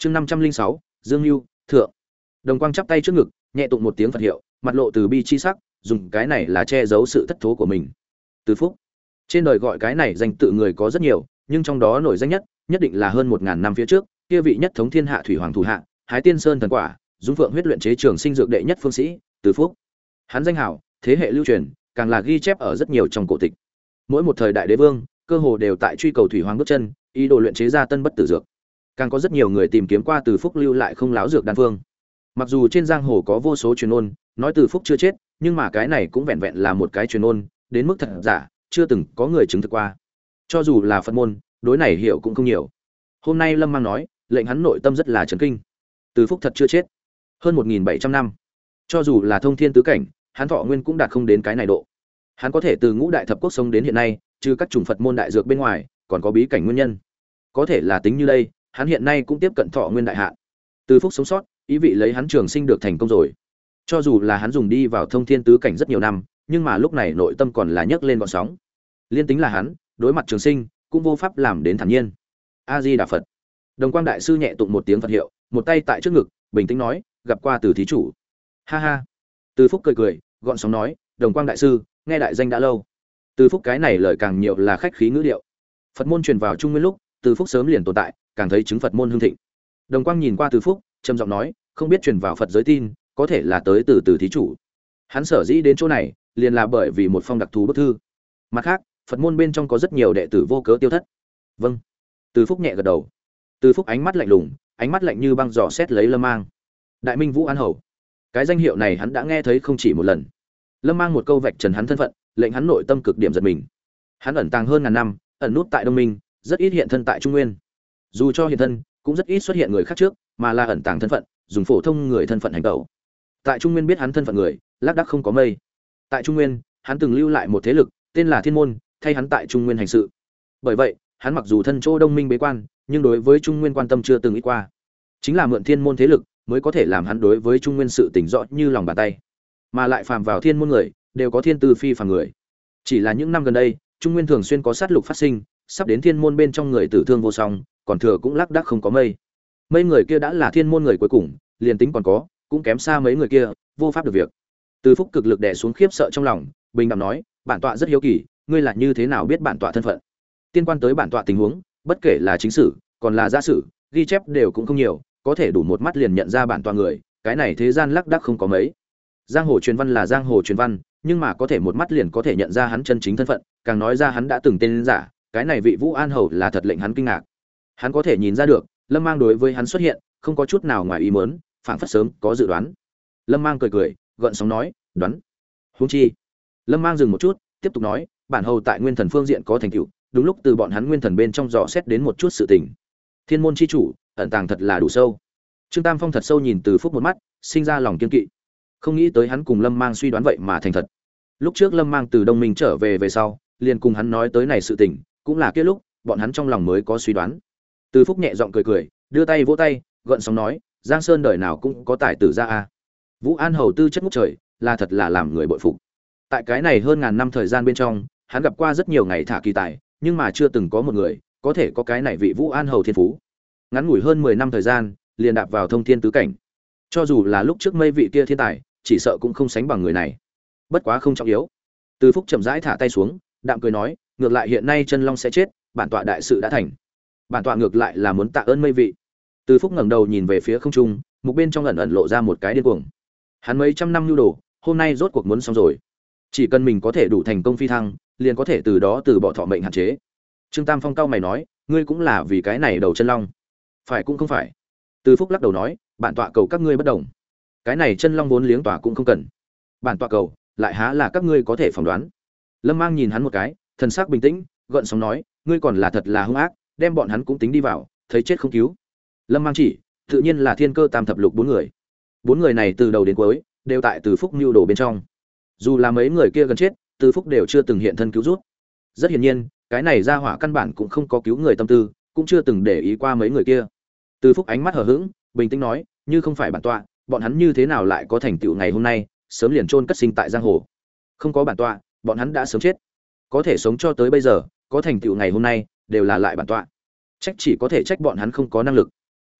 chương năm trăm linh sáu, dương lưu thượng. Đồng quang chắp tay trước ngực, nhẹ tụng một tiếng phật hiệu, mặt lộ từ bi chi sắc, dùng cái này là che giấu sự thất thố của mình. Từ phúc. Trên đời gọi cái này danh tự người có rất nhiều, nhưng trong đó nổi danh nhất nhất định là hơn một ngàn năm phía trước, kia vị nhất thống thiên hạ thủy hoàng thủ hạ, hái tiên sơn thần quả dung phượng huyết luyện chế trường sinh dược đệ nhất phương sĩ, từ phúc. Hắn danh hảo, thế hệ lưu truyền, càng là ghi chép ở rất nhiều trong cổ tịch. Mỗi một thời đại đế vương, cơ hồ đều tại truy cầu thủy hoàng bước chân, ý đồ luyện chế ra tân bất tử dược càng có rất nhiều người tìm kiếm qua từ phúc lưu lại không láo dược đan phương. Mặc dù trên giang hồ có vô số truyền ôn, nói từ phúc chưa chết, nhưng mà cái này cũng vẹn vẹn là một cái truyền ôn, đến mức thật giả, chưa từng có người chứng thực qua. Cho dù là phật môn, đối này hiểu cũng không nhiều. Hôm nay lâm mang nói, lệnh hắn nội tâm rất là chấn kinh. Từ phúc thật chưa chết. Hơn một nghìn bảy trăm năm. Cho dù là thông thiên tứ cảnh, hắn thọ nguyên cũng đạt không đến cái này độ. Hắn có thể từ ngũ đại thập quốc sống đến hiện nay, trừ các chủng phật môn đại dược bên ngoài, còn có bí cảnh nguyên nhân. Có thể là tính như đây hắn hiện nay cũng tiếp cận thọ nguyên đại hạn. Từ phúc sống sót, ý vị lấy hắn trường sinh được thành công rồi. Cho dù là hắn dùng đi vào thông thiên tứ cảnh rất nhiều năm, nhưng mà lúc này nội tâm còn là nhấc lên bọn sóng. Liên tính là hắn, đối mặt trường sinh, cũng vô pháp làm đến thản nhiên. A di đà phật đồng quang đại sư nhẹ tụng một tiếng phật hiệu, một tay tại trước ngực, bình tĩnh nói, gặp qua từ thí chủ. Ha ha. Từ phúc cười cười, gọn sóng nói, đồng quang đại sư, nghe đại danh đã lâu. Từ phúc cái này lời càng nhiều là khách khí ngữ điệu. Phật môn truyền vào trung nguyên lúc, từ phúc sớm liền tồn tại càng thấy chứng phật môn hương thịnh. Đồng quang nhìn qua từ phúc, trầm giọng nói, không biết truyền vào phật giới tin, có thể là tới từ từ thí chủ. Hắn sở dĩ đến chỗ này, liền là bởi vì một phong đặc thù bức thư. Mặt khác, phật môn bên trong có rất nhiều đệ tử vô cớ tiêu thất. Vâng. Từ phúc nhẹ gật đầu. Từ phúc ánh mắt lạnh lùng, ánh mắt lạnh như băng dò xét lấy lâm mang. Đại minh vũ an hầu. Cái danh hiệu này hắn đã nghe thấy không chỉ một lần. Lâm mang một câu vạch trần hắn thân phận, lệnh hắn nội tâm cực điểm giật mình. Hắn ẩn tàng hơn ngàn năm, ẩn nút tại đông minh, rất ít hiện thân tại trung nguyên dù cho hiện thân, cũng rất ít xuất hiện người khác trước, mà là ẩn tàng thân phận, dùng phổ thông người thân phận hành tẩu. Tại trung nguyên biết hắn thân phận người, lác đắc không có mây. Tại trung nguyên, hắn từng lưu lại một thế lực, tên là thiên môn, thay hắn tại trung nguyên hành sự. Bởi vậy, hắn mặc dù thân chỗ đông minh bế quan, nhưng đối với trung nguyên quan tâm chưa từng ít qua. Chính là mượn thiên môn thế lực, mới có thể làm hắn đối với trung nguyên sự tỉnh rõ như lòng bàn tay. Mà lại phàm vào thiên môn người, đều có thiên tư phi phàm người. Chỉ là những năm gần đây, trung nguyên thường xuyên có sát lục phát sinh sắp đến thiên môn bên trong người tử thương vô song, còn thừa cũng lác đác không có mây. Mây người kia đã là thiên môn người cuối cùng, liền tính còn có, cũng kém xa mấy người kia, vô pháp được việc. Từ phúc cực lực đè xuống khiếp sợ trong lòng, bình đẳng nói, bản tọa rất hiếu kỳ, ngươi là như thế nào biết bản tọa thân phận? Tiên quan tới bản tọa tình huống, bất kể là chính sử, còn là gia sử, ghi chép đều cũng không nhiều, có thể đủ một mắt liền nhận ra bản tọa người, cái này thế gian lác đác không có mấy. Giang hồ truyền văn là giang hồ truyền văn, nhưng mà có thể một mắt liền có thể nhận ra hắn chân chính thân phận, càng nói ra hắn đã từng tên giả cái này vị vũ an hầu là thật lệnh hắn kinh ngạc. Hắn có thể nhìn ra được lâm mang đối với hắn xuất hiện không có chút nào ngoài ý muốn, phảng phất sớm có dự đoán. Lâm mang cười cười gợn sóng nói đoán. Huống chi lâm mang dừng một chút tiếp tục nói bản hầu tại nguyên thần phương diện có thành tựu đúng lúc từ bọn hắn nguyên thần bên trong dò xét đến một chút sự tình. Thiên môn chi chủ ẩn tàng thật là đủ sâu. Trương tam phong thật sâu nhìn từ phúc một mắt sinh ra lòng kiên kỵ. Không nghĩ tới hắn cùng lâm mang suy đoán vậy mà thành thật. Lúc trước lâm mang từ đông minh trở về về sau liền cùng hắn nói tới này sự tình cũng là kia lúc, bọn hắn trong lòng mới có suy đoán. Từ phúc nhẹ giọng cười cười, đưa tay vỗ tay gợn sóng nói, giang sơn đời nào cũng có tài tử ra a. Vũ an hầu tư chất ngút trời, là thật là làm người bội phục. Tại cái này hơn ngàn năm thời gian bên trong, hắn gặp qua rất nhiều ngày thả kỳ tài, nhưng mà chưa từng có một người có thể có cái này vị vũ an hầu thiên phú. Ngắn ngủi hơn mười năm thời gian, liền đạp vào thông thiên tứ cảnh. Cho dù là lúc trước mây vị kia thiên tài, chỉ sợ cũng không sánh bằng người này. Bất quá không trọng yếu. Từ phúc chậm rãi thả tay xuống, đạm cười nói ngược lại hiện nay chân long sẽ chết, bản tọa đại sự đã thành. Bản tọa ngược lại là muốn tạ ơn mây vị. Từ phúc ngẩng đầu nhìn về phía không trung, mục bên trong ẩn ẩn lộ ra một cái điên cuồng. Hắn mấy trăm năm nhu đồ, hôm nay rốt cuộc muốn xong rồi. Chỉ cần mình có thể đủ thành công phi thăng, liền có thể từ đó từ bỏ thọ mệnh hạn chế. Trương tam phong cao mày nói, ngươi cũng là vì cái này đầu chân long. Phải cũng không phải. Từ phúc lắc đầu nói, bản tọa cầu các ngươi bất đồng. Cái này chân long vốn liếng tỏa cũng không cần. Bản tọa cầu, lại há là các ngươi có thể phỏng đoán. Lâm mang nhìn hắn một cái thần sắc bình tĩnh gợn sóng nói ngươi còn là thật là hung ác đem bọn hắn cũng tính đi vào thấy chết không cứu. Lâm mang chỉ tự nhiên là thiên cơ tam thập lục bốn người. Bốn người này từ đầu đến cuối đều tại từ phúc Nưu đồ bên trong. Dù là mấy người kia gần chết từ phúc đều chưa từng hiện thân cứu rút. Rất hiển nhiên cái này ra hỏa căn bản cũng không có cứu người tâm tư cũng chưa từng để ý qua mấy người kia. Từ phúc ánh mắt hờ hững, bình tĩnh nói như không phải bản tọa bọn hắn như thế nào lại có thành tựu ngày hôm nay sớm liền chôn cất sinh tại giang hồ. Không có bản tọa bọn hắn đã sớm chết có thể sống cho tới bây giờ, có thành tựu ngày hôm nay, đều là lại bản tọa. Trách chỉ có thể trách bọn hắn không có năng lực.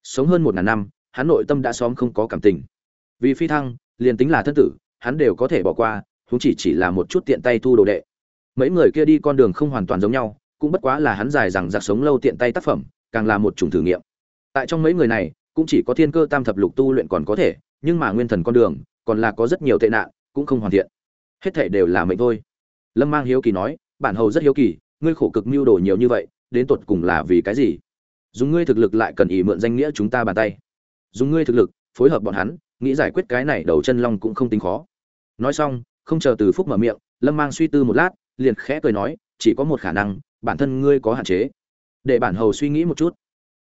Sống hơn một ngàn năm, hắn nội tâm đã xóm không có cảm tình. Vì phi thăng, liền tính là thân tử, hắn đều có thể bỏ qua chúng chỉ chỉ là một chút tiện tay thu đồ đệ. Mấy người kia đi con đường không hoàn toàn giống nhau, cũng bất quá là hắn dài rằng giặc sống lâu tiện tay tác phẩm, càng là một chủng thử nghiệm. Tại trong mấy người này, cũng chỉ có thiên cơ tam thập lục tu luyện còn có thể, nhưng mà nguyên thần con đường, còn là có rất nhiều tệ nạn, cũng không hoàn thiện. Hết thể đều là mệnh thôi lâm mang hiếu kỳ nói, bản hầu rất hiếu kỳ, ngươi khổ cực mưu đồ nhiều như vậy, đến tột cùng là vì cái gì? Dùng ngươi thực lực lại cần ý mượn danh nghĩa chúng ta bàn tay. Dùng ngươi thực lực, phối hợp bọn hắn, nghĩ giải quyết cái này đầu chân long cũng không tính khó. Nói xong, không chờ từ phúc mở miệng, lâm mang suy tư một lát, liền khẽ cười nói, chỉ có một khả năng, bản thân ngươi có hạn chế. Để bản hầu suy nghĩ một chút.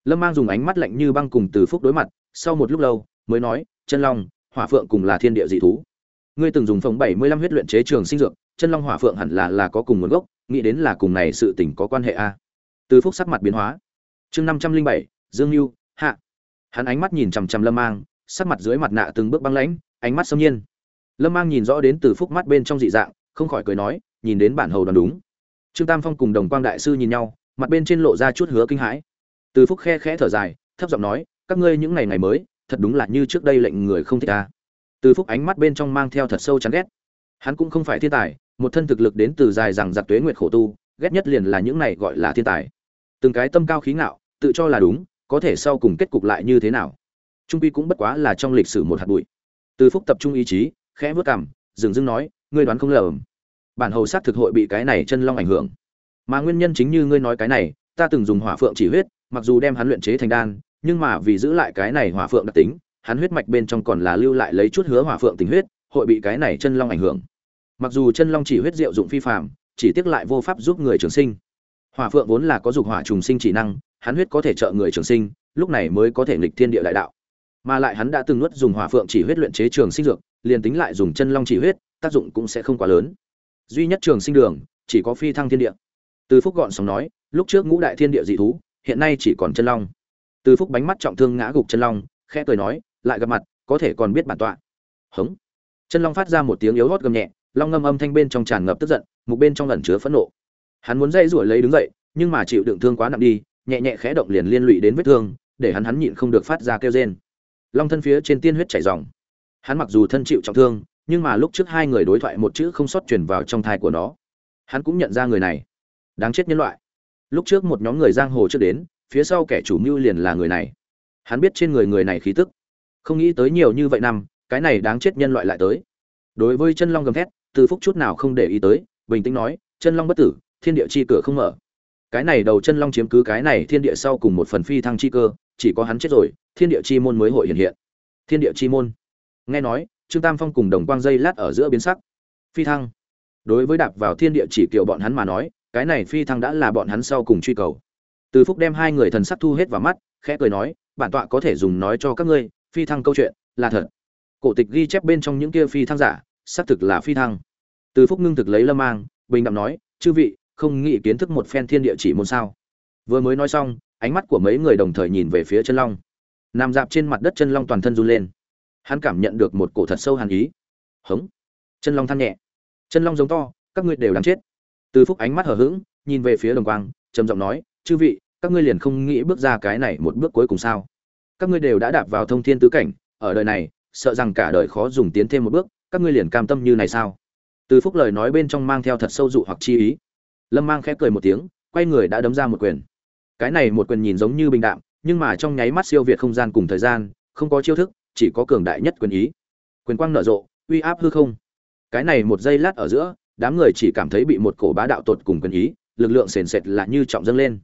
Lâm mang dùng ánh mắt lạnh như băng cùng từ phúc đối mặt, sau một lúc lâu, mới nói, chân long, hỏa phượng cùng là thiên địa dị thú. Ngươi từng dùng phòng bảy mươi lăm huyết luyện chế trường sinh dược chân long hỏa phượng hẳn là là có cùng nguồn gốc, nghĩ đến là cùng này sự tình có quan hệ a. À? Từ phúc sắc mặt biến hóa. Chương năm trăm linh bảy, dương mưu hạ. Hắn ánh mắt nhìn chằm chằm lâm mang, sắc mặt dưới mặt nạ từng bước băng lãnh, ánh mắt xâm nhiên. Lâm mang nhìn rõ đến từ phúc mắt bên trong dị dạng, không khỏi cười nói, nhìn đến bản hầu đoán đúng. Trương tam phong cùng đồng quang đại sư nhìn nhau, mặt bên trên lộ ra chút hứa kinh hãi. Từ phúc khe khẽ thở dài, thấp giọng nói, các ngươi những ngày ngày mới, thật đúng là như trước đây lệnh người không thích ta. Từ phúc ánh mắt bên trong mang theo thật sâu chán ghét. Hắn cũng không phải thiên tài một thân thực lực đến từ dài rằng giặc tuế nguyệt khổ tu, ghét nhất liền là những này gọi là thiên tài. Từng cái tâm cao khí ngạo, tự cho là đúng, có thể sau cùng kết cục lại như thế nào? Trung pi cũng bất quá là trong lịch sử một hạt bụi. Từ phúc tập trung ý chí, khẽ vớt cảm dừng dưng nói, ngươi đoán không lầm. Bản hầu sát thực hội bị cái này chân long ảnh hưởng. Mà nguyên nhân chính như ngươi nói cái này, ta từng dùng hỏa phượng chỉ huyết, mặc dù đem hắn luyện chế thành đan, nhưng mà vì giữ lại cái này hỏa phượng đặc tính, hắn huyết mạch bên trong còn là lưu lại lấy chút hứa hỏa phượng tình huyết, hội bị cái này chân long ảnh hưởng mặc dù chân long chỉ huyết diệu dụng phi phàm, chỉ tiếc lại vô pháp giúp người trường sinh. Hỏa phượng vốn là có dục hỏa trùng sinh chỉ năng, hắn huyết có thể trợ người trường sinh, lúc này mới có thể nghịch thiên địa đại đạo. Mà lại hắn đã từng nuốt dùng hỏa phượng chỉ huyết luyện chế trường sinh dược, liền tính lại dùng chân long chỉ huyết, tác dụng cũng sẽ không quá lớn. Duy nhất trường sinh đường, chỉ có phi thăng thiên địa. Từ phúc gọn sóng nói, lúc trước ngũ đại thiên địa dị thú, hiện nay chỉ còn chân long. Từ phúc bánh mắt trọng thương ngã gục chân long, khẽ cười nói, lại gặp mặt, có thể còn biết bản tọa. Hống. Chân long phát ra một tiếng yếu hót gầm nhẹ long ngâm âm thanh bên trong tràn ngập tức giận, mục bên trong ẩn chứa phẫn nộ. Hắn muốn dây rủi lấy đứng dậy, nhưng mà chịu đựng thương quá nặng đi, nhẹ nhẹ khẽ động liền liên lụy đến vết thương, để hắn hắn nhịn không được phát ra kêu rên. Long thân phía trên tiên huyết chảy ròng. Hắn mặc dù thân chịu trọng thương, nhưng mà lúc trước hai người đối thoại một chữ không sót truyền vào trong thai của nó. Hắn cũng nhận ra người này. Đáng chết nhân loại. Lúc trước một nhóm người giang hồ trước đến, phía sau kẻ chủ mưu liền là người này. Hắn biết trên người người này khí tức. Không nghĩ tới nhiều như vậy năm, cái này đáng chết nhân loại lại tới. Đối với chân long gầm thét từ phúc chút nào không để ý tới, bình tĩnh nói, chân long bất tử, thiên địa chi cửa không mở. Cái này đầu chân long chiếm cứ cái này thiên địa sau cùng một phần phi thăng chi cơ, chỉ có hắn chết rồi, thiên địa chi môn mới hội hiện hiện. Thiên địa chi môn. Nghe nói, trương tam phong cùng đồng quang dây lát ở giữa biến sắc. Phi thăng. Đối với đạp vào thiên địa chỉ kiều bọn hắn mà nói, cái này phi thăng đã là bọn hắn sau cùng truy cầu. Từ phúc đem hai người thần sắc thu hết vào mắt, khẽ cười nói, bản tọa có thể dùng nói cho các ngươi, phi thăng câu chuyện là thật. Cổ tịch ghi chép bên trong những kia phi thăng giả xác thực là phi thăng. Từ phúc ngưng thực lấy lâm mang, bình đạm nói, chư vị, không nghĩ kiến thức một phen thiên địa chỉ môn sao? Vừa mới nói xong, ánh mắt của mấy người đồng thời nhìn về phía chân long. Nằm dạp trên mặt đất chân long toàn thân run lên. Hắn cảm nhận được một cổ thật sâu hàn ý. Hống. Chân long than nhẹ. Chân long giống to, các ngươi đều đáng chết. Từ phúc ánh mắt hở h ữ g nhìn về phía đồng quang, trầm giọng nói, chư vị, các ngươi liền không nghĩ bước ra cái này một bước cuối cùng sao? Các ngươi đều đã đạp vào thông thiên tứ cảnh, ở đời này, sợ rằng cả đời khó dùng tiến thêm một bước các ngươi liền cam tâm như này sao? Từ phúc lời nói bên trong mang theo thật sâu dụ hoặc chi ý. Lâm mang khẽ cười một tiếng, quay người đã đấm ra một quyền. Cái này một quyền nhìn giống như bình đạm, nhưng mà trong nháy mắt siêu việt không gian cùng thời gian, không có chiêu thức, chỉ có cường đại nhất quyền ý. Quyền quang nở rộ, uy áp hư không. Cái này một giây lát ở giữa, đám người chỉ cảm thấy bị một cổ bá đạo tột cùng quyền ý, lực lượng sền sệt là như trọng dâng lên.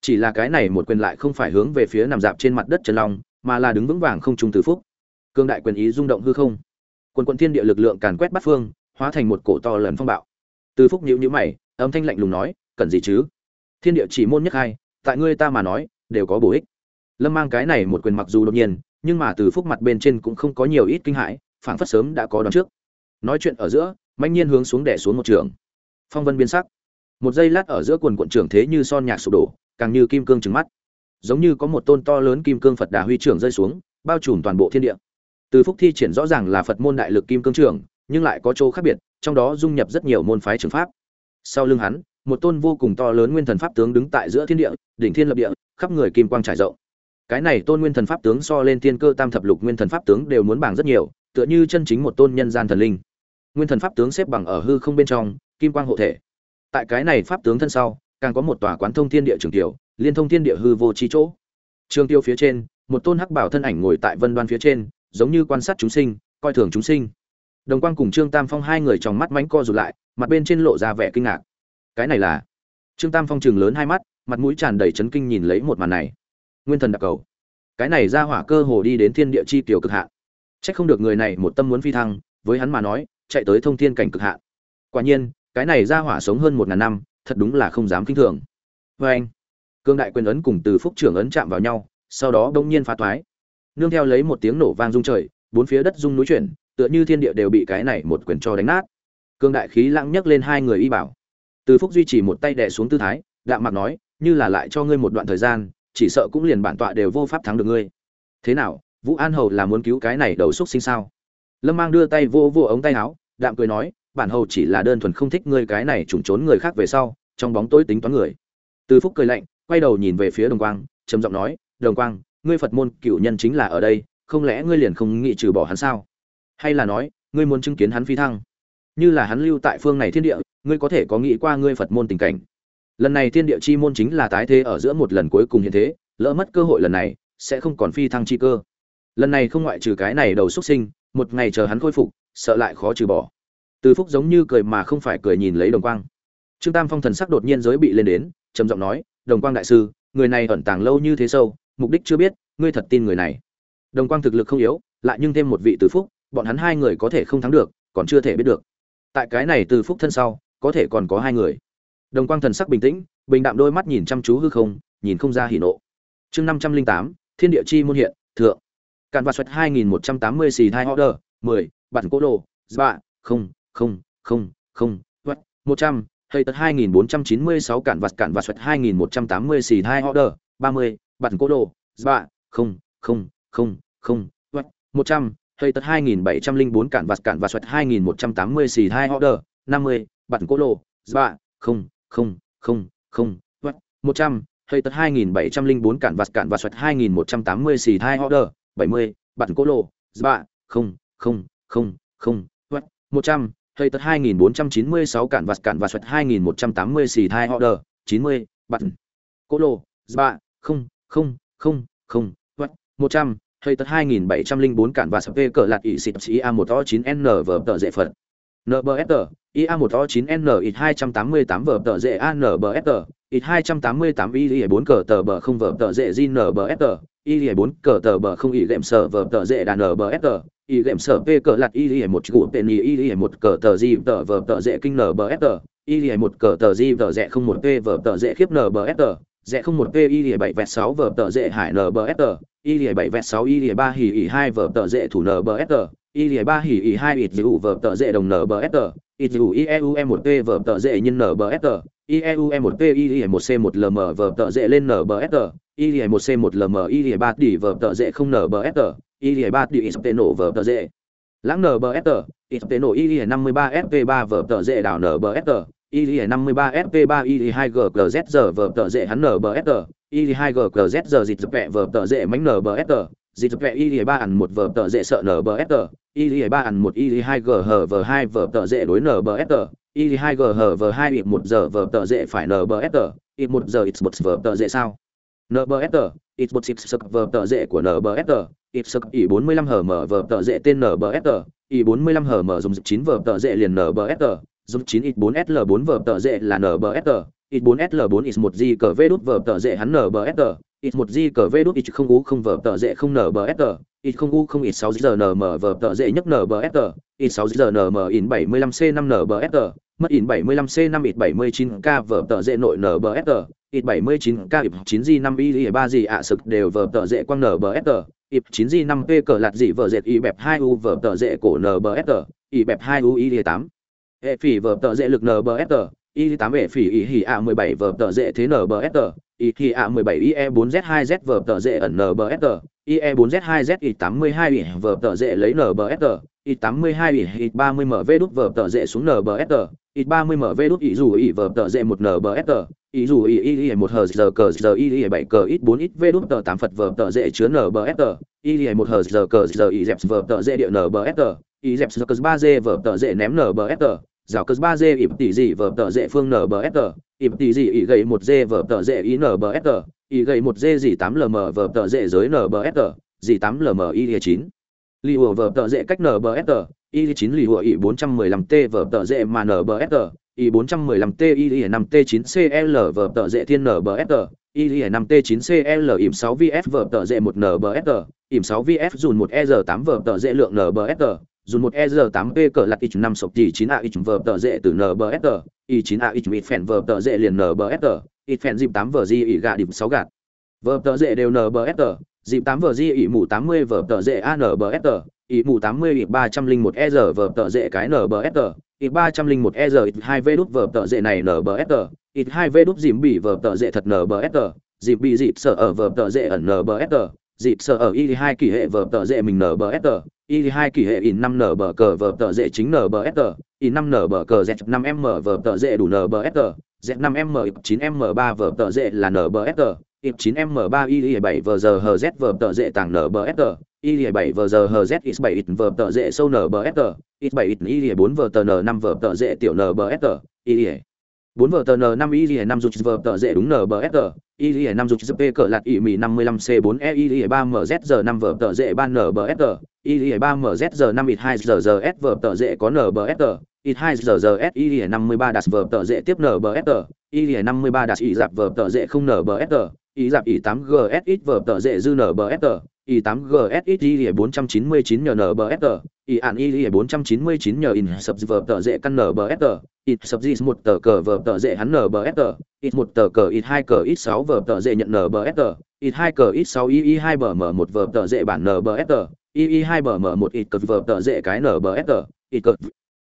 Chỉ là cái này một quyền lại không phải hướng về phía nằm dạp trên mặt đất trần long, mà là đứng vững vàng không trung từ phúc. Cương đại quyền ý rung động hư không quần quận thiên địa lực lượng càn quét bắt phương, hóa thành một cổ to lớn phong bạo. Từ phúc nhữ nhữ mày, âm thanh lạnh lùng nói, cần gì chứ? Thiên địa chỉ môn nhất hai, tại ngươi ta mà nói, đều có bổ ích. Lâm mang cái này một quyền mặc dù đột nhiên, nhưng mà từ phúc mặt bên trên cũng không có nhiều ít kinh hãi, phảng phất sớm đã có đón trước. Nói chuyện ở giữa mạnh nhiên hướng xuống đẻ xuống một trường. Phong vân biến sắc. Một giây lát ở giữa quần quận trưởng thế như son nhạc sụp đổ, càng như kim cương trứng mắt. Giống như có một tôn to lớn kim cương phật đà huy trưởng rơi xuống, bao trùm toàn bộ thiên địa từ phúc thi triển rõ ràng là phật môn đại lực kim cương trưởng nhưng lại có chỗ khác biệt, trong đó dung nhập rất nhiều môn phái trường pháp. Sau lưng hắn, một tôn vô cùng to lớn nguyên thần pháp tướng đứng tại giữa thiên địa, đỉnh thiên lập địa, khắp người kim quang trải rộng. Cái này tôn nguyên thần pháp tướng so lên thiên cơ tam thập lục nguyên thần pháp tướng đều muốn bảng rất nhiều, tựa như chân chính một tôn nhân gian thần linh. Nguyên thần pháp tướng xếp bằng ở hư không bên trong, kim quang hộ thể. Tại cái này pháp tướng thân sau, càng có một tòa quán thông thiên địa trường tiểu, liên thông thiên địa hư vô trí chỗ. Trường tiêu phía trên, một tôn hắc bảo thân ảnh ngồi tại vân đoan phía trên giống như quan sát chúng sinh, coi thường chúng sinh. Đồng quang cùng trương tam phong hai người trong mắt mánh co rụt lại, mặt bên trên lộ ra vẻ kinh ngạc. Cái này là? Trương tam phong chừng lớn hai mắt, mặt mũi tràn đầy chấn kinh nhìn lấy một màn này. Nguyên thần đặc cầu. Cái này ra hỏa cơ hồ đi đến thiên địa chi tiểu cực hạn. Trách không được người này một tâm muốn phi thăng, với hắn mà nói, chạy tới thông thiên cảnh cực hạn. Quả nhiên, cái này ra hỏa sống hơn một ngàn năm, thật đúng là không dám kinh thường. Vê anh cương đại quyền ấn cùng từ phúc trưởng ấn chạm vào nhau, sau đó đông nhiên phá toái nương theo lấy một tiếng nổ vang rung trời, bốn phía đất rung núi chuyển, tựa như thiên địa đều bị cái này một quyền cho đánh nát. Cương đại khí lãng nhấc lên hai người y bảo. Từ phúc duy trì một tay đè xuống tư thái, đạm mặt nói, như là lại cho ngươi một đoạn thời gian, chỉ sợ cũng liền bản tọa đều vô pháp thắng được ngươi. Thế nào, vũ an hầu là muốn cứu cái này đầu xúc sinh sao? Lâm mang đưa tay vô vô ống tay áo, đạm cười nói, bản hầu chỉ là đơn thuần không thích ngươi cái này trùng trốn người khác về sau, trong bóng tối tính toán người. Từ phúc cười lạnh, quay đầu nhìn về phía đồng quang, trầm giọng nói, đồng quang ngươi phật môn cựu nhân chính là ở đây, không lẽ ngươi liền không nghĩ trừ bỏ hắn sao? Hay là nói, ngươi muốn chứng kiến hắn phi thăng? Như là hắn lưu tại phương này thiên địa, ngươi có thể có nghĩ qua ngươi phật môn tình cảnh? Lần này thiên địa chi môn chính là tái thế ở giữa một lần cuối cùng hiện thế, lỡ mất cơ hội lần này, sẽ không còn phi thăng chi cơ. Lần này không ngoại trừ cái này đầu xuất sinh, một ngày chờ hắn khôi phục, sợ lại khó trừ bỏ. Từ phúc giống như cười mà không phải cười nhìn lấy đồng quang. Trương tam phong thần sắc đột nhiên giới bị lên đến, trầm giọng nói, đồng quang đại sư, người này ẩn tàng lâu như thế sâu mục đích chưa biết, ngươi thật tin người này. Đồng quang thực lực không yếu, lại nhưng thêm một vị từ phúc, bọn hắn hai người có thể không thắng được, còn chưa thể biết được. Tại cái này từ phúc thân sau, có thể còn có hai người. Đồng quang thần sắc bình tĩnh, bình đạm đôi mắt nhìn chăm chú hư không, nhìn không ra hỉ nộ. Chương năm trăm linh tám, thiên địa chi môn hiện, thượng. Cản và xoẹt hai nghìn một trăm tám mươi xì hai order, mười, bản cố đồ, ba, không không không không vắt một trăm, hay tật hai nghìn bốn trăm chín mươi sáu cản vạt cản và xoẹt hai nghìn một trăm tám mươi xì hai order, ba mươi bạn cố đồ ba không không không không vắt một trăm hay tật hai nghìn bảy trăm linh bốn cản vạt cản và xoẹt hai nghìn một trăm tám mươi xì hai order năm mươi bạn cố đồ ba không không không không vắt một trăm hay tật hai nghìn bảy trăm linh bốn cản vạt cản và xoẹt hai nghìn một trăm tám mươi xì hai order bảy mươi bạn cố đồ ba không không không không vắt một trăm hay tật hai nghìn bốn trăm chín mươi sáu cản vạt cản và xoẹt hai nghìn một trăm tám mươi xì hai order chín mươi bạn, cố đồ ba không không không không vắt một trăm, hay tật hai nghìn bảy trăm linh bốn cản và sập vê cờ lạt ỉ xịt xì a một o chín n vờ tờ dễ phật. Nbsr ia một o chín n ít hai trăm tám mươi tám vờ tờ dễ anbsr ít hai trăm tám mươi tám i bốn cờ tờ bờ không vờ tờ dễ gnbsr i bốn cờ tờ bờ không y lệm sở vờ tờ dễ đàn nbsr y lệm sở p cờ lạt i một cụ tên i một cờ tờ di tờ vờ tờ dễ kinh nbsr i một cờ tờ di tờ dễ không một p vờ tờ dễ khiếp nbsr dễ không một p i bảy vẹt sáu vở tờ dễ hải nbsr i bảy vẹt sáu, i ba hỉ ỉ hai vở tờ dễ thủ nbsr y lìa ba hỉ ỉ hai ít dữ vở tờ dễ đồng nbsr ít dữ ieu em một p vở tờ dễ nhân nbsr ieu em một p y lìa một c một lm vở tờ dễ lên nbsr y lìa một c một lm y lìa ba tỷ vở tờ dễ không nbsr y lìa ba tỷ ít tệ nổ vở tờ dễ. Lãng nbsr ít tệ nổ y lìa năm mươi ba sp ba vở tờ dễ đảo nbsr y lìa năm mươi ba sp ba y lìa hai gqz giờ vở tờ dễ hắn nbsr y lìa hai gqz giờ dịch vẹ vở tờ dễ mánh nbsr dịch vẹ y lìa ba ẩn một vở tờ dễ sợ nbsr y lìa ba ẩn một y hai g hờ v hai vở tờ dễ đối nbsr y hai g hờ v hai ít một giờ vở tờ dễ phải nbsr ít một giờ ít một vở tờ dễ sao? Nbsr ít một xịt sực vở tờ dễ của nbsr ít sực y bốn mươi lăm hờ mở vở tờ dễ tên nbsr y bốn mươi lăm hờ mở dùng chín vở tờ dễ liền nbsr dùng chín ít bốn sl bốn vở tờ dệ là nbsr ít bốn sl bốn ít một g cờ v đút vở tờ dệ hắn nbsr ít một g cờ v đút ít không u không vở tờ dệ không nbsr ít không u không ít sáu giờ nm vở tờ dệ nhất nbsr ít sáu giờ nm in bảy mươi lăm c năm nbsr mất in bảy mươi lăm c năm ít bảy mươi chín k vở tờ dệ nội nbsr ít bảy mươi chín k ít chín g năm y ba gì ạ sực đều vở tờ dễ quang nbsr ít chín g năm p cờ lạt dị vở dệt y bẹp hai u vở tờ dễ cổ nbsr y bẹp hai u y tám hệ phỉ vở tờ dễ lực nbsr y tám hệ phỉ y hỉ a mười bảy vở tờ dễ thế nbsr y hỉ a mười bảy ie bốn z hai z vở tờ dễ ẩn nbsr ie bốn z hai z y tám mươi hai y vở tờ dễ lấy nbsr y tám mươi hai y y ba mươi mv đút vở tờ dễ xuống nbsr y ba mươi mv đút y dù y vở tờ dễ một nbsr ý dù ý ý ý một hờ giờ cờ giờ ý ý bảy cờ ít bốn ít v đút tờ tám phật vờ tờ dễ chứa nbsr ý ý một hờ giờ cờ giờ ý dẹp vờ tờ dễ địa nbsr ý dẹp giờ cờ ba dê vờ tờ dễ ném nbsr rào cờ ba d ỉm tỉ dị vở tờ dễ phương n b nbsr ỉm tỉ dị ị gậy một d vở tờ dễ ý nbsr ị gậy một d dì tám lm vở tờ dễ giới nbsr dì tám lm y chín. Lì hùa vở tờ dễ cách n b nbsr y chín lì hùa ỉ bốn trăm mười lăm t vở tờ dễ mà n b nbsr y bốn trăm mười lăm t y năm t chín cl vở tờ dễ thiên n b s nbsr y năm t chín cl ỉm sáu vs vở tờ dễ một n b nbsr ỉm sáu vs dùn một e r tám vở tờ dễ lượng n b nbsr dùn 1 e 8 p cỡ lật x 5 sọc tỷ 9 a x vở tờ dễ từ nbsr y 9 a x mịt phèn vở tờ dễ liền nbsr ít phèn dịp 8 vở di ỉ gạ điểm 6 gạt. Vở tờ dễ đều nbsr dịp 8 vở di ỉ mũ 80 vở tờ dễ anbsr ỉ mù 80 ỉ 301 ER vở tờ dễ cái NBSR, ỉ 301 ER ít 2V đút vở tờ dễ này NBSR, ít 2V đút dìm bỉ vở tờ dễ thật NBSR, dịp bị dịp sợ ở vở tờ dễ ẩn NBSR, dịp sở ở y 2 kỳ hệ vở tờ dễ mình nở bờ sờ y 2 kỳ hệ in 5 bờ cờ vở tờ dễ chính nở bờ sờ in 5 bờ cờ Z năm m vở tờ dễ đủ nở bờ sờ Z5M 9M3 vở tờ dễ là nở bờ sờ y9 m mở ba y 7 vờ giờ HZ vở tợ dễ tàng sờ y 7 vờ giờ hz x 7 ít vờ tờ dễ sâu nở bờ sờ x 7 ít y 4 vờ tờ n 5 vờ tờ dễ tiểu nở bờ sờ y bốn vở tờ n năm y 5 rụt vở tờ dễ đúng nbsr y 5 rụt p cỡ lạt y mì 55 c bốn e y 3 mz giờ năm vở tờ dễ 3 nbsr y 3 mz giờ năm ít hai giờ giờ s vở tờ dễ có nbsr ít hai giờ giờ s y 53 đạt vở tờ dễ tiếp nbsr y 53 đạt y dạp vở tờ dễ không nbsr y dạp y 8 gs ít vở tờ dễ dư nbsr i 8 gsi 499 nhờ nbsr i ạn i 499 nhờ in sập vờ tờ dễ căn nbsr ít sập gì một tờ cờ vờ tờ dễ hắn nbsr ít một tờ cờ ít hai cờ i sáu vờ tờ dễ nhận nbsr ít hai cờ ít sáu i i hai bờ mở một vờ tờ dễ bản nbsr i i hai bờ mở một ít cờ vờ tờ dễ cái nbsr ít cờ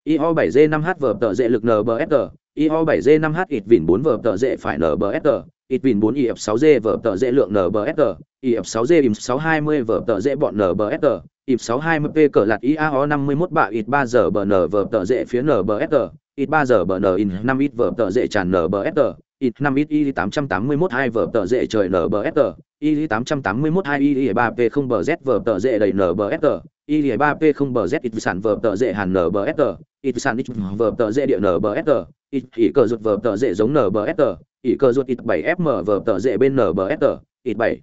i ho 7 g 5 h vờ tờ dễ lực nbsr i ho 7 g 5 h ít vỉn 4 vờ tờ dễ phải nbsr ít vỉn 4 if 6 g vờ tờ dễ lượng nbsr IF6G IM 620 vở tờ dễ bọn NBSR, IF 620P cỡ lạt IAO 51 bạ IT3 giờ bờ nở vở tờ dễ phía NBSR, IT3 giờ bờ N in 5 ít vở tờ dễ tràn NBSR, IT 5 ít y 881 2 vở tờ dễ trời NBSR, y 881 2 y 3P 0 bờ Z vở tờ dễ đầy NBSR, y 3P 0 bờ Z ít sản vở tờ dễ hàn NBSR, ít sản ít vở tờ dễ địa NBSR, ít ý cờ rụt vở tờ dễ giống NBSR, ý cờ rụt ít 7FM vở tờ dễ bên NBSR, ít 7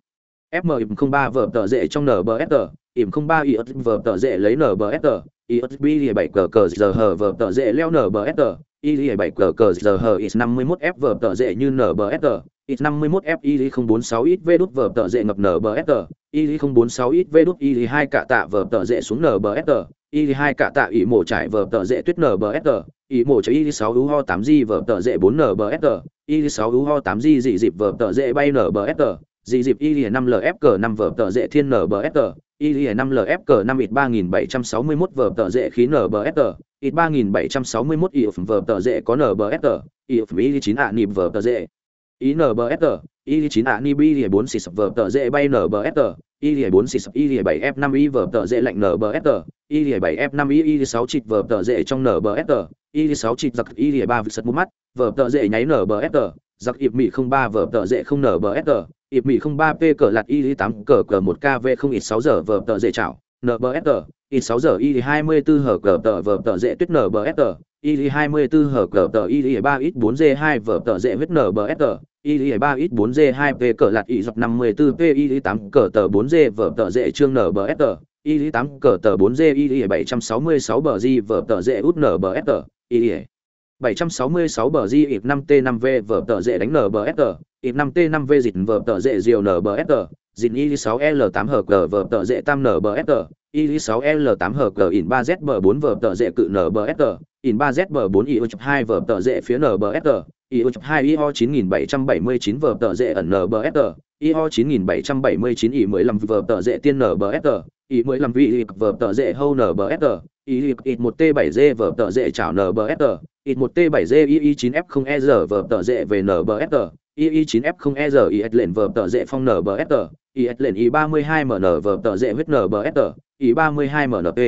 FM03 vở tờ dễ trong NBSR, ỉm 03 IS vở tờ dễ lấy NBSR, ISB 7 cờ cờ giờ hờ vở tờ dễ leo NBSR, y 7 cờ cờ giờ hờ is 51 f vở tờ dễ như NBSR, is 51 f y 046 ít v đút vở tờ dễ ngập NBSR, y 046 ít v đút y 2 cả tạ vở tờ dễ xuống NBSR, y 2 cả tạ ỉ mổ trải vở tờ dễ tuyết NBSR, ỉ mổ cho y 6 u ho 8 g vở tờ dễ 4 NBSR, y 6 u ho 8 g dị dịp vở tờ dễ bay NBSR dị dịp y năm lfg năm vở tờ dễ thiên nbfg y năm lfg năm ít ba nghìn bảy trăm sáu mươi mốt vở tờ dễ khí nbfg ít ba nghìn bảy trăm sáu mươi mốt y vở tờ dễ có nbsr y y chín ạ nịp vở tờ dễ. Y nbfg y chín ạ nịp y bốn xịt vở tờ dễ bay nbfg y bốn xịt y bảy f năm y vở tờ dễ lạnh nbfg y bảy f năm y y sáu chịt vở tờ dễ trong nbfg y sáu chịt giặc, y ba vịt sật mút mắt. Vở tờ dễ nháy nbfg giặc ịp mỹ không ba, vở tờ dễ không nbfg ịp mỹ không ba p cờ lạt y tám cờ cờ một kv không ít sáu giờ vờ tờ dễ chảo nbsr y sáu giờ y hai mươi bốn hở cờ tờ vờ tờ dễ tuyết nbsr y hai mươi bốn hở cờ tờ y ba ít bốn g hai vờ tờ dễ huyết nbsr y ba ít bốn g hai p cờ lạt y dọc năm mươi bốn p y tám cờ tờ bốn g vờ tờ dễ trương nbsr y tám cờ tờ bốn g y bảy trăm sáu mươi sáu bờ g vờ tờ dễ út nbsr y 766 bờ di ịp 5T5V vở tờ dễ đánh NBSR, ít 5T5V dịt vở tờ dễ diều NBSR, dịch Y6L8 hờ cờ vở tờ dễ tam NBSR, Y6L8 hờ cờ in 3Z bờ 4 vở tờ dễ cự NBSR, in 3Z bờ 4 IO2 vở tờ dễ phía NBSR, IO2 IO 9779 vở tờ dễ ẩn NBSR, IO 9779 I15 vở tờ dễ tiên NBSR, I15 vị vở tờ dễ hâu NBSR, I1T7G vở tờ dễ chảo NBSR, ít một t 7 g ii 9 f 0 e r vờ tờ dễ về nbsr II9F0EZ is lệnh vở tờ dệ phong nbsr is lệnh i 32 mn vở tờ dệ huyết nbsr i 32 mnp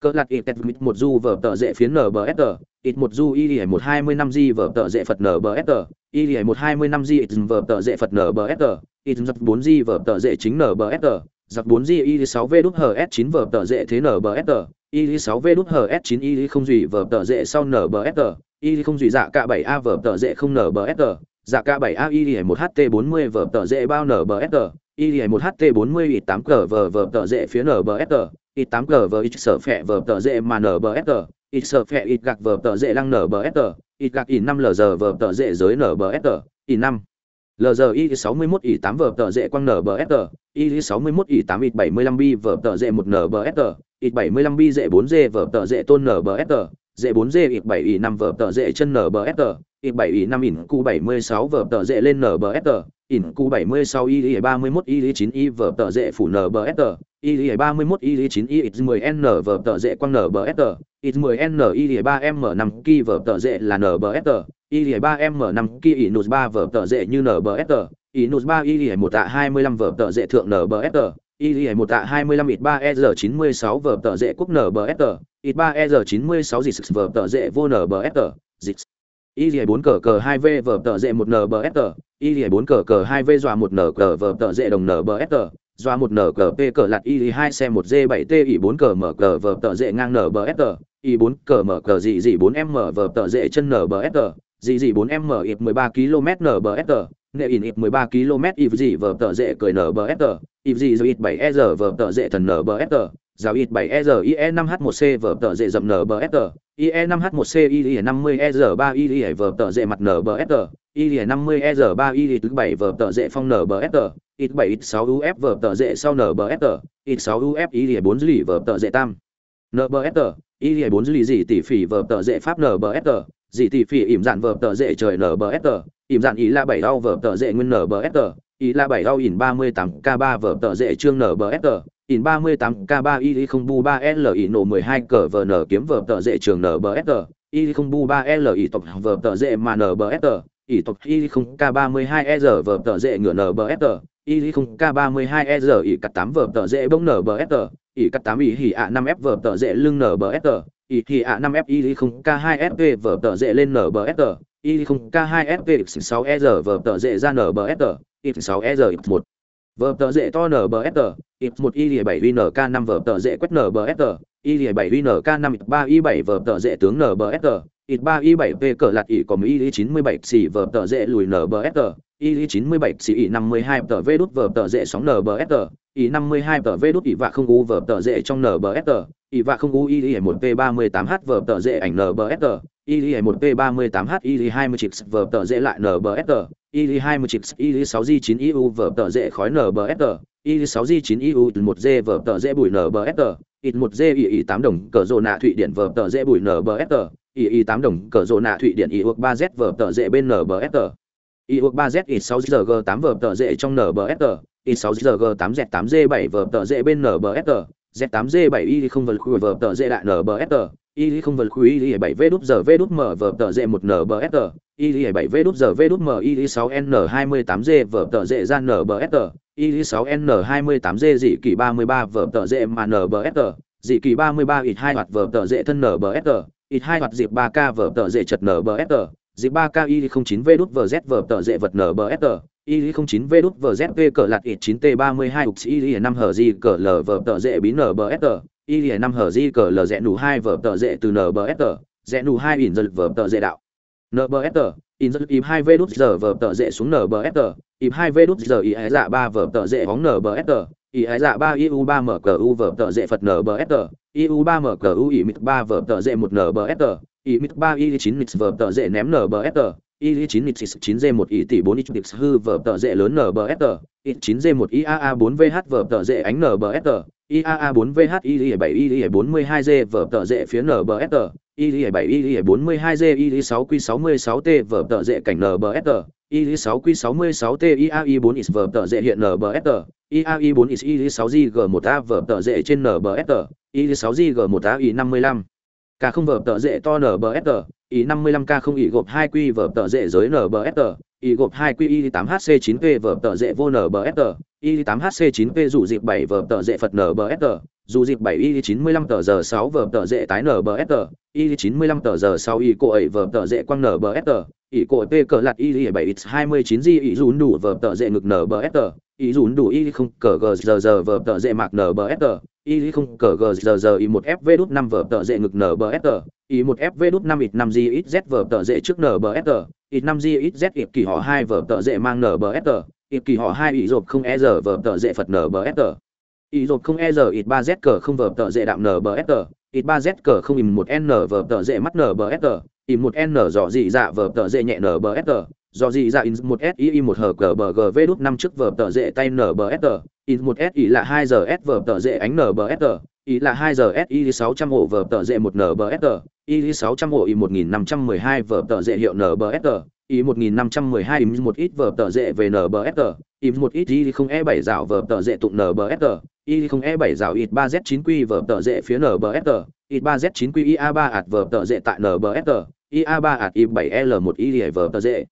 cơ lạc ít tẹt một du vở tờ dệ phiến nbsr ít một du y một hai mươi năm di vở tờ dệ phật nbsr y một hai mươi năm di ít vở tờ dệ phật nbsr ít giặc bốn di vở tờ dệ chính nbsr giặc bốn di y sáu v đúc hs chín vở tờ dệ thế nbsr y sáu v đúc hs chín y không dùy vở tờ dệ sau nbsr y không dùy dạ cả bảy a vở tờ dệ không nbsr dạ ca bảy a y một ht bốn mươi vở tờ dễ bao nbsr y một ht bốn mươi ít tám cờ vở vở tờ dễ phía nbsr ít tám cờ vở ít sở phẹ vở tờ dễ mà nbsr ít sở phẹ ít gạc vờ tờ dễ lăng nở bờ s ít gạc in năm lờ giờ vờ tờ dễ giới nở bờ s in năm lờ giờ y sáu mươi mốt y tám vờ tờ dễ quăng nở bờ s y sáu mươi mốt y tám ít bảy mươi lăm bi vờ tờ dễ một nở bờ s ít bảy mươi lăm bi dễ bốn dê vờ tờ dễ tôn nở bờ s dễ bốn d ít bảy y năm vờ tờ dễ chân nở bờ s ít bảy y năm ỉn cu bảy mươi sáu tờ dễ lên nở s ỉn cu bảy mươi sáu y ba mươi mốt y chín y vờ tờ dễ phủ nở bờ s y ba mươi mốt y chín y ít mười n vờ tờ dễ quăng nở bờ s ít 10 n y 3 m 5 ki vở tờ dễ là nbsr y 3 m 5 ki y 3 vở tờ dễ như nbsr y 3 y 1 tạ 25 vở tờ dễ thượng nbsr y một tạ 25 ít ba e 96 vở tờ dệ quốc nbsr ít ba e 96 dịch vở tờ dệ vô nbsr dịt y bốn cờ cờ hai v vở tờ dễ một nở bờ sờ y bốn cờ cờ hai v dọa một nở cờ vở tờ dệ đồng nbsr doa một nở cờ p cờ lạt y hai xe một d bảy t. Y bốn cờ mở cờ vở tờ dệ ngang nở bờ sờ y bốn cờ mở cờ dị dị bốn m vở tờ dệ chân nở bờ sờ dị dị bốn m ít mười ba km nở bờ sờ nệ in ít mười ba km, ịp dị vở tờ dễ cười nở bờ s ịp dị dị ít bảy e giờ vở tờ dễ thần nở bờ s giáo ít bảy e giờ ie năm h một c vở tờ dễ dậm nở bờ s ie năm h một c ie năm mươi e giờ ba ie vở tờ dễ mặt nở bờ s ie năm mươi e giờ ba ie thứ bảy vở tờ dễ phong nở bờ s ít bảy, ít sáu uf vở tờ dễ sau nbsr ít sáu uf y lìa bốn lì vở tờ dễ tam. Nbsr y ie bốn lì gì tỷ phỉ vở tờ dễ pháp nbsr dị tỷ phỉ ỉm dạn vở tờ dễ trời nbsr ỉm dạn ý là bảy đau vở tờ dễ nguyên nbsr ý là bảy đau ỉn ba mươi tám k ba vở tờ dễ trương nbsr ỉn ba mươi tám k ba y không bu ba l ỉ nổ mười hai cờ vờ n kiếm vở tờ dễ trường nbsr y không bu ba l ỉ tộc vở tờ dễ mà nbsr ỉ tộc y không k ba mươi hai e giờ vở tờ dệ ngựa nbsr y không k 32 e giờ ỉ cắt tám vở tờ dễ bông nở bờ ỉ cắt tám ỉ hỉ ạ năm f vở tờ dễ lưng nở bờ s ỉ hỉ ạ năm f y không k 2 v vở tờ dễ lên nở bờ s y không k 2 fp 6 e r vở tờ dễ ra nở bờ s y sáu e r một. Vở tờ dễ to nở bờ s y một y lì bảy n k năm vở tờ dễ quét nở bờ s y lì bảy n k 5 3 y bảy vở tờ dễ tướng nở bờ s ít ba y bảy p cờ lạt ỉ có mỹ Y chín mươi bảy xì vờ tờ dễ lùi nbsg y chín mươi bảy xì ỉ năm mươi hai tờ v đút vờ tờ dễ sóng nbsg Y năm mươi hai tờ v đút ỉ vạ không u vờ tờ dễ trong nbsg ỉ vạ không u y một p ba mươi tám h vờ tờ dễ ảnh nbsg y một p ba mươi tám h y hai mươi chips vờ tờ dễ lại nbsg y hai mươi chips y sáu g chín Y U vờ tờ dễ khói nbsg y sáu g chín y eu một g vờ tờ dễ bụi nbsg ít một g ỉ tám đồng cờ rồ nạ thụy điển vờ tờ dễ bụi nbsg y y tám đồng cờ rộ nạ thụy điện y 3 z vở tờ dễ bên nbsr i uk 3 z ít 6 g tám vở tờ dễ trong nbsr ít 6 g tám z tám g 7 vở tờ dễ bên nbsr z tám g 7 y không vờ khuỷu vở tờ dễ đại nbsr y không vờ khuỷu y bảy v đút giờ v đút m vở tờ dễ một nbsr y bảy v đút giờ v đút mở y sáu n 28 g vở tờ dễ ra nbsr y 6 n 28 g dị kỳ 33 vở tờ dễ mà nbsr dị kỳ 33 ít hai hoạt vở tờ dễ thân nbsr ít 2 hoạt dịp 3 k vở tờ dễ chật nbsr dịp ba k y không chín v đút vờ z vở tờ dễ vật nbsr y không chín v đút vờ z v cờ lạt ít chín t ba mươi hai y năm hở di cờ l vở tờ dễ bí nbsr y năm hở di cờ l rẽ nụ hai vở tờ dễ từ nbsr rẽ nụ hai ỉn giật vở tờ dễ đạo. Nbsr in giật ìm hai v đút giờ vở tờ dễ xuống nbsr ìm hai v đút giờ y e dạ ba vở tờ dễ bóng nbsr ý ái dạ ba iu ba mở cờ u vở tờ dễ phật nbsr iu ba mở cờ u ý mít ba vở tờ dễ một nbsr ý mít ba ý chín mít vở tờ dễ ném nbsr y chín mít chín g một y tỷ bốn y x hư vở tờ dễ lớn nbsr y chín g một iaa bốn vh vở tờ dễ ánh nbsr iaa bốn vh y bảy y bốn mươi hai g vở tờ dễ phía nbsr y bảy y bốn mươi hai g y sáu q sáu mươi sáu t vở tờ dễ cảnh nbsr IL6Q66TIAI4ISVT dễ hiện NBST, i4is6g1tavờt dễ trên NBST, IL6GG1AI55. K0VT dễ to NBST, i55k không i gộp 2Q dễ giới NBST, I gộp 2Q8HC9P VT dễ vô NBST, I8HC9P rủ dịp 7 VT dễ Phật NBST, dù dịp 7 y 95 tờ giờ 6 vở tờ dễ tái nở bờ sờ y 95 tờ giờ 6 y cô ấy vở tờ dễ quăng nở bờ sờ y cô ấy cờ lạt y 7 x 29 g y dùn đủ vở tờ dễ ngực nở bờ sờ y dùn đủ y không cờ g giờ giờ vở tờ dễ mạc nở bờ sờ y không cờ g giờ giờ y 1 fv đút 5 vở tờ dễ ngực nở bờ sờ y 1 fv đút 5 x 5 di ít z vở tờ dễ trước nở bờ sờ y 5 g xz ịp kỳ họ 2 vở tờ dễ mang nở NBSR, ịp kỳ họ 2 y rộp không e giờ vở tờ dễ phật nở bờ sờ ý rột không e giờ, ít ba z cờ không vờ tợ dễ đạm nbsr ít ba z cờ không im một n vờ tợ dễ mắt nbsr im một n dò dị dạ vờ tợ dễ nhẹ nbsr dò dị dạ in một s i một hờ cờ bờ v đút năm trước vờ tợ dễ tay nbsr in một s i là hai giờ s vờ tợ dễ ánh nbsr i là hai giờ s i sáu trăm ổ vờ tợ dễ một nbsr i sáu trăm ổ i một nghìn năm trăm mười hai vờ tợ dễ hiệu nbsr i một nghìn năm trăm mười hai im một ít vở tờ dệ về nbsr im một ít y không e 7 rào vở tờ dệ tụng nbsr y không e 7 rào ít 3 z 9 q vở tờ dệ phía nbsr ít 3 z 9 q ia 3 ạt vở tờ dệ tại nbsr ia 3 ạt i 7 l 1 y vở tờ dệ.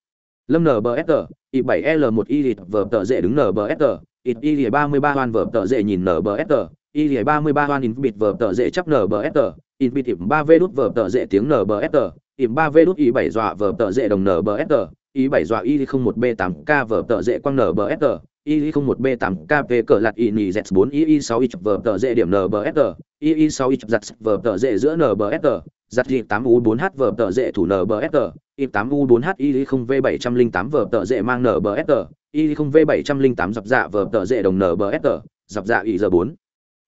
lâm nbsr i 7 l 1 y vở tờ dệ đứng nbsr ít y 33 hoan vở tờ dệ nhìn nbsr y 33 hoan in bịt vở tờ dệ chấp nbsr in bịt 3 v đút vở tờ dệ tiếng nbsr ỉm 3 v đút y 7 dọa vở tợ dễ đồng nở bờ s y 7 dọa y 01 b 8 k vở tợ dễ quang s y 01 b 8 v cờ lạt y nì z 4 y 6 h vở tợ dễ điểm nở bờ s y 6 h giặt vở tợ dễ giữa nở bờ s giặt y 8 u 4 h vở tợ dễ thủ nở bờ s y 8 u 4 h y 0 v 708 vở tợ dễ mang nở bờ s y 0 v 708 dập dạ vở tợ dễ đồng nở bờ s dập dạ y giờ 4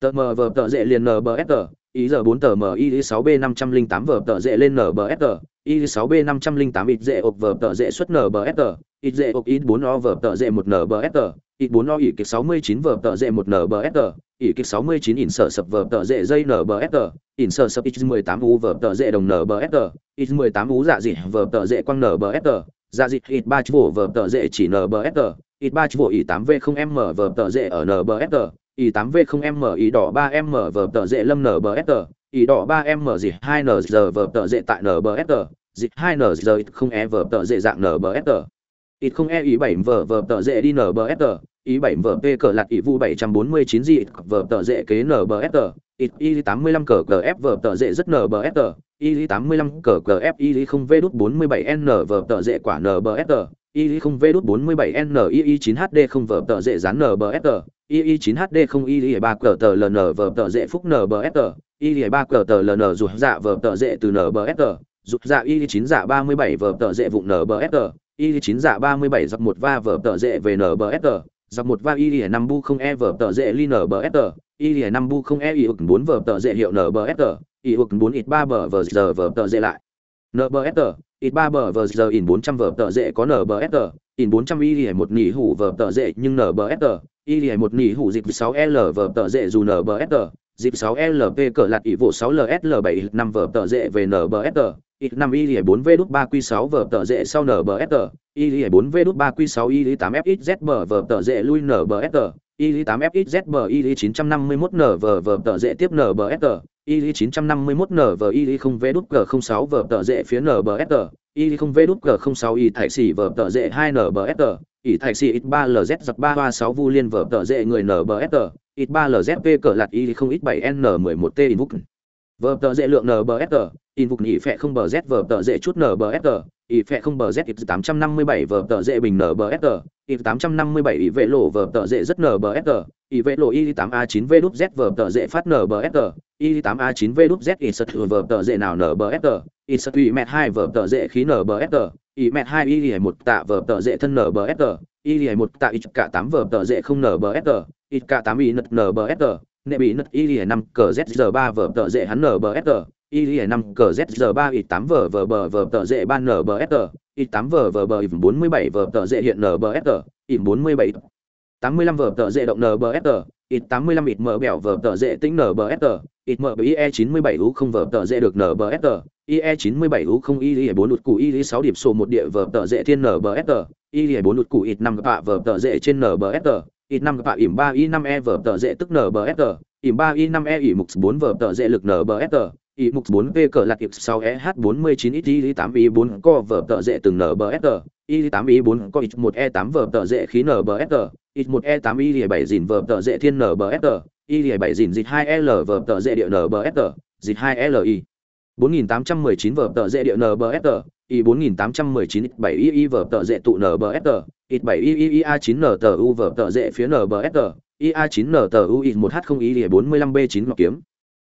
tờ mờ vở tợ dễ liền nở bờ s ý giờ 4 tờ m y 6 b 508 vở tờ dễ lên nbsr y 6 b 508 ít dễ ộp vở tờ dễ xuất nbsr ít dễ ộp ít 4 o vở tờ dễ một nbsr ít 4 o ỉ kịch 69 vở tờ dễ một nbsr ỉ kịch 69 in sở sập vở tờ dễ dây nbsr in sở sập ít 18 u vở tờ dễ đồng nbsr ít 18 u dạ dị vở tờ dễ quăng nbsr dạ dị ít 3 chvổ vở tờ dễ chỉ nbsr ít 3 chvổ ỉ 8 v 0 m vở tờ dễ ở nbsr i 8 v 0 m y đỏ 3 m v tờ dễ lâm nở bờ s i đỏ 3 m dỉ 2 n giờ v tờ dễ tại nở bờ s dỉ 2 n giờ không e v tờ dễ dạng nở bờ s ít không e ý 7 v v tờ dễ đi nở bờ s ý 7 v p cờ lạc ý vu 749 dị v tờ dễ kế nở bờ s ít y 85 cờ cờ f v tờ dễ rất nở bờ s y 85 cờ cờ f y 0 v đút 47 n v tờ dễ quả nở bờ s y 0 v đút 47 n y 9 hd 0 v tờ dễ dán nở bờ s ii 9 hd 0 ii 3 cờ tờ ln vở tờ dễ phúc nbsr y ba cờ tờ ln dù dạ vở tờ dễ từ nbsr dù dạ y chín dạ ba mươi tờ dễ vụng nbsr y chín dạ ba mươi bảy giặc một va vở tờ dễ về nbsr giặc một va y năm bu không e vở tờ dễ li nbsr y năm bu không e y ực bốn tờ dễ hiệu nbsr y ực bốn ít ba bờ vờ giờ vở tờ dễ lại. Nbsr ít ba bờ vờ giờ in bốn trăm tờ dễ có nbsr in bốn trăm y một nỉ hủ vở tờ dễ nhưng nbsr y một nỉ hủ dịp 6 l vở tờ dễ dù nbsr dịp 6 lp cỡ lạt ỷ vụ 6 lsl 7 5 vở tờ dễ về nbsr ít năm y bốn v đút ba q sáu vở tờ dễ sau nbsr y bốn v đút ba q sáu y 8 fxz bờ vở tờ dễ lui nbsr y 8 fxz bờ y 951 n vở vở tờ dễ tiếp nbsr y 951 n vở y không v đút g 06 vở tờ dễ phía nbsr y không v đút g 06 y thải xỉ vở tờ dễ hai nbsr y thải xỉ ít ba lz giặc 336 vu liên vở tờ dễ người nbsr ít ba lzp cỡ lạt y không ít bảy n 11 t inbook vở tờ dễ lượng nbsr in vục nhị phẹ không bờ z vờ tờ dễ chút nở bờ sờ ỉ phẹ không bờ z ít tám trăm năm mươi bảy vờ tờ dễ bình nở bờ sờ ít tám trăm năm mươi bảy ỉ vệ lộ vờ tờ dễ rất nở bờ sờ ỉ vệ lộ y tám a chín v đúp z vờ tờ dễ phát nở bờ sờ y tám a chín v đúp z ít sật vờ tờ dễ nào nở bờ sờ ít sật ủy mẹt hai vờ tờ dễ khí nở bờ sờ ỉ mẹt hai y hải một tạ vờ tờ dễ thân nở bờ sờ y hải một tạ ít cả tám vờ tờ dễ không nở bờ sờ ít cả tám y nở bờ sờ nệ bị nứt y hải năm cờ z giờ ba vờ tờ dễ hắn nở bờ sờ y năm cờ z 3 ít tám vờ vờ bờ vờ tờ dễ ban nbsr ít tám vờ vờ bờ 47 vở tờ dễ hiện nbsr ít 47 85 vở tờ dễ động nbsr ít 85 ít mở bẻo vờ tờ dễ tính nbsr ít mở ie 97 u không vờ tờ dễ được nbsr ie 97 u không y 4 lụt cụ y sáu điểm số một địa vờ tờ dễ thiên nbsr y bốn lụt cụ ít năm bạ vờ tờ dễ trên nbsr ít năm bạ ỉm ba y năm e vờ tờ dễ tức nbsr ỉm ba y năm e ỉ mục bốn vờ tờ dễ lực nbsr y mục bốn v cờ lạc kịp sáu e h bốn mươi chín ít y tám y bốn co vở tờ dễ từng nbsr y tám y bốn co ít một e tám vở tờ dễ khí nbsr ít một e tám y bảy dìn vở tờ dễ thiên nbsr y 7 dìn dịch 2 l vở tờ dễ địa nbsr dịch 2 li 4819 vở tờ dễ địa nbsr y 4819 7 y vở tờ dễ tụ nbsr y 7 y a 9 n tờ u vở tờ dễ phía nbsr y a 9 n tờ u y 1 h 0 y 45 b 9 ngọc kiếm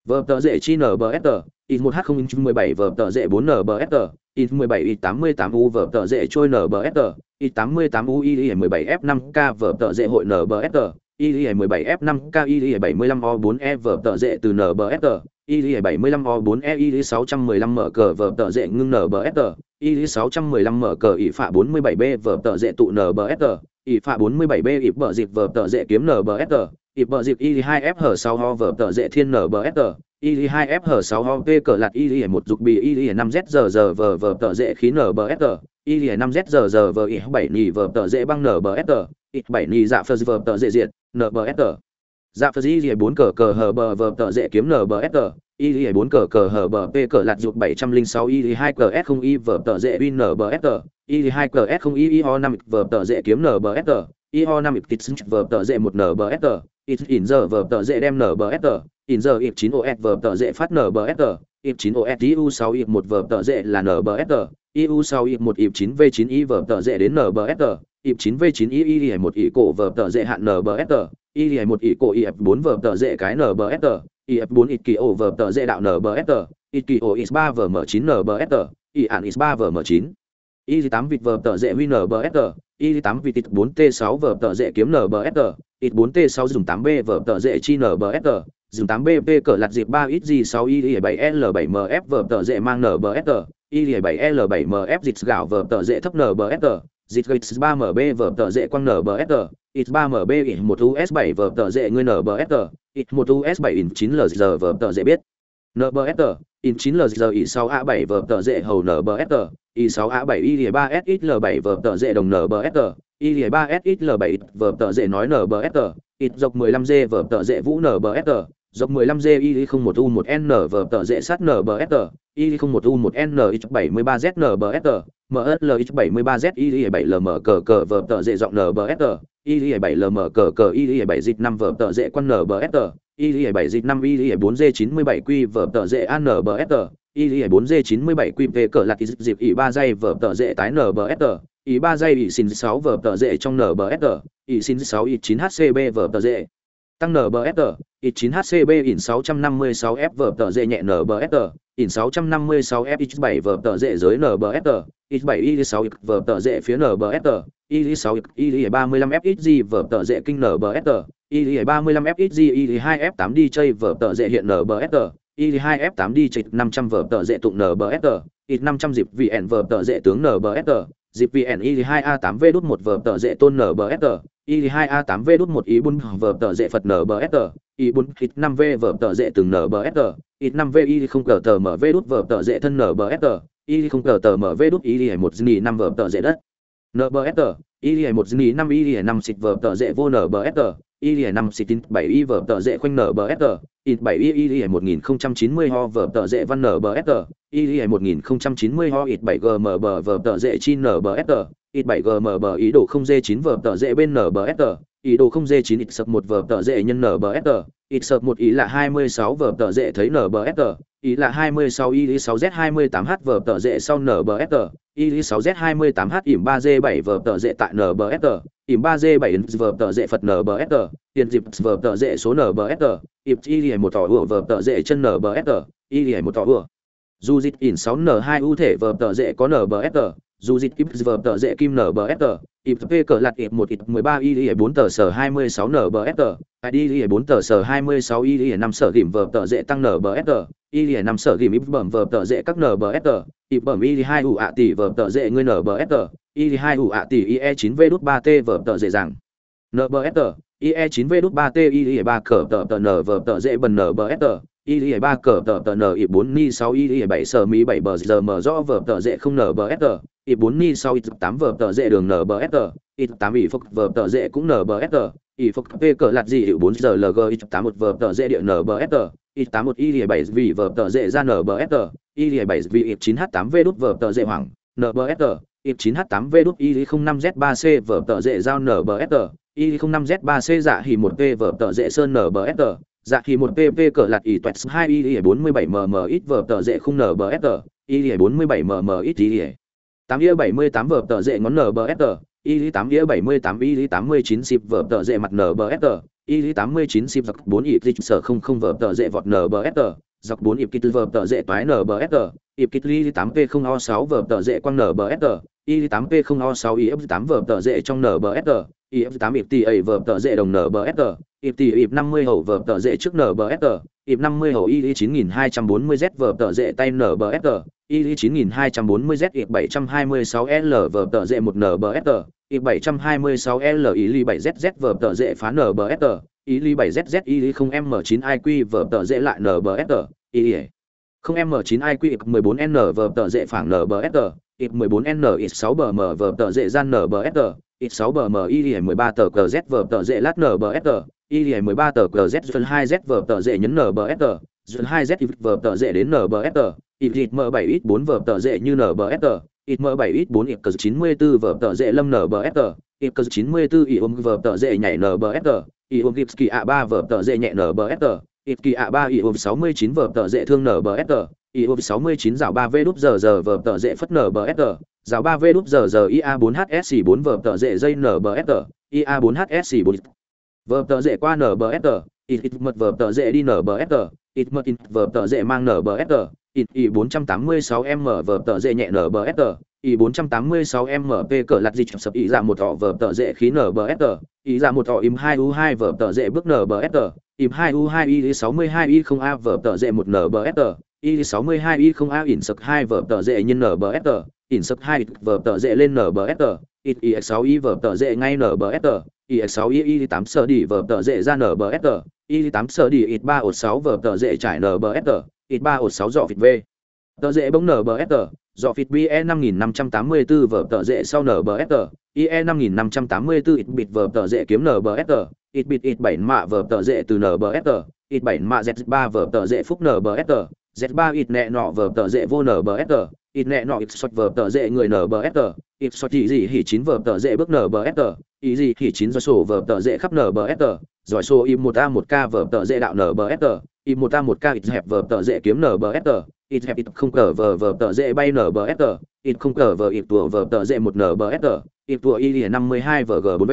vờ tờ dễ chi nbsr in 1 h 0 17 vở tờ dễ 4 nbsr y 17 mươi 88 u vờ tờ dễ trôi nbsr y 88 u y 17 f 5 k vờ tờ dễ hội nbsr y 17 f 5 k y 75 o 4 e vờ tờ dễ từ nbsr y 75 o 4 e y 615 mở cờ vờ tờ dễ ngưng nbsr y 615 mở cờ ỷ phạ 47 b vờ tờ dễ tụ nbsr ỷ phạ 47 b ịp bờ dịp vở tờ dễ kiếm nbsr ịp bờ dịp y2f6 ho vở tờ dễ thiên nbsr y 2 f hở 6 ho p cờ lạt y một dục bì y 5 z giờ giờ vờ vờ tờ dễ khí nbsr y 5 z giờ giờ vờ y 7 nhì vờ tờ dễ băng nbsr y 7 nhì dạ phơ vờ tờ dễ diệt nbsr dạ phơ y 4 cờ cờ hờ bờ vờ tờ dễ kiếm nbsr y 4 cờ cờ hờ bờ p cờ lạt dục 706 y 2 cờ s 0 y vờ tờ dễ win nbsr y 2 cờ s 0 y y ho 5 vờ tờ dễ kiếm nbsr y ho 5 tít vờ tờ dễ 1 nbsr ít in giờ vở tờ dễ đem nbsr in giờ ít 9 os vở tờ dễ phát nbsr ít 9 os iu 6 ít 1 vở tờ dễ là nbsr iu 6 ít 1 ít 9 v 9 y vở tờ dễ đến nbsr ít 9 v 9 y i 1 i cổ vở tờ dễ hạn nbsr i 1 i cổ if 4 vở tờ dễ cái nbsr if 4 ít kỳ ổ vở tờ dễ đạo nbsr ít kỳ ổ is 3 vở m 9 nbsr i an is 3 vở m 9 y 8 vịt vở tờ dễ win nbsr y 8 vịt 4 t 6 vở tờ dễ kiếm nbsr ít 4 t 6 dùng 8 b vở tờ dễ chi nbsr dùng 8 bp cỡ lặt dịp 3 ít gì 6 y 7 l 7 mf vở tờ dễ mang nbsr y 7 l 7 mf dịch gạo vở tờ dễ thấp nbsr dịch gây 3 mb vở tờ dễ quăng nbsr ít 3 mb ít 1 us 7 vở tờ dễ ngươi nbsr ít 1 us 7 in 9 lg vở tờ dễ biết nbsr in 9 lg ít 6 a 7 vở tờ dễ hầu nbsr y 6 a 7 y 3 s ít l 7 vở tờ dễ đồng nbsr y 3 s ít l 7 vở tờ dễ nói nbsr ít dọc 15 g vở tờ dễ vũ nbsr dọc 15 g i 01 u 1 n vở tờ dễ sát nbsr i 01 u 1 n ít 73 z nbsr MSL X73Z i 7 lm cờ cờ vở tờ dễ giọng NBSR, Y7LM cờ cờ i 7 dịch 5 vở tờ dễ quân NBSR, Y7 dịch 5 Y4G97Q vở tờ dễ ANBSR, Y4G97Q về cờ kỳ dịp Y3 giây vở tờ dễ tái NBSR, Y3 giây Y xin 6 vở tờ dễ trong NBSR, Y xin 6 Y9HCB vở tờ dễ tăng NBSR, Y9HCB in 656F vở tờ dễ nhẹ NBSR, in 656F X7 vở tờ dễ giới NBSR, X7 Y6 vở tờ dễ phía NBSR, Y6 Y35F XG vở tờ dễ kinh NBSR, Y35F XG Y2F8 DJ vở tờ dễ hiện NBSR, Y2F8 DJ 500 vở tờ dễ tụng NBSR, X500 dịp VN vở tờ dễ tướng NBSR, GPN Y2A8V đút 1 vở tờ dệ tôn NBSR, Y2A8V đút 1 ý 4 vở tờ dệ Phật NBSR, Y4 X5V vở tờ dệ từng NBSR, X5V Y không cờ tờ MV đút vở tờ dệ thân NBSR, Y không cờ tờ MV đút Y 1 zini 5 vở tờ dệ đất. NBSR, Y 1 zini 5 Y 5 xịt vở tờ dệ vô NBSR, Y 5 xịt 7 Y vở tờ dễ khoanh NBSR, Y 7 Y Y 1090 ho vở tờ dễ văn NBSR, Y 1090 ho Y 7 GM bờ vở tờ dễ chi NBSR, Y 7 GM bờ ý đồ không D9 vở tờ dễ bên NBSR, ý đồ không dê chín ít sập một vở tờ dễ nhân n b nbfr ít sập một ý là hai mươi sáu vở tờ dễ thấy n b nbfr ý là hai mươi sáu ý sáu z hai mươi tám h vở tờ dễ sau n b nbfr ý sáu z hai mươi tám h ỉm ba d bảy vở tờ dễ tại n b nbfr ỉm ba d bảy vở tờ dễ phật n b nbfr tiền dịp vở tờ dễ số n b s ịp y một tỏ ủa vở tờ dễ chân n b nbfr y một tỏ ủa dù dịch ỉn 6 n 2 ưu thể vờ tờ dễ có nbsr dù dịch kim vờ tờ dễ kim nbsr ỉm p cờ lạt ỉm 1 ít 13 y 4 tờ sở 26 nbsr id y 4 tờ sở 26 y 5 sở ỉm vờ tờ dễ tăng nbsr y năm sở ghim ít bẩm vờ tờ dễ các nbsr ít bẩm y hai ủ ạ tỷ vờ tờ dễ ngươi nbsr y hai ủ ạ tỷ ie 9 v đút 3 t vờ tờ dễ rằng nbsr ie 9 v đút 3 t y e 3 cờ tờ tờ n vở tờ dễ bần nbsr y ba cờ tờ tờ n y 4 ni 6 y 7 sờ mi bảy bờ giờ mở rõ vở tờ dễ không nbsr y 4 ni 6 y 8 vở tờ dễ đường nbsr y 8 y phục vở tờ dễ cũng nbsr y phục p cờ lạt gì 4 giờ lg y 8 một vở tờ dễ điện nbsr y 81 y 7 vì vở tờ dễ ra nbsr y 7 vì y 9 h 8 v đút vở tờ dễ hoảng nbsr y 9 h 8 v đút y 05 z 3 c vở tờ dễ giao nbsr y 05 z 3 c dạ hỉ một p vở tờ dễ sơn nbsr dạ hỉ một pp cỡ lạt ỉ toẹt hai y 47 mm ít vở tờ dễ không nbsr y 47 mm ít y 8 y 78 vở tờ dễ ngón nbsr y 8 y 78 y 89 xịp vở tờ dễ mặt nbsr y 89 xịp giặc 4 y dịch sở không không vở tờ dễ vọt nbsr dọc 4 ịp kít vở tờ dễ toái nbsr ịp kít ly 8 p 0 o 6 vở tờ dễ quang nbsr y 8 p 0 o 6 if 8 vở tờ dễ trong nbsr if 8 ịp tỷ vở tờ dễ đồng nbsr ịp tỷ ịp 50 hậu vở tờ dễ trước nbsr ịp 50 hậu y 9240 z vở tờ dễ tay nbsr y 9240 z if 726 l vở tờ dễ một nbsr ịp 726 l y 7 zz vở tờ dễ phá nbsr ý lý 7ZZ ý lý 0M9 IQ vở tờ dễ lại NBSR, ý lý 0M9 IQ 14N vở tờ dễ phản NBSR, ít 14N ít 6BM vở tờ dễ gian NBSR, ít 6BM ý mười 13 tờ k z vờ tờ dễ lát NBSR, ý mười 13 tờ QZ dân 2Z vờ tờ dễ nhấn nở bờ s tờ dần 2Z vờ tờ dễ đến NBSR, ít M7X4 vờ tờ dễ như NBSR, ít M7X4 ít 94 vờ tờ dễ lâm NBSR, ít 94 ít ôm vờ tờ dễ nhảy nờ bờ s tờ ít ôm kỳ A3 vờ tờ dễ nhẹ n b s tờ ít kỳ A3 mươi 69 vờ tờ dễ thương NBSR, Iom 69 rào 3V đúp giờ giờ vờ tờ dễ phất tờ rào 3V đúp giờ giờ IA4HSC 4 vở tờ dễ dây NBSR, IA4HSC 4 vở tờ dễ qua NBSR, ít ít mật vở tờ dễ đi NBSR, ít mật in vở tờ dễ mang NBSR, ít i 486M vở tờ dễ nhẹ NBSR, i 486MP cỡ lạt dịch sập ý ra một thọ vở tờ dễ khí NBSR, ý ra một thọ im 2U2 vở tờ dễ bước NBSR, im 2U2 i 62 i 0 A vở tờ dễ một NBSR, y 62 y 0 A ỉn sực 2 vở tờ dễ nhân NBSR, ỉn sực 2 vở tờ dễ lên NBSR, ít i 6 y vở tờ dễ ngay NBSR, y 6 y y 8 sở đi vở tờ dễ ra NBSR, y 8 sở đi ít 3 ột 6 vở tờ dễ trải NBSR, ít 3 ột 6 dọ vịt V. Tờ dễ bóng NBSR, do fit BE 5584 vở tờ dễ sau NBSR, IE 5584 ít bịt vở tờ dễ kiếm NBSR, ít bịt ít 7 mạ vở tờ dễ từ NBSR, ít 7 mạ Z3 vở tờ dễ phúc NBSR, Z3 ít nẹ nọ vở tờ dễ vô nở bờ sờ ít nẹ nọ ít sọt vở tờ dễ người nở bờ sờ ít sọt gì gì hỉ chín vở tờ dễ bước nở bờ sờ ý gì hỉ chín do sổ vở tờ dễ khắp nở bờ sờ giỏi số im 1A1K vở tờ dễ đạo nở bờ sờ im 1A1K ít hẹp vở tờ dễ kiếm nở bờ sờ ít hẹp ít không cờ vờ vờ tờ dễ bay nở bờ sờ ít không cờ vờ ít tùa vờ tờ dễ một nở bờ sờ ít tùa y lìa năm mươi hai vg bốn b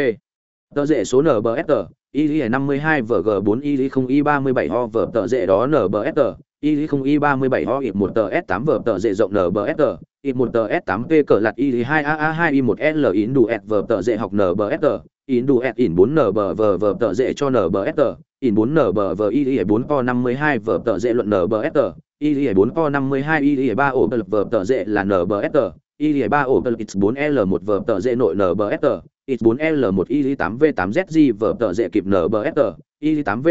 tờ dễ số nở bờ sờ y lìa năm mươi hai vg bốn y lìa không y ba mươi bảy ho vờ tờ dễ đó nở bờ sờ y không y ba mươi bảy ho ít một tờ s tám vờ tờ dễ rộng nbsr ít một tờ s tám p cờ lạt y lìa hai a hai y một l in đủ s vờ tờ dễ học nbsr in đủ s in bốn nb vờ vờ tờ dễ cho nbsr in bốn nb vờ y lìa bốn o năm mươi hai vờ tờ dễ luận nbsr y 4 o 52 y 3 ổ bật vở tờ dễ là nbsr y 3 ổ bật x 4 l 1 vở tờ dễ nội nbsr x 4 l 1 y 8 v 8 zg vở tờ dễ kịp nbsr y 8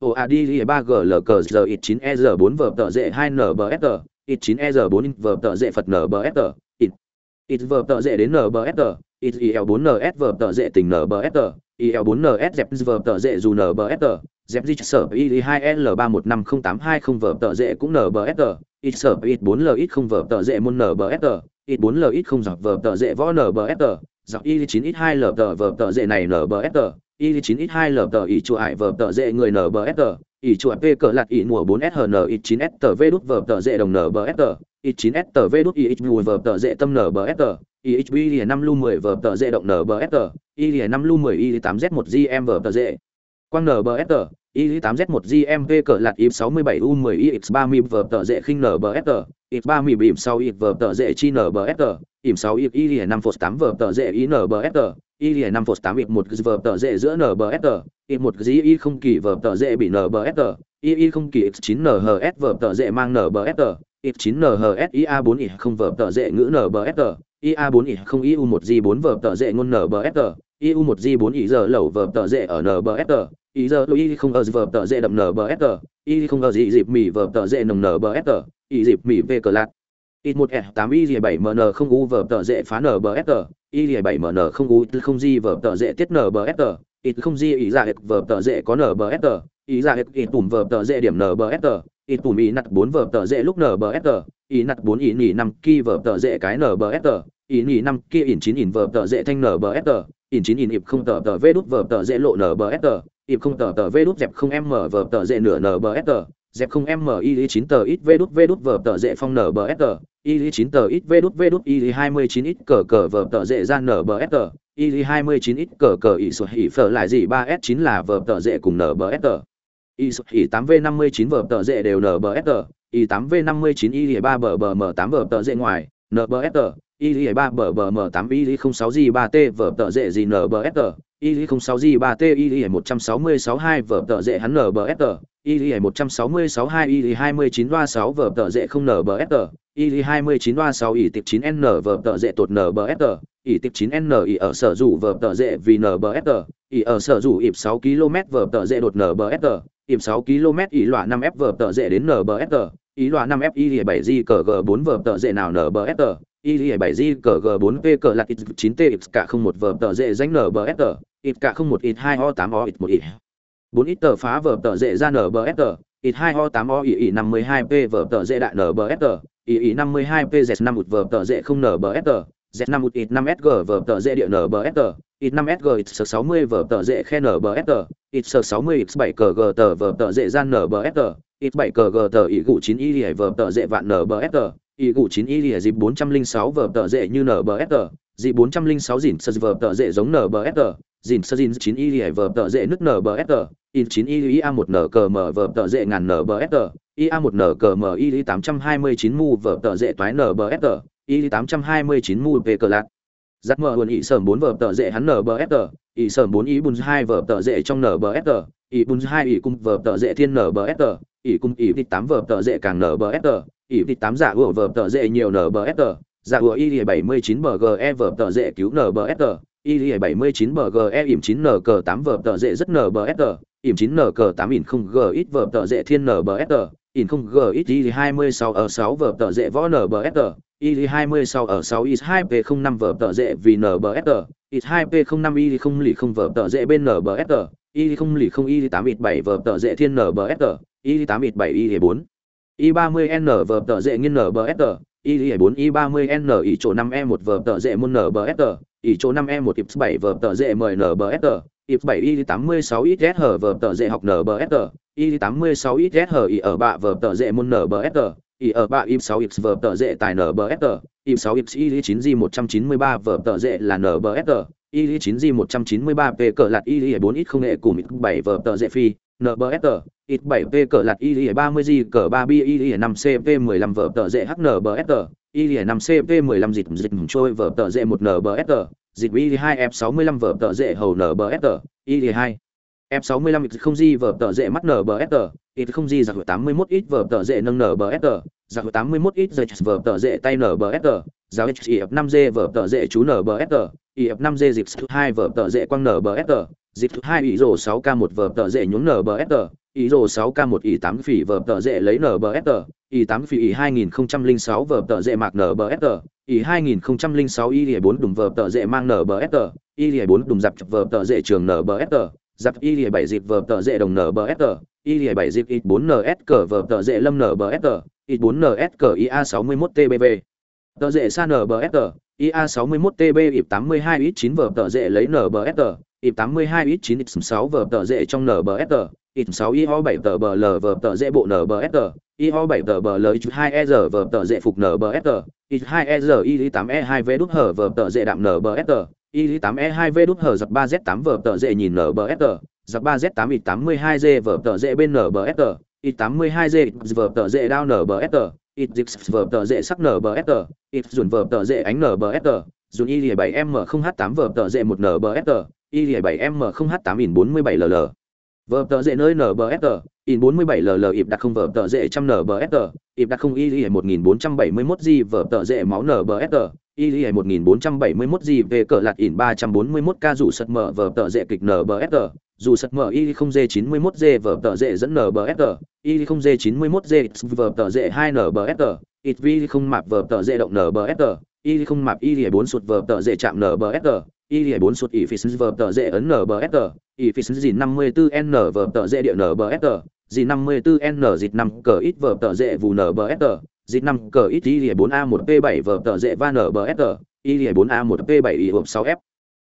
v 8 zg y 3 gl cờ giờ nbsr ổ ad y 3 gl cờ giờ x 9 e 4 vở tờ dễ 2 nbsr x 9 e 4 vở tờ dễ phật nbsr x vở tờ dễ đến nbsr x il 4 ns vở tờ dễ tình nbsr il 4 ns dẹp vở tờ dễ dù nbsr dẹp di sở i 2 l 3150820 vở tờ dễ cũng nbsr ít sở ít 4 l ít không vở tờ dễ môn nbsr ít 4 l ít không dọc vở tờ dễ võ nbsr dọc i 9 ít 2 l tờ vở tờ dễ này nbsr i 9 ít 2 l tờ ý chủ ải vờ tờ dễ người nbsr ý chùa p cờ lạt ý mùa bốn s hn ít chín s tờ v đút vờ tờ dễ đồng nbsr ít chín s tờ v đút i ít mùa vở tờ dễ tâm nbsr IHB lìa năm lu mười vờ tờ dễ động NBSR, I lìa năm lu 10 I 8Z1 GM vờ tờ dễ. Quang NBSR, I8Z1GMP cỡ lạt IP67U10IX3MIB vở tờ dễ khinh NBSR, IP3MIB ỉm sau IP vờ tờ dễ chi NBSR, ỉm sáu ịp, y lìa năm phột tám vở tờ dễ ý tờ, y lìa năm phột tám ịp, một vở tờ dễ giữa nbsr y một dĩ y không kỳ vở tờ dễ bị nbsr y y không kỳ x chín nhs vở tờ dễ mang nbsr y chín nhs a bốn y không vở tờ dễ ngữ nbsr a bốn y không iu một g bốn vở tờ dễ ngôn nbsr u một g bốn y giờ lẩu vở tờ dễ ở nbsr y giờ lôi không ở vở tờ dễ đậm nbsr y không ở dị dịp mỉ vở tờ dễ nồng nbsr y dịp mỉ về cờ lạc ít một f tám y bảy mn không u vở tờ dễ phá nbsr y bảy mn không u không di vở tờ dễ tiết nbsr ít không di ý ra vở tờ dễ có nbsr ý ra ít tùm vở tờ dễ điểm nbsr ít tùm ý nặt bốn vở tờ dễ lúc nbsr ý nặt bốn ý nỉ năm ki vở tờ dễ cái nbsr ý nỉ năm kia ỉn chín ỉn vở tờ dễ thanh nở bờ sờ ỉn chín ỉn ịp không tờ tờ vê đút vở tờ dễ lộ nở bờ sờ ịp không tờ tờ vê đút dẹp không m vở tờ dễ nửa nở bờ sờ dẹp không m y lý chín tờ ít vê đút vê đút vờ tờ dễ phong nở bờ s tờ. y lý chín tờ ít vê đút vê đút y lý hai mươi chín ít cờ cờ vờ tờ dễ ra nở bờ s tờ. y lý hai mươi chín ít cờ cờ ỉ sụt hỉ phở lại gì, ba s chín là vờ tờ dễ cùng nở bờ s tờ. y sụt hỉ tám v năm mươi chín vờ tờ dễ đều nở bờ s tờ. y tám v năm mươi chín y ba bờ bờ m tám vờ tờ dễ ngoài, nở bờ s tờ. y ba bờ bờ m tám y không sáu g ba t vờ tờ dễ gì nở bờ s tờ y không sáu g ba t y một trăm sáu mươi sáu hai vở tờ dễ hắn nbsr y một trăm sáu mươi sáu hai y hai mươi chín ba sáu vở tờ dễ không nbsr y hai mươi chín ba sáu y tiệp chín n vở tờ dễ tột nbsr y tiệp chín n y ở sở dù vở tờ dễ vì nbsr y ở sở dù ịp sáu km vở tờ dễ đột nbsr ịp sáu km y loại năm f vở tờ dễ đến nbsr ý loại năm f y bảy g cờ g bốn vở tờ dễ nào nbsr y bảy g cờ g bốn p cờ lạc ít chín t x cả không một vở tờ dễ danh nbsr ít cả không một ít, hai o tám o ít một ít. Bốn ít tờ phá vở tờ dễ ra nbsr ít hai o tám o y năm mươi hai p vở tờ dễ đại nbsr y năm mươi hai p z năm một vở tờ dễ không nbsr z năm một ít năm sg vở tờ dễ địa nbsr ít năm sg ít sáu mươi vở tờ dễ khe nbsr ít sáu mươi, ít bảy cờ g tờ vở tờ dễ gian tờ. Ít bảy cờ g tờ ý gụ chín y vở tờ dễ vạn nbsr y cụ chín y lìa dịp bốn trăm linh sáu vở tờ dễ như nở bờ bốn dị 406 dìn sơ vở dễ giống nbsr dìn sơ dìn chín y lìa tợ dễ nứt nbsr in chín y a một nở cờ mở dễ ngàn nbsr a một nở cờ mở y tám trăm hai mươi chín mu vở tợ dễ toái nbsr y tám trăm hai mươi chín mu về cờ lạc. Giặc mở hồn ỵ sởm bốn vở tợ dễ hắn nbsr ỵ sởm bốn y bùn hai vở tợ dễ trong nbsr ỵ bùn hai ỵ cung vở tợ dễ thiên nbsr ỵ cung ỵ tám vở tợ dễ càng nbsr ỷ vịt tám giả ủa vờ tợ dễ nhiều nbsr giả ủa y bảy mươi chín bg e vở tờ dễ cứu nbsr y bảy mươi chín bge ỉm chín nk tám vở tờ dễ rất nbsr ỉm chín nk tám ỉn không g ít vở tờ dễ thiên nbsr ỉn không g ít y hai mươi sáu ở sáu vở tờ dễ võ nbsr y hai mươi sáu ở sáu y hai p không năm vở tờ dễ vì nbsr y hai p không năm y không lì không vở tờ dễ bên nbsr y không lì không y tám ít bảy vở tờ dễ thiên nbsr y tám ít bảy y bốn. Y ba mươi n vở tờ dễ nghiên NBSR, I4 I30N ý chỗ 5E1 vở tờ dệ môn NBSR, ý chỗ 5E1 IP7 vở tờ dệ mời NBSR, IP7 I86 XS vở tờ dệ học NBSR, I86 XS I ở bạ vở tờ dệ môn NBSR, I ở bạ IP6X vở tờ dệ tài NBSR, IP6X I9G193 vở tờ dệ là NBSR, I9G193P cỡ lạt I4X không nghệ cùng 7 vở tờ dệ phi, NBSR, ít 7P cỡ lạt y 30G cỡ 3 bi y 5CP 15 vở tờ dễ HNBSR, y 5CP 15 dịch dịch trôi vở tờ dễ 1 NBSR, dịch y 2 F65 vở tờ dễ hầu NBSR, y 2 F65 không di vở tờ dễ mắt NBSR, it không di giặc 81 ít vở tờ dễ nâng NBSR, giặc 81 ít giật vở tờ dễ tay NBSR, giáo HF 5G vở tờ dễ chú NBSR, IF 5G dịch 2 vở tờ dễ quang NBSR, dịch 2 ý rồ 6K1 vở tờ dễ nhún NBSR, ý rồ 6K1 ý 8 phỉ vở tờ dễ lấy NBSR, ý 8 phỉ ý 2006 vở tờ dễ mạc NBSR, ý 2006 ý 4 đùng vở tờ dễ mang NBSR, ý 4 đùng dập vở tờ dễ trường NBSR, dập ý 7 dịp vở tờ dễ đồng NBSR, ý 7 dịp ý 4 NS cờ vở tờ dễ lâm NBSR, ý 4 NS cờ IA 61 TBV. Tờ dễ xa NBSR, IA 61 TB ịp 82 ít 9 vở tờ dễ lấy NBSR, ịp 82 ít 9 ít 6 vở tờ dễ trong NBSR, ít 6 IO 7 tờ bờ lờ vờ tờ dễ bộ NBSR, IO 7 tờ bờ lờ 2 e giờ vờ tờ dễ phục NBSR, ít 2 e giờ I 8 e 2 v đút hở vở tờ dễ đạm NBSR, I 8 e 2 v đút hở giật 3 z 8 vở tờ dễ nhìn NBSR, giật 3 z 8 ít 82 g vở tờ dễ bên NBSR, ít 82 g vở tờ dễ đao NBSR, ít dịch vở tờ dễ sắc NBSR, ít dùn vở tờ dễ ánh NBSR, dùn y 7 m 0 h 8 vở tờ dễ 1 NBSR, I 7 m 0 h 8 in 47 ll vở tờ dễ nơi nbsr in 47 ll ịp đặt không vở tờ dễ trăm nbsr ịp đặt không y 1471 g vở tờ dễ máu nbsr y 1471 g về cờ lạt in 341 ca rủ sật mở vở tờ dễ kịch nbsr dù sật mở Y0G91G vở tờ dễ dẫn nbsr y không d 91 g vở tờ dễ 2 nbsr ít vi không mạp vở tờ dễ động nbsr y không mạp y 4 sụt vở tờ dễ chạm nbsr y 4 sụt y phi vở tờ dễ ấn nbsr y phi gì 54 n vở tờ dễ địa nbsr gì 54 n dịt năm cờ ít vở tờ dễ vù nbsr dịch 5 cờ ít y 4 a một p 7 vở tờ dễ va nbsr y 4 a một p bảy y 6 f.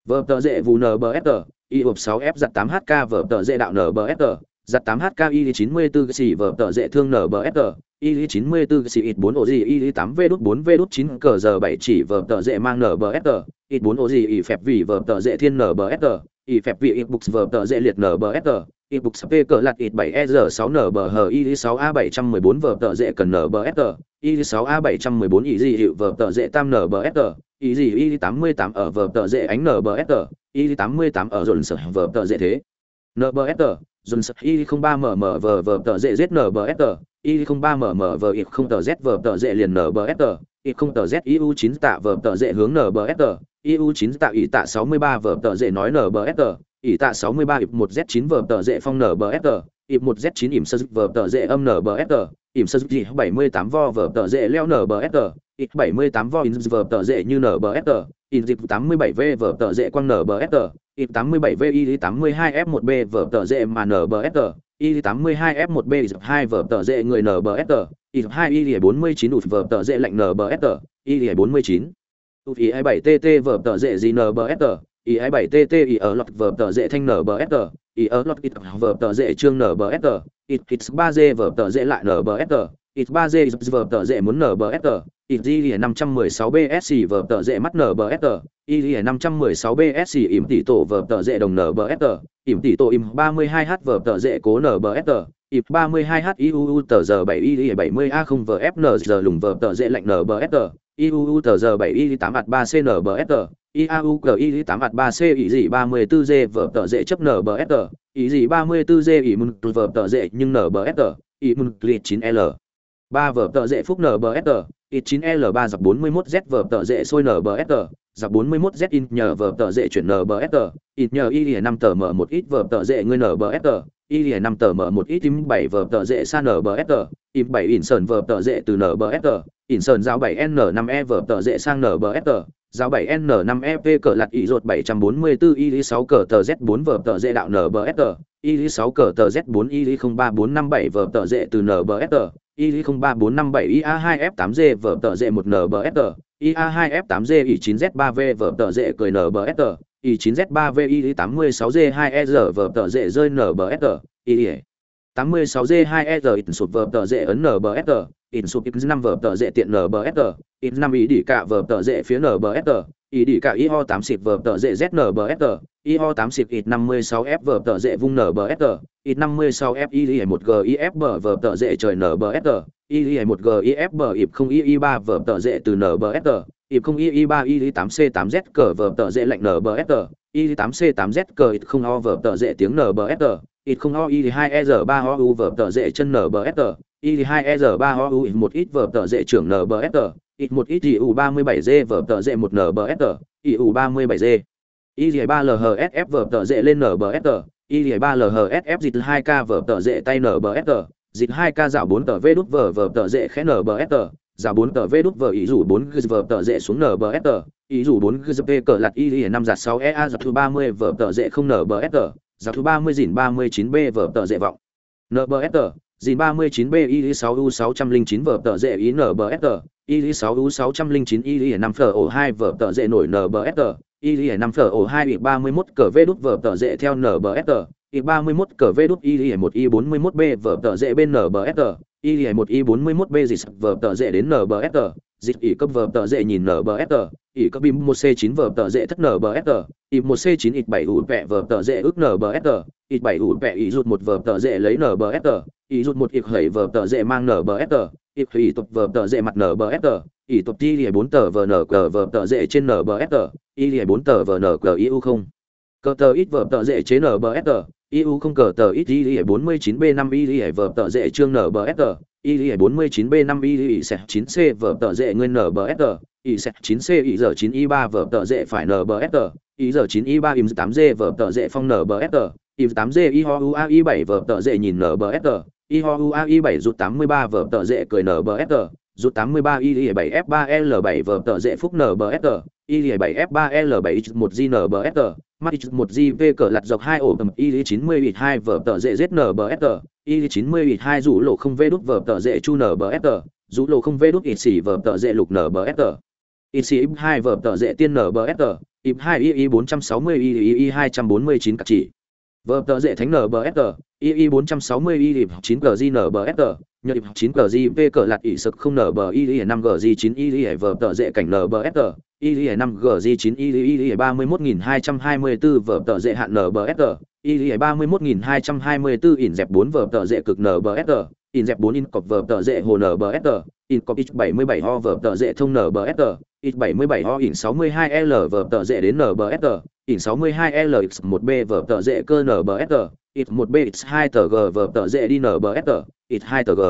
Vở tờ dễ vù nbsr y 6 f giặt tám hk vở tờ dễ đạo nbsr giặt 8 hk y 94 xì vở tờ dễ thương nbsr y 94 xì ít 4 ổ gì, y 8 v đút 4 v đút 9 cờ giờ 7 chỉ vở tờ dễ mang nbsr ít 4 ổ gì, y phẹp vì vở tờ dễ thiên nbsr y phẹp vì ít books vở tờ dễ liệt nbsr ebook p cờ lạt ít 7 e 6 nbh i 6 a 714 vở tờ dễ cần nbsr i 6 a 714 ý gì hiệu vở tờ dễ tam nbsr ý gì, y 88 ở vở tờ dễ ánh nbsr y 88 ở dồn sở vở tờ dễ thế. Nbsr dồn sập y 03 mm vở vở tờ dễ z tờ. Y 03 mm vở ít không tờ z vở tờ dễ liền nbsr ít không tờ z iu 9 tạ vở tờ dễ hướng nbsr iu 9 tạ ý tạ 63 vở tờ dễ nói nbsr ỷ tạ 63 ịp một z chín vở tờ dễ phong nbsr ịp một z chín ỉm sơ vở tờ dễ âm nbsr ỉm sơ dịp 78 vo vở tờ dễ leo nbsr ịp 78 vo in vở tờ dễ như nbsr in dịp 87 v vở tờ dễ quang nbsr ịp 87 v y 82 f 1 b vở tờ dễ mà nbsr y 82 f 1 b 2 vở tờ dễ người nbsr y 2 y 49 ụt vở tờ dễ lạnh nbsr y 49 Tụt y 27 tt vở tờ dễ gì nbsr ý ái bảy tt y ở lọt vở tờ dễ thanh nbsr y ở lọt ít vở tờ dễ trương nbsr ít ít ba d vở tờ dễ lại nbsr ít ba g vờ tờ dễ muốn nbsr ít di năm trăm mười sáu bsc vờ tờ dễ mắt nbsr y năm trăm mười sáu bsc ỉm tỷ tổ vờ tờ dễ đồng nbsr ỉm tỷ tổ ỉm ba mươi hai h vờ tờ dễ cố nbsr ịp 32H IUU tờ giờ bảy y 70A không vờ fn giờ lùng vờ tờ dễ lạnh NBSR IUU tờ. Giờ bảy y 8 3 CNBSR IAU GI 8 3 C, ý gì 34G vở tờ dễ chấp NBSR ý gì 34G ý mừng vở tờ dễ nhưng NBSR ý mừng 9L ba vở tờ dễ phúc NBSR ít 9L3 dọc 41Z vở tờ dễ sôi NBSR dọc 41Z in nhờ vở tờ dễ chuyển NBSR in nhờ y 5 tờ mở một ít vở tờ dễ ngươi NBSR y lìa năm tờ mở một ít im bảy vở tờ dễ xa nbsr im bảy in sơn vở tờ dễ từ nbsr in sơn giáo bảy n năm e vở tờ dễ sang nbsr giáo bảy n năm e p cờ lặt ý rột bảy trăm bốn mươi bốn y sáu cờ tờ z bốn vở tờ dễ đạo nbsr y sáu cờ tờ z bốn, y không ba bốn năm bảy vở tờ dễ từ nbsr y 03457 ia 2 f 8 g vở tờ dệ 1 nbsr ia 2 f 8 g i 9 z 3 v vở tờ dệ cười nbsr i 9 z 3 v i 86 g 2 e vở tờ dệ rơi nbsr i 86 g 2 e r sụp vở tờ dệ ấn nbsr in sụp x 5 vở tờ dệ tiện nbsr in 5 ý đi cả vở tờ dệ phía nbsr ý đi cả i ho 8 xịt vở tờ dệ z nbsr IO 8 xịp ít 56F vở tờ dễ vung nbsg, ít 56F I 1 GIF vở tờ dễ trời nbsg, I 1 GIF ịp không I3 vở tờ dễ từ nbsg, ịp không y 3 y 8 c 8 z cờ vở tờ dễ lạnh nbsg, y 8 c 8 z cờ ít không o vở tờ dễ tiếng nbsg, ít không o y 2 e 3 o u vở tờ dễ chân nbsg, y 2 e 3 o u một ít vở tờ dễ trưởng nbsg, ít một ít u 37 g vở tờ dễ một nbsg, ịu37g y 3 lhsf vở tờ dễ lên nbsr y 3 lhsf dịch 2 k vở tờ dễ tay nbsr dịch 2 k dạo 4 tờ v đút vở vở tờ dễ khẽ nbsr dạo bốn tờ v đút vở ý rủ bốn g vở tờ dễ xuống nbsr ý rủ bốn g p cờ lạt y năm giặt sáu ea giặt thứ ba mươi vờ tờ dễ không nbsr giặt thứ ba mươi dìn ba mươi chín b vở tờ dễ vọng. Nbsr dìn ba mươi chín b y sáu u sáu trăm linh chín tờ dễ ý nbsr y sáu u sáu trăm linh chín y năm phở ổ hai vờ tờ dễ nổi nbsr y năm phở ổ hai bị ba mươi mốt cờ v đút vở tờ dễ theo nbsr y ba mươi mốt cờ v đút, y một, y bốn mươi mốt b vở tờ dễ bên nbsr y một, y bốn mươi mốt b dịch vở tờ dễ đến nbsr dịch ỉ cấp vở tờ dễ nhìn nbsr ỉ cấp bim một c chín vở tờ dễ thất nbsr ỉ một c chín ít bảy ủ vẹ vở tờ dễ ước nbsr ít bảy ủ vẹ ỉ rụt một vở tờ dễ lấy nbsr ỉ rụt một ít hẩy vở tờ dễ mang nbsr ịp thì tập vờ tờ dễ mặt nở bờ ép tờ ỉ tập ti lìa bốn tờ vờ nở cờ vờ tờ dễ trên nở bờ ép tờ, y lìa bốn tờ vờ nở cờ u không. Cờ tờ ít vờ tờ dễ chế nở bờ ép tờ u không cờ tờ ít y lìa bốn mươi chín b năm y lìa vờ tờ dễ chương nở bờ ép tờ, y lìa bốn mươi chín b năm y lìa sẹt chín c vờ tờ dễ ngươi nở bờ ép tờ, y sẽ chín c y giờ chín y ba vờ tờ dễ phải nở bờ ép tờ, y giờ chín y ba im tám d vờ tờ dễ phong nở bờ ép tờ, im tám d y ho u a y bảy vờ tờ dễ nhìn nở bờ ép tờ a y 7 rút 83 vở tờ dễ cười NBSR, rút 83 y 7 F3 L7 vở tờ dễ phúc NBSR, y 7 F3 L7 1 G NBSR, mắt một gv cờ lặt dọc hai ổ tầm y chín mươi ít hai vở tờ dễ znbsr y chín mươi ít hai rủ lộ không vê đút vở tờ dễ chu nbsr rủ lộ không vê đút ít xỉ vở tờ dễ lục nbsr IC 2 vở tờ dễ tiên NBSR, IP 2 II 460 II 249 cạc chỉ vợ tờ dễ thánh nbsg i bốn trăm sáu mươi, i chín gg nbsg nhờ ịp chín gg v cờ lạc ỉ sực không nbi i i năm gg chín i vợ tờ dễ cảnh nbsg i i năm gg chín i i i ba mươi mốt nghìn hai trăm hai mươi bốn vợ tờ dễ hạn nbsg i i ba mươi mốt nghìn hai trăm hai mươi bốn ỉn dẹp bốn vợ tờ dễ cực nbsg in dẹp 4 in cọp vở tờ dễ hồ NBSR, in cọp x77 ho vở tờ dễ thông NBSR, x77 ho in 62L vở tờ dễ đến NBSR, in 62L x1B vở tờ dễ cơ NBSR, x1B x2 tờ G vở tờ dễ đi NBSR, x2 tờ G.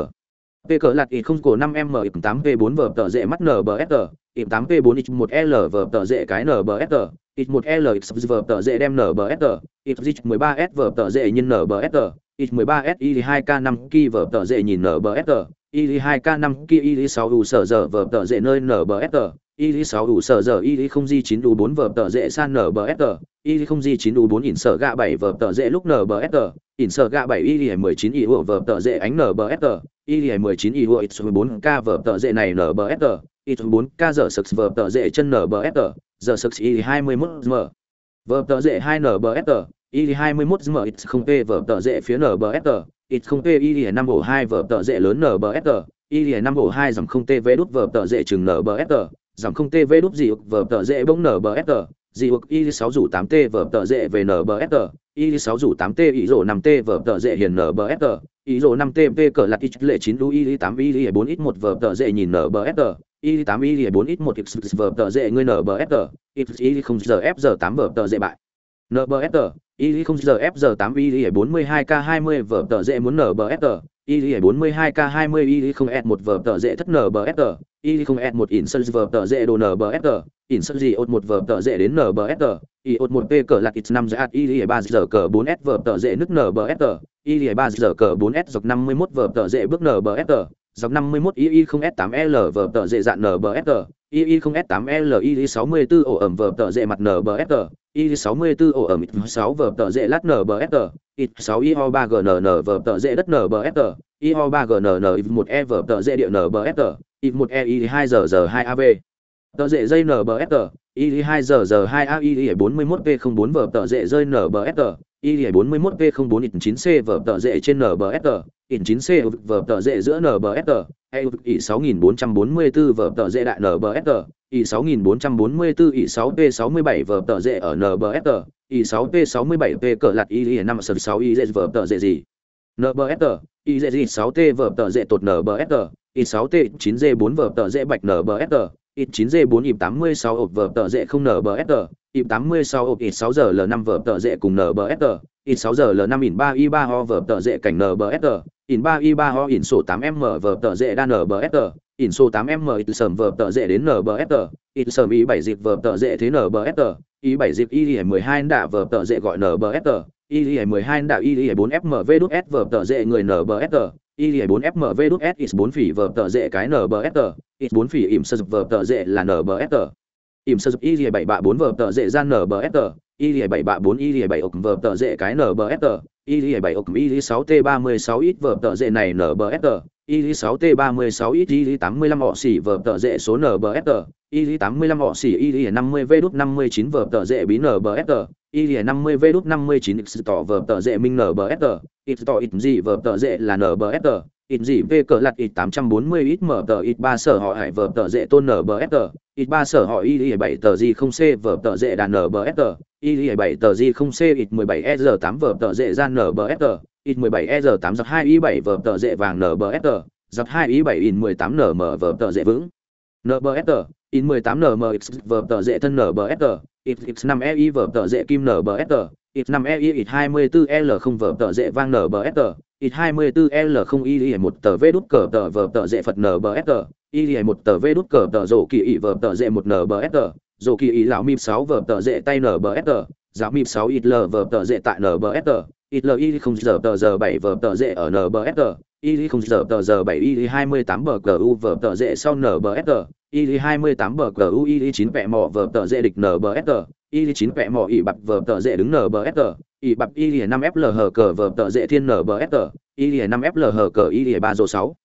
P cỡ lạt ít không cổ 5M x8P4 vở tờ dễ mắt NBSR, x8P4 x1L vở tờ dễ cái NBSR, x1L x vở tờ dễ đem NBSR, x13S vở tờ dễ nhân NBSR, X13S Y2K5 Ki vở tờ dễ nhìn NBSR, Y2K5 Ki Y6U sở giờ vở tờ dễ nơi NBSR, Y6U sở giờ Y0G9U4 vở tờ dễ san NBSR, Y0G9U4 ỉn sở gạ 7 vở tờ dễ lúc NBSR, ỉn sở gạ 7 Y19 Y vở tờ dễ ánh NBSR, Y19 Y X4K vở tờ dễ này NBSR, X4K giờ sực vở tờ dễ chân NBSR, giờ sực Y21M. Vở tờ dễ 2 NBSR, y 21 m x không p vở tờ dễ phía nbsr ít không p y 5 ổ 2 vở tờ dễ lớn nbsr y 5 ổ 2 dòng không t v đút vở tờ dễ chừng nbsr dòng không t v đút gì vở tờ dễ bông nbsr dị y 6 rủ 8 t vở tờ dễ về nbsr y 6 rủ 8 t y rổ 5 t vở tờ dễ hiền nbsr y rổ 5 t p cỡ lạt y lệ 9 đu y 8 y 4 x 1 vở tờ dễ nhìn nbsr y 8 y 4 ít 1 x vở tờ dễ, ngươi nbsr x y 0 giờ f giờ 8 vở tờ dễ bại. Nbsr y không giờ f giờ 8 y 42 k 20 vở tờ dễ muốn nbsr y 42 k 20 y không s 1 vở tờ dễ thất nbsr y không s 1 in sân vở tờ dễ đồ nbsr in sân gì ột 1 vở tờ dễ đến nbsr y ột 1 p cờ lạc x 5 giờ y 3 giờ cỡ 4 s vở tờ dễ nứt nbsr y 3 giờ cỡ 4 s dọc 51 vở tờ dễ bước nbsr dòng 51 II 0 S 8 LV tợ dệ dạn NBSG, II 0 S 8 LI 64 ổ ẩm vở tợ dệ mặt NBSG, II 64 ổ ẩm 6 vở tợ dệ lát NBSG, IT 6 IO 3 GNN vở tợ dệ đất NBSG, IO 3 GNN 1 E vở tợ dệ địa NBSG, IT 1 E I 2 giờ giờ 2 AV. Tợ dệ dây NBSG, I 2 giờ giờ 2 AI 41 P04 vở tợ dệ rơi NBSG, IE41V04IN9C vở tờ dệ trên NBSR, IN9C vở tờ dệ giữa NBSR, EUI6444 vở tờ dệ đại NBSR, I6444 I6P67 vở tờ dệ ở NBSR, I6P67P cỡ lạt IE5S6 IE vở tờ dệ gì? NBSR, IE6T vở tờ dệ tột NBSR, I6T9G4 vở tờ dệ bạch NBSR, I9G4 im 86 ộp vở tờ dệ không NBSR, y 86 ộp ít 6 giờ L5 vở tợ dệ cùng NBSR, ít 6 giờ L5 in 3 I3 ho vở tợ dệ cảnh NBSR, in 3 I3 ho in sổ 8M vở tợ dệ đa NBSR, in số 8M ít sầm vở tợ dệ đến NBSR, ít sầm y 7 dịp vở tợ dệ thế NBSR, y 7 dịp y 12 đã vở tợ dệ gọi NBSR, y 12 đã y 4 FMV đút S vở tợ dệ người NBSR, y 4 FMV đút S is 4 phỉ vở tợ dệ cái NBSR, is 4 phỉ ỉm sơ vở tợ dệ là NBSR. Im sơ dục y bảy bạ bốn vở tờ dễ gian nở bờ ft y lìa bảy bạ bốn y lìa bảy ốc vở tờ dễ cái nở bờ ft y lìa bảy ốc y lìa sáu t ba mươi sáu ít vở tờ dễ này nở bờ ft y lìa sáu t ba mươi sáu ít y lìa tám mươi lăm họ xỉ vở tờ dễ số nở bờ ft y lìa tám mươi lăm họ xỉ y lìa năm mươi v đút năm mươi chín vở tờ dễ bí nở bờ ft y lìa năm mươi v đút năm mươi chín x tỏ vở tờ dễ minh nở bờ ft x tỏ ít gì vở tờ dễ là nở bờ ft ít gì về cỡ lặt ít 840 ít mở tờ ít 3 sở họ hải vở tờ dễ tôn nở bờ tờ, ít 3 sở họ Y7 tờ gì không C vở tờ dễ đàn nở bờ tờ, Y7 tờ gì không C ít 17 EZ8 vở tờ dễ gian nở bờ tờ, ít 17 e 8 giặc 2 y 7 vở tờ dễ vàng nở bờ tờ, giặc 2 y 7 in 18 nở mở vở tờ dễ vững. Nở bờ tờ, in 18 nở mở x vở tờ dễ thân nở bờ tờ, ít x 5 e y vở tờ dễ kim nở bờ tờ, ít 5 e y ít 24 l không vở tờ dễ vang nở bờ tờ ít 24L0Y một tờ V đút cờ tờ vờ tờ dệ Phật NBSG, Y một tờ V đút cờ tờ rổ kỳ ị vờ tờ dệ một NBSG, rổ kỳ ị lão mịp 6 vờ tờ dệ tay NBSG, giáo mịp 6 ít L vờ tờ dệ tại NBSG, ít L Y không giờ tờ giờ 7 vờ tờ dệ ở NBSG, y 0 giờ tờ giờ 7 y 28 bờ cờ U vờ tờ dệ sau NBSG, Y 28 bờ cờ U Y 9 vẹ mỏ vờ tờ dệ địch NBSG, Y 9 vẹ mỏ ị bập vờ tờ dệ đứng NBSG, ỷ bập y lìa năm f l hờ cờ vờ tợ dễ thiên n b bờ fl y lìa năm f l hờ cờ y lìa ba rổ sáu.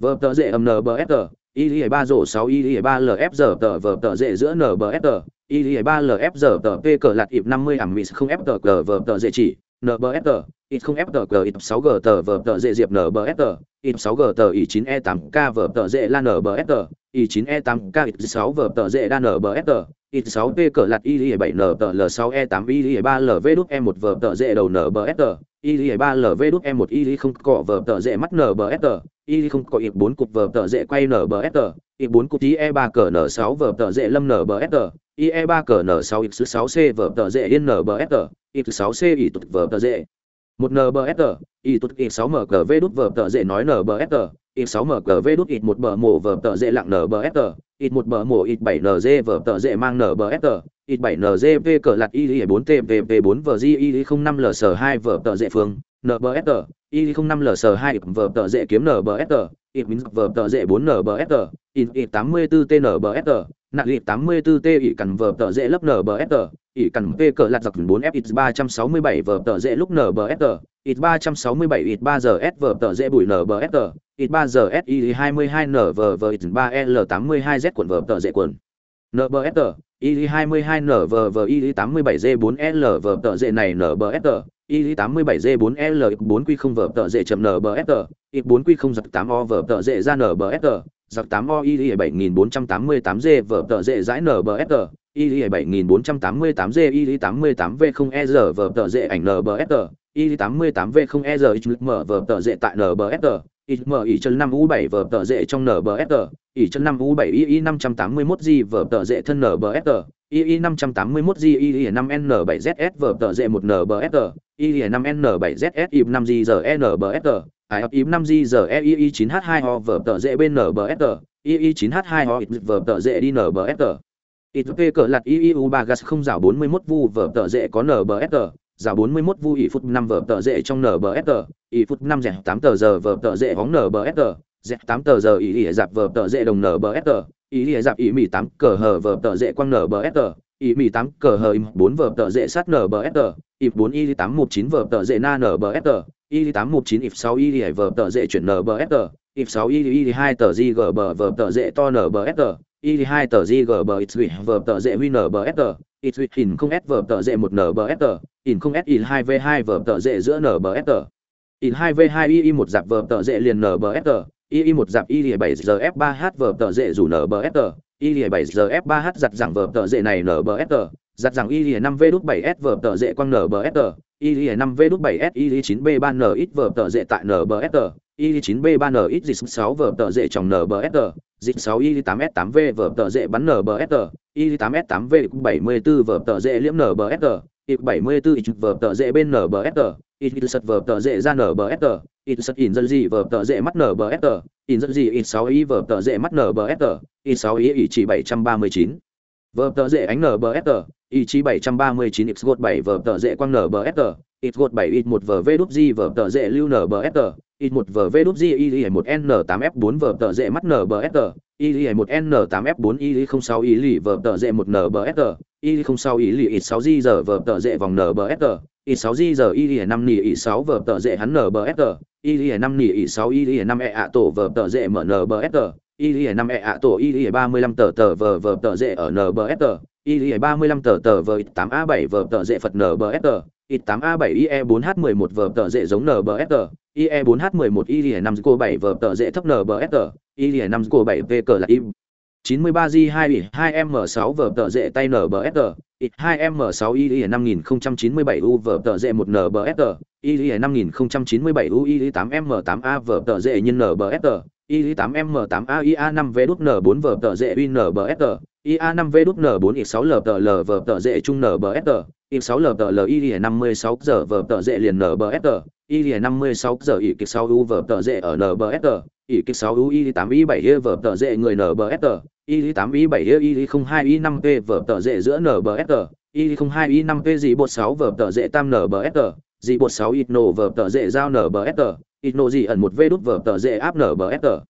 Vờ tợ dễ âm n b bờ fl y lìa ba rổ sáu, y lìa ba lf giờ tờ vờ tợ dễ giữa n b bờ fl y lìa ba lf giờ tờ p cờ lạt ịp năm mươi ảm mịt không f tờ cờ vờ tợ dễ chỉ, n b bờ fl ít không f tờ cờ ít sáu g tờ vờ tợ dễ diệp n b bờ fl ít sáu g tờ ít chín e tám k vờ tợ dễ lan n b bờ fl ít chín e tám k, ít sáu vờ tợ dễ đa n b bờ fl I6P cỡ lạt I7NTL6E8I3LV đúc E1V tợ dệ đầu NBST, I3LV đúc E1 I không có vợt tợ dệ mắt NBST, I không có I4 cục vợt tợ dệ quay NBST, I4 cục E3 cỡ N6 vợt tợ dệ lâm NBST, IE3 cỡ N6 X6C vợt tợ dệ yên NBST, X6C I tụt vợt tợ dệ. 1 NBST, I tụt I6M cỡ V đút vợt tợ dệ nói NBST, ít 6 mkv đút, ít một bờ mổ vờ tờ dễ lặng nbsr ít một bờ mổ, ít 7 nz vờ tờ dễ mang nbsr ít 7 nzp cờ lạt y 4 tvp 4 vg y 05 ls 2 vờ tờ dễ phương. Nbsr y 05 ls 2 vờ tờ dễ kiếm nbsr ít min vờ tờ dễ 4 nbsr ít ít 84 tnbsr nạn lịp 84 t ỉ cằn vờ tờ dễ lấp nbsr ỉ cằn p cờ lạt giặc 4 f x 367 vờ tờ dễ lúc nbsr ít 367 ít 3 giờ s vờ tờ dễ bùi nbsr ít 3 giờ s y 22 n vờ vờ, ít 3 l 82 z quần vờ tờ dễ quần nbsr y 22 n vờ vờ y 87 g 4 l vờ tờ dễ này nbsr y 87 g 4 l 4 q không vờ tờ dễ chậm nbsr y 4 q không giặc 8 o vờ tờ dễ ra nbsr giặc 8 o y 7488 g vở tờ dễ giải nbsr y 7488 g y 88 v 0 e r vờ tờ dễ ảnh nbsr y 88 v 0 e r mở vờ tờ dễ tại nbsr XM ỉ chân 5 U7 vở tờ dễ trong NBSR, ỉ chân 5 U7 II 581G vở tờ dễ thân NBSR, II 581G II 5N7ZS vở tờ dễ 1 NBSR, II 5N7ZS IP 5G hai ấp I IP 5G giờ EII 9H2O vở tờ dễ bên NBSR, II 9H2O vở tờ dễ đi NBSR. IP cỡ lạt IIU 3 gas không rào 41 vu vở tờ dễ có NBSR, mươi 41 vu ỉ phút 5 vở tờ dễ trong NBSR, ỉ phút 5 rẻ 8 tờ giờ vở tờ dễ bóng NBSR, rẻ 8 tờ giờ ỉ ỉ dạp vở tờ dễ đồng NBSR, ỉ ỉ dạp ỉ mỉ 8 cờ hờ vở tờ dễ quang NBSR, ỉ mỉ 8 cờ hờ im 4 vở tờ dễ sát NBSR, ỉ 4 y 819 vở tờ dễ na NBSR, y 819 ỉ 6 ỉ vở tờ dễ chuyển NBSR, ỉ 6 y y 2 tờ GG vở tờ dễ to NBSR, y 2 tờ GG bờ ỉ vở tờ dễ win NBSR, ít hình không s vở tờ dễ một nbsr in không s in 2 v 2 vở tờ dễ giữa nbsr in 2 v 2 y 1 dạp vở tờ dễ liền nbsr i một dạp y 7 giờ f 3 h vở tờ dễ rủ nbsr y 7 giờ f 3 h giặt rằng vở tờ dễ này nbsr giặt rằng i 5 v đút 7 s vở tờ dễ quang nbsr i 5 v đút 7 s i 9 b 3 n ít vở tờ dễ tại nbsr i 9 b 3 n ít dịch 6 vở tờ dễ trong nbsr dịch 6 y 8 s 8 v vở tờ dễ bắn nbsr y 8 s 8 v 74 vở tờ dễ liễm nbsr y 74 ít vở tờ dễ bên nbsr y sật vở tờ dễ ra nbsr y sật in dân gì vở tờ dễ mắt nbsr in dân gì y 6 y vở tờ dễ mắt nbsr y 6 y y chỉ 739 vờ tờ dễ ánh nbsr ba mươi 739 x gột 7 vờ tờ dễ quang nbsr ít gột 7 ít 1 vờ v đúp di vờ tờ dễ lưu nbsr ít 1 vờ v đúp di y 1 n 8 f 4 vờ tờ dễ mắt nbsr y 1 n 8 f 4 y 06 y lì, vờ tờ dễ một nbsr y 06 y lì, ít 6 di giờ vờ tờ dễ vòng nbsr ít 6 di giờ y năm nỉ ít 6 vờ tờ dễ hắn nbsr y năm nỉ ít 6 y 5 e ạ tổ, vờ tờ dễ mở nbsr y 5 e ạ tổ, y 35 tờ tờ vờ vờ tờ dễ ở nbsr y 35 tờ tờ vở 8 a 7 vở tờ dễ phật nbsr ít 8 a 7 ie 4 h 11 vở tờ dễ giống nbsr ie 4 h 11 ie 5 cô 7 vở tờ dễ thấp nbsr ie 5 cô 7 v cờ là im 93 g 2 2 m 6 vở tờ dễ tay nbsr ít 2 m 6 ie 5097 u tờ dễ 1 nbsr ie 5097 u ie 8 m 8 a vở tờ dễ nhân nbsr ie 8 m 8 a ia 5 v n 4 vở tờ dễ win nbsr ia 5 v đút n 4 x 6 l tờ tờ dễ một nbsr x6 l tờ, y y 56 giờ y kịch 6 u vở tờ dễ ở nbsr y kịch 6 u y 8 y 7 y vở tờ dễ IE8M8AIA5V4N4VTZUNBST, IA5V4N4I6LTLVTZTrungNBST, I6LTLIE56ZVTZ liền NBST, IE56ZIKIC6UVTZ ở NBST, IKIC6UI8I7HVTZ người NBST, IE8I7HI02I5P VTZ giữa NBST, IE02I5P dị bột 6VTZ tam NBST, gì bột 6 ít nổ VTZ giao NBST, ít nộ gì ẩn một vê đút vở tờ dễ áp nở bờ sờ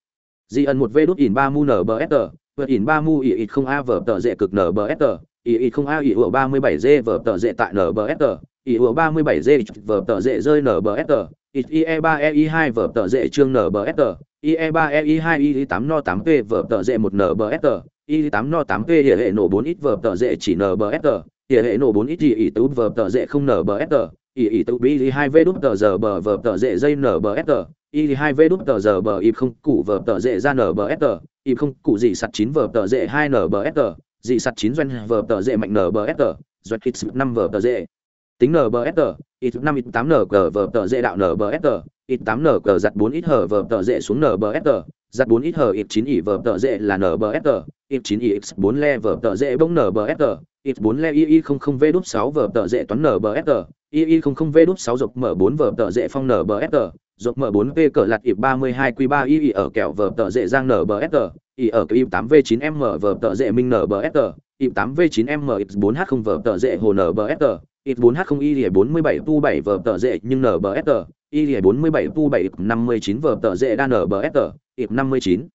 gì ẩn một vê đút ỉn ba mu nở bờ sờ vượt ỉn ba mu ỉ ít không a vở tờ dễ cực nở bờ sờ ỉ ít không a ỉ ủa ba mươi bảy dê vở tờ dễ tại nở bờ sờ tờ, ỉ ủa ba mươi bảy dê vở tờ dễ rơi nở bờ sờ tờ, ít e ba e ei hai vở tờ dễ trương nở bờ sờ tờ ie ba ei hai i tám no tám p vở tờ dễ một nở bờ sờ tờ, i tám no tám p hệ hệ nổ bốn ít vở tờ dễ chỉ nở bờ sờ hệ hệ nổ bốn ít gì ỉ tút vở tờ dễ không nở bờ sờ ỉ ỉ tú bi hai v đút tờ giờ bờ vờ tờ dễ dây nbsr y hai v đút tờ giờ bờ ịp không cụ vờ tờ dễ ra nbsr ịp không cụ gì sặt 9 vở tờ dệ 2 nbsr gì sạt chín doanh vờ tờ dễ mạnh nbsr doanh x 5 vở tờ dễ. Tính nbsr ít năm ít tám nở cờ vờ tờ dễ đạo nbsr ít tám nở cờ giặt bốn ít hở vờ tờ dễ xuống nbsr giặt bốn ít hở ít chín ỉ vờ tờ dễ là nbsr ít chín ỉ x bốn le vờ tờ dễ bông nbsr ít 4 le y y 00 v đút 6 vở tờ dệ toán nbsr ii 00 v đút 6 dọc mở 4 vở tờ dệ phong nbsr dọc mở 4 v cỡ lạt ịp 32 q 3 ii ở kẹo vở tờ dệ giang nbsr ii ở kẹo 8 v 9 m vở tờ dệ minh nbsr y 8 v 9 m x 4 h 0 vở tờ dệ hồ nbsr ít 4 h 0 ii 47 tu 7 vở tờ dệ nhưng nbsr ii 47 tu 7 59 vở tờ dệ đa nbsr ít 59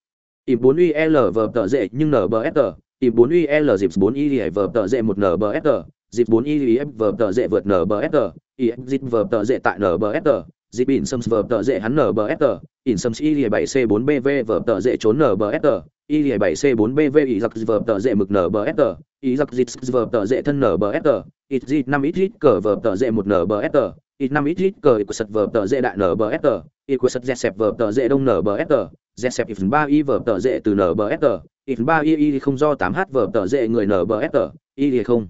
ít 4 UL vở tờ dệ nhưng nbsr ít 4 UL dịp 4 y lìa tờ dệ 1 nbsr dịp 4 y lìa vở tờ dệ vượt nbsr y dịp vở tờ dệ tại nbsr dịp in sums vở tờ dệ hắn nbsr in sums y 7 c 4 bv vở tờ dệ trốn nbsr y lìa 7 c 4 bv y giặc vở tờ dệ mực nbsr y giặc dịp vở tờ dệ thân nbsr ít dịp 5 ít ít cờ vở tờ dệ 1 nbsr ít 5 ít ít cờ của sật vở tờ dệ đại nbsr ít của sật dẹt xẹp vở tờ dệ đông nbsr dẹt xẹp ít 3 y vở tờ dệ từ nbsr ít 3 y y không do 8 h vở tờ dệ người nbsr y không.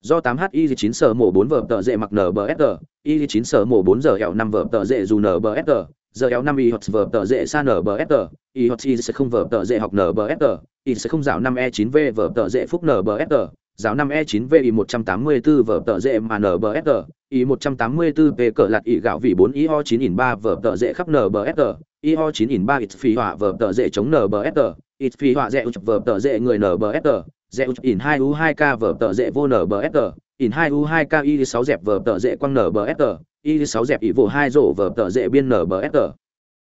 Do 8 h y 9 sở mổ 4 vở tờ dệ mặc nbsr y 9 sở mổ 4 giờ hẹo 5 vở tờ dệ dù nbsr giờ hẹo 5 y hoặc vở tờ dệ xa nbsr y hot y sẽ không vở tờ dệ học nbsr y sẽ không dạo 5 e 9 v vở tờ dệ phúc nbsr giáo 5 e 9 v y 184 vở tờ dệ mà nbsr y 184 p cỡ lạt y gạo vị 4 y ho 9 in 3 vở tờ dệ khắp nbsr y ho 9 in 3 ít phí hỏa vở tờ dệ chống nbsr ít phi u chập vở tờ dệ người nbsr dẹ in 2 u 2 k vở tờ dệ vô nbsr in 2 u 2 k y 6 dẹp vở tờ dệ quăng nbsr y 6 dẹp y vô 2 rổ vở tờ dệ biên nbsr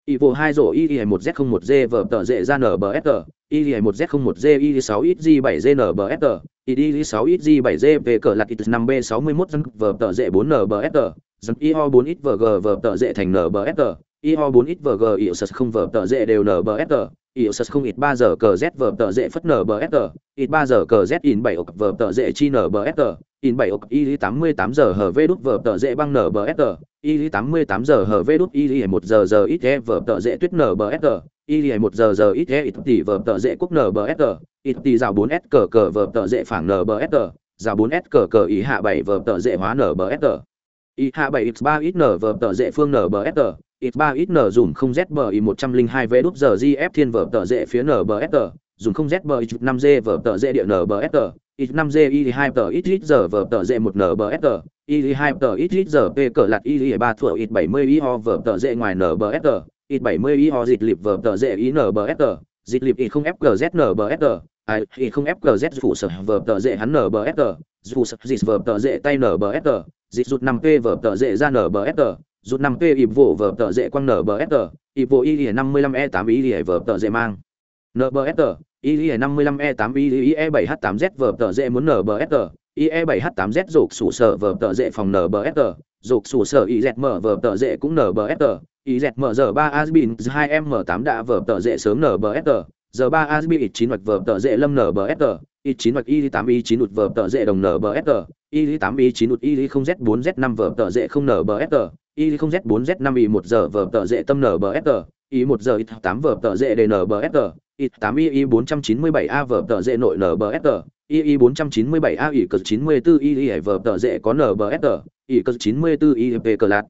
y vô 2 rổ y 1 z 01 z vở tờ dệ ra nbsr y 1 z 01 z y 6 ít g 7 g nbsr y 6 ít g 7 g về cờ lạc ít 5 b 61 dân vở tờ dệ 4 nbsr dân y ho 4 ít vg vở tờ dệ thành nbsr io 4 ít vg y không vở tờ dễ đều nbsr y không ít ba giờ cờ z vở tờ dễ phất nbsr ít ba giờ cờ z in bảy ốc vở tờ dễ chi nbsr in bảy ốc y 88 giờ hở v đút vở tờ dễ băng nbsr y 88 giờ hở v đút y một giờ giờ ít e vở tờ dễ tuyết nbsr y một giờ giờ ít e ít tỷ vở tờ dễ quốc nbsr ít tỷ rào bốn s cờ cờ vở tờ dệ phảng nbsr rào bốn s cờ cờ ý hạ bảy vở tờ dễ hóa nbsr y hạ bảy x ba ít n vở tờ dễ phương nbsr ít ba ít nở dùng không zb i một trăm linh hai v đúp giờ gf thiên vở tờ dễ phía nbsr dùng không zb i năm g vở tờ dễ địa nbsr ít năm g i hai tờ ít ít giờ vở tờ dễ một nbsr i hai tờ ít ít giờ p cỡ lạt i ba thuở ít bảy mươi i ho vở tờ dễ ngoài nbsr ít bảy mươi i ho dịch lịp vở tờ dễ i nbsr dịch lịp ít không fgz nbsr i không fgz phụ sở vở tờ dễ hắn nbsr dù sập dịch vở tờ dễ tay nbsr dịch rút năm p vở tờ dễ ra nbsr rút 5 p ịp vụ vở tờ dễ quăng nở bờ nbsr ịp vụ y 55 e 8 y vở tờ dễ mang. Nở bờ nbsr y 55 e 8 y e 7 h 8 z vở tờ dễ muốn nở bờ nbsr ie 7 h 8 z rục sủ, sở vở tờ dễ phòng nbsr rục sủ, sở izm vở tờ dễ cũng nbsr izm giờ 3 asbin 2 m 8 đã vở tờ dễ sớm nbsr giờ 3 asbin 9 hoạch vở tờ dễ lâm nbsr y 9 hoạch, y 8 y 9 ụt vở tờ dễ đồng nbsr y 8 y 9 ụt y 0 z 4 z 5 vở tờ dễ không nbsr y 0 z 4 z 5 y 1 giờ vở tờ dệ tâm nở nbsr y 1 giờ y 8 vở tờ dệ dnbsr y 8 y 497 a vở tờ dệ nội nở nbsr y 497 a y cờ 94 y vở tờ dệ có nbsr y cờ 94 y p cờ lạt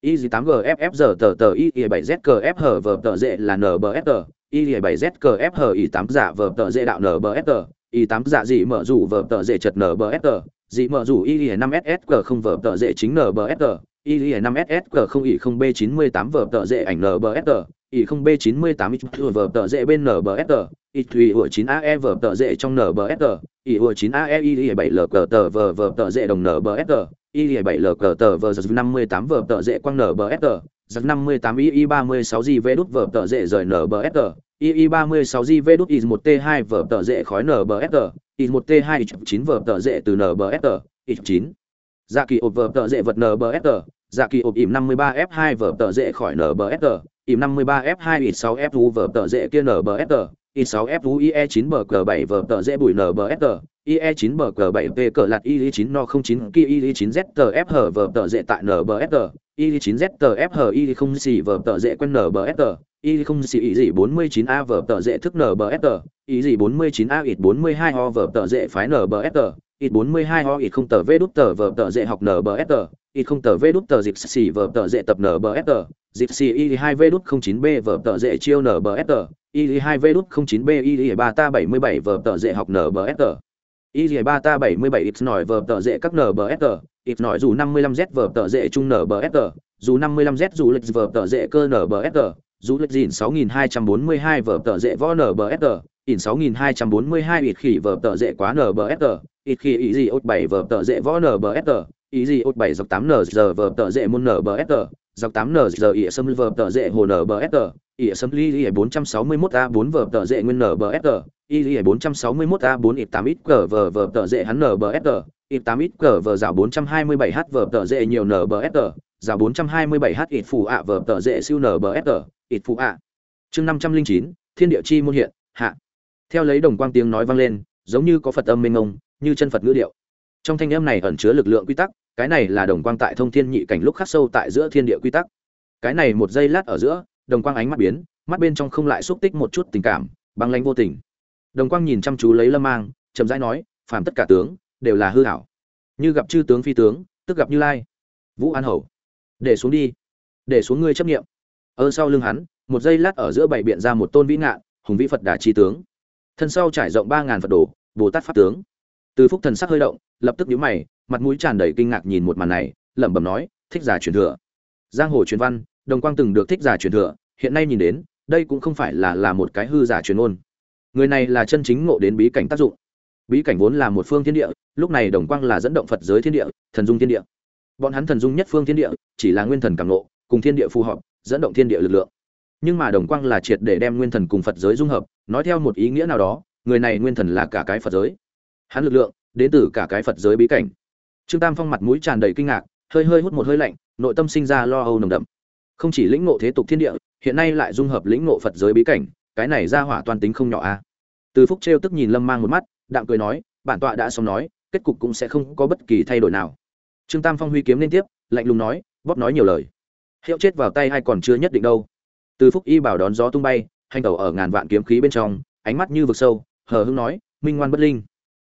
y 8 gff giờ tờ tờ y 7 z cờ f hở vở tờ dệ là nở nbsr y 7 z cờ f hở y 8 giả vở tờ dệ đạo nở nbsr y 8 giả gì mở rủ vở tờ dệ chật nở nbsr gì mở rủ y 5 ss cờ không vở tờ dệ chính nở nbsr y 5 ss cờ không y không b 98 vở tờ dệ ảnh nbsr y không b 98 y vở tờ dệ bên nbsr y thủy ủa 9 ae vở tờ dệ trong nbsr y ủa 9 ae y 7 l cờ tờ vở vở tờ dệ đồng nbsr y 7 l cờ tờ vở giật 58 vở tờ dệ quang nbsr giật 58 y 36 g đút vở tờ dệ rời nbsr y 36 g v đút y 1 t 2 vở tờ dệ khói nbsr y 1 t 2 9 vở tờ dệ từ nbsr y 9 dạ kỳ ộp vở tợ dễ vật nbsr dạ kỳ ộp ỉm 53 f 2 vở tợ dễ khỏi nbsr ỉm 53F2 ít 6F vở tợ dễ kia NBST, ít 6F IE9 bờ cờ 7 vở tợ dễ bùi NBST, IE9 bờ cờ 7 P cờ lạt IE9 no 09 kia IE9 ZTF hở vở tờ dễ tại NBST, IE9 ZTF hở IE không xì vở tờ dễ quen NBST, y không xì ý gì 49A vở tờ dễ thức NBST, ý gì 49A ít 42 ho vở tờ dễ phái NBST, ít 42 ho ít không tờ vê đút tờ vở tờ dễ học NBST, ít không tờ vê đút tờ dịp xì vở tờ dễ tập NBST, dịp xì y 2 vê đút 09 b vở tờ dễ chiêu nbsr y 2 vê đút 09 b. Y 3 ta 77 vở tờ dễ học nbsr y 3 ta 77 ít nổi vở tờ dễ các nbsr ít nổi dù 55z vở tờ dễ trung nbsr dù 55z dù lịch vở tờ dễ cơ nbsr dù lịch dìn 6242 vở tờ dễ võ nbsr in 6242 ít khỉ vở tờ dễ quá nbsr ít khỉ ý gì ốt 7 vở tờ dễ võ nbsr ý gì ốt 7 dọc 8 nz vở tờ dễ môn nbsr dọc 8 nz ỉa sâm vở tờ dễ hồ nbsr ỉa sâm ly ỉa 461 a 4 vở tờ dễ nguyên nbsr ý ỉa 461 a 4 ít 8 ít cờ vở vờ tờ dễ hắn nbsr ít 8 ít cờ vờ dạo 427 h vở tờ dễ nhiều nbsr rào 427 h ít phụ ạ vở tờ dễ siêu nbsr ít phụ ạ. Chương 509 thiên địa chi môn hiện, hạ. Theo lấy đồng quang tiếng nói vang lên, giống như có phật âm mênh ông như chân phật ngữ điệu. Trong thanh âm này ẩn chứa lực lượng quy tắc, cái này là đồng quang tại thông thiên nhị cảnh lúc khắc sâu tại giữa thiên địa quy tắc. Cái này một giây lát ở giữa, đồng quang ánh mắt biến, mắt bên trong không lại xúc tích một chút tình cảm, băng lãnh vô tình. Đồng quang nhìn chăm chú lấy lâm mang, chậm rãi nói, phàm tất cả tướng đều là hư hảo như gặp chư tướng phi tướng, tức gặp như lai. Vũ an hầu để xuống đi. Để xuống ngươi chấp nghiệm ở sau lưng hắn, một giây lát ở giữa bảy biện ra một tôn vĩ ngạn, hùng vĩ phật đà chi tướng. Thân sau trải rộng ba ngàn phật đồ, bồ tát pháp tướng. Từ phúc thần sắc hơi động, lập tức nhíu mày, mặt mũi tràn đầy kinh ngạc nhìn một màn này, lẩm bẩm nói, thích giả truyền thừa. Giang hồ truyền văn, đồng quang từng được thích giả truyền thừa, hiện nay nhìn đến, đây cũng không phải là là một cái hư giả truyền ôn người này là chân chính ngộ đến bí cảnh tác dụng. Bí cảnh vốn là một phương thiên địa, lúc này đồng quang là dẫn động phật giới thiên địa, thần dung thiên địa bọn hắn thần dung nhất phương thiên địa, chỉ là nguyên thần cảm nộ cùng thiên địa phù hợp, dẫn động thiên địa lực lượng. Nhưng mà đồng quang là triệt để đem nguyên thần cùng phật giới dung hợp, nói theo một ý nghĩa nào đó, người này nguyên thần là cả cái phật giới. Hắn lực lượng, đến từ cả cái phật giới bí cảnh. Trương tam phong mặt mũi tràn đầy kinh ngạc, hơi hơi hút một hơi lạnh, nội tâm sinh ra lo âu nồng đậm. Không chỉ lĩnh ngộ thế tục thiên địa, hiện nay lại dung hợp lĩnh ngộ phật giới bí cảnh, cái này ra hỏa toàn tính không nhỏ a. Từ phúc trêu tức nhìn lâm mang một mắt, đạm cười nói, bản tọa đã xong nói, kết cục cũng sẽ không có bất kỳ thay đổi nào trương tam phong huy kiếm liên tiếp, lạnh lùng nói, bóp nói nhiều lời. Hiệu chết vào tay hay còn chưa nhất định đâu. Từ phúc y bảo đón gió tung bay, hành tẩu ở ngàn vạn kiếm khí bên trong, ánh mắt như vực sâu, hờ hưng nói, minh ngoan bất linh.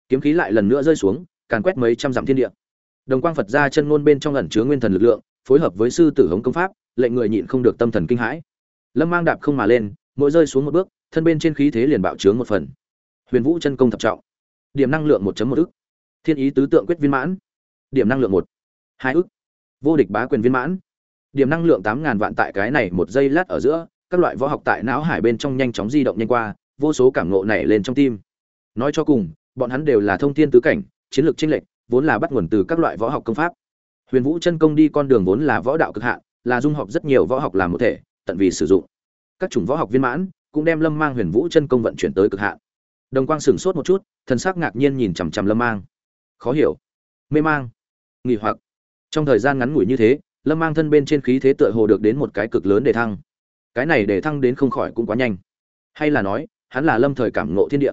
Kiếm khí lại lần nữa rơi xuống, càn quét mấy trăm dặm thiên địa. Đồng quang phật ra chân ngôn bên trong ẩn chứa nguyên thần lực lượng, phối hợp với sư tử hống công pháp, lệnh người nhịn không được tâm thần kinh hãi. Lâm mang đạp không mà lên, mỗi rơi xuống một bước, thân bên trên khí thế liền bạo trướng một phần. Huyền vũ chân công thập trọng. Điểm năng lượng một một ức. Thiên ý tứ tượng quyết viên mãn điểm năng lượng một, hai ức, vô địch bá quyền viên mãn. Điểm năng lượng tám ngàn vạn tại cái này một giây lát ở giữa, các loại võ học tại não hải bên trong nhanh chóng di động nhanh qua, vô số cảm ngộ nảy lên trong tim. Nói cho cùng, bọn hắn đều là thông thiên tứ cảnh, chiến lược chênh lệch, vốn là bắt nguồn từ các loại võ học công pháp. Huyền vũ chân công đi con đường vốn là võ đạo cực hạn, là dung hợp rất nhiều võ học làm một thể, tận vì sử dụng. Các chủng võ học viên mãn cũng đem lâm mang huyền vũ chân công vận chuyển tới cực hạn. Đồng quang sửng sốt một chút, thần sắc ngạc nhiên nhìn chằm chằm lâm mang. Khó hiểu mê mang, nghỉ hoặc. Trong thời gian ngắn ngủi như thế, lâm mang thân bên trên khí thế tựa hồ được đến một cái cực lớn để thăng. Cái này để thăng đến không khỏi cũng quá nhanh. Hay là nói, hắn là lâm thời cảm ngộ thiên địa.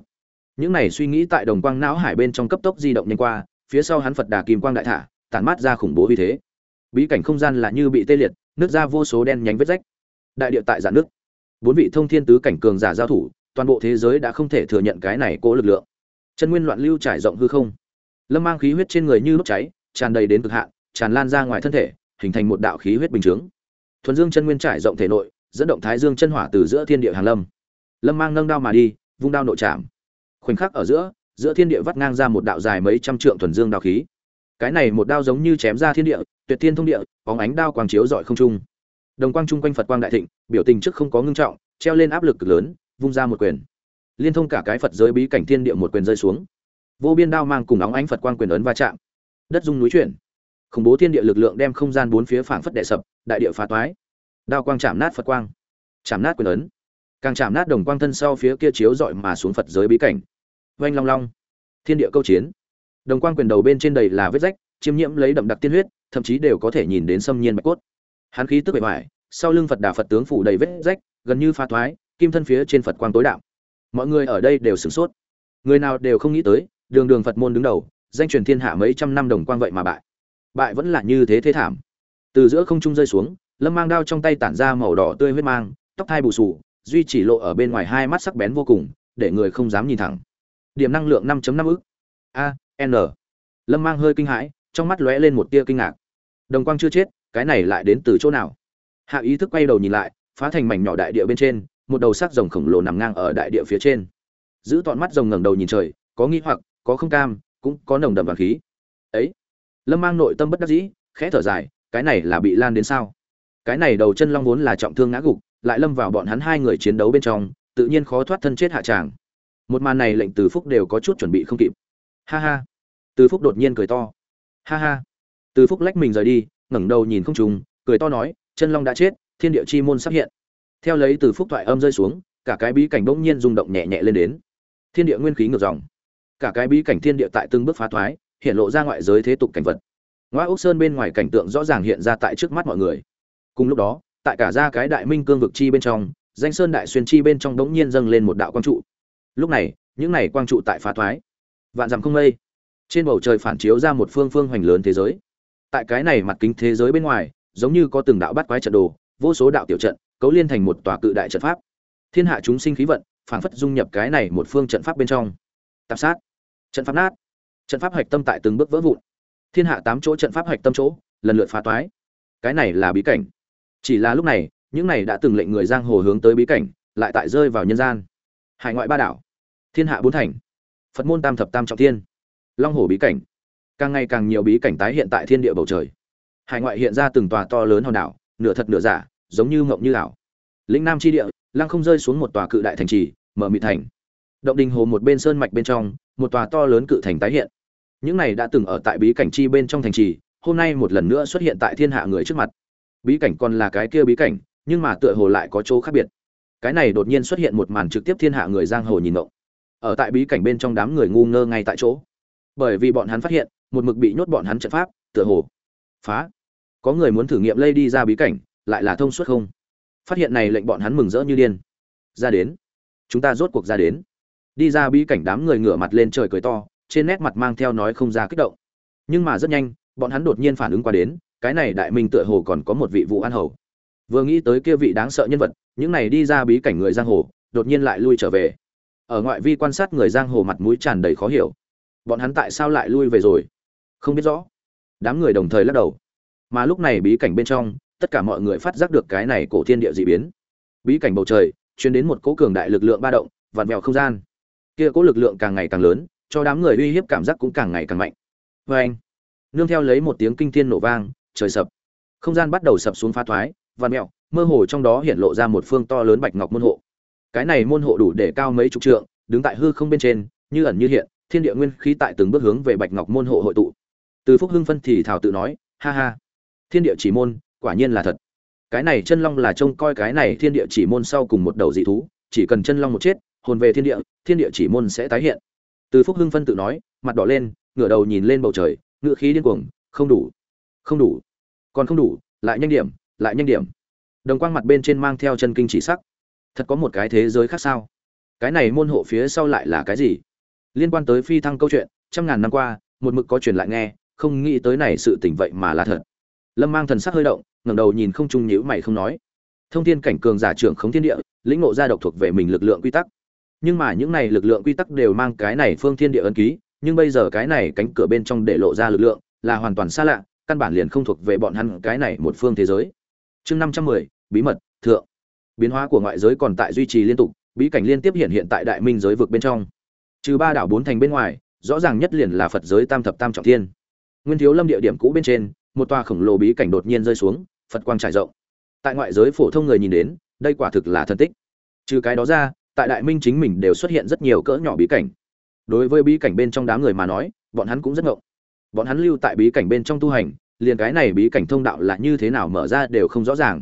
Những này suy nghĩ tại đồng quang não hải bên trong cấp tốc di động nhanh qua, phía sau hắn phật đà kim quang đại thả, tản mát ra khủng bố uy thế. Bí cảnh không gian là như bị tê liệt, nứt ra vô số đen nhánh vết rách. Đại địa tại giãn nước bốn vị thông thiên tứ cảnh cường giả giao thủ, toàn bộ thế giới đã không thể thừa nhận cái này cố lực lượng. Chân nguyên loạn lưu trải rộng hư không lâm mang khí huyết trên người như đốt cháy, tràn đầy đến cực hạn, tràn lan ra ngoài thân thể, hình thành một đạo khí huyết bình chướng. Thuần dương chân nguyên trải rộng thể nội, dẫn động thái dương chân hỏa từ giữa thiên địa hàn lâm. Lâm mang nâng đao mà đi, vung đao nội chạm. Khoảnh khắc ở giữa giữa thiên địa vắt ngang ra một đạo dài mấy trăm trượng thuần dương đao khí. Cái này một đao giống như chém ra thiên địa, tuyệt thiên thông địa, bóng ánh đao quang chiếu dọi không trung. Đồng quang trung quanh phật quang đại thịnh, biểu tình trước không có ngưng trọng, treo lên áp lực cực lớn, vung ra một quyền. Liên thông cả cái phật giới bí cảnh thiên địa một quyền rơi xuống vô biên đao mang cùng óng ánh phật quang quyền ấn va chạm. Đất dung núi chuyển. Khủng bố thiên địa lực lượng đem không gian bốn phía phảng phất đệ sập, đại địa phá toái. Đao quang chạm nát phật quang. Chạm nát quyền ấn. Càng chạm nát đồng quang thân sau phía kia chiếu dọi mà xuống phật giới bí cảnh. Oanh long long. Thiên địa câu chiến. Đồng quang quyền đầu bên trên đầy là vết rách, chiêm nhiễm lấy đậm đặc tiên huyết, thậm chí đều có thể nhìn đến xâm nhiên bạch cốt. Hắn khí tức bề ngoài sau lưng phật đà phật tướng phủ đầy vết rách, gần như pha thoái kim thân phía trên phật quang tối đạo mọi người ở đây đều sửng sốt. Người nào đều không nghĩ tới đường đường phật môn đứng đầu, danh truyền thiên hạ mấy trăm năm đồng quang vậy mà bại. Bại vẫn là như thế thế thảm. Từ giữa không trung rơi xuống, lâm mang đao trong tay tản ra màu đỏ tươi huyết mang, tóc thai bù sù duy chỉ lộ ở bên ngoài hai mắt sắc bén vô cùng, để người không dám nhìn thẳng. Điểm năng lượng 5 năm ức. A, n. Lâm mang hơi kinh hãi, trong mắt lóe lên một tia kinh ngạc. Đồng quang chưa chết, cái này lại đến từ chỗ nào? Hạ ý thức quay đầu nhìn lại, phá thành mảnh nhỏ đại địa bên trên, một đầu sắc rồng khổng lồ nằm ngang ở đại địa phía trên. Giữ tọn mắt rồng ngẩng đầu nhìn trời, có nghi hoặc có không cam, cũng có nồng đậm vàng khí. Ấy, lâm mang nội tâm bất đắc dĩ, khẽ thở dài, cái này là bị lan đến sao? Cái này đầu chân long vốn là trọng thương ngã gục, lại lâm vào bọn hắn hai người chiến đấu bên trong, tự nhiên khó thoát thân chết hạ tràng. Một màn này lệnh từ phúc đều có chút chuẩn bị không kịp. Ha ha. Từ phúc đột nhiên cười to. Ha ha. Từ phúc lách mình rời đi, ngẩng đầu nhìn không trùng cười to nói, chân long đã chết, thiên địa chi môn sắp hiện. Theo lấy từ phúc thoại âm rơi xuống, cả cái bí cảnh bỗng nhiên rung động nhẹ nhẹ lên đến. Thiên địa nguyên khí ngược dòng cả cái bí cảnh thiên địa tại từng bước phá thoái, hiện lộ ra ngoại giới thế tục cảnh vật. Ngoa ốc sơn bên ngoài cảnh tượng rõ ràng hiện ra tại trước mắt mọi người. Cùng lúc đó, tại cả ra cái đại minh cương vực chi bên trong, danh sơn đại xuyên chi bên trong đống nhiên dâng lên một đạo quang trụ. Lúc này, những này quang trụ tại phá thoái. Vạn dặm không mây. Trên bầu trời phản chiếu ra một phương phương hoành lớn thế giới. Tại cái này mặt kính thế giới bên ngoài, giống như có từng đạo bắt quái trận đồ, vô số đạo tiểu trận, cấu liên thành một tòa cự đại trận pháp. Thiên hạ chúng sinh khí vận, phảng phất dung nhập cái này một phương trận pháp bên trong. Tạp sát trận pháp nát. Trận pháp hạch tâm tại từng bước vỡ vụn. Thiên hạ tám chỗ trận pháp hạch tâm chỗ, lần lượt phá toái. Cái này là bí cảnh. Chỉ là lúc này, những này đã từng lệnh người giang hồ hướng tới bí cảnh, lại tại rơi vào nhân gian. Hải ngoại ba đảo. Thiên hạ bốn thành. Phật môn tam thập tam trọng thiên. Long hồ bí cảnh. Càng ngày càng nhiều bí cảnh tái hiện tại thiên địa bầu trời. Hải ngoại hiện ra từng tòa to lớn hòn đảo, nửa thật nửa giả, giống như mộng như ảo. Lĩnh nam tri địa, lăng không rơi xuống một tòa cự đại thành trì, mở mị thành động đình hồ một bên sơn mạch bên trong, một tòa to lớn cự thành tái hiện. Những này đã từng ở tại bí cảnh chi bên trong thành trì, hôm nay một lần nữa xuất hiện tại thiên hạ người trước mặt. Bí cảnh còn là cái kia bí cảnh, nhưng mà tựa hồ lại có chỗ khác biệt. Cái này đột nhiên xuất hiện một màn trực tiếp thiên hạ người giang hồ nhìn ngộng ở tại bí cảnh bên trong đám người ngu ngơ ngay tại chỗ. Bởi vì bọn hắn phát hiện, một mực bị nhốt bọn hắn trận pháp, tựa hồ. Phá. Có người muốn thử nghiệm lây đi ra bí cảnh, lại là thông suốt không? Phát hiện này lệnh bọn hắn mừng rỡ như điên. Ra đến. Chúng ta rốt cuộc ra đến đi ra bí cảnh đám người ngửa mặt lên trời cười to, trên nét mặt mang theo nói không ra kích động. Nhưng mà rất nhanh, bọn hắn đột nhiên phản ứng qua đến, cái này đại minh tựa hồ còn có một vị vũ an hầu. Vừa nghĩ tới kia vị đáng sợ nhân vật, những này đi ra bí cảnh người giang hồ, đột nhiên lại lui trở về. Ở ngoại vi quan sát người giang hồ mặt mũi tràn đầy khó hiểu. Bọn hắn tại sao lại lui về rồi? Không biết rõ. Đám người đồng thời lắc đầu. Mà lúc này bí cảnh bên trong, tất cả mọi người phát giác được cái này cổ thiên địa dị biến. Bí cảnh bầu trời chuyến đến một cỗ cường đại lực lượng ba động, vặn vẹo không gian kia cỗ lực lượng càng ngày càng lớn, cho đám người uy hiếp cảm giác cũng càng ngày càng mạnh. Vê anh, nương theo lấy một tiếng kinh thiên nổ vang, trời sập. Không gian bắt đầu sập xuống phá thoái, và mẹo, mơ hồ trong đó hiện lộ ra một phương to lớn bạch ngọc môn hộ. Cái này môn hộ đủ để cao mấy chục trượng, đứng tại hư không bên trên, như ẩn như hiện, thiên địa nguyên khí tại từng bước hướng về bạch ngọc môn hộ hội tụ. Từ phúc hưng phân thì thảo tự nói, ha ha, thiên địa chỉ môn, quả nhiên là thật. Cái này chân long là trông coi cái này thiên địa chỉ môn sau cùng một đầu dị thú, chỉ cần chân long một chết hồn về thiên địa thiên địa chỉ môn sẽ tái hiện. Từ phúc hưng phân tự nói, mặt đỏ lên, ngửa đầu nhìn lên bầu trời, ngựa khí điên cuồng, không đủ không đủ, còn không đủ, lại nhanh điểm, lại nhanh điểm. Đồng quang mặt bên trên mang theo chân kinh chỉ sắc. Thật có một cái thế giới khác sao? Cái này môn hộ phía sau lại là cái gì? Liên quan tới phi thăng câu chuyện, trăm ngàn năm qua, một mực có truyền lại nghe, không nghĩ tới này sự tỉnh vậy mà là thật. Lâm mang thần sắc hơi động, ngẩng đầu nhìn không trung nhíu mày không nói. Thông thiên cảnh cường giả trưởng khống thiên địa, lĩnh ngộ ra độc thuộc về mình lực lượng quy tắc nhưng mà những này lực lượng quy tắc đều mang cái này phương thiên địa ấn ký, nhưng bây giờ cái này cánh cửa bên trong để lộ ra lực lượng là hoàn toàn xa lạ, căn bản liền không thuộc về bọn hắn cái này một phương thế giới. Chương năm trăm mười, bí mật, thượng. Biến hóa của ngoại giới còn tại duy trì liên tục, bí cảnh liên tiếp hiện hiện tại đại minh giới vực bên trong. Trừ ba đảo bốn thành bên ngoài, rõ ràng nhất liền là phật giới tam thập tam trọng thiên. Nguyên thiếu lâm địa điểm cũ bên trên, một tòa khổng lồ bí cảnh đột nhiên rơi xuống, phật quang trải rộng. Tại ngoại giới phổ thông người nhìn đến, đây quả thực là thần tích. Trừ cái đó ra tại đại minh chính mình đều xuất hiện rất nhiều cỡ nhỏ bí cảnh. Đối với bí cảnh bên trong đám người mà nói, bọn hắn cũng rất ngộng. Bọn hắn lưu tại bí cảnh bên trong tu hành, liền cái này bí cảnh thông đạo là như thế nào mở ra đều không rõ ràng.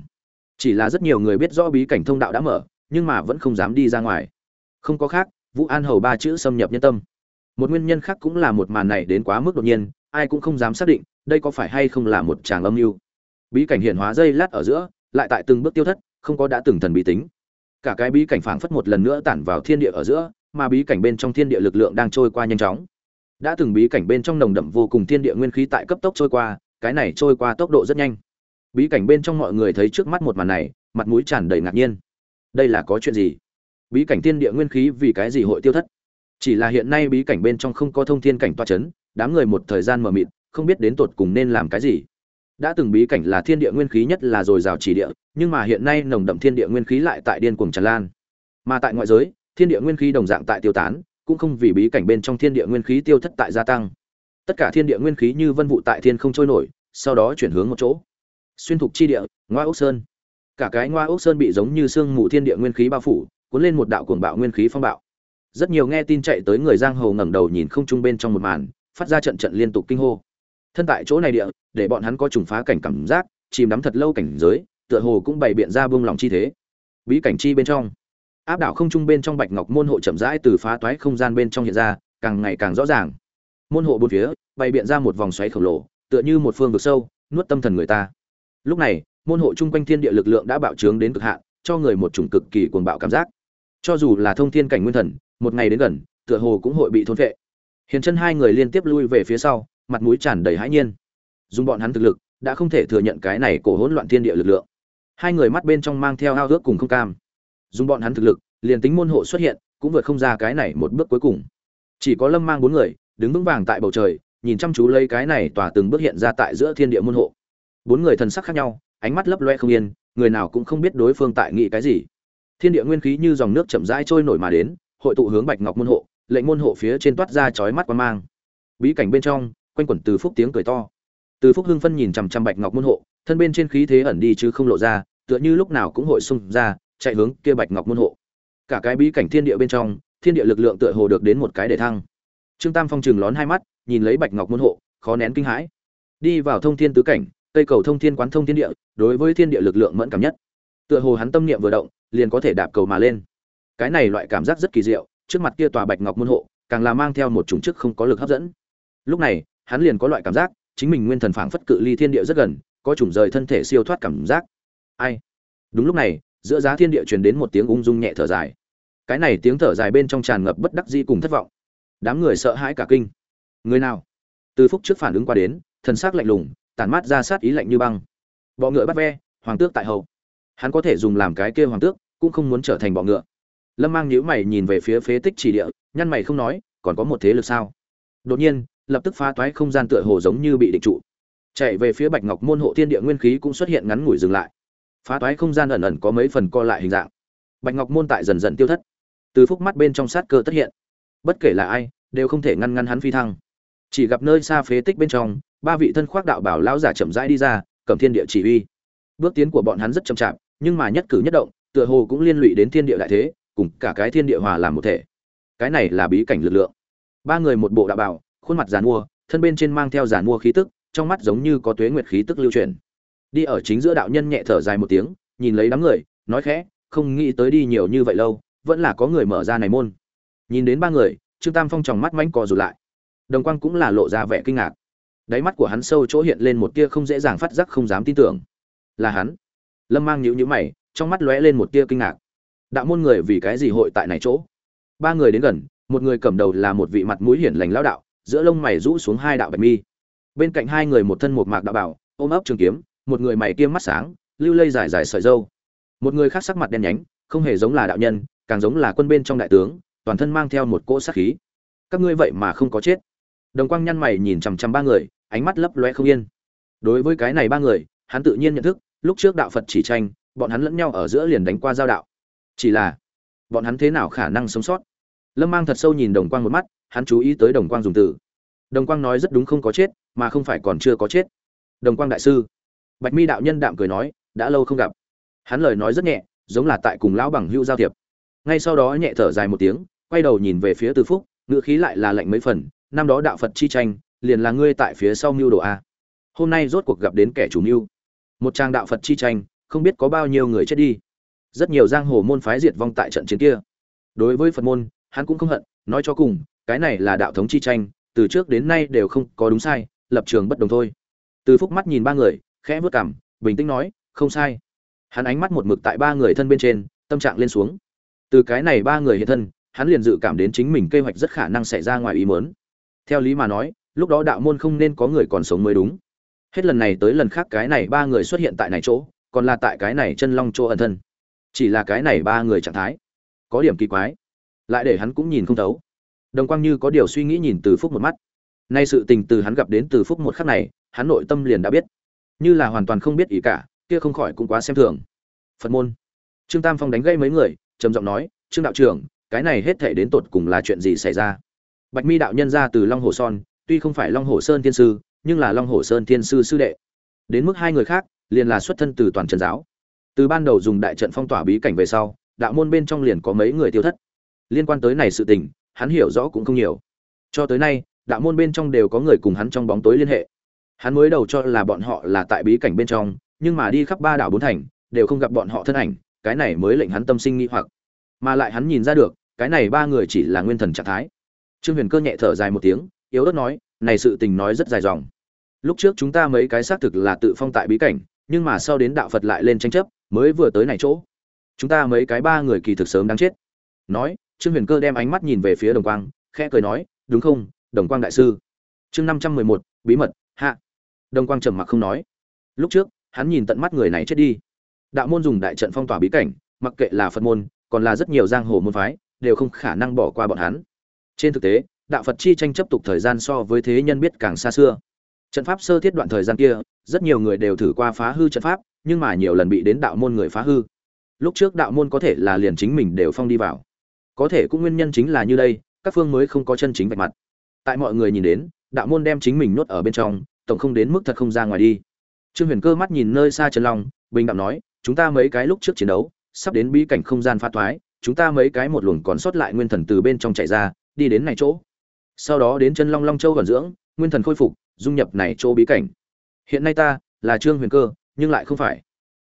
Chỉ là rất nhiều người biết rõ bí cảnh thông đạo đã mở, nhưng mà vẫn không dám đi ra ngoài. Không có khác, vũ an hầu ba chữ xâm nhập nhân tâm. Một nguyên nhân khác cũng là một màn này đến quá mức đột nhiên, ai cũng không dám xác định, đây có phải hay không là một tràng âm mưu. Bí cảnh hiện hóa dây lát ở giữa, lại tại từng bước tiêu thất, không có đã từng thần bí tính cả cái bí cảnh phảng phất một lần nữa tản vào thiên địa ở giữa, mà bí cảnh bên trong thiên địa lực lượng đang trôi qua nhanh chóng. Đã từng bí cảnh bên trong nồng đậm vô cùng thiên địa nguyên khí tại cấp tốc trôi qua, cái này trôi qua tốc độ rất nhanh. Bí cảnh bên trong mọi người thấy trước mắt một màn này, mặt mũi tràn đầy ngạc nhiên. Đây là có chuyện gì? Bí cảnh thiên địa nguyên khí vì cái gì hội tiêu thất? Chỉ là hiện nay bí cảnh bên trong không có thông thiên cảnh toa chấn, đám người một thời gian mờ mịt, không biết đến tột cùng nên làm cái gì đã từng bí cảnh là thiên địa nguyên khí nhất là dồi dào chỉ địa, nhưng mà hiện nay nồng đậm thiên địa nguyên khí lại tại điên cuồng tràn lan. Mà tại ngoại giới, thiên địa nguyên khí đồng dạng tại tiêu tán, cũng không vì bí cảnh bên trong thiên địa nguyên khí tiêu thất tại gia tăng. Tất cả thiên địa nguyên khí như vân vụ tại thiên không trôi nổi, sau đó chuyển hướng một chỗ. Xuyên thục chi địa, ngoa ốc sơn. Cả cái ngoa ốc sơn bị giống như sương mù thiên địa nguyên khí bao phủ, cuốn lên một đạo cuồng bạo nguyên khí phong bạo. Rất nhiều nghe tin chạy tới người giang hồ ngẩng đầu nhìn không trung bên trong một màn, phát ra trận trận liên tục kinh hô thân tại chỗ này địa, để bọn hắn có trùng phá cảnh cảm giác, chìm đắm thật lâu cảnh giới, tựa hồ cũng bày biện ra buông lòng chi thế. Bí cảnh chi bên trong. Áp đảo không trung bên trong bạch ngọc môn hộ chậm rãi từ phá toái không gian bên trong hiện ra, càng ngày càng rõ ràng. Môn hộ bốn phía, bày biện ra một vòng xoáy khổng lồ, tựa như một phương vực sâu, nuốt tâm thần người ta. Lúc này, môn hộ chung quanh thiên địa lực lượng đã bạo trướng đến cực hạn, cho người một chủng cực kỳ cuồng bạo cảm giác. Cho dù là thông thiên cảnh nguyên thần, một ngày đến gần, tựa hồ cũng hội bị thôn vệ hiền chân hai người liên tiếp lui về phía sau mặt mũi tràn đầy hãi nhiên. Dùng bọn hắn thực lực, đã không thể thừa nhận cái này cổ hỗn loạn thiên địa lực lượng. Hai người mắt bên trong mang theo ao ước cùng không cam. Dùng bọn hắn thực lực, liền tính môn hộ xuất hiện, cũng vượt không ra cái này một bước cuối cùng. Chỉ có lâm mang bốn người, đứng vững vàng tại bầu trời, nhìn chăm chú lấy cái này tỏa từng bước hiện ra tại giữa thiên địa môn hộ. Bốn người thần sắc khác nhau, ánh mắt lấp loe không yên, người nào cũng không biết đối phương tại nghĩ cái gì. Thiên địa nguyên khí như dòng nước chậm rãi trôi nổi mà đến, hội tụ hướng bạch ngọc môn hộ, lệnh môn hộ phía trên toát ra chói mắt quan mang. Bí cảnh bên trong quanh quẩn từ phúc tiếng cười to. Từ phúc hưng phân nhìn chằm chằm bạch ngọc môn hộ, thân bên trên khí thế ẩn đi chứ không lộ ra, tựa như lúc nào cũng hội xung ra, chạy hướng kia bạch ngọc môn hộ. Cả cái bí cảnh thiên địa bên trong, thiên địa lực lượng tựa hồ được đến một cái để thăng. Trương tam phong chừng lón hai mắt, nhìn lấy bạch ngọc môn hộ, khó nén kinh hãi. Đi vào thông thiên tứ cảnh, cây cầu thông thiên quán thông thiên địa, đối với thiên địa lực lượng mẫn cảm nhất. Tựa hồ hắn tâm niệm vừa động, liền có thể đạp cầu mà lên. Cái này loại cảm giác rất kỳ diệu, trước mặt kia tòa bạch ngọc môn hộ, càng là mang theo một chủng chức không có lực hấp dẫn. Lúc này hắn liền có loại cảm giác, chính mình nguyên thần phảng phất cự ly thiên địa rất gần, có chủng rời thân thể siêu thoát cảm giác. Ai? Đúng lúc này, giữa giá thiên địa truyền đến một tiếng ung dung nhẹ thở dài. Cái này tiếng thở dài bên trong tràn ngập bất đắc dĩ cùng thất vọng. Đám người sợ hãi cả kinh. Người nào? Từ phúc trước phản ứng qua đến, thần sắc lạnh lùng tàn mát ra sát ý lạnh như băng. Bọ ngựa bắt ve, hoàng tước tại hậu hắn có thể dùng làm cái kia hoàng tước, cũng không muốn trở thành bọ ngựa. Lâm mang nhíu mày nhìn về phía phế tích chỉ địa, nhăn mày không nói, còn có một thế lực sao? Đột nhiên lập tức phá toái không gian tựa hồ giống như bị định trụ. Chạy về phía bạch ngọc môn hộ thiên địa nguyên khí cũng xuất hiện ngắn ngủi dừng lại. Phá toái không gian ẩn ẩn có mấy phần co lại hình dạng. Bạch ngọc môn tại dần dần tiêu thất. Từ phúc mắt bên trong sát cơ tất hiện. Bất kể là ai, đều không thể ngăn ngăn hắn phi thăng. Chỉ gặp nơi xa phế tích bên trong, ba vị thân khoác đạo bảo lão giả chậm rãi đi ra, cầm thiên địa chỉ uy. Bước tiến của bọn hắn rất chậm chạp, nhưng mà nhất cử nhất động, tựa hồ cũng liên lụy đến thiên địa đại thế, cùng cả cái thiên địa hòa làm một thể. Cái này là bí cảnh lực lượng. Ba người một bộ đạo bảo khuôn mặt giàn mua, thân bên trên mang theo giàn mua khí tức, trong mắt giống như có tuế nguyệt khí tức lưu truyền. Đi ở chính giữa đạo nhân nhẹ thở dài một tiếng, nhìn lấy đám người, nói khẽ, không nghĩ tới đi nhiều như vậy lâu, vẫn là có người mở ra này môn. Nhìn đến ba người, trương tam phong tròng mắt mánh cò rụt lại. Đồng quang cũng là lộ ra vẻ kinh ngạc. Đáy mắt của hắn sâu chỗ hiện lên một tia không dễ dàng phát giác không dám tin tưởng. Là hắn. Lâm mang nhíu nhíu mày, trong mắt lóe lên một tia kinh ngạc. Đạo môn người vì cái gì hội tại này chỗ? Ba người đến gần, một người cầm đầu là một vị mặt mũi hiển lành lão đạo giữa lông mày rũ xuống hai đạo bạch mi. Bên cạnh hai người một thân một mạc đạo bảo, ôm ấp trường kiếm, một người mày kiếm mắt sáng, lưu lây dài dài sợi dâu một người khác sắc mặt đen nhánh, không hề giống là đạo nhân, càng giống là quân bên trong đại tướng, toàn thân mang theo một cỗ sát khí. Các ngươi vậy mà không có chết. Đồng quang nhăn mày nhìn chằm chằm ba người, ánh mắt lấp loe không yên. Đối với cái này ba người, hắn tự nhiên nhận thức, lúc trước đạo phật chỉ tranh, bọn hắn lẫn nhau ở giữa liền đánh qua giao đạo. Chỉ là, bọn hắn thế nào khả năng sống sót? Lâm mang thật sâu nhìn đồng quang một mắt hắn chú ý tới đồng quang dùng từ. Đồng quang nói rất đúng không có chết, mà không phải còn chưa có chết. Đồng quang đại sư. Bạch mi đạo nhân đạm cười nói, đã lâu không gặp. Hắn lời nói rất nhẹ, giống là tại cùng lão bằng hưu giao thiệp. Ngay sau đó nhẹ thở dài một tiếng, quay đầu nhìn về phía từ phúc, ngữ khí lại là lạnh mấy phần, năm đó đạo phật chi tranh, liền là ngươi tại phía sau mưu đồ a. Hôm nay rốt cuộc gặp đến kẻ chủ mưu. Một trang đạo phật chi tranh, không biết có bao nhiêu người chết đi. Rất nhiều giang hồ môn phái diệt vong tại trận chiến kia. Đối với phật môn, hắn cũng không hận, nói cho cùng cái này là đạo thống chi tranh, từ trước đến nay đều không có đúng sai, lập trường bất đồng thôi. Từ phúc mắt nhìn ba người, khẽ vớt cảm bình tĩnh nói, không sai. Hắn ánh mắt một mực tại ba người thân bên trên, tâm trạng lên xuống. Từ cái này ba người hiện thân, hắn liền dự cảm đến chính mình kế hoạch rất khả năng xảy ra ngoài ý mớn theo lý mà nói, lúc đó đạo môn không nên có người còn sống mới đúng. Hết lần này tới lần khác cái này ba người xuất hiện tại này chỗ, còn là tại cái này chân long chỗ ẩn thân. Chỉ là cái này ba người trạng thái, có điểm kỳ quái. Lại để hắn cũng nhìn không thấu đồng quang như có điều suy nghĩ nhìn từ phúc một mắt. Nay sự tình từ hắn gặp đến từ phúc một khắc này, hắn nội tâm liền đã biết. Như là hoàn toàn không biết ý cả, kia không khỏi cũng quá xem thường. Phật môn. Trương tam phong đánh gây mấy người, trầm giọng nói, trương đạo trưởng, cái này hết thể đến tột cùng là chuyện gì xảy ra? Bạch mi đạo nhân ra từ long hồ son, tuy không phải long hồ sơn thiên sư, nhưng là long hồ sơn thiên sư sư đệ. Đến mức hai người khác, liền là xuất thân từ toàn trần giáo. Từ ban đầu dùng đại trận phong tỏa bí cảnh về sau, đạo môn bên trong liền có mấy người tiêu thất. Liên quan tới này sự tình hắn hiểu rõ cũng không nhiều. Cho tới nay, đạo môn bên trong đều có người cùng hắn trong bóng tối liên hệ. Hắn mới đầu cho là bọn họ là tại bí cảnh bên trong, nhưng mà đi khắp ba đảo bốn thành, đều không gặp bọn họ thân ảnh, cái này mới lệnh hắn tâm sinh nghi hoặc. Mà lại hắn nhìn ra được, cái này ba người chỉ là nguyên thần trạng thái. Trương huyền cơ nhẹ thở dài một tiếng, yếu ớt nói, này sự tình nói rất dài dòng. Lúc trước chúng ta mấy cái xác thực là tự phong tại bí cảnh, nhưng mà sau đến đạo phật lại lên tranh chấp, mới vừa tới này chỗ. Chúng ta mấy cái ba người kỳ thực sớm đáng chết. Nói trương huyền cơ đem ánh mắt nhìn về phía đồng quang, khẽ cười nói, đúng không, đồng quang đại sư? Chương năm trăm mười một, bí mật, hạ. Đồng quang trầm mặc không nói. Lúc trước, hắn nhìn tận mắt người này chết đi. Đạo môn dùng đại trận phong tỏa bí cảnh, mặc kệ là phật môn, còn là rất nhiều giang hồ môn phái, đều không khả năng bỏ qua bọn hắn. Trên thực tế, đạo phật chi tranh chấp tục thời gian so với thế nhân biết càng xa xưa. Trận pháp sơ thiết đoạn thời gian kia, rất nhiều người đều thử qua phá hư trận pháp, nhưng mà nhiều lần bị đến đạo môn người phá hư. Lúc trước đạo môn có thể là liền chính mình đều phong đi vào có thể cũng nguyên nhân chính là như đây, các phương mới không có chân chính vạch mặt. Tại mọi người nhìn đến, đạo môn đem chính mình nuốt ở bên trong, tổng không đến mức thật không ra ngoài đi. Trương huyền cơ mắt nhìn nơi xa trần long, bình đạo nói, chúng ta mấy cái lúc trước chiến đấu, sắp đến bí cảnh không gian pha thoái chúng ta mấy cái một luồng còn sót lại nguyên thần từ bên trong chạy ra, đi đến này chỗ. Sau đó đến chân long long châu vận dưỡng, nguyên thần khôi phục, dung nhập này chỗ bí cảnh. Hiện nay ta là trương huyền cơ, nhưng lại không phải.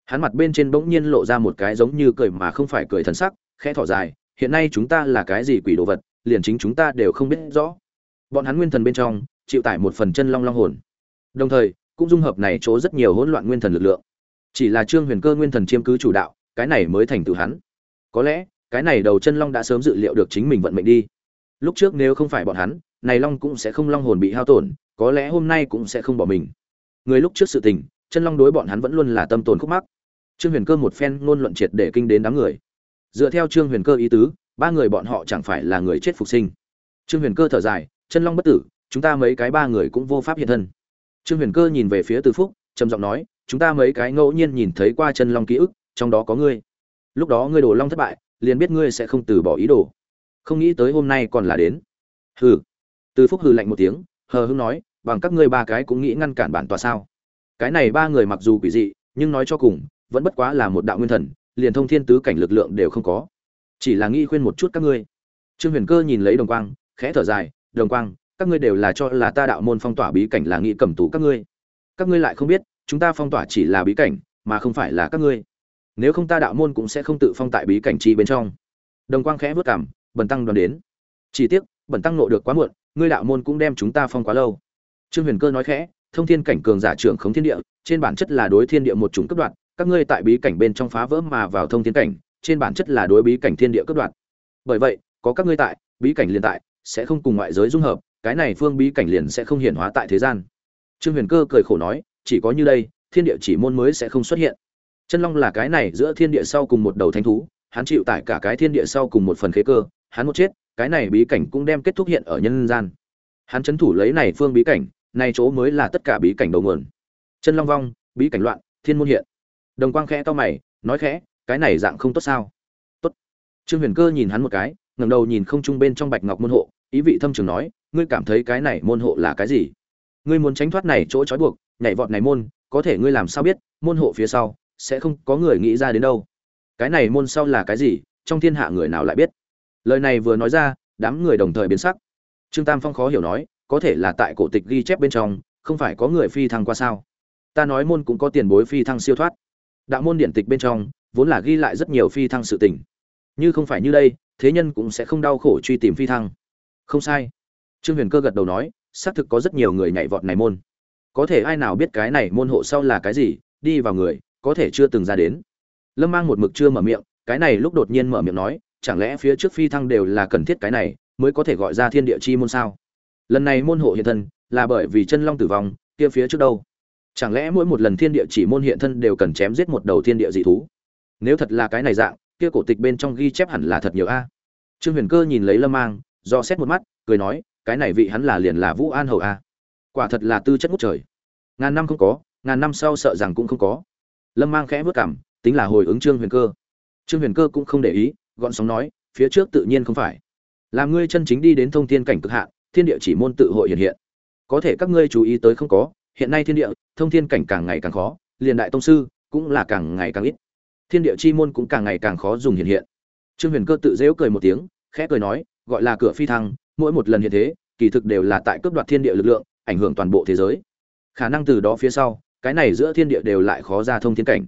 Hắn mặt bên trên bỗng nhiên lộ ra một cái giống như cười mà không phải cười thần sắc, khẽ thỏ dài hiện nay chúng ta là cái gì quỷ đồ vật, liền chính chúng ta đều không biết rõ. Bọn hắn nguyên thần bên trong, chịu tải một phần chân long long hồn. Đồng thời, cũng dung hợp này chỗ rất nhiều hỗn loạn nguyên thần lực lượng. Chỉ là trương huyền cơ nguyên thần chiêm cứ chủ đạo, cái này mới thành tự hắn. Có lẽ, cái này đầu chân long đã sớm dự liệu được chính mình vận mệnh đi. Lúc trước nếu không phải bọn hắn, này long cũng sẽ không long hồn bị hao tổn, có lẽ hôm nay cũng sẽ không bỏ mình. Người lúc trước sự tình, chân long đối bọn hắn vẫn luôn là tâm tồn khúc mắc. Trương huyền cơ một phen ngôn luận triệt để kinh đến đám người dựa theo trương huyền cơ ý tứ, ba người bọn họ chẳng phải là người chết phục sinh. Trương huyền cơ thở dài, chân long bất tử, chúng ta mấy cái ba người cũng vô pháp hiện thân. Trương huyền cơ nhìn về phía từ phúc, trầm giọng nói, chúng ta mấy cái ngẫu nhiên nhìn thấy qua chân long ký ức, trong đó có ngươi. Lúc đó ngươi đồ long thất bại, liền biết ngươi sẽ không từ bỏ ý đồ. Không nghĩ tới hôm nay còn là đến. Hừ. Từ phúc hừ lạnh một tiếng, hờ hưng nói, bằng các ngươi ba cái cũng nghĩ ngăn cản bản tòa sao? Cái này ba người mặc dù quỷ dị, nhưng nói cho cùng, vẫn bất quá là một đạo nguyên thần liền thông thiên tứ cảnh lực lượng đều không có. Chỉ là nghi khuyên một chút các ngươi. Trương huyền cơ nhìn lấy đồng quang, khẽ thở dài, đồng quang, các ngươi đều là cho là ta đạo môn phong tỏa bí cảnh là nghĩ cầm tù các ngươi. Các ngươi lại không biết, chúng ta phong tỏa chỉ là bí cảnh, mà không phải là các ngươi. Nếu không ta đạo môn cũng sẽ không tự phong tại bí cảnh chi bên trong. Đồng quang khẽ vất cảm bần tăng đoàn đến. Chỉ tiếc, bần tăng nộ được quá muộn, ngươi đạo môn cũng đem chúng ta phong quá lâu. Trương huyền cơ nói khẽ, thông thiên cảnh cường giả trưởng khống thiên địa, trên bản chất là đối thiên địa một chủng cấp đoạn các ngươi tại bí cảnh bên trong phá vỡ mà vào thông thiên cảnh, trên bản chất là đối bí cảnh thiên địa cấp đoạn bởi vậy, có các ngươi tại, bí cảnh liên tại, sẽ không cùng ngoại giới dung hợp, cái này phương bí cảnh liền sẽ không hiển hóa tại thế gian. Trương huyền cơ cười khổ nói, chỉ có như đây, thiên địa chỉ môn mới sẽ không xuất hiện. Chân long là cái này giữa thiên địa sau cùng một đầu thánh thú, hắn chịu tại cả cái thiên địa sau cùng một phần khế cơ, hắn một chết, cái này bí cảnh cũng đem kết thúc hiện ở nhân gian. Hắn chấn thủ lấy này phương bí cảnh này chỗ mới là tất cả bí cảnh đầu nguồn. Chân long vong, bí cảnh loạn, thiên môn hiện đồng quang khẽ to mày, nói khẽ, cái này dạng không tốt sao? Tốt. Trương huyền cơ nhìn hắn một cái, ngẩng đầu nhìn không trung bên trong bạch ngọc môn hộ, ý vị thâm trường nói, ngươi cảm thấy cái này môn hộ là cái gì? Ngươi muốn tránh thoát này chỗ trói buộc, nhảy vọt này môn, có thể ngươi làm sao biết, môn hộ phía sau sẽ không có người nghĩ ra đến đâu? Cái này môn sau là cái gì, trong thiên hạ người nào lại biết? Lời này vừa nói ra, đám người đồng thời biến sắc. Trương tam phong khó hiểu nói, có thể là tại cổ tịch ghi chép bên trong, không phải có người phi thăng qua sao? Ta nói môn cũng có tiền bối phi thăng siêu thoát đạo môn điện tịch bên trong, vốn là ghi lại rất nhiều phi thăng sự tình. Như không phải như đây, thế nhân cũng sẽ không đau khổ truy tìm phi thăng. Không sai. Trương huyền cơ gật đầu nói, xác thực có rất nhiều người nhảy vọt này môn. Có thể ai nào biết cái này môn hộ sau là cái gì, đi vào người, có thể chưa từng ra đến. Lâm mang một mực chưa mở miệng, cái này lúc đột nhiên mở miệng nói, chẳng lẽ phía trước phi thăng đều là cần thiết cái này, mới có thể gọi ra thiên địa chi môn sao? Lần này môn hộ hiện thân, là bởi vì chân long tử vong, kia phía trước đâu? Chẳng lẽ mỗi một lần thiên địa chỉ môn hiện thân đều cần chém giết một đầu thiên địa dị thú? Nếu thật là cái này dạng, kia cổ tịch bên trong ghi chép hẳn là thật nhiều a. Trương huyền cơ nhìn lấy lâm mang, do xét một mắt, cười nói, cái này vị hắn là liền là vũ an hầu a. Quả thật là tư chất ngút trời. Ngàn năm không có, ngàn năm sau sợ rằng cũng không có. Lâm mang khẽ vất cảm, tính là hồi ứng trương huyền cơ. Trương huyền cơ cũng không để ý, gọn sóng nói, phía trước tự nhiên không phải. Làm ngươi chân chính đi đến thông thiên cảnh cực hạn, thiên địa chỉ môn tự hội hiện hiện. Có thể các ngươi chú ý tới không có hiện nay thiên địa, thông thiên cảnh càng ngày càng khó, liền đại tông sư cũng là càng ngày càng ít. Thiên địa chi môn cũng càng ngày càng khó dùng hiện hiện. Trương huyền cơ tự dễu cười một tiếng, khẽ cười nói, gọi là cửa phi thăng, mỗi một lần hiện thế, kỳ thực đều là tại cướp đoạt thiên địa lực lượng, ảnh hưởng toàn bộ thế giới. Khả năng từ đó phía sau, cái này giữa thiên địa đều lại khó ra thông thiên cảnh.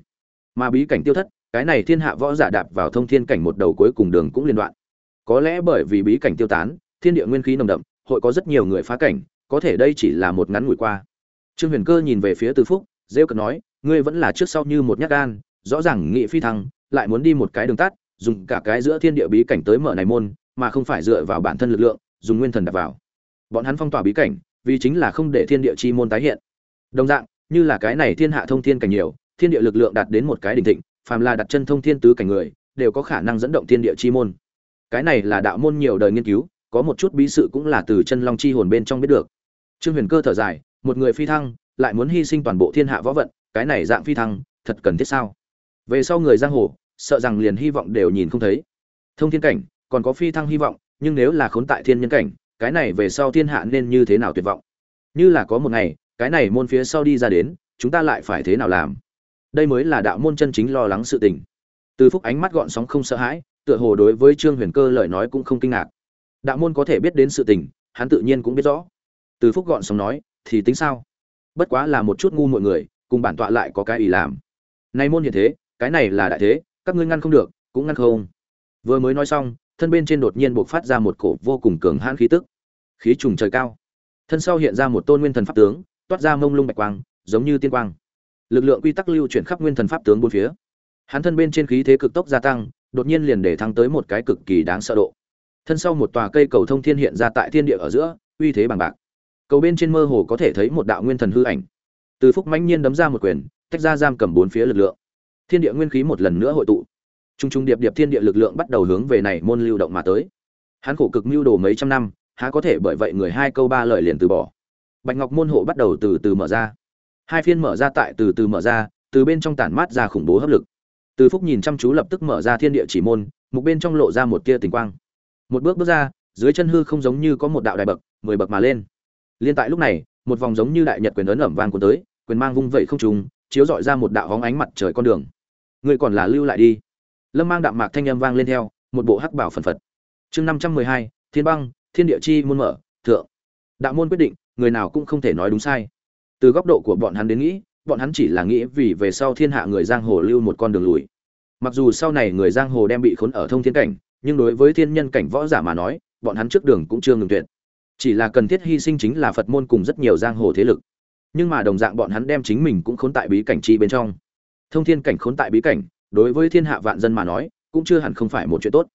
Mà bí cảnh tiêu thất, cái này thiên hạ võ giả đạp vào thông thiên cảnh một đầu cuối cùng đường cũng liên đoạn. Có lẽ bởi vì bí cảnh tiêu tán, thiên địa nguyên khí nồng đậm, hội có rất nhiều người phá cảnh, có thể đây chỉ là một ngắn ngủi qua trương huyền cơ nhìn về phía từ phúc, rêu cợt nói, ngươi vẫn là trước sau như một nhát gan, rõ ràng nghị phi thăng lại muốn đi một cái đường tắt, dùng cả cái giữa thiên địa bí cảnh tới mở này môn, mà không phải dựa vào bản thân lực lượng, dùng nguyên thần đặt vào. Bọn hắn phong tỏa bí cảnh, vì chính là không để thiên địa chi môn tái hiện. Đồng dạng, như là cái này thiên hạ thông thiên cảnh nhiều, thiên địa lực lượng đạt đến một cái đỉnh thịnh, phàm là đặt chân thông thiên tứ cảnh người, đều có khả năng dẫn động thiên địa chi môn. Cái này là đạo môn nhiều đời nghiên cứu, có một chút bí sự cũng là từ chân long chi hồn bên trong biết được. Trương huyền cơ thở dài một người phi thăng, lại muốn hy sinh toàn bộ thiên hạ võ vận, cái này dạng phi thăng, thật cần thiết sao? Về sau người giang hồ, sợ rằng liền hy vọng đều nhìn không thấy. Thông thiên cảnh, còn có phi thăng hy vọng, nhưng nếu là khốn tại thiên nhân cảnh, cái này về sau thiên hạ nên như thế nào tuyệt vọng? Như là có một ngày, cái này môn phía sau đi ra đến, chúng ta lại phải thế nào làm? Đây mới là đạo môn chân chính lo lắng sự tình. Từ phúc ánh mắt gọn sóng không sợ hãi, tựa hồ đối với trương huyền cơ lời nói cũng không kinh ngạc. Đạo môn có thể biết đến sự tình, hắn tự nhiên cũng biết rõ. Từ phúc gọn sóng nói thì tính sao? Bất quá là một chút ngu mọi người, cùng bản tọa lại có cái ý làm. Nay môn hiện thế, cái này là đại thế, các ngươi ngăn không được, cũng ngăn không. Vừa mới nói xong, thân bên trên đột nhiên buộc phát ra một cổ vô cùng cường hãn khí tức. Khí trùng trời cao. Thân sau hiện ra một tôn nguyên thần pháp tướng, toát ra mông lung bạch quang, giống như tiên quang. Lực lượng quy tắc lưu chuyển khắp nguyên thần pháp tướng bốn phía. Hắn thân bên trên khí thế cực tốc gia tăng, đột nhiên liền để thăng tới một cái cực kỳ đáng sợ độ. Thân sau một tòa cây cầu thông thiên hiện ra tại thiên địa ở giữa, uy thế bằng bạc cầu bên trên mơ hồ có thể thấy một đạo nguyên thần hư ảnh từ phúc mãnh nhiên đấm ra một quyền tách ra giam cầm bốn phía lực lượng thiên địa nguyên khí một lần nữa hội tụ Trung trung điệp điệp thiên địa lực lượng bắt đầu hướng về này môn lưu động mà tới. Hắn khổ cực mưu đồ mấy trăm năm, há có thể bởi vậy người hai câu ba lời liền từ bỏ. Bạch Ngọc môn hộ bắt đầu từ từ mở ra. Hai phiên mở ra tại từ từ mở ra, từ bên trong tản mát ra khủng bố hấp lực. Từ Phúc nhìn chăm chú lập tức mở ra thiên địa chỉ môn, mục bên trong lộ ra một tia tình quang. Một bước bước ra, dưới chân hư không giống như có một đạo đài bậc, mười bậc mà lên. Liên tại lúc này, một vòng giống như đại nhật quyền ấn ẩm vang cuốn tới, quyền mang vung vẩy không trùng, chiếu rọi ra một đạo hóng ánh mặt trời con đường. Người còn là lưu lại đi. Lâm mang đạm mạc thanh âm vang lên theo một bộ hắc bảo phần phật. Chương năm trăm mười hai thiên băng thiên địa chi môn mở thượng. Đạo môn quyết định người nào cũng không thể nói đúng sai. Từ góc độ của bọn hắn đến nghĩ bọn hắn chỉ là nghĩ vì về sau thiên hạ người giang hồ lưu một con đường lùi. Mặc dù sau này người giang hồ đem bị khốn ở thông thiên cảnh nhưng đối với thiên nhân cảnh võ giả mà nói bọn hắn trước đường cũng chưa ngừng tuyệt chỉ là cần thiết hy sinh chính là phật môn cùng rất nhiều giang hồ thế lực. Nhưng mà đồng dạng bọn hắn đem chính mình cũng khốn tại bí cảnh chi bên trong. Thông thiên cảnh khốn tại bí cảnh, đối với thiên hạ vạn dân mà nói, cũng chưa hẳn không phải một chuyện tốt.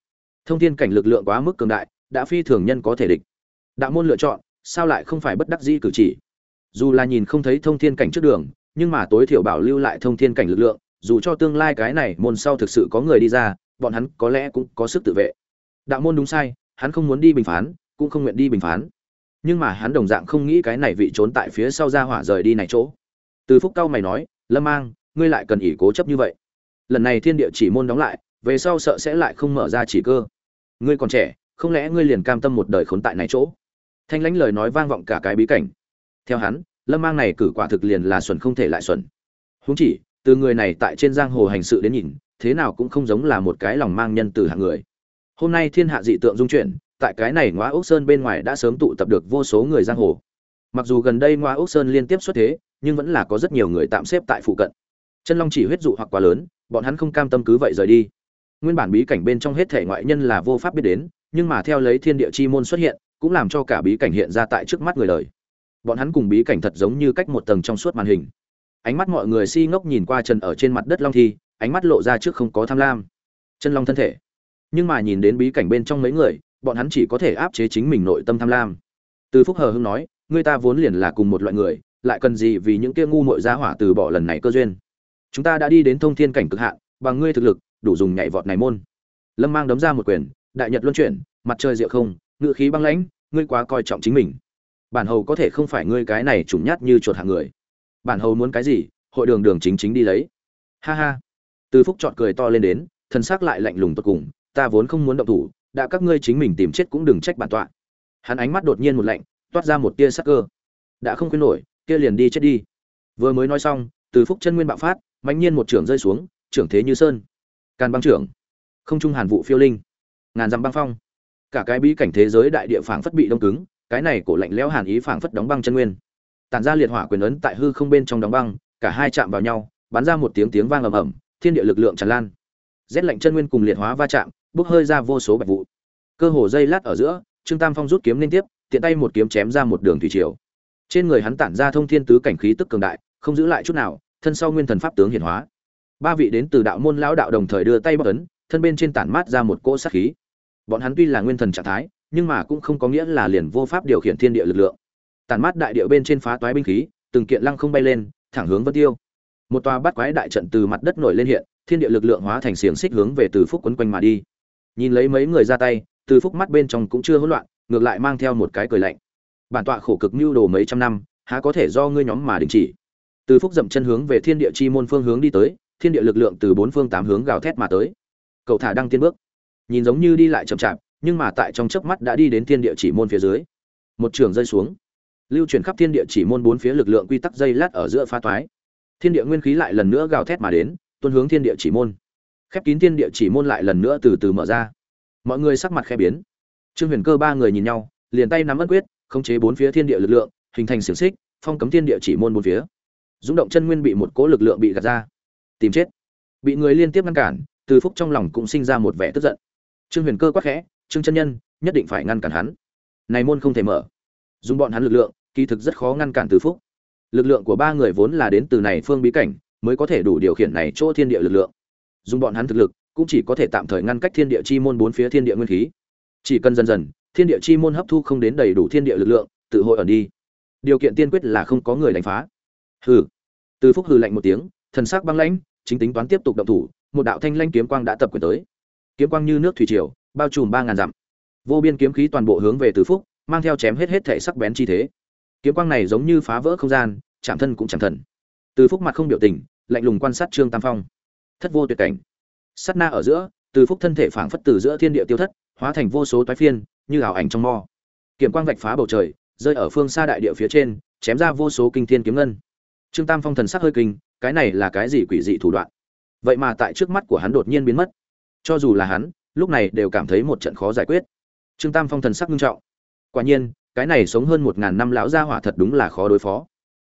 Thông thiên cảnh lực lượng quá mức cường đại, đã phi thường nhân có thể địch. Đạo môn lựa chọn, sao lại không phải bất đắc dĩ cử chỉ? Dù là nhìn không thấy thông thiên cảnh trước đường, nhưng mà tối thiểu bảo lưu lại thông thiên cảnh lực lượng, dù cho tương lai cái này môn sau thực sự có người đi ra, bọn hắn có lẽ cũng có sức tự vệ. Đạo môn đúng sai, hắn không muốn đi bình phán, cũng không nguyện đi bình phán nhưng mà hắn đồng dạng không nghĩ cái này vị trốn tại phía sau ra hỏa rời đi này chỗ. Từ phúc cao mày nói, lâm mang, ngươi lại cần ỷ cố chấp như vậy. Lần này thiên địa chỉ môn đóng lại, về sau sợ sẽ lại không mở ra chỉ cơ. Ngươi còn trẻ, không lẽ ngươi liền cam tâm một đời khốn tại này chỗ? Thanh lãnh lời nói vang vọng cả cái bí cảnh. Theo hắn, lâm mang này cử quả thực liền là xuẩn không thể lại xuẩn. Huống chỉ, từ người này tại trên giang hồ hành sự đến nhìn, thế nào cũng không giống là một cái lòng mang nhân từ hạng người. Hôm nay thiên hạ dị tượng dung chuyển tại cái này ngoá ốc sơn bên ngoài đã sớm tụ tập được vô số người giang hồ. Mặc dù gần đây ngoá ốc sơn liên tiếp xuất thế, nhưng vẫn là có rất nhiều người tạm xếp tại phụ cận. Chân long chỉ huyết dụ hoặc quá lớn, bọn hắn không cam tâm cứ vậy rời đi. Nguyên bản bí cảnh bên trong hết thể ngoại nhân là vô pháp biết đến, nhưng mà theo lấy thiên địa chi môn xuất hiện, cũng làm cho cả bí cảnh hiện ra tại trước mắt người đời. Bọn hắn cùng bí cảnh thật giống như cách một tầng trong suốt màn hình. Ánh mắt mọi người si ngốc nhìn qua chân ở trên mặt đất long thi, ánh mắt lộ ra trước không có tham lam. Chân long thân thể. Nhưng mà nhìn đến bí cảnh bên trong mấy người bọn hắn chỉ có thể áp chế chính mình nội tâm tham lam. Từ phúc hờ hưng nói người ta vốn liền là cùng một loại người, lại cần gì vì những kia ngu muội gia hỏa từ bỏ lần này cơ duyên? Chúng ta đã đi đến thông thiên cảnh cực hạn, bằng ngươi thực lực, đủ dùng nhảy vọt này môn. Lâm mang đấm ra một quyền, đại nhật luân chuyển, mặt trời diệu không ngự khí băng lãnh, ngươi quá coi trọng chính mình. Bản hầu có thể không phải ngươi cái này trùng nhát như chuột hạng người. Bản hầu muốn cái gì, hội đường đường chính chính đi lấy. Ha ha. Từ phúc chọn cười to lên đến thân xác lại lạnh lùng tột cùng, ta vốn không muốn động thủ đã các ngươi chính mình tìm chết cũng đừng trách bản tọa. Hắn ánh mắt đột nhiên một lạnh, toát ra một tia sắc cơ. Đã không khuyên nổi, kia liền đi chết đi. Vừa mới nói xong, từ phúc chân nguyên bạo phát mạnh nhiên một trưởng rơi xuống, trưởng thế như sơn. Càn băng trưởng. Không trung hàn vụ phiêu linh. Ngàn dặm băng phong. Cả cái bí cảnh thế giới đại địa phảng phất bị đông cứng, cái này cổ lạnh lẽo hàn ý phảng phất đóng băng chân nguyên. Tản ra liệt hỏa quyền ấn tại hư không bên trong đóng băng, cả hai chạm vào nhau, bắn ra một tiếng tiếng vang ầm ầm, thiên địa lực lượng tràn lan rét lạnh chân nguyên cùng liệt hóa va chạm, bốc hơi ra vô số bạch vụ. Cơ hồ dây lát ở giữa, trương tam phong rút kiếm liên tiếp, tiện tay một kiếm chém ra một đường thủy triều. Trên người hắn tản ra thông thiên tứ cảnh khí tức cường đại, không giữ lại chút nào, thân sau nguyên thần pháp tướng hiển hóa. Ba vị đến từ đạo môn lão đạo đồng thời đưa tay bóc ấn, thân bên trên tản mát ra một cỗ sát khí. Bọn hắn tuy là nguyên thần trạng thái, nhưng mà cũng không có nghĩa là liền vô pháp điều khiển thiên địa lực lượng. Tản mát đại địa bên trên phá toái binh khí, từng kiện lăng không bay lên, thẳng hướng vân tiêu một tòa bắt quái đại trận từ mặt đất nổi lên hiện, thiên địa lực lượng hóa thành xiềng xích hướng về từ phúc quấn quanh mà đi. Nhìn lấy mấy người ra tay, từ phúc mắt bên trong cũng chưa hỗn loạn, ngược lại mang theo một cái cười lạnh. Bản tọa khổ cực mưu đồ mấy trăm năm, há có thể do ngươi nhóm mà đình chỉ? Từ phúc dậm chân hướng về thiên địa chi môn phương hướng đi tới, thiên địa lực lượng từ bốn phương tám hướng gào thét mà tới. Cậu thả đăng tiên bước. Nhìn giống như đi lại chậm chạp, nhưng mà tại trong chớp mắt đã đi đến thiên địa chỉ môn phía dưới. Một trường rơi xuống. Lưu chuyển khắp thiên địa chỉ môn bốn phía lực lượng quy tắc dây lát ở giữa pha toái thiên địa nguyên khí lại lần nữa gào thét mà đến, tuôn hướng thiên địa chỉ môn. Khép kín thiên địa chỉ môn lại lần nữa từ từ mở ra. Mọi người sắc mặt khẽ biến. Trương huyền cơ ba người nhìn nhau, liền tay nắm ấn quyết, khống chế bốn phía thiên địa lực lượng, hình thành xiềng xích, phong cấm thiên địa chỉ môn bốn phía. Dũng động chân nguyên bị một cỗ lực lượng bị gạt ra. Tìm chết. Bị người liên tiếp ngăn cản, từ phúc trong lòng cũng sinh ra một vẻ tức giận. Trương huyền cơ quắc khẽ, trương chân nhân, nhất định phải ngăn cản hắn. Này môn không thể mở. Dùng bọn hắn lực lượng, kỳ thực rất khó ngăn cản từ phúc lực lượng của ba người vốn là đến từ này phương bí cảnh, mới có thể đủ điều khiển này chỗ thiên địa lực lượng. Dùng bọn hắn thực lực, cũng chỉ có thể tạm thời ngăn cách thiên địa chi môn bốn phía thiên địa nguyên khí. Chỉ cần dần dần, thiên địa chi môn hấp thu không đến đầy đủ thiên địa lực lượng, tự hội ẩn đi. Điều kiện tiên quyết là không có người đánh phá. Hừ. Từ phúc hừ lạnh một tiếng, thần sắc băng lãnh, chính tính toán tiếp tục động thủ, một đạo thanh lanh kiếm quang đã tập quyền tới. Kiếm quang như nước thủy triều, bao trùm ba ngàn dặm. Vô biên kiếm khí toàn bộ hướng về từ phúc, mang theo chém hết hết thể sắc bén chi thế kiếm quang này giống như phá vỡ không gian, chạm thân cũng chạm thần. Từ phúc mặt không biểu tình, lạnh lùng quan sát trương tam phong. Thất vô tuyệt cảnh. Sát na ở giữa, từ phúc thân thể phảng phất từ giữa thiên địa tiêu thất, hóa thành vô số toái phiên, như ảo ảnh trong mò. kiếm quang vạch phá bầu trời, rơi ở phương xa đại địa phía trên, chém ra vô số kinh thiên kiếm ngân. Trương tam phong thần sắc hơi kinh, cái này là cái gì quỷ dị thủ đoạn? Vậy mà tại trước mắt của hắn đột nhiên biến mất. Cho dù là hắn, lúc này đều cảm thấy một trận khó giải quyết. Trương tam phong thần sắc nghiêm trọng. Quả nhiên cái này sống hơn một ngàn năm lão gia hỏa thật đúng là khó đối phó.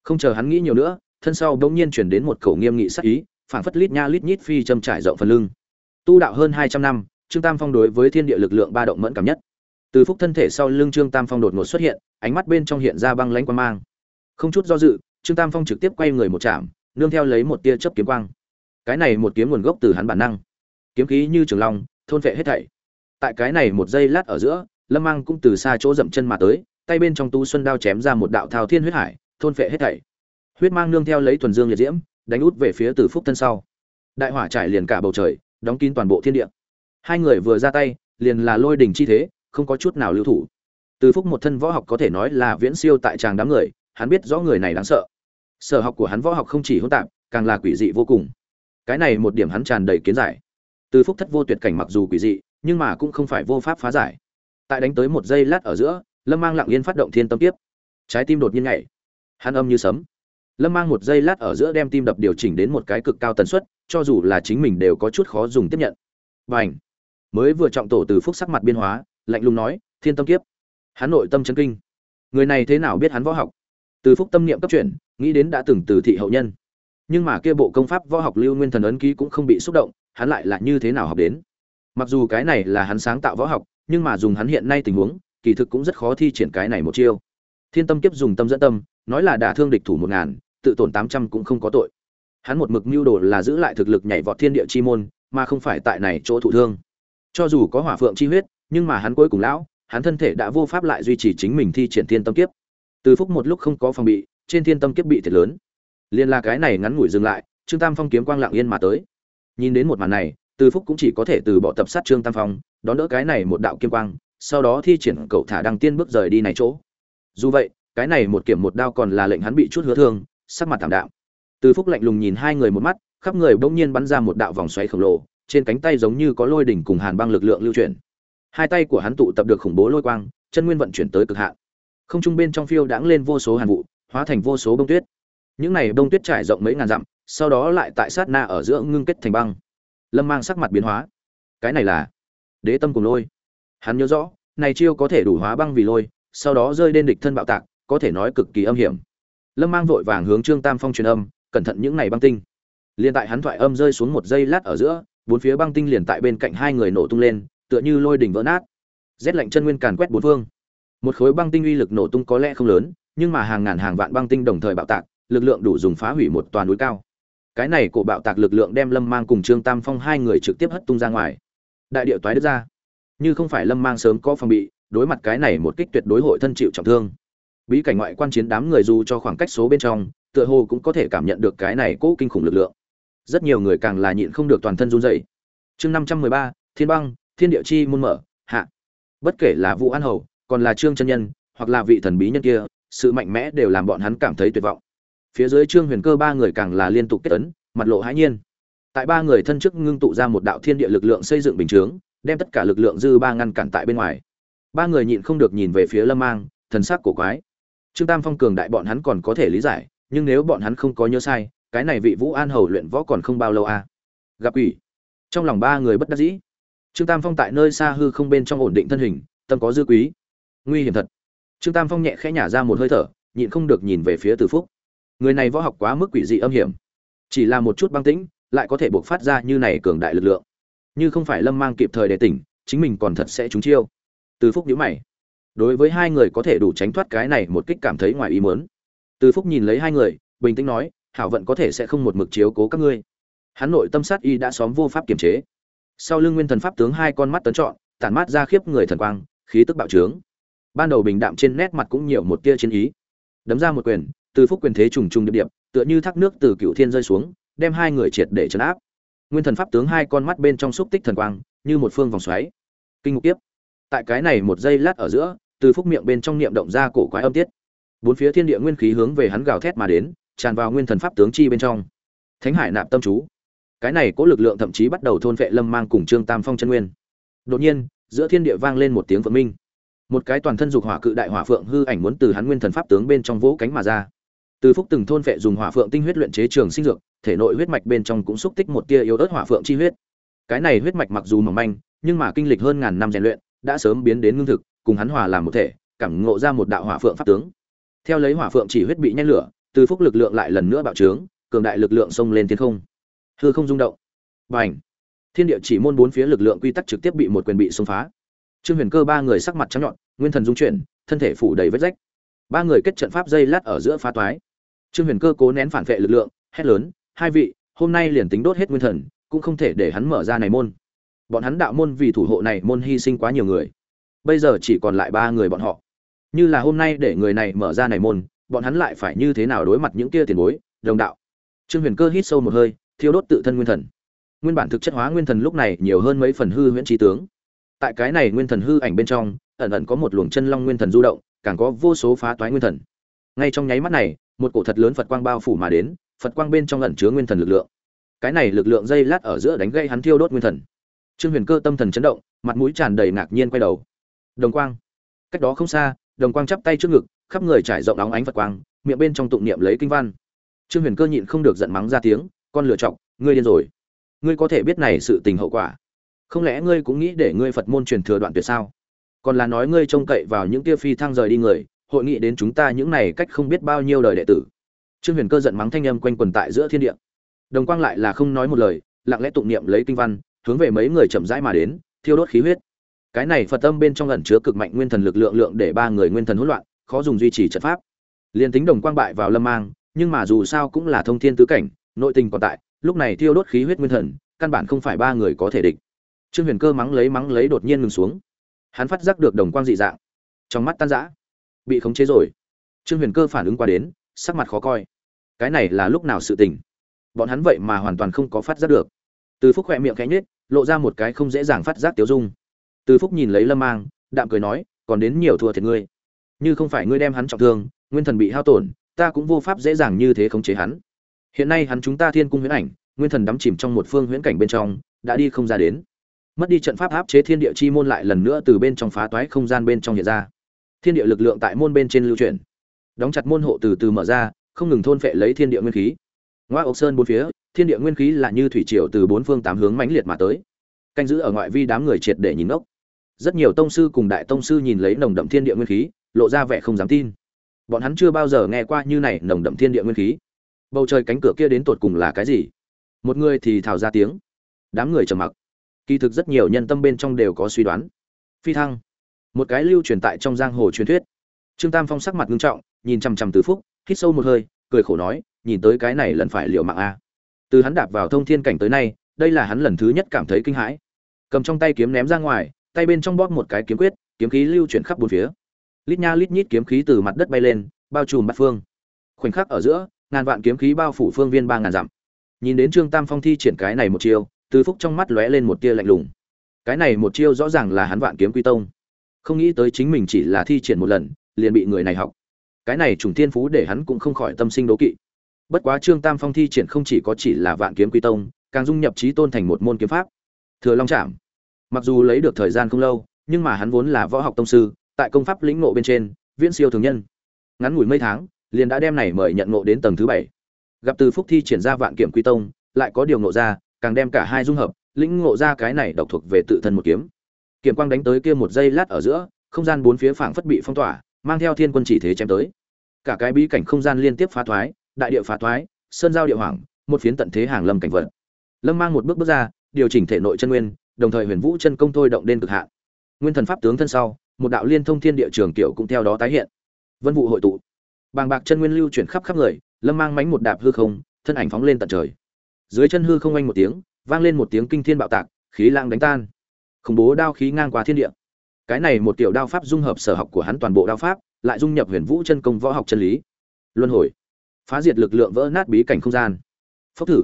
Không chờ hắn nghĩ nhiều nữa, thân sau bỗng nhiên chuyển đến một khẩu nghiêm nghị sắc ý, phảng phất lít nha lít nhít phi châm trải rộng phần lưng. Tu đạo hơn hai trăm năm, trương tam phong đối với thiên địa lực lượng ba động mẫn cảm nhất. Từ phúc thân thể sau lưng trương tam phong đột ngột xuất hiện, ánh mắt bên trong hiện ra băng lãnh quan mang. Không chút do dự, trương tam phong trực tiếp quay người một chạm nương theo lấy một tia chớp kiếm quang. Cái này một kiếm nguồn gốc từ hắn bản năng. Kiếm khí như trường long, thôn vệ hết thảy. Tại cái này một giây lát ở giữa, lâm mang cũng từ xa chỗ dậm chân mà tới tay bên trong tu xuân đao chém ra một đạo thao thiên huyết hải, thôn phệ hết thảy. Huyết mang nương theo lấy thuần dương liệt diễm, đánh út về phía từ phúc thân sau. Đại hỏa trải liền cả bầu trời, đóng kín toàn bộ thiên địa. Hai người vừa ra tay, liền là lôi đình chi thế, không có chút nào lưu thủ. Từ phúc một thân võ học có thể nói là viễn siêu tại tràng đám người, hắn biết rõ người này đáng sợ. Sở học của hắn võ học không chỉ hỗn tạp, càng là quỷ dị vô cùng. Cái này một điểm hắn tràn đầy kiến giải. Từ phúc thất vô tuyệt cảnh mặc dù quỷ dị, nhưng mà cũng không phải vô pháp phá giải. Tại đánh tới một giây lát ở giữa lâm mang lặng yên phát động thiên tâm tiếp. Trái tim đột nhiên nhảy. Hắn âm như sấm. Lâm mang một giây lát ở giữa đem tim đập điều chỉnh đến một cái cực cao tần suất, cho dù là chính mình đều có chút khó dùng tiếp nhận. Và ảnh mới vừa trọng tổ từ phúc sắc mặt biên hóa, lạnh lùng nói, thiên tâm kiếp. Hắn nội tâm chân kinh. Người này thế nào biết hắn võ học? Từ phúc tâm niệm cấp chuyển, nghĩ đến đã từng từ thị hậu nhân. Nhưng mà kia bộ công pháp võ học lưu nguyên thần ấn ký cũng không bị xúc động, hắn lại là như thế nào học đến? Mặc dù cái này là hắn sáng tạo võ học, nhưng mà dùng hắn hiện nay tình huống kỳ thực cũng rất khó thi triển cái này một chiêu. Thiên tâm kiếp dùng tâm dẫn tâm, nói là đả thương địch thủ một ngàn, tự tổn tám trăm cũng không có tội. Hắn một mực mưu đồ là giữ lại thực lực nhảy vọt thiên địa chi môn, mà không phải tại này chỗ thụ thương. Cho dù có hỏa phượng chi huyết, nhưng mà hắn cuối cùng lão, hắn thân thể đã vô pháp lại duy trì chính mình thi triển thiên tâm kiếp. Từ phúc một lúc không có phòng bị, trên thiên tâm kiếp bị thiệt lớn. Liên là cái này ngắn ngủi dừng lại, trương tam phong kiếm quang lặng yên mà tới. Nhìn đến một màn này, từ phúc cũng chỉ có thể từ bỏ tập sát trương tam phong, đón đỡ cái này một đạo kiếm quang sau đó thi triển cậu thả đăng tiên bước rời đi này chỗ. Dù vậy, cái này một kiểm một đao còn là lệnh hắn bị chút hứa thương, sắc mặt thảm đạm. Từ phúc lạnh lùng nhìn hai người một mắt, khắp người bỗng nhiên bắn ra một đạo vòng xoáy khổng lồ, trên cánh tay giống như có lôi đỉnh cùng hàn băng lực lượng lưu chuyển. Hai tay của hắn tụ tập được khủng bố lôi quang, chân nguyên vận chuyển tới cực hạn. Không trung bên trong phiêu đãng lên vô số hàn vụ, hóa thành vô số bông tuyết. Những này bông tuyết trải rộng mấy ngàn dặm, sau đó lại tại sát na ở giữa ngưng kết thành băng. Lâm mang sắc mặt biến hóa. Cái này là đế tâm cùng lôi hắn nhớ rõ, này chiêu có thể đủ hóa băng vì lôi, sau đó rơi lên địch thân bạo tạc, có thể nói cực kỳ âm hiểm. Lâm mang vội vàng hướng trương tam phong truyền âm, cẩn thận những này băng tinh. Liền tại hắn thoại âm rơi xuống một giây lát ở giữa, bốn phía băng tinh liền tại bên cạnh hai người nổ tung lên, tựa như lôi đỉnh vỡ nát. Rét lạnh chân nguyên càn quét bốn phương. Một khối băng tinh uy lực nổ tung có lẽ không lớn, nhưng mà hàng ngàn hàng vạn băng tinh đồng thời bạo tạc, lực lượng đủ dùng phá hủy một toàn núi cao. Cái này cổ bạo tạc lực lượng đem lâm mang cùng trương tam phong hai người trực tiếp hất tung ra ngoài. Đại địa toái đất ra như không phải lâm mang sớm có phòng bị, đối mặt cái này một kích tuyệt đối hội thân chịu trọng thương. Bí cảnh ngoại quan chiến đám người dù cho khoảng cách số bên trong, tựa hồ cũng có thể cảm nhận được cái này cố kinh khủng lực lượng. Rất nhiều người càng là nhịn không được toàn thân run rẩy. Chương năm trăm mười ba, thiên băng, thiên địa chi môn mở, hạ. Bất kể là vũ an hầu, còn là trương chân nhân, hoặc là vị thần bí nhân kia, sự mạnh mẽ đều làm bọn hắn cảm thấy tuyệt vọng. Phía dưới trương huyền cơ ba người càng là liên tục kết tấn mặt lộ hãi nhiên. Tại ba người thân chức ngưng tụ ra một đạo thiên địa lực lượng xây dựng bình chướng đem tất cả lực lượng dư ba ngăn cản tại bên ngoài. Ba người nhịn không được nhìn về phía lâm mang, thần sắc cổ quái. Trương tam phong cường đại bọn hắn còn có thể lý giải, nhưng nếu bọn hắn không có nhớ sai, cái này vị vũ an hầu luyện võ còn không bao lâu à? Gặp ủy trong lòng ba người bất đắc dĩ. Trương tam phong tại nơi xa hư không bên trong ổn định thân hình, tâm có dư quý. Nguy hiểm thật. Trương tam phong nhẹ khẽ nhả ra một hơi thở, nhịn không được nhìn về phía từ phúc. Người này võ học quá mức quỷ dị âm hiểm. Chỉ là một chút băng tĩnh, lại có thể buộc phát ra như này cường đại lực lượng như không phải lâm mang kịp thời để tỉnh, chính mình còn thật sẽ trúng chiêu. Từ phúc nhíu mày. Đối với hai người có thể đủ tránh thoát cái này một kích cảm thấy ngoài ý muốn. Từ phúc nhìn lấy hai người, bình tĩnh nói, hảo vận có thể sẽ không một mực chiếu cố các ngươi. Hắn nội tâm sát y đã xóm vô pháp kiềm chế. Sau lưng nguyên thần pháp tướng hai con mắt tấn trọn, tản mát ra khiếp người thần quang, khí tức bạo trướng. Ban đầu bình đạm trên nét mặt cũng nhiều một tia chiến ý. Đấm ra một quyền, từ phúc quyền thế trùng trùng điệp điệp, tựa như thác nước từ cựu thiên rơi xuống, đem hai người triệt để chấn áp nguyên thần pháp tướng hai con mắt bên trong xúc tích thần quang, như một phương vòng xoáy. Kinh ngục tiếp. Tại cái này một giây lát ở giữa, từ phúc miệng bên trong niệm động ra cổ quái âm tiết. Bốn phía thiên địa nguyên khí hướng về hắn gào thét mà đến, tràn vào nguyên thần pháp tướng chi bên trong. Thánh hải nạp tâm chú. Cái này có lực lượng thậm chí bắt đầu thôn vệ lâm mang cùng trương tam phong chân nguyên. Đột nhiên, giữa thiên địa vang lên một tiếng phượng minh. Một cái toàn thân dục hỏa cự đại hỏa phượng hư ảnh muốn từ hắn nguyên thần pháp tướng bên trong vỗ cánh mà ra từ phúc từng thôn vệ dùng hỏa phượng tinh huyết luyện chế trường sinh dược, thể nội huyết mạch bên trong cũng xúc tích một tia yếu ớt hỏa phượng chi huyết. Cái này huyết mạch mặc dù mỏng manh, nhưng mà kinh lịch hơn ngàn năm rèn luyện, đã sớm biến đến ngưng thực, cùng hắn hòa làm một thể, cảm ngộ ra một đạo hỏa phượng pháp tướng. Theo lấy hỏa phượng chỉ huyết bị nhen lửa, từ phúc lực lượng lại lần nữa bạo trướng, cường đại lực lượng xông lên thiên không. Hư không rung động. B à n h thiên địa chỉ môn bốn phía lực lượng quy tắc trực tiếp bị một quyền bị xông phá. Trương huyền cơ ba người sắc mặt trắng nhọn, nguyên thần dung chuyển, thân thể phủ đầy vết rách. Ba người kết trận pháp dây lát ở giữa phá toái trương huyền cơ cố nén phản vệ lực lượng, hét lớn, hai vị, hôm nay liền tính đốt hết nguyên thần, cũng không thể để hắn mở ra này môn. Bọn hắn đạo môn vì thủ hộ này môn hy sinh quá nhiều người. Bây giờ chỉ còn lại ba người bọn họ. Như là hôm nay để người này mở ra này môn, bọn hắn lại phải như thế nào đối mặt những kia tiền bối, đồng đạo? Trương huyền cơ hít sâu một hơi, thiêu đốt tự thân nguyên thần. Nguyên bản thực chất hóa nguyên thần lúc này nhiều hơn mấy phần hư huyễn trí tướng. Tại cái này nguyên thần hư ảnh bên trong, ẩn ẩn có một luồng chân long nguyên thần du động, càng có vô số phá toái nguyên thần. Ngay trong nháy mắt này một cổ thật lớn phật quang bao phủ mà đến, phật quang bên trong ẩn chứa nguyên thần lực lượng. Cái này lực lượng dây lát ở giữa đánh gây hắn thiêu đốt nguyên thần. Trương huyền cơ tâm thần chấn động, mặt mũi tràn đầy ngạc nhiên quay đầu. Đồng quang. Cách đó không xa, đồng quang chắp tay trước ngực, khắp người trải rộng óng ánh phật quang, miệng bên trong tụng niệm lấy kinh văn. Trương huyền cơ nhịn không được giận mắng ra tiếng, con lựa chọc, ngươi điên rồi. Ngươi có thể biết này sự tình hậu quả. Không lẽ ngươi cũng nghĩ để ngươi phật môn truyền thừa đoạn tuyệt sao? Còn là nói ngươi trông cậy vào những tia phi thăng rời đi người hội nghị đến chúng ta những này cách không biết bao nhiêu đời đệ tử. Trương huyền cơ giận mắng thanh âm quanh quần tại giữa thiên địa. Đồng quang lại là không nói một lời, lặng lẽ tụng niệm lấy kinh văn, hướng về mấy người chậm rãi mà đến, thiêu đốt khí huyết. Cái này phật tâm bên trong ẩn chứa cực mạnh nguyên thần lực lượng lượng để ba người nguyên thần hỗn loạn, khó dùng duy trì trận pháp. Liền tính đồng quang bại vào lâm mang, nhưng mà dù sao cũng là thông thiên tứ cảnh, nội tình còn tại, lúc này thiêu đốt khí huyết nguyên thần, căn bản không phải ba người có thể địch. Trương huyền cơ mắng lấy mắng lấy đột nhiên ngừng xuống. Hắn phát giác được đồng quang dị dạng. Trong mắt tan rã bị khống chế rồi. Trương huyền cơ phản ứng qua đến, sắc mặt khó coi. Cái này là lúc nào sự tình? Bọn hắn vậy mà hoàn toàn không có phát giác được. Từ phúc khỏe miệng cánh nết lộ ra một cái không dễ dàng phát giác tiêu dung. Từ phúc nhìn lấy lâm mang, đạm cười nói, còn đến nhiều thua thiệt ngươi. Như không phải ngươi đem hắn trọng thương, nguyên thần bị hao tổn, ta cũng vô pháp dễ dàng như thế khống chế hắn. Hiện nay hắn chúng ta thiên cung huyễn ảnh, nguyên thần đắm chìm trong một phương huyễn cảnh bên trong, đã đi không ra đến. Mất đi trận pháp áp chế thiên địa chi môn lại lần nữa từ bên trong phá toái không gian bên trong hiện ra thiên địa lực lượng tại môn bên trên lưu chuyển. Đóng chặt môn hộ từ từ mở ra, không ngừng thôn phệ lấy thiên địa nguyên khí. Ngoại ốc sơn bốn phía, thiên địa nguyên khí là như thủy triều từ bốn phương tám hướng mãnh liệt mà tới. Canh giữ ở ngoại vi đám người triệt để nhìn ngốc. Rất nhiều tông sư cùng đại tông sư nhìn lấy nồng đậm thiên địa nguyên khí, lộ ra vẻ không dám tin. Bọn hắn chưa bao giờ nghe qua như này nồng đậm thiên địa nguyên khí. Bầu trời cánh cửa kia đến tột cùng là cái gì? Một người thì thào ra tiếng. Đám người trầm mặc. Kỳ thực rất nhiều nhân tâm bên trong đều có suy đoán. Phi thăng một cái lưu truyền tại trong giang hồ truyền thuyết. Trương tam phong sắc mặt nghiêm trọng, nhìn chằm chằm từ phúc, hít sâu một hơi, cười khổ nói, nhìn tới cái này lần phải liệu mạng a. Từ hắn đạp vào thông thiên cảnh tới nay, đây là hắn lần thứ nhất cảm thấy kinh hãi. Cầm trong tay kiếm ném ra ngoài, tay bên trong bóp một cái kiếm quyết, kiếm khí lưu chuyển khắp bốn phía. Lít nha lít nhít kiếm khí từ mặt đất bay lên, bao trùm bát phương. Khoảnh khắc ở giữa, ngàn vạn kiếm khí bao phủ phương viên ba ngàn dặm. Nhìn đến trương tam phong thi triển cái này một chiêu, từ phúc trong mắt lóe lên một tia lạnh lùng. Cái này một chiêu rõ ràng là hắn vạn kiếm quy tông không nghĩ tới chính mình chỉ là thi triển một lần, liền bị người này học. Cái này trùng thiên phú để hắn cũng không khỏi tâm sinh đố kỵ. Bất quá trương tam phong thi triển không chỉ có chỉ là vạn kiếm quy tông, càng dung nhập trí tôn thành một môn kiếm pháp. Thừa long trảm. Mặc dù lấy được thời gian không lâu, nhưng mà hắn vốn là võ học tông sư, tại công pháp lĩnh ngộ bên trên, viễn siêu thường nhân. Ngắn ngủi mấy tháng, liền đã đem này mời nhận ngộ đến tầng thứ bảy. Gặp từ phúc thi triển ra vạn kiểm quy tông, lại có điều ngộ ra, càng đem cả hai dung hợp, lĩnh ngộ ra cái này độc thuộc về tự thân một kiếm kiểm quang đánh tới kia một giây lát ở giữa, không gian bốn phía phảng phất bị phong tỏa, mang theo thiên quân chỉ thế chém tới. Cả cái bí cảnh không gian liên tiếp phá thoái, đại địa phá thoái, sơn giao địa hoàng một phiến tận thế hàng lâm cảnh vật. Lâm mang một bước bước ra, điều chỉnh thể nội chân nguyên, đồng thời huyền vũ chân công thôi động đến cực hạn. Nguyên thần pháp tướng thân sau, một đạo liên thông thiên địa trường kiểu cũng theo đó tái hiện. Vân vụ hội tụ. Bàng bạc chân nguyên lưu chuyển khắp khắp người, lâm mang mánh một đạp hư không, thân ảnh phóng lên tận trời. Dưới chân hư không oanh một tiếng, vang lên một tiếng kinh thiên bạo tạc, khí lãng đánh tan khủng bố đao khí ngang qua thiên địa. Cái này một tiểu đao pháp dung hợp sở học của hắn toàn bộ đao pháp, lại dung nhập huyền vũ chân công võ học chân lý. Luân hồi. Phá diệt lực lượng vỡ nát bí cảnh không gian. Phốc thử.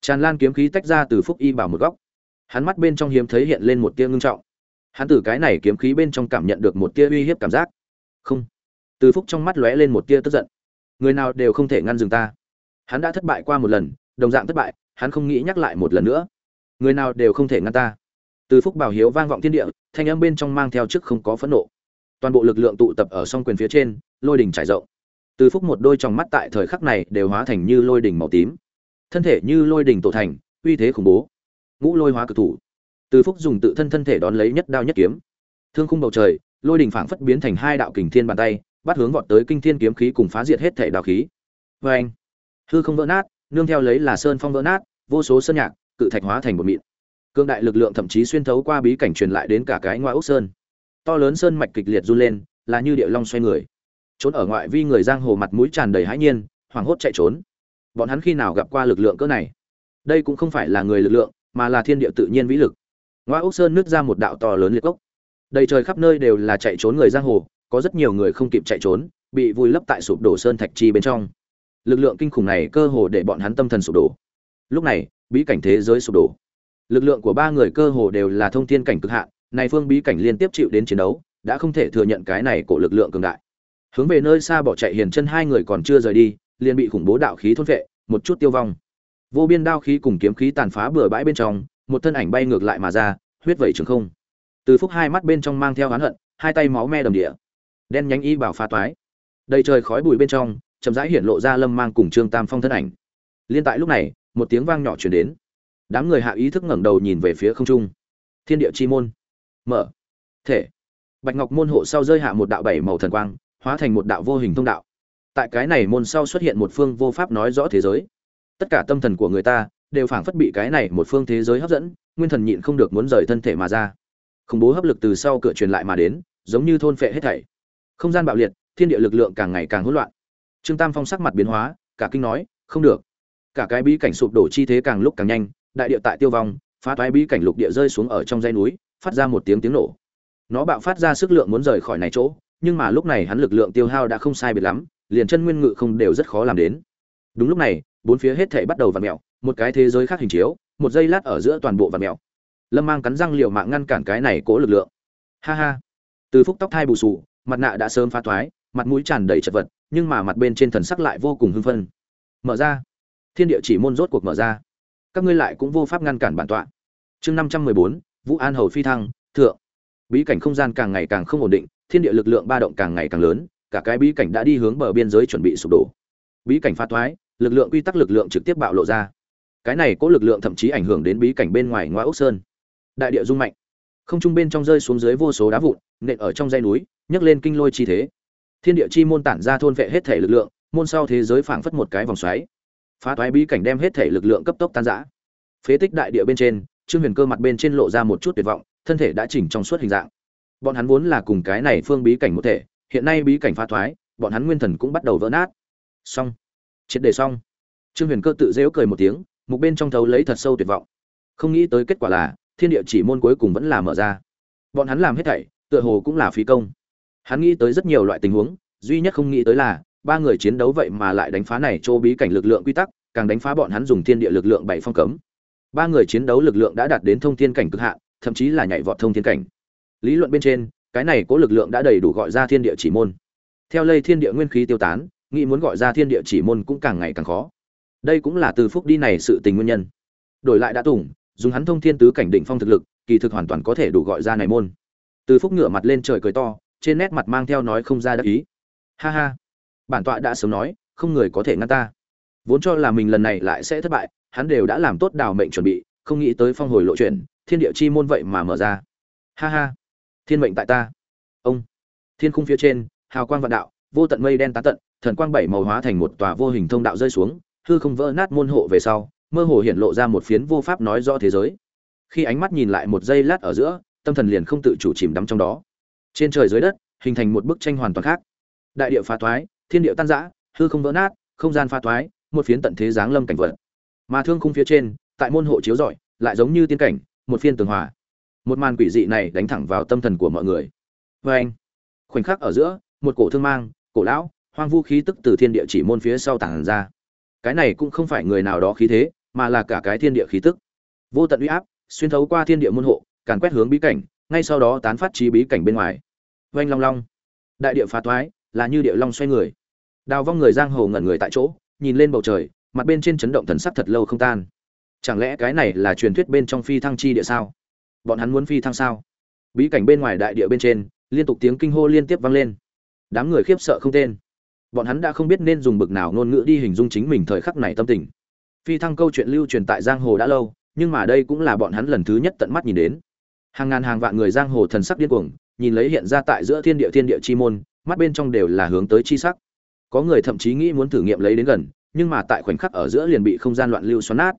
Tràn lan kiếm khí tách ra từ phúc y bảo một góc. Hắn mắt bên trong hiếm thấy hiện lên một tia ngưng trọng. Hắn từ cái này kiếm khí bên trong cảm nhận được một tia uy hiếp cảm giác. Không. Từ phúc trong mắt lóe lên một tia tức giận. Người nào đều không thể ngăn dừng ta. Hắn đã thất bại qua một lần, đồng dạng thất bại, hắn không nghĩ nhắc lại một lần nữa. Người nào đều không thể ngăn ta từ phúc bảo hiếu vang vọng thiên địa, thanh âm bên trong mang theo chức không có phẫn nộ. Toàn bộ lực lượng tụ tập ở song quyền phía trên, lôi đỉnh trải rộng. Từ phúc một đôi trong mắt tại thời khắc này đều hóa thành như lôi đỉnh màu tím. Thân thể như lôi đỉnh tổ thành, uy thế khủng bố. Ngũ lôi hóa cực thủ. Từ phúc dùng tự thân thân thể đón lấy nhất đao nhất kiếm. Thương khung bầu trời, lôi đỉnh phảng phất biến thành hai đạo kình thiên bàn tay, bắt hướng vọt tới kinh thiên kiếm khí cùng phá diệt hết thể đạo khí. Vê anh hư không vỡ nát, nương theo lấy là sơn phong vỡ nát, vô số sơn nhạc, cự thạch hóa thành một mịn cương đại lực lượng thậm chí xuyên thấu qua bí cảnh truyền lại đến cả cái ngoại ốc sơn. To lớn sơn mạch kịch liệt run lên, là như địa long xoay người. Trốn ở ngoại vi người giang hồ mặt mũi tràn đầy hãi nhiên, hoảng hốt chạy trốn. Bọn hắn khi nào gặp qua lực lượng cỡ này? Đây cũng không phải là người lực lượng, mà là thiên địa tự nhiên vĩ lực. Ngoại ốc sơn nứt ra một đạo to lớn liệt cốc đầy trời khắp nơi đều là chạy trốn người giang hồ, có rất nhiều người không kịp chạy trốn, bị vùi lấp tại sụp đổ sơn thạch chi bên trong. Lực lượng kinh khủng này cơ hồ để bọn hắn tâm thần sụp đổ. Lúc này, bí cảnh thế giới sụp đổ lực lượng của ba người cơ hồ đều là thông thiên cảnh cực hạn, này phương bí cảnh liên tiếp chịu đến chiến đấu, đã không thể thừa nhận cái này của lực lượng cường đại. Hướng về nơi xa bỏ chạy hiền chân hai người còn chưa rời đi, liền bị khủng bố đạo khí thôn vệ, một chút tiêu vong. Vô biên đao khí cùng kiếm khí tàn phá bừa bãi bên trong, một thân ảnh bay ngược lại mà ra, huyết vẩy trường không. Từ phúc hai mắt bên trong mang theo oán hận, hai tay máu me đầm địa. Đen nhánh y bảo phá toái. Đầy trời khói bụi bên trong, chậm rãi hiện lộ ra lâm mang cùng trương tam phong thân ảnh. Liên tại lúc này, một tiếng vang nhỏ chuyển đến đám người hạ ý thức ngẩng đầu nhìn về phía không trung. Thiên địa chi môn. Mở. Thể. Bạch ngọc môn hộ sau rơi hạ một đạo bảy màu thần quang, hóa thành một đạo vô hình thông đạo. Tại cái này môn sau xuất hiện một phương vô pháp nói rõ thế giới. Tất cả tâm thần của người ta đều phảng phất bị cái này một phương thế giới hấp dẫn, nguyên thần nhịn không được muốn rời thân thể mà ra. Khủng bố hấp lực từ sau cửa truyền lại mà đến, giống như thôn phệ hết thảy. Không gian bạo liệt, thiên địa lực lượng càng ngày càng hỗn loạn. Trương tam phong sắc mặt biến hóa, cả kinh nói, không được. Cả cái bí cảnh sụp đổ chi thế càng lúc càng nhanh đại địa tại tiêu vong, phá toái bí cảnh lục địa rơi xuống ở trong dãy núi, phát ra một tiếng tiếng nổ. Nó bạo phát ra sức lượng muốn rời khỏi này chỗ, nhưng mà lúc này hắn lực lượng tiêu hao đã không sai biệt lắm, liền chân nguyên ngự không đều rất khó làm đến. Đúng lúc này, bốn phía hết thảy bắt đầu vặn mèo, một cái thế giới khác hình chiếu, một giây lát ở giữa toàn bộ vặn mèo. Lâm mang cắn răng liều mạng ngăn cản cái này cố lực lượng. Ha ha. Từ phúc tóc thai bù sù, mặt nạ đã sớm phá thoái mặt mũi tràn đầy chật vật, nhưng mà mặt bên trên thần sắc lại vô cùng hưng phân mở ra. Thiên địa chỉ môn rốt cuộc mở ra các ngươi lại cũng vô pháp ngăn cản bản tọa. Chương năm trăm mười bốn, vũ an hầu phi thăng, thượng. Bí cảnh không gian càng ngày càng không ổn định, thiên địa lực lượng ba động càng ngày càng lớn, cả cái bí cảnh đã đi hướng bờ biên giới chuẩn bị sụp đổ. Bí cảnh phá thoái, lực lượng quy tắc lực lượng trực tiếp bạo lộ ra. Cái này có lực lượng thậm chí ảnh hưởng đến bí cảnh bên ngoài ngoại ốc sơn. Đại địa rung mạnh. Không trung bên trong rơi xuống dưới vô số đá vụn, nện ở trong dây núi, nhấc lên kinh lôi chi thế. Thiên địa chi môn tản ra thôn vệ hết thể lực lượng, môn sau thế giới phảng phất một cái vòng xoáy phá toái bí cảnh đem hết thể lực lượng cấp tốc tan rã. Phế tích đại địa bên trên, trương huyền cơ mặt bên trên lộ ra một chút tuyệt vọng, thân thể đã chỉnh trong suốt hình dạng. Bọn hắn vốn là cùng cái này phương bí cảnh một thể, hiện nay bí cảnh phá thoái bọn hắn nguyên thần cũng bắt đầu vỡ nát. Xong. Triệt đề xong. Trương huyền cơ tự dễu cười một tiếng, mục bên trong thấu lấy thật sâu tuyệt vọng. Không nghĩ tới kết quả là, thiên địa chỉ môn cuối cùng vẫn là mở ra. Bọn hắn làm hết thảy, tựa hồ cũng là phí công. Hắn nghĩ tới rất nhiều loại tình huống, duy nhất không nghĩ tới là ba người chiến đấu vậy mà lại đánh phá này chỗ bí cảnh lực lượng quy tắc, càng đánh phá bọn hắn dùng thiên địa lực lượng bảy phong cấm. Ba người chiến đấu lực lượng đã đạt đến thông thiên cảnh cực hạn, thậm chí là nhảy vọt thông thiên cảnh. Lý luận bên trên, cái này cố lực lượng đã đầy đủ gọi ra thiên địa chỉ môn. Theo lây thiên địa nguyên khí tiêu tán, nghĩ muốn gọi ra thiên địa chỉ môn cũng càng ngày càng khó. Đây cũng là từ phúc đi này sự tình nguyên nhân. Đổi lại đã tủng dùng hắn thông thiên tứ cảnh đỉnh phong thực lực, kỳ thực hoàn toàn có thể đủ gọi ra này môn. Từ phúc ngửa mặt lên trời cười to, trên nét mặt mang theo nói không ra đắc ý. Ha ha bản tọa đã sớm nói, không người có thể ngăn ta. Vốn cho là mình lần này lại sẽ thất bại, hắn đều đã làm tốt đào mệnh chuẩn bị, không nghĩ tới phong hồi lộ chuyển, thiên địa chi môn vậy mà mở ra. Ha ha, thiên mệnh tại ta. Ông, thiên khung phía trên, hào quang vạn đạo, vô tận mây đen tá tận, thần quang bảy màu hóa thành một tòa vô hình thông đạo rơi xuống, hư không vỡ nát môn hộ về sau, mơ hồ hiện lộ ra một phiến vô pháp nói rõ thế giới. Khi ánh mắt nhìn lại một giây lát ở giữa, tâm thần liền không tự chủ chìm đắm trong đó. Trên trời dưới đất, hình thành một bức tranh hoàn toàn khác. Đại địa phá thoái thiên địa tan rã, hư không vỡ nát, không gian pha thoái một phiến tận thế giáng lâm cảnh vật. Mà thương khung phía trên, tại môn hộ chiếu rọi, lại giống như tiên cảnh, một phiên tường hòa. Một màn quỷ dị này đánh thẳng vào tâm thần của mọi người. Vê anh, khoảnh khắc ở giữa, một cổ thương mang, cổ lão, hoang vu khí tức từ thiên địa chỉ môn phía sau tản ra. Cái này cũng không phải người nào đó khí thế, mà là cả cái thiên địa khí tức. Vô tận uy áp, xuyên thấu qua thiên địa môn hộ, càn quét hướng bí cảnh, ngay sau đó tán phát trí bí cảnh bên ngoài. Oanh long long, đại địa phá toái, là như địa long xoay người đào vong người giang hồ ngẩn người tại chỗ, nhìn lên bầu trời, mặt bên trên chấn động thần sắc thật lâu không tan. Chẳng lẽ cái này là truyền thuyết bên trong phi thăng chi địa sao? Bọn hắn muốn phi thăng sao? Bí cảnh bên ngoài đại địa bên trên, liên tục tiếng kinh hô liên tiếp vang lên. Đám người khiếp sợ không tên. Bọn hắn đã không biết nên dùng bực nào ngôn ngữ đi hình dung chính mình thời khắc này tâm tình. Phi thăng câu chuyện lưu truyền tại giang hồ đã lâu, nhưng mà đây cũng là bọn hắn lần thứ nhất tận mắt nhìn đến. Hàng ngàn hàng vạn người giang hồ thần sắc điên cuồng, nhìn lấy hiện ra tại giữa thiên địa thiên địa chi môn, mắt bên trong đều là hướng tới chi sắc có người thậm chí nghĩ muốn thử nghiệm lấy đến gần, nhưng mà tại khoảnh khắc ở giữa liền bị không gian loạn lưu xoắn nát.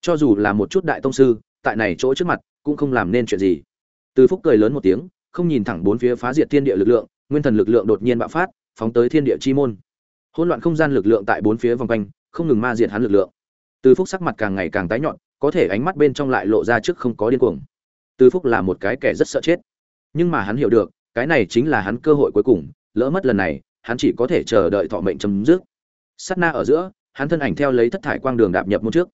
Cho dù là một chút đại tông sư, tại này chỗ trước mặt, cũng không làm nên chuyện gì. Từ phúc cười lớn một tiếng, không nhìn thẳng bốn phía phá diệt thiên địa lực lượng, nguyên thần lực lượng đột nhiên bạo phát, phóng tới thiên địa chi môn. Hỗn loạn không gian lực lượng tại bốn phía vòng quanh, không ngừng ma diệt hắn lực lượng. Từ phúc sắc mặt càng ngày càng tái nhọn, có thể ánh mắt bên trong lại lộ ra trước không có điên cuồng. Từ phúc là một cái kẻ rất sợ chết. Nhưng mà hắn hiểu được, cái này chính là hắn cơ hội cuối cùng, lỡ mất lần này hắn chỉ có thể chờ đợi thọ mệnh chấm dứt. Sát na ở giữa, hắn thân ảnh theo lấy thất thải quang đường đạp nhập môn trước.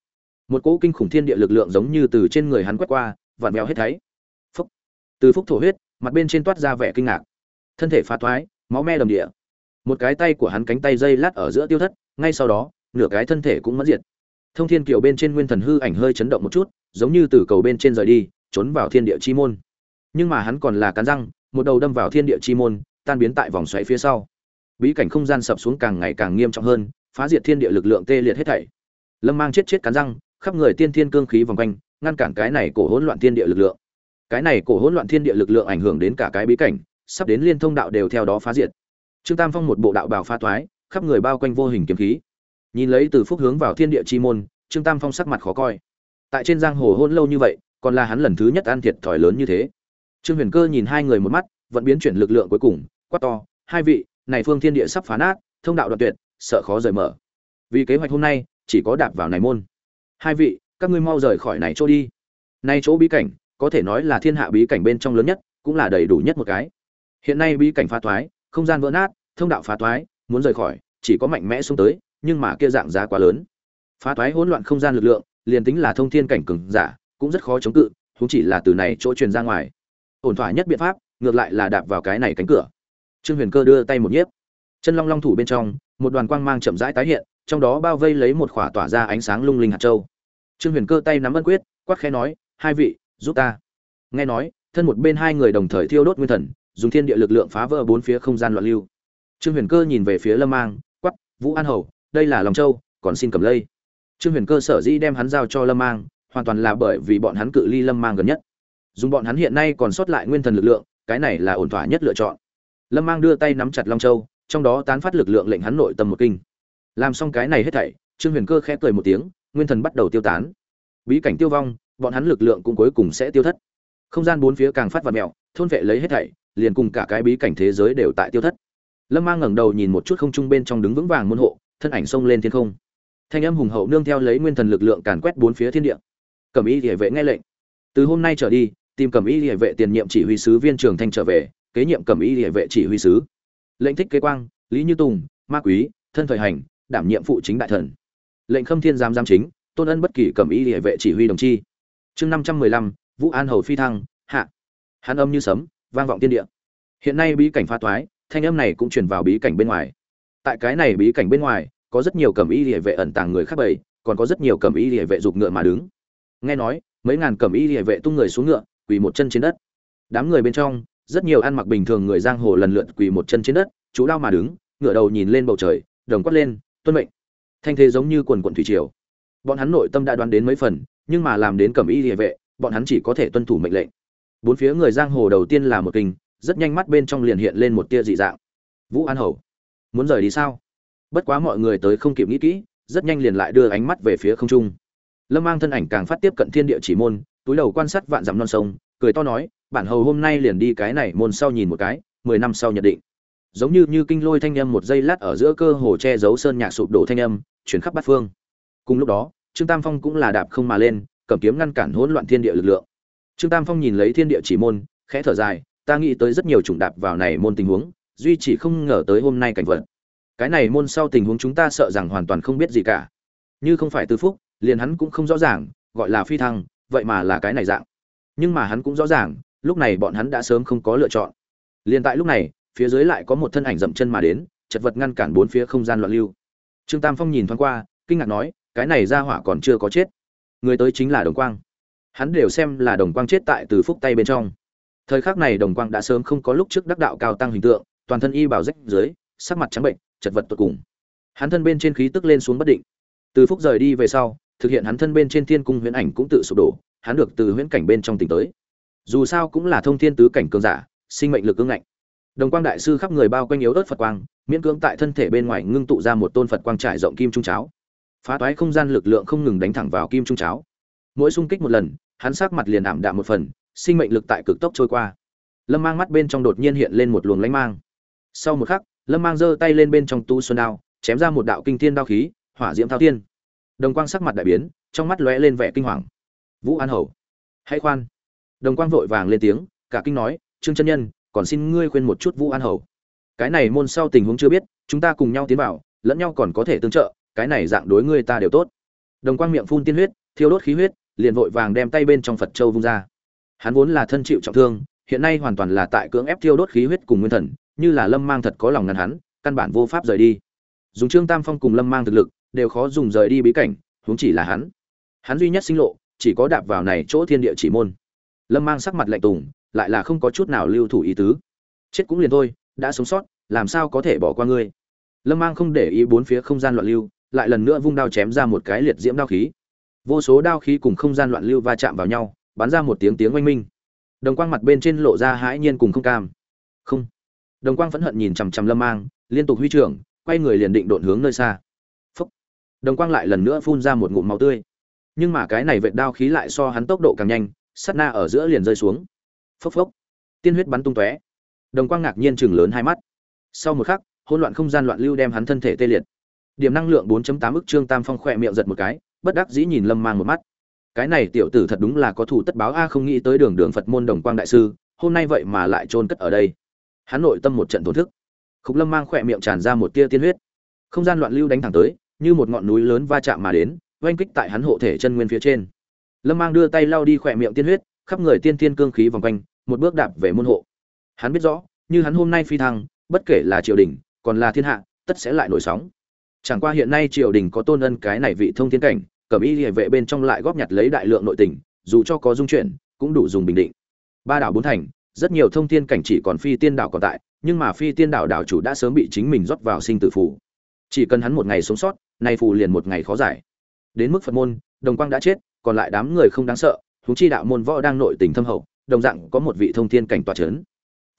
Một cỗ kinh khủng thiên địa lực lượng giống như từ trên người hắn quét qua, vặn vẹo hết thấy phúc. Từ phúc thổ huyết, mặt bên trên toát ra vẻ kinh ngạc. Thân thể phá thoái, máu me đầm địa. Một cái tay của hắn cánh tay dây lát ở giữa tiêu thất, ngay sau đó, nửa cái thân thể cũng mất diệt. Thông thiên kiều bên trên nguyên thần hư ảnh hơi chấn động một chút, giống như từ cầu bên trên rời đi, trốn vào thiên địa chi môn. Nhưng mà hắn còn là cắn răng, một đầu đâm vào thiên địa chi môn, tan biến tại vòng xoáy phía sau bí cảnh không gian sập xuống càng ngày càng nghiêm trọng hơn, phá diệt thiên địa lực lượng tê liệt hết thảy. Lâm mang chết chết cắn răng, khắp người tiên thiên cương khí vòng quanh, ngăn cản cái này cổ hỗn loạn thiên địa lực lượng. Cái này cổ hỗn loạn thiên địa lực lượng ảnh hưởng đến cả cái bí cảnh, sắp đến liên thông đạo đều theo đó phá diệt. Trương tam phong một bộ đạo bào pha toái, khắp người bao quanh vô hình kiếm khí. Nhìn lấy từ phúc hướng vào thiên địa chi môn, trương tam phong sắc mặt khó coi. Tại trên giang hồ hôn lâu như vậy, còn là hắn lần thứ nhất ăn thiệt thòi lớn như thế. Trương huyền cơ nhìn hai người một mắt vẫn biến chuyển lực lượng cuối cùng, quát to, hai vị này phương thiên địa sắp phá nát, thông đạo đoạn tuyệt, sợ khó rời mở. Vì kế hoạch hôm nay, chỉ có đạp vào này môn. Hai vị, các ngươi mau rời khỏi này chỗ đi. Này chỗ bí cảnh, có thể nói là thiên hạ bí cảnh bên trong lớn nhất, cũng là đầy đủ nhất một cái. Hiện nay bí cảnh phá thoái, không gian vỡ nát, thông đạo phá thoái, muốn rời khỏi, chỉ có mạnh mẽ xuống tới, nhưng mà kia dạng giá quá lớn. Phá thoái hỗn loạn không gian lực lượng, liền tính là thông thiên cảnh cường giả, cũng rất khó chống cự, huống chỉ là từ này chỗ truyền ra ngoài. Ổn thỏa nhất biện pháp, ngược lại là đạp vào cái này cánh cửa trương huyền cơ đưa tay một nhiếp. Chân long long thủ bên trong, một đoàn quang mang chậm rãi tái hiện, trong đó bao vây lấy một khỏa tỏa ra ánh sáng lung linh hạt châu. Trương huyền cơ tay nắm ân quyết Quắc khẽ nói, hai vị, giúp ta. Nghe nói, thân một bên hai người đồng thời thiêu đốt nguyên thần, dùng thiên địa lực lượng phá vỡ bốn phía không gian loạn lưu. Trương huyền cơ nhìn về phía lâm mang quắp vũ an hầu, đây là lòng châu, còn xin cầm lây. Trương huyền cơ sở dĩ đem hắn giao cho lâm mang, hoàn toàn là bởi vì bọn hắn cự ly lâm mang gần nhất. Dùng bọn hắn hiện nay còn sót lại nguyên thần lực lượng, cái này là ổn thỏa nhất lựa chọn lâm mang đưa tay nắm chặt long châu, trong đó tán phát lực lượng lệnh hắn nội tâm một kinh. Làm xong cái này hết thảy, trương huyền cơ khẽ cười một tiếng, nguyên thần bắt đầu tiêu tán. Bí cảnh tiêu vong, bọn hắn lực lượng cũng cuối cùng sẽ tiêu thất. Không gian bốn phía càng phát vật mẹo thôn vệ lấy hết thảy, liền cùng cả cái bí cảnh thế giới đều tại tiêu thất. Lâm mang ngẩng đầu nhìn một chút không trung bên trong đứng vững vàng môn hộ, thân ảnh xông lên thiên không. Thanh âm hùng hậu nương theo lấy nguyên thần lực lượng càn quét bốn phía thiên địa. Cẩm y địa vệ nghe lệnh. Từ hôm nay trở đi, tìm cẩm y địa vệ tiền nhiệm chỉ huy sứ viên trường thanh trở về kế nhiệm cẩm y địa vệ chỉ huy sứ. Lệnh thích kế quang, lý như tùng, ma quý, thân thời hành, đảm nhiệm phụ chính đại thần. Lệnh khâm thiên giám giám chính, tôn ân bất kỳ cẩm y địa vệ chỉ huy đồng chi. Chương năm trăm mười lăm, vũ an hầu phi thăng, hạ. Hàn âm như sấm, vang vọng tiên địa. Hiện nay bí cảnh pha toái, thanh âm này cũng truyền vào bí cảnh bên ngoài. Tại cái này bí cảnh bên ngoài, có rất nhiều cẩm y địa vệ ẩn tàng người khác bầy, còn có rất nhiều cẩm y địa vệ dục ngựa mà đứng. Nghe nói, mấy ngàn cẩm y địa vệ tung người xuống ngựa, quỳ một chân trên đất. Đám người bên trong rất nhiều ăn mặc bình thường người giang hồ lần lượt quỳ một chân trên đất, chú đao mà đứng ngựa đầu nhìn lên bầu trời, đồng quát lên, tuân mệnh. Thanh thế giống như quần quận thủy triều. Bọn hắn nội tâm đã đoán đến mấy phần, nhưng mà làm đến cẩm y địa vệ, bọn hắn chỉ có thể tuân thủ mệnh lệnh. Bốn phía người giang hồ đầu tiên là một kinh, rất nhanh mắt bên trong liền hiện lên một tia dị dạng. Vũ an hầu, muốn rời đi sao? Bất quá mọi người tới không kịp nghĩ kỹ, rất nhanh liền lại đưa ánh mắt về phía không trung. Lâm mang thân ảnh càng phát tiếp cận thiên địa chỉ môn, túi đầu quan sát vạn dặm non sông, cười to nói bản hầu hôm nay liền đi cái này môn sau nhìn một cái, mười năm sau nhận định. Giống như như kinh lôi thanh âm một giây lát ở giữa cơ hồ che giấu sơn nhạc sụp đổ thanh âm, chuyển khắp bát phương. Cùng lúc đó, trương tam phong cũng là đạp không mà lên, cầm kiếm ngăn cản hỗn loạn thiên địa lực lượng. Trương tam phong nhìn lấy thiên địa chỉ môn, khẽ thở dài, ta nghĩ tới rất nhiều chủng đạp vào này môn tình huống, duy chỉ không ngờ tới hôm nay cảnh vật. Cái này môn sau tình huống chúng ta sợ rằng hoàn toàn không biết gì cả. Như không phải tư phúc, liền hắn cũng không rõ ràng, gọi là phi thăng, vậy mà là cái này dạng. Nhưng mà hắn cũng rõ ràng lúc này bọn hắn đã sớm không có lựa chọn. Liền tại lúc này, phía dưới lại có một thân ảnh dậm chân mà đến, chật vật ngăn cản bốn phía không gian loạn lưu. Trương tam phong nhìn thoáng qua, kinh ngạc nói, cái này ra hỏa còn chưa có chết. Người tới chính là đồng quang. Hắn đều xem là đồng quang chết tại từ phúc tay bên trong. Thời khắc này đồng quang đã sớm không có lúc trước đắc đạo cao tăng hình tượng, toàn thân y bảo rách dưới, sắc mặt trắng bệnh, chật vật tột cùng. Hắn thân bên trên khí tức lên xuống bất định. Từ phúc rời đi về sau, thực hiện hắn thân bên trên thiên cung huyễn ảnh cũng tự sụp đổ, hắn được từ huyễn cảnh bên trong tỉnh tới dù sao cũng là thông thiên tứ cảnh cường giả, sinh mệnh lực cương ngạnh. Đồng quang đại sư khắp người bao quanh yếu ớt phật quang, miễn cưỡng tại thân thể bên ngoài ngưng tụ ra một tôn phật quang trải rộng kim trung cháo. Phá toái không gian lực lượng không ngừng đánh thẳng vào kim trung cháo. Mỗi xung kích một lần, hắn sắc mặt liền ảm đạm một phần, sinh mệnh lực tại cực tốc trôi qua. Lâm mang mắt bên trong đột nhiên hiện lên một luồng lanh mang. Sau một khắc, lâm mang giơ tay lên bên trong tu xuân đao, chém ra một đạo kinh thiên đao khí, hỏa diễm thao thiên. Đồng quang sắc mặt đại biến, trong mắt lóe lên vẻ kinh hoàng. Vũ an hầu, hãy khoan đồng quang vội vàng lên tiếng, cả kinh nói, trương chân nhân, còn xin ngươi khuyên một chút vũ an hầu. Cái này môn sau tình huống chưa biết, chúng ta cùng nhau tiến vào, lẫn nhau còn có thể tương trợ, cái này dạng đối ngươi ta đều tốt. Đồng quang miệng phun tiên huyết, thiêu đốt khí huyết, liền vội vàng đem tay bên trong phật châu vung ra. Hắn vốn là thân chịu trọng thương, hiện nay hoàn toàn là tại cưỡng ép thiêu đốt khí huyết cùng nguyên thần, như là lâm mang thật có lòng ngăn hắn, căn bản vô pháp rời đi. Dùng trương tam phong cùng lâm mang thực lực, đều khó dùng rời đi bí cảnh, huống chỉ là hắn. Hắn duy nhất sinh lộ, chỉ có đạp vào này chỗ thiên địa chỉ môn lâm mang sắc mặt lạnh tùng, lại là không có chút nào lưu thủ ý tứ. Chết cũng liền thôi, đã sống sót, làm sao có thể bỏ qua ngươi? Lâm mang không để ý bốn phía không gian loạn lưu, lại lần nữa vung đao chém ra một cái liệt diễm đao khí. Vô số đao khí cùng không gian loạn lưu va chạm vào nhau, bắn ra một tiếng tiếng oanh minh. Đồng quang mặt bên trên lộ ra hãi nhiên cùng không cam. Không. Đồng quang phẫn hận nhìn chằm chằm lâm mang, liên tục huy trưởng, quay người liền định độn hướng nơi xa. Phúc. Đồng quang lại lần nữa phun ra một ngụm máu tươi. Nhưng mà cái này vệt đao khí lại so hắn tốc độ càng nhanh sắt na ở giữa liền rơi xuống. Phốc phốc. Tiên huyết bắn tung tóe. Đồng quang ngạc nhiên chừng lớn hai mắt. Sau một khắc, hỗn loạn không gian loạn lưu đem hắn thân thể tê liệt. Điểm năng lượng 4.8 ức trương tam phong khỏe miệng giật một cái, bất đắc dĩ nhìn lâm mang một mắt. Cái này tiểu tử thật đúng là có thủ tất báo a, không nghĩ tới đường đường phật môn đồng quang đại sư, hôm nay vậy mà lại trôn cất ở đây. Hắn nội tâm một trận thổn thức. Khúc lâm mang khỏe miệng tràn ra một tia tiên huyết. Không gian loạn lưu đánh thẳng tới, như một ngọn núi lớn va chạm mà đến, oanh kích tại hắn hộ thể chân nguyên phía trên lâm mang đưa tay lau đi khỏe miệng tiên huyết, khắp người tiên tiên cương khí vòng quanh, một bước đạp về môn hộ. Hắn biết rõ, như hắn hôm nay phi thăng, bất kể là triều đình, còn là thiên hạ, tất sẽ lại nổi sóng. Chẳng qua hiện nay triều đình có tôn ân cái này vị thông thiên cảnh cẩm y địa vệ bên trong lại góp nhặt lấy đại lượng nội tình, dù cho có dung chuyển, cũng đủ dùng bình định. Ba đảo bốn thành, rất nhiều thông thiên cảnh chỉ còn phi tiên đảo còn tại, nhưng mà phi tiên đảo đảo chủ đã sớm bị chính mình rót vào sinh tử phủ chỉ cần hắn một ngày sống sót, nay phù liền một ngày khó giải. Đến mức phật môn, đồng quang đã chết còn lại đám người không đáng sợ, huống chi đạo môn võ đang nội tình thâm hậu, đồng dạng có một vị thông thiên cảnh tòa chấn.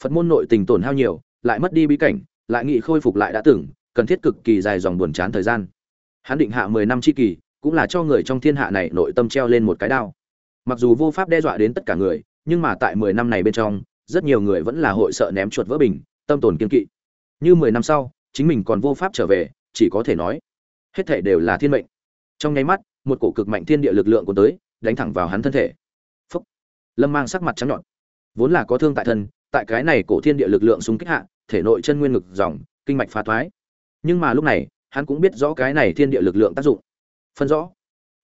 Phật môn nội tình tổn hao nhiều, lại mất đi bí cảnh, lại nghị khôi phục lại đã từng, cần thiết cực kỳ dài dòng buồn chán thời gian. Hắn định hạ mười năm chi kỳ, cũng là cho người trong thiên hạ này nội tâm treo lên một cái đao. Mặc dù vô pháp đe dọa đến tất cả người, nhưng mà tại mười năm này bên trong, rất nhiều người vẫn là hội sợ ném chuột vỡ bình, tâm tồn kiên kỵ. Như mười năm sau, chính mình còn vô pháp trở về, chỉ có thể nói, hết thể đều là thiên mệnh. Trong nháy mắt một cổ cực mạnh thiên địa lực lượng của tới, đánh thẳng vào hắn thân thể. Phúc. Lâm mang sắc mặt trắng nhọn. Vốn là có thương tại thân, tại cái này cổ thiên địa lực lượng xung kích hạ, thể nội chân nguyên ngực dòng, kinh mạch phá thoái. Nhưng mà lúc này, hắn cũng biết rõ cái này thiên địa lực lượng tác dụng. Phân rõ.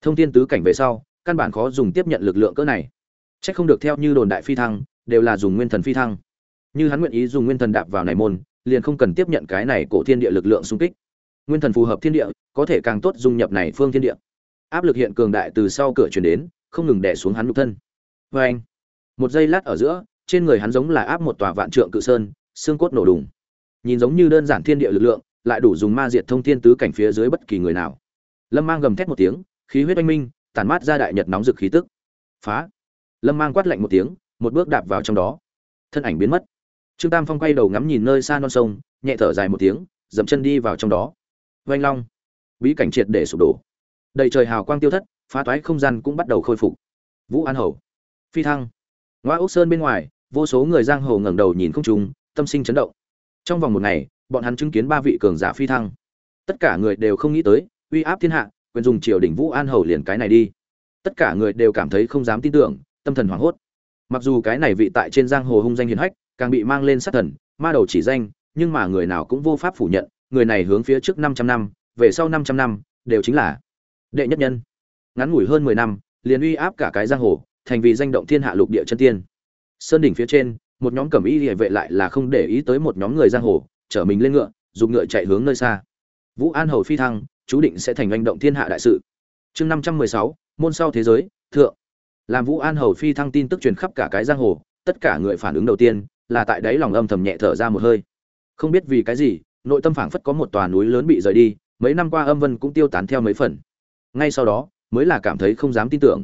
Thông thiên tứ cảnh về sau, căn bản khó dùng tiếp nhận lực lượng cỡ này. Chắc không được theo như đồn đại phi thăng, đều là dùng nguyên thần phi thăng. Như hắn nguyện ý dùng nguyên thần đạp vào này môn, liền không cần tiếp nhận cái này cổ thiên địa lực lượng xung kích. Nguyên thần phù hợp thiên địa, có thể càng tốt dung nhập này phương thiên địa áp lực hiện cường đại từ sau cửa chuyển đến, không ngừng đè xuống hắn nhục thân. Vê anh, một giây lát ở giữa, trên người hắn giống là áp một tòa vạn trượng cự sơn, xương cốt nổ đùng. Nhìn giống như đơn giản thiên địa lực lượng, lại đủ dùng ma diệt thông thiên tứ cảnh phía dưới bất kỳ người nào. Lâm mang gầm thét một tiếng, khí huyết oanh minh, tản mát ra đại nhật nóng rực khí tức. Phá. Lâm mang quát lạnh một tiếng, một bước đạp vào trong đó. Thân ảnh biến mất. Trương tam phong quay đầu ngắm nhìn nơi xa non sông, nhẹ thở dài một tiếng, dậm chân đi vào trong đó. Vanh long. Bí cảnh triệt để sụp đổ đầy trời hào quang tiêu thất, phá toái không gian cũng bắt đầu khôi phục. Vũ an hầu, phi thăng. Ngoa ốc sơn bên ngoài, vô số người giang hồ ngẩng đầu nhìn không trùng tâm sinh chấn động. Trong vòng một ngày, bọn hắn chứng kiến ba vị cường giả phi thăng. Tất cả người đều không nghĩ tới, uy áp thiên hạ, quyền dùng triều đình vũ an hầu liền cái này đi. Tất cả người đều cảm thấy không dám tin tưởng, tâm thần hoảng hốt. Mặc dù cái này vị tại trên giang hồ hung danh hiền hách, càng bị mang lên sát thần, ma đầu chỉ danh, nhưng mà người nào cũng vô pháp phủ nhận, người này hướng phía trước 500 năm, về sau 500 năm, đều chính là đệ nhất nhân. Ngắn ngủi hơn 10 năm liền uy áp cả cái giang hồ thành vì danh động thiên hạ lục địa chân tiên. Sơn đỉnh phía trên một nhóm cẩm y địa vệ lại là không để ý tới một nhóm người giang hồ chở mình lên ngựa dùng ngựa chạy hướng nơi xa. Vũ an hầu phi thăng chú định sẽ thành danh động thiên hạ đại sự. Chương 516, môn sau thế giới thượng. Làm vũ an hầu phi thăng tin tức truyền khắp cả cái giang hồ tất cả người phản ứng đầu tiên là tại đấy lòng âm thầm nhẹ thở ra một hơi. Không biết vì cái gì nội tâm phảng phất có một tòa núi lớn bị rời đi mấy năm qua âm vân cũng tiêu tán theo mấy phần ngay sau đó, mới là cảm thấy không dám tin tưởng.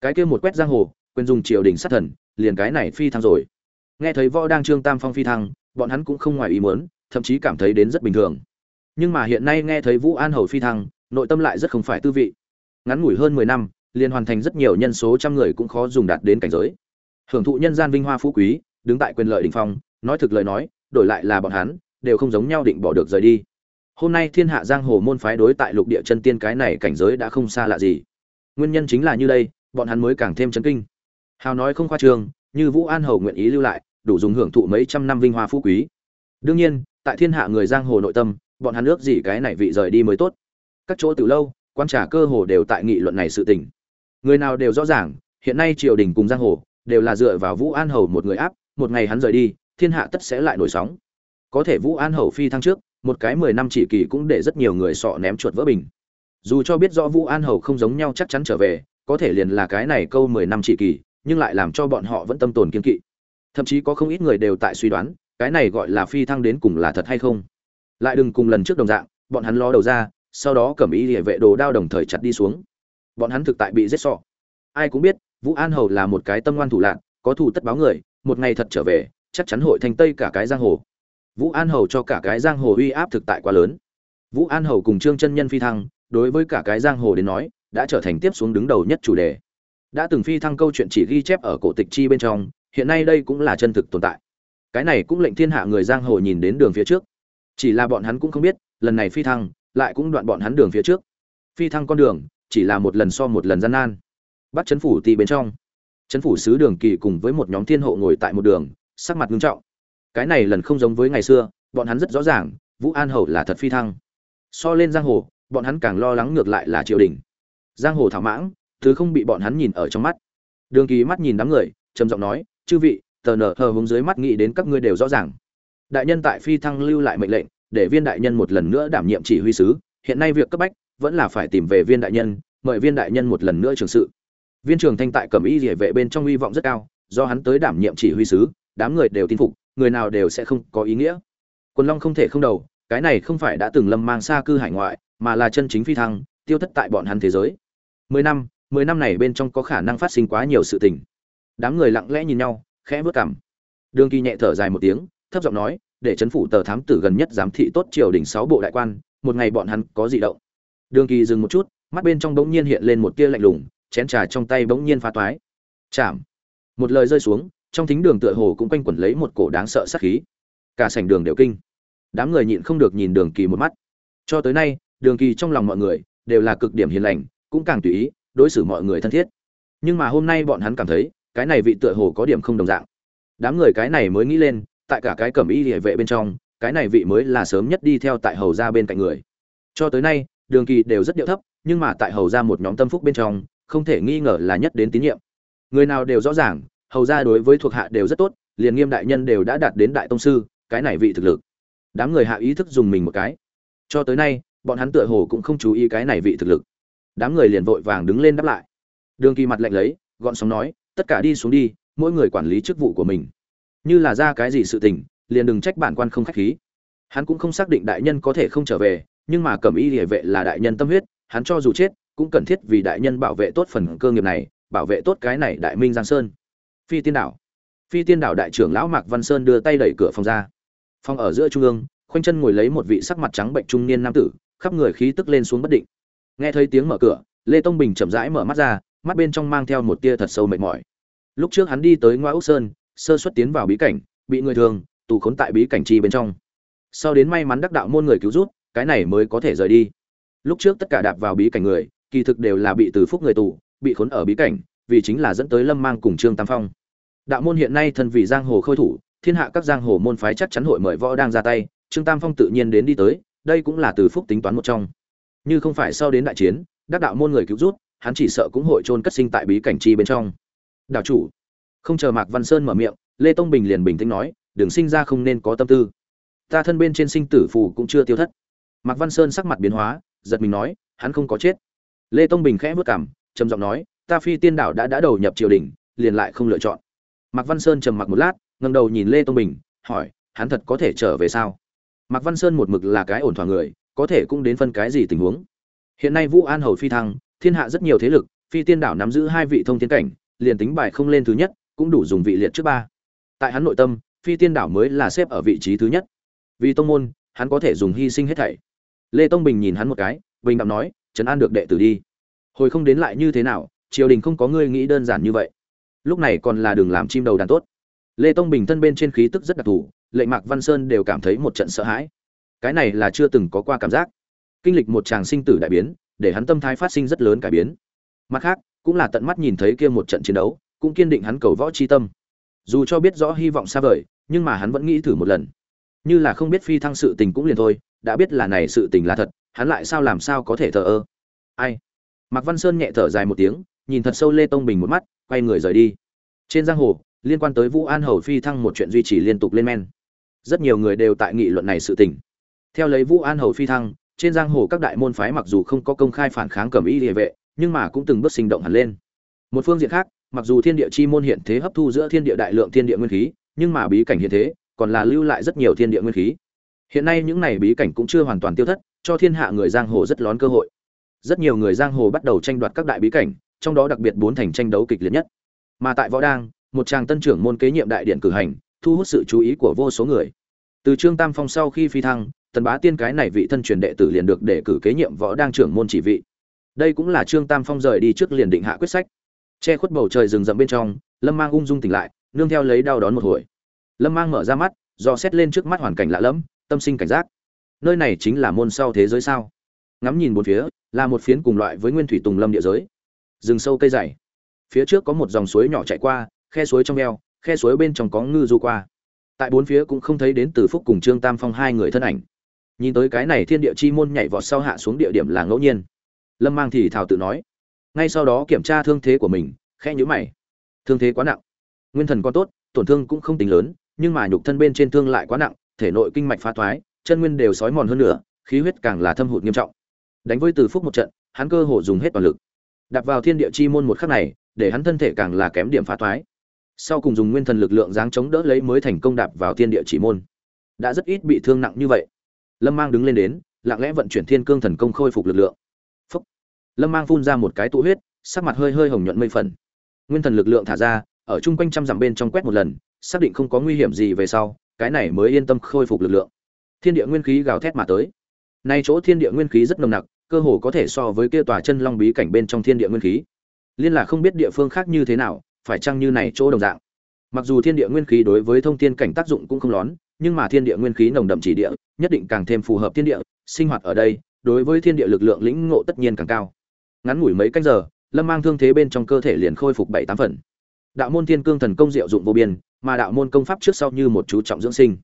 Cái kia một quét giang hồ, quên dùng triều đình sát thần, liền cái này phi thăng rồi. Nghe thấy võ đang trương tam phong phi thăng, bọn hắn cũng không ngoài ý muốn, thậm chí cảm thấy đến rất bình thường. Nhưng mà hiện nay nghe thấy vũ an hầu phi thăng, nội tâm lại rất không phải tư vị. Ngắn ngủi hơn mười năm, liền hoàn thành rất nhiều nhân số trăm người cũng khó dùng đạt đến cảnh giới. Hưởng thụ nhân gian vinh hoa phú quý, đứng tại quyền lợi đỉnh phong, nói thực lời nói, đổi lại là bọn hắn, đều không giống nhau định bỏ được rời đi hôm nay thiên hạ giang hồ môn phái đối tại lục địa chân tiên cái này cảnh giới đã không xa lạ gì. Nguyên nhân chính là như đây, bọn hắn mới càng thêm chấn kinh. Hào nói không khoa trương như vũ an hầu nguyện ý lưu lại, đủ dùng hưởng thụ mấy trăm năm vinh hoa phú quý. Đương nhiên, tại thiên hạ người giang hồ nội tâm, bọn hắn ước gì cái này vị rời đi mới tốt. Các chỗ từ lâu, quan trả cơ hồ đều tại nghị luận này sự tình. Người nào đều rõ ràng, hiện nay triều đình cùng giang hồ, đều là dựa vào vũ an hầu một người áp, một ngày hắn rời đi, thiên hạ tất sẽ lại nổi sóng. Có thể vũ an hầu phi thăng trước một cái mười năm chỉ kỳ cũng để rất nhiều người sọ ném chuột vỡ bình. Dù cho biết rõ vũ an hầu không giống nhau chắc chắn trở về, có thể liền là cái này câu mười năm chỉ kỳ, nhưng lại làm cho bọn họ vẫn tâm tồn kiên kỵ. Thậm chí có không ít người đều tại suy đoán, cái này gọi là phi thăng đến cùng là thật hay không. Lại đừng cùng lần trước đồng dạng, bọn hắn ló đầu ra, sau đó cầm ý địa vệ đồ đao đồng thời chặt đi xuống. Bọn hắn thực tại bị giết sọ. Ai cũng biết, vũ an hầu là một cái tâm ngoan thủ lạc có thủ tất báo người, một ngày thật trở về, chắc chắn hội thành tây cả cái giang hồ vũ an hầu cho cả cái giang hồ uy áp thực tại quá lớn. Vũ an hầu cùng trương chân nhân phi thăng, đối với cả cái giang hồ đến nói, đã trở thành tiếp xuống đứng đầu nhất chủ đề. Đã từng phi thăng câu chuyện chỉ ghi chép ở cổ tịch chi bên trong, hiện nay đây cũng là chân thực tồn tại. Cái này cũng lệnh thiên hạ người giang hồ nhìn đến đường phía trước. Chỉ là bọn hắn cũng không biết, lần này phi thăng, lại cũng đoạn bọn hắn đường phía trước. Phi thăng con đường, chỉ là một lần so một lần gian nan. Bắt chấn phủ tì bên trong. Chấn phủ sứ đường kỳ cùng với một nhóm thiên hộ ngồi tại một đường, sắc mặt nghiêm trọng cái này lần không giống với ngày xưa, bọn hắn rất rõ ràng, vũ an hầu là thật phi thăng. So lên giang hồ, bọn hắn càng lo lắng ngược lại là triều đình. Giang hồ thảo mãng, thứ không bị bọn hắn nhìn ở trong mắt. Đường kỳ mắt nhìn đám người, trầm giọng nói, chư vị, tờ nở hờ hướng dưới mắt nghĩ đến các ngươi đều rõ ràng. Đại nhân tại phi thăng lưu lại mệnh lệnh, để viên đại nhân một lần nữa đảm nhiệm chỉ huy sứ. Hiện nay việc cấp bách, vẫn là phải tìm về viên đại nhân, mời viên đại nhân một lần nữa trường sự. Viên trường thanh tại cẩm y địa vệ bên trong hy vọng rất cao, do hắn tới đảm nhiệm chỉ huy sứ đám người đều tin phục, người nào đều sẽ không có ý nghĩa. Quân long không thể không đầu, cái này không phải đã từng lâm mang xa cư hải ngoại, mà là chân chính phi thăng, tiêu thất tại bọn hắn thế giới. Mười năm mười năm này bên trong có khả năng phát sinh quá nhiều sự tình. Đám người lặng lẽ nhìn nhau, khẽ vớt cảm đường kỳ nhẹ thở dài một tiếng, thấp giọng nói, để chấn phủ tờ thám tử gần nhất giám thị tốt triều đình sáu bộ đại quan, một ngày bọn hắn có gì động. Đường kỳ dừng một chút, mắt bên trong bỗng nhiên hiện lên một tia lạnh lùng, chén trà trong tay bỗng nhiên phá toái. Chạm. Một lời rơi xuống trong thính đường tựa hồ cũng quanh quẩn lấy một cổ đáng sợ sát khí. Cả sảnh đường đều kinh. Đám người nhịn không được nhìn đường kỳ một mắt. Cho tới nay, đường kỳ trong lòng mọi người đều là cực điểm hiền lành, cũng càng tùy ý đối xử mọi người thân thiết. Nhưng mà hôm nay bọn hắn cảm thấy, cái này vị tựa hồ có điểm không đồng dạng. Đám người cái này mới nghĩ lên, tại cả cái cẩm y địa vệ bên trong, cái này vị mới là sớm nhất đi theo tại hầu ra bên cạnh người. Cho tới nay, đường kỳ đều rất điệu thấp, nhưng mà tại hầu ra một nhóm tâm phúc bên trong, không thể nghi ngờ là nhất đến tín nhiệm. Người nào đều rõ ràng hầu ra đối với thuộc hạ đều rất tốt, liền nghiêm đại nhân đều đã đạt đến đại tông sư, cái này vị thực lực. Đám người hạ ý thức dùng mình một cái. Cho tới nay, bọn hắn tựa hồ cũng không chú ý cái này vị thực lực. Đám người liền vội vàng đứng lên đáp lại. Đường kỳ mặt lạnh lấy, gọn sóng nói, tất cả đi xuống đi, mỗi người quản lý chức vụ của mình. Như là ra cái gì sự tình, liền đừng trách bản quan không khách khí. Hắn cũng không xác định đại nhân có thể không trở về, nhưng mà cẩm y địa vệ là đại nhân tâm huyết, hắn cho dù chết, cũng cần thiết vì đại nhân bảo vệ tốt phần cơ nghiệp này, bảo vệ tốt cái này đại minh giang sơn phi tiên đảo. Phi tiên đảo đại trưởng lão mạc văn sơn đưa tay đẩy cửa phòng ra. Phòng ở giữa trung ương, khoanh chân ngồi lấy một vị sắc mặt trắng bệnh trung niên nam tử, khắp người khí tức lên xuống bất định. Nghe thấy tiếng mở cửa, lê tông bình chậm rãi mở mắt ra, mắt bên trong mang theo một tia thật sâu mệt mỏi. Lúc trước hắn đi tới ngoa úc sơn, sơ xuất tiến vào bí cảnh, bị người thường, tù khốn tại bí cảnh chi bên trong. Sau đến may mắn đắc đạo môn người cứu rút cái này mới có thể rời đi. Lúc trước tất cả đạp vào bí cảnh người, kỳ thực đều là bị từ phúc người tù, bị khốn ở bí cảnh vì chính là dẫn tới lâm mang cùng trương tam phong. Đạo môn hiện nay thân vì giang hồ khôi thủ, thiên hạ các giang hồ môn phái chắc chắn hội mời võ đang ra tay, trương tam phong tự nhiên đến đi tới, đây cũng là từ phúc tính toán một trong. Như không phải sau đến đại chiến, đắc đạo môn người cứu rút, hắn chỉ sợ cũng hội trôn cất sinh tại bí cảnh chi bên trong. Đạo chủ, không chờ mạc văn sơn mở miệng, lê tông bình liền bình tĩnh nói đừng sinh ra không nên có tâm tư. Ta thân bên trên sinh tử phù cũng chưa tiêu thất. Mạc văn sơn sắc mặt biến hóa, giật mình nói, hắn không có chết. Lê tông bình khẽ vất cảm trầm giọng nói ta phi tiên đảo đã đã đầu nhập triều đình, liền lại không lựa chọn. Mạc văn sơn trầm mặc một lát, ngẩng đầu nhìn lê tông bình, hỏi, hắn thật có thể trở về sao? Mạc văn sơn một mực là cái ổn thỏa người, có thể cũng đến phân cái gì tình huống? Hiện nay vũ an hầu phi thăng, thiên hạ rất nhiều thế lực, phi tiên đảo nắm giữ hai vị thông thiên cảnh, liền tính bài không lên thứ nhất, cũng đủ dùng vị liệt trước ba. Tại hắn nội tâm, phi tiên đảo mới là xếp ở vị trí thứ nhất. Vì tông môn, hắn có thể dùng hy sinh hết thảy. Lê tông bình nhìn hắn một cái, bình đạm nói, trấn an được đệ tử đi. Hồi không đến lại như thế nào triều đình không có ngươi nghĩ đơn giản như vậy. Lúc này còn là đường làm chim đầu đàn tốt. Lê tông bình thân bên trên khí tức rất đặc thù, lệ mạc văn sơn đều cảm thấy một trận sợ hãi. Cái này là chưa từng có qua cảm giác. Kinh lịch một chàng sinh tử đại biến, để hắn tâm thái phát sinh rất lớn cải biến. Mặt khác, cũng là tận mắt nhìn thấy kia một trận chiến đấu, cũng kiên định hắn cầu võ chi tâm. Dù cho biết rõ hy vọng xa vời, nhưng mà hắn vẫn nghĩ thử một lần. Như là không biết phi thăng sự tình cũng liền thôi, đã biết là này sự tình là thật, hắn lại sao làm sao có thể thờ ơ. Ai? Mạc văn sơn nhẹ thở dài một tiếng nhìn thật sâu lê tông bình một mắt, quay người rời đi. Trên giang hồ, liên quan tới vũ an hầu phi thăng một chuyện duy trì liên tục lên men. Rất nhiều người đều tại nghị luận này sự tình. Theo lấy vũ an hầu phi thăng, trên giang hồ các đại môn phái mặc dù không có công khai phản kháng cẩm y địa vệ, nhưng mà cũng từng bước sinh động hẳn lên. Một phương diện khác, mặc dù thiên địa chi môn hiện thế hấp thu giữa thiên địa đại lượng thiên địa nguyên khí, nhưng mà bí cảnh hiện thế, còn là lưu lại rất nhiều thiên địa nguyên khí. Hiện nay những này bí cảnh cũng chưa hoàn toàn tiêu thất, cho thiên hạ người giang hồ rất lón cơ hội. Rất nhiều người giang hồ bắt đầu tranh đoạt các đại bí cảnh trong đó đặc biệt bốn thành tranh đấu kịch liệt nhất. Mà tại võ đang một tràng tân trưởng môn kế nhiệm đại điện cử hành, thu hút sự chú ý của vô số người. Từ trương tam phong sau khi phi thăng, tần bá tiên cái này vị thân truyền đệ tử liền được để cử kế nhiệm võ đang trưởng môn chỉ vị. Đây cũng là trương tam phong rời đi trước liền định hạ quyết sách. Che khuất bầu trời rừng rậm bên trong, lâm mang ung dung tỉnh lại, nương theo lấy đau đón một hồi. Lâm mang mở ra mắt, do xét lên trước mắt hoàn cảnh lạ lẫm, tâm sinh cảnh giác. Nơi này chính là môn sau thế giới sao? Ngắm nhìn bốn phía, là một phiến cùng loại với nguyên thủy tùng lâm địa giới rừng sâu cây dày. Phía trước có một dòng suối nhỏ chạy qua, khe suối trong eo, khe suối bên trong có ngư du qua. Tại bốn phía cũng không thấy đến từ phúc cùng trương tam phong hai người thân ảnh. Nhìn tới cái này thiên địa chi môn nhảy vọt sau hạ xuống địa điểm là ngẫu nhiên. Lâm mang thì thảo tự nói, ngay sau đó kiểm tra thương thế của mình khe nhữ mày. Thương thế quá nặng. Nguyên thần còn tốt, tổn thương cũng không tính lớn, nhưng mà nhục thân bên trên thương lại quá nặng, thể nội kinh mạch phá thoái, chân nguyên đều sói mòn hơn nữa khí huyết càng là thâm hụt nghiêm trọng. Đánh với từ phúc một trận, hắn cơ hồ dùng hết toàn lực đặt vào thiên địa chi môn một khắc này, để hắn thân thể càng là kém điểm phá thoái. Sau cùng dùng nguyên thần lực lượng giáng chống đỡ lấy mới thành công đạp vào thiên địa chỉ môn. Đã rất ít bị thương nặng như vậy. Lâm mang đứng lên đến, lặng lẽ vận chuyển thiên cương thần công khôi phục lực lượng. Phúc. lâm mang phun ra một cái tụ huyết, sắc mặt hơi hơi hồng nhuận mây phần. Nguyên thần lực lượng thả ra, ở chung quanh trăm dặm bên trong quét một lần, xác định không có nguy hiểm gì về sau, cái này mới yên tâm khôi phục lực lượng. Thiên địa nguyên khí gào thét mà tới. Nay chỗ thiên địa nguyên khí rất nồng nặc cơ hồ có thể so với kia tòa chân long bí cảnh bên trong thiên địa nguyên khí. Liên là không biết địa phương khác như thế nào, phải chăng như này chỗ đồng dạng? Mặc dù thiên địa nguyên khí đối với thông thiên cảnh tác dụng cũng không lón nhưng mà thiên địa nguyên khí nồng đậm chỉ địa, nhất định càng thêm phù hợp thiên địa, sinh hoạt ở đây, đối với thiên địa lực lượng lĩnh ngộ tất nhiên càng cao. Ngắn ngủi mấy canh giờ, lâm mang thương thế bên trong cơ thể liền khôi phục bảy tám phần. Đạo môn thiên cương thần công diệu dụng vô biên, mà đạo môn công pháp trước sau như một chú trọng dưỡng sinh.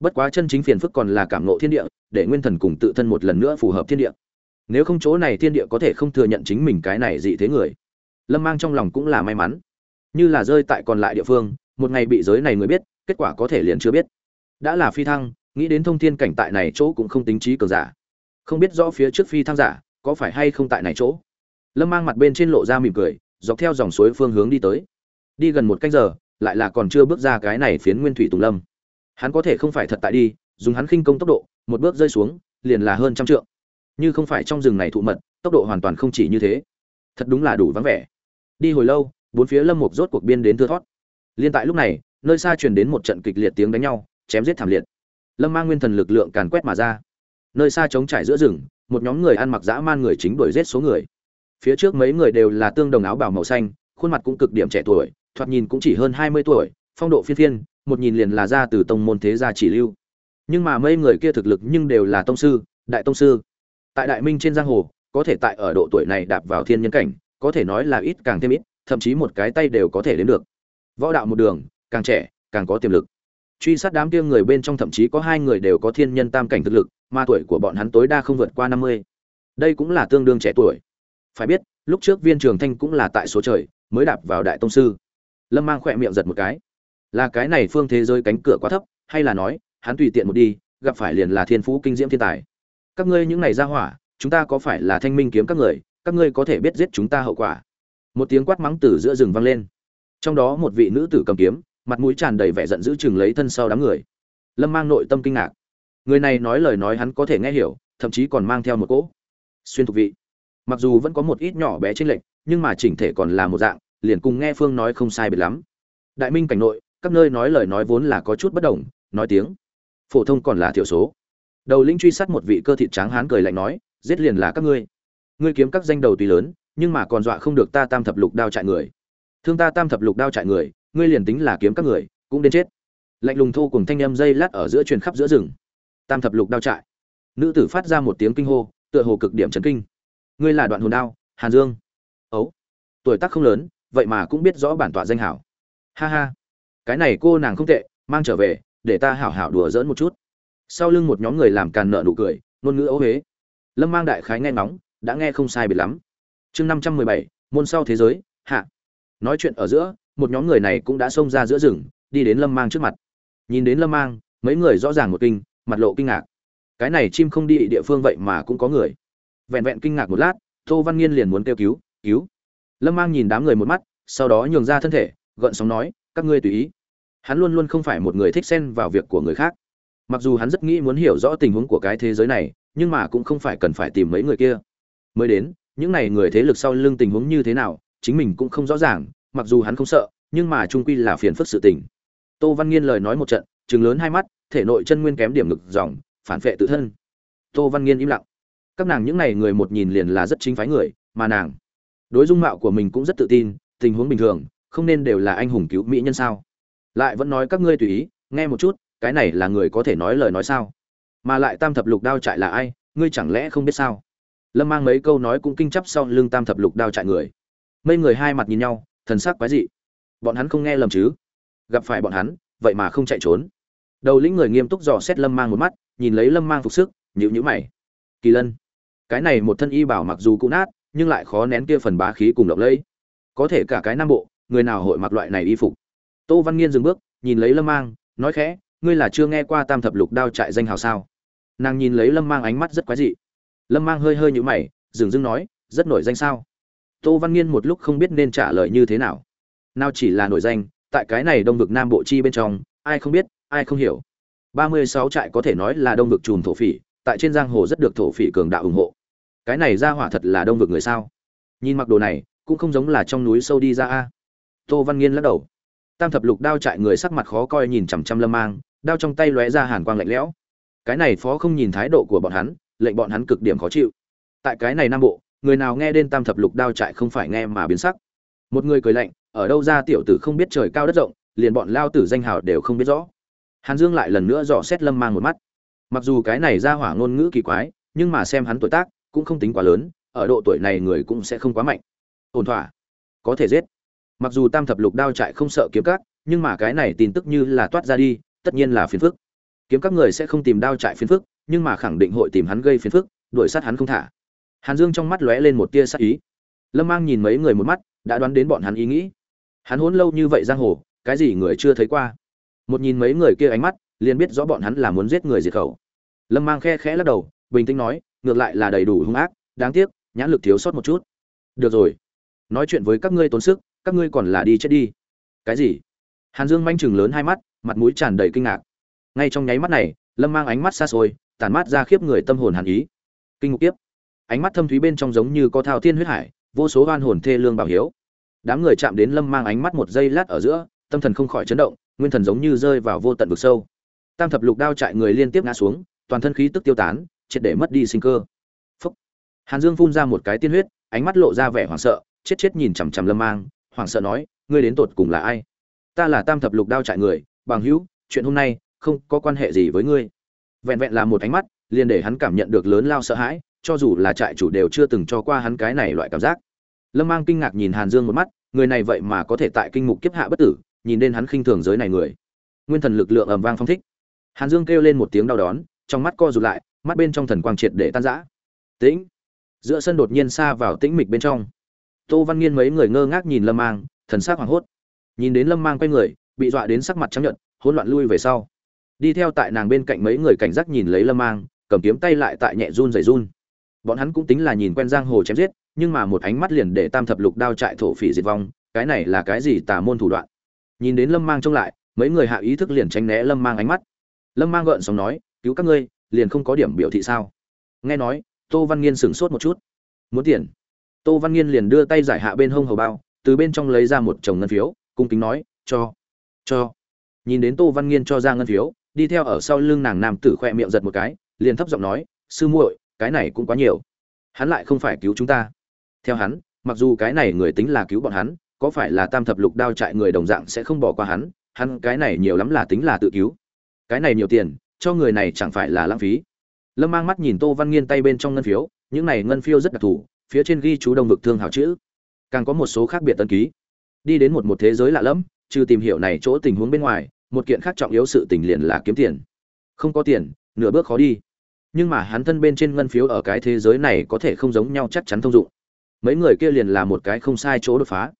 Bất quá chân chính phiền phức còn là cảm ngộ thiên địa, để nguyên thần cùng tự thân một lần nữa phù hợp thiên địa nếu không chỗ này thiên địa có thể không thừa nhận chính mình cái này dị thế người. Lâm mang trong lòng cũng là may mắn. Như là rơi tại còn lại địa phương, một ngày bị giới này người biết, kết quả có thể liền chưa biết. Đã là phi thăng, nghĩ đến thông thiên cảnh tại này chỗ cũng không tính trí cờ giả. Không biết rõ phía trước phi thăng giả, có phải hay không tại này chỗ? Lâm mang mặt bên trên lộ ra mỉm cười, dọc theo dòng suối phương hướng đi tới. Đi gần một canh giờ, lại là còn chưa bước ra cái này phiến nguyên thủy tùng lâm. Hắn có thể không phải thật tại đi, dùng hắn khinh công tốc độ, một bước rơi xuống, liền là hơn trăm trượng như không phải trong rừng này thụ mật, tốc độ hoàn toàn không chỉ như thế. Thật đúng là đủ vắng vẻ. Đi hồi lâu, bốn phía lâm mục rốt cuộc biên đến thưa thoát. liên tại lúc này, nơi xa truyền đến một trận kịch liệt tiếng đánh nhau, chém giết thảm liệt. Lâm mang nguyên thần lực lượng càn quét mà ra. Nơi xa trống trải giữa rừng, một nhóm người ăn mặc dã man người chính đuổi giết số người. Phía trước mấy người đều là tương đồng áo bào màu xanh, khuôn mặt cũng cực điểm trẻ tuổi, thoạt nhìn cũng chỉ hơn hai mươi tuổi, phong độ phiên phiên, một nhìn liền là ra từ tông môn thế gia chỉ lưu. Nhưng mà mấy người kia thực lực nhưng đều là tông sư, đại tông sư tại đại minh trên giang hồ, có thể tại ở độ tuổi này đạp vào thiên nhân cảnh, có thể nói là ít càng thêm ít, thậm chí một cái tay đều có thể đến được. Võ đạo một đường, càng trẻ, càng có tiềm lực. Truy sát đám kia người bên trong thậm chí có hai người đều có thiên nhân tam cảnh thực lực, mà tuổi của bọn hắn tối đa không vượt qua năm mươi. Đây cũng là tương đương trẻ tuổi. Phải biết, lúc trước viên trường thanh cũng là tại số trời, mới đạp vào đại tông sư. Lâm mang khỏe miệng giật một cái. Là cái này phương thế giới cánh cửa quá thấp, hay là nói, hắn tùy tiện một đi, gặp phải liền là thiên phú kinh diễm thiên tài các ngươi những này ra hỏa, chúng ta có phải là thanh minh kiếm các người, các ngươi có thể biết giết chúng ta hậu quả. Một tiếng quát mắng từ giữa rừng vang lên. Trong đó một vị nữ tử cầm kiếm, mặt mũi tràn đầy vẻ giận dữ chừng lấy thân sau đám người. Lâm mang nội tâm kinh ngạc. Người này nói lời nói hắn có thể nghe hiểu, thậm chí còn mang theo một cỗ xuyên thục vị. Mặc dù vẫn có một ít nhỏ bé trên lệnh nhưng mà chỉnh thể còn là một dạng, liền cùng nghe phương nói không sai biệt lắm. Đại minh cảnh nội, các nơi nói lời nói vốn là có chút bất đồng, nói tiếng phổ thông còn là thiểu số đầu linh truy sát một vị cơ thịt tráng hán cười lạnh nói, giết liền là các ngươi. Ngươi kiếm các danh đầu tùy lớn, nhưng mà còn dọa không được ta tam thập lục đao trại người. Thương ta tam thập lục đao trại người, ngươi liền tính là kiếm các người, cũng đến chết. Lạnh lùng thô cùng thanh âm dây lát ở giữa truyền khắp giữa rừng. Tam thập lục đao trại. Nữ tử phát ra một tiếng kinh hô, tựa hồ cực điểm chấn kinh. Ngươi là đoạn hồn đao, hàn dương. Ấu, tuổi tác không lớn, vậy mà cũng biết rõ bản tọa danh hảo. Ha ha, cái này cô nàng không tệ, mang trở về, để ta hảo hảo đùa giỡn một chút sau lưng một nhóm người làm càn nợ nụ cười, ngôn ngữ ấu huế lâm mang đại khái nghe ngóng, đã nghe không sai biệt lắm. Chương năm trăm mười bảy, môn sau thế giới, hạ. Nói chuyện ở giữa, một nhóm người này cũng đã xông ra giữa rừng, đi đến lâm mang trước mặt. Nhìn đến lâm mang, mấy người rõ ràng một kinh, mặt lộ kinh ngạc. Cái này chim không đi địa phương vậy mà cũng có người. Vẹn vẹn kinh ngạc một lát, tô văn nghiên liền muốn kêu cứu cứu. Lâm mang nhìn đám người một mắt, sau đó nhường ra thân thể, gợn sóng nói, các ngươi tùy ý. Hắn luôn luôn không phải một người thích xen vào việc của người khác mặc dù hắn rất nghĩ muốn hiểu rõ tình huống của cái thế giới này, nhưng mà cũng không phải cần phải tìm mấy người kia. Mới đến, những này người thế lực sau lưng tình huống như thế nào, chính mình cũng không rõ ràng, mặc dù hắn không sợ, nhưng mà trung quy là phiền phức sự tình. Tô văn nghiên lời nói một trận chừng lớn hai mắt, thể nội chân nguyên kém điểm ngực dòng, phản vệ tự thân. Tô văn nghiên im lặng. Các nàng những này người một nhìn liền là rất chính phái người, mà nàng, đối dung mạo của mình cũng rất tự tin, tình huống bình thường, không nên đều là anh hùng cứu mỹ nhân sao. Lại vẫn nói các ngươi tùy ý, nghe một chút cái này là người có thể nói lời nói sao? Mà lại tam thập lục đao trại là ai? Ngươi chẳng lẽ không biết sao? Lâm mang mấy câu nói cũng kinh chấp sau lưng tam thập lục đao trại người. Mấy người hai mặt nhìn nhau, thần sắc quái dị. Bọn hắn không nghe lầm chứ? Gặp phải bọn hắn, vậy mà không chạy trốn. Đầu lĩnh người nghiêm túc dò xét lâm mang một mắt, nhìn lấy lâm mang phục sức nhịu nhữ mày. Kỳ lân, cái này một thân y bảo mặc dù cũ nát, nhưng lại khó nén kia phần bá khí cùng lộng lẫy. Có thể cả cái nam bộ, người nào hội mặc loại này y phục? Tô văn nghiên dừng bước, nhìn lấy lâm mang, nói khẽ ngươi là chưa nghe qua tam thập lục đao trại danh hào sao? Nàng nhìn lấy lâm mang ánh mắt rất quái dị. Lâm mang hơi hơi nhũ mày, dừng dưng nói, rất nổi danh sao? Tô văn nghiên một lúc không biết nên trả lời như thế nào. Nào chỉ là nổi danh, tại cái này đông vực nam bộ chi bên trong, ai không biết, ai không hiểu. Ba mươi sáu trại có thể nói là đông vực chùm thổ phỉ, tại trên giang hồ rất được thổ phỉ cường đạo ủng hộ. Cái này ra hỏa thật là đông vực người sao? Nhìn mặc đồ này, cũng không giống là trong núi sâu đi ra a. Tô văn nghiên lắc đầu. Tam thập lục đao trại người sắc mặt khó coi nhìn chằm chằm lâm mang đao trong tay lóe ra hàn quang lạnh lẽo. Cái này phó không nhìn thái độ của bọn hắn, lệnh bọn hắn cực điểm khó chịu. Tại cái này nam bộ, người nào nghe đến tam thập lục đao trại không phải nghe mà biến sắc. Một người cười lạnh, ở đâu ra tiểu tử không biết trời cao đất rộng, liền bọn lao tử danh hào đều không biết rõ. Hàn dương lại lần nữa dò xét lâm mang một mắt. Mặc dù cái này ra hỏa ngôn ngữ kỳ quái, nhưng mà xem hắn tuổi tác, cũng không tính quá lớn, ở độ tuổi này người cũng sẽ không quá mạnh. Ổn thỏa. Có thể giết. Mặc dù tam thập lục đao trại không sợ kiếm cát nhưng mà cái này tin tức như là toát ra đi tất nhiên là phiền phức. Kiếm các người sẽ không tìm đao trại phiền phức, nhưng mà khẳng định hội tìm hắn gây phiền phức, đuổi sát hắn không thả. Hàn dương trong mắt lóe lên một tia sắc ý. Lâm mang nhìn mấy người một mắt, đã đoán đến bọn hắn ý nghĩ. Hắn hốn lâu như vậy giang hồ, cái gì người chưa thấy qua? Một nhìn mấy người kia ánh mắt, liền biết rõ bọn hắn là muốn giết người diệt khẩu. Lâm mang khe khẽ lắc đầu, bình tĩnh nói, ngược lại là đầy đủ hung ác, đáng tiếc, nhãn lực thiếu sót một chút. Được rồi. Nói chuyện với các ngươi tốn sức, các ngươi còn là đi chết đi. Cái gì? Hàn dương manh chừng lớn hai mắt mặt mũi tràn đầy kinh ngạc. Ngay trong nháy mắt này, lâm mang ánh mắt xa xôi tàn mắt ra khiếp người tâm hồn hàn ý. Kinh ngục tiếp. Ánh mắt thâm thúy bên trong giống như có thao thiên huyết hải, vô số oan hồn thê lương bảo hiếu. Đám người chạm đến lâm mang ánh mắt một giây lát ở giữa, tâm thần không khỏi chấn động, nguyên thần giống như rơi vào vô tận vực sâu. Tam thập lục đao chạy người liên tiếp ngã xuống, toàn thân khí tức tiêu tán, triệt để mất đi sinh cơ. Phúc. hàn dương phun ra một cái tiên huyết, ánh mắt lộ ra vẻ hoảng sợ, chết chết nhìn chằm chằm lâm mang, hoảng sợ nói, ngươi đến tột cùng là ai? Ta là tam thập lục đao chạy người bằng hữu, chuyện hôm nay không có quan hệ gì với ngươi. Vẹn vẹn là một ánh mắt, liền để hắn cảm nhận được lớn lao sợ hãi, cho dù là trại chủ đều chưa từng cho qua hắn cái này loại cảm giác. Lâm mang kinh ngạc nhìn hàn dương một mắt, người này vậy mà có thể tại kinh mục kiếp hạ bất tử, nhìn đến hắn khinh thường giới này người. Nguyên thần lực lượng ầm vang phong thích. Hàn dương kêu lên một tiếng đau đón trong mắt co rụt lại, mắt bên trong thần quang triệt để tan rã. Tĩnh. Giữa sân đột nhiên xa vào tĩnh mịch bên trong. Tô văn nghiên mấy người ngơ ngác nhìn lâm mang, thần sắc hoảng hốt. Nhìn đến lâm mang quay người bị dọa đến sắc mặt trắng nhợt, hỗn loạn lui về sau. Đi theo tại nàng bên cạnh mấy người cảnh giác nhìn lấy lâm mang, cầm kiếm tay lại tại nhẹ run rẩy run. Bọn hắn cũng tính là nhìn quen giang hồ chém giết, nhưng mà một ánh mắt liền để tam thập lục đao trại thổ phỉ diệt vong, cái này là cái gì tà môn thủ đoạn? Nhìn đến lâm mang trông lại, mấy người hạ ý thức liền tránh né lâm mang ánh mắt. Lâm mang gợn sóng nói, cứu các ngươi, liền không có điểm biểu thị sao? Nghe nói, tô văn nghiên sửng sốt một chút. Muốn tiền? Tô văn nghiên liền đưa tay giải hạ bên hông hầu bao, từ bên trong lấy ra một chồng ngân phiếu, cung kính nói, cho cho. Nhìn đến tô văn nghiên cho ra ngân phiếu, đi theo ở sau lưng nàng nam tử khoe miệng giật một cái, liền thấp giọng nói, sư muội, cái này cũng quá nhiều. Hắn lại không phải cứu chúng ta. Theo hắn, mặc dù cái này người tính là cứu bọn hắn, có phải là tam thập lục đao trại người đồng dạng sẽ không bỏ qua hắn hắn cái này nhiều lắm là tính là tự cứu. Cái này nhiều tiền, cho người này chẳng phải là lãng phí. Lâm mang mắt nhìn tô văn nghiên tay bên trong ngân phiếu, những này ngân phiếu rất đặc thù, phía trên ghi chú đông vực thương hào chữ. Càng có một số khác biệt tân ký. Đi đến một một thế giới lạ lẫm trừ tìm hiểu này chỗ tình huống bên ngoài, một kiện khác trọng yếu sự tình liền là kiếm tiền. Không có tiền, nửa bước khó đi. Nhưng mà hắn thân bên trên ngân phiếu ở cái thế giới này có thể không giống nhau chắc chắn thông dụng. Mấy người kia liền là một cái không sai chỗ đột phá.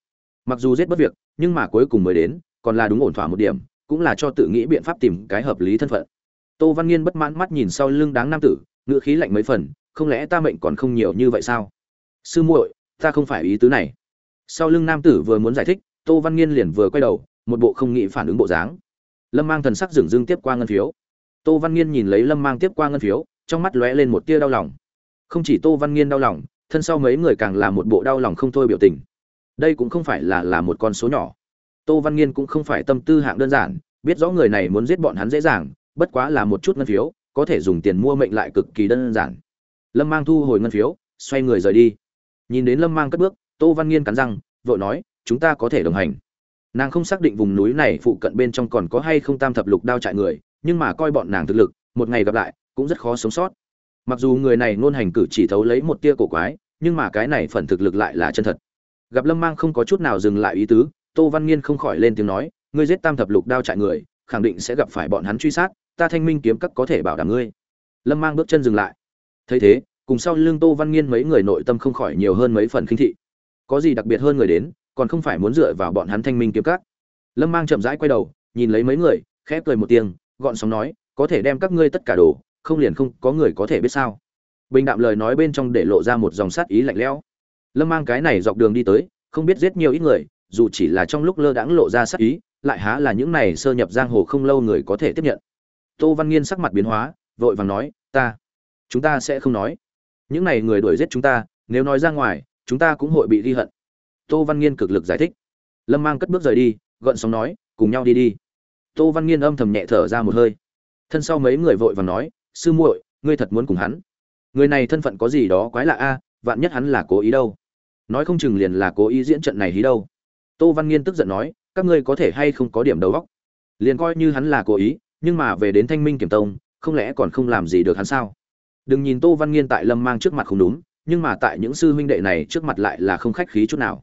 Mặc dù giết bất việc, nhưng mà cuối cùng mới đến, còn là đúng ổn thỏa một điểm, cũng là cho tự nghĩ biện pháp tìm cái hợp lý thân phận. Tô văn nghiên bất mãn mắt nhìn sau lưng đáng nam tử ngựa khí lạnh mấy phần, không lẽ ta mệnh còn không nhiều như vậy sao? Sư muội, ta không phải ý tứ này. Sau lưng nam tử vừa muốn giải thích tô văn nghiên liền vừa quay đầu, một bộ không nghĩ phản ứng bộ dáng. Lâm mang thần sắc dửng dưng tiếp qua ngân phiếu. Tô văn nghiên nhìn lấy lâm mang tiếp qua ngân phiếu, trong mắt lóe lên một tia đau lòng. Không chỉ tô văn nghiên đau lòng, thân sau mấy người càng là một bộ đau lòng không thôi biểu tình. Đây cũng không phải là là một con số nhỏ. Tô văn nghiên cũng không phải tâm tư hạng đơn giản, biết rõ người này muốn giết bọn hắn dễ dàng, bất quá là một chút ngân phiếu, có thể dùng tiền mua mệnh lại cực kỳ đơn giản. Lâm mang thu hồi ngân phiếu, xoay người rời đi. Nhìn đến lâm mang cất bước, tô văn nghiên cắn răng, vội nói chúng ta có thể đồng hành. Nàng không xác định vùng núi này phụ cận bên trong còn có hay không tam thập lục đao trại người, nhưng mà coi bọn nàng thực lực, một ngày gặp lại, cũng rất khó sống sót. Mặc dù người này ngôn hành cử chỉ thấu lấy một tia cổ quái, nhưng mà cái này phần thực lực lại là chân thật. Gặp lâm mang không có chút nào dừng lại ý tứ, tô văn nghiên không khỏi lên tiếng nói, ngươi giết tam thập lục đao chạy người, khẳng định sẽ gặp phải bọn hắn truy sát, ta thanh minh kiếm các có thể bảo đảm ngươi. Lâm mang bước chân dừng lại. Thấy thế, cùng sau lưng tô văn nghiên mấy người nội tâm không khỏi nhiều hơn mấy phần khinh thị. Có gì đặc biệt hơn người đến còn không phải muốn dựa vào bọn hắn thanh minh kiếm các. Lâm mang chậm rãi quay đầu, nhìn lấy mấy người, khẽ cười một tiếng, gọn sóng nói, có thể đem các ngươi tất cả đồ, không liền không có người có thể biết sao? Bình đạm lời nói bên trong để lộ ra một dòng sát ý lạnh lẽo. Lâm mang cái này dọc đường đi tới, không biết giết nhiều ít người, dù chỉ là trong lúc lơ đãng lộ ra sát ý, lại há là những này sơ nhập giang hồ không lâu người có thể tiếp nhận. Tô văn nghiên sắc mặt biến hóa, vội vàng nói, ta, chúng ta sẽ không nói. Những này người đuổi giết chúng ta, nếu nói ra ngoài, chúng ta cũng hội bị ghi hận tô văn nghiên cực lực giải thích. Lâm mang cất bước rời đi gợn sóng nói, cùng nhau đi đi. Tô văn nghiên âm thầm nhẹ thở ra một hơi. Thân sau mấy người vội vàng nói, sư muội, ngươi thật muốn cùng hắn? Người này thân phận có gì đó quái lạ a, vạn nhất hắn là cố ý đâu? Nói không chừng liền là cố ý diễn trận này hí đâu. Tô văn nghiên tức giận nói, các ngươi có thể hay không có điểm đầu góc liền coi như hắn là cố ý, nhưng mà về đến thanh minh kiểm tông, không lẽ còn không làm gì được hắn sao? Đừng nhìn tô văn nghiên tại lâm mang trước mặt không đúng, nhưng mà tại những sư huynh đệ này trước mặt lại là không khách khí chút nào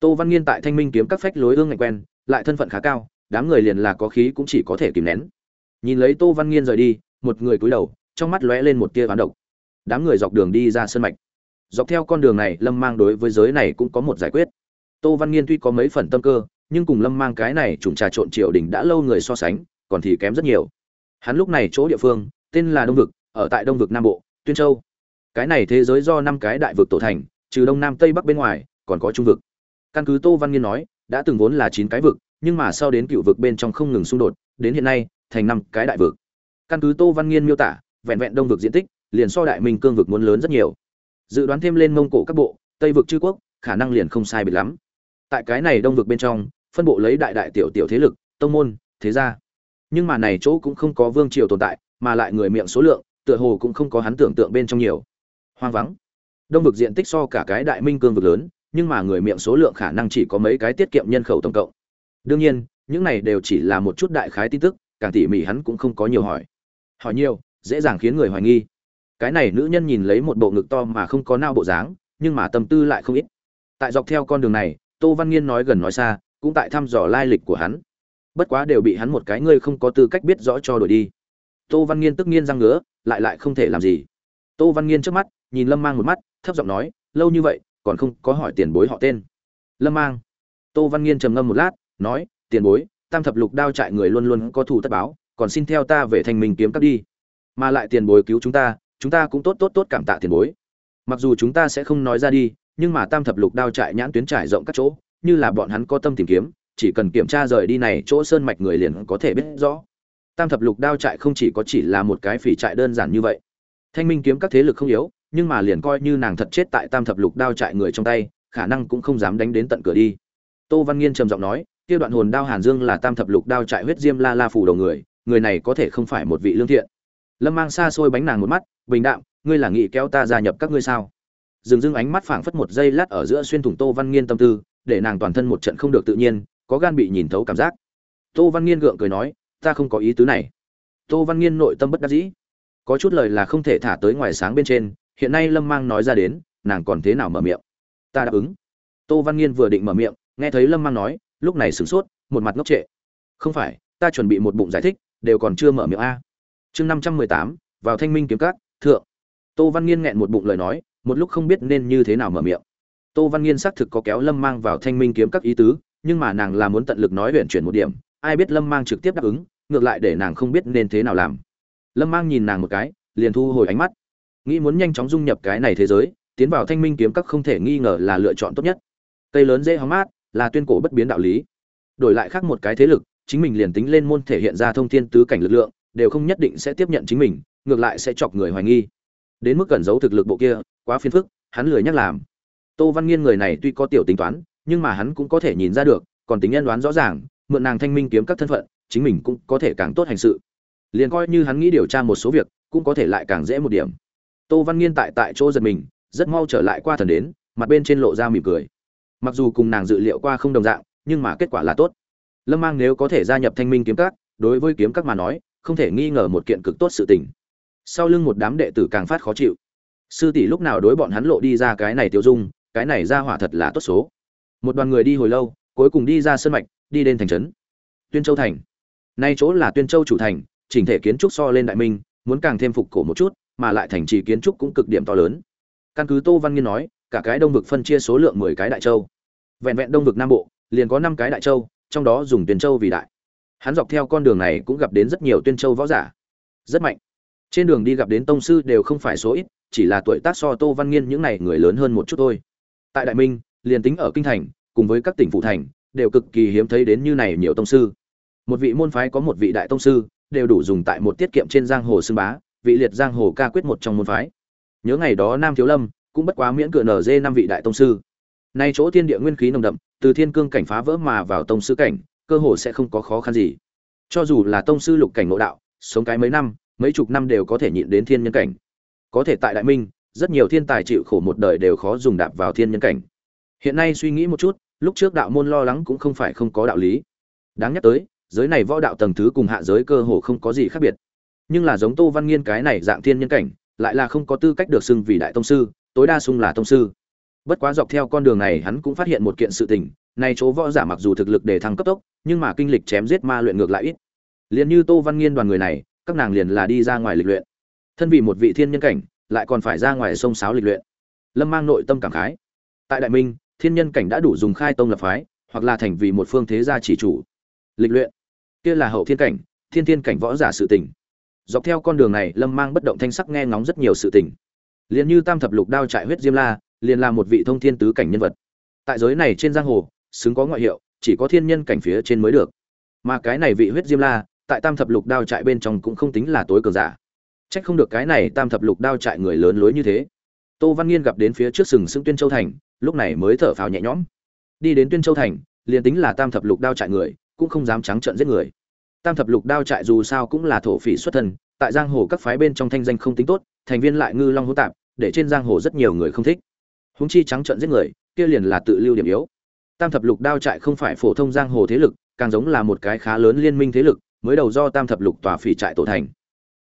tô văn nghiên tại thanh minh kiếm các phách lối ương ngạch quen, lại thân phận khá cao, đám người liền là có khí cũng chỉ có thể kìm nén. Nhìn lấy tô văn nghiên rời đi, một người cúi đầu, trong mắt lóe lên một tia ván độc. Đám người dọc đường đi ra sân mạch. Dọc theo con đường này, lâm mang đối với giới này cũng có một giải quyết. Tô văn nghiên tuy có mấy phần tâm cơ, nhưng cùng lâm mang cái này trùng trà trộn triều đình đã lâu người so sánh, còn thì kém rất nhiều. Hắn lúc này chỗ địa phương, tên là đông vực, ở tại đông vực nam bộ, tuyên châu. Cái này thế giới do năm cái đại vực tổ thành, trừ đông nam tây bắc bên ngoài, còn có trung vực căn cứ tô văn nghiên nói, đã từng vốn là chín cái vực, nhưng mà sau đến cựu vực bên trong không ngừng xung đột, đến hiện nay, thành năm cái đại vực. Căn cứ tô văn nghiên miêu tả, vẹn vẹn đông vực diện tích, liền so đại minh cương vực muốn lớn rất nhiều. Dự đoán thêm lên mông cổ các bộ, tây vực chư quốc, khả năng liền không sai biệt lắm. Tại cái này đông vực bên trong, phân bộ lấy đại đại tiểu tiểu thế lực, tông môn, thế gia. Nhưng mà này chỗ cũng không có vương triều tồn tại, mà lại người miệng số lượng, tựa hồ cũng không có hắn tưởng tượng bên trong nhiều. Hoang vắng. Đông vực diện tích so cả cái đại minh cương vực lớn nhưng mà người miệng số lượng khả năng chỉ có mấy cái tiết kiệm nhân khẩu tổng cộng. Đương nhiên, những này đều chỉ là một chút đại khái tin tức, càng tỉ mỉ hắn cũng không có nhiều hỏi. Hỏi nhiều, dễ dàng khiến người hoài nghi. Cái này nữ nhân nhìn lấy một bộ ngực to mà không có nao bộ dáng, nhưng mà tâm tư lại không ít. Tại dọc theo con đường này, tô văn nghiên nói gần nói xa, cũng tại thăm dò lai lịch của hắn. Bất quá đều bị hắn một cái ngươi không có tư cách biết rõ cho đổi đi. Tô văn nghiên tức nghiên răng ngứa, lại lại không thể làm gì. Tô văn nghiên trước mắt, nhìn lâm mang một mắt, thấp giọng nói, lâu như vậy còn không có hỏi tiền bối họ tên. Lâm mang. Tô văn nghiên trầm ngâm một lát, nói, tiền bối, tam thập lục đao trại người luôn luôn có thủ tất báo, còn xin theo ta về thành mình kiếm cắp đi. Mà lại tiền bối cứu chúng ta chúng ta cũng tốt tốt tốt cảm tạ tiền bối. Mặc dù chúng ta sẽ không nói ra đi, nhưng mà tam thập lục đao trại nhãn tuyến trải rộng các chỗ, như là bọn hắn có tâm tìm kiếm, chỉ cần kiểm tra rời đi này, chỗ sơn mạch người liền có thể biết rõ. Tam thập lục đao trại không chỉ có chỉ là một cái phỉ trại đơn giản như vậy. Thanh minh kiếm các thế lực không yếu nhưng mà liền coi như nàng thật chết tại tam thập lục đao trại người trong tay, khả năng cũng không dám đánh đến tận cửa đi. Tô văn nghiên trầm giọng nói, kia đoạn hồn đao hàn dương là tam thập lục đao trại huyết diêm la la phủ đầu người người này có thể không phải một vị lương thiện. Lâm mang xa xôi bánh nàng một mắt, bình đạm, ngươi là nghị kéo ta gia nhập các ngươi sao? Dừng dưng ánh mắt phảng phất một giây lát ở giữa xuyên thủng tô văn nghiên tâm tư, để nàng toàn thân một trận không được tự nhiên, có gan bị nhìn thấu cảm giác. Tô văn nghiên gượng cười nói, ta không có ý tứ này. Tô văn nghiên nội tâm bất đắc dĩ. Có chút lời là không thể thả tới ngoài sáng bên trên hiện nay lâm mang nói ra đến, nàng còn thế nào mở miệng? Ta đáp ứng. Tô văn nghiên vừa định mở miệng, nghe thấy lâm mang nói, lúc này sửng sốt, một mặt ngốc trệ. Không phải, ta chuẩn bị một bụng giải thích, đều còn chưa mở miệng a. Chương năm trăm mười tám, vào thanh minh kiếm cát thượng. Tô văn nghiên nghẹn một bụng lời nói, một lúc không biết nên như thế nào mở miệng. Tô văn nghiên xác thực có kéo lâm mang vào thanh minh kiếm các ý tứ, nhưng mà nàng là muốn tận lực nói huyện chuyển một điểm, ai biết lâm mang trực tiếp đáp ứng, ngược lại để nàng không biết nên thế nào làm. Lâm mang nhìn nàng một cái, liền thu hồi ánh mắt nghĩ muốn nhanh chóng dung nhập cái này thế giới, tiến vào thanh minh kiếm các không thể nghi ngờ là lựa chọn tốt nhất. Cây lớn dễ hóng mát, là tuyên cổ bất biến đạo lý. Đổi lại khác một cái thế lực, chính mình liền tính lên môn thể hiện ra thông thiên tứ cảnh lực lượng, đều không nhất định sẽ tiếp nhận chính mình, ngược lại sẽ chọc người hoài nghi. Đến mức cần giấu thực lực bộ kia, quá phiền phức, hắn lười nhắc làm. Tô văn nghiên người này tuy có tiểu tính toán, nhưng mà hắn cũng có thể nhìn ra được, còn tính nhân đoán rõ ràng, mượn nàng thanh minh kiếm các thân phận, chính mình cũng có thể càng tốt hành sự. Liền coi như hắn nghĩ điều tra một số việc, cũng có thể lại càng dễ một điểm tô văn nghiên tại tại chỗ giật mình, rất mau trở lại qua thần đến, mặt bên trên lộ ra mỉm cười. Mặc dù cùng nàng dự liệu qua không đồng dạng, nhưng mà kết quả là tốt. Lâm mang nếu có thể gia nhập thanh minh kiếm các, đối với kiếm các mà nói, không thể nghi ngờ một kiện cực tốt sự tình. Sau lưng một đám đệ tử càng phát khó chịu. Sư tỷ lúc nào đối bọn hắn lộ đi ra cái này tiêu dung, cái này ra hỏa thật là tốt số. Một đoàn người đi hồi lâu, cuối cùng đi ra sân mạch, đi đến thành trấn. Tuyên châu thành. Nay chỗ là tuyên châu chủ thành, chỉnh thể kiến trúc so lên đại minh, muốn càng thêm phục cổ một chút mà lại thành trì kiến trúc cũng cực điểm to lớn. Căn cứ tô văn nghiên nói, cả cái đông vực phân chia số lượng mười cái đại châu. Vẹn vẹn đông vực nam bộ, liền có năm cái đại châu, trong đó dùng tuyên châu vì đại. Hắn dọc theo con đường này cũng gặp đến rất nhiều tuyên châu võ giả. Rất mạnh. Trên đường đi gặp đến tông sư đều không phải số ít, chỉ là tuổi tác so tô văn nghiên những này người lớn hơn một chút thôi. Tại đại minh, liền tính ở kinh thành, cùng với các tỉnh phụ thành, đều cực kỳ hiếm thấy đến như này nhiều tông sư. Một vị môn phái có một vị đại tông sư, đều đủ dùng tại một tiết kiệm trên giang hồ xưng bá vị liệt giang hồ ca quyết một trong môn phái. Nhớ ngày đó nam thiếu lâm cũng bất quá miễn cửa nở dê năm vị đại tông sư. Nay chỗ thiên địa nguyên khí nồng đậm, từ thiên cương cảnh phá vỡ mà vào tông sư cảnh, cơ hồ sẽ không có khó khăn gì. Cho dù là tông sư lục cảnh ngộ đạo, sống cái mấy năm, mấy chục năm đều có thể nhịn đến thiên nhân cảnh. Có thể tại đại minh, rất nhiều thiên tài chịu khổ một đời đều khó dùng đạp vào thiên nhân cảnh. Hiện nay suy nghĩ một chút, lúc trước đạo môn lo lắng cũng không phải không có đạo lý. Đáng nhắc tới, giới này võ đạo tầng thứ cùng hạ giới cơ hồ không có gì khác biệt nhưng là giống tô văn nghiên cái này dạng thiên nhân cảnh, lại là không có tư cách được xưng vì đại tông sư, tối đa xưng là tông sư. Bất quá dọc theo con đường này hắn cũng phát hiện một kiện sự tình này chỗ võ giả mặc dù thực lực để thăng cấp tốc, nhưng mà kinh lịch chém giết ma luyện ngược lại ít. Liền như tô văn nghiên đoàn người này, các nàng liền là đi ra ngoài lịch luyện. Thân vì một vị thiên nhân cảnh, lại còn phải ra ngoài sông sáo lịch luyện. Lâm mang nội tâm cảm khái. Tại đại minh, thiên nhân cảnh đã đủ dùng khai tông lập phái, hoặc là thành vì một phương thế gia chỉ chủ. Lịch luyện. Kia là hậu thiên cảnh, thiên thiên cảnh võ giả sự tình dọc theo con đường này, lâm mang bất động thanh sắc nghe ngóng rất nhiều sự tình. Liền như tam thập lục đao trại huyết diêm la, liền là một vị thông thiên tứ cảnh nhân vật. Tại giới này trên giang hồ, xứng có ngoại hiệu, chỉ có thiên nhân cảnh phía trên mới được. Mà cái này vị huyết diêm la, tại tam thập lục đao trại bên trong cũng không tính là tối cường giả. Trách không được cái này tam thập lục đao trại người lớn lối như thế. Tô văn nghiên gặp đến phía trước sừng sững tuyên châu thành, lúc này mới thở phào nhẹ nhõm. Đi đến tuyên châu thành, liền tính là tam thập lục đao trại người, cũng không dám trắng trợn giết người tam thập lục đao trại dù sao cũng là thổ phỉ xuất thân, tại giang hồ các phái bên trong thanh danh không tính tốt, thành viên lại ngư long hỗn tạp, để trên giang hồ rất nhiều người không thích. Húng chi trắng trợn giết người, kia liền là tự lưu điểm yếu. Tam thập lục đao trại không phải phổ thông giang hồ thế lực, càng giống là một cái khá lớn liên minh thế lực, mới đầu do tam thập lục tòa phỉ trại tổ thành.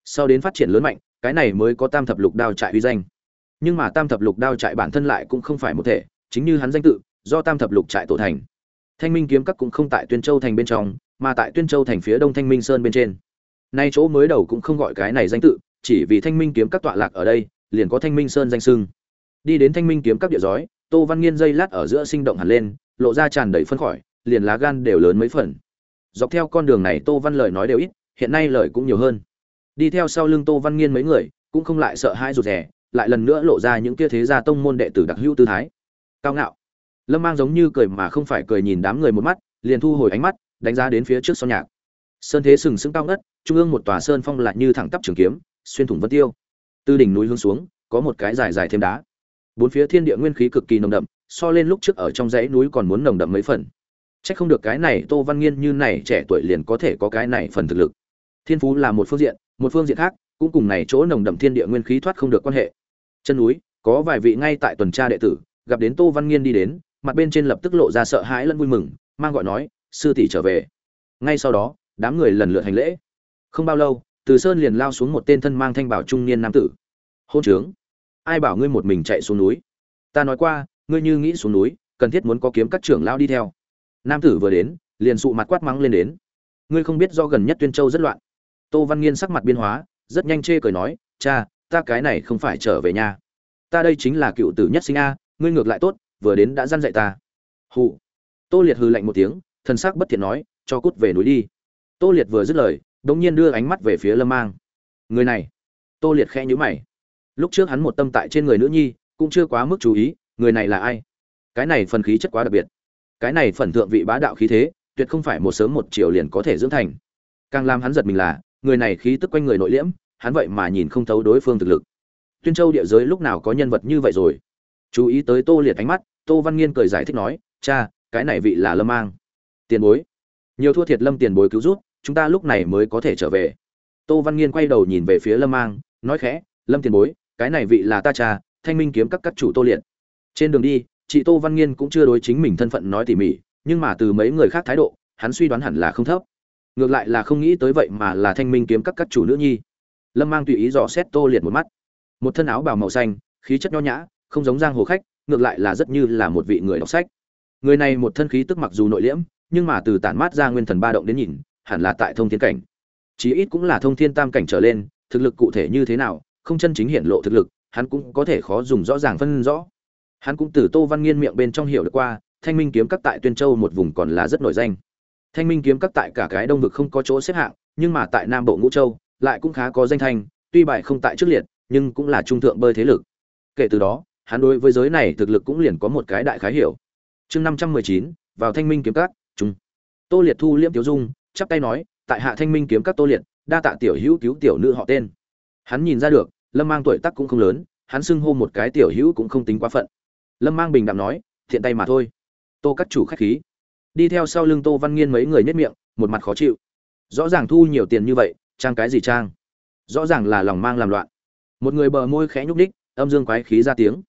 Sau đến phát triển lớn mạnh, cái này mới có tam thập lục đao trại uy danh. Nhưng mà tam thập lục đao trại bản thân lại cũng không phải một thể, chính như hắn danh tự, do tam thập lục trại tổ thành. Thanh minh kiếm các cũng không tại tuyên châu thành bên trong mà tại tuyên châu thành phía đông thanh minh sơn bên trên. Nay chỗ mới đầu cũng không gọi cái này danh tự, chỉ vì thanh minh kiếm các tọa lạc ở đây, liền có thanh minh sơn danh sưng đi đến thanh minh kiếm các địa giói, tô văn nghiên dây lát ở giữa sinh động hẳn lên, lộ ra tràn đầy phân khỏi liền lá gan đều lớn mấy phần. Dọc theo con đường này tô văn lời nói đều ít, hiện nay lời cũng nhiều hơn. Đi theo sau lưng tô văn nghiên mấy người, cũng không lại sợ hãi rụt rè, lại lần nữa lộ ra những kia thế gia tông môn đệ tử đặc hữu tư thái. Cao ngạo. Lâm mang giống như cười mà không phải cười nhìn đám người một mắt, liền thu hồi ánh mắt đánh giá đến phía trước son nhạc sơn thế sừng sững cao ngất trung ương một tòa sơn phong lại như thẳng tắp trường kiếm xuyên thủng vân tiêu từ đỉnh núi hướng xuống có một cái dài dài thêm đá bốn phía thiên địa nguyên khí cực kỳ nồng đậm so lên lúc trước ở trong dãy núi còn muốn nồng đậm mấy phần Chắc không được cái này Tô Văn Nghiên như này trẻ tuổi liền có thể có cái này phần thực lực. Thiên phú là một phương diện, một phương diện khác, cũng cùng này chỗ nồng đậm thiên địa nguyên khí thoát không được quan hệ. Chân núi, có vài vị ngay tại tuần tra đệ tử, gặp đến Tô Văn Nghiên đi đến, mặt bên trên lập tức lộ ra sợ hãi lẫn vui mừng, mang gọi nói, sư tỷ trở về. Ngay sau đó, đám người lần lượt hành lễ. Không bao lâu, Từ Sơn liền lao xuống một tên thân mang thanh bảo trung niên nam tử. Hôn trướng, ai bảo ngươi một mình chạy xuống núi? Ta nói qua, ngươi như nghĩ xuống núi, cần thiết muốn có kiếm các trưởng lao đi theo nam tử vừa đến liền sụ mặt quát mắng lên đến ngươi không biết do gần nhất tuyên châu rất loạn tô văn nghiên sắc mặt biên hóa rất nhanh chê cười nói cha ta cái này không phải trở về nhà ta đây chính là cựu tử nhất sinh a ngươi ngược lại tốt vừa đến đã dăn dạy ta hụ tô liệt hư lạnh một tiếng thần sắc bất thiện nói, cho cút về núi đi. Tô liệt vừa dứt lời, đống nhiên đưa ánh mắt về phía lâm mang. Người này. Tô liệt khẽ nhíu mày. Lúc trước hắn một tâm tại trên người nữ nhi, cũng chưa quá mức chú ý, người này là ai? Cái này phần khí chất quá đặc biệt. Cái này phần thượng vị bá đạo khí thế, tuyệt không phải một sớm một chiều liền có thể dưỡng thành. Càng làm hắn giật mình là, người này khí tức quanh người nội liễm, hắn vậy mà nhìn không thấu đối phương thực lực. Tuyên châu địa giới lúc nào có nhân vật như vậy rồi? Chú ý tới tô liệt ánh mắt, tô văn nghiên cười giải thích nói, cha, cái này vị là lâm mang tiền bối. Nhiều thua thiệt lâm tiền bối cứu rút chúng ta lúc này mới có thể trở về. Tô văn nghiên quay đầu nhìn về phía lâm mang, nói khẽ, lâm tiền bối, cái này vị là ta cha, thanh minh kiếm các các chủ tô liệt. Trên đường đi, chị tô văn nghiên cũng chưa đối chính mình thân phận nói tỉ mỉ, nhưng mà từ mấy người khác thái độ, hắn suy đoán hẳn là không thấp. Ngược lại là không nghĩ tới vậy mà là thanh minh kiếm các các chủ nữ nhi. Lâm mang tùy ý dò xét tô liệt một mắt. Một thân áo bào màu xanh, khí chất nho nhã, không giống giang hồ khách, ngược lại là rất như là một vị người đọc sách. Người này một thân khí tức mặc dù nội liễm nhưng mà từ tản mát ra nguyên thần ba động đến nhìn, hẳn là tại thông thiên cảnh. Chí ít cũng là thông thiên tam cảnh trở lên, thực lực cụ thể như thế nào, không chân chính hiện lộ thực lực, hắn cũng có thể khó dùng rõ ràng phân rõ. Hắn cũng từ tô văn nghiên miệng bên trong hiểu được qua, thanh minh kiếm các tại tuyên châu một vùng còn là rất nổi danh. Thanh minh kiếm các tại cả cái đông vực không có chỗ xếp hạng, nhưng mà tại nam bộ ngũ châu, lại cũng khá có danh thanh, tuy bài không tại trước liệt, nhưng cũng là trung thượng bơi thế lực. Kể từ đó, hắn đối với giới này thực lực cũng liền có một cái đại khái hiểu. Chương năm trăm mười chín, vào thanh minh kiếm các tô liệt thu liễm tiểu dung, chắp tay nói, tại hạ thanh minh kiếm các tô liệt, đa tạ tiểu hữu cứu tiểu nữ họ tên. Hắn nhìn ra được, lâm mang tuổi tác cũng không lớn, hắn xưng hô một cái tiểu hữu cũng không tính quá phận. Lâm mang bình đạm nói, thiện tay mà thôi. Tô các chủ khách khí. Đi theo sau lưng tô văn nghiên mấy người nhất miệng, một mặt khó chịu. Rõ ràng thu nhiều tiền như vậy, trang cái gì trang? Rõ ràng là lòng mang làm loạn. Một người bờ môi khẽ nhúc đích âm dương quái khí ra tiếng.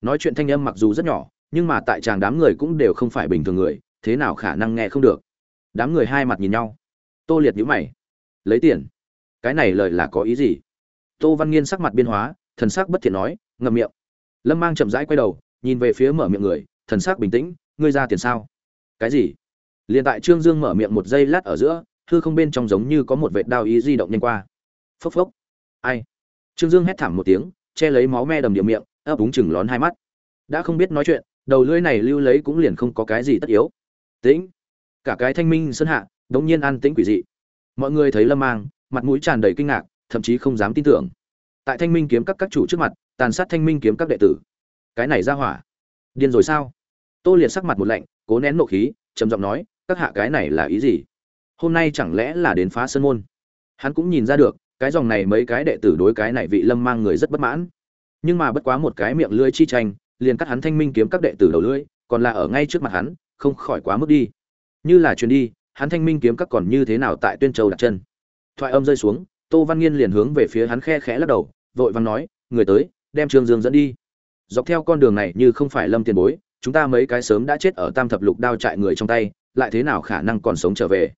Nói chuyện thanh âm mặc dù rất nhỏ, nhưng mà tại chàng đám người cũng đều không phải bình thường người, thế nào khả năng nghe không được? Đám người hai mặt nhìn nhau. Tô liệt nhíu mày. Lấy tiền? Cái này lời là có ý gì? Tô văn nghiên sắc mặt biên hóa, thần sắc bất thiện nói, ngậm miệng. Lâm mang chậm rãi quay đầu, nhìn về phía mở miệng người, thần sắc bình tĩnh, ngươi ra tiền sao? Cái gì? Liền tại trương dương mở miệng một giây lát ở giữa, hư không bên trong giống như có một vệt đao ý di động nhanh qua. Phốc phốc. Ai? Trương dương hét thảm một tiếng, che lấy máu me đầm địa miệng, ấp úng chừng lón hai mắt. Đã không biết nói chuyện, đầu lưỡi này lưu lấy cũng liền không có cái gì tất yếu. Tĩnh cả cái thanh minh sơn hạ, đống nhiên an tĩnh quỷ dị. Mọi người thấy lâm mang, mặt mũi tràn đầy kinh ngạc, thậm chí không dám tin tưởng. Tại thanh minh kiếm các các chủ trước mặt, tàn sát thanh minh kiếm các đệ tử. Cái này ra hỏa. Điên rồi sao? Tô liệt sắc mặt một lạnh, cố nén nộ khí, trầm giọng nói, các hạ cái này là ý gì? Hôm nay chẳng lẽ là đến phá sân môn? Hắn cũng nhìn ra được, cái dòng này mấy cái đệ tử đối cái này vị lâm mang người rất bất mãn. Nhưng mà bất quá một cái miệng lưỡi chi tranh, liền cắt hắn thanh minh kiếm các đệ tử đầu lưỡi, còn là ở ngay trước mặt hắn, không khỏi quá mức đi như là chuyến đi, hắn thanh minh kiếm các còn như thế nào tại tuyên châu đặt chân? Thoại âm rơi xuống, tô văn nghiên liền hướng về phía hắn khe khẽ lắc đầu, vội văn nói, người tới, đem trương dương dẫn đi. Dọc theo con đường này như không phải lâm tiền bối, chúng ta mấy cái sớm đã chết ở tam thập lục đao trại người trong tay, lại thế nào khả năng còn sống trở về?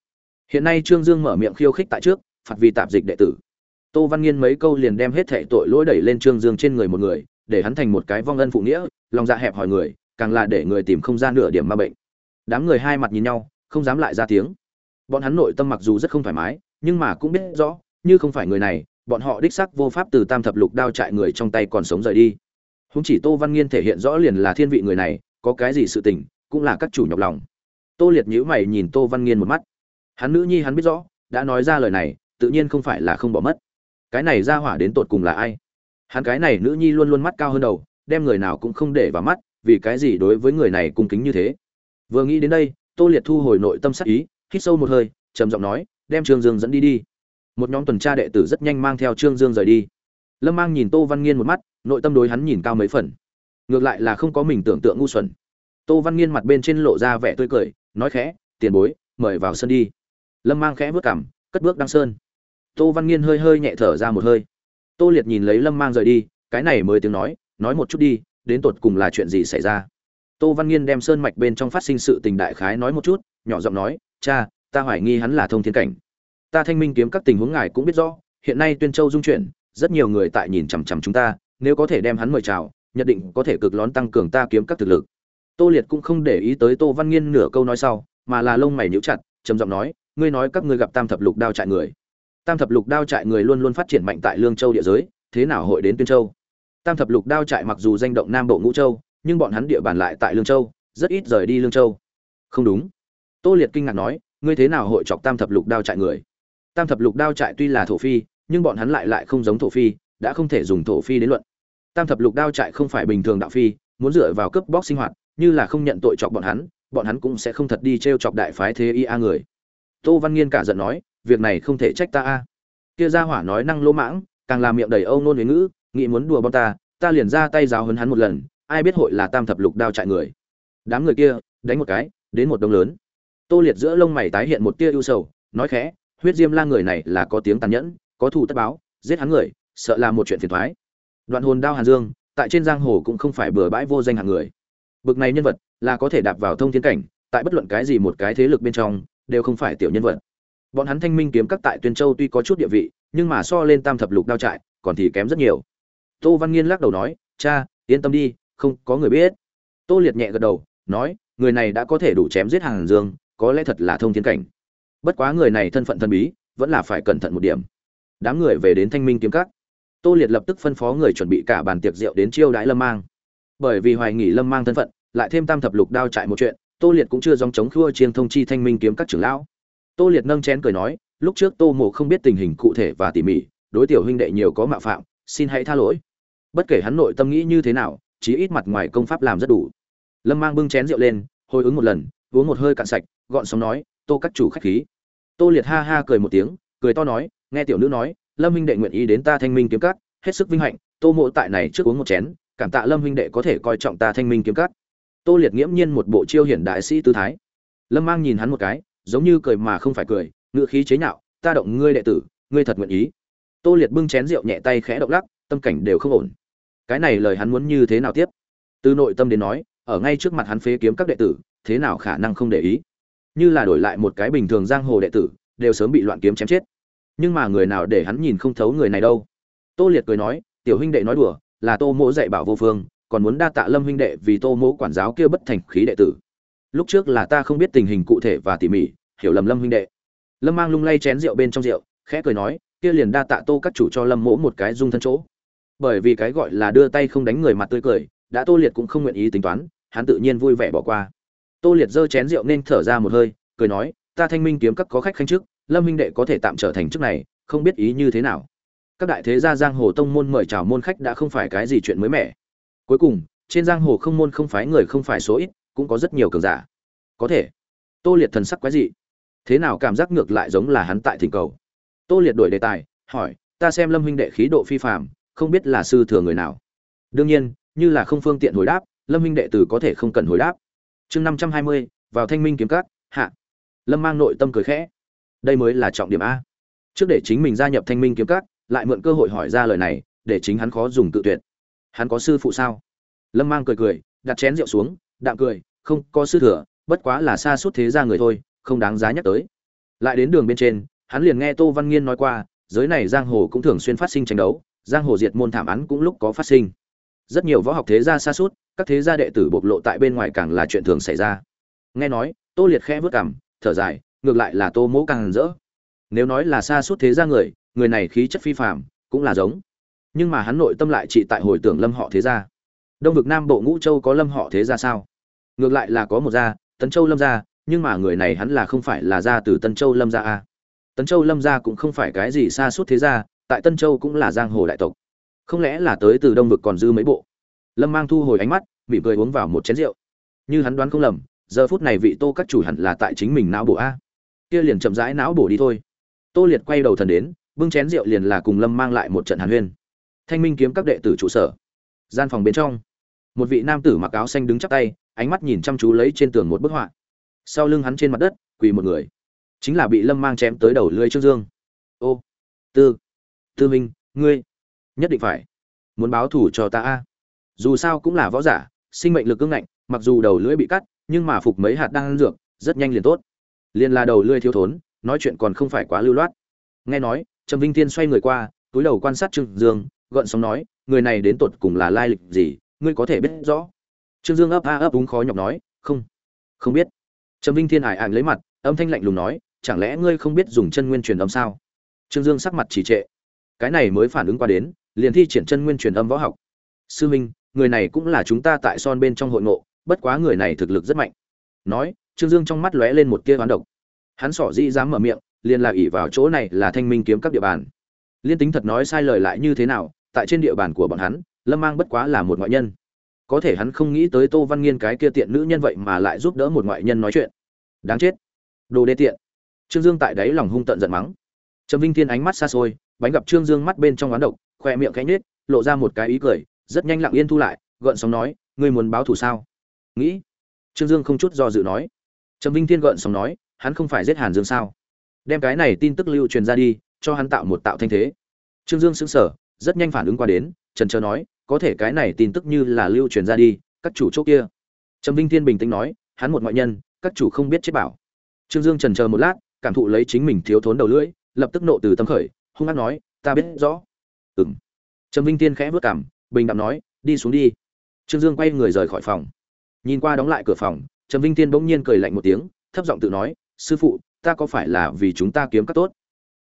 Hiện nay trương dương mở miệng khiêu khích tại trước, phạt vì tạp dịch đệ tử. Tô văn nghiên mấy câu liền đem hết thệ tội lỗi đẩy lên trương dương trên người một người, để hắn thành một cái vong ân phụ nghĩa, lòng dạ hẹp hỏi người, càng là để người tìm không ra nửa điểm ma bệnh. Đám người hai mặt nhìn nhau không dám lại ra tiếng. Bọn hắn nội tâm mặc dù rất không thoải mái, nhưng mà cũng biết rõ, như không phải người này, bọn họ đích sắc vô pháp từ tam thập lục đao trại người trong tay còn sống rời đi. Húng chỉ tô văn nghiên thể hiện rõ liền là thiên vị người này, có cái gì sự tình, cũng là các chủ nhọc lòng. Tô liệt nhữ mày nhìn tô văn nghiên một mắt. Hắn nữ nhi hắn biết rõ, đã nói ra lời này, tự nhiên không phải là không bỏ mất. Cái này ra hỏa đến tột cùng là ai? Hắn cái này nữ nhi luôn luôn mắt cao hơn đầu, đem người nào cũng không để vào mắt, vì cái gì đối với người này cung kính như thế? Vừa nghĩ đến đây tô liệt thu hồi nội tâm sắc ý, hít sâu một hơi, trầm giọng nói, đem trương dương dẫn đi đi. Một nhóm tuần tra đệ tử rất nhanh mang theo trương dương rời đi. Lâm mang nhìn tô văn nghiên một mắt, nội tâm đối hắn nhìn cao mấy phần. Ngược lại là không có mình tưởng tượng ngu xuẩn. Tô văn nghiên mặt bên trên lộ ra vẻ tươi cười, nói khẽ, tiền bối, mời vào sân đi. Lâm mang khẽ vớt cảm cất bước đăng sơn. Tô văn nghiên hơi hơi nhẹ thở ra một hơi. Tô liệt nhìn lấy lâm mang rời đi, cái này mới tiếng nói nói một chút đi, đến tột cùng là chuyện gì xảy ra? Tô văn nghiên đem sơn mạch bên trong phát sinh sự tình đại khái nói một chút, nhỏ giọng nói, cha, ta hoài nghi hắn là thông thiên cảnh. Ta thanh minh kiếm các tình huống ngài cũng biết rõ, hiện nay tuyên châu dung chuyển, rất nhiều người tại nhìn chằm chằm chúng ta, nếu có thể đem hắn mời chào, nhất định có thể cực lớn tăng cường ta kiếm các thực lực. Tô liệt cũng không để ý tới tô văn nghiên nửa câu nói sau, mà là lông mày nhíu chặt, trầm giọng nói, ngươi nói các ngươi gặp tam thập lục đao trại người. Tam thập lục đao trại người luôn luôn phát triển mạnh tại lương châu địa giới, thế nào hội đến tuyên châu? Tam thập lục đao trại mặc dù danh động nam bộ ngũ châu nhưng bọn hắn địa bàn lại tại lương châu, rất ít rời đi lương châu. Không đúng. Tô liệt kinh ngạc nói, ngươi thế nào hội chọc tam thập lục đao trại người? Tam thập lục đao trại tuy là thổ phi, nhưng bọn hắn lại lại không giống thổ phi, đã không thể dùng thổ phi đến luận. Tam thập lục đao trại không phải bình thường đạo phi, muốn dựa vào cướp bóc sinh hoạt, như là không nhận tội chọc bọn hắn bọn hắn cũng sẽ không thật đi t r e o chọc đại phái thế y a người. Tô văn nghiên cả giận nói, việc này không thể trách ta a. Kia ra hỏa nói năng lỗ mãng, càng làm miệng đầy âu nôn với ngữ, nghĩ muốn đùa bọn ta ta liền ra tay giáo hấn hắn một lần ai biết hội là tam thập lục đao trại người. Đám người kia, đánh một cái, đến một đông lớn. Tô liệt giữa lông mày tái hiện một tia ưu sầu, nói khẽ, huyết diêm la người này là có tiếng tàn nhẫn, có thù tất báo, giết hắn người, sợ là một chuyện phiền thoái đoạn hồn đao hàn dương, tại trên giang hồ cũng không phải bừa bãi vô danh hạng người. Bực này nhân vật, là có thể đạp vào thông thiên cảnh, tại bất luận cái gì một cái thế lực bên trong, đều không phải tiểu nhân vật. Bọn hắn thanh minh kiếm các tại tuyên châu tuy có chút địa vị, nhưng mà so lên tam thập lục đao trại, còn thì kém rất nhiều. Tô văn nghiên lắc đầu nói, cha, yên tâm đi không có người biết. Tô liệt nhẹ gật đầu, nói, người này đã có thể đủ chém giết hàng dương, có lẽ thật là thông thiên cảnh. Bất quá người này thân phận thần bí, vẫn là phải cẩn thận một điểm. Đám người về đến thanh minh kiếm cắt tô liệt lập tức phân phó người chuẩn bị cả bàn tiệc rượu đến chiêu đãi lâm mang. Bởi vì hoài nghỉ lâm mang thân phận, lại thêm tam thập lục đao trại một chuyện, tô liệt cũng chưa dòng chống khua chiên thông chi thanh minh kiếm các trưởng lão. Tô liệt nâng chén cười nói, lúc trước tô mộ không biết tình hình cụ thể và tỉ mỉ, đối tiểu huynh đệ nhiều có mạo phạm, xin hãy tha lỗi. Bất kể hắn nội tâm nghĩ như thế nào chí ít mặt ngoài công pháp làm rất đủ. Lâm mang bưng chén rượu lên, hồi ứng một lần, uống một hơi cạn sạch, gọn sóng nói, tô các chủ khách khí. Tô liệt ha ha cười một tiếng, cười to nói, nghe tiểu nữ nói, lâm huynh đệ nguyện ý đến ta thanh minh kiếm cắt hết sức vinh hạnh, tô mộ tại này trước uống một chén, cảm tạ lâm huynh đệ có thể coi trọng ta thanh minh kiếm cắt tô liệt nghiễm nhiên một bộ chiêu hiển đại sĩ tư thái. Lâm mang nhìn hắn một cái, giống như cười mà không phải cười, ngự khí chế nhạo, ta động ngươi đệ tử, ngươi thật nguyện ý. Tô liệt bưng chén rượu nhẹ tay khẽ động lắc, tâm cảnh đều không ổn cái này lời hắn muốn như thế nào tiếp? Từ nội tâm đến nói, ở ngay trước mặt hắn phế kiếm các đệ tử, thế nào khả năng không để ý? Như là đổi lại một cái bình thường giang hồ đệ tử, đều sớm bị loạn kiếm chém chết. Nhưng mà người nào để hắn nhìn không thấu người này đâu? Tô liệt cười nói, tiểu huynh đệ nói đùa, là tô mỗ dạy bảo vô phương, còn muốn đa tạ lâm huynh đệ vì tô mỗ quản giáo kia bất thành khí đệ tử. Lúc trước là ta không biết tình hình cụ thể và tỉ mỉ, hiểu lầm lâm huynh đệ. Lâm mang lung lay chén rượu bên trong rượu, khẽ cười nói, kia liền đa tạ tô các chủ cho lâm mỗ một cái dung thân chỗ bởi vì cái gọi là đưa tay không đánh người mặt tươi cười, đã tô liệt cũng không nguyện ý tính toán, hắn tự nhiên vui vẻ bỏ qua. Tô liệt giơ chén rượu nên thở ra một hơi, cười nói, ta thanh minh kiếm các có khách khanh trước, lâm huynh đệ có thể tạm trở thành chức này, không biết ý như thế nào. Các đại thế gia giang hồ tông môn mời chào môn khách đã không phải cái gì chuyện mới mẻ. Cuối cùng, trên giang hồ không môn không phái người không phải số ít, cũng có rất nhiều cường giả. Có thể, tô liệt thần sắc quái dị. Thế nào cảm giác ngược lại giống là hắn tại thỉnh cầu? Tô liệt đổi đề tài, hỏi, ta xem lâm huynh đệ khí độ phi phạm không biết là sư thừa người nào. Đương nhiên, như là không phương tiện hồi đáp, lâm minh đệ tử có thể không cần hồi đáp. Chương năm trăm hai mươi, vào thanh minh kiếm cát hạ. Lâm mang nội tâm cười khẽ. Đây mới là trọng điểm a. Trước để chính mình gia nhập thanh minh kiếm cát lại mượn cơ hội hỏi ra lời này, để chính hắn khó dùng tự tuyệt. Hắn có sư phụ sao? Lâm mang cười cười, đặt chén rượu xuống, đạm cười, không có sư thừa, bất quá là xa suốt thế ra người thôi, không đáng giá nhắc tới. Lại đến đường bên trên, hắn liền nghe tô văn nghiên nói qua, giới này giang hồ cũng thường xuyên phát sinh tranh đấu giang hồ diệt môn thảm án cũng lúc có phát sinh. Rất nhiều võ học thế gia xa suốt các thế gia đệ tử bộc lộ tại bên ngoài càng là chuyện thường xảy ra. Nghe nói, tô liệt khẽ vớt cảm thở dài, ngược lại là tô mỗ càng rỡ. Nếu nói là xa suốt thế gia người người này khí chất phi phàm, cũng là giống. Nhưng mà hắn nội tâm lại chỉ tại hồi tưởng lâm họ thế gia. Đông vực nam bộ ngũ châu có lâm họ thế gia sao? Ngược lại là có một gia, tấn châu lâm gia, nhưng mà người này hắn là không phải là gia từ tân châu lâm gia a. Tấn châu lâm gia cũng không phải cái gì xa suốt thế gia tại tân châu cũng là giang hồ đại tộc. Không lẽ là tới từ đông vực còn dư mấy bộ? Lâm mang thu hồi ánh mắt, mỉm cười uống vào một chén rượu. Như hắn đoán không lầm, giờ phút này vị tô các chủ hẳn là tại chính mình não bộ a. Kia liền chậm rãi não bổ đi thôi. Tô liệt quay đầu thần đến, bưng chén rượu liền là cùng lâm mang lại một trận hàn huyên. Thanh minh kiếm các đệ tử trụ sở. Gian phòng bên trong, một vị nam tử mặc áo xanh đứng chắp tay, ánh mắt nhìn chăm chú lấy trên tường một bức họa. Sau lưng hắn trên mặt đất, quỳ một người. Chính là bị lâm mang chém tới đầu lưới trương dương. Ô, tư tư minh, ngươi nhất định phải muốn báo thủ cho ta a. Dù sao cũng là võ giả, sinh mệnh lực cứng ngạnh, mặc dù đầu lưỡi bị cắt, nhưng mà phục mấy hạt đang ăn dược, rất nhanh liền tốt. Liền là đầu lưỡi thiếu thốn, nói chuyện còn không phải quá lưu loát. Nghe nói, trầm vinh thiên xoay người qua, túi đầu quan sát trương dương gợn sóng nói, người này đến tột cùng là lai lịch gì, ngươi có thể biết rõ. Trương dương ấp a ấp úng khó nhọc nói, không không biết. Trầm vinh thiên ải ảnh lấy mặt, âm thanh lạnh lùng nói, chẳng lẽ ngươi không biết dùng chân nguyên truyền âm sao? Trương dương sắc mặt chỉ trệ cái này mới phản ứng qua đến, liền thi triển chân nguyên truyền âm võ học. Sư minh, người này cũng là chúng ta tại son bên trong hội ngộ, bất quá người này thực lực rất mạnh. Nói, trương dương trong mắt lóe lên một tia toán độc. Hắn sỏ dĩ dám mở miệng, liền là ỉ vào chỗ này là thanh minh kiếm các địa bàn. Liên tính thật nói sai lời lại như thế nào, tại trên địa bàn của bọn hắn, lâm mang bất quá là một ngoại nhân. Có thể hắn không nghĩ tới tô văn nghiên cái kia tiện nữ nhân vậy mà lại giúp đỡ một ngoại nhân nói chuyện. Đáng chết. Đồ đê tiện. Trương dương tại đấy lòng hung tận giận mắng. Trầm vinh thiên ánh mắt xa xôi bánh gặp trương dương mắt bên trong oán độc khoe miệng cánh nết lộ ra một cái ý cười, rất nhanh lặng yên thu lại gợn sóng nói, ngươi muốn báo thù sao? Nghĩ. Trương dương không chút do dự nói. Trầm vinh thiên gợn sóng nói, hắn không phải giết hàn dương sao? Đem cái này tin tức lưu truyền ra đi, cho hắn tạo một tạo thanh thế. Trương dương sững sờ, rất nhanh phản ứng qua đến, trần trờ nói, có thể cái này tin tức như là lưu truyền ra đi, các chủ chỗ kia. Trầm vinh thiên bình tĩnh nói, hắn một ngoại nhân, các chủ không biết chết bảo. Trương dương trần chờ một lát, cảm thụ lấy chính mình thiếu thốn đầu lưỡi, lập tức nộ từ tâm khởi hung hăng nói, ta biết rõ. Ừng trầm vinh tiên khẽ vớt cảm bình đạm nói, đi xuống đi. Trương dương quay người rời khỏi phòng. Nhìn qua đóng lại cửa phòng, trầm vinh tiên bỗng nhiên cười lạnh một tiếng, thấp giọng tự nói, sư phụ, ta có phải là vì chúng ta kiếm các tốt?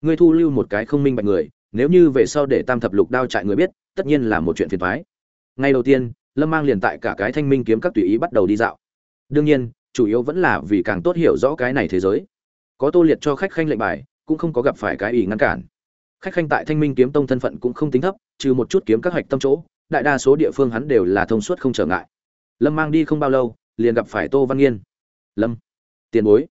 Ngươi thu lưu một cái không minh bạch người, nếu như về sau để tam thập lục đao trại người biết, tất nhiên là một chuyện phiền thoái ngay đầu tiên, lâm mang liền tại cả cái thanh minh kiếm các tùy ý bắt đầu đi dạo. Đương nhiên, chủ yếu vẫn là vì càng tốt hiểu rõ cái này thế giới. Có tô liệt cho khách khanh lệnh bài, cũng không có gặp phải cái ý ngăn cản khách khanh tại thanh minh kiếm tông thân phận cũng không tính thấp, trừ một chút kiếm các hạch tâm chỗ, đại đa số địa phương hắn đều là thông suốt không trở ngại. Lâm mang đi không bao lâu, liền gặp phải tô văn nghiên. Lâm tiền bối.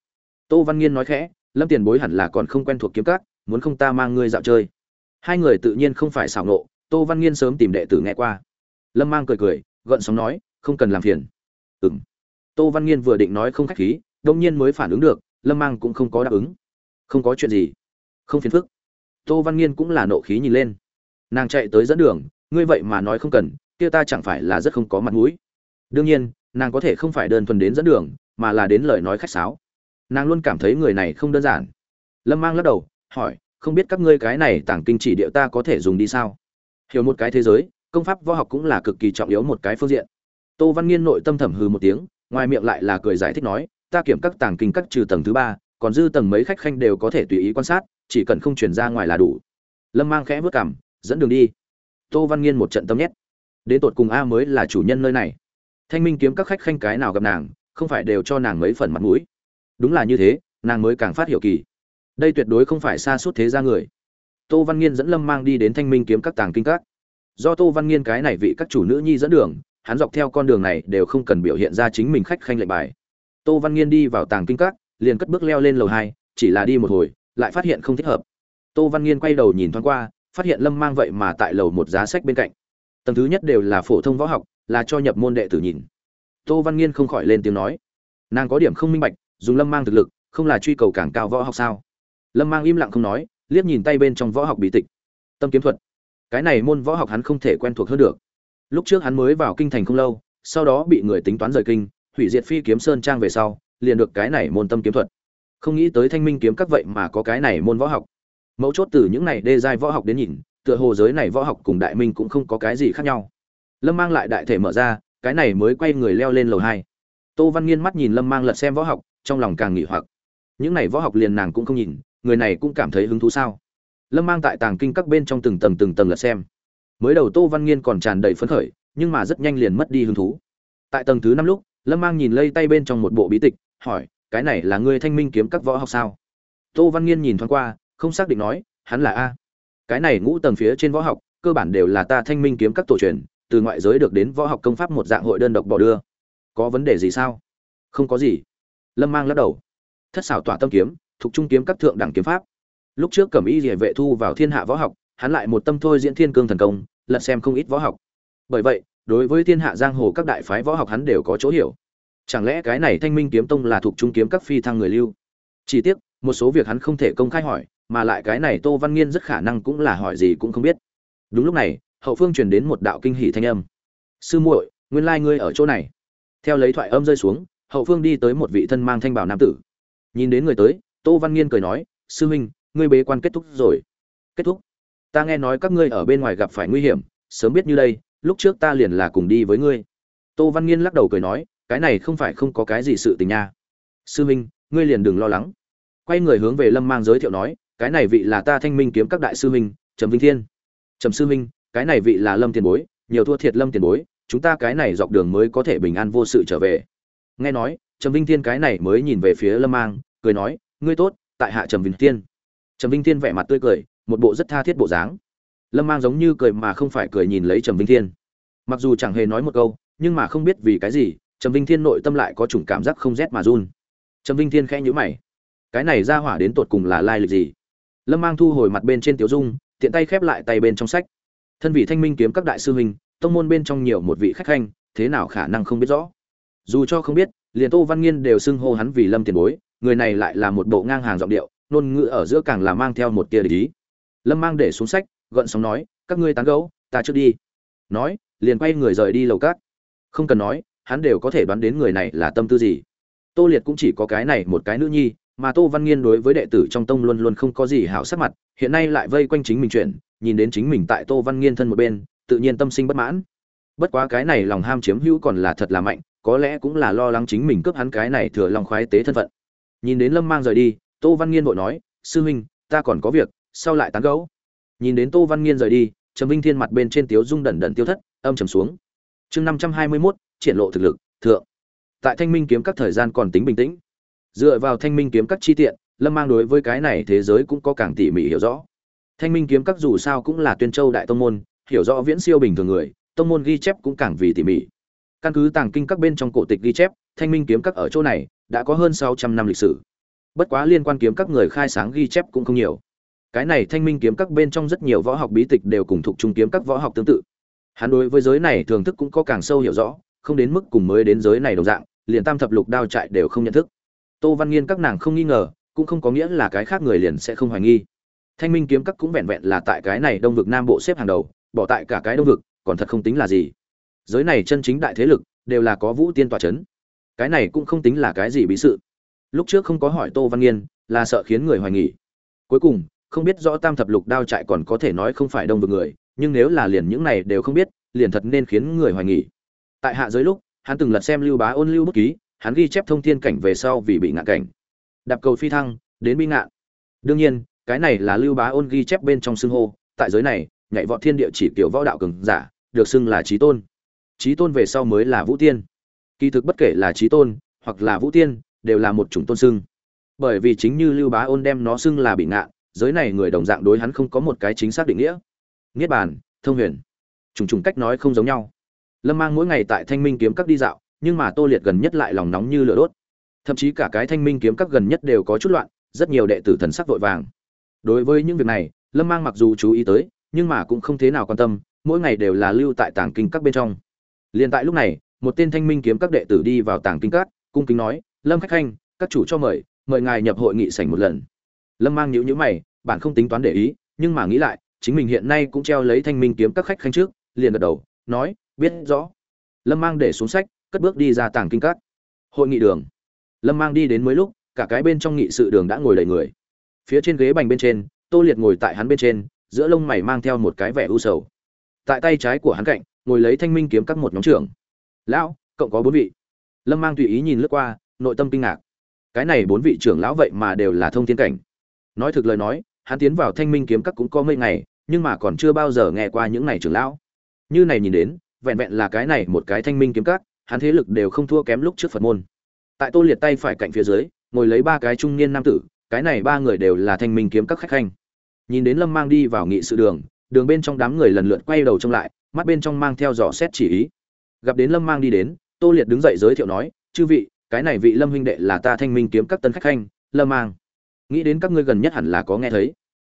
Tô văn nghiên nói khẽ, lâm tiền bối hẳn là còn không quen thuộc kiếm các, muốn không ta mang ngươi dạo chơi. Hai người tự nhiên không phải xảo nộ, tô văn nghiên sớm tìm đệ tử nghe qua. Lâm mang cười cười, gợn sóng nói, không cần làm phiền. Ừng tô văn nghiên vừa định nói không khách khí đông nhiên mới phản ứng được, lâm mang cũng không có đáp ứng. Không có chuyện gì. Không phiền phức tô văn nghiên cũng là nộ khí nhìn lên. Nàng chạy tới dẫn đường, ngươi vậy mà nói không cần, kia ta chẳng phải là rất không có mặt mũi. Đương nhiên, nàng có thể không phải đơn thuần đến dẫn đường, mà là đến lời nói khách sáo. Nàng luôn cảm thấy người này không đơn giản. Lâm mang lắc đầu, hỏi, không biết các ngươi cái này tảng kinh chỉ địa ta có thể dùng đi sao? Hiểu một cái thế giới, công pháp võ học cũng là cực kỳ trọng yếu một cái phương diện. Tô văn nghiên nội tâm thẩm hừ một tiếng, ngoài miệng lại là cười giải thích nói, ta kiểm các tàng kinh các trừ tầng thứ ba, còn dư tầng mấy khách khanh đều có thể tùy ý quan sát chỉ cần không chuyển ra ngoài là đủ. Lâm mang khẽ vớt cảm dẫn đường đi. Tô văn nghiên một trận tâm nhét. Đến tột cùng a mới là chủ nhân nơi này. Thanh minh kiếm các khách khanh cái nào gặp nàng, không phải đều cho nàng mấy phần mặt mũi. Đúng là như thế, nàng mới càng phát hiểu kỳ. Đây tuyệt đối không phải xa suốt thế ra người. Tô văn nghiên dẫn lâm mang đi đến thanh minh kiếm các tàng kinh các. Do tô văn nghiên cái này vị các chủ nữ nhi dẫn đường, hắn dọc theo con đường này đều không cần biểu hiện ra chính mình khách khanh lệnh bài. Tô văn nghiên đi vào tàng kinh các, liền cất bước leo lên lầu hai, chỉ là đi một hồi lại phát hiện không thích hợp. Tô văn nghiên quay đầu nhìn thoáng qua, phát hiện lâm mang vậy mà tại lầu một giá sách bên cạnh. Tầng thứ nhất đều là phổ thông võ học, là cho nhập môn đệ tử nhìn. Tô văn nghiên không khỏi lên tiếng nói, nàng có điểm không minh bạch, dùng lâm mang thực lực, không là truy cầu càng cao võ học sao? Lâm mang im lặng không nói, liếc nhìn tay bên trong võ học bí tịch. Tâm kiếm thuật. Cái này môn võ học hắn không thể quen thuộc hơn được. Lúc trước hắn mới vào kinh thành không lâu, sau đó bị người tính toán rời kinh, hủy diệt phi kiếm sơn trang về sau, liền được cái này môn tâm kiếm thuật không nghĩ tới thanh minh kiếm các vậy mà có cái này môn võ học. Mấu chốt từ những này đê giai võ học đến nhìn, tựa hồ giới này võ học cùng đại minh cũng không có cái gì khác nhau. Lâm mang lại đại thể mở ra, cái này mới quay người leo lên lầu hai. Tô văn nghiên mắt nhìn lâm mang lật xem võ học, trong lòng càng nghỉ hoặc. Những này võ học liền nàng cũng không nhìn, người này cũng cảm thấy hứng thú sao? Lâm mang tại tàng kinh các bên trong từng tầng từng tầng lật xem. Mới đầu tô văn nghiên còn tràn đầy phấn khởi, nhưng mà rất nhanh liền mất đi hứng thú. Tại tầng thứ năm lúc, lâm mang nhìn lây tay bên trong một bộ bí tịch, hỏi cái này là ngươi thanh minh kiếm các võ học sao? Tô văn nghiên nhìn thoáng qua, không xác định nói, hắn là a. Cái này ngũ tầng phía trên võ học, cơ bản đều là ta thanh minh kiếm các tổ truyền, từ ngoại giới được đến võ học công pháp một dạng hội đơn độc bỏ đưa. Có vấn đề gì sao? Không có gì. Lâm mang lắc đầu. Thất xảo tỏa tâm kiếm, thuộc trung kiếm các thượng đẳng kiếm pháp. Lúc trước cẩm y địa vệ thu vào thiên hạ võ học, hắn lại một tâm thôi diễn thiên cương thần công, lật xem không ít võ học. Bởi vậy, đối với thiên hạ giang hồ các đại phái võ học hắn đều có chỗ hiểu chẳng lẽ cái này thanh minh kiếm tông là thuộc trung kiếm các phi thăng người lưu? Chỉ tiếc, một số việc hắn không thể công khai hỏi, mà lại cái này tô văn nghiên rất khả năng cũng là hỏi gì cũng không biết. Đúng lúc này, hậu phương truyền đến một đạo kinh hỷ thanh âm. Sư muội, nguyên lai ngươi ở chỗ này. Theo lấy thoại âm rơi xuống, hậu phương đi tới một vị thân mang thanh bảo nam tử. Nhìn đến người tới, tô văn nghiên cười nói, sư huynh, ngươi bế quan kết thúc rồi. Kết thúc? Ta nghe nói các ngươi ở bên ngoài gặp phải nguy hiểm, sớm biết như đây, lúc trước ta liền là cùng đi với ngươi. Tô văn nghiên lắc đầu cười nói cái này không phải không có cái gì sự tình nha. Sư minh, ngươi liền đừng lo lắng. Quay người hướng về lâm mang giới thiệu nói, cái này vị là ta thanh minh kiếm các đại sư huynh trầm vinh thiên. Trầm sư huynh cái này vị là lâm tiền bối, nhiều thua thiệt lâm tiền bối, chúng ta cái này dọc đường mới có thể bình an vô sự trở về. Nghe nói, trầm vinh thiên cái này mới nhìn về phía lâm mang, cười nói, ngươi tốt, tại hạ trầm vinh thiên. Trầm vinh thiên vẻ mặt tươi cười, một bộ rất tha thiết bộ dáng. Lâm mang giống như cười mà không phải cười nhìn lấy trầm vinh thiên. Mặc dù chẳng hề nói một câu, nhưng mà không biết vì cái gì trầm vinh thiên nội tâm lại có chủng cảm giác không rét mà run. Trầm vinh thiên khẽ nhữ mày. Cái này ra hỏa đến tột cùng là lai lịch gì? Lâm mang thu hồi mặt bên trên tiểu dung, tiện tay khép lại tay bên trong sách. Thân vị thanh minh kiếm các đại sư huynh, tông môn bên trong nhiều một vị khách khanh, thế nào khả năng không biết rõ? Dù cho không biết, liền tô văn nghiên đều xưng hô hắn vì lâm tiền bối, người này lại là một bộ ngang hàng giọng điệu, ngôn ngữ ở giữa càng là mang theo một tia lý lâm mang để xuống sách gợn sóng nói, các ngươi tán gấu ta trước đi. Nói, liền quay người rời đi lầu cát. Không cần nói hắn đều có thể đoán đến người này là tâm tư gì. Tô liệt cũng chỉ có cái này một cái nữ nhi, mà tô văn nghiên đối với đệ tử trong tông luôn luôn không có gì hảo sắc mặt, hiện nay lại vây quanh chính mình chuyện, nhìn đến chính mình tại tô văn nghiên thân một bên, tự nhiên tâm sinh bất mãn. Bất quá cái này lòng ham chiếm hữu còn là thật là mạnh, có lẽ cũng là lo lắng chính mình cướp hắn cái này thừa lòng khoái tế thân phận. Nhìn đến lâm mang rời đi, tô văn nghiên vội nói, sư huynh, ta còn có việc, sau lại tán gẫu. Nhìn đến tô văn nghiên rời đi, trầm vinh thiên mặt bên trên tiếu dung đẩn đẩn tiêu thất, âm trầm xuống. Chương năm trăm hai mươi mốt triển lộ thực lực, thượng. Tại thanh minh kiếm các thời gian còn tính bình tĩnh. Dựa vào thanh minh kiếm các chi tiện, lâm mang đối với cái này thế giới cũng có càng tỉ mỉ hiểu rõ. Thanh minh kiếm các dù sao cũng là tuyên châu đại tông môn, hiểu rõ viễn siêu bình thường người, tông môn ghi chép cũng càng vì tỉ mỉ. Căn cứ tàng kinh các bên trong cổ tịch ghi chép, thanh minh kiếm các ở chỗ này đã có hơn sáu trăm năm lịch sử. Bất quá liên quan kiếm các người khai sáng ghi chép cũng không nhiều. Cái này thanh minh kiếm các bên trong rất nhiều võ học bí tịch đều cùng thuộc trung kiếm các võ học tương tự. Hắn đối với giới này thường thức cũng có càng sâu hiểu rõ không đến mức cùng mới đến giới này đồng dạng, liền tam thập lục đao trại đều không nhận thức. Tô văn nghiên các nàng không nghi ngờ, cũng không có nghĩa là cái khác người liền sẽ không hoài nghi. Thanh minh kiếm các cũng vẹn vẹn là tại cái này đông vực nam bộ xếp hàng đầu, bỏ tại cả cái đông vực, còn thật không tính là gì. Giới này chân chính đại thế lực, đều là có vũ tiên tòa c h ấ n cái này cũng không tính là cái gì bí sự. Lúc trước không có hỏi tô văn nghiên, là sợ khiến người hoài nghỉ cuối cùng, không biết rõ tam thập lục đao trại còn có thể nói không phải đông vực người, nhưng nếu là liền những này đều không biết, liền thật nên khiến người hoài nghỉ tại hạ giới lúc, hắn từng lật xem lưu bá ôn lưu bút ký, hắn ghi chép thông thiên cảnh về sau vì bị ngạn cảnh. Đạp cầu phi thăng, đến bi ngạn. Đương nhiên, cái này là lưu bá ôn ghi chép bên trong xưng hô, tại giới này, nhảy vọt thiên địa chỉ kiểu võ đạo cường giả, được xưng là trí tôn. Trí tôn về sau mới là vũ tiên. Kỳ thực bất kể là trí tôn, hoặc là vũ tiên, đều là một chủng tôn xưng. Bởi vì chính như lưu bá ôn đem nó xưng là bị ngạn, giới này người đồng dạng đối hắn không có một cái chính xác định nghĩa. Niết bàn, thông huyền. Trùng trùng cách nói không giống nhau lâm mang mỗi ngày tại thanh minh kiếm các đi dạo, nhưng mà tô liệt gần nhất lại lòng nóng như lửa đốt. Thậm chí cả cái thanh minh kiếm các gần nhất đều có chút loạn, rất nhiều đệ tử thần sắc vội vàng. Đối với những việc này, lâm mang mặc dù chú ý tới, nhưng mà cũng không thế nào quan tâm, mỗi ngày đều là lưu tại tàng kinh các bên trong. Liền tại lúc này, một tên thanh minh kiếm các đệ tử đi vào tàng kinh các, cung kính nói, lâm khách khanh, các chủ cho mời mời ngài nhập hội nghị sảnh một lần. Lâm mang nhíu nhíu mày, bản không tính toán để ý, nhưng mà nghĩ lại, chính mình hiện nay cũng treo lấy thanh minh kiếm các khách khanh trước, liền gật đầu, nói biết rõ. Lâm mang để xuống sách, cất bước đi ra tàng kinh các. Hội nghị đường. Lâm mang đi đến mới lúc, cả cái bên trong nghị sự đường đã ngồi đầy người. Phía trên ghế bành bên trên, tô liệt ngồi tại hắn bên trên, giữa lông mày mang theo một cái vẻ u sầu. Tại tay trái của hắn cạnh, ngồi lấy thanh minh kiếm các một nhóm trưởng. Lão cộng có bốn vị. Lâm mang tùy ý nhìn lướt qua, nội tâm kinh ngạc. Cái này bốn vị trưởng lão vậy mà đều là thông thiên cảnh. Nói thực lời nói, hắn tiến vào thanh minh kiếm các cũng có mấy ngày, nhưng mà còn chưa bao giờ nghe qua những này trưởng lão. Như này nhìn đến vẹn vẹn là cái này một cái thanh minh kiếm các, hắn thế lực đều không thua kém lúc trước phật môn. Tại tô liệt tay phải cạnh phía dưới, ngồi lấy ba cái trung niên nam tử, cái này ba người đều là thanh minh kiếm các khách khanh. Nhìn đến lâm mang đi vào nghị sự đường đường bên trong đám người lần lượt quay đầu trông lại, mắt bên trong mang theo dò xét chỉ ý. Gặp đến lâm mang đi đến, tô liệt đứng dậy giới thiệu nói, chư vị, cái này vị lâm huynh đệ là ta thanh minh kiếm các tân khách khanh, lâm mang. Nghĩ đến các ngươi gần nhất hẳn là có nghe thấy.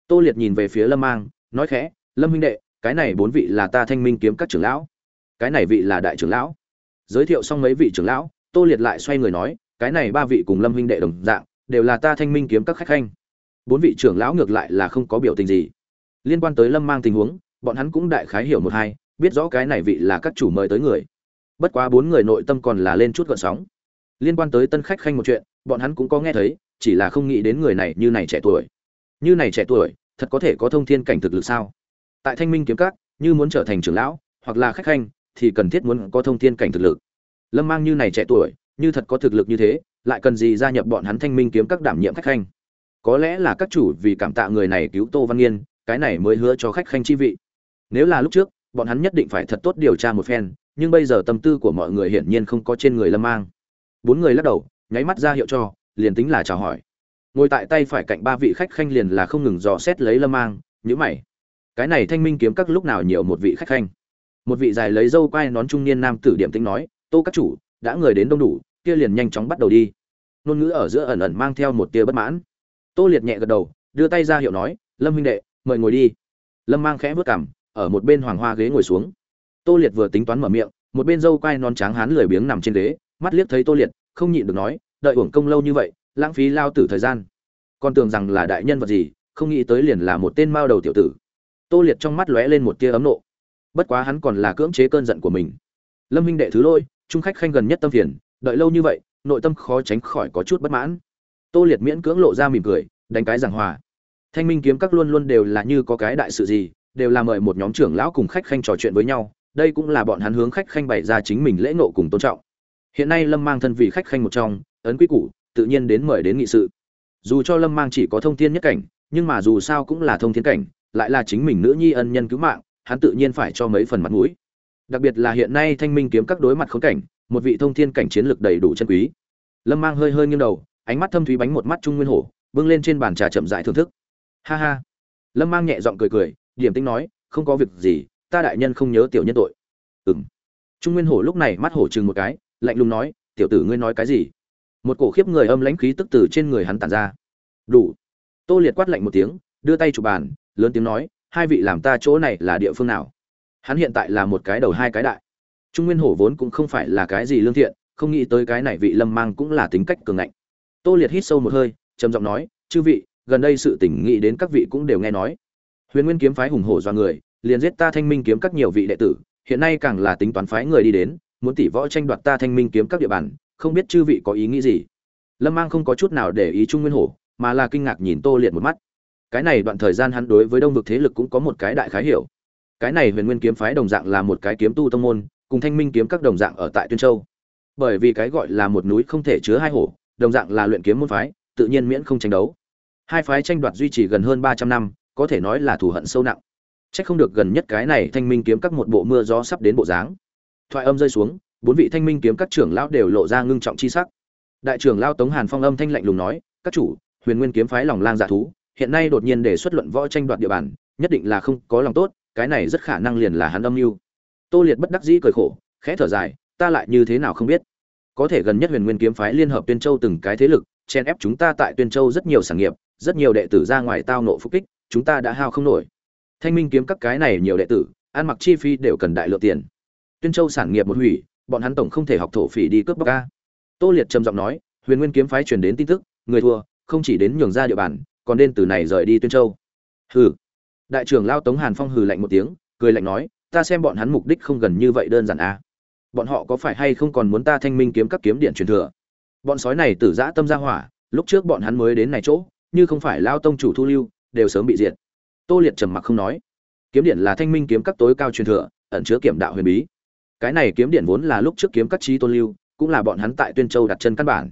Tô liệt nhìn về phía lâm mang, nói khẽ, lâm huynh đệ, cái này bốn vị là ta thanh minh kiếm các trưởng lão cái này vị là đại trưởng lão. Giới thiệu xong mấy vị trưởng lão, tô liệt lại xoay người nói, cái này ba vị cùng lâm huynh đệ đồng dạng, đều là ta thanh minh kiếm các khách khanh. Bốn vị trưởng lão ngược lại là không có biểu tình gì. Liên quan tới lâm mang tình huống, bọn hắn cũng đại khái hiểu một hai, biết rõ cái này vị là các chủ mời tới người. Bất quá bốn người nội tâm còn là lên chút gợn sóng. Liên quan tới tân khách khanh một chuyện, bọn hắn cũng có nghe thấy, chỉ là không nghĩ đến người này như này trẻ tuổi. Như này trẻ tuổi, thật có thể có thông thiên cảnh thực lực sao? Tại thanh minh kiếm các, như muốn trở thành trưởng lão, hoặc là khách khanh thì cần thiết muốn có thông thiên cảnh thực lực. Lâm mang như này trẻ tuổi, như thật có thực lực như thế, lại cần gì gia nhập bọn hắn thanh minh kiếm các đảm nhiệm khách khanh? Có lẽ là các chủ vì cảm tạ người này cứu tô văn nghiên, cái này mới hứa cho khách khanh chi vị. Nếu là lúc trước, bọn hắn nhất định phải thật tốt điều tra một phen, nhưng bây giờ tâm tư của mọi người hiển nhiên không có trên người lâm mang. Bốn người lắc đầu, nháy mắt ra hiệu cho, liền tính là chào hỏi. Ngồi tại tay phải cạnh ba vị khách khanh liền là không ngừng dò xét lấy lâm mang, nhíu mày. Cái này thanh minh kiếm các lúc nào nhiều một vị khách khanh? Một vị dài lấy dâu quai nón trung niên nam tử điểm tính nói, tô các chủ, đã người đến đông đủ, kia liền nhanh chóng bắt đầu đi. Ngôn ngữ ở giữa ẩn ẩn mang theo một tia bất mãn. Tô liệt nhẹ gật đầu, đưa tay ra hiệu nói, lâm huynh đệ, mời ngồi đi. Lâm mang khẽ vớt cảm ở một bên hoàng hoa ghế ngồi xuống. Tô liệt vừa tính toán mở miệng, một bên dâu quai non trắng hán lười biếng nằm trên ghế, mắt liếc thấy tô liệt, không nhịn được nói, đợi uổng công lâu như vậy, lãng phí lao tử thời gian. Con tưởng rằng là đại nhân vật gì, không nghĩ tới liền là một tên mao đầu tiểu tử. Tô liệt trong mắt lóe lên một tia ấm nộ bất quá hắn còn là cưỡng chế cơn giận của mình. Lâm huynh đệ thứ lôi trung khách khanh gần nhất tâm phiền, đợi lâu như vậy, nội tâm khó tránh khỏi có chút bất mãn. Tô liệt miễn cưỡng lộ ra mỉm cười, đánh cái giảng hòa. Thanh minh kiếm các luôn luôn đều là như có cái đại sự gì, đều là mời một nhóm trưởng lão cùng khách khanh trò chuyện với nhau, đây cũng là bọn hắn hướng khách khanh bày ra chính mình lễ nộ cùng tôn trọng. Hiện nay lâm mang thân vị khách khanh một trong, ấn quy củ, tự nhiên đến mời đến nghị sự. Dù cho lâm mang chỉ có thông thiên nhất cảnh, nhưng mà dù sao cũng là thông thiên cảnh, lại là chính mình nữ nhi ân nhân cứu mạng hắn tự nhiên phải cho mấy phần mặt mũi. Đặc biệt là hiện nay thanh minh kiếm các đối mặt khốn cảnh, một vị thông thiên cảnh chiến lực đầy đủ chân quý. Lâm mang hơi hơi nghiêng đầu, ánh mắt thâm thúy bánh một mắt trung nguyên hổ, bưng lên trên bàn trà chậm rãi thưởng thức. Ha ha. Lâm mang nhẹ giọng cười cười điểm tính nói, không có việc gì, ta đại nhân không nhớ tiểu nhân tội. Ừm. Trung nguyên hổ lúc này mắt hổ chừng một cái, lạnh lùng nói, tiểu tử ngươi nói cái gì? Một cổ khiếp người âm lãnh khí tức từ trên người hắn tản ra. Đủ. Tô liệt quát lạnh một tiếng, đưa tay chụp bàn, lớn tiếng nói hai vị làm ta chỗ này là địa phương nào? Hắn hiện tại là một cái đầu hai cái đại. Trung nguyên hổ vốn cũng không phải là cái gì lương thiện, không nghĩ tới cái này vị lâm mang cũng là tính cách cường ngạnh. Tô liệt hít sâu một hơi, trầm giọng nói, chư vị, gần đây sự tỉnh nghĩ đến các vị cũng đều nghe nói. Huyền nguyên kiếm phái hùng hổ do người, liền giết ta thanh minh kiếm các nhiều vị đệ tử, hiện nay càng là tính toán phái người đi đến, muốn tỷ võ tranh đoạt ta thanh minh kiếm các địa bàn, không biết chư vị có ý nghĩ gì? Lâm mang không có chút nào để ý trung nguyên hổ, mà là kinh ngạc nhìn tô liệt một mắt cái này đoạn thời gian hắn đối với đông vực thế lực cũng có một cái đại khái hiểu cái này huyền nguyên kiếm phái đồng dạng là một cái kiếm tu tông môn cùng thanh minh kiếm các đồng dạng ở tại tuyên châu bởi vì cái gọi là một núi không thể chứa hai hổ đồng dạng là luyện kiếm môn phái tự nhiên miễn không tranh đấu hai phái tranh đoạt duy trì gần hơn ba trăm năm có thể nói là thù hận sâu nặng Chắc không được gần nhất cái này Thanh Minh kiếm các một bộ mưa gió sắp đến bộ dáng. Thoại âm rơi xuống, bốn vị Thanh Minh kiếm các trưởng lão đều lộ ra ngưng trọng chi sắc. Đại trưởng lão Tống Hàn Phong âm thanh lạnh lùng nói, "Các chủ, Huyền Nguyên kiếm phái lòng lang dạ thú, hiện nay đột nhiên đề xuất luận võ tranh đoạt địa bàn, nhất định là không có lòng tốt, cái này rất khả năng liền là hắn âm mưu." Tô Liệt bất đắc dĩ cười khổ, khẽ thở dài, "Ta lại như thế nào không biết? Có thể gần nhất Huyền Nguyên kiếm phái liên hợp Tuyên Châu từng cái thế lực, chen ép chúng ta tại Tuyên Châu rất nhiều sản nghiệp, rất nhiều đệ tử ra ngoài tao nộ phục kích, chúng ta đã hao không nổi thanh minh kiếm các cái này nhiều đệ tử ăn mặc chi phí đều cần đại lượng tiền tuyên châu sản nghiệp một hủy bọn hắn tổng không thể học thổ phỉ đi cướp bóc ca tô liệt trầm giọng nói huyền nguyên kiếm phái truyền đến tin tức người thua không chỉ đến nhường ra địa bàn còn nên từ này rời đi tuyên châu. Hừ. Đại trưởng lao tống hàn phong hừ lạnh một tiếng, cười lạnh nói, ta xem bọn hắn mục đích không gần như vậy đơn giản à. bọn họ có phải hay không còn muốn ta thanh minh kiếm các kiếm điện truyền thừa? Bọn sói này tử giã tâm ra hỏa, lúc trước bọn hắn mới đến này chỗ, như không phải lao tông chủ thu lưu, đều sớm bị diệt. Tô liệt trầm mặc không nói. Kiếm điện là thanh minh kiếm các tối cao truyền thừa, ẩn chứa kiểm đạo huyền bí. Cái này kiếm điện vốn là lúc trước kiếm các trí tôn lưu, cũng là bọn hắn tại tuyên châu đặt chân căn bản.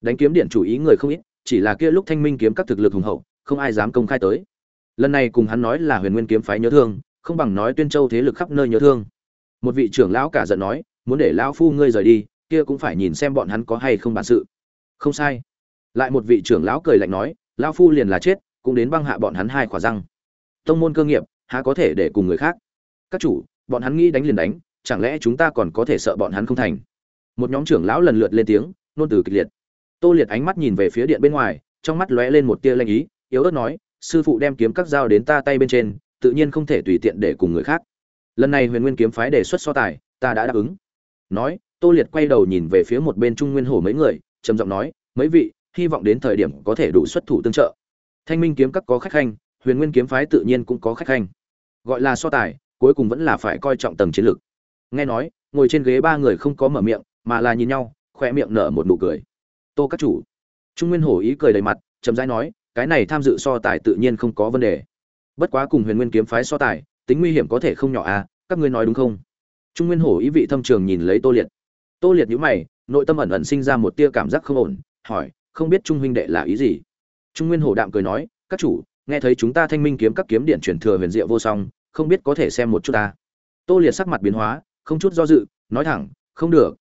Đánh kiếm điện chủ ý người không ít chỉ là kia lúc thanh minh kiếm các thực lực hùng hậu, không ai dám công khai tới. Lần này cùng hắn nói là huyền nguyên kiếm phái nhớ thương, không bằng nói tuyên châu thế lực khắp nơi nhớ thương. Một vị trưởng lão cả giận nói, muốn để lão phu ngươi rời đi, kia cũng phải nhìn xem bọn hắn có hay không bản sự. Không sai. Lại một vị trưởng lão cười lạnh nói, lão phu liền là chết, cũng đến băng hạ bọn hắn hai khỏa răng. Tông môn cơ nghiệp, há có thể để cùng người khác? Các chủ, bọn hắn nghĩ đánh liền đánh, chẳng lẽ chúng ta còn có thể sợ bọn hắn không thành? Một nhóm trưởng lão lần lượt lên tiếng, nôn từ kịch liệt tô liệt ánh mắt nhìn về phía điện bên ngoài, trong mắt lóe lên một tia lanh ý, yếu ớt nói, sư phụ đem kiếm các dao đến ta tay bên trên, tự nhiên không thể tùy tiện để cùng người khác. Lần này huyền nguyên kiếm phái đề xuất so tài, ta đã đáp ứng. Nói, tô liệt quay đầu nhìn về phía một bên trung nguyên hổ mấy người, trầm giọng nói, mấy vị, hy vọng đến thời điểm có thể đủ xuất thủ tương trợ. Thanh minh kiếm các có khách khanh, huyền nguyên kiếm phái tự nhiên cũng có khách khanh. Gọi là so tài, cuối cùng vẫn là phải coi trọng tầng chiến lược. Nghe nói, ngồi trên ghế ba người không có mở miệng, mà là nhìn nhau khoe miệng nở một nụ cười tô các chủ. Trung nguyên hổ ý cười đầy mặt, chậm rãi nói, cái này tham dự so tài tự nhiên không có vấn đề. Bất quá cùng huyền nguyên kiếm phái so tài, tính nguy hiểm có thể không nhỏ à các ngươi nói đúng không? Trung nguyên hổ ý vị thâm trường nhìn lấy tô liệt. Tô liệt nhíu mày, nội tâm ẩn ẩn sinh ra một tia cảm giác không ổn, hỏi, không biết trung huynh đệ là ý gì? Trung nguyên hổ đạm cười nói, các chủ, nghe thấy chúng ta thanh minh kiếm các kiếm điện truyền thừa huyền diệu vô song, không biết có thể xem một chút ta. Tô liệt sắc mặt biến hóa, không chút do dự, nói thẳng, không được.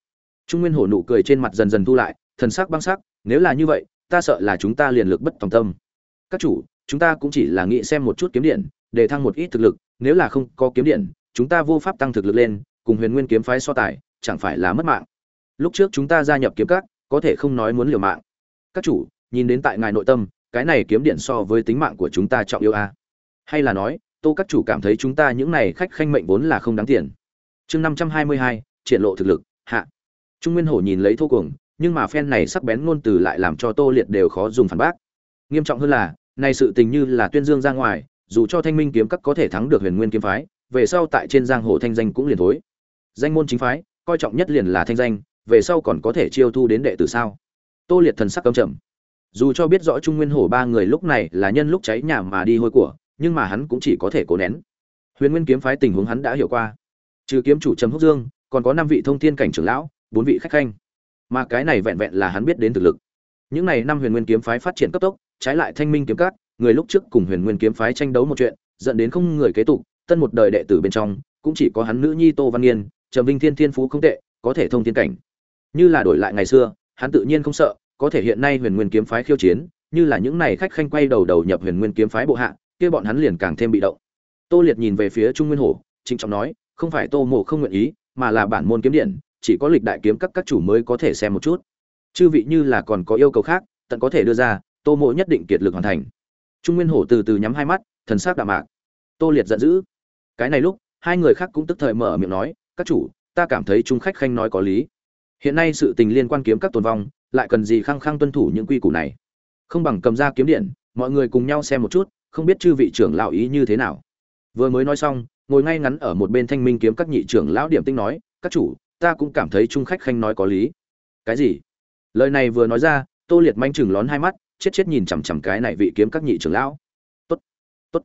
Trung nguyên hổ nụ cười trên mặt dần dần thu lại thần sắc băng sắc, nếu là như vậy, ta sợ là chúng ta liền lực bất tòng tâm. Các chủ, chúng ta cũng chỉ là nghĩ xem một chút kiếm điện, để thăng một ít thực lực, nếu là không có kiếm điện, chúng ta vô pháp tăng thực lực lên, cùng huyền nguyên kiếm phái so tài, chẳng phải là mất mạng. Lúc trước chúng ta gia nhập kiếm các, có thể không nói muốn liều mạng. Các chủ, nhìn đến tại ngài nội tâm, cái này kiếm điện so với tính mạng của chúng ta trọng yêu a à? hay là nói, tô các chủ cảm thấy chúng ta những này khách khanh mệnh vốn là không đáng tiền. Chương năm trăm hai mươi hai, triển lộ thực lực, hạ. Trung nguyên hổ nhìn lấy thô cuồng nhưng mà phen này sắc bén ngôn từ lại làm cho tô liệt đều khó dùng phản bác. Nghiêm trọng hơn là, này sự tình như là tuyên dương ra ngoài, dù cho thanh minh kiếm các có thể thắng được huyền nguyên kiếm phái, về sau tại trên giang hồ thanh danh cũng liền thối. Danh môn chính phái, coi trọng nhất liền là thanh danh, về sau còn có thể chiêu thu đến đệ tử sao? Tô liệt thần sắc cấm trầm. Dù cho biết rõ trung nguyên hổ ba người lúc này là nhân lúc cháy nhà mà đi hôi của, nhưng mà hắn cũng chỉ có thể cố nén. Huyền nguyên kiếm phái tình huống hắn đã hiểu qua. Trừ kiếm chủ trầm húc dương, còn có năm vị thông thiên cảnh trưởng lão, bốn vị khách khanh mà cái này vẹn vẹn là hắn biết đến thực lực. Những này năm huyền nguyên kiếm phái phát triển cấp tốc, trái lại thanh minh kiếm cát người lúc trước cùng huyền nguyên kiếm phái tranh đấu một chuyện, dẫn đến không người kế tục, tân một đời đệ tử bên trong, cũng chỉ có hắn nữ nhi tô văn nghiên, trầm vinh thiên thiên phú không tệ, có thể thông thiên cảnh. Như là đổi lại ngày xưa, hắn tự nhiên không sợ, có thể hiện nay huyền nguyên kiếm phái khiêu chiến, như là những này khách khanh quay đầu đầu nhập huyền nguyên kiếm phái bộ hạ, kia bọn hắn liền càng thêm bị động. Tô liệt nhìn về phía trung nguyên hổ, trịnh trọng nói, không phải tô mộ không nguyện ý, mà là bản môn kiếm điện chỉ có lịch đại kiếm các các chủ mới có thể xem một chút. Chư vị như là còn có yêu cầu khác, tận có thể đưa ra, tô mộ nhất định kiệt lực hoàn thành. Trung nguyên hổ từ từ nhắm hai mắt, thần sắc đạm mạc. Tô liệt giận dữ. Cái này lúc, hai người khác cũng tức thời mở miệng nói, các chủ, ta cảm thấy trung khách khanh nói có lý. Hiện nay sự tình liên quan kiếm các tồn vong, lại cần gì khăng khăng tuân thủ những quy củ này? Không bằng cầm ra kiếm điện, mọi người cùng nhau xem một chút, không biết chư vị trưởng lão ý như thế nào. Vừa mới nói xong, ngồi ngay ngắn ở một bên thanh minh kiếm các nhị trưởng lão điểm tinh nói, các chủ ta cũng cảm thấy trung khách khanh nói có lý. Cái gì? Lời này vừa nói ra, tô liệt manh chừng lón hai mắt, chết chết nhìn chằm chằm cái này vị kiếm các nhị trưởng lão. Tốt tốt.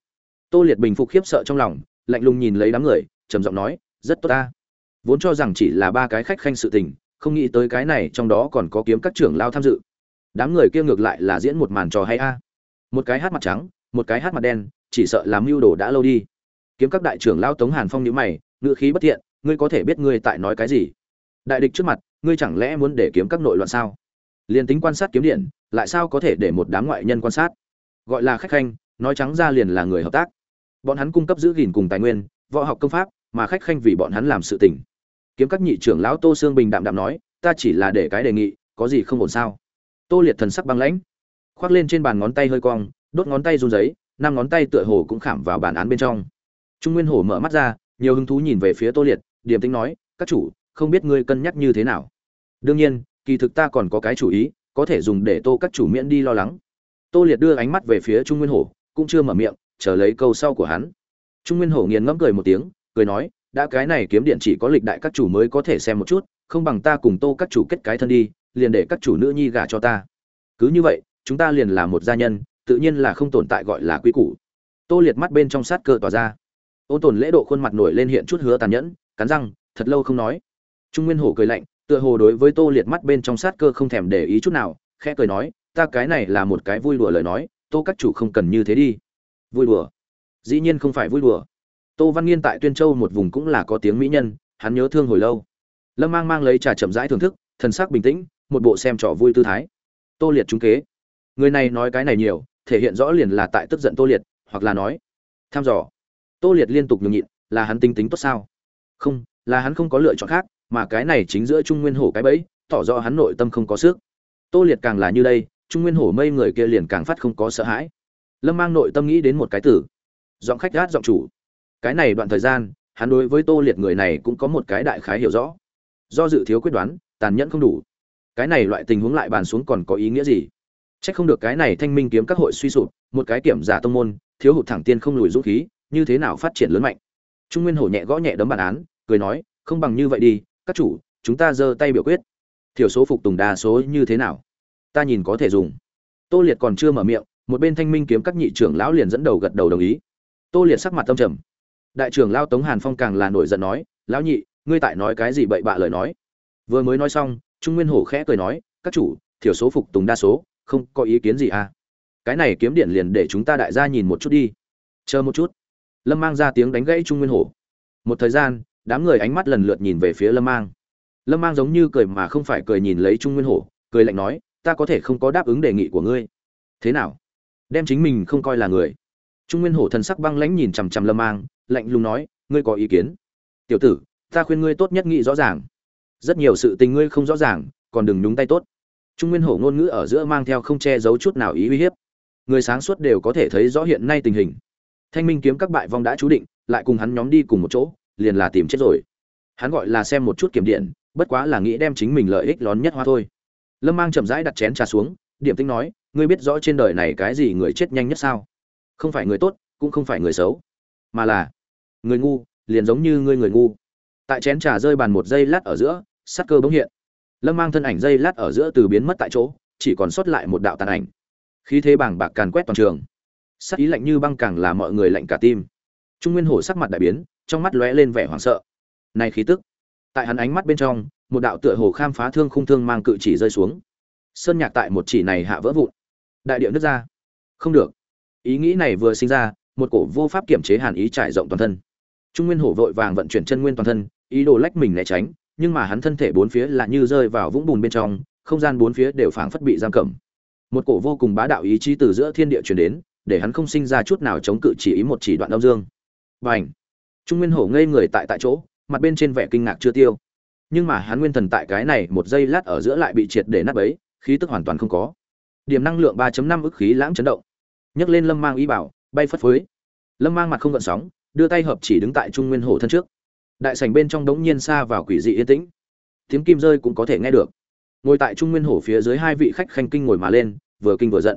Tô liệt bình phục khiếp sợ trong lòng, lạnh lùng nhìn lấy đám người, trầm giọng nói, rất tốt ta. Vốn cho rằng chỉ là ba cái khách khanh sự tình, không nghĩ tới cái này trong đó còn có kiếm các trưởng lao tham dự. Đám người kia ngược lại là diễn một màn trò hay a. Một cái hát mặt trắng, một cái hát mặt đen, chỉ sợ làm mưu đồ đã lâu đi. Kiếm các đại trưởng lao tống hàn phong nhữ mày ngựa khí bất thiện ngươi có thể biết ngươi tại nói cái gì? Đại địch trước mặt, ngươi chẳng lẽ muốn để kiếm các nội loạn sao? Liền tính quan sát kiếm điện, lại sao có thể để một đám ngoại nhân quan sát? Gọi là khách khanh, nói trắng ra liền là người hợp tác. Bọn hắn cung cấp giữ gìn cùng tài nguyên, võ học công pháp, mà khách khanh vì bọn hắn làm sự tình. Kiếm các nhị trưởng lão tô sương bình đạm đạm nói, ta chỉ là để cái đề nghị, có gì không ổn sao? Tô liệt thần sắc băng lãnh, khoác lên trên bàn ngón tay hơi cong, đốt ngón tay run giấy năm ngón tay tựa hồ cũng khảm vào bản án bên trong. Trung nguyên hổ mở mắt ra, nhiều hứng thú nhìn về phía tô liệt điềm tĩnh nói, các chủ, không biết ngươi cân nhắc như thế nào? Đương nhiên, kỳ thực ta còn có cái chủ ý, có thể dùng để tô các chủ miễn đi lo lắng. Tô liệt đưa ánh mắt về phía trung nguyên hổ, cũng chưa mở miệng, chờ lấy câu sau của hắn. Trung nguyên hổ nghiền ngẫm cười một tiếng, cười nói, đã cái này kiếm điện chỉ có lịch đại các chủ mới có thể xem một chút, không bằng ta cùng tô các chủ kết cái thân đi, liền để các chủ nữ nhi gả cho ta. Cứ như vậy, chúng ta liền là một gia nhân, tự nhiên là không tồn tại gọi là quý củ. Tô liệt mắt bên trong sát cơ tỏa ra. Ôn tồn lễ độ khuôn mặt nổi lên hiện chút hứa tàn nhẫn cắn răng, thật lâu không nói. Trung nguyên hổ cười lạnh, tựa hồ đối với tô liệt mắt bên trong sát cơ không thèm để ý chút nào, khẽ cười nói, ta cái này là một cái vui đùa lời nói, tô các chủ không cần như thế đi. Vui đùa? Dĩ nhiên không phải vui đùa. Tô văn nghiên tại tuyên châu một vùng cũng là có tiếng mỹ nhân, hắn nhớ thương hồi lâu. Lâm mang mang lấy trà chậm rãi thưởng thức, thần sắc bình tĩnh, một bộ xem trò vui tư thái. Tô liệt trúng kế. Người này nói cái này nhiều, thể hiện rõ liền là tại tức giận tô liệt, hoặc là nói, tham dò. Tô liệt liên tục nhường nhịn, là hắn tính tính tốt sao? Không, là hắn không có lựa chọn khác, mà cái này chính giữa trung nguyên hổ cái bẫy, tỏ rõ hắn nội tâm không có sức. Tô liệt càng là như đây, trung nguyên hổ mây người kia liền càng phát không có sợ hãi. Lâm mang nội tâm nghĩ đến một cái tử. Giọng khách gát giọng chủ. Cái này đoạn thời gian, hắn đối với tô liệt người này cũng có một cái đại khái hiểu rõ. Do dự thiếu quyết đoán, tàn nhẫn không đủ. Cái này loại tình huống lại bàn xuống còn có ý nghĩa gì? C h ắ c không được cái này thanh minh kiếm các hội suy sụp, một cái kiểm giả tông môn, thiếu hụt thẳng tiên không lùi dũng khí, như thế nào phát triển lớn mạnh? Trung nguyên hổ nhẹ gõ nhẹ đấm bản án, cười nói, không bằng như vậy đi, các chủ, chúng ta giơ tay biểu quyết. Thiểu số phục tùng đa số như thế nào? Ta nhìn có thể dùng. Tô liệt còn chưa mở miệng, một bên thanh minh kiếm các nhị trưởng lão liền dẫn đầu gật đầu đồng ý. Tô liệt sắc mặt tâm trầm. Đại trưởng lao tống hàn phong càng là nổi giận nói, lão nhị, ngươi tại nói cái gì bậy bạ lời nói? Vừa mới nói xong, trung nguyên hổ khẽ cười nói, các chủ, thiểu số phục tùng đa số, không có ý kiến gì à? Cái này kiếm điện liền để chúng ta đại gia nhìn một chút đi. Chờ một chút lâm mang ra tiếng đánh gãy trung nguyên hổ. Một thời gian, đám người ánh mắt lần lượt nhìn về phía lâm mang. Lâm mang giống như cười mà không phải cười nhìn lấy trung nguyên hổ, cười lạnh nói, ta có thể không có đáp ứng đề nghị của ngươi. Thế nào? Đem chính mình không coi là người. Trung nguyên hổ thần sắc băng lãnh nhìn chằm chằm lâm mang, lạnh lùng nói, ngươi có ý kiến? Tiểu tử, ta khuyên ngươi tốt nhất nghĩ rõ ràng. Rất nhiều sự tình ngươi không rõ ràng, còn đừng nhúng tay tốt. Trung nguyên hổ ngôn ngữ ở giữa mang theo không che giấu chút nào ý uy hiếp. Người sáng suốt đều có thể thấy rõ hiện nay tình hình thanh minh kiếm các bại vong đã chú định, lại cùng hắn nhóm đi cùng một chỗ, liền là tìm chết rồi. Hắn gọi là xem một chút kiểm điện, bất quá là nghĩ đem chính mình lợi ích lón nhất hoa thôi. Lâm mang chậm rãi đặt chén trà xuống, điểm tinh nói, ngươi biết rõ trên đời này cái gì người chết nhanh nhất sao? Không phải người tốt, cũng không phải người xấu, mà là người ngu, liền giống như ngươi người ngu. Tại chén trà rơi bàn một giây lát ở giữa, sắc cơ bỗng hiện. Lâm mang thân ảnh dây lát ở giữa từ biến mất tại chỗ, chỉ còn sót lại một đạo tàn ảnh. Khí thế bảng bạc càn quét toàn trường sắc ý lạnh như băng càng là mọi người lạnh cả tim. Trung nguyên hổ sắc mặt đại biến, trong mắt lóe lên vẻ hoảng sợ. Này khí tức. Tại hắn ánh mắt bên trong, một đạo tựa hồ khám phá thương khung thương mang cự chỉ rơi xuống. Sơn nhạc tại một chỉ này hạ vỡ vụn. Đại điệu nước ra. Không được. Ý nghĩ này vừa sinh ra, một cổ vô pháp kiểm chế hàn ý trải rộng toàn thân. Trung nguyên hổ vội vàng vận chuyển chân nguyên toàn thân, ý đồ lách mình né tránh, nhưng mà hắn thân thể bốn phía là như rơi vào vũng bùn bên trong, không gian bốn phía đều phảng phất bị giam cầm. Một cổ vô cùng bá đạo ý chí từ giữa thiên địa truyền đến để hắn không sinh ra chút nào chống cự chỉ ý một chỉ đoạn âm dương. Và ảnh trung nguyên hổ ngây người tại tại chỗ, mặt bên trên vẻ kinh ngạc chưa tiêu. Nhưng mà hắn nguyên thần tại cái này một giây lát ở giữa lại bị triệt để nát bấy, khí tức hoàn toàn không có. Điểm năng lượng 3.5 ức khí lãng chấn động. Nhấc lên lâm mang ý bảo, bay phất phới. Lâm mang mặt không gợn sóng, đưa tay hợp chỉ đứng tại trung nguyên hổ thân trước. Đại sảnh bên trong đống nhiên xa vào quỷ dị yên tĩnh. Tiếng kim rơi cũng có thể nghe được. Ngồi tại trung nguyên hổ phía dưới hai vị khách khanh kinh ngồi mà lên, vừa kinh vừa giận.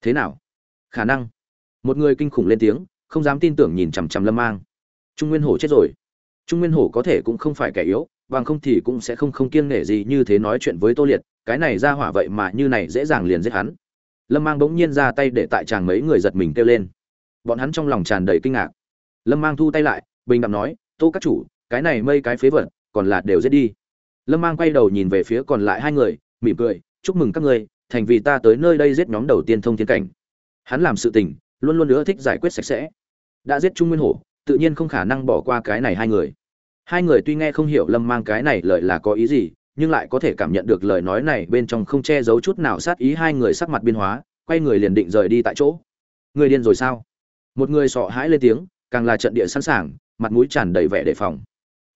Thế nào? Khả năng. Một người kinh khủng lên tiếng, không dám tin tưởng nhìn chằm chằm lâm mang. Trung nguyên hổ chết rồi. Trung nguyên hổ có thể cũng không phải kẻ yếu, bằng không thì cũng sẽ không không kiêng nể gì như thế nói chuyện với tô liệt, cái này ra hỏa vậy mà như này dễ dàng liền giết hắn. Lâm mang bỗng nhiên ra tay để tại chàng mấy người giật mình kêu lên. Bọn hắn trong lòng tràn đầy kinh ngạc. Lâm mang thu tay lại, bình đẳng nói, tô các chủ, cái này mây cái phế vật, còn là đều giết đi. Lâm mang quay đầu nhìn về phía còn lại hai người, mỉm cười, chúc mừng các ngươi, thành vì ta tới nơi đây giết nhóm đầu tiên thông thiên cảnh hắn làm sự tình, luôn luôn nữa thích giải quyết sạch sẽ. Đã giết trung nguyên hổ, tự nhiên không khả năng bỏ qua cái này hai người. Hai người tuy nghe không hiểu lâm mang cái này lời là có ý gì, nhưng lại có thể cảm nhận được lời nói này bên trong không che giấu chút nào sát ý hai người sắc mặt biên hóa, quay người liền định rời đi tại chỗ. Người điên rồi sao? Một người sọ hãi lên tiếng, càng là trận địa sẵn sàng, mặt mũi tràn đầy vẻ đề phòng.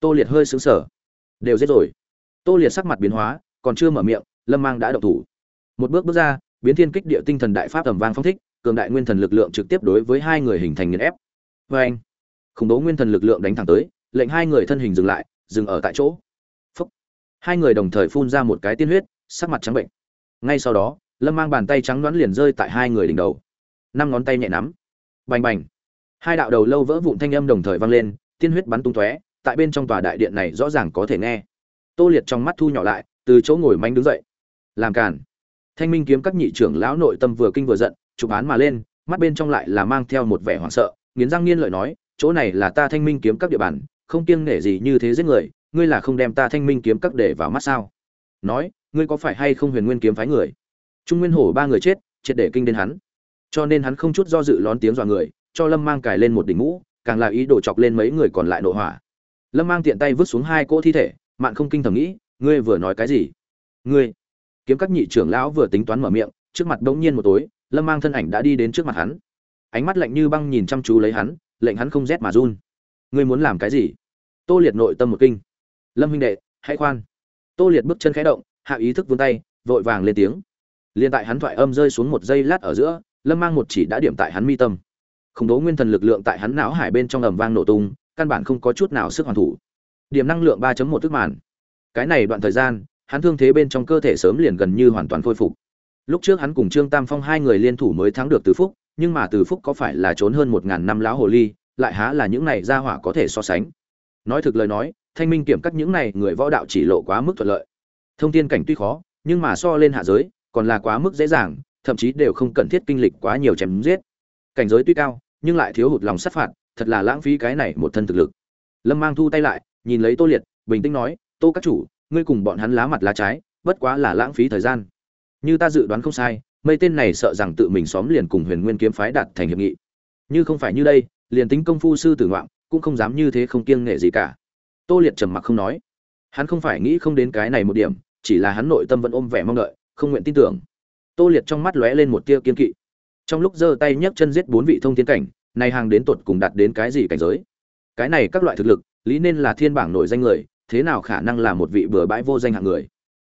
Tô liệt hơi xứng sở đều giết rồi. Tô liệt sắc mặt biến hóa, còn chưa mở miệng, lâm mang đã động thủ. Một bước bước ra, biến thiên kích địa tinh thần đại pháp tầm vang phong thích cường đại nguyên thần lực lượng trực tiếp đối với hai người hình thành nghiền ép. Vê anh khủng bố nguyên thần lực lượng đánh thẳng tới lệnh hai người thân hình dừng lại dừng ở tại chỗ. Phúc. hai người đồng thời phun ra một cái tiên huyết sắc mặt trắng bệnh. Ngay sau đó lâm mang bàn tay trắng đoán liền rơi tại hai người đỉnh đầu. Năm ngón tay nhẹ nắm. Bành bành. Hai đạo đầu lâu vỡ vụn thanh âm đồng thời vang lên tiên huyết bắn tung tóe tại bên trong tòa đại điện này rõ ràng có thể nghe. Tô liệt trong mắt thu nhỏ lại từ chỗ ngồi manh đứng dậy. Làm càn, thanh minh kiếm các nhị trưởng lão nội tâm vừa kinh vừa giận chụp án mà lên, mắt bên trong lại là mang theo một vẻ hoảng sợ, nghiến răng nghiên lợi nói, chỗ này là ta thanh minh kiếm các địa bàn, không kiêng nể gì như thế giết người, ngươi là không đem ta thanh minh kiếm các để vào mắt sao? Nói, ngươi có phải hay không huyền nguyên kiếm phái người? Trung nguyên hổ ba người chết, triệt để kinh đến hắn. Cho nên hắn không chút do dự lón tiếng dọa người, cho lâm mang cài lên một đỉnh mũ, càng là ý đồ chọc lên mấy người còn lại nội hỏa. Lâm mang tiện tay vứt xuống hai cỗ thi thể, mạn không kinh thầm nghĩ, ngươi vừa nói cái gì? Ngươi. Kiếm các nhị trưởng lão vừa tính toán mở miệng, trước mặt bỗng nhiên một tối lâm mang thân ảnh đã đi đến trước mặt hắn. Ánh mắt lạnh như băng nhìn chăm chú lấy hắn, lệnh hắn không rét mà run. Ngươi muốn làm cái gì? Tô liệt nội tâm một kinh. Lâm huynh đệ, hãy khoan. Tô liệt bước chân khẽ động, hạ ý thức vươn tay, vội vàng lên tiếng. Liền tại hắn thoại âm rơi xuống một giây lát ở giữa, lâm mang một chỉ đã điểm tại hắn mi tâm. Khủng bố nguyên thần lực lượng tại hắn não hải bên trong ầm vang nổ tung, căn bản không có chút nào sức hoàn thủ. Điểm năng lượng ba một tức màn. Cái này đoạn thời gian, hắn thương thế bên trong cơ thể sớm liền gần như hoàn toàn khôi phục lúc trước hắn cùng trương tam phong hai người liên thủ mới thắng được từ phúc, nhưng mà từ phúc có phải là trốn hơn một ngàn năm lão hồ ly, lại há là những này ra hỏa có thể so sánh. Nói thực lời nói, thanh minh kiểm các những này người võ đạo chỉ lộ quá mức thuận lợi. Thông tin cảnh tuy khó, nhưng mà so lên hạ giới, còn là quá mức dễ dàng, thậm chí đều không cần thiết kinh lịch quá nhiều chém giết. Cảnh giới tuy cao, nhưng lại thiếu hụt lòng sát phạt, thật là lãng phí cái này một thân thực lực. Lâm mang thu tay lại, nhìn lấy tô liệt, bình tĩnh nói, tô các chủ, ngươi cùng bọn hắn lá mặt lá trái, bất quá là lãng phí thời gian như ta dự đoán không sai mây tên này sợ rằng tự mình xóm liền cùng huyền nguyên kiếm phái đạt thành hiệp nghị. Như không phải như đây liền tính công phu sư tử ngoạn, cũng không dám như thế không kiêng nghệ gì cả. Tô liệt trầm mặc không nói. Hắn không phải nghĩ không đến cái này một điểm chỉ là hắn nội tâm vẫn ôm vẻ mong đợi không nguyện tin tưởng. Tô liệt trong mắt lóe lên một tia kiên kỵ. Trong lúc giơ tay nhấc chân giết bốn vị thông thiên cảnh này hàng đến tuột cùng đạt đến cái gì cảnh giới? Cái này các loại thực lực lý nên là thiên bảng nổi danh người thế nào khả năng là một vị bừa bãi vô danh hạng người?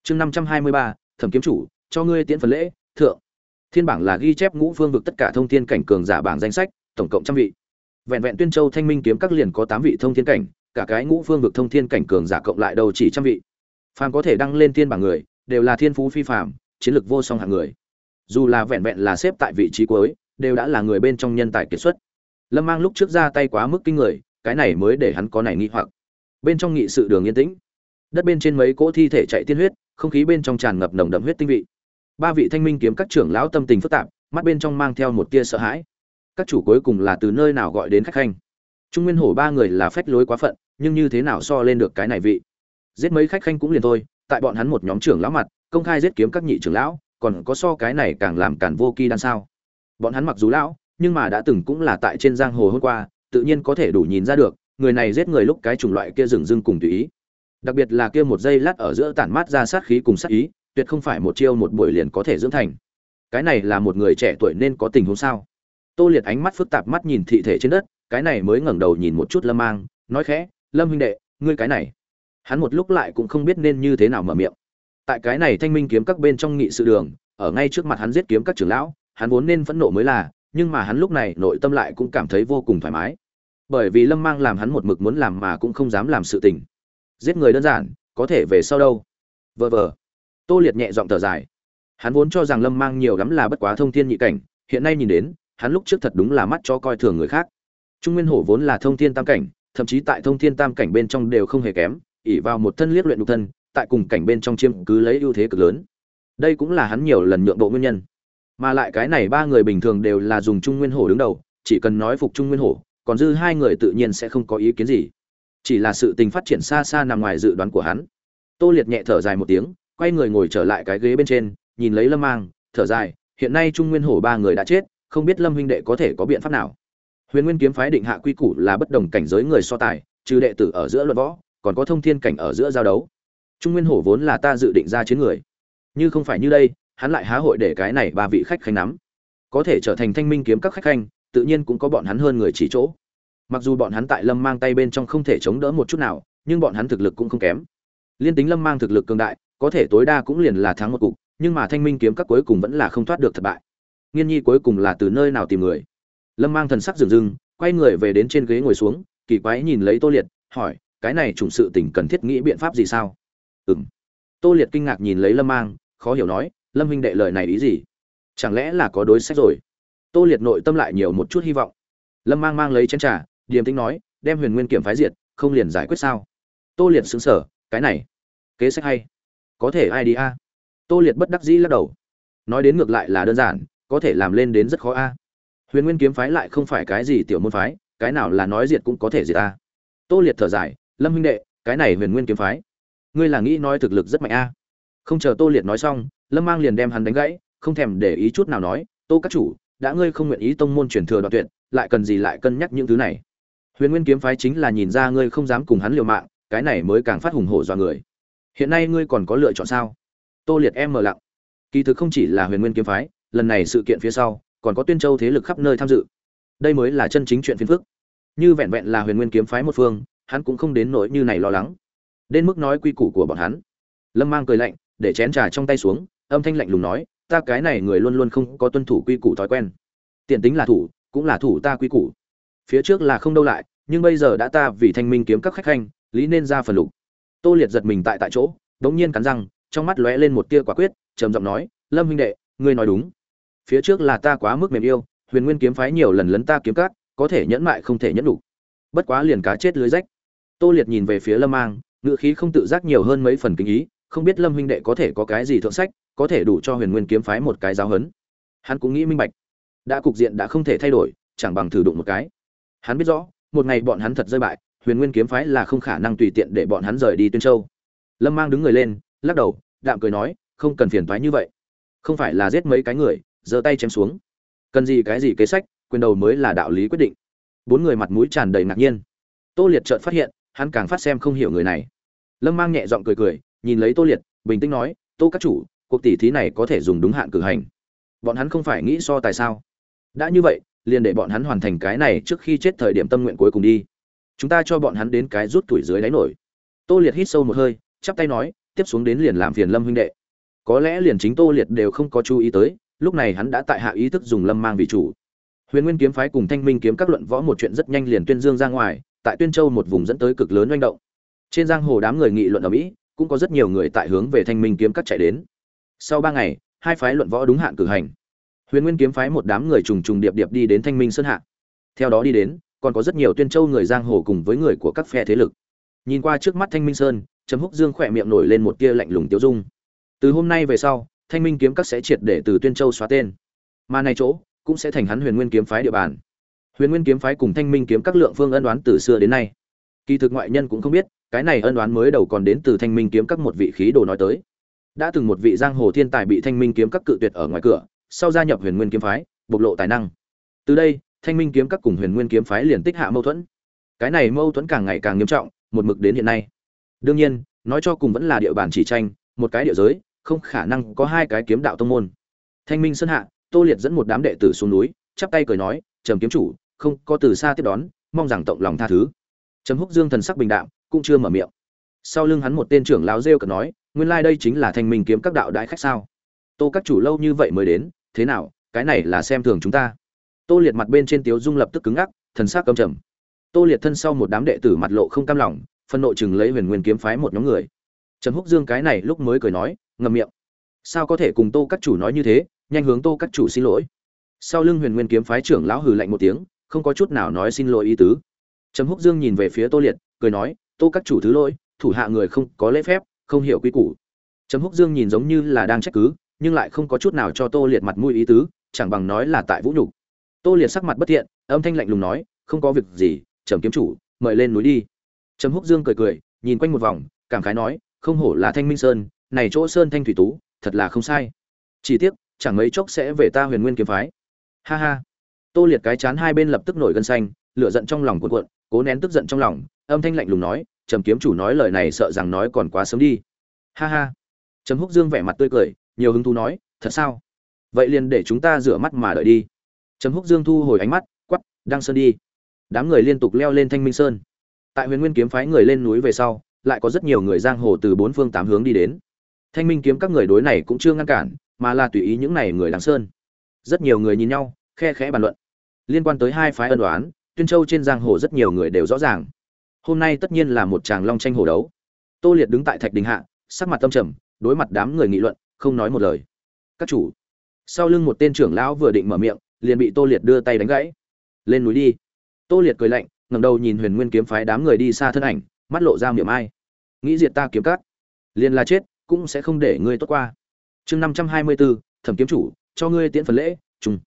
Chương năm trăm hai mươi ba thẩm kiếm chủ cho ngươi tiễn phần lễ, thượng. Thiên bảng là ghi chép ngũ phương vực tất cả thông thiên cảnh cường giả bảng danh sách, tổng cộng trăm vị. Vẹn vẹn tuyên châu thanh minh kiếm các liền có tám vị thông thiên cảnh, cả cái ngũ phương vực thông thiên cảnh cường giả cộng lại đầu chỉ trăm vị. Phàm có thể đăng lên thiên bảng người, đều là thiên phú phi phàm, chiến lược vô song hạng người. Dù là vẹn vẹn là xếp tại vị trí cuối, đều đã là người bên trong nhân tài kiệt xuất. Lâm mang lúc trước ra tay quá mức kinh người, cái này mới để hắn có này nghi hoặc. Bên trong nghị sự đường yên tĩnh. Đất bên trên mấy cỗ thi thể chạy tiên huyết, không khí bên trong tràn ngập nồng đậm huyết tinh vị ba vị thanh minh kiếm các trưởng lão tâm tình phức tạp, mắt bên trong mang theo một tia sợ hãi. Các chủ cuối cùng là từ nơi nào gọi đến khách khanh? Trung nguyên hổ ba người là phách lối quá phận, nhưng như thế nào so lên được cái này vị? Giết mấy khách khanh cũng liền thôi, tại bọn hắn một nhóm trưởng lão mặt, công khai giết kiếm các nhị trưởng lão, còn có so cái này càng làm càng vô kỳ đan sao? Bọn hắn mặc dù lão, nhưng mà đã từng cũng là tại trên giang hồ hôm qua, tự nhiên có thể đủ nhìn ra được, người này giết người lúc cái chủng loại kia dừng rưng cùng tùy ý. Đặc biệt là kia một giây lát ở giữa tản mát ra sát khí cùng sát ý tuyệt không phải một chiêu một buổi liền có thể dưỡng thành. Cái này là một người trẻ tuổi nên có tình huống sao? Tô liệt ánh mắt phức tạp mắt nhìn thị thể trên đất, cái này mới ngẩng đầu nhìn một chút lâm mang, nói khẽ, lâm huynh đệ, ngươi cái này. Hắn một lúc lại cũng không biết nên như thế nào mở miệng. Tại cái này thanh minh kiếm các bên trong nghị sự đường, ở ngay trước mặt hắn giết kiếm các trưởng lão, hắn vốn nên phẫn nộ mới là, nhưng mà hắn lúc này nội tâm lại cũng cảm thấy vô cùng thoải mái. Bởi vì lâm mang làm hắn một mực muốn làm mà cũng không dám làm sự tình. Giết người đơn giản, có thể về sau đâu? Vờ vờ tô liệt nhẹ giọng thở dài. Hắn vốn cho rằng lâm mang nhiều lắm là bất quá thông thiên nhị cảnh, hiện nay nhìn đến, hắn lúc trước thật đúng là mắt cho coi thường người khác. Trung nguyên hổ vốn là thông thiên tam cảnh, thậm chí tại thông thiên tam cảnh bên trong đều không hề kém ỉ vào một thân liếc luyện nhục thân, tại cùng cảnh bên trong chiêm cứ lấy ưu thế cực lớn. Đây cũng là hắn nhiều lần nhượng bộ nguyên nhân. Mà lại cái này ba người bình thường đều là dùng trung nguyên hổ đứng đầu, chỉ cần nói phục trung nguyên hổ, còn dư hai người tự nhiên sẽ không có ý kiến gì. Chỉ là sự tình phát triển xa xa nằm ngoài dự đoán của hắn. Tô liệt nhẹ thở dài một tiếng quay người ngồi trở lại cái ghế bên trên, nhìn lấy lâm mang, thở dài, hiện nay trung nguyên hổ ba người đã chết, không biết lâm huynh đệ có thể có biện pháp nào. Huyền nguyên kiếm phái định hạ quy củ là bất đồng cảnh giới người so tài, trừ đệ tử ở giữa luận võ, còn có thông thiên cảnh ở giữa giao đấu. Trung nguyên hổ vốn là ta dự định ra chiến người. Như không phải như đây, hắn lại há hội để cái này ba vị khách khanh nắm. Có thể trở thành thanh minh kiếm các khách khanh, tự nhiên cũng có bọn hắn hơn người chỉ chỗ. Mặc dù bọn hắn tại lâm mang tay bên trong không thể chống đỡ một chút nào, nhưng bọn hắn thực lực cũng không kém. Liên tính lâm mang thực lực cường đại có thể tối đa cũng liền là thắng một cục, nhưng mà thanh minh kiếm các cuối cùng vẫn là không thoát được thất bại. Nghiên nhi cuối cùng là từ nơi nào tìm người? Lâm mang thần sắc rừng rừng quay người về đến trên ghế ngồi xuống, kỳ quái nhìn lấy tô liệt, hỏi, cái này chủng sự tình cần thiết nghĩ biện pháp gì sao? Ừng tô liệt kinh ngạc nhìn lấy lâm mang, khó hiểu nói, lâm huynh đệ lời này ý gì? Chẳng lẽ là có đối sách rồi? Tô liệt nội tâm lại nhiều một chút hy vọng. Lâm mang mang lấy chén trà, điềm tĩnh nói, đem huyền nguyên kiểm phái diệt, không liền giải quyết sao? Tô liệt xứng sở cái này, kế sách hay có thể ai đi a? Tô liệt bất đắc dĩ lắc đầu. Nói đến ngược lại là đơn giản, có thể làm lên đến rất khó a. Huyền nguyên kiếm phái lại không phải cái gì tiểu môn phái, cái nào là nói diệt cũng có thể diệt a. Tô liệt thở dài, lâm huynh đệ, cái này huyền nguyên kiếm phái, ngươi là nghĩ nói thực lực rất mạnh a? Không chờ tô liệt nói xong, lâm mang liền đem hắn đánh gãy, không thèm để ý chút nào nói, tô các chủ, đã ngươi không nguyện ý tông môn truyền thừa đoạn tuyệt, lại cần gì lại cân nhắc những thứ này? Huyền nguyên kiếm phái chính là nhìn ra ngươi không dám cùng hắn liều mạng, cái này mới càng phát hùng hổ do người hiện nay ngươi còn có lựa chọn sao? Tô liệt em mờ lặng. Kỳ thực không chỉ là huyền nguyên kiếm phái, lần này sự kiện phía sau, còn có tuyên châu thế lực khắp nơi tham dự. Đây mới là chân chính chuyện phiền phức. Như vẹn vẹn là huyền nguyên kiếm phái một phương, hắn cũng không đến nỗi như này lo lắng. Đến mức nói quy củ của bọn hắn. Lâm mang cười lạnh, để chén trà trong tay xuống, âm thanh lạnh lùng nói, ta cái này người luôn luôn không có tuân thủ quy củ thói quen. Tiện tính là thủ, cũng là thủ ta quy củ. Phía trước là không đâu lại, nhưng bây giờ đã ta vì thanh minh kiếm các khách khanh, lý nên ra phần lục tô liệt giật mình tại tại chỗ, đống nhiên cắn răng, trong mắt lóe lên một tia quả quyết, trầm giọng nói, lâm huynh đệ, ngươi nói đúng. Phía trước là ta quá mức mềm yêu, huyền nguyên kiếm phái nhiều lần lấn ta kiếm cát có thể nhẫn mại không thể nhẫn đủ. Bất quá liền cá chết lưới rách. Tô liệt nhìn về phía lâm mang ngự khí không tự giác nhiều hơn mấy phần kinh ý, không biết lâm huynh đệ có thể có cái gì thượng sách, có thể đủ cho huyền nguyên kiếm phái một cái giáo hấn hắn cũng nghĩ minh bạch. Đã cục diện đã không thể thay đổi, chẳng bằng thử đụng một cái. Hắn biết rõ, một ngày bọn hắn thật rơi bại huyền nguyên kiếm phái là không khả năng tùy tiện để bọn hắn rời đi tuyên châu. Lâm mang đứng người lên, lắc đầu, đạm cười nói, không cần phiền thoái như vậy. Không phải là giết mấy cái người, giơ tay chém xuống. Cần gì cái gì kế sách, quyền đầu mới là đạo lý quyết định. Bốn người mặt mũi tràn đầy ngạc nhiên. Tô liệt chợt phát hiện, hắn càng phát xem không hiểu người này. Lâm mang nhẹ giọng cười cười, nhìn lấy tô liệt, bình tĩnh nói, tô các chủ, cuộc tỷ thí này có thể dùng đúng hạn cử hành. Bọn hắn không phải nghĩ so tại sao? Đã như vậy, liền để bọn hắn hoàn thành cái này trước khi chết thời điểm tâm nguyện cuối cùng đi chúng ta cho bọn hắn đến cái rút tuổi dưới đáy nổi. Tô liệt hít sâu một hơi, chắp tay nói, tiếp xuống đến liền làm phiền lâm huynh đệ. Có lẽ liền chính tô liệt đều không có chú ý tới, lúc này hắn đã tại hạ ý thức dùng lâm mang vị chủ. Huyền nguyên kiếm phái cùng thanh minh kiếm các luận võ một chuyện rất nhanh liền tuyên dương ra ngoài, tại tuyên châu một vùng dẫn tới cực lớn manh động. Trên giang hồ đám người nghị luận ở mỹ, cũng có rất nhiều người tại hướng về thanh minh kiếm các chạy đến. Sau ba ngày, hai phái luận võ đúng hạn cử hành. Huyền nguyên kiếm phái một đám người trùng trùng điệp điệp đi đến thanh minh sơn hạ. Theo đó đi đến còn có rất nhiều tuyên châu người giang hồ cùng với người của các phe thế lực. Nhìn qua trước mắt thanh minh sơn, trầm húc dương khỏe miệng nổi lên một tia lạnh lùng tiêu dung. Từ hôm nay về sau, thanh minh kiếm các sẽ triệt để từ tuyên châu xóa tên. Mà này chỗ, cũng sẽ thành hắn huyền nguyên kiếm phái địa bàn. Huyền nguyên kiếm phái cùng thanh minh kiếm các lượng phương ân đoán từ xưa đến nay. Kỳ thực ngoại nhân cũng không biết, cái này ân đoán mới đầu còn đến từ thanh minh kiếm các một vị khí đồ nói tới. Đã từng một vị giang hồ thiên tài bị thanh minh kiếm các cự tuyệt ở ngoài cửa, sau gia nhập huyền nguyên kiếm phái, bộc lộ tài năng. Từ đây thanh minh kiếm các cùng huyền nguyên kiếm phái liền tích hạ mâu thuẫn. Cái này mâu thuẫn càng ngày càng nghiêm trọng, một mực đến hiện nay. Đương nhiên, nói cho cùng vẫn là địa bàn chỉ tranh, một cái địa giới, không khả năng có hai cái kiếm đạo tông môn. Thanh minh sơn hạ, tô liệt dẫn một đám đệ tử xuống núi, chắp tay cười nói, trầm kiếm chủ, không có từ xa tiếp đón, mong rằng tổng lòng tha thứ. Trầm húc dương thần sắc bình đạm, cũng chưa mở miệng. Sau lưng hắn một tên trưởng lão rêu cợt nói, nguyên lai đây chính là thanh minh kiếm các đạo đại khách sao? Tô các chủ lâu như vậy mới đến, thế nào, cái này là xem thường chúng ta tô liệt mặt bên trên tiếu dung lập tức cứng ngắc, thần sắc căm trầm. Tô liệt thân sau một đám đệ tử mặt lộ không cam lòng, phân nội chừng lấy huyền nguyên kiếm phái một nhóm người. Trần húc dương cái này lúc mới cười nói, ngậm miệng. Sao có thể cùng tô các chủ nói như thế, nhanh hướng tô các chủ xin lỗi. Sau lưng huyền nguyên kiếm phái trưởng lão hừ lạnh một tiếng, không có chút nào nói xin lỗi ý tứ. Trầm húc dương nhìn về phía tô liệt, cười nói, tô các chủ thứ lỗi, thủ hạ người không có lễ phép, không hiểu quy củ. Trầm húc dương nhìn giống như là đang trách cứ, nhưng lại không có chút nào cho tô liệt mặt mũi ý tứ, chẳng bằng nói là tại vũ nhục tô liệt sắc mặt bất thiện, âm thanh lạnh lùng nói, không có việc gì, trầm kiếm chủ, mời lên núi đi. Trầm húc dương cười cười, nhìn quanh một vòng, cảm khái nói, không hổ là thanh minh sơn, này chỗ sơn thanh thủy tú, thật là không sai. Chỉ tiếc, chẳng mấy chốc sẽ về ta huyền nguyên kiếm phái. Ha ha. Tô liệt cái chán hai bên lập tức nổi gân xanh, lửa giận trong lòng cuộn cuộn, cố nén tức giận trong lòng, âm thanh lạnh lùng nói, trầm kiếm chủ nói lời này sợ rằng nói còn quá sớm đi. Ha ha. Trầm húc dương vẻ mặt tươi cười, nhiều hứng thú nói, thật sao? Vậy liền để chúng ta rửa mắt mà đợi đi trầm húc dương thu hồi ánh mắt quắp đăng sơn đi. Đám người liên tục leo lên thanh minh sơn. Tại huyền nguyên kiếm phái người lên núi về sau, lại có rất nhiều người giang hồ từ bốn phương tám hướng đi đến. Thanh minh kiếm các người đối này cũng chưa ngăn cản, mà là tùy ý những này người đằng sơn. Rất nhiều người nhìn nhau, khe khẽ bàn luận. Liên quan tới hai phái ân đoán tuyên châu trên giang hồ rất nhiều người đều rõ ràng. Hôm nay tất nhiên là một tràng long tranh hồ đấu. Tô liệt đứng tại thạch đình hạ, sắc mặt tâm trầm, đối mặt đám người nghị luận, không nói một lời. Các chủ. Sau lưng một tên trưởng lão vừa định mở miệng liền bị tô liệt đưa tay đánh gãy. Lên núi đi. Tô liệt cười lạnh, ngẩng đầu nhìn huyền nguyên kiếm phái đám người đi xa thân ảnh, mắt lộ ra miệng ai. Nghĩ diệt ta kiếm cát. Liền là chết, cũng sẽ không để ngươi tốt qua. Chương năm trăm hai mươi bốn thẩm kiếm chủ, cho ngươi tiễn phần lễ chung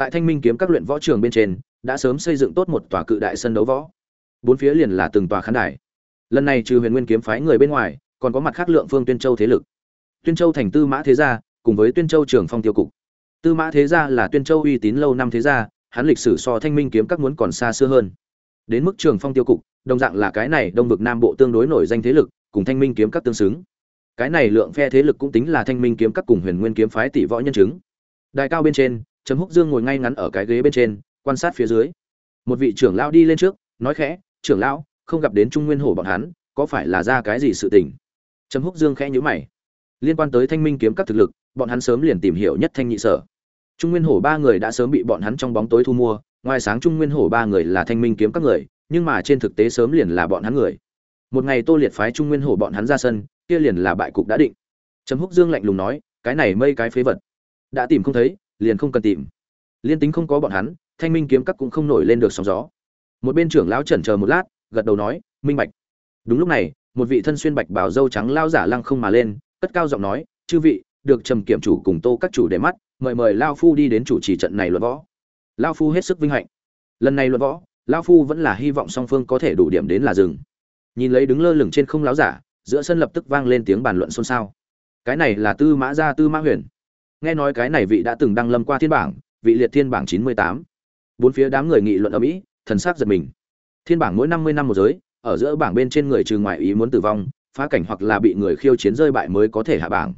tại thanh minh kiếm các luyện võ trường bên trên, đã sớm xây dựng tốt một tòa cự đại sân đấu võ. Bốn phía liền là từng tòa khán đài. Lần này trừ huyền nguyên kiếm phái người bên ngoài, còn có mặt khác lượng phương tuyên châu thế lực. Tuyên châu thành tư mã thế gia, cùng với tuyên châu trường phong tiêu cục tư mã thế gia là tuyên châu uy tín lâu năm thế gia, hắn lịch sử so thanh minh kiếm các muốn còn xa xưa hơn. Đến mức trường phong tiêu cục, đồng dạng là cái này đông vực nam bộ tương đối nổi danh thế lực, cùng thanh minh kiếm các tương xứng. Cái này lượng phe thế lực cũng tính là thanh minh kiếm các cùng huyền nguyên kiếm phái tỷ võ nhân chứng. Đài cao bên trên, trầm húc dương ngồi ngay ngắn ở cái ghế bên trên, quan sát phía dưới. Một vị trưởng lão đi lên trước, nói khẽ, trưởng lão, không gặp đến trung nguyên hổ bọn hắn, có phải là ra cái gì sự tình? Trầm húc dương khẽ nhíu mày. Liên quan tới thanh minh kiếm các thực lực, bọn hắn sớm liền tìm hiểu nhất thanh nhị sở trung nguyên hổ ba người đã sớm bị bọn hắn trong bóng tối thu mua, ngoài sáng trung nguyên hổ ba người là thanh minh kiếm các người, nhưng mà trên thực tế sớm liền là bọn hắn người. Một ngày tô liệt phái trung nguyên hổ bọn hắn ra sân, kia liền là bại cục đã định. Trầm húc dương lạnh lùng nói, cái này mây cái phế vật, đã tìm không thấy, liền không cần tìm. Liên tính không có bọn hắn, thanh minh kiếm các cũng không nổi lên được sóng gió. Một bên trưởng lão chần chờ một lát, gật đầu nói, minh bạch. Đúng lúc này, một vị thân xuyên bạch bảo dâu trắng lao giả lăng không mà lên, cất cao giọng nói, chư vị, được trầm kiểm chủ cùng tô các chủ để mắt mời mời lao phu đi đến chủ trì trận này luận võ. Lao phu hết sức vinh hạnh. Lần này luận võ, lao phu vẫn là hy vọng song phương có thể đủ điểm đến là rừng nhìn lấy đứng lơ lửng trên không láo giả, giữa sân lập tức vang lên tiếng bàn luận xôn xao. Cái này là tư mã gia, tư mã huyền. Nghe nói cái này vị đã từng đăng lâm qua thiên bảng, vị liệt thiên bảng chín mươi tám. Bốn phía đám người nghị luận ở mỹ thần sắc giật mình. Thiên bảng mỗi năm mươi năm một giới, ở giữa bảng bên trên người trừ ngoại ý muốn tử vong, phá cảnh hoặc là bị người khiêu chiến rơi bại mới có thể hạ bảng.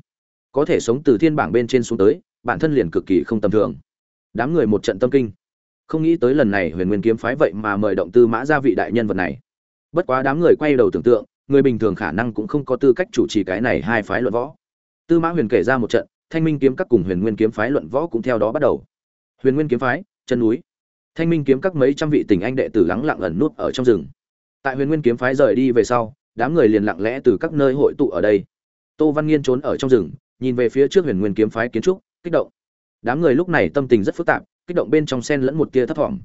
Có thể sống từ thiên bảng bên trên xuống tới bản thân liền cực kỳ không tầm thường. Đám người một trận tâm kinh. Không nghĩ tới lần này huyền nguyên kiếm phái vậy mà mời động tư mã gia vị đại nhân vật này. Bất quá đám người quay đầu tưởng tượng, người bình thường khả năng cũng không có tư cách chủ trì cái này hai phái luận võ. Tư mã huyền kể ra một trận, thanh minh kiếm các cùng huyền nguyên kiếm phái luận võ cũng theo đó bắt đầu. Huyền nguyên kiếm phái, chân núi. Thanh minh kiếm các mấy trăm vị tình anh đệ tử lắng lặng ẩn nút ở trong rừng. Tại huyền nguyên kiếm phái rời đi về sau, đám người liền lặng lẽ từ các nơi hội tụ ở đây. Tô văn nghiên trốn ở trong rừng, nhìn về phía trước huyền nguyên kiếm phái kiến trúc kích động. Đám người lúc này tâm tình rất phức tạp, kích động bên trong sen lẫn một tia thấp thỏm.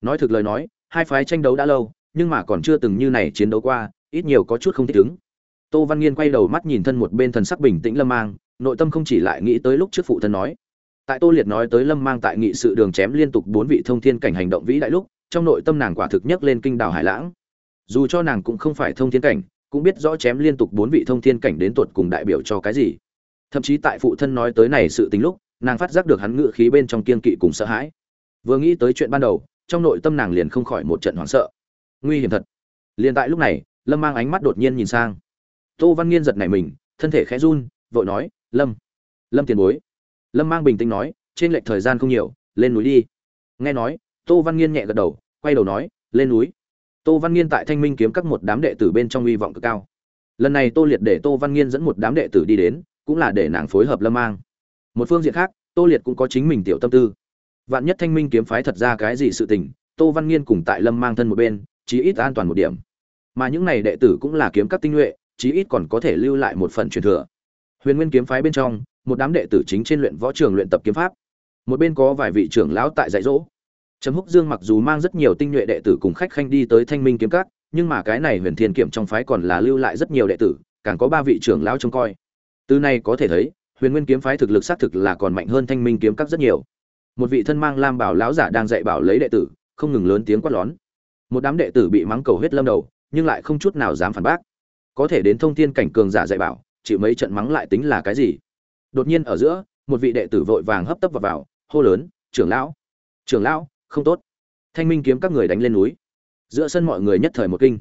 Nói thực lời nói, hai phái tranh đấu đã lâu, nhưng mà còn chưa từng như này chiến đấu qua, ít nhiều có chút không thích ứng. Tô văn nghiên quay đầu mắt nhìn thân một bên thần sắc bình tĩnh lâm mang, nội tâm không chỉ lại nghĩ tới lúc trước phụ thân nói. Tại tô liệt nói tới lâm mang tại nghị sự đường chém liên tục bốn vị thông thiên cảnh hành động vĩ đại lúc, trong nội tâm nàng quả thực nhất lên kinh đảo hải lãng. Dù cho nàng cũng không phải thông thiên cảnh, cũng biết rõ chém liên tục bốn vị thông thiên cảnh đến tuột cùng đại biểu cho cái gì thậm chí tại phụ thân nói tới này sự tính lúc, nàng phát giác được hắn ngự khí bên trong kiên kỵ cùng sợ hãi. Vừa nghĩ tới chuyện ban đầu, trong nội tâm nàng liền không khỏi một trận hoảng sợ. Nguy hiểm thật. Liền tại lúc này, lâm mang ánh mắt đột nhiên nhìn sang. Tô văn nghiên giật nảy mình, thân thể khẽ run, vội nói, lâm lâm tiền bối. Lâm mang bình tĩnh nói, trên lệch thời gian không nhiều, lên núi đi. Nghe nói, tô văn nghiên nhẹ gật đầu, quay đầu nói, lên núi. Tô văn nghiên tại thanh minh kiếm các một đám đệ tử bên trong hy vọng cực cao. Lần này tô liệt để tô văn nghiên dẫn một đám đệ tử đi đến cũng là để nàng phối hợp lâm mang. Một phương diện khác, tô liệt cũng có chính mình tiểu tâm tư. Vạn nhất thanh minh kiếm phái thật ra cái gì sự tình, tô văn nghiên cùng tại lâm mang thân một bên, chí ít an toàn một điểm. Mà những này đệ tử cũng là kiếm các tinh nhuệ, chí ít còn có thể lưu lại một phần truyền thừa. Huyền nguyên kiếm phái bên trong, một đám đệ tử chính trên luyện võ trường luyện tập kiếm pháp. Một bên có vài vị trưởng lão tại dạy dỗ. Trầm húc dương mặc dù mang rất nhiều tinh nhuệ đệ tử cùng khách khanh đi tới thanh minh kiếm các, nhưng mà cái này huyền thiên kiểm trong phái còn là lưu lại rất nhiều đệ tử, càng có ba vị trưởng lão trông coi từ này có thể thấy huyền nguyên kiếm phái thực lực xác thực là còn mạnh hơn thanh minh kiếm các rất nhiều. Một vị thân mang lam bảo lão giả đang dạy bảo lấy đệ tử không ngừng lớn tiếng quát lón. Một đám đệ tử bị mắng cầu hết lâm đầu nhưng lại không chút nào dám phản bác. Có thể đến thông thiên cảnh cường giả dạy bảo chịu mấy trận mắng lại tính là cái gì? Đột nhiên ở giữa một vị đệ tử vội vàng hấp tấp vào, vào hô lớn trưởng lão! Trưởng lão không tốt. Thanh minh kiếm các người đánh lên núi. Giữa sân mọi người nhất thời một kinh.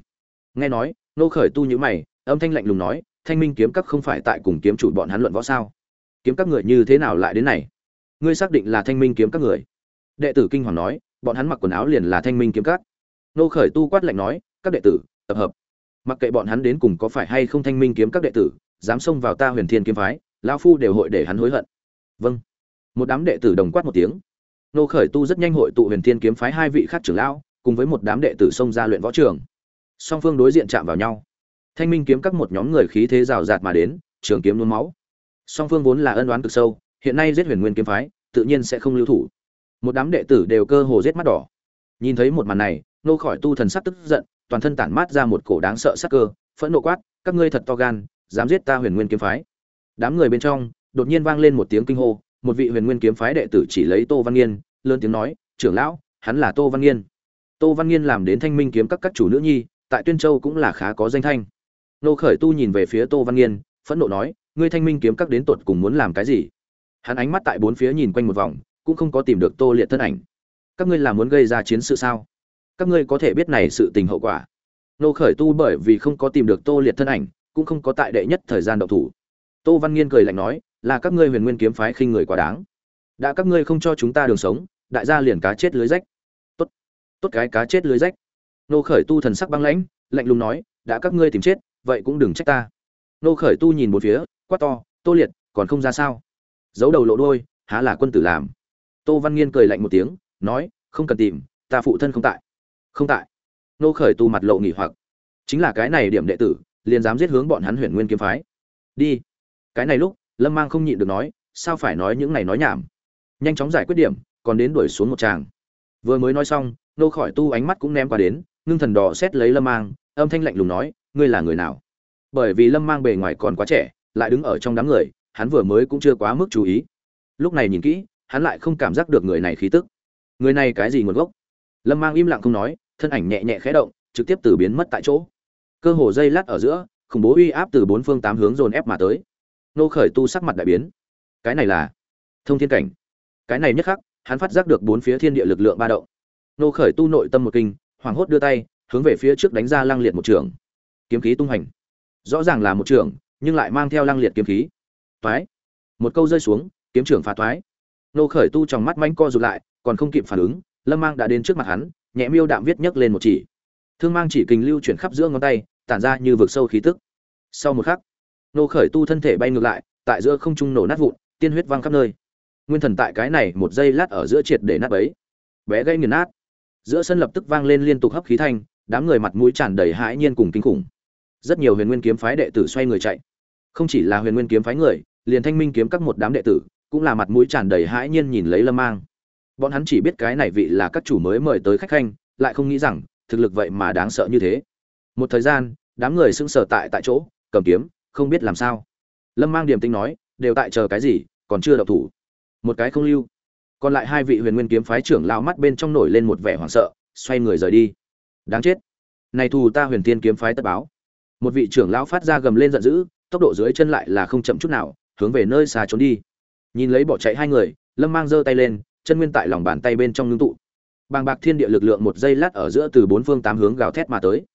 Nghe nói nô khởi tu nhữ mày âm thanh lạnh lùng nói thanh minh kiếm các không phải tại cùng kiếm chủ bọn hắn luận võ sao? Kiếm các người như thế nào lại đến này? Ngươi xác định là thanh minh kiếm các người? Đệ tử kinh hoàng nói, bọn hắn mặc quần áo liền là thanh minh kiếm các. Nô khởi tu quát lạnh nói, các đệ tử, tập hợp. Mặc kệ bọn hắn đến cùng có phải hay không thanh minh kiếm các đệ tử, dám xông vào ta huyền thiên kiếm phái, lão phu đều hội để hắn hối hận. Vâng. Một đám đệ tử đồng quát một tiếng. Nô khởi tu rất nhanh hội tụ huyền thiên kiếm phái hai vị khác trưởng lão, cùng với một đám đệ tử xông ra luyện võ trường. Song phương đối diện chạm vào nhau thanh minh kiếm các một nhóm người khí thế rào rạt mà đến, trường kiếm nôn máu. Song phương vốn là ân oán cực sâu, hiện nay giết huyền nguyên kiếm phái, tự nhiên sẽ không lưu thủ. Một đám đệ tử đều cơ hồ giết mắt đỏ. Nhìn thấy một màn này, nô khỏi tu thần sắc tức giận, toàn thân tản mát ra một cổ đáng sợ sắc cơ, phẫn nộ quát, các ngươi thật to gan, dám giết ta huyền nguyên kiếm phái? Đám người bên trong, đột nhiên vang lên một tiếng kinh hô, một vị huyền nguyên kiếm phái đệ tử chỉ lấy tô văn nghiên, lớn tiếng nói, trưởng lão, hắn là tô văn nghiên. Tô văn nghiên làm đến thanh minh kiếm các các chủ nữ nhi, tại tuyên châu cũng là khá có danh thanh nô khởi tu nhìn về phía tô văn nghiên, phẫn nộ nói, ngươi thanh minh kiếm các đến tột cùng muốn làm cái gì? Hắn ánh mắt tại bốn phía nhìn quanh một vòng, cũng không có tìm được tô liệt thân ảnh. Các ngươi là muốn gây ra chiến sự sao? Các ngươi có thể biết này sự tình hậu quả. Nô khởi tu bởi vì không có tìm được tô liệt thân ảnh, cũng không có tại đệ nhất thời gian đậu thủ. Tô văn nghiên cười lạnh nói, là các ngươi huyền nguyên kiếm phái khinh người quá đáng. Đã các ngươi không cho chúng ta đường sống, đại gia liền cá chết lưới rách. Tốt tốt cái cá chết lưới rách. Nô khởi tu thần sắc băng lãnh, lạnh lùng nói, đã các ngươi tìm chết vậy cũng đừng trách ta. Nô khởi tu nhìn một phía, quát to, tô liệt, còn không ra sao? Giấu đầu lộ đôi há là quân tử làm. Tô văn nghiên cười lạnh một tiếng, nói, không cần tìm, ta phụ thân không tại. Không tại? Nô khởi tu mặt lộ nghỉ hoặc. Chính là cái này điểm đệ tử, liền dám giết hướng bọn hắn huyền nguyên kiếm phái. Đi. Cái này lúc, lâm mang không nhịn được nói, sao phải nói những này nói nhảm? Nhanh chóng giải quyết điểm, còn đến đuổi xuống một tràng. Vừa mới nói xong, nô khỏi tu ánh mắt cũng ném qua đến, ngưng thần đỏ xét lấy lâm mang, âm thanh lạnh lùng nói ngươi là người nào? Bởi vì lâm mang bề ngoài còn quá trẻ, lại đứng ở trong đám người, hắn vừa mới cũng chưa quá mức chú ý. Lúc này nhìn kỹ, hắn lại không cảm giác được người này khí tức. Người này cái gì nguồn gốc? Lâm mang im lặng không nói, thân ảnh nhẹ nhẹ khẽ động, trực tiếp từ biến mất tại chỗ. Cơ hồ dây lát ở giữa, khủng bố uy áp từ bốn phương tám hướng dồn ép mà tới. Nô khởi tu sắc mặt đại biến. Cái này là thông thiên cảnh. Cái này nhất khắc, hắn phát giác được bốn phía thiên địa lực lượng ba động. Nô khởi tu nội tâm một kinh, hoảng hốt đưa tay, hướng về phía trước đánh ra lăng liệt một trường kiếm khí tung hành rõ ràng là một trường, nhưng lại mang theo lăng liệt kiếm khí. Toái. Một câu rơi xuống, kiếm trưởng phá toái. Nô khởi tu trong mắt manh co rụt lại, còn không kịp phản ứng, lâm mang đã đến trước mặt hắn, nhẹ miêu đạm viết nhấc lên một chỉ. Thương mang chỉ kình lưu chuyển khắp giữa ngón tay, tản ra như vực sâu khí tức. Sau một khắc, nô khởi tu thân thể bay ngược lại, tại giữa không trung nổ nát vụn, tiên huyết văng khắp nơi. Nguyên thần tại cái này một giây lát ở giữa triệt để nát bấy. Bé gây nghiền nát. Giữa sân lập tức vang lên liên tục hấp khí thanh, đám người mặt mũi tràn đầy hãi nhiên cùng kinh khủng rất nhiều huyền nguyên kiếm phái đệ tử xoay người chạy. Không chỉ là huyền nguyên kiếm phái người, liền thanh minh kiếm các một đám đệ tử, cũng là mặt mũi tràn đầy hãi nhiên nhìn lấy lâm mang. Bọn hắn chỉ biết cái này vị là các chủ mới mời tới khách khanh, lại không nghĩ rằng, thực lực vậy mà đáng sợ như thế. Một thời gian, đám người sững sờ tại tại chỗ, cầm kiếm, không biết làm sao. Lâm mang điềm tinh nói, đều tại chờ cái gì, còn chưa đậu thủ? Một cái không lưu. Còn lại hai vị huyền nguyên kiếm phái trưởng lao mắt bên trong nổi lên một vẻ hoảng sợ, xoay người rời đi. Đáng chết. Này thù ta huyền tiên kiếm phái tất báo một vị trưởng lão phát ra gầm lên giận dữ, tốc độ dưới chân lại là không chậm chút nào, hướng về nơi xa trốn đi. Nhìn lấy bỏ chạy hai người, lâm mang giơ tay lên, chân nguyên tại lòng bàn tay bên trong ngưng tụ. Bàng bạc thiên địa lực lượng một giây lát ở giữa từ bốn phương tám hướng gào thét mà tới.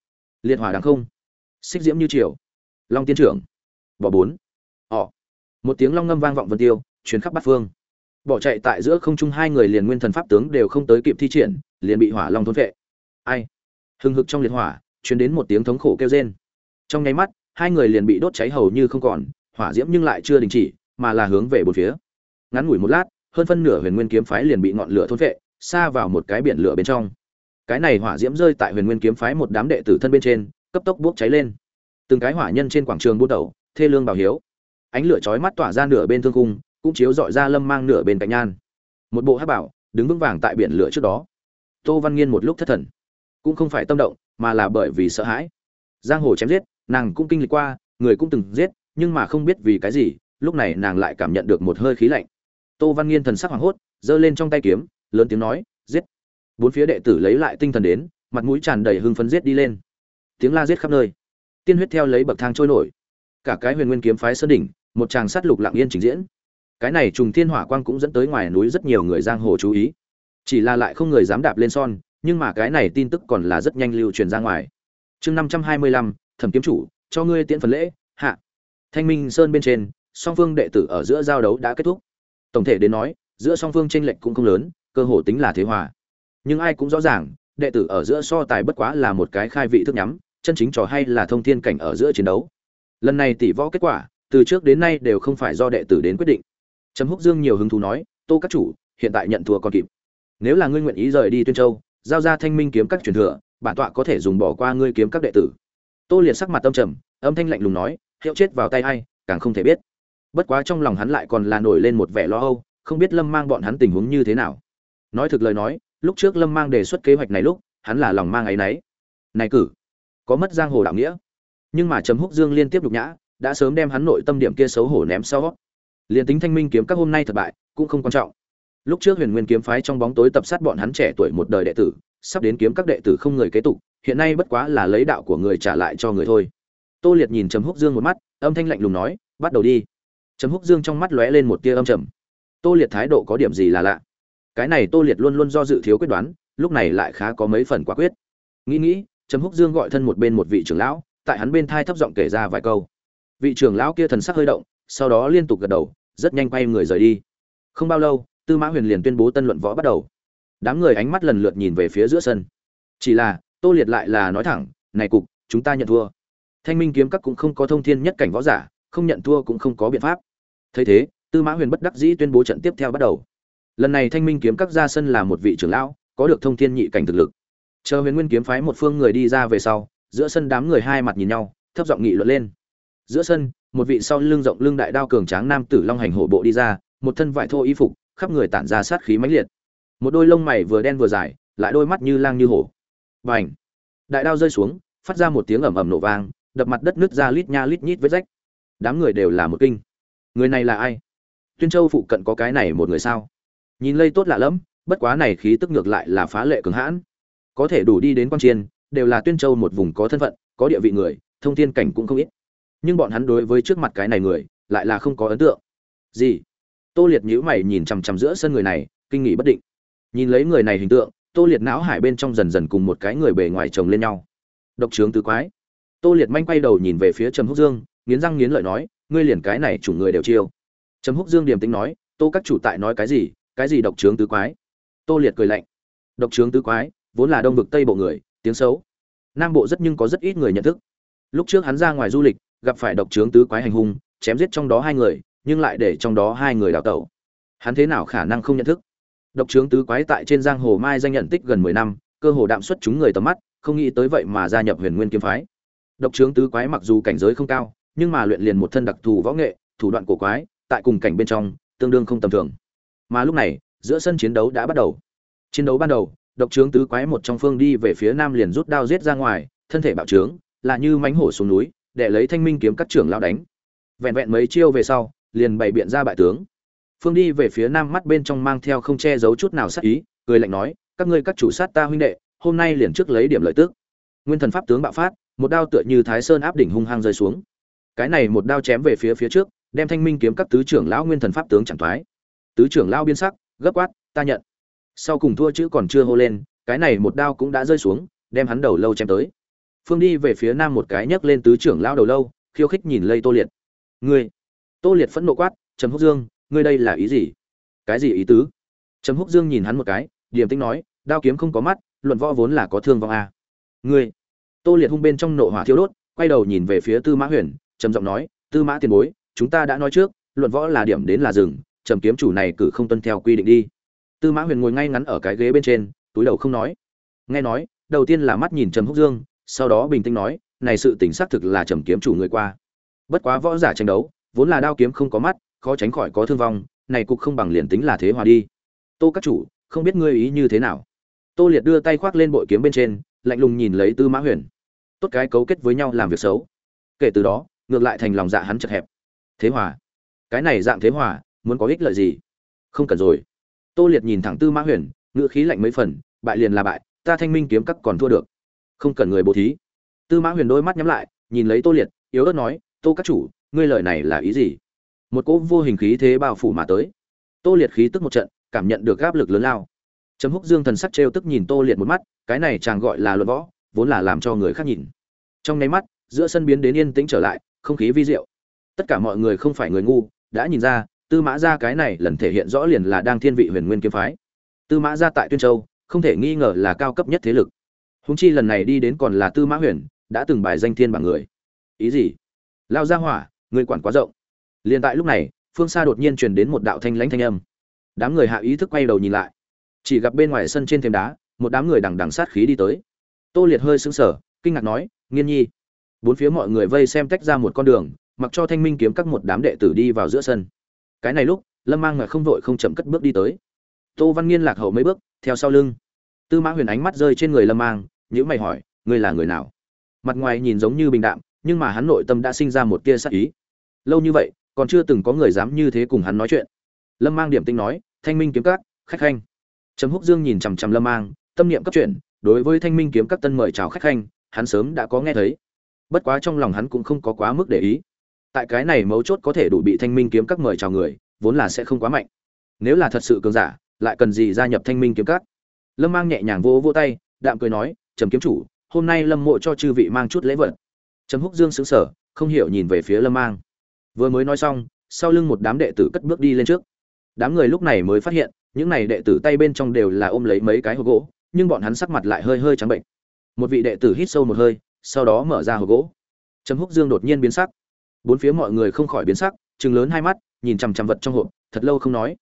Liệt hỏa đằng không. Xích diễm như triều. Long tiên trưởng. Bỏ bốn. Họ. Một tiếng long ngâm vang vọng vân tiêu chuyến khắp bát phương. Bỏ chạy tại giữa không trung hai người liền nguyên thần pháp tướng đều không tới kịp thi triển, liền bị hỏa long thôn vệ ai? Hừng hực trong liệt hỏa chuyến đến một tiếng thống khổ kêu rên trong nháy mắt, hai người liền bị đốt cháy hầu như không còn, hỏa diễm nhưng lại chưa đình chỉ, mà là hướng về bốn phía. Ngắn ngủi một lát, hơn phân nửa huyền nguyên kiếm phái liền bị ngọn lửa thôn vệ xa vào một cái biển lửa bên trong. Cái này hỏa diễm rơi tại huyền nguyên kiếm phái một đám đệ tử thân bên trên, cấp tốc bốc cháy lên. Từng cái hỏa nhân trên quảng trường bút đầu thê lương bảo hiếu. Ánh lửa chói mắt tỏa ra nửa bên thương cung cũng chiếu dọi ra lâm mang nửa bên cạnh nhan. Một bộ hát bảo, đứng vững vàng tại biển lửa trước đó. Tô văn nghiên một lúc thất thần. Cũng không phải tâm động, mà là bởi vì sợ hãi. Giang hồ chém giết nàng cũng kinh lịch qua, người cũng từng giết, nhưng mà không biết vì cái gì, lúc này nàng lại cảm nhận được một hơi khí lạnh. Tô văn nghiên thần sắc hoảng hốt, giơ lên trong tay kiếm, lớn tiếng nói, giết! Bốn phía đệ tử lấy lại tinh thần đến, mặt mũi tràn đầy hưng phấn giết đi lên. Tiếng la giết khắp nơi. Tiên huyết theo lấy bậc thang trôi nổi. Cả cái huyền nguyên kiếm phái sơn đỉnh, một tràng sát lục lặng yên trình diễn. Cái này trùng thiên hỏa quang cũng dẫn tới ngoài núi rất nhiều người giang hồ chú ý. Chỉ là lại không người dám đạp lên son, nhưng mà cái này tin tức còn là rất nhanh lưu truyền ra ngoài. Chương năm trăm hai mươi lăm thẩm kiếm chủ, cho ngươi tiễn phần lễ, hạ. Thanh minh sơn bên trên, song phương đệ tử ở giữa giao đấu đã kết thúc. Tổng thể đến nói, giữa song phương tranh lệch cũng không lớn, cơ hồ tính là thế hòa. Nhưng ai cũng rõ ràng, đệ tử ở giữa so tài bất quá là một cái khai vị thức nhắm, chân chính trò hay là thông thiên cảnh ở giữa chiến đấu. Lần này tỷ võ kết quả, từ trước đến nay đều không phải do đệ tử đến quyết định. Trầm húc dương nhiều hứng thú nói, tô các chủ, hiện tại nhận thua còn kịp. Nếu là ngươi nguyện ý rời đi tuyên châu, giao ra thanh minh kiếm các truyền thừa, bản tọa có thể dùng bỏ qua ngươi kiếm các đệ tử tô liệt sắc mặt âm trầm, âm thanh lạnh lùng nói, hiệu chết vào tay ai, càng không thể biết. Bất quá trong lòng hắn lại còn là nổi lên một vẻ lo âu, không biết lâm mang bọn hắn tình huống như thế nào. Nói thực lời nói, lúc trước lâm mang đề xuất kế hoạch này lúc, hắn là lòng mang áy náy. Này cử, có mất giang hồ đạo nghĩa. Nhưng mà trầm húc dương liên tiếp nhục nhã, đã sớm đem hắn nội tâm điểm kia xấu hổ ném sau. Liền tính thanh minh kiếm các hôm nay thất bại, cũng không quan trọng. Lúc trước huyền nguyên kiếm phái trong bóng tối tập sát bọn hắn trẻ tuổi một đời đệ tử, sắp đến kiếm các đệ tử không người kế tục hiện nay bất quá là lấy đạo của người trả lại cho người thôi. Tô liệt nhìn trầm húc dương một mắt, âm thanh lạnh lùng nói, bắt đầu đi. Trầm húc dương trong mắt lóe lên một tia âm trầm. Tô liệt thái độ có điểm gì là lạ? Cái này tô liệt luôn luôn do dự thiếu quyết đoán, lúc này lại khá có mấy phần quả quyết. Nghĩ nghĩ, trầm húc dương gọi thân một bên một vị trưởng lão, tại hắn bên thai thấp giọng kể ra vài câu. Vị trưởng lão kia thần sắc hơi động, sau đó liên tục gật đầu, rất nhanh quay người rời đi. Không bao lâu, tư mã huyền liền tuyên bố tân luận võ bắt đầu. Đám người ánh mắt lần lượt nhìn về phía giữa sân. Chỉ là tô liệt lại là nói thẳng, này cục, chúng ta nhận thua. Thanh minh kiếm các cũng không có thông thiên nhất cảnh võ giả, không nhận thua cũng không có biện pháp. Thấy thế, tư mã huyền bất đắc dĩ tuyên bố trận tiếp theo bắt đầu. Lần này thanh minh kiếm các ra sân là một vị trưởng lão, có được thông thiên nhị cảnh thực lực. Chờ huyền nguyên kiếm phái một phương người đi ra về sau, giữa sân đám người hai mặt nhìn nhau, thấp giọng nghị luận lên. Giữa sân, một vị sau lưng rộng lưng đại đao cường tráng nam tử long hành hổ bộ đi ra, một thân vải thô y phục, khắp người tản ra sát khí mãnh liệt. Một đôi lông mày vừa đen vừa dài, lại đôi mắt như lang như hổ và ảnh. Đại đao rơi xuống, phát ra một tiếng ầm ầm nổ vang, đập mặt đất nứt ra lít nha lít nhít vết rách. Đám người đều là một kinh. Người này là ai? Tuyên châu phụ cận có cái này một người sao? Nhìn lây tốt lạ lẫm, bất quá này khí tức ngược lại là phá lệ cường hãn. Có thể đủ đi đến quan chiên đều là tuyên châu một vùng có thân phận, có địa vị người, thông thiên cảnh cũng không ít. Nhưng bọn hắn đối với trước mặt cái này người, lại là không có ấn tượng. Gì? Tô liệt nhíu mày nhìn chằm chằm giữa sân người này, kinh nghỉ bất định. Nhìn lấy người này hình tượng tô liệt não hải bên trong dần dần cùng một cái người bề ngoài chồng lên nhau. Độc trướng tứ quái. Tô liệt manh quay đầu nhìn về phía trầm húc dương, nghiến răng nghiến lợi nói, ngươi liền cái này chủ người đều chiêu. Trầm húc dương điềm tính nói, tô các chủ tại nói cái gì? Cái gì độc trướng tứ quái? Tô liệt cười lạnh, độc trướng tứ quái, vốn là đông vực tây bộ người, tiếng xấu. Nam bộ rất nhưng có rất ít người nhận thức. Lúc trước hắn ra ngoài du lịch, gặp phải độc trướng tứ quái hành hung, chém giết trong đó hai người, nhưng lại để trong đó hai người đào tẩu. Hắn thế nào khả năng không nhận thức? Độc trướng tứ quái tại trên giang hồ mai danh nhận tích gần mười năm, cơ hồ đạm xuất chúng người tầm mắt, không nghĩ tới vậy mà gia nhập huyền nguyên kiếm phái. Độc trướng tứ quái mặc dù cảnh giới không cao, nhưng mà luyện liền một thân đặc thù võ nghệ, thủ đoạn cổ quái, tại cùng cảnh bên trong, tương đương không tầm thường. Mà lúc này, giữa sân chiến đấu đã bắt đầu. Chiến đấu ban đầu, độc trướng tứ quái một trong phương đi về phía nam liền rút đao giết ra ngoài, thân thể bạo trướng, là như mánh hổ xuống núi, để lấy thanh minh kiếm các trưởng lão đánh. Vẹn vẹn mấy chiêu về sau, liền bày biện ra bại tướng phương đi về phía nam mắt bên trong mang theo không che giấu chút nào sát ý, cười lạnh nói, các ngươi các chủ sát ta huynh đệ, hôm nay liền trước lấy điểm lợi tức. Nguyên thần pháp tướng bạo phát, một đao tựa như thái sơn áp đỉnh hung hăng rơi xuống. Cái này một đao chém về phía phía trước, đem thanh minh kiếm các tứ trưởng lão nguyên thần pháp tướng chẳng thoái. Tứ trưởng lão biên sắc, gấp quát, ta nhận. Sau cùng thua chữ còn chưa hô lên, cái này một đao cũng đã rơi xuống, đem hắn đầu lâu chém tới. Phương đi về phía nam một cái nhấc lên tứ trưởng lão đầu lâu, khiêu khích nhìn lây tô liệt. Ngươi! Tô liệt phẫn nộ quát, trầm húc dương ngươi đây là ý gì? Cái gì ý tứ? Trầm húc dương nhìn hắn một cái, điềm tĩnh nói, đao kiếm không có mắt, luận võ vốn là có thương vong a. À. ngươi. Tô liệt hung bên trong nộ hỏa thiêu đốt, quay đầu nhìn về phía tư mã huyền, trầm giọng nói, tư mã tiền bối, chúng ta đã nói trước, luận võ là điểm đến là rừng trầm kiếm chủ này cử không tuân theo quy định đi. Tư mã huyền ngồi ngay ngắn ở cái ghế bên trên, túi đầu không nói. Nghe nói, đầu tiên là mắt nhìn trầm húc dương, sau đó bình tĩnh nói, này sự tỉnh xác thực là trầm kiếm chủ người qua. Bất quá võ giả tranh đấu, vốn là đao kiếm không có mắt khó tránh khỏi có thương vong, này cục không bằng liền tính là thế hòa đi. Tô các chủ, không biết ngươi ý như thế nào? Tô liệt đưa tay khoác lên bội kiếm bên trên, lạnh lùng nhìn lấy tư mã huyền. Tốt cái cấu kết với nhau làm việc xấu. Kể từ đó, ngược lại thành lòng dạ hắn chật hẹp. Thế hòa. Cái này dạng thế hòa, muốn có ích lợi gì? Không cần rồi. Tô liệt nhìn thẳng tư mã huyền, ngữ khí lạnh mấy phần, bại liền là bại, ta thanh minh kiếm các còn thua được. Không cần người bố thí. Tư mã huyền đôi mắt nhắm lại, nhìn lấy tô liệt, yếu ớt nói, tô các chủ, ngươi lời này là ý gì? Một cỗ vô hình khí thế bao phủ mà tới. Tô liệt khí tức một trận, cảm nhận được áp lực lớn lao. Trầm húc dương thần sắc trêu tức nhìn tô liệt một mắt, cái này chàng gọi là luận võ, vốn là làm cho người khác nhìn. Trong nháy mắt, giữa sân biến đến yên tĩnh trở lại, không khí vi diệu. Tất cả mọi người không phải người ngu, đã nhìn ra, tư mã ra cái này lần thể hiện rõ liền là đang thiên vị huyền nguyên kiếm phái. Tư mã ra tại tuyên châu, không thể nghi ngờ là cao cấp nhất thế lực. Húng chi lần này đi đến còn là tư mã huyền, đã từng bài danh thiên bảng người. Ý gì? Lao ra hỏa, người quản quá rộng liên tại lúc này, phương xa đột nhiên truyền đến một đạo thanh lãnh thanh âm. Đám người hạ ý thức quay đầu nhìn lại. Chỉ gặp bên ngoài sân trên thềm đá, một đám người đằng đằng sát khí đi tới. Tô liệt hơi sững sờ, kinh ngạc nói, nghiên nhi. Bốn phía mọi người vây xem tách ra một con đường, mặc cho thanh minh kiếm các một đám đệ tử đi vào giữa sân. Cái này lúc, lâm mang ngại không vội không chậm cất bước đi tới. Tô văn nghiên lạc hậu mấy bước, theo sau lưng. Tư mã huyền ánh mắt rơi trên người lâm mang, nhíu mày hỏi, ngươi là người nào? Mặt ngoài nhìn giống như bình đạm, nhưng mà hắn nội tâm đã sinh ra một tia sát ý. Lâu như vậy còn chưa từng có người dám như thế cùng hắn nói chuyện. Lâm mang điểm tinh nói, thanh minh kiếm các, khách khanh. Trầm húc dương nhìn chằm chằm lâm mang, tâm niệm cấp chuyện đối với thanh minh kiếm các tân mời chào khách khanh, hắn sớm đã có nghe thấy. Bất quá trong lòng hắn cũng không có quá mức để ý. Tại cái này mấu chốt có thể đủ bị thanh minh kiếm các mời chào người, vốn là sẽ không quá mạnh. Nếu là thật sự cường giả, lại cần gì gia nhập thanh minh kiếm các? Lâm mang nhẹ nhàng vỗ vỗ tay, đạm cười nói, trầm kiếm chủ, hôm nay lâm mộ cho chư vị mang chút lễ vật. Trầm húc dương xứng sở không hiểu nhìn về phía lâm mang vừa mới nói xong, sau lưng một đám đệ tử cất bước đi lên trước. Đám người lúc này mới phát hiện, những này đệ tử tay bên trong đều là ôm lấy mấy cái hộp gỗ, nhưng bọn hắn sắc mặt lại hơi hơi trắng bệnh. Một vị đệ tử hít sâu một hơi, sau đó mở ra hộp gỗ. Trầm húc dương đột nhiên biến sắc. Bốn phía mọi người không khỏi biến sắc chừng lớn hai mắt, nhìn chằm chằm vật trong hộp, thật lâu không nói.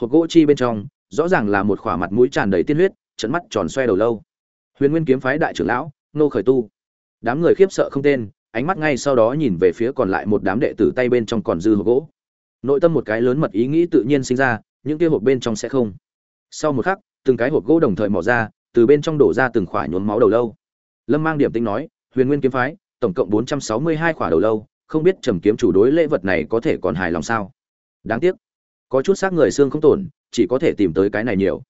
Hộp gỗ chi bên trong, rõ ràng là một khỏa mặt mũi tràn đầy tiên huyết, trận mắt tròn xoe đầu lâu. Huyền nguyên kiếm phái đại trưởng lão nô khởi tu. Đám người khiếp sợ không tên ánh mắt ngay sau đó nhìn về phía còn lại một đám đệ tử tay bên trong còn dư hộp gỗ. Nội tâm một cái lớn mật ý nghĩ tự nhiên sinh ra, những kia hộp bên trong sẽ không. Sau một khắc, từng cái hộp gỗ đồng thời mỏ ra, từ bên trong đổ ra từng khỏa nhuốm máu đầu lâu. Lâm mang điểm tính nói, huyền nguyên kiếm phái, tổng cộng bốn trăm sáu mươi hai khỏa đầu lâu, không biết trầm kiếm chủ đối lễ vật này có thể còn hài lòng sao? Đáng tiếc, có chút xác người xương không tổn, chỉ có thể tìm tới cái này nhiều.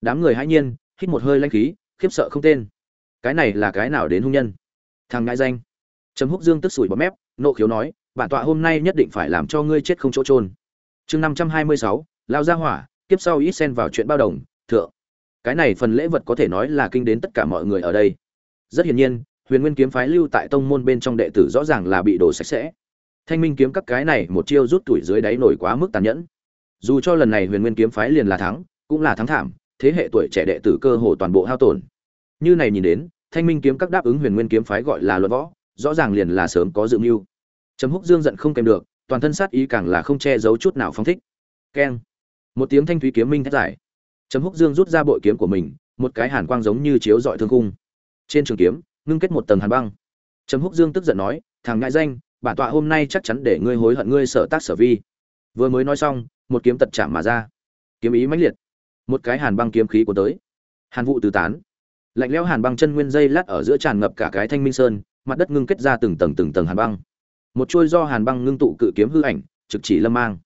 Đám người hãy nhiên, hít một hơi lanh khí, khiếp sợ không tên. Cái này là cái nào đến hung nhân? Thằng ngại danh trầm húc dương tức sủi bọt mép, nộ khiếu nói, bản tọa hôm nay nhất định phải làm cho ngươi chết không chỗ trôn chương năm trăm hai mươi sáu, lao ra hỏa, kiếp sau ít xen vào chuyện bao đồng, thượng. Cái này phần lễ vật có thể nói là kinh đến tất cả mọi người ở đây. Rất hiển nhiên, huyền nguyên kiếm phái lưu tại tông môn bên trong đệ tử rõ ràng là bị đổ sạch sẽ. Thanh minh kiếm các cái này một chiêu rút tuổi dưới đáy nổi quá mức tàn nhẫn. Dù cho lần này huyền nguyên kiếm phái liền là thắng, cũng là thắng thảm, thế hệ tuổi trẻ đệ tử cơ hồ toàn bộ hao tổn. Như này nhìn đến, thanh minh kiếm các đáp ứng huyền nguyên kiếm phái gọi là luận võ rõ ràng liền là sớm có dự mưu. Trầm húc dương giận không kèm được, toàn thân sát ý càng là không che giấu chút nào phóng thích. Keng. Một tiếng thanh thúy kiếm minh thét giải trầm húc dương rút ra bội kiếm của mình, một cái hàn quang giống như chiếu dọi thương cung trên trường kiếm, ngưng kết một tầng hàn băng. Trầm húc dương tức giận nói, thằng ngại danh bản tọa hôm nay chắc chắn để ngươi hối hận ngươi sở tác sở vi. Vừa mới nói xong, một kiếm tật chạm mà ra. Kiếm ý mãnh liệt. Một cái hàn băng kiếm khí của tới. Hàn vụ tứ tán. Lạnh lẽo hàn băng chân nguyên dây lát ở giữa tràn ngập cả cái thanh minh sơn mặt đất ngưng kết ra từng tầng từng tầng hàn băng. Một chuôi do hàn băng ngưng tụ cự kiếm hư ảnh, trực chỉ lâm mang.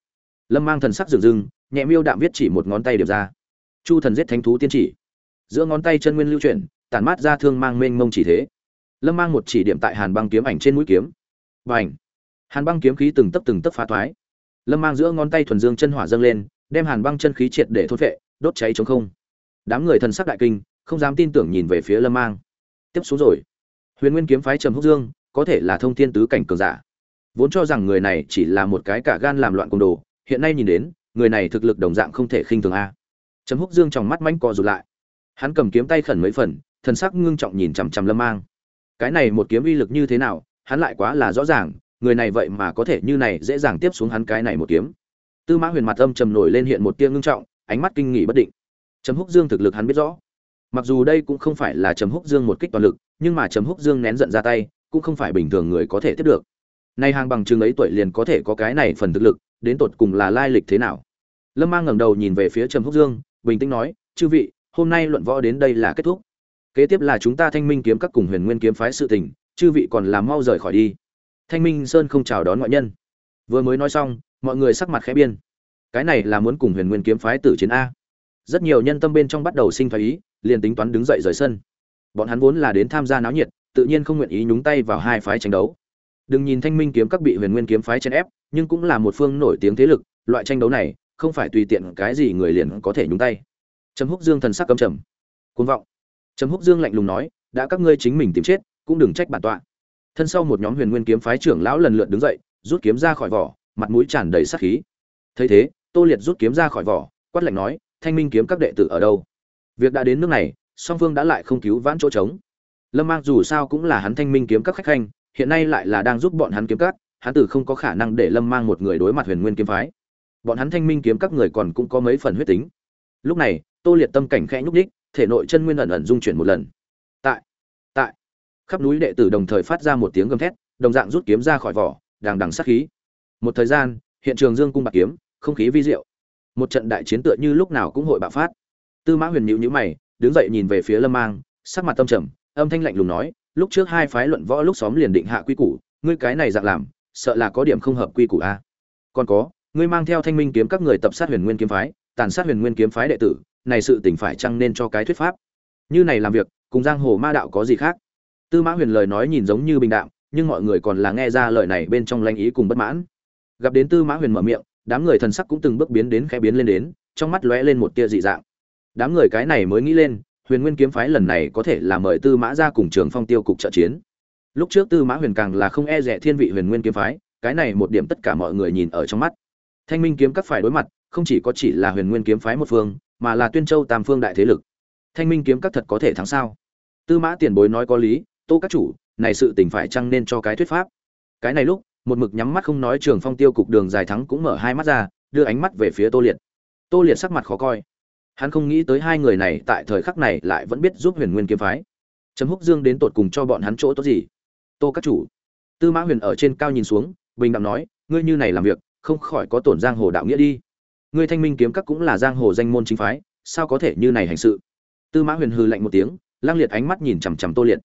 Lâm mang thần sắc rừng rưng nhẹ miêu đạm viết chỉ một ngón tay điệp ra. Chu thần giết thánh thú tiên chỉ. Giữa ngón tay chân nguyên lưu chuyển, tản mát ra thương mang mênh mông chỉ thế. Lâm mang một chỉ điểm tại hàn băng kiếm ảnh trên mũi kiếm. Và ảnh hàn băng kiếm khí từng tấp từng tấp phá thoái. Lâm mang giữa ngón tay thuần dương chân hỏa dâng lên, đem hàn băng chân khí triệt để thốt vệ đốt cháy chống không. Đám người thần sắc đại kinh, không dám tin tưởng nhìn về phía lâm mang. Tiếp xuống rồi huyền nguyên kiếm phái trầm húc dương, có thể là thông thiên tứ cảnh cường giả. Vốn cho rằng người này chỉ là một cái cả gan làm loạn côn đồ, hiện nay nhìn đến, người này thực lực đồng dạng không thể khinh thường a. Trầm húc dương trong mắt manh co rụt lại. Hắn cầm kiếm tay khẩn mấy phần, thần sắc ngưng trọng nhìn chằm chằm lâm mang. Cái này một kiếm uy lực như thế nào, hắn lại quá là rõ ràng, người này vậy mà có thể như này dễ dàng tiếp xuống hắn cái này một kiếm. Tư mã huyền mặt âm trầm nổi lên hiện một tia ngưng trọng, ánh mắt kinh nghỉ bất định. Trầm húc dương thực lực hắn biết rõ mặc dù đây cũng không phải là trầm húc dương một kích toàn lực, nhưng mà trầm húc dương nén giận ra tay, cũng không phải bình thường người có thể tiếp được. Nay hàng bằng chứng ấy tuổi liền có thể có cái này phần thực lực, đến tột cùng là lai lịch thế nào? Lâm mang ngẩng đầu nhìn về phía trầm húc dương, bình tĩnh nói, chư vị, hôm nay luận võ đến đây là kết thúc. Kế tiếp là chúng ta thanh minh kiếm các cùng huyền nguyên kiếm phái sự tình, chư vị còn làm mau rời khỏi đi. Thanh minh sơn không chào đón ngoại nhân. Vừa mới nói xong, mọi người sắc mặt khẽ biên cái này là muốn cùng huyền nguyên kiếm phái tử chiến a. Rất nhiều nhân tâm bên trong bắt đầu sinh thái ý liền tính toán đứng dậy rời sân. Bọn hắn vốn là đến tham gia náo nhiệt, tự nhiên không nguyện ý nhúng tay vào hai phái tranh đấu. Đừng nhìn thanh minh kiếm các bị huyền nguyên kiếm phái chen ép, nhưng cũng là một phương nổi tiếng thế lực, loại tranh đấu này, không phải tùy tiện cái gì người liền có thể nhúng tay. Trầm húc dương thần sắc căm trầm. Cuồng vọng. Trầm húc dương lạnh lùng nói, đã các ngươi chính mình tìm chết, cũng đừng trách bản tọa. Thân sau một nhóm huyền nguyên kiếm phái trưởng lão lần lượt đứng dậy, rút kiếm ra khỏi vỏ, mặt mũi tràn đầy sát khí. Thấy thế, tô liệt rút kiếm ra khỏi vỏ, quát lạnh nói, thanh minh kiếm các đệ tử ở đâu? Việc đã đến nước này, song phương đã lại không cứu vãn chỗ trống. Lâm mang dù sao cũng là hắn thanh minh kiếm các khách khanh, hiện nay lại là đang giúp bọn hắn kiếm các, hắn tử không có khả năng để lâm mang một người đối mặt huyền nguyên kiếm phái. Bọn hắn thanh minh kiếm các người còn cũng có mấy phần huyết tính. Lúc này, tô liệt tâm cảnh khẽ nhúc nhích, thể nội chân nguyên ẩn ẩn dung chuyển một lần. Tại tại, khắp núi đệ tử đồng thời phát ra một tiếng gầm thét, đồng dạng rút kiếm ra khỏi vỏ, đằng đằng sát khí. Một thời gian, hiện trường dương cung bạc kiếm, không khí vi diệu. Một trận đại chiến tựa như lúc nào cũng hội bạo phát tư mã huyền nhịu nhữ mày, đứng dậy nhìn về phía lâm mang, sắc mặt tâm trầm, âm thanh lạnh lùng nói, lúc trước hai phái luận võ lúc xóm liền định hạ quy củ, ngươi cái này dạng làm, sợ là có điểm không hợp quy củ a. Còn có, ngươi mang theo thanh minh kiếm các người tập sát huyền nguyên kiếm phái, tàn sát huyền nguyên kiếm phái đệ tử, này sự tình phải chăng nên cho cái thuyết pháp? Như này làm việc, cùng giang hồ ma đạo có gì khác? Tư mã huyền lời nói nhìn giống như bình đạm, nhưng mọi người còn là nghe ra lời này bên trong lanh ý cùng bất mãn. Gặp đến tư mã huyền mở miệng, đám người thần sắc cũng từng bước biến đến khẽ biến lên đến, trong mắt lóe lên một tia dị dạng đám người cái này mới nghĩ lên, huyền nguyên kiếm phái lần này có thể là mời tư mã ra cùng trường phong tiêu cục trợ chiến. Lúc trước tư mã huyền càng là không e rẻ thiên vị huyền nguyên kiếm phái, cái này một điểm tất cả mọi người nhìn ở trong mắt. Thanh minh kiếm các phải đối mặt, không chỉ có chỉ là huyền nguyên kiếm phái một phương, mà là tuyên châu tam phương đại thế lực. Thanh minh kiếm các thật có thể thắng sao? Tư mã tiền bối nói có lý, tô các chủ, này sự tình phải chăng nên cho cái thuyết pháp? Cái này lúc, một mực nhắm mắt không nói trường phong tiêu cục đường dài thắng cũng mở hai mắt ra, đưa ánh mắt về phía tô liệt. Tô liệt sắc mặt khó coi hắn không nghĩ tới hai người này tại thời khắc này lại vẫn biết giúp huyền nguyên kiếm phái. Trầm húc dương đến tột cùng cho bọn hắn chỗ tốt gì? Tô các chủ. Tư mã huyền ở trên cao nhìn xuống, bình đẳng nói, ngươi như này làm việc, không khỏi có tổn giang hồ đạo nghĩa đi. Ngươi thanh minh kiếm các cũng là giang hồ danh môn chính phái, sao có thể như này hành sự? Tư mã huyền hừ lạnh một tiếng lang liệt ánh mắt nhìn chằm chằm tô liệt.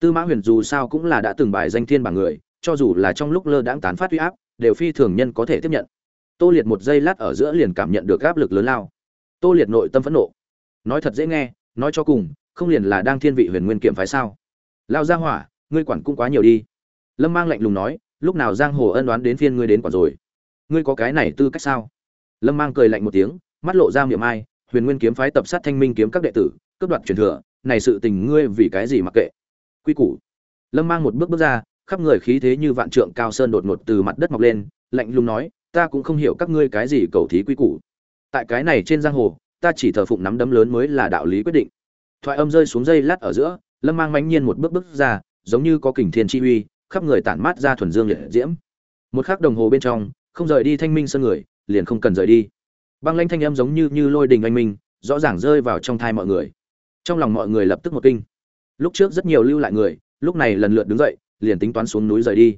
Tư mã huyền dù sao cũng là đã từng bài danh thiên bảng người, cho dù là trong lúc lơ đãng tán phát uy áp, đều phi thường nhân có thể tiếp nhận. Tô liệt một giây lát ở giữa liền cảm nhận được áp lực lớn lao tô liệt nội tâm phẫn nộ. Nói thật dễ nghe, nói cho cùng, không liền là đang thiên vị huyền nguyên kiểm phái sao? Lao ra hỏa, ngươi quản cũng quá nhiều đi. Lâm mang lạnh lùng nói, lúc nào giang hồ ân đoán đến phiên ngươi đến quản rồi? Ngươi có cái này tư cách sao? Lâm mang cười lạnh một tiếng, mắt lộ ra miệng ai, huyền nguyên kiếm phái tập sát thanh minh kiếm các đệ tử, cướp đoạt truyền thừa, này sự tình ngươi vì cái gì mặc kệ? Quy củ. Lâm mang một bước bước ra, khắp người khí thế như vạn trượng cao sơn đột ngột từ mặt đất mọc lên, lạnh lùng nói, ta cũng không hiểu các ngươi cái gì cầu thí quy củ tại cái này trên giang hồ, ta chỉ thờ phụng nắm đấm lớn mới là đạo lý quyết định. Thoại âm rơi xuống dây lát ở giữa, lâm mang mãnh nhiên một bước bước ra, giống như có kình thiên chi uy, khắp người tản mát ra thuần dương liệt diễm. Một khắc đồng hồ bên trong, không rời đi thanh minh sơn người, liền không cần rời đi. Băng lanh thanh âm giống như như lôi đình anh minh, rõ ràng rơi vào trong thai mọi người. Trong lòng mọi người lập tức một kinh. Lúc trước rất nhiều lưu lại người, lúc này lần lượt đứng dậy, liền tính toán xuống núi rời đi.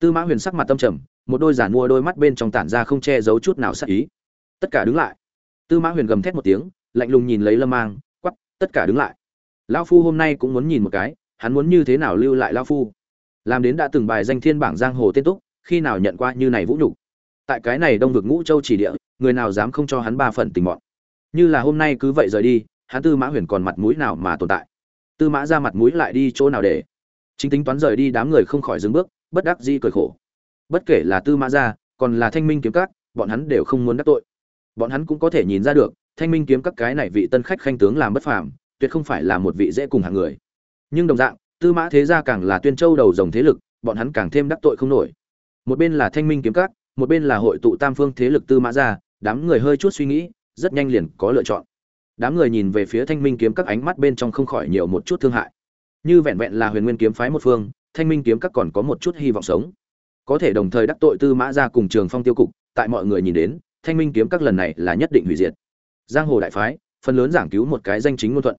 Tư mã huyền sắc mặt tâm trầm, một đôi giản mua đôi mắt bên trong tản ra không che giấu chút nào sắc ý tất cả đứng lại. Tư mã huyền gầm thét một tiếng lạnh lùng nhìn lấy lâm mang quắp tất cả đứng lại. Lao phu hôm nay cũng muốn nhìn một cái hắn muốn như thế nào lưu lại lao phu? Làm đến đã từng bài danh thiên bảng giang hồ tên túc khi nào nhận qua như này vũ nhục? Tại cái này đông vực ngũ châu chỉ địa người nào dám không cho hắn ba phần tình mọn? Như là hôm nay cứ vậy rời đi hắn tư mã huyền còn mặt mũi nào mà tồn tại? Tư mã ra mặt mũi lại đi chỗ nào để? Chính tính toán rời đi đám người không khỏi dừng bước bất đắc di cười khổ. Bất kể là tư mã ra còn là thanh minh kiếm cát, bọn hắn đều không muốn đắc tội bọn hắn cũng có thể nhìn ra được, thanh minh kiếm các cái này vị tân khách khanh tướng làm bất phàm, tuyệt không phải là một vị dễ cùng hàng người. Nhưng đồng dạng, tư mã thế gia càng là tuyên châu đầu dòng thế lực, bọn hắn càng thêm đắc tội không nổi. Một bên là thanh minh kiếm các, một bên là hội tụ tam phương thế lực tư mã gia, đám người hơi chút suy nghĩ, rất nhanh liền có lựa chọn. Đám người nhìn về phía thanh minh kiếm các ánh mắt bên trong không khỏi nhiều một chút thương hại. Như vẹn vẹn là huyền nguyên kiếm phái một phương, thanh minh kiếm các còn có một chút hy vọng sống. Có thể đồng thời đắc tội tư mã gia cùng trường phong tiêu cục, tại mọi người nhìn đến thanh minh kiếm các lần này là nhất định hủy diệt. Giang hồ đại phái, phần lớn giảng cứu một cái danh chính ngôn thuận.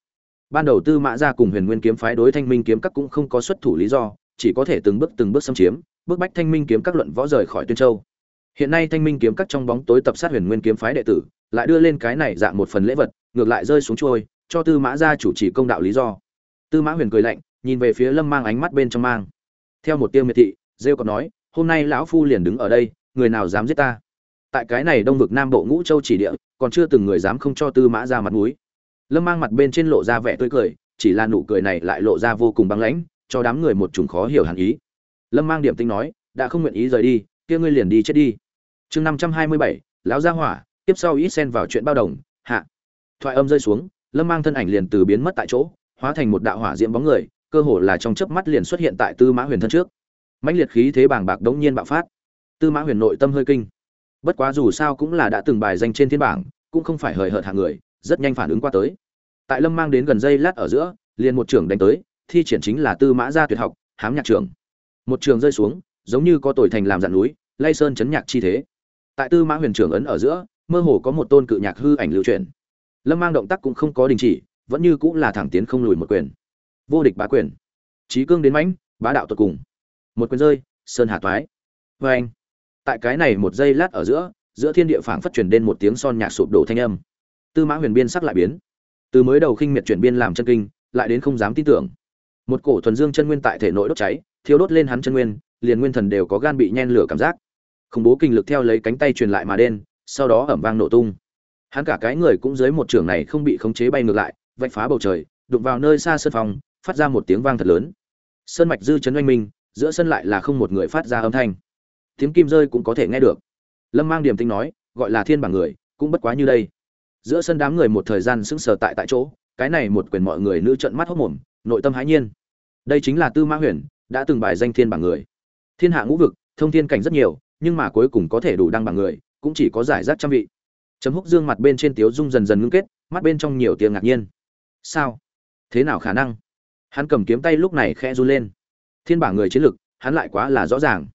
Ban đầu tư mã ra cùng huyền nguyên kiếm phái đối thanh minh kiếm các cũng không có xuất thủ lý do, chỉ có thể từng bước từng bước xâm chiếm, bước bách thanh minh kiếm các luận võ rời khỏi tuyên châu. Hiện nay thanh minh kiếm các trong bóng tối tập sát huyền nguyên kiếm phái đệ tử, lại đưa lên cái này dạng một phần lễ vật, ngược lại rơi xuống trôi cho tư mã ra chủ trì công đạo lý do. Tư mã huyền cười lạnh, nhìn về phía lâm mang ánh mắt bên trong mang. Theo một tiêu miệt thị, rêu còn nói, hôm nay lão phu liền đứng ở đây, người nào dám giết ta? Tại cái này đông vực nam bộ ngũ châu chỉ địa, còn chưa từng người dám không cho tư mã ra mặt mũi. Lâm mang mặt bên trên lộ ra vẻ tươi cười, chỉ là nụ cười này lại lộ ra vô cùng băng lãnh, cho đám người một chủng khó hiểu hẳn ý. Lâm mang điểm tinh nói, đã không nguyện ý rời đi, kia ngươi liền đi chết đi. Chương năm trăm hai mươi bảy, lão gia hỏa, tiếp sau ít xen vào chuyện bao đồng, hạ. Thoại âm rơi xuống, lâm mang thân ảnh liền từ biến mất tại chỗ, hóa thành một đạo hỏa diễm bóng người, cơ hồ là trong chớp mắt liền xuất hiện tại tư mã huyền thân trước. Mãnh liệt khí thế bàng bạc đống nhiên bạo phát. Tư mã huyền nội tâm hơi kinh bất quá dù sao cũng là đã từng bài danh trên thiên bảng, cũng không phải hời hợt hạng người, rất nhanh phản ứng qua tới. Tại lâm mang đến gần dây lát ở giữa, liền một trưởng đánh tới, thi triển chính là tư mã gia tuyệt học, hám nhạc trường. Một trường rơi xuống, giống như có tồi thành làm dạn núi, lay sơn chấn nhạc chi thế. Tại tư mã huyền trưởng ấn ở giữa, mơ hồ có một tôn cự nhạc hư ảnh lưu truyền lâm mang động tác cũng không có đình chỉ, vẫn như cũng là thẳng tiến không lùi một quyền. Vô địch bá quyền. Trí cương đến mãnh, bá đạo tột cùng. Một quyền rơi, sơn hà toái. Vê anh tại cái này một giây lát ở giữa giữa thiên địa phảng phất truyền đến một tiếng son nhạc sụp đổ thanh âm. Tư mã huyền biên sắc lại biến. Từ mới đầu khinh miệt chuyển biên làm chân kinh, lại đến không dám tin tưởng. Một cổ thuần dương chân nguyên tại thể nội đốt cháy, thiêu đốt lên hắn chân nguyên, liền nguyên thần đều có gan bị nhen lửa cảm giác. Khủng bố kinh lực theo lấy cánh tay truyền lại mà đen, sau đó ẩm vang nổ tung. Hắn cả cái người cũng dưới một trường này không bị khống chế bay ngược lại, vạch phá bầu trời, đụng vào nơi xa sân phòng, phát ra một tiếng vang thật lớn. Sơn mạch dư chấn oanh minh, giữa sân lại là không một người phát ra âm thanh tiếng kim rơi cũng có thể nghe được. Lâm mang điểm tinh nói, gọi là thiên bảng người, cũng bất quá như đây. Giữa sân đám người một thời gian sững sờ tại tại chỗ, cái này một quyền mọi người nữ trận mắt hốc mồm, nội tâm hãi nhiên. Đây chính là tư mã huyền, đã từng bài danh thiên bảng người. Thiên hạ ngũ vực, thông thiên cảnh rất nhiều, nhưng mà cuối cùng có thể đủ đăng bảng người, cũng chỉ có giải rác trăm vị. Chấm húc dương mặt bên trên tiếu dung dần dần ngưng kết, mắt bên trong nhiều tiếng ngạc nhiên. Sao? Thế nào khả năng? Hắn cầm kiếm tay lúc này khẽ run lên. Thiên bảng người chiến lực, hắn lại quá là rõ ràng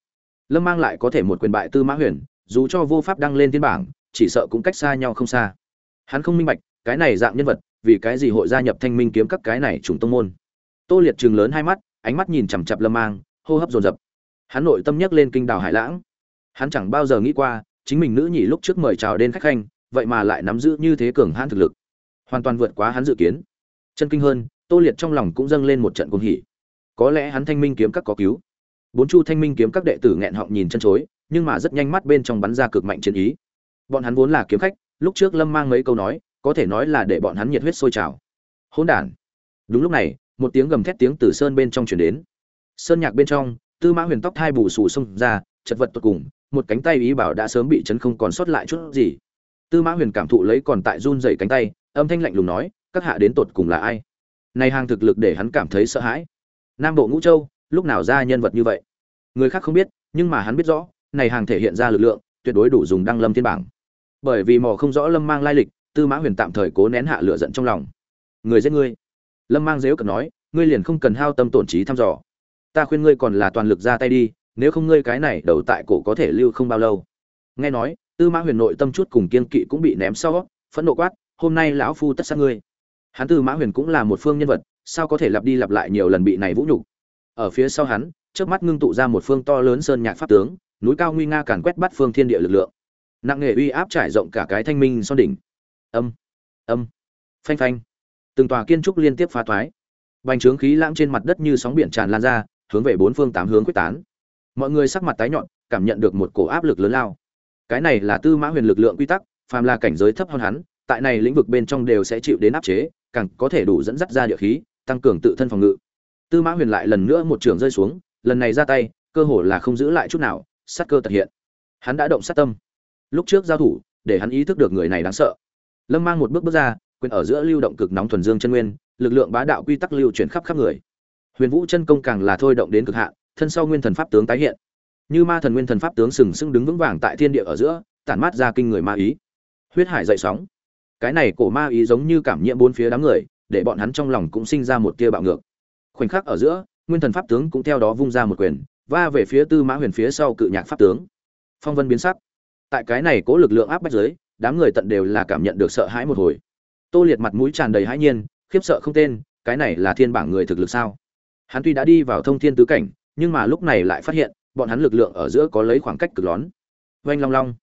lâm mang lại có thể một quyền bại tư mã huyền, dù cho vô pháp đăng lên thiên bảng, chỉ sợ cũng cách xa nhau không xa. Hắn không minh bạch, cái này dạng nhân vật, vì cái gì hội gia nhập thanh minh kiếm các cái này trùng tông môn. Tô liệt trường lớn hai mắt, ánh mắt nhìn chằm chặp lâm mang, hô hấp dồn dập. Hắn nội tâm nhắc lên kinh đào hải lãng. Hắn chẳng bao giờ nghĩ qua, chính mình nữ nhị lúc trước mời chào đến khách khanh, vậy mà lại nắm giữ như thế cường hãn thực lực. Hoàn toàn vượt quá hắn dự kiến. Chân kinh hơn, tô liệt trong lòng cũng dâng lên một trận cuồng hỉ. Có lẽ hắn thanh minh kiếm các có cứu bốn chu thanh minh kiếm các đệ tử nghẹn họng nhìn chân chối, nhưng mà rất nhanh mắt bên trong bắn ra cực mạnh chiến ý. Bọn hắn vốn là kiếm khách, lúc trước lâm mang mấy câu nói, có thể nói là để bọn hắn nhiệt huyết sôi trào. Hỗn đản. Đúng lúc này, một tiếng gầm thét tiếng từ sơn bên trong chuyển đến. Sơn nhạc bên trong, tư mã huyền tóc thai bù xù xông ra, chật vật tột cùng, một cánh tay ý bảo đã sớm bị chấn không còn sót lại chút gì. Tư mã huyền cảm thụ lấy còn tại run dày cánh tay, âm thanh lạnh lùng nói, các hạ đến tột cùng là ai? Này hàng thực lực để hắn cảm thấy sợ hãi. Nam bộ ngũ châu lúc nào ra nhân vật như vậy? Người khác không biết, nhưng mà hắn biết rõ, này hàng thể hiện ra lực lượng, tuyệt đối đủ dùng đăng lâm thiên bảng. Bởi vì mò không rõ lâm mang lai lịch, tư mã huyền tạm thời cố nén hạ lửa giận trong lòng. Người giết ngươi. Lâm mang dếu cần nói, ngươi liền không cần hao tâm tổn trí thăm dò. Ta khuyên ngươi còn là toàn lực ra tay đi, nếu không ngươi cái này đầu tại cổ có thể lưu không bao lâu. Nghe nói, tư mã huyền nội tâm chút cùng kiên kỵ cũng bị ném sau, phẫn nộ quát, hôm nay lão phu tất sát ngươi. Hắn tư mã huyền cũng là một phương nhân vật, sao có thể lặp đi lặp lại nhiều lần bị này vũ nhục ở phía sau hắn trước mắt ngưng tụ ra một phương to lớn sơn nhạc pháp tướng, núi cao nguy nga càn quét bắt phương thiên địa lực lượng. Nặng nghề uy áp trải rộng cả cái thanh minh son đỉnh. Âm âm, phanh phanh. Từng tòa kiên trúc liên tiếp phá toái bành trướng khí lãng trên mặt đất như sóng biển tràn lan ra, hướng về bốn phương tám hướng quyết tán. Mọi người sắc mặt tái nhọn, cảm nhận được một cổ áp lực lớn lao. Cái này là tư mã huyền lực lượng quy tắc, phàm là cảnh giới thấp hơn hắn, tại này lĩnh vực bên trong đều sẽ chịu đến áp chế, càng có thể đủ dẫn dắt ra địa khí, tăng cường tự thân phòng ngự tư mã huyền lại lần nữa một trường rơi xuống, lần này ra tay, cơ hồ là không giữ lại chút nào, sát cơ tật hiện. Hắn đã động sát tâm. Lúc trước giao thủ, để hắn ý thức được người này đáng sợ. Lâm mang một bước bước ra, quyền ở giữa lưu động cực nóng thuần dương chân nguyên, lực lượng bá đạo quy tắc lưu chuyển khắp khắp người. Huyền vũ chân công càng là thôi động đến cực hạn, thân sau nguyên thần pháp tướng tái hiện. Như ma thần nguyên thần pháp tướng sừng sững đứng vững vàng tại thiên địa ở giữa, tản mát ra kinh người ma ý. Huyết hải dậy sóng. Cái này cổ ma ý giống như cảm nhiễm bốn phía đám người, để bọn hắn trong lòng cũng sinh ra một tia bạo ngược khoảnh khắc ở giữa, nguyên thần pháp tướng cũng theo đó vung ra một quyền, va về phía tư mã huyền phía sau cự nhạc pháp tướng. Phong vân biến sắc. Tại cái này cố lực lượng áp bách giới đám người tận đều là cảm nhận được sợ hãi một hồi. Tô liệt mặt mũi tràn đầy hãi nhiên, khiếp sợ không tên, cái này là thiên bảng người thực lực sao? Hắn tuy đã đi vào thông thiên tứ cảnh, nhưng mà lúc này lại phát hiện, bọn hắn lực lượng ở giữa có lấy khoảng cách cực lón oanh long long.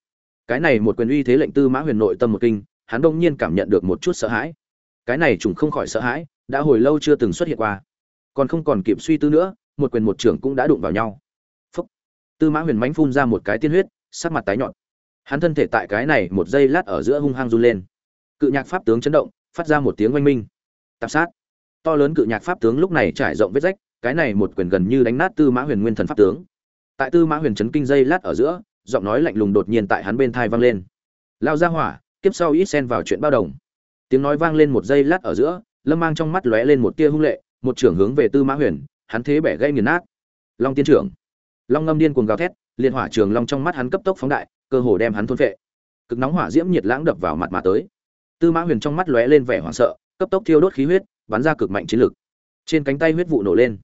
Cái này một quyền uy thế lệnh tư mã huyền nội tâm một kinh, hắn đông nhiên cảm nhận được một chút sợ hãi. Cái này trùng không khỏi sợ hãi, đã hồi lâu chưa từng xuất hiện qua còn không còn kịp suy tư nữa, một quyền một trưởng cũng đã đụng vào nhau. Phúc. tư mã huyền mánh phun ra một cái tiên huyết, sắc mặt tái nhọn hắn thân thể tại cái này một giây lát ở giữa hung hăng run lên. Cự nhạc pháp tướng chấn động, phát ra một tiếng oanh minh. Tạp sát. To lớn cự nhạc pháp tướng lúc này trải rộng vết rách, cái này một quyền gần như đánh nát tư mã huyền nguyên thần pháp tướng. Tại tư mã huyền chấn kinh dây lát ở giữa, giọng nói lạnh lùng đột nhiên tại hắn bên thai vang lên. Lao ra hỏa tiếp sau ít xen vào chuyện bao đồng. Tiếng nói vang lên một giây lát ở giữa, lâm mang trong mắt lóe lên một tia hung lệ một trưởng hướng về tư mã huyền, hắn thế bẻ gây nghiền nát. Long tiên trưởng. Long ngâm điên cuồng gào thét liên hỏa trường long trong mắt hắn cấp tốc phóng đại, cơ hồ đem hắn thôn phệ. Cực nóng hỏa diễm nhiệt lãng đập vào mặt mà tới. Tư mã huyền trong mắt lóe lên vẻ hoảng sợ, cấp tốc thiêu đốt khí huyết, bắn ra cực mạnh chiến lực. Trên cánh tay huyết vụ nổ lên.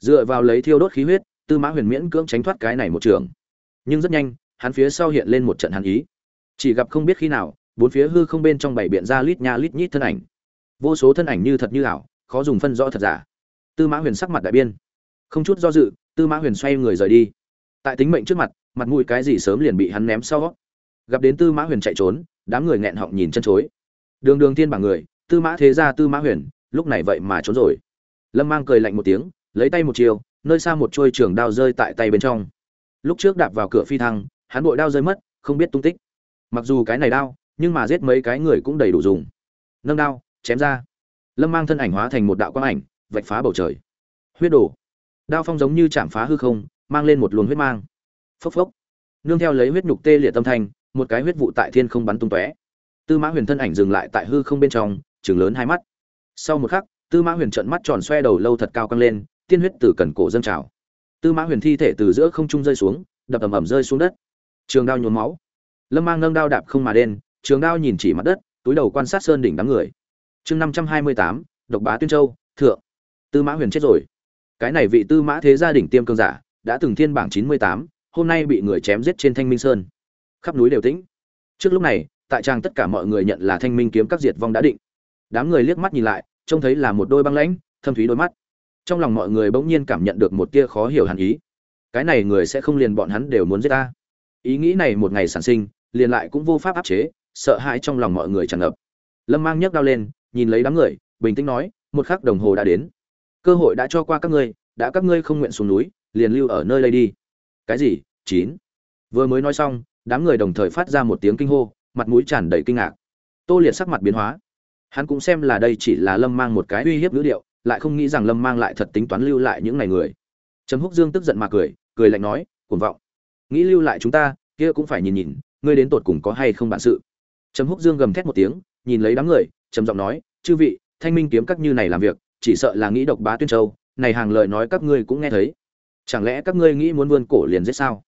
Dựa vào lấy thiêu đốt khí huyết, tư mã huyền miễn cưỡng tránh thoát cái này một trường. Nhưng rất nhanh, hắn phía sau hiện lên một trận hắn ý. Chỉ gặp không biết khi nào, bốn phía hư không bên trong bảy biện ra lít nha lít nhít thân ảnh. Vô số thân ảnh như thật như ảo khó dùng phân rõ thật giả. Tư mã huyền sắc mặt đại biên không chút do dự, tư mã huyền xoay người rời đi. Tại tính mệnh trước mặt mặt mũi cái gì sớm liền bị hắn ném sau gặp đến tư mã huyền chạy trốn, đám người nghẹn họng nhìn chân chối. Đường đường thiên bảng người, tư mã thế gia tư mã huyền, lúc này vậy mà trốn rồi. Lâm mang cười lạnh một tiếng, lấy tay một chiều, nơi xa một trôi trường đao rơi tại tay bên trong. Lúc trước đạp vào cửa phi thăng, hắn bội đao rơi mất, không biết tung tích. Mặc dù cái này đao, nhưng mà giết mấy cái người cũng đầy đủ dùng. Nâng đao, chém ra lâm mang thân ảnh hóa thành một đạo quang ảnh, vạch phá bầu trời. Huyết đổ đao phong giống như chạm phá hư không, mang lên một luồng huyết mang. Phốc phốc. Nương theo lấy huyết nhục tê liệt tâm thanh, một cái huyết vụ tại thiên không bắn tung tóe. Tư mã huyền thân ảnh dừng lại tại hư không bên trong chừng lớn hai mắt. Sau một khắc, tư mã huyền trợn mắt tròn xoe đầu lâu thật cao căng lên, tiên huyết từ cần cổ dâng trào. Tư mã huyền thi thể từ giữa không trung rơi xuống, đập ầm ầm rơi xuống đất. Trường đao nhuốm máu. Lâm mang nâng đao đạp không mà đen, trường đao nhìn chỉ mặt đất, túi đầu quan sát sơn đỉnh đám người chương năm trăm hai mươi tám, độc bá tuyên châu, thượng. Tư mã huyền chết rồi. Cái này vị tư mã thế gia đỉnh tiêm cương giả, đã từng thiên bảng chín mươi tám, hôm nay bị người chém giết trên thanh minh sơn. Khắp núi đều tĩnh. Trước lúc này, tại trang tất cả mọi người nhận là thanh minh kiếm các diệt vong đã định. Đám người liếc mắt nhìn lại, trông thấy là một đôi băng lãnh, thâm thúy đôi mắt. Trong lòng mọi người bỗng nhiên cảm nhận được một tia khó hiểu hẳn ý. Cái này người sẽ không liền bọn hắn đều muốn giết ta. Ý nghĩ này một ngày sản sinh, liền lại cũng vô pháp áp chế, sợ hãi trong lòng mọi người tràn ngập. Lâm mang nhấc đau lên nhìn lấy đám người, bình tĩnh nói, một khắc đồng hồ đã đến. Cơ hội đã cho qua các ngươi, đã các ngươi không nguyện xuống núi, liền lưu ở nơi đây đi. Cái gì? Chín? Vừa mới nói xong, đám người đồng thời phát ra một tiếng kinh hô, mặt mũi tràn đầy kinh ngạc. Tô liệt sắc mặt biến hóa. Hắn cũng xem là đây chỉ là lâm mang một cái uy hiếp ngữ điệu, lại không nghĩ rằng lâm mang lại thật tính toán lưu lại những ngày người. Trầm húc dương tức giận mà cười cười lạnh nói, cuồng vọng. Nghĩ lưu lại chúng ta, kia cũng phải nhìn nhìn, ngươi đến tột cùng có hay không bản sự. Trầm húc dương gầm thét một tiếng nhìn lấy đám người, trầm giọng nói, chư vị, thanh minh kiếm các như này làm việc, chỉ sợ là nghĩ độc bá tuyên châu, này hàng lời nói các ngươi cũng nghe thấy. Chẳng lẽ các ngươi nghĩ muốn vươn cổ liền giết sao?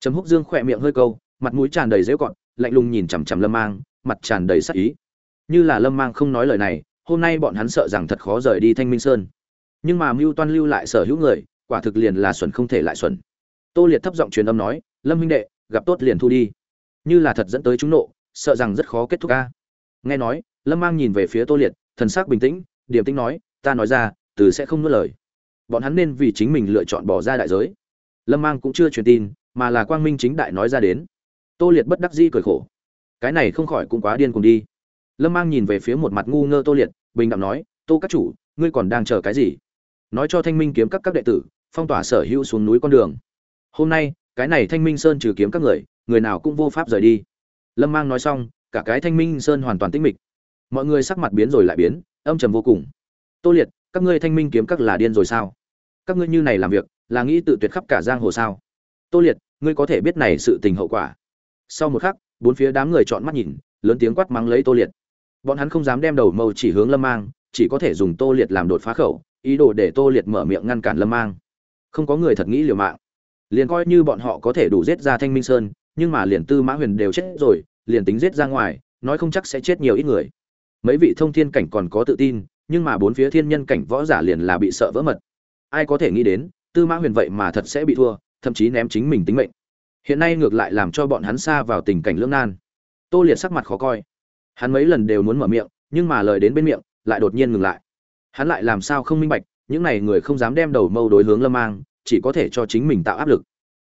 Trầm húc dương khỏe miệng hơi câu, mặt mũi tràn đầy dễ gọn lạnh lùng nhìn chằm chằm lâm mang, mặt tràn đầy sắc ý. Như là lâm mang không nói lời này, hôm nay bọn hắn sợ rằng thật khó rời đi thanh minh sơn. Nhưng mà mưu toan lưu lại sở hữu người, quả thực liền là xuẩn không thể lại xuẩn. Tô liệt thấp giọng truyền âm nói, lâm huynh đệ, gặp tốt liền thu đi. Như là thật dẫn tới chúng nộ, sợ rằng rất khó kết thúc ca nghe nói, lâm mang nhìn về phía tô liệt, thần sắc bình tĩnh, điềm tĩnh nói, ta nói ra, từ sẽ không nuốt lời. Bọn hắn nên vì chính mình lựa chọn bỏ ra đại giới. Lâm mang cũng chưa truyền tin, mà là quang minh chính đại nói ra đến. Tô liệt bất đắc dĩ cười khổ. Cái này không khỏi cũng quá điên cùng đi. Lâm mang nhìn về phía một mặt ngu ngơ tô liệt, bình đẳng nói, tô các chủ, ngươi còn đang chờ cái gì? Nói cho thanh minh kiếm các các đệ tử, phong tỏa sở hữu xuống núi con đường. Hôm nay, cái này thanh minh sơn trừ kiếm các người người nào cũng vô pháp rời đi. Lâm mang nói xong cả cái thanh minh sơn hoàn toàn tĩnh mịch. Mọi người sắc mặt biến rồi lại biến, âm trầm vô cùng. Tô liệt, các ngươi thanh minh kiếm các là điên rồi sao? Các ngươi như này làm việc, là nghĩ tự tuyệt khắp cả giang hồ sao? Tô liệt, ngươi có thể biết này sự tình hậu quả. Sau một khắc, bốn phía đám người chọn mắt nhìn, lớn tiếng quát mắng lấy tô liệt. Bọn hắn không dám đem đầu mâu chỉ hướng lâm mang, chỉ có thể dùng tô liệt làm đột phá khẩu, ý đồ để tô liệt mở miệng ngăn cản lâm mang. Không có người thật nghĩ liều mạng. Liền coi như bọn họ có thể đủ giết ra thanh minh sơn, nhưng mà liền tư mã huyền đều chết rồi liền tính giết ra ngoài, nói không chắc sẽ chết nhiều ít người. Mấy vị thông thiên cảnh còn có tự tin, nhưng mà bốn phía thiên nhân cảnh võ giả liền là bị sợ vỡ mật. Ai có thể nghĩ đến, tư mã huyền vậy mà thật sẽ bị thua, thậm chí ném chính mình tính mệnh. Hiện nay ngược lại làm cho bọn hắn xa vào tình cảnh lưỡng nan. Tô liệt sắc mặt khó coi. Hắn mấy lần đều muốn mở miệng, nhưng mà lời đến bên miệng, lại đột nhiên ngừng lại. Hắn lại làm sao không minh bạch, những này người không dám đem đầu mâu đối hướng lâm mang, chỉ có thể cho chính mình tạo áp lực.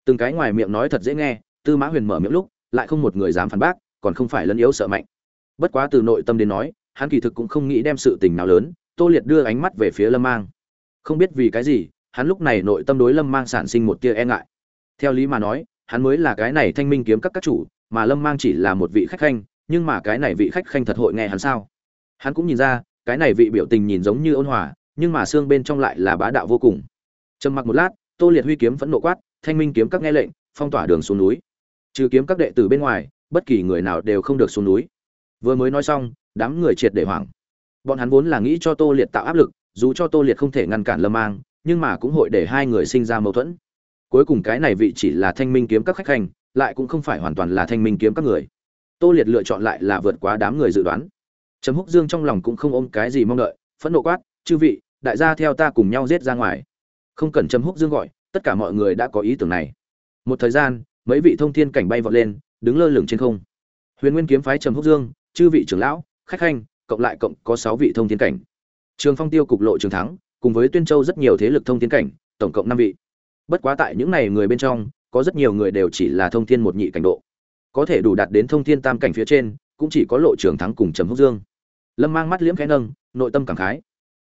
Từng cái ngoài miệng nói thật dễ nghe, tư mã huyền mở miệng lúc, lại không một người dám phản bác còn không phải lấn yếu sợ mạnh. Bất quá từ nội tâm đến nói, hắn kỳ thực cũng không nghĩ đem sự tình nào lớn, tô liệt đưa ánh mắt về phía lâm mang. Không biết vì cái gì, hắn lúc này nội tâm đối lâm mang sản sinh một tia e ngại. Theo lý mà nói, hắn mới là cái này thanh minh kiếm các các chủ, mà lâm mang chỉ là một vị khách khanh, nhưng mà cái này vị khách khanh thật hội nghe hắn sao? Hắn cũng nhìn ra, cái này vị biểu tình nhìn giống như ôn hòa, nhưng mà xương bên trong lại là bá đạo vô cùng. Trầm mặc một lát, tô liệt huy kiếm vẫn nộ quát, thanh minh kiếm các nghe lệnh, phong tỏa đường xuống núi. Trừ kiếm các đệ tử bên ngoài bất kỳ người nào đều không được xuống núi. Vừa mới nói xong, đám người triệt để hoảng. Bọn hắn vốn là nghĩ cho tô liệt tạo áp lực, dù cho tô liệt không thể ngăn cản lâm mang, nhưng mà cũng hội để hai người sinh ra mâu thuẫn. Cuối cùng cái này vị chỉ là thanh minh kiếm các khách hành, lại cũng không phải hoàn toàn là thanh minh kiếm các người. Tô liệt lựa chọn lại là vượt quá đám người dự đoán. Trầm húc dương trong lòng cũng không ôm cái gì mong đợi, phẫn nộ quát, chư vị, đại gia theo ta cùng nhau giết ra ngoài. Không cần trầm húc dương gọi, tất cả mọi người đã có ý tưởng này. Một thời gian, mấy vị thông thiên cảnh bay vọt lên đứng lơ lửng trên không. Huyền nguyên kiếm phái trầm húc dương, chư vị trưởng lão, khách khanh, cộng lại cộng có sáu vị thông thiên cảnh. Trường phong tiêu cục lộ trường thắng, cùng với tuyên châu rất nhiều thế lực thông thiên cảnh, tổng cộng năm vị. Bất quá tại những này người bên trong, có rất nhiều người đều chỉ là thông thiên một nhị cảnh độ. Có thể đủ đạt đến thông thiên tam cảnh phía trên, cũng chỉ có lộ trường thắng cùng trầm húc dương. Lâm mang mắt liễm khẽ nâng, nội tâm cảm khái.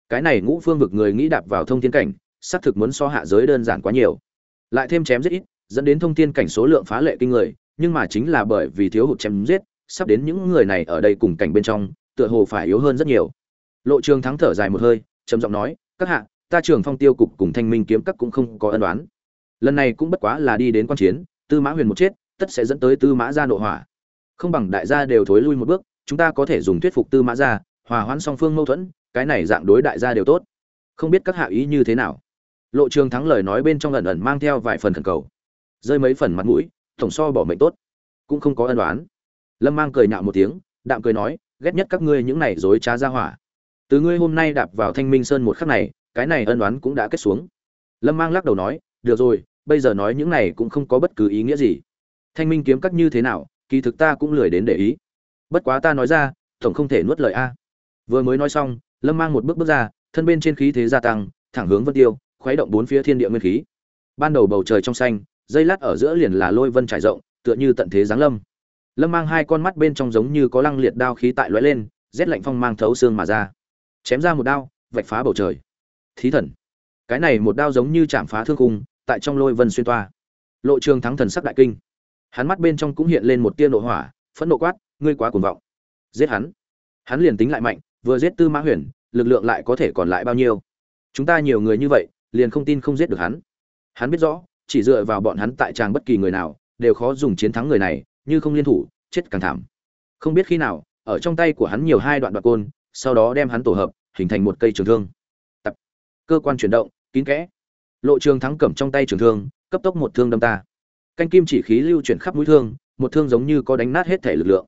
Cái này ngũ phương vực người nghĩ đạp vào thông thiên cảnh, xác thực muốn so hạ giới đơn giản quá nhiều. Lại thêm chém rất ít, dẫn đến thông thiên cảnh số lượng phá lệ kinh người nhưng mà chính là bởi vì thiếu hụt chém giết, sắp đến những người này ở đây cùng cảnh bên trong, tựa hồ phải yếu hơn rất nhiều. Lộ trường thắng thở dài một hơi, trầm giọng nói, các hạ, ta trường phong tiêu cục cùng thanh minh kiếm các cũng không có ân đoán lần này cũng bất quá là đi đến quan chiến, tư mã huyền một chết, tất sẽ dẫn tới tư mã gia nội hỏa không bằng đại gia đều thối lui một bước, chúng ta có thể dùng thuyết phục tư mã gia, hòa hoãn song phương mâu thuẫn, cái này dạng đối đại gia đều tốt. Không biết các hạ ý như thế nào. Lộ trường thắng lời nói bên trong ẩn ẩn mang theo vài phần thần cầu. Rơi mấy phần mặt mũi tổng so bỏ mệnh tốt. Cũng không có ân đoán lâm mang cười nhạo một tiếng, đạm cười nói, ghét nhất các ngươi những này dối trá ra hỏa. Từ ngươi hôm nay đạp vào thanh minh sơn một khắc này, cái này ân đoán cũng đã kết xuống. Lâm mang lắc đầu nói, được rồi, bây giờ nói những này cũng không có bất cứ ý nghĩa gì. Thanh minh kiếm cắt như thế nào, kỳ thực ta cũng lười đến để ý. Bất quá ta nói ra, tổng không thể nuốt lời a. Vừa mới nói xong, lâm mang một bước bước ra, thân bên trên khí thế gia tăng, thẳng hướng vân tiêu, khuấy động bốn phía thiên địa nguyên khí. Ban đầu bầu trời trong xanh dây lát ở giữa liền là lôi vân trải rộng, tựa như tận thế giáng lâm. Lâm mang hai con mắt bên trong giống như có lăng liệt đao khí tại lóe lên, rét lạnh phong mang thấu xương mà ra. Chém ra một đao, vạch phá bầu trời. Thí thần. Cái này một đao giống như chạm phá thương cung tại trong lôi vân xuyên toa. Lộ trường thắng thần sắc đại kinh. Hắn mắt bên trong cũng hiện lên một tia nộ hỏa, phẫn nộ quát, ngươi quá cuồng vọng. Giết hắn. Hắn liền tính lại mạnh, vừa giết tư mã huyền, lực lượng lại có thể còn lại bao nhiêu? Chúng ta nhiều người như vậy, liền không tin không giết được hắn. Hắn biết rõ chỉ dựa vào bọn hắn tại tràng bất kỳ người nào, đều khó dùng chiến thắng người này, như không liên thủ, chết càng thảm. Không biết khi nào, ở trong tay của hắn nhiều hai đoạn đoạn côn, sau đó đem hắn tổ hợp, hình thành một cây trường thương. Tập. Cơ quan chuyển động, kín kẽ. Lộ trường thắng cầm trong tay trường thương, cấp tốc một thương đâm ta. Canh kim chỉ khí lưu chuyển khắp mũi thương, một thương giống như có đánh nát hết thể lực lượng.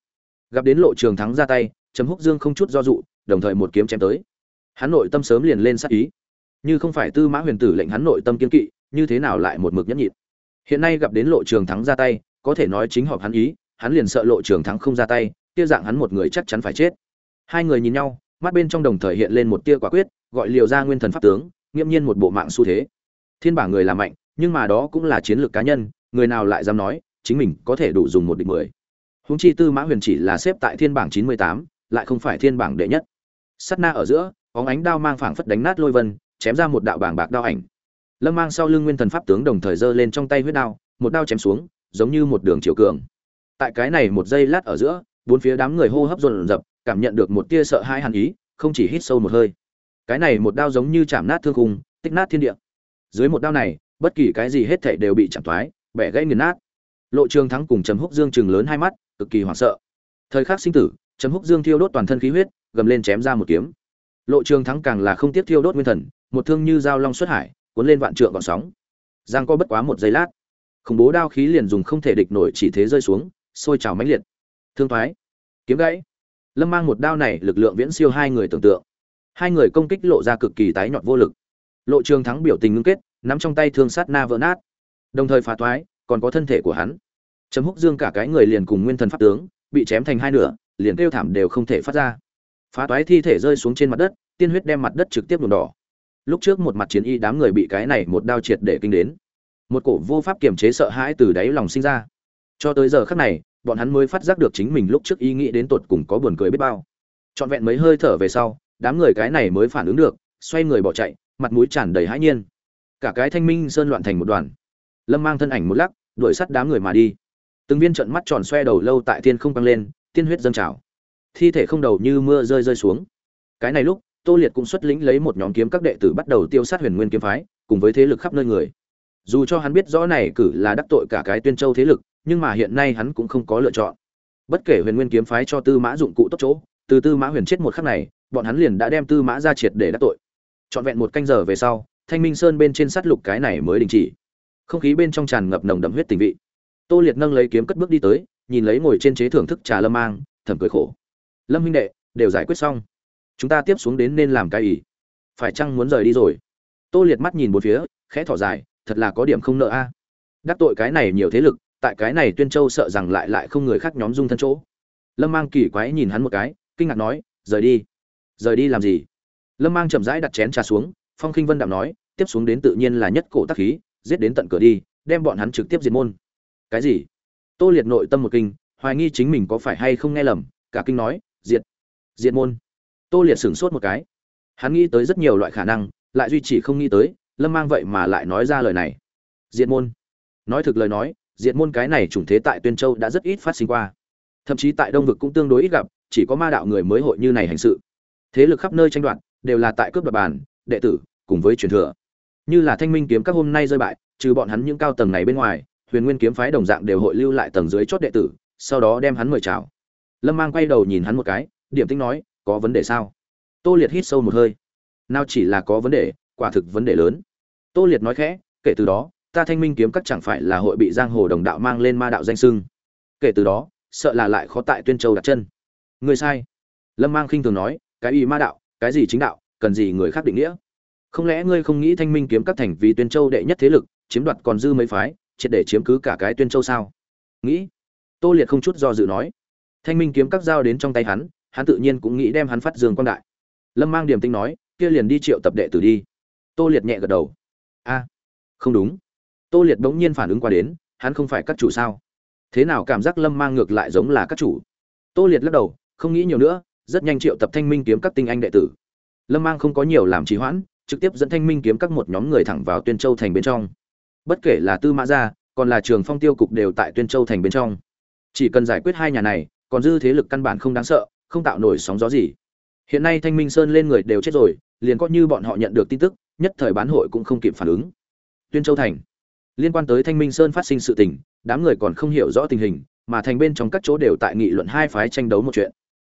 Gặp đến lộ trường thắng ra tay chấm húc dương không chút do dụ, đồng thời một kiếm chém tới. Hắn nội tâm sớm liền lên sát ý. Như không phải tư mã huyền tử lệnh hắn nội tâm kiên kỵ như thế nào lại một mực nhẫn nhịn? Hiện nay gặp đến lộ trường thắng ra tay, có thể nói chính họp hắn ý, hắn liền sợ lộ trường thắng không ra tay, kia dạng hắn một người chắc chắn phải chết. Hai người nhìn nhau, mắt bên trong đồng thời hiện lên một tia quả quyết, gọi liều ra nguyên thần pháp tướng, nghiễm nhiên một bộ mạng xu thế. Thiên bảng người là mạnh, nhưng mà đó cũng là chiến lược cá nhân, người nào lại dám nói, chính mình có thể đủ dùng một địch mười. Húng chi tư mã huyền chỉ là xếp tại thiên bảng chín mươi tám, lại không phải thiên bảng đệ nhất. Sắt na ở giữa óng ánh đao mang phảng phất đánh nát lôi vân, chém ra một đạo bảng bạc đao ảnh lâm mang sau lưng nguyên thần pháp tướng đồng thời giơ lên trong tay huyết đao, một đao chém xuống, giống như một đường chiều cường. Tại cái này một giây lát ở giữa, bốn phía đám người hô hấp dồn dập, cảm nhận được một tia sợ hãi hàn ý, không chỉ hít sâu một hơi. Cái này một đao giống như chạm nát thương khung, tích nát thiên địa. Dưới một đao này, bất kỳ cái gì hết thảy đều bị chạm thoái, bẻ gãy nghiền nát. Lộ trường thắng cùng trầm húc dương chừng lớn hai mắt, cực kỳ hoảng sợ. Thời khắc sinh tử, trầm húc dương thiêu đốt toàn thân khí huyết, gầm lên chém ra một kiếm. Lộ trường thắng càng là không tiếc thiêu đốt nguyên thần, một thương như dao long xuất hải cuốn lên vạn trượng gọn sóng. Giang co bất quá một giây lát. Khủng bố đao khí liền dùng không thể địch nổi chỉ thế rơi xuống, sôi trào mãnh liệt. Thương thoái. Kiếm gãy. Lâm mang một đao này lực lượng viễn siêu hai người tưởng tượng. Hai người công kích lộ ra cực kỳ tái nhọn vô lực. Lộ trường thắng biểu tình ngưng kết, nắm trong tay thương sát na vỡ nát. Đồng thời phá thoái, còn có thân thể của hắn. Chấm húc dương cả cái người liền cùng nguyên thần pháp tướng, bị chém thành hai nửa, liền kêu thảm đều không thể phát ra. Phá toái thi thể rơi xuống trên mặt đất, tiên huyết đem mặt đất trực tiếp nhuộm đỏ lúc trước một mặt chiến y đám người bị cái này một đao triệt để kinh đến. Một cổ vô pháp kiềm chế sợ hãi từ đáy lòng sinh ra. Cho tới giờ khắc này, bọn hắn mới phát giác được chính mình lúc trước ý nghĩ đến tột cùng có buồn cười biết bao. Trọn vẹn mấy hơi thở về sau, đám người cái này mới phản ứng được, xoay người bỏ chạy, mặt mũi tràn đầy hãi nhiên. Cả cái thanh minh sơn loạn thành một đoàn. Lâm mang thân ảnh một lắc, đuổi sắt đám người mà đi. Từng viên trận mắt tròn xoe đầu lâu tại thiên không băng lên, tiên huyết dâng trào. Thi thể không đầu như mưa rơi rơi xuống. Cái này lúc tô liệt cũng xuất lĩnh lấy một nhóm kiếm các đệ tử bắt đầu tiêu sát huyền nguyên kiếm phái, cùng với thế lực khắp nơi người. Dù cho hắn biết rõ này cử là đắc tội cả cái tuyên châu thế lực, nhưng mà hiện nay hắn cũng không có lựa chọn. Bất kể huyền nguyên kiếm phái cho tư mã dụng cụ tốt chỗ, từ tư mã huyền chết một khắc này, bọn hắn liền đã đem tư mã ra triệt để đắc tội. Trọn vẹn một canh giờ về sau, thanh minh sơn bên trên sát lục cái này mới đình chỉ. Không khí bên trong tràn ngập nồng đậm huyết tình vị. Tô liệt nâng lấy kiếm cất bước đi tới, nhìn lấy ngồi trên chế thưởng thức trà lâm mang, thầm cười khổ. Lâm huynh đệ, đều giải quyết xong chúng ta tiếp xuống đến nên làm cái ý. Phải chăng muốn rời đi rồi? Tô liệt mắt nhìn một phía, khẽ thỏ dài, thật là có điểm không nợ a. Đắc tội cái này nhiều thế lực, tại cái này tuyên châu sợ rằng lại lại không người khác nhóm dung thân chỗ. Lâm mang kỳ quái nhìn hắn một cái, kinh ngạc nói, rời đi. Rời đi làm gì? Lâm mang chậm rãi đặt chén trà xuống, phong khinh vân đạm nói, tiếp xuống đến tự nhiên là nhất cổ tắc khí, giết đến tận cửa đi, đem bọn hắn trực tiếp diệt môn. Cái gì? Tô liệt nội tâm một kinh, hoài nghi chính mình có phải hay không nghe lầm, cả kinh nói, diệt diệt môn tô liệt sửng sốt một cái. Hắn nghĩ tới rất nhiều loại khả năng, lại duy trì không nghĩ tới, lâm mang vậy mà lại nói ra lời này. Diệt môn. Nói thực lời nói, diệt môn cái này chủng thế tại tuyên châu đã rất ít phát sinh qua. Thậm chí tại đông vực cũng tương đối ít gặp, chỉ có ma đạo người mới hội như này hành sự. Thế lực khắp nơi tranh đoạt, đều là tại cướp đoạt bàn, đệ tử, cùng với truyền thừa. Như là thanh minh kiếm các hôm nay rơi bại, trừ bọn hắn những cao tầng này bên ngoài, huyền nguyên kiếm phái đồng dạng đều hội lưu lại tầng dưới chót đệ tử, sau đó đem hắn mời chào. Lâm mang quay đầu nhìn hắn một cái, điểm tinh nói có vấn đề sao? Tô liệt hít sâu một hơi. Nào chỉ là có vấn đề, quả thực vấn đề lớn. Tô liệt nói khẽ, kể từ đó, ta thanh minh kiếm các chẳng phải là hội bị giang hồ đồng đạo mang lên ma đạo danh sưng. Kể từ đó, sợ là lại khó tại tuyên châu đặt chân. Người sai. Lâm mang khinh thường nói, cái ý ma đạo, cái gì chính đạo, cần gì người khác định nghĩa? Không lẽ ngươi không nghĩ thanh minh kiếm các thành vì tuyên châu đệ nhất thế lực, chiếm đoạt còn dư mấy phái, triệt để chiếm cứ cả cái tuyên châu sao? Nghĩ. Tô liệt không chút do dự nói. Thanh minh kiếm các dao đến trong tay hắn hắn tự nhiên cũng nghĩ đem hắn phát dương quan đại. Lâm mang điểm tinh nói, kia liền đi triệu tập đệ tử đi. Tô liệt nhẹ gật đầu. A, không đúng. Tô liệt bỗng nhiên phản ứng qua đến, hắn không phải các chủ sao? Thế nào cảm giác lâm mang ngược lại giống là các chủ? Tô liệt lắc đầu, không nghĩ nhiều nữa, rất nhanh triệu tập thanh minh kiếm các tinh anh đệ tử. Lâm mang không có nhiều làm trì hoãn, trực tiếp dẫn thanh minh kiếm các một nhóm người thẳng vào tuyên châu thành bên trong. Bất kể là tư mã gia, còn là trường phong tiêu cục đều tại tuyên châu thành bên trong. Chỉ cần giải quyết hai nhà này, còn dư thế lực căn bản không đáng sợ không tạo nổi sóng gió gì. Hiện nay thanh minh sơn lên người đều chết rồi, liền có như bọn họ nhận được tin tức, nhất thời bán hội cũng không kịp phản ứng. Tuyên châu thành. Liên quan tới thanh minh sơn phát sinh sự tình, đám người còn không hiểu rõ tình hình, mà thành bên trong các chỗ đều tại nghị luận hai phái tranh đấu một chuyện.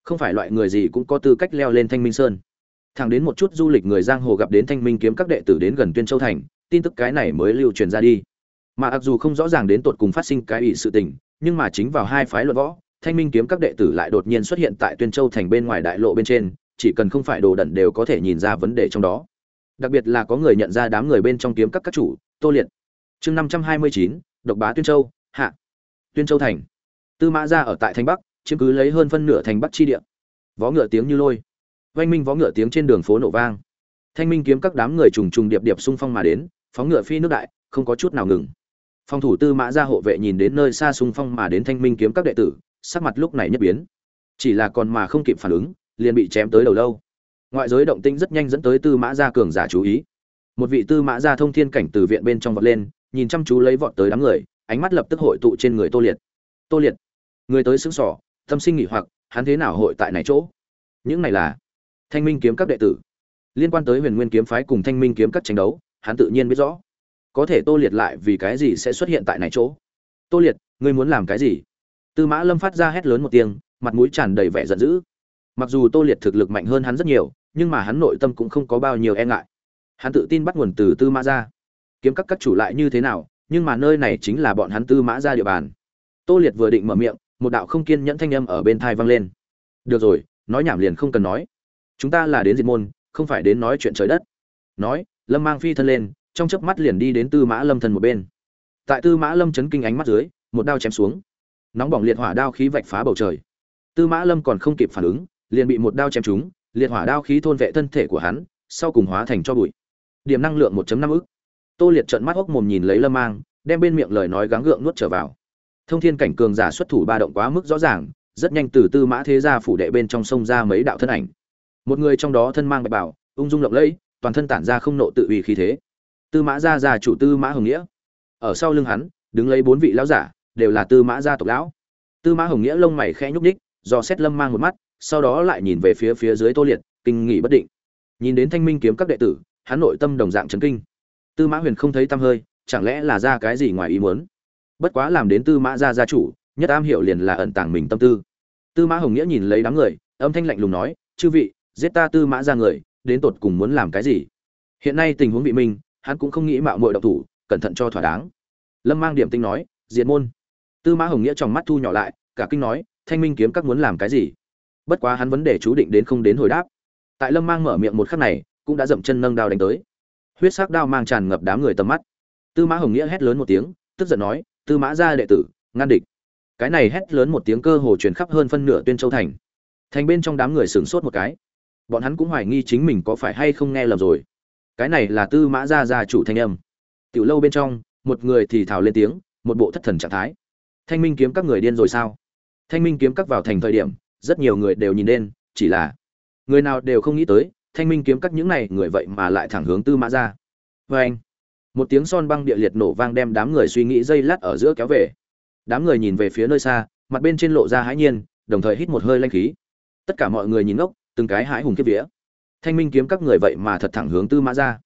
Không phải loại người gì cũng có tư cách leo lên thanh minh sơn. Thẳng đến một chút du lịch người giang hồ gặp đến thanh minh kiếm các đệ tử đến gần tuyên châu thành, tin tức cái này mới lưu truyền ra đi. Mà mặc dù không rõ ràng đến tột cùng phát sinh cái ý sự tình, nhưng mà chính vào hai phái luận võ thanh minh kiếm các đệ tử lại đột nhiên xuất hiện tại tuyên châu thành bên ngoài đại lộ bên trên, chỉ cần không phải đồ đẩn đều có thể nhìn ra vấn đề trong đó. Đặc biệt là có người nhận ra đám người bên trong kiếm các các chủ, tô liệt. Chương năm trăm hai mươi chín, độc bá tuyên châu, hạ. Tuyên châu thành. Tư mã ra ở tại thành bắc, chiếm cứ lấy hơn phân nửa thành bắc chi địa. Vó ngựa tiếng như lôi. Oanh minh vó ngựa tiếng trên đường phố nổ vang. Thanh minh kiếm các đám người trùng trùng điệp điệp xung phong mà đến, phóng ngựa phi nước đại, không có chút nào ngừng. Phong thủ tư mã ra hộ vệ nhìn đến nơi xa xung phong mà đến thanh minh kiếm các đệ tử sắc mặt lúc này nhất biến. Chỉ là còn mà không kịp phản ứng, liền bị chém tới đầu lâu. Ngoại giới động tĩnh rất nhanh dẫn tới tư mã gia cường giả chú ý. Một vị tư mã gia thông thiên cảnh từ viện bên trong vọt lên, nhìn chăm chú lấy vọt tới đám người, ánh mắt lập tức hội tụ trên người tô liệt. Tô liệt, người tới xứng sỏ, tâm sinh nghỉ hoặc, hắn thế nào hội tại này chỗ? Những này là thanh minh kiếm các đệ tử. Liên quan tới huyền nguyên kiếm phái cùng thanh minh kiếm các tranh đấu, hắn tự nhiên biết rõ. Có thể tô liệt lại vì cái gì sẽ xuất hiện tại này chỗ? Tô liệt, ngươi muốn làm cái gì? Tư mã lâm phát ra hét lớn một tiếng, mặt mũi tràn đầy vẻ giận dữ. Mặc dù tô liệt thực lực mạnh hơn hắn rất nhiều, nhưng mà hắn nội tâm cũng không có bao nhiêu e ngại. Hắn tự tin bắt nguồn từ tư mã ra. Kiếm các các chủ lại như thế nào, nhưng mà nơi này chính là bọn hắn tư mã ra địa bàn. Tô liệt vừa định mở miệng, một đạo không kiên nhẫn thanh âm ở bên thai vang lên. Được rồi, nói nhảm liền không cần nói. Chúng ta là đến diệt môn, không phải đến nói chuyện trời đất. Nói, lâm mang phi thân lên, trong chớp mắt liền đi đến tư mã lâm thần một bên. Tại tư mã lâm chấn kinh ánh mắt dưới, một đao chém xuống nóng bỏng liệt hỏa đao khí vạch phá bầu trời. Tư mã lâm còn không kịp phản ứng, liền bị một đao chém trúng, liệt hỏa đao khí thôn vệ thân thể của hắn, sau cùng hóa thành cho bụi. Điểm năng lượng 1 năm ức. Tô liệt trợn mắt hốc mồm nhìn lấy lâm mang, đem bên miệng lời nói gắng gượng nuốt trở vào. Thông thiên cảnh cường giả xuất thủ ba động quá mức rõ ràng, rất nhanh từ tư mã thế gia phủ đệ bên trong sông ra mấy đạo thân ảnh. Một người trong đó thân mang bạch bảo, ung dung lộng lẫy, toàn thân tản ra không nộ tự uy khí thế. Tư mã gia gia chủ tư mã hồng nghĩa. Ở sau lưng hắn, đứng lấy bốn vị lão giả đều là tư mã gia tộc lão. Tư mã hồng nghĩa lông mày khẽ nhúc ních do xét lâm mang một mắt, sau đó lại nhìn về phía phía dưới tô liệt, kinh nghỉ bất định. Nhìn đến thanh minh kiếm các đệ tử, hắn nội tâm đồng dạng chấn kinh. Tư mã huyền không thấy tăm hơi, chẳng lẽ là ra cái gì ngoài ý muốn? Bất quá làm đến tư mã gia gia chủ, nhất am hiểu liền là ẩn tàng mình tâm tư. Tư mã hồng nghĩa nhìn lấy đám người, âm thanh lạnh lùng nói, chư vị, giết ta tư mã ra người, đến tột cùng muốn làm cái gì? Hiện nay tình huống bị minh, hắn cũng không nghĩ mạo muội độc thủ, cẩn thận cho thỏa đáng. Lâm mang điểm tinh nói, diệt môn tư mã hồng nghĩa trong mắt thu nhỏ lại, cả kinh nói, thanh minh kiếm các muốn làm cái gì? Bất quá hắn vấn đề chú định đến không đến hồi đáp. Tại lâm mang mở miệng một khắc này, cũng đã dậm chân nâng đao đánh tới. Huyết sắc đao mang tràn ngập đám người tầm mắt. Tư mã hồng nghĩa hét lớn một tiếng, tức giận nói, tư mã gia đệ tử, ngăn địch. Cái này hét lớn một tiếng cơ hồ truyền khắp hơn phân nửa tuyên châu thành. Thành bên trong đám người sửng sốt một cái. Bọn hắn cũng hoài nghi chính mình có phải hay không nghe lầm rồi. Cái này là tư mã gia gia chủ thanh âm. Tiểu lâu bên trong, một người thì thào lên tiếng, một bộ thất thần trạng thái thanh minh kiếm các người điên rồi sao? Thanh minh kiếm các vào thành thời điểm, rất nhiều người đều nhìn lên, chỉ là người nào đều không nghĩ tới, thanh minh kiếm các những này người vậy mà lại thẳng hướng tư mã ra. Vê anh, một tiếng son băng địa liệt nổ vang đem đám người suy nghĩ dây lát ở giữa kéo về. Đám người nhìn về phía nơi xa, mặt bên trên lộ ra hãi nhiên, đồng thời hít một hơi lanh khí. Tất cả mọi người nhìn ngốc, từng cái hãi hùng kiếp vía. Thanh minh kiếm các người vậy mà thật thẳng hướng tư mã ra.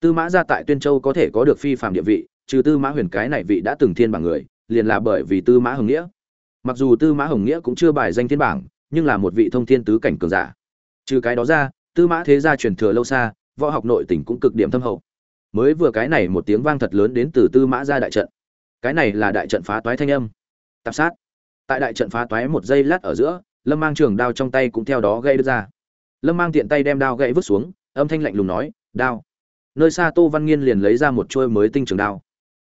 Tư mã ra tại tuyên châu có thể có được phi phạm địa vị, trừ tư mã huyền cái này vị đã từng thiên bảng người liền là bởi vì tư mã hồng nghĩa. Mặc dù tư mã hồng nghĩa cũng chưa bài danh thiên bảng, nhưng là một vị thông thiên tứ cảnh cường giả. Trừ cái đó ra, tư mã thế gia truyền thừa lâu xa, võ học nội tình cũng cực điểm thâm hậu. Mới vừa cái này một tiếng vang thật lớn đến từ tư mã gia đại trận. Cái này là đại trận phá toái thanh âm. Tạp sát. Tại đại trận phá toái một giây lát ở giữa, lâm mang trường đao trong tay cũng theo đó gây ra. Lâm mang tiện tay đem đao gãy vứt xuống, âm thanh lạnh lùng nói, đao. Nơi xa tô văn nghiên liền lấy ra một chuôi mới tinh trường đao.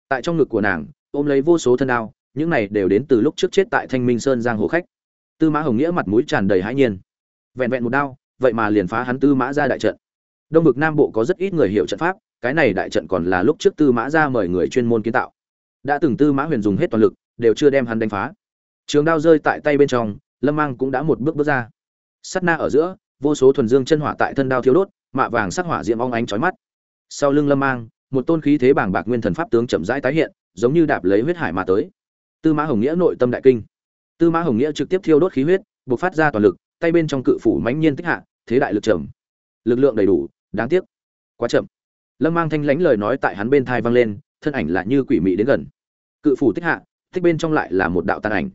Tại trong ngực của nàng ôm lấy vô số thân đao, những này đều đến từ lúc trước chết tại thanh minh sơn giang hồ khách. Tư mã hồng nghĩa mặt mũi tràn đầy hãi nhiên. Vẹn vẹn một đao, vậy mà liền phá hắn tư mã ra đại trận. Đông vực nam bộ có rất ít người hiểu trận pháp, cái này đại trận còn là lúc trước tư mã ra mời người chuyên môn kiến tạo. Đã từng tư mã huyền dùng hết toàn lực, đều chưa đem hắn đánh phá. Trường đao rơi tại tay bên trong, lâm mang cũng đã một bước bước ra. Sắt na ở giữa, vô số thuần dương chân hỏa tại thân đao thiếu đốt, mạ vàng sắc hỏa diễm ong ánh chói mắt. Sau lưng lâm mang, một tôn khí thế bảng bạc nguyên thần pháp tướng chậm rãi tái hiện giống như đạp lấy huyết hải mà tới. Tư mã hồng nghĩa nội tâm đại kinh. Tư mã hồng nghĩa trực tiếp thiêu đốt khí huyết, bộc phát ra toàn lực, tay bên trong cự phủ mãnh nhiên tích hạ, thế đại lực trầm. Lực lượng đầy đủ, đáng tiếc. Quá chậm. Lâm mang thanh lãnh lời nói tại hắn bên thai vang lên, thân ảnh lại như quỷ mị đến gần. Cự phủ tích hạ, tích bên trong lại là một đạo tàn ảnh.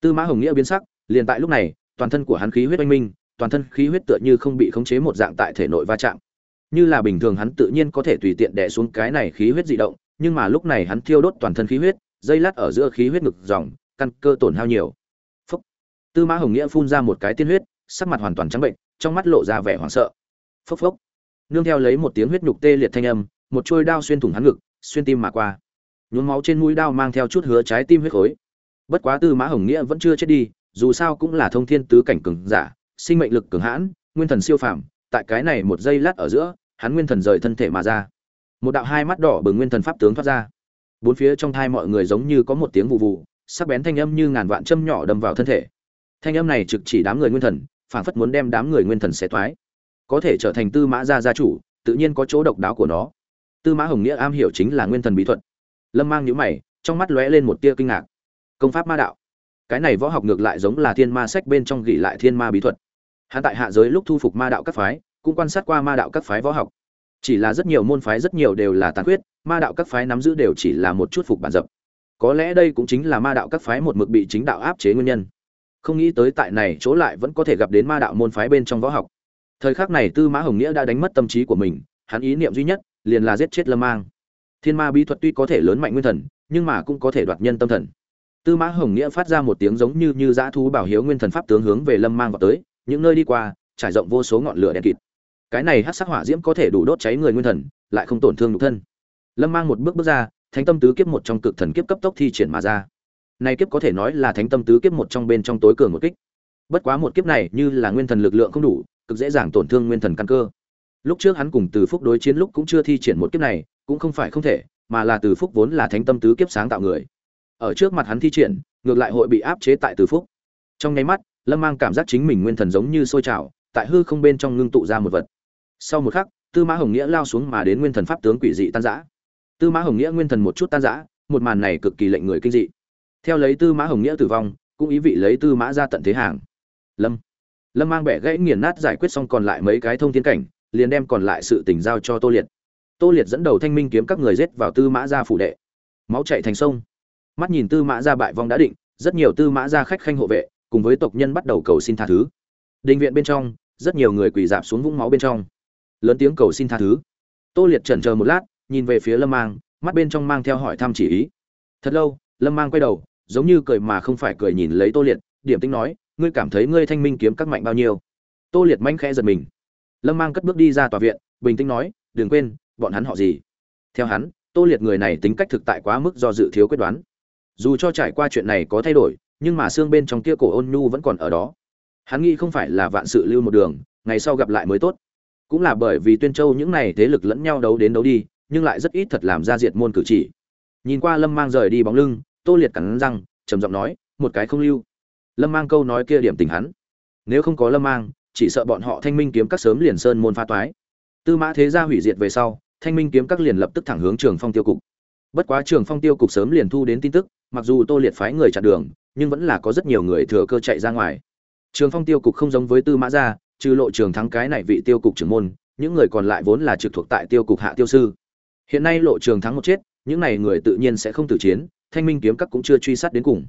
Tư mã hồng nghĩa biến sắc, liền tại lúc này, toàn thân của hắn khí huyết oanh minh, toàn thân khí huyết tựa như không bị khống chế một dạng tại thể nội va chạm. Như là bình thường hắn tự nhiên có thể tùy tiện đè xuống cái này khí huyết dị động nhưng mà lúc này hắn thiêu đốt toàn thân khí huyết, dây lát ở giữa khí huyết ngực dòng, căn cơ tổn hao nhiều. Phúc. tư mã hồng nghĩa phun ra một cái tiên huyết, sắc mặt hoàn toàn trắng bệnh, trong mắt lộ ra vẻ hoảng sợ. Phốc phốc nương theo lấy một tiếng huyết nhục tê liệt thanh âm, một chuôi đao xuyên thủng hắn ngực, xuyên tim mà qua. Nhuốm máu trên mũi đao mang theo chút hứa trái tim huyết khối. Bất quá tư mã hồng nghĩa vẫn chưa chết đi, dù sao cũng là thông thiên tứ cảnh cường giả, sinh mệnh lực cường hãn, nguyên thần siêu phàm, tại cái này một giây lát ở giữa, hắn nguyên thần rời thân thể mà ra một đạo hai mắt đỏ bừng nguyên thần pháp tướng thoát ra. Bốn phía trong thai mọi người giống như có một tiếng vụ vụ, sắc bén thanh âm như ngàn vạn châm nhỏ đâm vào thân thể. Thanh âm này trực chỉ đám người nguyên thần, phảng phất muốn đem đám người nguyên thần xé toái. Có thể trở thành tư mã gia gia chủ, tự nhiên có chỗ độc đáo của nó. Tư mã hồng nghĩa am hiểu chính là nguyên thần bí thuật. Lâm mang nhữ mày, trong mắt lóe lên một tia kinh ngạc. Công pháp ma đạo. Cái này võ học ngược lại giống là thiên ma sách bên trong gỉ lại thiên ma bí thuật. Hắn tại hạ giới lúc thu phục ma đạo các phái, cũng quan sát qua ma đạo các phái võ học chỉ là rất nhiều môn phái rất nhiều đều là tàn khuyết, ma đạo các phái nắm giữ đều chỉ là một chút phục bản dập. Có lẽ đây cũng chính là ma đạo các phái một mực bị chính đạo áp chế nguyên nhân. Không nghĩ tới tại này chỗ lại vẫn có thể gặp đến ma đạo môn phái bên trong võ học. Thời khắc này tư mã hồng nghĩa đã đánh mất tâm trí của mình, hắn ý niệm duy nhất liền là giết chết lâm mang. Thiên ma bí thuật tuy có thể lớn mạnh nguyên thần, nhưng mà cũng có thể đoạt nhân tâm thần. Tư mã hồng nghĩa phát ra một tiếng giống như như dã thú bảo hiếu nguyên thần pháp tướng hướng về lâm mang vào tới, những nơi đi qua, trải rộng vô số ngọn lửa đen kịt cái này hát sắc hỏa diễm có thể đủ đốt cháy người nguyên thần, lại không tổn thương nhục thân. Lâm mang một bước bước ra, thánh tâm tứ kiếp một trong cực thần kiếp cấp tốc thi triển mà ra. Nay kiếp có thể nói là thánh tâm tứ kiếp một trong bên trong tối cường một kích. Bất quá một kiếp này như là nguyên thần lực lượng không đủ, cực dễ dàng tổn thương nguyên thần căn cơ. Lúc trước hắn cùng từ phúc đối chiến lúc cũng chưa thi triển một kiếp này, cũng không phải không thể, mà là từ phúc vốn là thánh tâm tứ kiếp sáng tạo người. Ở trước mặt hắn thi triển, ngược lại hội bị áp chế tại từ phúc. Trong nháy mắt, lâm mang cảm giác chính mình nguyên thần giống như sôi trào, tại hư không bên trong ngưng tụ ra một vật sau một khắc, tư mã hồng nghĩa lao xuống mà đến nguyên thần pháp tướng quỷ dị tan giã tư mã hồng nghĩa nguyên thần một chút tan giã một màn này cực kỳ lệnh người kinh dị. Theo lấy tư mã hồng nghĩa tử vong, cũng ý vị lấy tư mã ra tận thế hàng. Lâm lâm mang bẻ gãy nghiền nát giải quyết xong còn lại mấy cái thông thiên cảnh, liền đem còn lại sự tình giao cho tô liệt. Tô liệt dẫn đầu thanh minh kiếm các người giết vào tư mã gia phủ đệ. Máu chạy thành sông. Mắt nhìn tư mã gia bại vong đã định, rất nhiều tư mã gia khách khanh hộ vệ, cùng với tộc nhân bắt đầu cầu xin tha thứ. Đình viện bên trong, rất nhiều người quỳ dạp xuống vũng máu bên trong lớn tiếng cầu xin tha thứ. Tô liệt chần chờ một lát, nhìn về phía lâm mang, mắt bên trong mang theo hỏi thăm chỉ ý. Thật lâu, lâm mang quay đầu, giống như cười mà không phải cười nhìn lấy tô liệt, điểm tính nói, ngươi cảm thấy ngươi thanh minh kiếm các mạnh bao nhiêu? Tô liệt manh khẽ giật mình. Lâm mang cất bước đi ra tòa viện, bình tĩnh nói, đừng quên, bọn hắn họ gì? Theo hắn, tô liệt người này tính cách thực tại quá mức do dự thiếu quyết đoán. Dù cho trải qua chuyện này có thay đổi, nhưng mà xương bên trong kia cổ ôn nhu vẫn còn ở đó. Hắn nghĩ không phải là vạn sự lưu một đường, ngày sau gặp lại mới tốt cũng là bởi vì tuyên châu những này thế lực lẫn nhau đấu đến đấu đi, nhưng lại rất ít thật làm ra diệt môn cử chỉ. Nhìn qua lâm mang rời đi bóng lưng, tô liệt cắn răng, trầm giọng nói, một cái không lưu. Lâm mang câu nói kia điểm tình hắn. Nếu không có lâm mang, chỉ sợ bọn họ thanh minh kiếm các sớm liền sơn môn pha toái. Tư mã thế gia hủy diệt về sau, thanh minh kiếm các liền lập tức thẳng hướng trường phong tiêu cục. Bất quá trường phong tiêu cục sớm liền thu đến tin tức, mặc dù tô liệt phái người chặn đường, nhưng vẫn là có rất nhiều người thừa cơ chạy ra ngoài. Trường phong tiêu cục không giống với tư mã gia trừ lộ trường thắng cái này vị tiêu cục trưởng môn, những người còn lại vốn là trực thuộc tại tiêu cục hạ tiêu sư. Hiện nay lộ trường thắng một chết, những này người tự nhiên sẽ không tử chiến, thanh minh kiếm các cũng chưa truy sát đến cùng.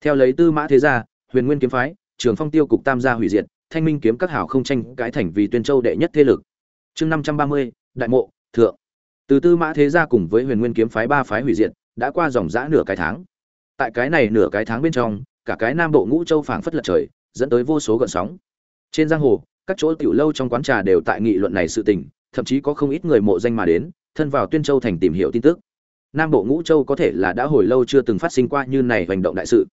Theo lấy tư mã thế gia, huyền nguyên kiếm phái, trường phong tiêu cục tam gia hủy diệt, thanh minh kiếm các hảo không tranh cái thành vì tuyên châu đệ nhất thế lực. Chương năm trăm ba mươi, đại mộ, thượng. Từ tư mã thế gia cùng với huyền nguyên kiếm phái ba phái hủy diệt, đã qua dòng dã nửa cái tháng. Tại cái này nửa cái tháng bên trong, cả cái nam bộ ngũ châu phảng phất lật trời, dẫn tới vô số gợn sóng trên giang hồ, các chỗ tiểu lâu trong quán trà đều tại nghị luận này sự tình, thậm chí có không ít người mộ danh mà đến, thân vào tuyên châu thành tìm hiểu tin tức. Nam bộ ngũ châu có thể là đã hồi lâu chưa từng phát sinh qua như này hành động đại sự.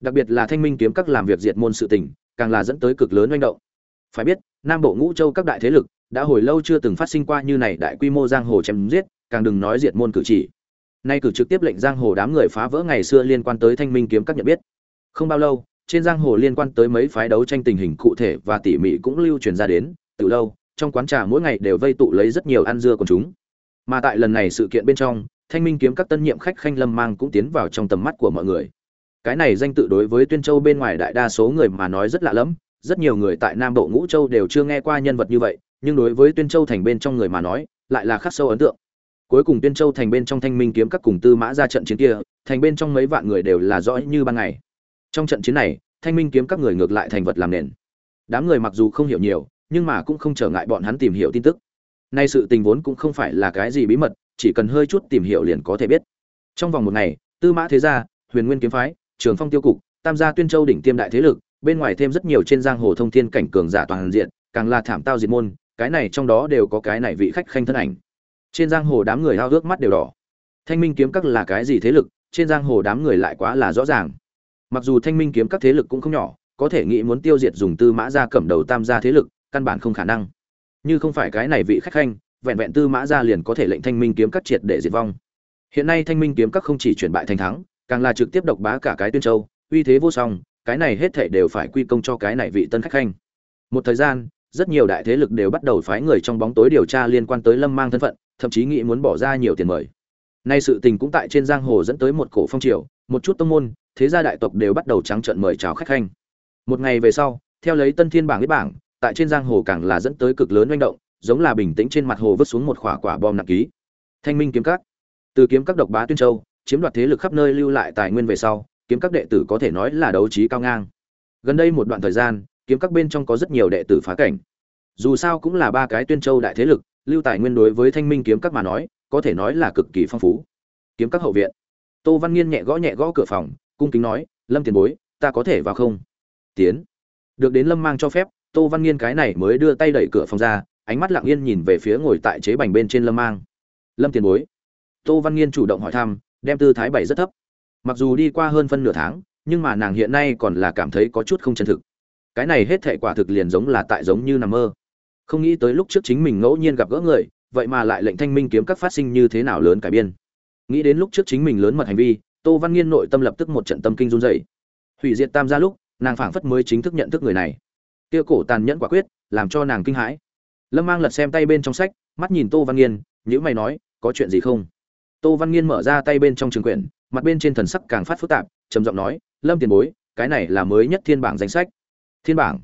Đặc biệt là thanh minh kiếm các làm việc diệt môn sự tình, càng là dẫn tới cực lớn manh động. Phải biết, nam bộ ngũ châu các đại thế lực đã hồi lâu chưa từng phát sinh qua như này đại quy mô giang hồ chém giết, càng đừng nói diệt môn cử chỉ. Nay cử trực tiếp lệnh giang hồ đám người phá vỡ ngày xưa liên quan tới thanh minh kiếm các nhận biết. Không bao lâu trên giang hồ liên quan tới mấy phái đấu tranh tình hình cụ thể và tỉ mỉ cũng lưu truyền ra đến, từ lâu, trong quán trà mỗi ngày đều vây tụ lấy rất nhiều ăn dưa của chúng. Mà tại lần này sự kiện bên trong, thanh minh kiếm các tân nhiệm khách khanh lâm mang cũng tiến vào trong tầm mắt của mọi người. Cái này danh tự đối với tuyên châu bên ngoài đại đa số người mà nói rất lạ lẫm, rất nhiều người tại nam bộ ngũ châu đều chưa nghe qua nhân vật như vậy, nhưng đối với tuyên châu thành bên trong người mà nói, lại là khắc sâu ấn tượng. Cuối cùng tuyên châu thành bên trong thanh minh kiếm các cùng tư mã ra trận chiến kia, thành bên trong mấy vạn người đều là rõ như ban ngày trong trận chiến này, thanh minh kiếm các người ngược lại thành vật làm nền. Đám người mặc dù không hiểu nhiều, nhưng mà cũng không trở ngại bọn hắn tìm hiểu tin tức. Nay sự tình vốn cũng không phải là cái gì bí mật, chỉ cần hơi chút tìm hiểu liền có thể biết. Trong vòng một ngày, tư mã thế gia, huyền nguyên kiếm phái, trường phong tiêu cục, tam gia tuyên châu đỉnh tiêm đại thế lực, bên ngoài thêm rất nhiều trên giang hồ thông thiên cảnh cường giả toàn diện, càng là thảm tao diệt môn, cái này trong đó đều có cái này vị khách khanh thân ảnh. Trên giang hồ đám người hao ước mắt đều đỏ. Thanh minh kiếm các là cái gì thế lực, trên giang hồ đám người lại quá là rõ ràng mặc dù thanh minh kiếm các thế lực cũng không nhỏ, có thể nghĩ muốn tiêu diệt dùng tư mã gia cầm đầu tam gia thế lực, căn bản không khả năng. Như không phải cái này vị khách khanh, vẹn vẹn tư mã gia liền có thể lệnh thanh minh kiếm các triệt để diệt vong. Hiện nay thanh minh kiếm các không chỉ chuyển bại thành thắng, càng là trực tiếp độc bá cả cái tuyên châu, uy thế vô song, cái này hết thể đều phải quy công cho cái này vị tân khách khanh. Một thời gian, rất nhiều đại thế lực đều bắt đầu phái người trong bóng tối điều tra liên quan tới lâm mang thân phận, thậm chí nghĩ muốn bỏ ra nhiều tiền mời. Nay sự tình cũng tại trên giang hồ dẫn tới một cổ phong triều, một chút tông môn thế gia đại tộc đều bắt đầu trắng trợn mời chào khách khanh. Một ngày về sau, theo lấy tân thiên bảng biết bảng, tại trên giang hồ càng là dẫn tới cực lớn manh động, giống là bình tĩnh trên mặt hồ vứt xuống một quả quả bom nặng ký. Thanh minh kiếm các. Từ kiếm các độc bá tuyên châu, chiếm đoạt thế lực khắp nơi lưu lại tài nguyên về sau, kiếm các đệ tử có thể nói là đấu trí cao ngang. Gần đây một đoạn thời gian, kiếm các bên trong có rất nhiều đệ tử phá cảnh. Dù sao cũng là ba cái tuyên châu đại thế lực, lưu tài nguyên đối với thanh minh kiếm các mà nói, có thể nói là cực kỳ phong phú. Kiếm các hậu viện. Tô văn nghiên nhẹ gõ nhẹ gõ cửa phòng cung kính nói, lâm tiền bối, ta có thể vào không? Tiến. Được đến lâm mang cho phép, tô văn nghiên cái này mới đưa tay đẩy cửa phòng ra, ánh mắt lặng yên nhìn về phía ngồi tại chế bành bên trên lâm mang. Lâm tiền bối. Tô văn nghiên chủ động hỏi thăm, đem tư thái bày rất thấp. Mặc dù đi qua hơn phân nửa tháng, nhưng mà nàng hiện nay còn là cảm thấy có chút không chân thực. Cái này hết thệ quả thực liền giống là tại giống như nằm mơ. Không nghĩ tới lúc trước chính mình ngẫu nhiên gặp gỡ người, vậy mà lại lệnh thanh minh kiếm các phát sinh như thế nào lớn cải biên. Nghĩ đến lúc trước chính mình lớn mật hành vi tô văn nghiên nội tâm lập tức một trận tâm kinh run rẩy, hủy diệt tam gia lúc nàng phảng phất mới chính thức nhận thức người này. Kia cổ tàn nhẫn quả quyết làm cho nàng kinh hãi. Lâm mang lật xem tay bên trong sách mắt nhìn tô văn nghiên nhữ mày nói có chuyện gì không? Tô văn nghiên mở ra tay bên trong trường quyển mặt bên trên thần sắc càng phát phức tạp trầm giọng nói lâm tiền bối cái này là mới nhất thiên bảng danh sách. Thiên bảng?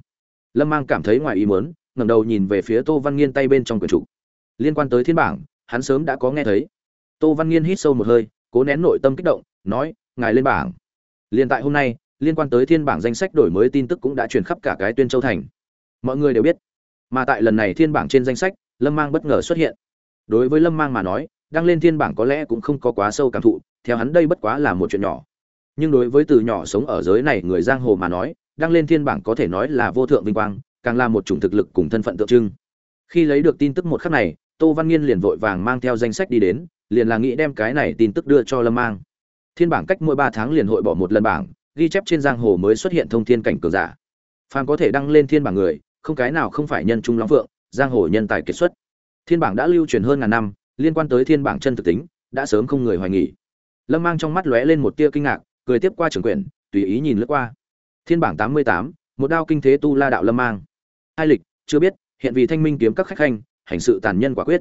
Lâm mang cảm thấy ngoài ý muốn ngẩng đầu nhìn về phía tô văn nghiên tay bên trong quyển trục. Liên quan tới thiên bảng hắn sớm đã có nghe thấy. Tô văn nghiên hít sâu một hơi cố nén nội tâm kích động nói, ngài lên bảng. Liên tại hôm nay, liên quan tới thiên bảng danh sách đổi mới tin tức cũng đã truyền khắp cả cái tuyên châu thành. Mọi người đều biết, mà tại lần này thiên bảng trên danh sách, lâm mang bất ngờ xuất hiện. Đối với lâm mang mà nói, đăng lên thiên bảng có lẽ cũng không có quá sâu cảm thụ, theo hắn đây bất quá là một chuyện nhỏ. Nhưng đối với từ nhỏ sống ở giới này người giang hồ mà nói, đăng lên thiên bảng có thể nói là vô thượng vinh quang, càng là một chủng thực lực cùng thân phận tượng trưng. Khi lấy được tin tức một khắc này, tô văn nghiên liền vội vàng mang theo danh sách đi đến, liền là nghĩ đem cái này tin tức đưa cho lâm mang thiên bảng cách mỗi ba tháng liền hội bỏ một lần bảng, ghi chép trên giang hồ mới xuất hiện thông thiên cảnh cường giả. Phàm có thể đăng lên thiên bảng người, không cái nào không phải nhân trung long phượng, giang hồ nhân tài kiệt xuất. Thiên bảng đã lưu truyền hơn ngàn năm, liên quan tới thiên bảng chân thực tính, đã sớm không người hoài nghỉ lâm mang trong mắt lóe lên một tia kinh ngạc, cười tiếp qua trường quyển, tùy ý nhìn lướt qua. Thiên bảng tám mươi tám, một đao kinh thế tu la đạo lâm mang. Hai lịch, chưa biết, hiện vì thanh minh kiếm các khách khanh, hành sự tàn nhân quả quyết.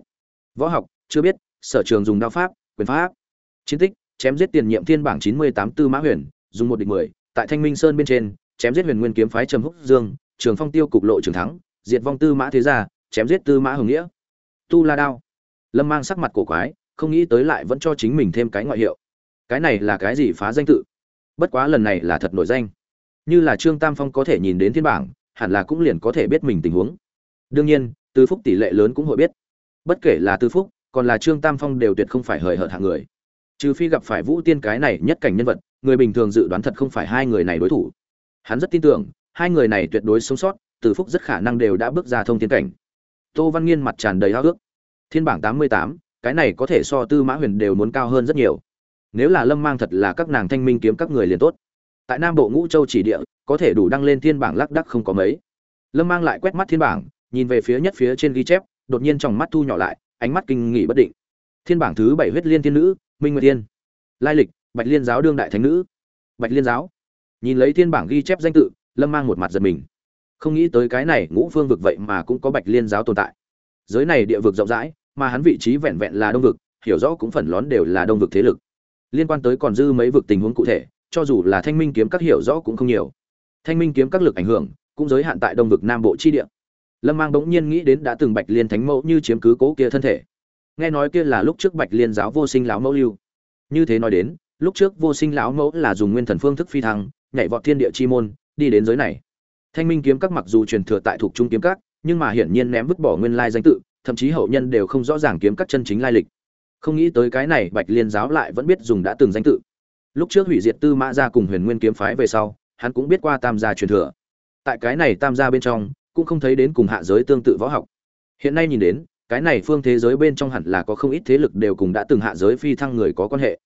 Võ học, chưa biết, sở trường dùng đao pháp, quyền pháp. Chiến tích chém giết tiền nhiệm thiên bảng chín mươi tám tư mã huyền, dùng một địch mười, tại thanh minh sơn bên trên, chém giết huyền nguyên kiếm phái trầm húc dương, trường phong tiêu cục lộ trường thắng, diệt vong tư mã thế gia, chém giết tư mã hồng nghĩa. Tu la đao. Lâm mang sắc mặt cổ quái, không nghĩ tới lại vẫn cho chính mình thêm cái ngoại hiệu. Cái này là cái gì phá danh tự? Bất quá lần này là thật nổi danh. Như là trương tam phong có thể nhìn đến thiên bảng, hẳn là cũng liền có thể biết mình tình huống. Đương nhiên, tư phúc tỷ lệ lớn cũng hội biết. Bất kể là tư phúc, còn là trương tam phong đều tuyệt không phải hời hợt hạng người trừ phi gặp phải vũ tiên cái này nhất cảnh nhân vật, người bình thường dự đoán thật không phải hai người này đối thủ. Hắn rất tin tưởng, hai người này tuyệt đối sống sót, từ phúc rất khả năng đều đã bước ra thông tiến cảnh. Tô văn nghiên mặt tràn đầy háo ước thiên bảng tám mươi tám, cái này có thể so tư mã huyền đều muốn cao hơn rất nhiều. Nếu là lâm mang thật là các nàng thanh minh kiếm các người liền tốt. Tại nam bộ ngũ châu chỉ địa, có thể đủ đăng lên thiên bảng lác đắc không có mấy. Lâm mang lại quét mắt thiên bảng, nhìn về phía nhất phía trên ghi chép, đột nhiên trong mắt thu nhỏ lại, ánh mắt kinh nghỉ bất định. Thiên bảng thứ bảy huyết liên thiên nữ minh nguyệt tiên, lai lịch, bạch liên giáo đương đại thánh nữ. Bạch liên giáo, nhìn lấy thiên bảng ghi chép danh tự, lâm mang một mặt giật mình. Không nghĩ tới cái này ngũ phương vực vậy mà cũng có bạch liên giáo tồn tại. Giới này địa vực rộng rãi, mà hắn vị trí vẹn vẹn là đông vực, hiểu rõ cũng phần lón đều là đông vực thế lực. Liên quan tới còn dư mấy vực tình huống cụ thể, cho dù là thanh minh kiếm các hiểu rõ cũng không nhiều. Thanh minh kiếm các lực ảnh hưởng, cũng giới hạn tại đông vực nam bộ chi địa. Lâm mang bỗng nhiên nghĩ đến đã từng bạch liên thánh mẫu như chiếm cứ cố kia thân thể nghe nói kia là lúc trước bạch liên giáo vô sinh lão mẫu lưu. Như thế nói đến, lúc trước vô sinh lão mẫu là dùng nguyên thần phương thức phi thăng, nhảy vọt thiên địa chi môn, đi đến giới này. Thanh minh kiếm các mặc dù truyền thừa tại thuộc trung kiếm các, nhưng mà hiển nhiên ném vứt bỏ nguyên lai danh tự, thậm chí hậu nhân đều không rõ ràng kiếm các chân chính lai lịch. Không nghĩ tới cái này bạch liên giáo lại vẫn biết dùng đã từng danh tự. Lúc trước hủy diệt tư mã gia cùng huyền nguyên kiếm phái về sau, hắn cũng biết qua tam gia truyền thừa. Tại cái này tam gia bên trong, cũng không thấy đến cùng hạ giới tương tự võ học. Hiện nay nhìn đến cái này phương thế giới bên trong hẳn là có không ít thế lực đều cùng đã từng hạ giới phi thăng người có quan hệ.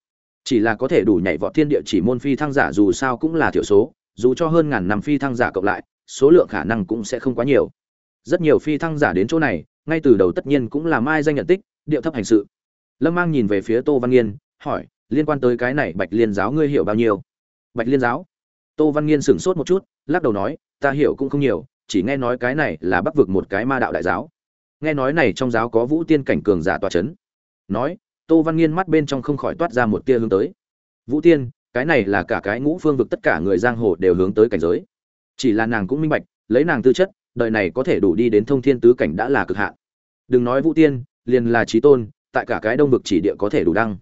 Chỉ là có thể đủ nhảy vọt thiên địa chỉ môn phi thăng giả dù sao cũng là thiểu số, dù cho hơn ngàn năm phi thăng giả cộng lại, số lượng khả năng cũng sẽ không quá nhiều. Rất nhiều phi thăng giả đến chỗ này, ngay từ đầu tất nhiên cũng là mai danh nhận tích, điệu thấp hành sự. Lâm mang nhìn về phía tô văn nghiên, hỏi, liên quan tới cái này bạch liên giáo ngươi hiểu bao nhiêu? Bạch liên giáo? Tô văn nghiên sửng sốt một chút, lắc đầu nói, ta hiểu cũng không nhiều, chỉ nghe nói cái này là bắc vực một cái ma đạo đại giáo nghe nói này trong giáo có vũ tiên cảnh cường giả tòa chấn. Nói, tô văn nghiên mắt bên trong không khỏi toát ra một tia hướng tới. Vũ tiên, cái này là cả cái ngũ phương vực tất cả người giang hồ đều hướng tới cảnh giới. Chỉ là nàng cũng minh bạch, lấy nàng tư chất, đời này có thể đủ đi đến thông thiên tứ cảnh đã là cực hạn. Đừng nói vũ tiên, liền là trí tôn, tại cả cái đông vực chỉ địa có thể đủ đăng.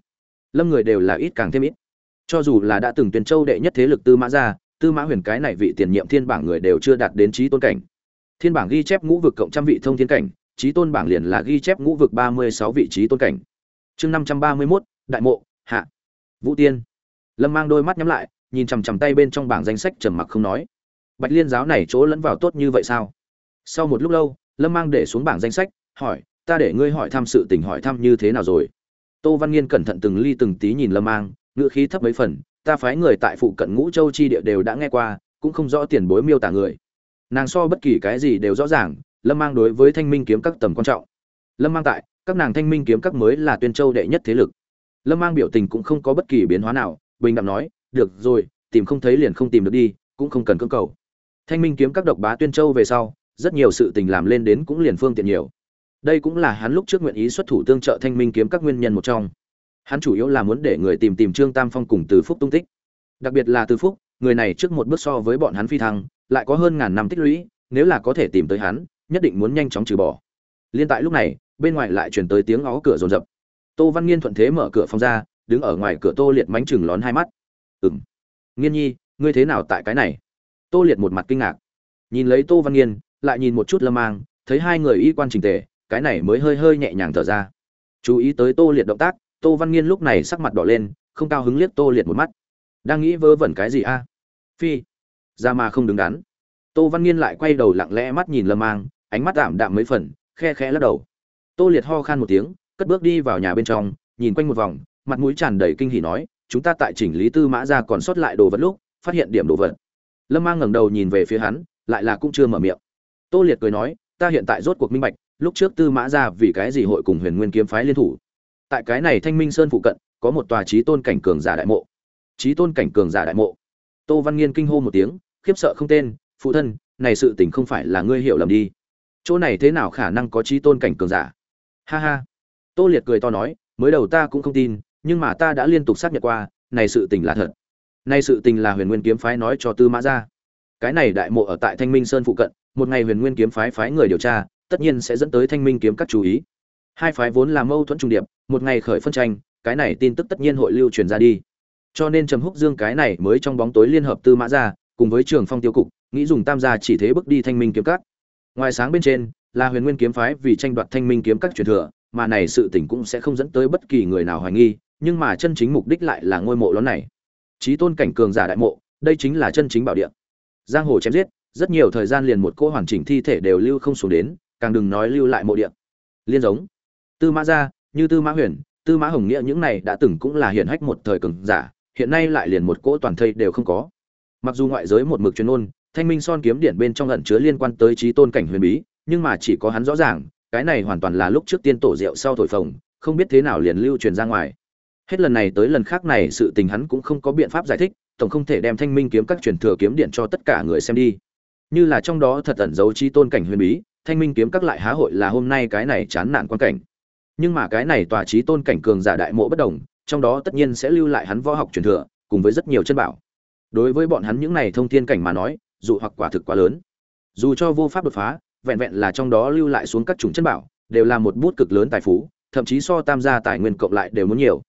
Lâm người đều là ít càng thêm ít. Cho dù là đã từng tuyển châu đệ nhất thế lực tư mã gia tư mã huyền cái này vị tiền nhiệm thiên bảng người đều chưa đạt đến trí tôn cảnh. Thiên bảng ghi chép ngũ vực cộng trăm vị thông thiên cảnh trí tôn bảng liền là ghi chép ngũ vực ba mươi sáu vị trí tôn cảnh. Chương năm trăm ba mươi mốt, đại mộ, hạ. Vũ tiên. Lâm mang đôi mắt nhắm lại, nhìn chằm chằm tay bên trong bảng danh sách trầm mặc không nói. Bạch liên giáo này chỗ lẫn vào tốt như vậy sao? Sau một lúc lâu, lâm mang để xuống bảng danh sách, hỏi, ta để ngươi hỏi thăm sự tình hỏi thăm như thế nào rồi? Tô văn nghiên cẩn thận từng ly từng tí nhìn lâm mang ngựa khí thấp mấy phần, ta phái người tại phụ cận ngũ châu chi địa đều đã nghe qua, cũng không rõ tiền bối miêu tả người. Nàng so bất kỳ cái gì đều rõ ràng lâm mang đối với thanh minh kiếm các tầm quan trọng. Lâm mang tại, các nàng thanh minh kiếm các mới là tuyên châu đệ nhất thế lực. Lâm mang biểu tình cũng không có bất kỳ biến hóa nào, bình đẳng nói, được rồi, tìm không thấy liền không tìm được đi, cũng không cần cưỡng cầu. Thanh minh kiếm các độc bá tuyên châu về sau, rất nhiều sự tình làm lên đến cũng liền phương tiện nhiều. Đây cũng là hắn lúc trước nguyện ý xuất thủ tương trợ thanh minh kiếm các nguyên nhân một trong. Hắn chủ yếu là muốn để người tìm tìm trương tam phong cùng từ phúc tung tích. Đặc biệt là từ phúc, người này trước một bước so với bọn hắn phi thăng, lại có hơn ngàn năm tích lũy, nếu là có thể tìm tới hắn nhất định muốn nhanh chóng trừ bỏ. Liên tại lúc này, bên ngoài lại chuyển tới tiếng ó cửa rồn rập tô văn nghiên thuận thế mở cửa phòng ra, đứng ở ngoài cửa tô liệt mánh chừng lón hai mắt. Ừm. nghiên nhi, ngươi thế nào tại cái này? Tô liệt một mặt kinh ngạc. Nhìn lấy tô văn nghiên, lại nhìn một chút lâm mang, thấy hai người y quan trình tề, cái này mới hơi hơi nhẹ nhàng thở ra. Chú ý tới tô liệt động tác, tô văn nghiên lúc này sắc mặt đỏ lên, không cao hứng liếc tô liệt một mắt. Đang nghĩ vớ vẩn cái gì a? Phi. Ra mà không đứng đắn. Tô văn nghiên lại quay đầu lặng lẽ mắt nhìn lâm mang ánh mắt đạm đạm mấy phần, khe khẽ lắc đầu. Tô liệt ho khan một tiếng, cất bước đi vào nhà bên trong, nhìn quanh một vòng, mặt mũi tràn đầy kinh hỉ nói, chúng ta tại chỉnh lý tư mã ra còn sót lại đồ vật lúc, phát hiện điểm đồ vật. Lâm mang ngẩng đầu nhìn về phía hắn, lại là cũng chưa mở miệng. Tô liệt cười nói, ta hiện tại rốt cuộc minh bạch, lúc trước tư mã ra vì cái gì hội cùng huyền nguyên kiếm phái liên thủ. Tại cái này thanh minh sơn phụ cận, có một tòa trí tôn cảnh cường giả đại mộ. Trí tôn cảnh cường giả đại mộ. Tô văn nghiên kinh hô một tiếng, khiếp sợ không tên, phụ thân, này sự tình không phải là ngươi hiểu lầm đi chỗ này thế nào khả năng có trí tôn cảnh cường giả? Ha ha. Tô liệt cười to nói, mới đầu ta cũng không tin, nhưng mà ta đã liên tục xác nhận qua, này sự tình là thật. Này sự tình là huyền nguyên kiếm phái nói cho tư mã ra. Cái này đại mộ ở tại thanh minh sơn phụ cận, một ngày huyền nguyên kiếm phái phái người điều tra, tất nhiên sẽ dẫn tới thanh minh kiếm các chú ý. Hai phái vốn là mâu thuẫn trung điệp, một ngày khởi phân tranh, cái này tin tức tất nhiên hội lưu truyền ra đi. Cho nên trầm húc dương cái này mới trong bóng tối liên hợp tư mã ra, cùng với trường phong tiêu cục, nghĩ dùng tam gia chỉ thế bước đi thanh minh kiếm các ngoài sáng bên trên, là huyền nguyên kiếm phái vì tranh đoạt thanh minh kiếm các truyền thừa, mà này sự tình cũng sẽ không dẫn tới bất kỳ người nào hoài nghi, nhưng mà chân chính mục đích lại là ngôi mộ lớn này. Trí tôn cảnh cường giả đại mộ, đây chính là chân chính bảo địa. Giang hồ chém giết, rất nhiều thời gian liền một cô hoàn chỉnh thi thể đều lưu không xuống đến, càng đừng nói lưu lại mộ địa. Liên giống. Tư mã gia, như tư mã huyền, tư mã hồng nghĩa những này đã từng cũng là hiển hách một thời cường giả, hiện nay lại liền một cỗ toàn thây đều không có. Mặc dù ngoại giới một mực chuyên ôn thanh minh son kiếm điện bên trong ẩn chứa liên quan tới trí tôn cảnh huyền bí, nhưng mà chỉ có hắn rõ ràng, cái này hoàn toàn là lúc trước tiên tổ rượu sau thổi phồng, không biết thế nào liền lưu truyền ra ngoài. Hết lần này tới lần khác này sự tình hắn cũng không có biện pháp giải thích, tổng không thể đem thanh minh kiếm các truyền thừa kiếm điện cho tất cả người xem đi. Như là trong đó thật ẩn giấu trí tôn cảnh huyền bí, thanh minh kiếm các lại há hội là hôm nay cái này chán nản quan cảnh. Nhưng mà cái này tòa trí tôn cảnh cường giả đại mộ bất đồng, trong đó tất nhiên sẽ lưu lại hắn võ học truyền thừa, cùng với rất nhiều chân bảo. Đối với bọn hắn những này thông thiên cảnh mà nói dù hoặc quả thực quá lớn. Dù cho vô pháp đột phá, vẹn vẹn là trong đó lưu lại xuống các chủng chân bảo, đều là một bút cực lớn tài phú, thậm chí so tam gia tài nguyên cộng lại đều muốn nhiều.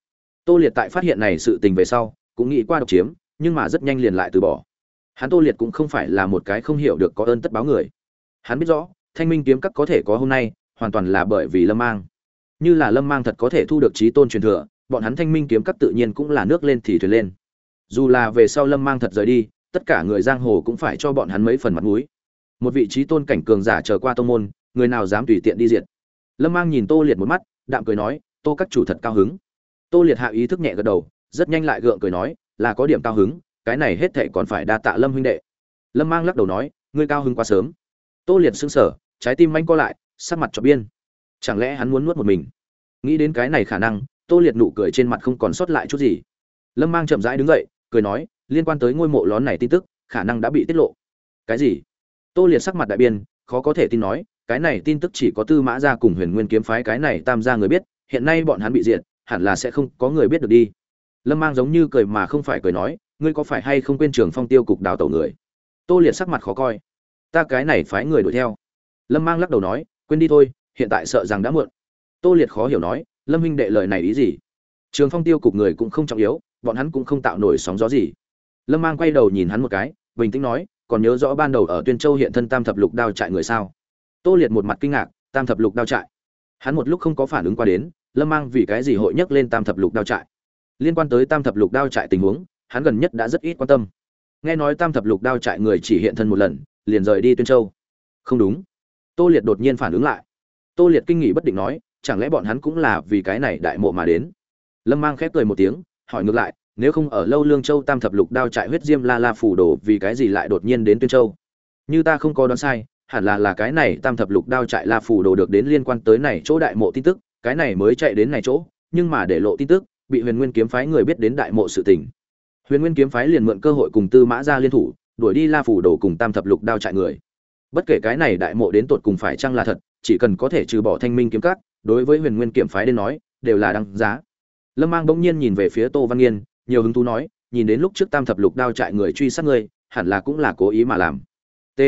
Tô liệt tại phát hiện này sự tình về sau, cũng nghĩ qua độc chiếm, nhưng mà rất nhanh liền lại từ bỏ. Hắn tô liệt cũng không phải là một cái không hiểu được có ơn tất báo người. Hắn biết rõ, thanh minh kiếm các có thể có hôm nay, hoàn toàn là bởi vì lâm mang. Như là lâm mang thật có thể thu được trí tôn truyền thừa, bọn hắn thanh minh kiếm các tự nhiên cũng là nước lên thì thuyền lên. Dù là về sau lâm mang thật rời đi tất cả người giang hồ cũng phải cho bọn hắn mấy phần mặt mũi. Một vị trí tôn cảnh cường giả trở qua tông môn, người nào dám tùy tiện đi diệt? lâm mang nhìn tô liệt một mắt, đạm cười nói, tô các chủ thật cao hứng. Tô liệt hạ ý thức nhẹ gật đầu, rất nhanh lại gượng cười nói, là có điểm cao hứng, cái này hết thảy còn phải đa tạ lâm huynh đệ. Lâm mang lắc đầu nói, ngươi cao hứng quá sớm. Tô liệt sững sờ, trái tim manh co lại, sắc mặt cho biên. Chẳng lẽ hắn muốn nuốt một mình? Nghĩ đến cái này khả năng, tô liệt nụ cười trên mặt không còn sót lại chút gì. Lâm mang chậm rãi đứng dậy, cười nói liên quan tới ngôi mộ lón này tin tức, khả năng đã bị tiết lộ. Cái gì? Tô liệt sắc mặt đại biên khó có thể tin nói, cái này tin tức chỉ có tư mã ra cùng huyền nguyên kiếm phái cái này tam gia người biết, hiện nay bọn hắn bị diệt, hẳn là sẽ không có người biết được đi. Lâm mang giống như cười mà không phải cười nói, ngươi có phải hay không quên trường phong tiêu cục đào tẩu người? Tô liệt sắc mặt khó coi. Ta cái này phái người đuổi theo. Lâm mang lắc đầu nói, quên đi thôi, hiện tại sợ rằng đã muộn. Tô liệt khó hiểu nói, lâm huynh đệ lời này ý gì? Trường phong tiêu cục người cũng không trọng yếu, bọn hắn cũng không tạo nổi sóng gió gì lâm mang quay đầu nhìn hắn một cái, bình tĩnh nói, còn nhớ rõ ban đầu ở tuyên châu hiện thân tam thập lục đao trại người sao? Tô liệt một mặt kinh ngạc, tam thập lục đao trại? Hắn một lúc không có phản ứng qua đến, lâm mang vì cái gì hội nhắc lên tam thập lục đao trại? Liên quan tới tam thập lục đao trại tình huống, hắn gần nhất đã rất ít quan tâm. Nghe nói tam thập lục đao trại người chỉ hiện thân một lần, liền rời đi tuyên châu. Không đúng. Tô liệt đột nhiên phản ứng lại. Tô liệt kinh nghị bất định nói, chẳng lẽ bọn hắn cũng là vì cái này đại mộ mà đến? Lâm mang khép cười một tiếng, hỏi ngược lại nếu không ở lâu lương châu tam thập lục đao trại huyết diêm la la phủ đồ vì cái gì lại đột nhiên đến tuyên châu? Như ta không có đoán sai, hẳn là là cái này tam thập lục đao trại la phủ đồ được đến liên quan tới này chỗ đại mộ tin tức, cái này mới chạy đến này chỗ, nhưng mà để lộ tin tức, bị huyền nguyên kiếm phái người biết đến đại mộ sự tình. Huyền nguyên kiếm phái liền mượn cơ hội cùng tư mã ra liên thủ, đuổi đi la phủ đồ cùng tam thập lục đao trại người. Bất kể cái này đại mộ đến tột cùng phải chăng là thật, chỉ cần có thể trừ bỏ thanh minh kiếm cắt đối với huyền nguyên kiếm phái đến nói, đều là đăng giá. Lâm mang bỗng nhiên nhìn về phía tô văn nghiên nhiều hứng thú nói, nhìn đến lúc trước tam thập lục đao trại người truy sát ngươi, hẳn là cũng là cố ý mà làm. T.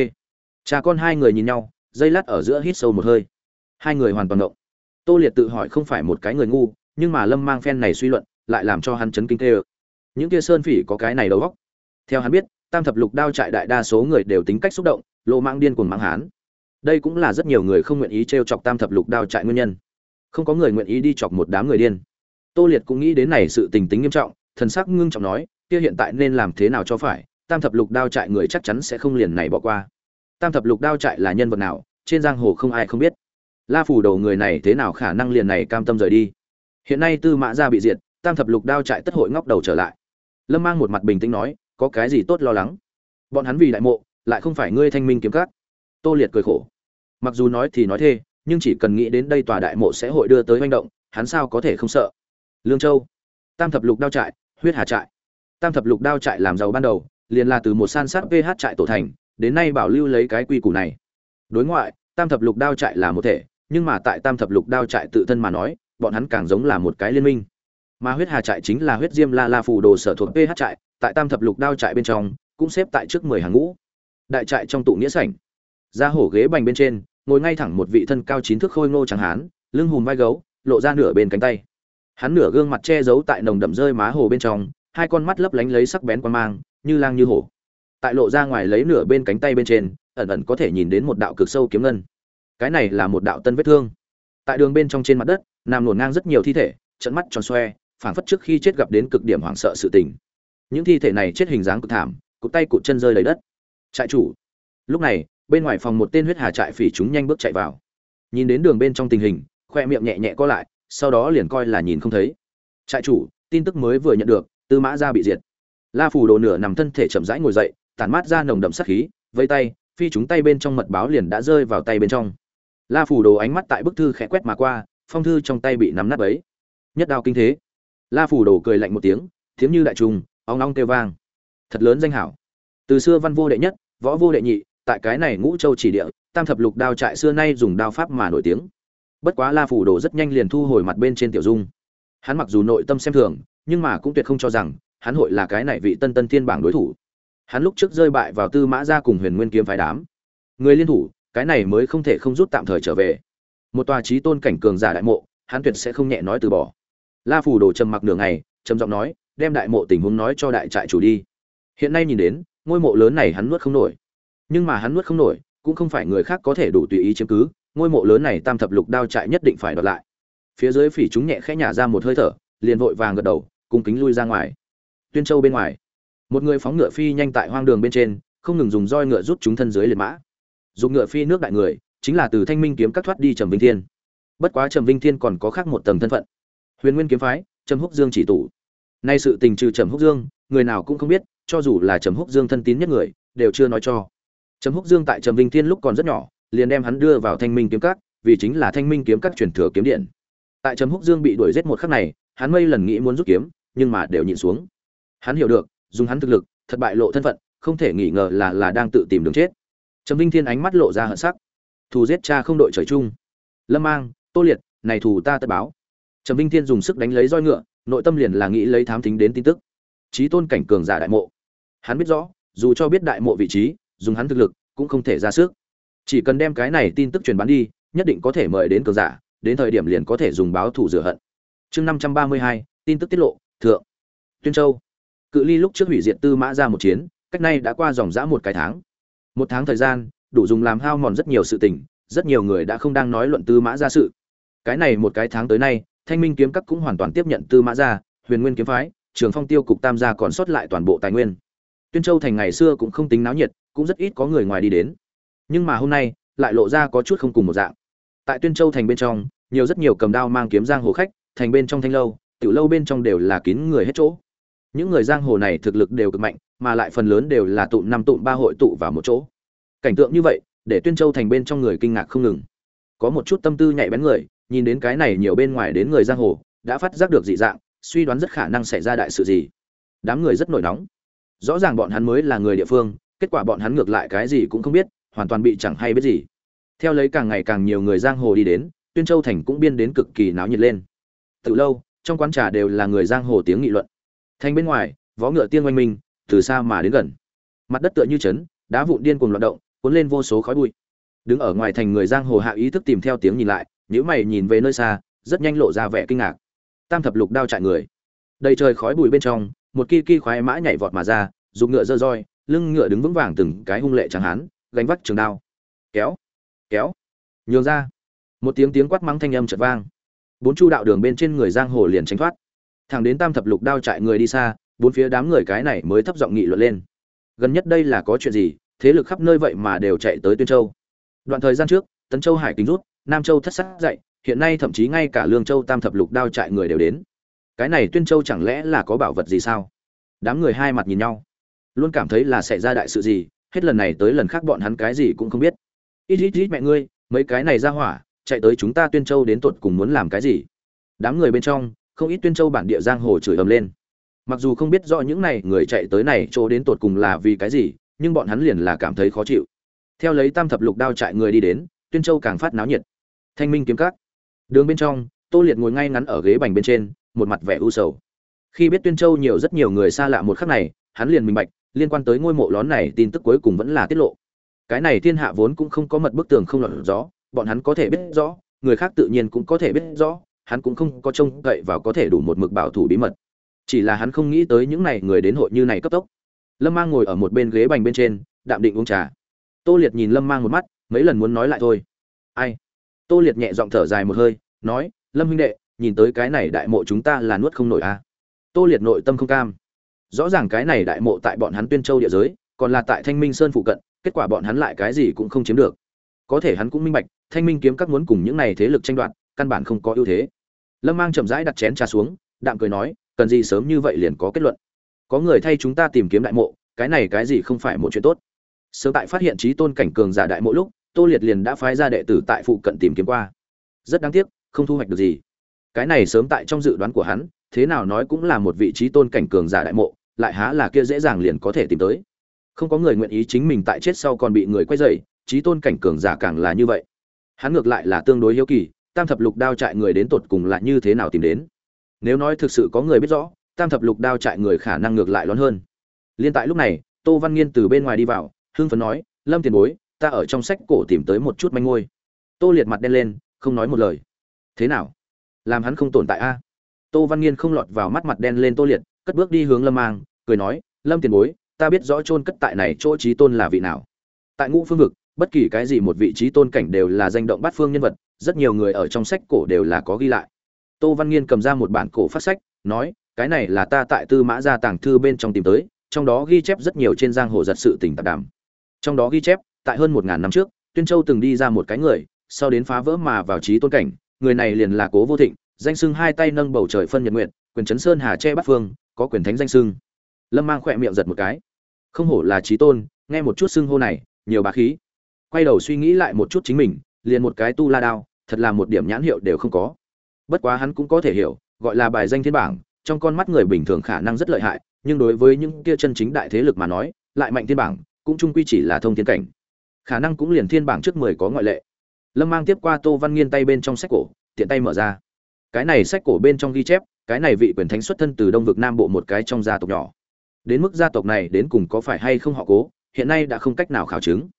Cha con hai người nhìn nhau, dây lát ở giữa hít sâu một hơi. Hai người hoàn toàn động. Tô liệt tự hỏi không phải một cái người ngu, nhưng mà lâm mang phen này suy luận, lại làm cho hắn chấn kinh tê ơ. Những kia sơn phỉ có cái này đầu góc theo hắn biết, tam thập lục đao trại đại đa số người đều tính cách xúc động lộ mang điên cuồng mang hán. Đây cũng là rất nhiều người không nguyện ý t r e o chọc tam thập lục đao trại nguyên nhân. Không có người nguyện ý đi chọc một đám người điên. Tô liệt cũng nghĩ đến này sự tình tính nghiêm trọng thần sắc ngưng trọng nói, kia hiện tại nên làm thế nào cho phải? Tam thập lục đao trại người chắc chắn sẽ không liền này bỏ qua. Tam thập lục đao trại là nhân vật nào? Trên giang hồ không ai không biết. La phủ đầu người này thế nào khả năng liền này cam tâm rời đi? Hiện nay tư mã gia bị diệt, tam thập lục đao trại tất hội ngóc đầu trở lại. Lâm mang một mặt bình tĩnh nói, có cái gì tốt lo lắng? Bọn hắn vì đại mộ, lại không phải ngươi thanh minh kiếm cát tô liệt cười khổ. Mặc dù nói thì nói thê, nhưng chỉ cần nghĩ đến đây tòa đại mộ sẽ hội đưa tới manh động, hắn sao có thể không sợ? Lương châu. Tam thập lục đao trại huyết hà trại. Tam thập lục đao trại làm giàu ban đầu, liền là từ một san sát ph trại tổ thành, đến nay bảo lưu lấy cái quy củ này. Đối ngoại, tam thập lục đao trại là một thể, nhưng mà tại tam thập lục đao trại tự thân mà nói, bọn hắn càng giống là một cái liên minh. Mà huyết hà trại chính là huyết diêm la la phù đồ sở thuộc ph trại, tại tam thập lục đao trại bên trong, cũng xếp tại trước mười hàng ngũ. Đại trại trong tụ nghĩa sảnh. Ra hổ ghế bành bên trên, ngồi ngay thẳng một vị thân cao chín thước khôi ngô chẳng hán, lưng hùm vai gấu, lộ ra nửa bên cánh tay hắn nửa gương mặt che giấu tại nồng đậm rơi má hồ bên trong, hai con mắt lấp lánh lấy sắc bén quan mang, như lang như hổ. Tại lộ ra ngoài lấy nửa bên cánh tay bên trên, ẩn ẩn có thể nhìn đến một đạo cực sâu kiếm ngân. Cái này là một đạo tân vết thương. Tại đường bên trong trên mặt đất, nằm nổn ngang rất nhiều thi thể trận mắt tròn xoe, phảng phất trước khi chết gặp đến cực điểm hoảng sợ sự tình. Những thi thể này chết hình dáng cực thảm, cụt tay cụt chân rơi lấy đất. Trại chủ. Lúc này, bên ngoài phòng một tên huyết hà trại phỉ chúng nhanh bước chạy vào. Nhìn đến đường bên trong tình hình, khoe miệng nhẹ nhẹ co lại sau đó liền coi là nhìn không thấy. Trại chủ, tin tức mới vừa nhận được, tư mã gia bị diệt. La phủ đồ nửa nằm thân thể chậm rãi ngồi dậy, tản mát ra nồng đậm sát khí vây tay, phi chúng tay bên trong mật báo liền đã rơi vào tay bên trong. La phủ đồ ánh mắt tại bức thư khẽ quét mà qua, phong thư trong tay bị nắm nát ấy. Nhất đao kinh thế. La phủ đồ cười lạnh một tiếng thiếm như đại trùng, ong ong kêu vang. Thật lớn danh hảo. Từ xưa văn vô đệ nhất, võ vô đệ nhị, tại cái này ngũ châu chỉ địa, tam thập lục đao trại xưa nay dùng đao pháp mà nổi tiếng bất quá la phủ đồ rất nhanh liền thu hồi mặt bên trên tiểu dung. Hắn mặc dù nội tâm xem thường, nhưng mà cũng tuyệt không cho rằng, hắn hội là cái này vị tân tân thiên bảng đối thủ. Hắn lúc trước rơi bại vào tư mã ra cùng huyền nguyên kiếm phái đám. Người liên thủ, cái này mới không thể không rút tạm thời trở về. Một tòa trí tôn cảnh cường giả đại mộ, hắn tuyệt sẽ không nhẹ nói từ bỏ. La phủ đồ trầm mặc nửa ngày, trầm giọng nói, đem đại mộ tình huống nói cho đại trại chủ đi. Hiện nay nhìn đến, ngôi mộ lớn này hắn nuốt không nổi. Nhưng mà hắn nuốt không nổi, cũng không phải người khác có thể đủ tùy ý chiếm cứ ngôi mộ lớn này tam thập lục đao trại nhất định phải đoạt lại. Phía dưới phỉ chúng nhẹ khẽ nhả ra một hơi thở, liền vội vàng gật đầu cung kính lui ra ngoài. Tuyên châu bên ngoài, một người phóng ngựa phi nhanh tại hoang đường bên trên, không ngừng dùng roi ngựa rút chúng thân dưới liệt mã. Dùng ngựa phi nước đại người, chính là từ thanh minh kiếm cắt thoát đi trầm vinh thiên. Bất quá trầm vinh thiên còn có khác một tầng thân phận. Huyền nguyên kiếm phái, trầm húc dương chỉ tủ. Nay sự tình trừ trầm húc dương, người nào cũng không biết, cho dù là trầm húc dương thân tín nhất người, đều chưa nói cho. Trầm húc dương tại trầm vinh thiên lúc còn rất nhỏ liền đem hắn đưa vào thanh minh kiếm các, vì chính là thanh minh kiếm các truyền thừa kiếm điện. Tại trầm húc dương bị đuổi giết một khắc này, hắn mây lần nghĩ muốn rút kiếm, nhưng mà đều nhịn xuống. Hắn hiểu được, dùng hắn thực lực, thật bại lộ thân phận, không thể nghi ngờ là là đang tự tìm đường chết. Trầm vinh thiên ánh mắt lộ ra hận sắc. Thù giết cha không đội trời chung. Lâm mang, tô liệt, này thù ta tất báo. Trầm vinh thiên dùng sức đánh lấy roi ngựa, nội tâm liền là nghĩ lấy thám thính đến tin tức. Trí tôn cảnh cường giả đại mộ. Hắn biết rõ, dù cho biết đại mộ vị trí, dùng hắn thực lực, cũng không thể ra sức chỉ cần đem cái này tin tức truyền bán đi, nhất định có thể mời đến cường giả, đến thời điểm liền có thể dùng báo thủ rửa hận. Chương năm trăm ba mươi hai, tin tức tiết lộ, thượng. Tuyên châu. Cự ly lúc trước hủy diệt tư mã ra một chiến, cách nay đã qua dòng dã một cái tháng. Một tháng thời gian, đủ dùng làm hao mòn rất nhiều sự tình, rất nhiều người đã không đang nói luận tư mã ra sự. Cái này một cái tháng tới nay, thanh minh kiếm các cũng hoàn toàn tiếp nhận tư mã ra, huyền nguyên kiếm phái, trường phong tiêu cục tam gia còn sót lại toàn bộ tài nguyên. Tuyên châu thành ngày xưa cũng không tính náo nhiệt, cũng rất ít có người ngoài đi đến nhưng mà hôm nay, lại lộ ra có chút không cùng một dạng. Tại tuyên châu thành bên trong, nhiều rất nhiều cầm đao mang kiếm giang hồ khách, thành bên trong thanh lâu, tiểu lâu bên trong đều là kín người hết chỗ. Những người giang hồ này thực lực đều cực mạnh, mà lại phần lớn đều là tụ năm tụ ba hội tụ vào một chỗ. Cảnh tượng như vậy, để tuyên châu thành bên trong người kinh ngạc không ngừng. Có một chút tâm tư nhạy bén người, nhìn đến cái này nhiều bên ngoài đến người giang hồ, đã phát giác được dị dạng, suy đoán rất khả năng xảy ra đại sự gì. Đám người rất nổi nóng. Rõ ràng bọn hắn mới là người địa phương, kết quả bọn hắn ngược lại cái gì cũng không biết hoàn toàn bị chẳng hay biết gì. Theo lấy càng ngày càng nhiều người giang hồ đi đến, tuyên châu thành cũng biên đến cực kỳ náo nhiệt lên. Từ lâu, trong quán trà đều là người giang hồ tiếng nghị luận. Thành bên ngoài, vó ngựa tiên oanh minh, từ xa mà đến gần. Mặt đất tựa như chấn đá vụn điên cuồng loạn động, cuốn lên vô số khói bụi. Đứng ở ngoài thành người giang hồ hạ ý thức tìm theo tiếng nhìn lại nếu mày nhìn về nơi xa, rất nhanh lộ ra vẻ kinh ngạc. Tam thập lục đao chạy người. Đầy trời khói bụi bên trong, một kỳ kỳ khoái mã nhảy vọt mà ra, dùng ngựa dơ roi, lưng ngựa đứng vững vàng từng cái hung lệ chẳng hán gánh vác trường đao. Kéo kéo, nhường ra. Một tiếng tiếng quát mắng thanh âm chợt vang. Bốn chu đạo đường bên trên người giang hồ liền tránh thoát. Thẳng đến tam thập lục đao chạy người đi xa, bốn phía đám người cái này mới thấp giọng nghị luận lên. Gần nhất đây là có chuyện gì? Thế lực khắp nơi vậy mà đều chạy tới tuyên châu. Đoạn thời gian trước, tấn châu hải kính rút, nam châu thất sắc dậy, hiện nay thậm chí ngay cả lương châu tam thập lục đao chạy người đều đến. Cái này tuyên châu chẳng lẽ là có bảo vật gì sao? Đám người hai mặt nhìn nhau, luôn cảm thấy là xảy ra đại sự gì hết lần này tới lần khác bọn hắn cái gì cũng không biết. Ít ít ít mẹ ngươi, mấy cái này ra hỏa, chạy tới chúng ta tuyên châu đến tột cùng muốn làm cái gì? Đám người bên trong, không ít tuyên châu bản địa giang hồ chửi ầm lên. Mặc dù không biết rõ những này người chạy tới này chỗ đến tột cùng là vì cái gì, nhưng bọn hắn liền là cảm thấy khó chịu. Theo lấy tam thập lục đao chạy người đi đến, tuyên châu càng phát náo nhiệt. Thanh minh kiếm cắt đường bên trong, tô liệt ngồi ngay ngắn ở ghế bành bên trên, một mặt vẻ u sầu. Khi biết tuyên châu nhiều rất nhiều người xa lạ một khắc này, hắn liền minh bạch liên quan tới ngôi mộ lón này tin tức cuối cùng vẫn là tiết lộ. Cái này thiên hạ vốn cũng không có mật bức tường không lọt gió, bọn hắn có thể biết rõ, người khác tự nhiên cũng có thể biết rõ, hắn cũng không có trông cậy vào có thể đủ một mực bảo thủ bí mật. Chỉ là hắn không nghĩ tới những này người đến hội như này cấp tốc. Lâm mang ngồi ở một bên ghế bành bên trên, đạm định uống trà. Tô liệt nhìn lâm mang một mắt, mấy lần muốn nói lại thôi. Ai? Tô liệt nhẹ giọng thở dài một hơi, nói, lâm huynh đệ, nhìn tới cái này đại mộ chúng ta là nuốt không nổi à. tô liệt nội tâm không cam rõ ràng cái này đại mộ tại bọn hắn tuyên châu địa giới, còn là tại thanh minh sơn phụ cận, kết quả bọn hắn lại cái gì cũng không chiếm được. Có thể hắn cũng minh bạch, thanh minh kiếm các muốn cùng những này thế lực tranh đoạt, căn bản không có ưu thế. Lâm mang chậm rãi đặt chén trà xuống, đạm cười nói, cần gì sớm như vậy liền có kết luận. Có người thay chúng ta tìm kiếm đại mộ, cái này cái gì không phải một chuyện tốt. Sớm tại phát hiện trí tôn cảnh cường giả đại mộ lúc, tô liệt liền đã phái ra đệ tử tại phụ cận tìm kiếm qua. Rất đáng tiếc, không thu hoạch được gì. Cái này sớm tại trong dự đoán của hắn thế nào nói cũng là một vị trí tôn cảnh cường giả đại mộ, lại há là kia dễ dàng liền có thể tìm tới. Không có người nguyện ý chính mình tại chết sau còn bị người quay dày trí tôn cảnh cường giả càng là như vậy. Hắn ngược lại là tương đối hiếu kỳ, tam thập lục đao trại người đến tột cùng là như thế nào tìm đến. Nếu nói thực sự có người biết rõ, tam thập lục đao trại người khả năng ngược lại lớn hơn. Liên tại lúc này, tô văn nghiên từ bên ngoài đi vào, hưng phấn nói, lâm tiền bối, ta ở trong sách cổ tìm tới một chút manh ngôi. Tô liệt mặt đen lên, không nói một lời. Thế nào? Làm hắn không tồn tại a? Tô văn nghiên không lọt vào mắt mặt đen lên tô liệt, cất bước đi hướng lâm mang, cười nói, lâm tiền bối, ta biết rõ chôn cất tại này chỗ trí tôn là vị nào. Tại ngũ phương vực, bất kỳ cái gì một vị trí tôn cảnh đều là danh động bát phương nhân vật, rất nhiều người ở trong sách cổ đều là có ghi lại. Tô văn nghiên cầm ra một bản cổ phát sách, nói, cái này là ta tại tư mã gia tàng thư bên trong tìm tới, trong đó ghi chép rất nhiều trên giang hồ giật sự tình tạp đàm. Trong đó ghi chép, tại hơn một ngàn năm trước, tuyên châu từng đi ra một cái người, sau đến phá vỡ mà vào trí tôn cảnh, người này liền là cố vô thịnh danh sưng hai tay nâng bầu trời phân nhật nguyện quyền chấn sơn hà che bát phương, có quyền thánh danh sưng lâm mang khỏe miệng giật một cái. Không hổ là trí tôn, nghe một chút xưng hô này, nhiều bá khí. Quay đầu suy nghĩ lại một chút chính mình, liền một cái tu la đao, thật là một điểm nhãn hiệu đều không có. Bất quá hắn cũng có thể hiểu, gọi là bài danh thiên bảng, trong con mắt người bình thường khả năng rất lợi hại, nhưng đối với những kia chân chính đại thế lực mà nói, lại mạnh thiên bảng, cũng chung quy chỉ là thông thiên cảnh. Khả năng cũng liền thiên bảng trước mười có ngoại lệ. Lâm mang tiếp qua tô văn nghiên tay bên trong sách cổ, tiện tay mở ra cái này sách cổ bên trong ghi chép, cái này vị quyền thánh xuất thân từ đông vực nam bộ một cái trong gia tộc nhỏ. Đến mức gia tộc này đến cùng có phải hay không họ cố, hiện nay đã không cách nào khảo chứng.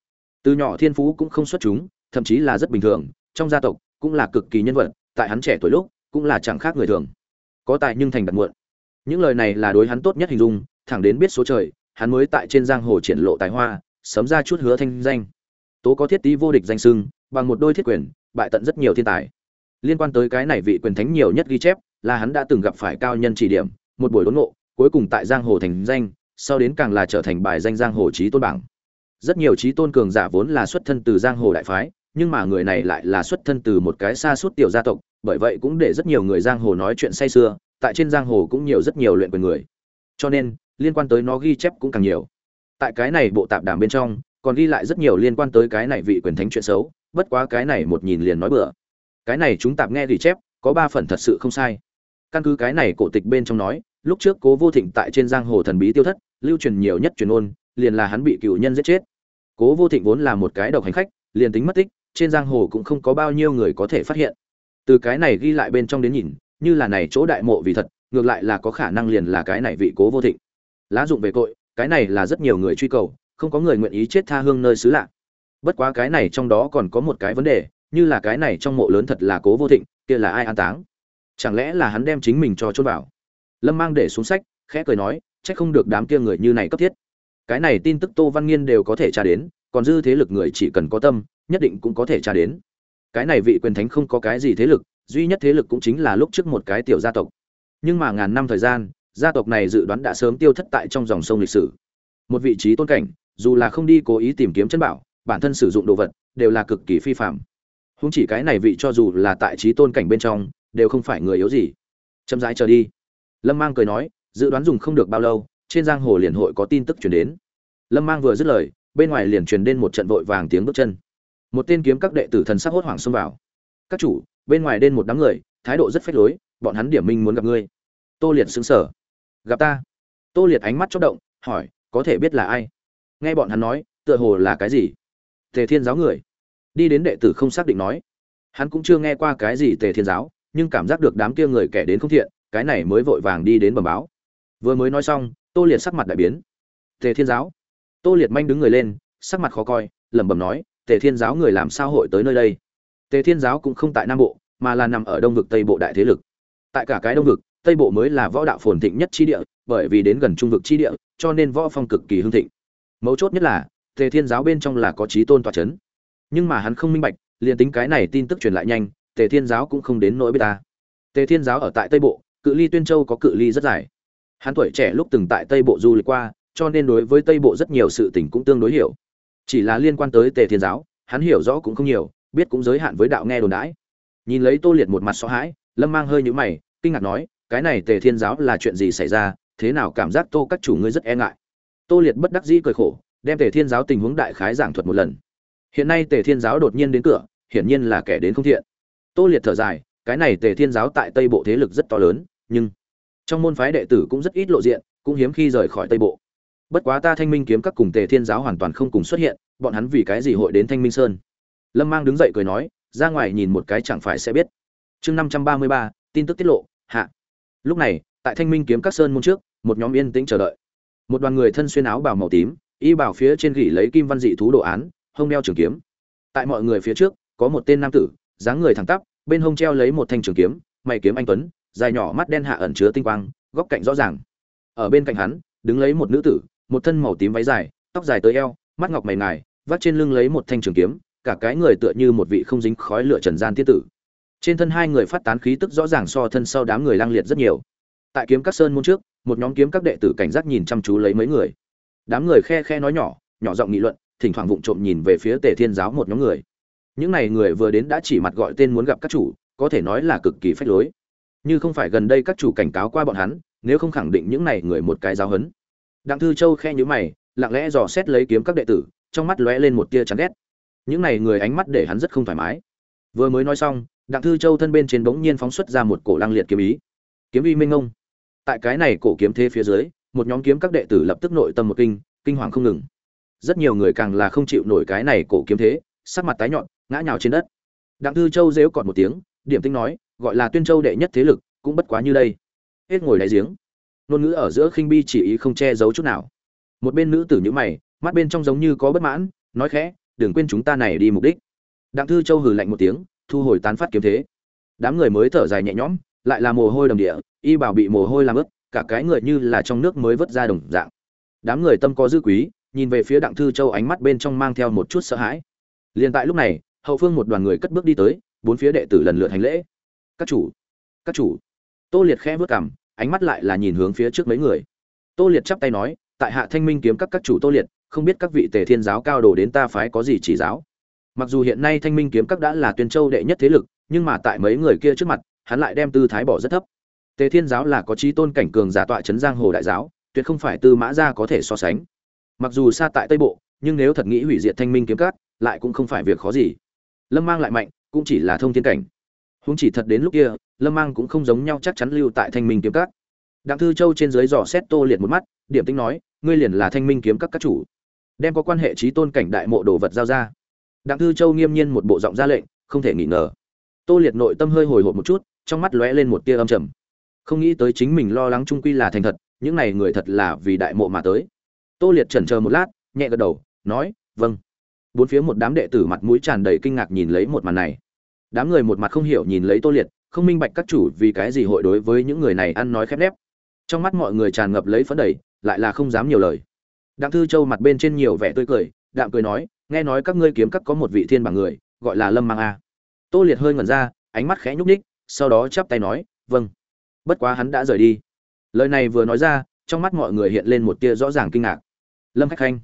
Từ nhỏ thiên phú cũng không xuất chúng, thậm chí là rất bình thường, trong gia tộc cũng là cực kỳ nhân vật, tại hắn trẻ tuổi lúc cũng là chẳng khác người thường. Có tài nhưng thành đặt muộn. Những lời này là đối hắn tốt nhất hình dung, thẳng đến biết số trời, hắn mới tại trên giang hồ triển lộ tài hoa, sấm ra chút hứa thanh danh. Tố có thiết tí vô địch danh sưng, bằng một đôi thiết quyền, bại tận rất nhiều thiên tài liên quan tới cái này vị quyền thánh nhiều nhất ghi chép là hắn đã từng gặp phải cao nhân chỉ điểm, một buổi đốn ngộ, cuối cùng tại giang hồ thành danh, sau đến càng là trở thành bài danh giang hồ trí tôn bảng. Rất nhiều trí tôn cường giả vốn là xuất thân từ giang hồ đại phái, nhưng mà người này lại là xuất thân từ một cái xa suốt tiểu gia tộc, bởi vậy cũng để rất nhiều người giang hồ nói chuyện say sưa, tại trên giang hồ cũng nhiều rất nhiều luyện quyền người. Cho nên, liên quan tới nó ghi chép cũng càng nhiều. Tại cái này bộ tạp đàm bên trong, còn ghi lại rất nhiều liên quan tới cái này vị quyền thánh chuyện xấu, bất quá cái này một nhìn liền nói bừa cái này chúng tạm nghe ghi chép, có ba phần thật sự không sai. Căn cứ cái này cổ tịch bên trong nói, lúc trước cố vô thịnh tại trên giang hồ thần bí tiêu thất, lưu truyền nhiều nhất truyền ôn, liền là hắn bị cựu nhân giết chết. Cố vô thịnh vốn là một cái độc hành khách, liền tính mất tích, trên giang hồ cũng không có bao nhiêu người có thể phát hiện. Từ cái này ghi lại bên trong đến nhìn, như là này chỗ đại mộ vì thật, ngược lại là có khả năng liền là cái này vị cố vô thịnh. Lá dụng về tội, cái này là rất nhiều người truy cầu, không có người nguyện ý chết tha hương nơi xứ lạ. Bất quá cái này trong đó còn có một cái vấn đề như là cái này trong mộ lớn thật là cố vô thịnh, kia là ai an táng? Chẳng lẽ là hắn đem chính mình cho chôn vào? Lâm mang để xuống sách, khẽ cười nói, chắc không được đám kia người như này cấp thiết. Cái này tin tức tô văn nghiên đều có thể tra đến, còn dư thế lực người chỉ cần có tâm, nhất định cũng có thể tra đến. Cái này vị quyền thánh không có cái gì thế lực, duy nhất thế lực cũng chính là lúc trước một cái tiểu gia tộc. Nhưng mà ngàn năm thời gian, gia tộc này dự đoán đã sớm tiêu thất tại trong dòng sông lịch sử. Một vị trí tôn cảnh, dù là không đi cố ý tìm kiếm chân bảo, bản thân sử dụng đồ vật, đều là cực kỳ phi phạm không chỉ cái này vị cho dù là tại trí tôn cảnh bên trong, đều không phải người yếu gì. Chậm rãi chờ đi. Lâm mang cười nói, dự đoán dùng không được bao lâu, trên giang hồ liền hội có tin tức chuyển đến. Lâm mang vừa dứt lời, bên ngoài liền truyền đến một trận vội vàng tiếng bước chân. Một tên kiếm các đệ tử thần sắc hốt hoảng xông vào. Các chủ, bên ngoài đen một đám người, thái độ rất phách lối, bọn hắn điểm minh muốn gặp ngươi. Tô liệt xứng sở gặp ta? Tô liệt ánh mắt chớp động, hỏi, có thể biết là ai? Nghe bọn hắn nói, tựa hồ là cái gì? Tề thiên giáo người đi đến đệ tử không xác định nói. Hắn cũng chưa nghe qua cái gì tề thiên giáo, nhưng cảm giác được đám kia người kẻ đến không thiện, cái này mới vội vàng đi đến bẩm báo. Vừa mới nói xong, tô liệt sắc mặt đại biến. Tề thiên giáo? Tô liệt manh đứng người lên, sắc mặt khó coi, lẩm bẩm nói, tề thiên giáo người làm sao hội tới nơi đây? Tề thiên giáo cũng không tại nam bộ, mà là nằm ở đông vực tây bộ đại thế lực. Tại cả cái đông vực, tây bộ mới là võ đạo phồn thịnh nhất chi địa, bởi vì đến gần trung vực chi địa, cho nên võ phong cực kỳ hưng thịnh. Mấu chốt nhất là, tề thiên giáo bên trong là có trí tôn tòa c h ấ n nhưng mà hắn không minh bạch, liền tính cái này tin tức truyền lại nhanh, tề thiên giáo cũng không đến nỗi bê ta. Tề thiên giáo ở tại tây bộ, cự ly tuyên châu có cự ly rất dài. Hắn tuổi trẻ lúc từng tại tây bộ du lịch qua, cho nên đối với tây bộ rất nhiều sự tình cũng tương đối hiểu. Chỉ là liên quan tới tề thiên giáo, hắn hiểu rõ cũng không nhiều, biết cũng giới hạn với đạo nghe đồn đãi. Nhìn lấy tô liệt một mặt sợ hãi, lâm mang hơi nhũ mày, kinh ngạc nói, cái này tề thiên giáo là chuyện gì xảy ra? Thế nào cảm giác tô các chủ ngươi rất e ngại? Tô liệt bất đắc dĩ cười khổ, đem tề thiên giáo tình huống đại khái giảng thuật một lần hiện nay tề thiên giáo đột nhiên đến cửa, hiển nhiên là kẻ đến không thiện. Tô liệt thở dài, cái này tề thiên giáo tại tây bộ thế lực rất to lớn, nhưng trong môn phái đệ tử cũng rất ít lộ diện, cũng hiếm khi rời khỏi tây bộ. Bất quá ta thanh minh kiếm các cùng tề thiên giáo hoàn toàn không cùng xuất hiện, bọn hắn vì cái gì hội đến thanh minh sơn? Lâm mang đứng dậy cười nói, ra ngoài nhìn một cái chẳng phải sẽ biết. Chương năm trăm ba mươi ba, tin tức tiết lộ, hạ. Lúc này, tại thanh minh kiếm các sơn môn trước, một nhóm yên tĩnh chờ đợi. Một đoàn người thân xuyên áo bào màu tím, y bảo phía trên gỉ lấy kim văn dị thú đồ án hông đeo trường kiếm. Tại mọi người phía trước, có một tên nam tử, dáng người thẳng tắp, bên hông treo lấy một thanh trường kiếm, mày kiếm anh tuấn, dài nhỏ mắt đen hạ ẩn chứa tinh quang, góc cạnh rõ ràng. Ở bên cạnh hắn, đứng lấy một nữ tử, một thân màu tím váy dài, tóc dài tới eo, mắt ngọc mày ngài, vắt trên lưng lấy một thanh trường kiếm, cả cái người tựa như một vị không dính khói lửa trần gian tiết tử. Trên thân hai người phát tán khí tức rõ ràng so thân sau đám người lang liệt rất nhiều. Tại kiếm các sơn môn trước, một nhóm kiếm các đệ tử cảnh giác nhìn chăm chú lấy mấy người. Đám người khe khe nói nhỏ nhỏ giọng nghị luận thỉnh thoảng vụng trộm nhìn về phía tề thiên giáo một nhóm người. Những này người vừa đến đã chỉ mặt gọi tên muốn gặp các chủ, có thể nói là cực kỳ phách lối. Như không phải gần đây các chủ cảnh cáo qua bọn hắn, nếu không khẳng định những này người một cái giáo hấn. Đặng thư châu khe nhữ mày, lặng lẽ dò xét lấy kiếm các đệ tử, trong mắt lóe lên một tia chán ghét. Những này người ánh mắt để hắn rất không thoải mái. Vừa mới nói xong, đặng thư châu thân bên trên bỗng nhiên phóng xuất ra một cổ lăng liệt kiếm ý. Kiếm uy minh ngông. Tại cái này cổ kiếm thế phía dưới, một nhóm kiếm các đệ tử lập tức nội tâm một kinh kinh hoàng không ngừng rất nhiều người càng là không chịu nổi cái này cổ kiếm thế, sắc mặt tái nhọn, ngã nhào trên đất. Đặng thư châu rếu còn một tiếng, điểm tinh nói, gọi là tuyên châu đệ nhất thế lực, cũng bất quá như đây. Hết ngồi đáy giếng. Ngôn ngữ ở giữa khinh bi chỉ ý không che giấu chút nào. Một bên nữ tử nhữ mày, mắt bên trong giống như có bất mãn, nói khẽ, đừng quên chúng ta này đi mục đích. Đặng thư châu hừ lạnh một tiếng, thu hồi tán phát kiếm thế. Đám người mới thở dài nhẹ nhõm, lại là mồ hôi đầm địa, y bảo bị mồ hôi làm ướt, cả cái người như là trong nước mới vớt ra đồng dạng. Đám người tâm có dư quý nhìn về phía đặng thư châu ánh mắt bên trong mang theo một chút sợ hãi. Liền tại lúc này, hậu phương một đoàn người cất bước đi tới, bốn phía đệ tử lần lượt hành lễ. Các chủ các chủ. Tô liệt khẽ vớt cảm ánh mắt lại là nhìn hướng phía trước mấy người. Tô liệt chắp tay nói, tại hạ thanh minh kiếm các các chủ tô liệt, không biết các vị tề thiên giáo cao đồ đến ta phái có gì chỉ giáo? Mặc dù hiện nay thanh minh kiếm các đã là tuyên châu đệ nhất thế lực, nhưng mà tại mấy người kia trước mặt, hắn lại đem tư thái bỏ rất thấp. Tề thiên giáo là có trí tôn cảnh cường giả tọa trấn giang hồ đại giáo, tuyệt không phải tư mã gia có thể so sánh mặc dù xa tại tây bộ nhưng nếu thật nghĩ hủy diệt thanh minh kiếm cát, lại cũng không phải việc khó gì. Lâm mang lại mạnh cũng chỉ là thông thiên cảnh. Húng chỉ thật đến lúc kia lâm mang cũng không giống nhau chắc chắn lưu tại thanh minh kiếm cát. đặng thư châu trên dưới dò xét tô liệt một mắt điểm tính nói ngươi liền là thanh minh kiếm các các chủ đem có quan hệ trí tôn cảnh đại mộ đồ vật giao ra. Đặng thư châu nghiêm nhiên một bộ giọng ra lệnh không thể nghi ngờ. Tô liệt nội tâm hơi hồi hộp một chút trong mắt lóe lên một tia âm trầm. Không nghĩ tới chính mình lo lắng trung quy là thành thật những này người thật là vì đại mộ mà tới tô liệt chần chờ một lát, nhẹ gật đầu, nói vâng. Bốn phía một đám đệ tử mặt mũi tràn đầy kinh ngạc nhìn lấy một màn này. Đám người một mặt không hiểu nhìn lấy tô liệt, không minh bạch các chủ vì cái gì hội đối với những người này ăn nói khép nép. Trong mắt mọi người tràn ngập lấy phấn đầy lại là không dám nhiều lời. Đặng thư châu mặt bên trên nhiều vẻ tươi cười, đạm cười nói, nghe nói các ngươi kiếm các có một vị thiên bằng người, gọi là lâm mang a. Tô liệt hơi ngẩn ra, ánh mắt khẽ nhúc ních sau đó chắp tay nói vâng. Bất quá hắn đã rời đi. Lời này vừa nói ra, trong mắt mọi người hiện lên một tia rõ ràng kinh ngạc lâm khách khanh.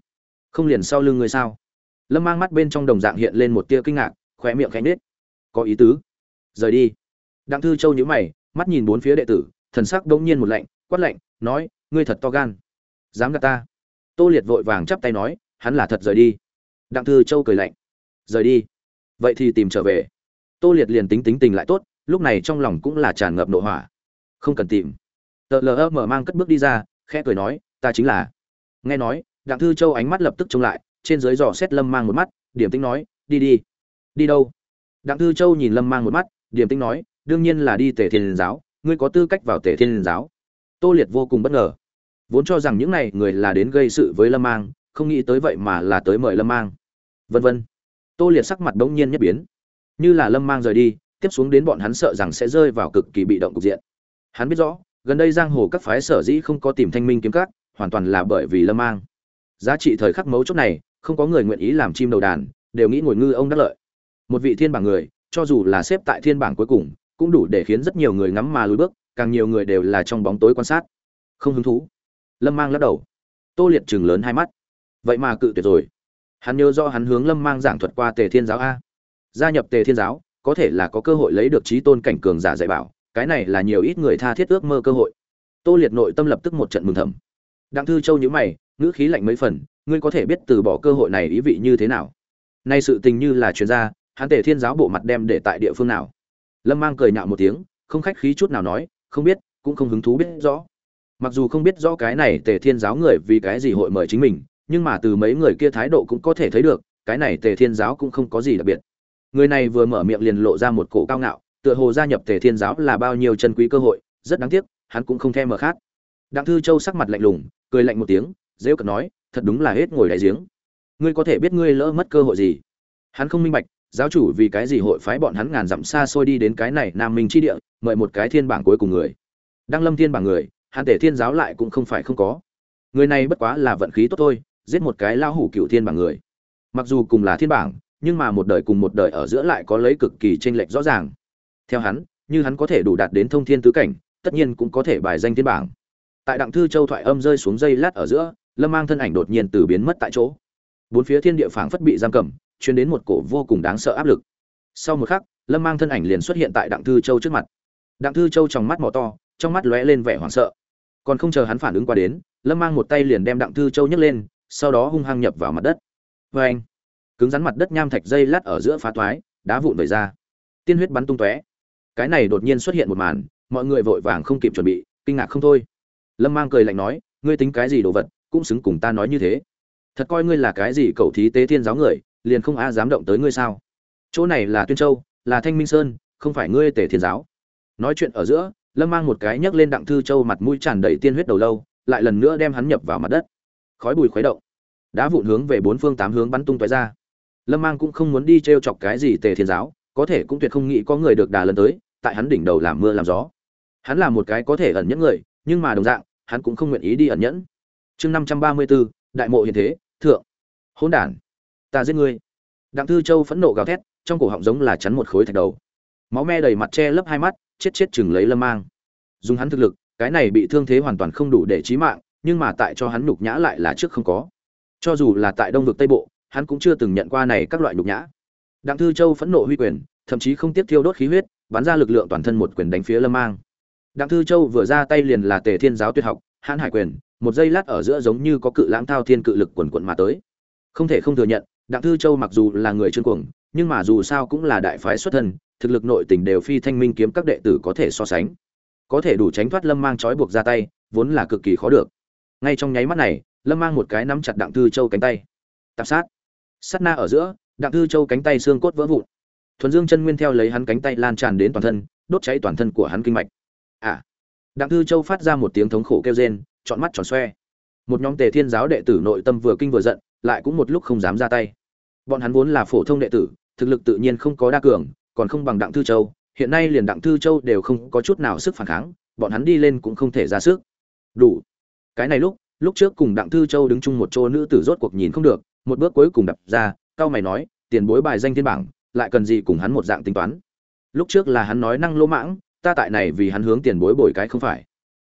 Không liền sau lưng người sao? Lâm mang mắt bên trong đồng dạng hiện lên một tia kinh ngạc, khóe miệng khẽ nết có ý tứ. Rời đi. Đặng thư châu nhíu mày, mắt nhìn bốn phía đệ tử, thần sắc đông nhiên một lạnh, quát lạnh, nói, ngươi thật to gan. Dám gạt ta. Tô liệt vội vàng chắp tay nói, hắn là thật rời đi. Đặng thư châu cười lạnh, rời đi? Vậy thì tìm trở về. Tô liệt liền tính tính tình lại tốt, lúc này trong lòng cũng là tràn ngập nội hỏa. Không cần tìm. Tờ lờ mở mang cất bước đi ra, khẽ cười nói, ta chính là. Nghe nói đặng thư châu ánh mắt lập tức trông lại, trên dưới dò xét lâm mang một mắt điểm tính nói, đi đi. Đi đâu? Đặng thư châu nhìn lâm mang một mắt điểm tính nói, đương nhiên là đi tể thiên giáo, ngươi có tư cách vào tể thiên giáo. Tô liệt vô cùng bất ngờ. Vốn cho rằng những này người là đến gây sự với lâm mang, không nghĩ tới vậy mà là tới mời lâm mang. Vân vân. Tô liệt sắc mặt bỗng nhiên nhất biến. Như là lâm mang rời đi, tiếp xuống đến bọn hắn sợ rằng sẽ rơi vào cực kỳ bị động cục diện. Hắn biết rõ, gần đây giang hồ các phái sở dĩ không có tìm thanh minh kiếm cắt hoàn toàn là bởi vì lâm mang giá trị thời khắc mấu chốt này, không có người nguyện ý làm chim đầu đàn, đều nghĩ ngồi ngư ông đắc lợi. Một vị thiên bảng người, cho dù là xếp tại thiên bảng cuối cùng, cũng đủ để khiến rất nhiều người ngắm mà lùi bước, càng nhiều người đều là trong bóng tối quan sát. Không hứng thú. Lâm mang lắc đầu. Tô liệt chừng lớn hai mắt. Vậy mà cự tuyệt rồi. Hắn nhớ do hắn hướng lâm mang giảng thuật qua tề thiên giáo a. Gia nhập tề thiên giáo, có thể là có cơ hội lấy được trí tôn cảnh cường giả dạy bảo, cái này là nhiều ít người tha thiết ước mơ cơ hội. Tô liệt nội tâm lập tức một trận mừng thầm. Đặng thư châu nhữ mày ngữ khí lạnh mấy phần, ngươi có thể biết từ bỏ cơ hội này ý vị như thế nào? Nay sự tình như là chuyên gia hắn tề thiên giáo bộ mặt đem để tại địa phương nào? Lâm mang cười nhạo một tiếng, không khách khí chút nào nói, không biết, cũng không hứng thú biết rõ. Mặc dù không biết rõ cái này tề thiên giáo người vì cái gì hội mời chính mình, nhưng mà từ mấy người kia thái độ cũng có thể thấy được, cái này tề thiên giáo cũng không có gì đặc biệt. Người này vừa mở miệng liền lộ ra một cổ cao ngạo, tựa hồ gia nhập tề thiên giáo là bao nhiêu chân quý cơ hội, rất đáng tiếc, hắn cũng không thèm mở khác. Đặng thư châu sắc mặt lạnh lùng, cười lạnh một tiếng dễ cận nói, thật đúng là hết ngồi đại giếng. Ngươi có thể biết ngươi lỡ mất cơ hội gì? Hắn không minh bạch, giáo chủ vì cái gì hội phái bọn hắn ngàn dặm xa xôi đi đến cái này nam minh chi địa, mời một cái thiên bảng cuối cùng người. Đăng lâm thiên bảng người, hắn tể thiên giáo lại cũng không phải không có. Người này bất quá là vận khí tốt thôi, giết một cái lao hủ cựu thiên bảng người. Mặc dù cùng là thiên bảng, nhưng mà một đời cùng một đời ở giữa lại có lấy cực kỳ tranh lệch rõ ràng. Theo hắn, như hắn có thể đủ đạt đến thông thiên tứ cảnh, tất nhiên cũng có thể bài danh thiên bảng. Tại đặng thư châu thoại âm rơi xuống dây lát ở giữa lâm mang thân ảnh đột nhiên từ biến mất tại chỗ. Bốn phía thiên địa phảng phất bị giam cầm chuyến đến một cổ vô cùng đáng sợ áp lực. Sau một khắc, lâm mang thân ảnh liền xuất hiện tại đặng thư châu trước mặt. Đặng thư châu trong mắt mỏ to, trong mắt lóe lên vẻ hoảng sợ. Còn không chờ hắn phản ứng qua đến, lâm mang một tay liền đem đặng thư châu nhấc lên, sau đó hung hăng nhập vào mặt đất. Vê anh, cứng rắn mặt đất nham thạch dây lát ở giữa phá toái, đá vụn vẩy ra. Tiên huyết bắn tung tóe. Cái này đột nhiên xuất hiện một màn, mọi người vội vàng không kịp chuẩn bị, kinh ngạc không thôi. Lâm mang cười lạnh nói, ngươi tính cái gì đồ vật cũng xứng cùng ta nói như thế. Thật coi ngươi là cái gì cầu thí tế thiên giáo người, liền không a dám động tới ngươi sao? Chỗ này là tuyên châu, là thanh minh sơn, không phải ngươi tế thiên giáo. Nói chuyện ở giữa, lâm mang một cái nhấc lên đặng thư châu mặt mũi tràn đầy tiên huyết đầu lâu, lại lần nữa đem hắn nhập vào mặt đất. Khói bùi khuấy động. Đá vụn hướng về bốn phương tám hướng bắn tung tóe ra. Lâm mang cũng không muốn đi t r e o chọc cái gì tề thiên giáo, có thể cũng tuyệt không nghĩ có người được đà lần tới, tại hắn đỉnh đầu làm mưa làm gió. Hắn là một cái có thể ẩn nhẫn người, nhưng mà đồng dạng, hắn cũng không nguyện ý đi ẩn nhẫn chương năm trăm ba mươi b ố đại mộ hiện thế, thượng. Hỗn đản, ta giết ngươi. Đặng thư châu phẫn nộ gào thét, trong cổ họng giống là chắn một khối thạch đầu. Máu me đầy mặt che lấp hai mắt, chết chết chừng lấy lâm mang. Dùng hắn thực lực, cái này bị thương thế hoàn toàn không đủ để chí mạng, nhưng mà tại cho hắn nhục nhã lại là trước không có. Cho dù là tại đông vực tây bộ, hắn cũng chưa từng nhận qua này các loại nhục nhã. Đặng thư châu phẫn nộ huy quyền, thậm chí không tiếp thiêu đốt khí huyết, bắn ra lực lượng toàn thân một quyền đánh phía lâm mang. Đặng thư châu vừa ra tay liền là tề thiên giáo tuyệt học, hãn hải quyền một giây lát ở giữa giống như có cự lãng thao thiên cự lực quần quận mà tới. Không thể không thừa nhận, đặng thư châu mặc dù là người trương cuồng, nhưng mà dù sao cũng là đại phái xuất thân, thực lực nội tình đều phi thanh minh kiếm các đệ tử có thể so sánh. Có thể đủ tránh thoát lâm mang trói buộc ra tay, vốn là cực kỳ khó được. Ngay trong nháy mắt này, lâm mang một cái nắm chặt đặng thư châu cánh tay. Tạp sát. Sát na ở giữa, đặng thư châu cánh tay xương cốt vỡ vụn. Thuần dương chân nguyên theo lấy hắn cánh tay lan tràn đến toàn thân, đốt cháy toàn thân của hắn kinh mạch. À đặng thư châu phát ra một tiếng thống khổ kêu rên, trọn mắt tròn xoe. Một nhóm tề thiên giáo đệ tử nội tâm vừa kinh vừa giận, lại cũng một lúc không dám ra tay. Bọn hắn vốn là phổ thông đệ tử, thực lực tự nhiên không có đa cường, còn không bằng đặng thư châu. Hiện nay liền đặng thư châu đều không có chút nào sức phản kháng, bọn hắn đi lên cũng không thể ra sức. Đủ. Cái này lúc lúc trước cùng đặng thư châu đứng chung một chỗ nữ tử rốt cuộc nhìn không được, một bước cuối cùng đập ra, cao mày nói, tiền bối bài danh thiên bảng, lại cần gì cùng hắn một dạng tính toán? Lúc trước là hắn nói năng lỗ mãng ta tại này vì hắn hướng tiền bối bồi cái không phải.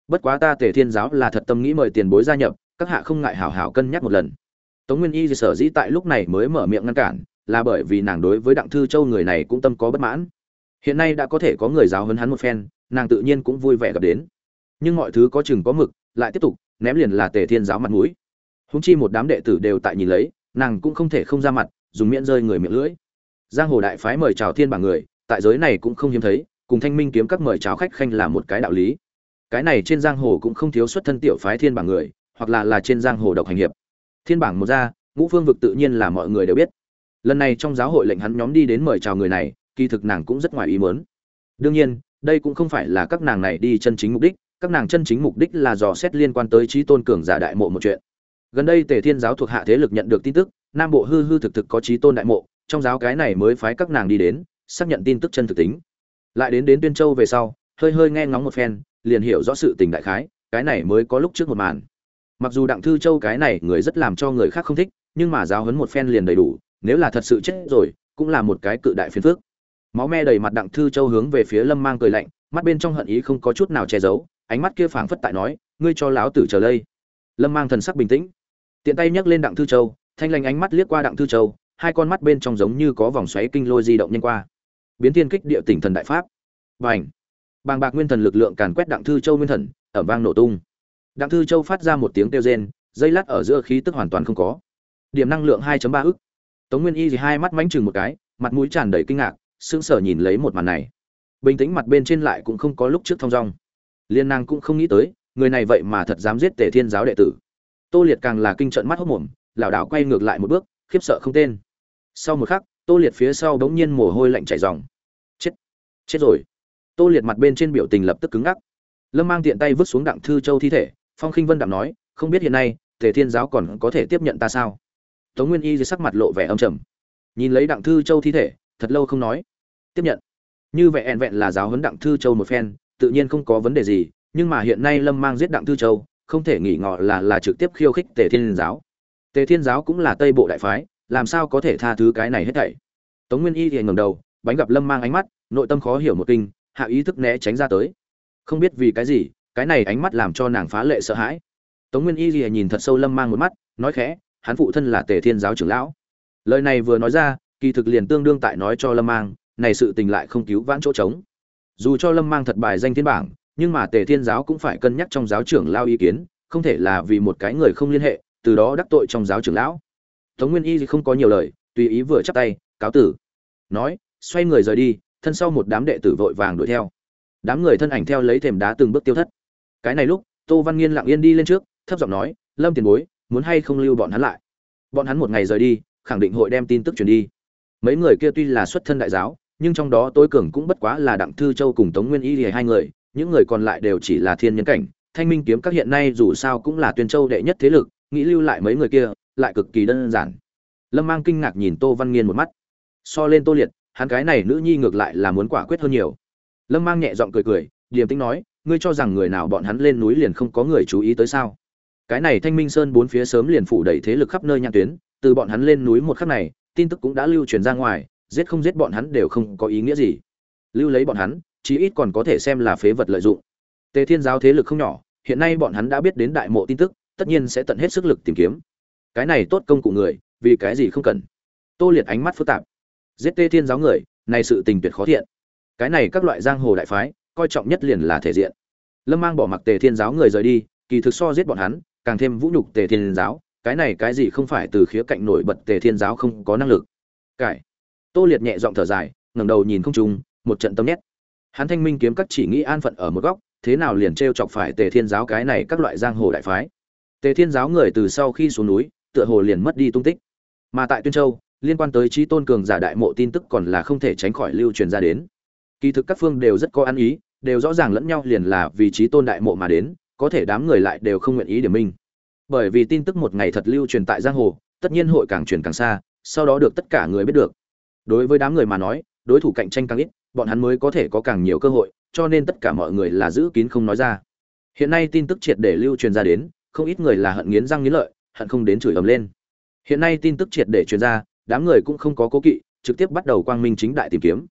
Bất quá ta tề thiên giáo là thật tâm nghĩ mời tiền bối gia nhập, các hạ không ngại hảo hảo cân nhắc một lần. Tống nguyên y sở dĩ tại lúc này mới mở miệng ngăn cản, là bởi vì nàng đối với đặng thư châu người này cũng tâm có bất mãn. Hiện nay đã có thể có người giáo hấn hắn một phen, nàng tự nhiên cũng vui vẻ gặp đến. Nhưng mọi thứ có chừng có mực, lại tiếp tục, ném liền là tề thiên giáo mặt mũi. Húng chi một đám đệ tử đều tại nhìn lấy, nàng cũng không thể không ra mặt, dùng miễn rơi người miệng lưỡi. Giang hồ đại phái mời chào thiên bảng người, tại giới này cũng không hiếm thấy cùng thanh minh kiếm các mời chào khách khanh là một cái đạo lý. Cái này trên giang hồ cũng không thiếu xuất thân tiểu phái thiên bảng người, hoặc là là trên giang hồ độc hành hiệp. Thiên bảng một ra, ngũ phương vực tự nhiên là mọi người đều biết. Lần này trong giáo hội lệnh hắn nhóm đi đến mời chào người này, kỳ thực nàng cũng rất ngoài ý mớn đương nhiên, đây cũng không phải là các nàng này đi chân chính mục đích, các nàng chân chính mục đích là dò xét liên quan tới trí tôn cường giả đại mộ một chuyện. Gần đây tề thiên giáo thuộc hạ thế lực nhận được tin tức, nam bộ hư hư thực thực có trí tôn đại mộ, trong giáo cái này mới phái các nàng đi đến, xác nhận tin tức chân thực tính lại đến đến tuyên châu về sau, hơi hơi nghe ngóng một phen, liền hiểu rõ sự tình đại khái, cái này mới có lúc trước một màn. Mặc dù đặng thư châu cái này người rất làm cho người khác không thích, nhưng mà giáo huấn một phen liền đầy đủ, nếu là thật sự chết rồi, cũng là một cái cự đại phiền phước máu me đầy mặt đặng thư châu hướng về phía lâm mang cười lạnh, mắt bên trong hận ý không có chút nào che giấu, ánh mắt kia phảng phất tại nói, ngươi cho lão tử chờ lây. Lâm mang thần sắc bình tĩnh. Tiện tay nhấc lên đặng thư châu, thanh lành ánh mắt liếc qua đặng thư châu, hai con mắt bên trong giống như có vòng xoáy kinh lôi di động nhanh qua biến thiên kích địa tỉnh thần đại pháp. Và bàng bạc nguyên thần lực lượng càn quét đặng thư châu nguyên thần ở vang nổ tung. Đặng thư châu phát ra một tiếng kêu rên, dây lát ở giữa khí tức hoàn toàn không có. Điểm năng lượng 2 ba ức. Tống nguyên y thì hai mắt mánh chừng một cái, mặt mũi tràn đầy kinh ngạc, sững sờ nhìn lấy một màn này. Bình tĩnh mặt bên trên lại cũng không có lúc trước thong dong. Liên nàng cũng không nghĩ tới, người này vậy mà thật dám giết tề thiên giáo đệ tử. Tô liệt càng là kinh trận mắt hốc mồm, lảo đảo quay ngược lại một bước, khiếp sợ không tên. Sau một khắc tô liệt phía sau đống nhiên mồ hôi lạnh chảy ròng. Chết chết rồi. Tô liệt mặt bên trên biểu tình lập tức cứng ngắc. Lâm mang tiện tay vứt xuống đặng thư châu thi thể, phong khinh vân đạm nói, không biết hiện nay, tề thiên giáo còn có thể tiếp nhận ta sao? Tống nguyên y dưới sắc mặt lộ vẻ âm trầm. Nhìn lấy đặng thư châu thi thể, thật lâu không nói. Tiếp nhận. Như vậy ẹn vẹn là giáo huấn đặng thư châu một phen, tự nhiên không có vấn đề gì, nhưng mà hiện nay lâm mang giết đặng thư châu, không thể nghỉ ngọ là là trực tiếp khiêu khích tề thiên giáo. Tề thiên giáo cũng là tây bộ đại phái làm sao có thể tha thứ cái này hết thảy? Tống nguyên y thì ngẩng đầu, bánh gặp lâm mang ánh mắt, nội tâm khó hiểu một kinh, hạ ý thức né tránh ra tới. Không biết vì cái gì, cái này ánh mắt làm cho nàng phá lệ sợ hãi. Tống nguyên y thì nhìn thật sâu lâm mang một mắt, nói khẽ, hắn phụ thân là tề thiên giáo trưởng lão. Lời này vừa nói ra, kỳ thực liền tương đương tại nói cho lâm mang, này sự tình lại không cứu vãn chỗ trống. Dù cho lâm mang thật bài danh thiên bảng, nhưng mà tề thiên giáo cũng phải cân nhắc trong giáo trưởng lao ý kiến, không thể là vì một cái người không liên hệ, từ đó đắc tội trong giáo trưởng lão tống nguyên y không có nhiều lời, tùy ý vừa chắp tay, cáo tử. Nói, xoay người rời đi, thân sau một đám đệ tử vội vàng đuổi theo. Đám người thân ảnh theo lấy thềm đá từng bước tiêu thất. Cái này lúc, tô văn nghiên lặng yên đi lên trước, thấp giọng nói, lâm tiền bối, muốn hay không lưu bọn hắn lại? Bọn hắn một ngày rời đi, khẳng định hội đem tin tức truyền đi. Mấy người kia tuy là xuất thân đại giáo, nhưng trong đó tối cường cũng bất quá là đặng thư châu cùng tống nguyên y lìa hai người, những người còn lại đều chỉ là thiên nhân cảnh. Thanh minh kiếm các hiện nay dù sao cũng là tuyên châu đệ nhất thế lực, nghĩ lưu lại mấy người kia lại cực kỳ đơn giản. Lâm mang kinh ngạc nhìn tô văn nghiên một mắt. So lên tô liệt, hắn cái này nữ nhi ngược lại là muốn quả quyết hơn nhiều. Lâm mang nhẹ giọng cười cười, điềm tĩnh nói, ngươi cho rằng người nào bọn hắn lên núi liền không có người chú ý tới sao? Cái này thanh minh sơn bốn phía sớm liền phủ đầy thế lực khắp nơi nhãn tuyến, từ bọn hắn lên núi một khắc này, tin tức cũng đã lưu truyền ra ngoài, giết không giết bọn hắn đều không có ý nghĩa gì. Lưu lấy bọn hắn, chí ít còn có thể xem là phế vật lợi dụng. Tề thiên giáo thế lực không nhỏ, hiện nay bọn hắn đã biết đến đại mộ tin tức, tất nhiên sẽ tận hết sức lực tìm kiếm cái này tốt công cụ người, vì cái gì không cần? Tô liệt ánh mắt phức tạp. Giết tê thiên giáo người, này sự tình tuyệt khó thiện. Cái này các loại giang hồ đại phái, coi trọng nhất liền là thể diện. Lâm mang bỏ mặc tề thiên giáo người rời đi, kỳ thực so giết bọn hắn, càng thêm vũ nhục tề thiên giáo, cái này cái gì không phải từ khía cạnh nổi bật tề thiên giáo không có năng lực. Cải. Tô liệt nhẹ giọng thở dài, ngẩng đầu nhìn không trung, một trận tâm nhét. Hắn thanh minh kiếm các chỉ nghĩ an phận ở một góc, thế nào liền t chọc phải tề thiên giáo cái này các loại giang hồ đại phái? Tề thiên giáo người từ sau khi xuống núi tựa hồ liền mất đi tung tích. Mà tại tuyên châu, liên quan tới trí tôn cường giả đại mộ tin tức còn là không thể tránh khỏi lưu truyền ra đến. Kỳ thực các phương đều rất có ăn ý, đều rõ ràng lẫn nhau liền là vì trí tôn đại mộ mà đến, có thể đám người lại đều không nguyện ý điểm minh bởi vì tin tức một ngày thật lưu truyền tại giang hồ, tất nhiên hội càng truyền càng xa, sau đó được tất cả người biết được. Đối với đám người mà nói, đối thủ cạnh tranh càng ít, bọn hắn mới có thể có càng nhiều cơ hội, cho nên tất cả mọi người là giữ kín không nói ra. Hiện nay tin tức triệt để lưu truyền ra đến, không ít người là hận nghiến răng nghiến lợi hận không đến chửi ầm lên. Hiện nay tin tức triệt để truyền ra đám người cũng không có cố kỵ trực tiếp bắt đầu quang minh chính đại tìm kiếm.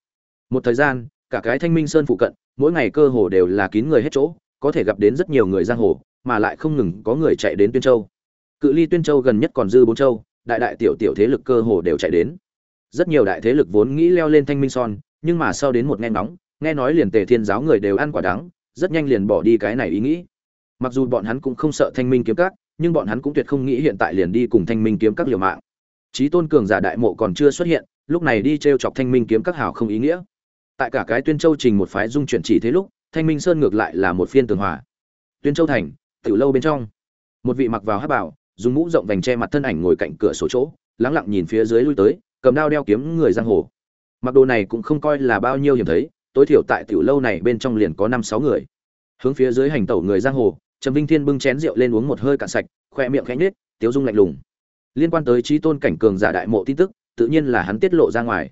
Một thời gian cả cái thanh minh sơn phụ cận mỗi ngày cơ hồ đều là kín người hết chỗ có thể gặp đến rất nhiều người giang hồ mà lại không ngừng có người chạy đến tuyên châu. Cự ly tuyên châu gần nhất còn dư bốn châu đại đại tiểu tiểu thế lực cơ hồ đều chạy đến. Rất nhiều đại thế lực vốn nghĩ leo lên thanh minh sơn, nhưng mà sau đến một nghe ngóng nghe nói liền tề thiên giáo người đều ăn quả đắng rất nhanh liền bỏ đi cái này ý nghĩ. Mặc dù bọn hắn cũng không sợ thanh minh kiếm các nhưng bọn hắn cũng tuyệt không nghĩ hiện tại liền đi cùng thanh minh kiếm các liều mạng. Trí tôn cường giả đại mộ còn chưa xuất hiện, lúc này đi t r e o chọc thanh minh kiếm các hào không ý nghĩa. Tại cả cái tuyên châu trình một phái dung chuyển chỉ thế lúc, thanh minh sơn ngược lại là một phiên tường hòa. Tuyên châu thành, tiểu lâu bên trong. Một vị mặc vào hát bảo dùng mũ rộng vành che mặt thân ảnh ngồi cạnh cửa sổ chỗ, lắng lặng nhìn phía dưới lui tới, cầm đao đeo kiếm người giang hồ. Mặc đồ này cũng không coi là bao nhiêu hiểm thấy, tối thiểu tại tiểu lâu này bên trong liền có năm sáu người. Hướng phía dưới hành tẩu người giang hồ trầm vinh thiên bưng chén rượu lên uống một hơi cạn sạch, khoe miệng khẽ nhếch, tiếu dung lạnh lùng. Liên quan tới trí tôn cảnh cường giả đại mộ tin tức, tự nhiên là hắn tiết lộ ra ngoài.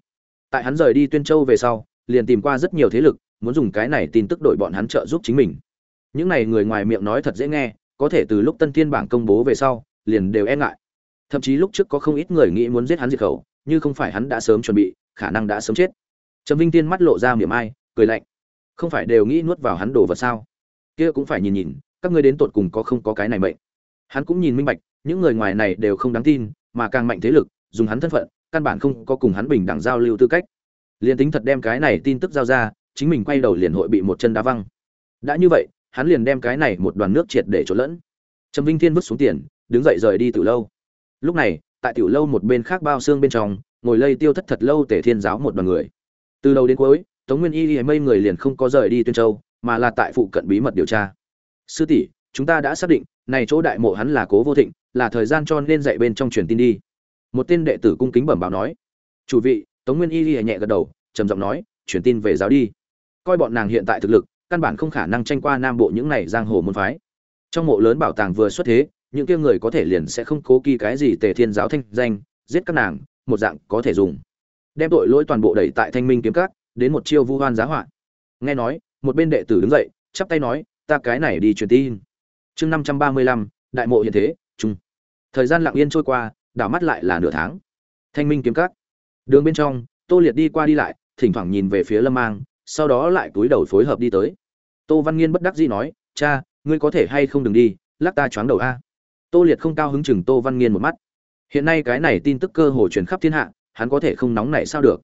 Tại hắn rời đi tuyên châu về sau, liền tìm qua rất nhiều thế lực, muốn dùng cái này tin tức đổi bọn hắn trợ giúp chính mình. Những này người ngoài miệng nói thật dễ nghe, có thể từ lúc tân thiên bảng công bố về sau, liền đều e ngại. Thậm chí lúc trước có không ít người nghĩ muốn giết hắn diệt khẩu, như không phải hắn đã sớm chuẩn bị, khả năng đã sớm chết. Trầm vinh tiên mắt lộ ra miệng ai, cười lạnh. Không phải đều nghĩ nuốt vào hắn đồ vật sao? Kia cũng phải nhìn nhìn các ngươi đến tột cùng có không có cái này mệnh. Hắn cũng nhìn minh bạch, những người ngoài này đều không đáng tin, mà càng mạnh thế lực, dùng hắn thân phận, căn bản không có cùng hắn bình đẳng giao lưu tư cách. Liền tính thật đem cái này tin tức giao ra, chính mình quay đầu liền hội bị một chân đá văng. Đã như vậy, hắn liền đem cái này một đoàn nước triệt để trộn lẫn. Trầm vinh thiên vứt xuống tiền, đứng dậy rời đi từ lâu. Lúc này, tại tiểu lâu một bên khác bao xương bên trong, ngồi lây tiêu thất thật lâu tể thiên giáo một đoàn người. Từ đầu đến cuối, tống nguyên y y mây người liền không có rời đi tuyên châu, mà là tại phụ cận bí mật điều tra sư tỷ, chúng ta đã xác định, này chỗ đại mộ hắn là cố vô thịnh, là thời gian cho nên dạy bên trong truyền tin đi. Một tên đệ tử cung kính bẩm báo nói. Chủ vị, tống nguyên y ghi nhẹ gật đầu, trầm giọng nói, truyền tin về giáo đi. Coi bọn nàng hiện tại thực lực, căn bản không khả năng tranh qua nam bộ những này giang hồ môn phái. Trong mộ lớn bảo tàng vừa xuất thế, những kia người có thể liền sẽ không cố kỳ cái gì tề thiên giáo thanh danh, giết các nàng, một dạng có thể dùng. Đem tội lỗi toàn bộ đẩy tại thanh minh kiếm cát đến một chiêu vu hoan giá họa. Nghe nói, một bên đệ tử đứng dậy, chắp tay nói ta cái này đi truyền tin. Chương năm trăm ba mươi lăm, đại mộ hiện thế, chung. Thời gian lặng yên trôi qua, đảo mắt lại là nửa tháng. Thanh minh kiếm cắt đường bên trong, tô liệt đi qua đi lại, thỉnh thoảng nhìn về phía lâm mang, sau đó lại túi đầu phối hợp đi tới. Tô văn nghiên bất đắc dĩ nói, cha, ngươi có thể hay không đừng đi, lắc ta choáng đầu a. Tô liệt không cao hứng chừng tô văn nghiên một mắt. Hiện nay cái này tin tức cơ hồ truyền khắp thiên hạ, hắn có thể không nóng nảy sao được.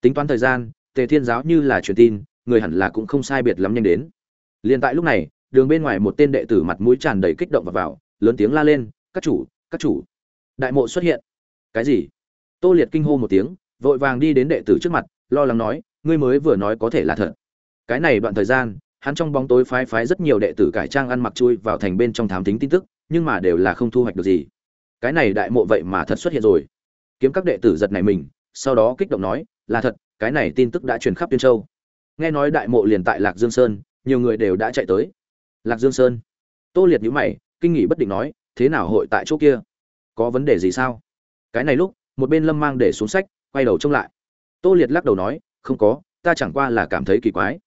Tính toán thời gian, tề thiên giáo như là truyền tin, người hẳn là cũng không sai biệt lắm nhanh đến liền tại lúc này, đường bên ngoài một tên đệ tử mặt mũi tràn đầy kích động và vào, lớn tiếng la lên, các chủ các chủ. Đại mộ xuất hiện. Cái gì? Tô liệt kinh hô một tiếng, vội vàng đi đến đệ tử trước mặt, lo lắng nói, ngươi mới vừa nói có thể là thật. Cái này đoạn thời gian, hắn trong bóng tối phái phái rất nhiều đệ tử cải trang ăn mặc chui vào thành bên trong thám tính tin tức, nhưng mà đều là không thu hoạch được gì. Cái này đại mộ vậy mà thật xuất hiện rồi. Kiếm các đệ tử giật này mình, sau đó kích động nói, là thật, cái này tin tức đã truyền khắp tuyên châu. Nghe nói đại mộ liền tại lạc dương sơn nhiều người đều đã chạy tới. Lạc dương sơn. Tô liệt nhíu mày, kinh nghỉ bất định nói, thế nào hội tại chỗ kia? Có vấn đề gì sao? Cái này lúc, một bên lâm mang để xuống sách, quay đầu trông lại. Tô liệt lắc đầu nói, không có, ta chẳng qua là cảm thấy kỳ quái.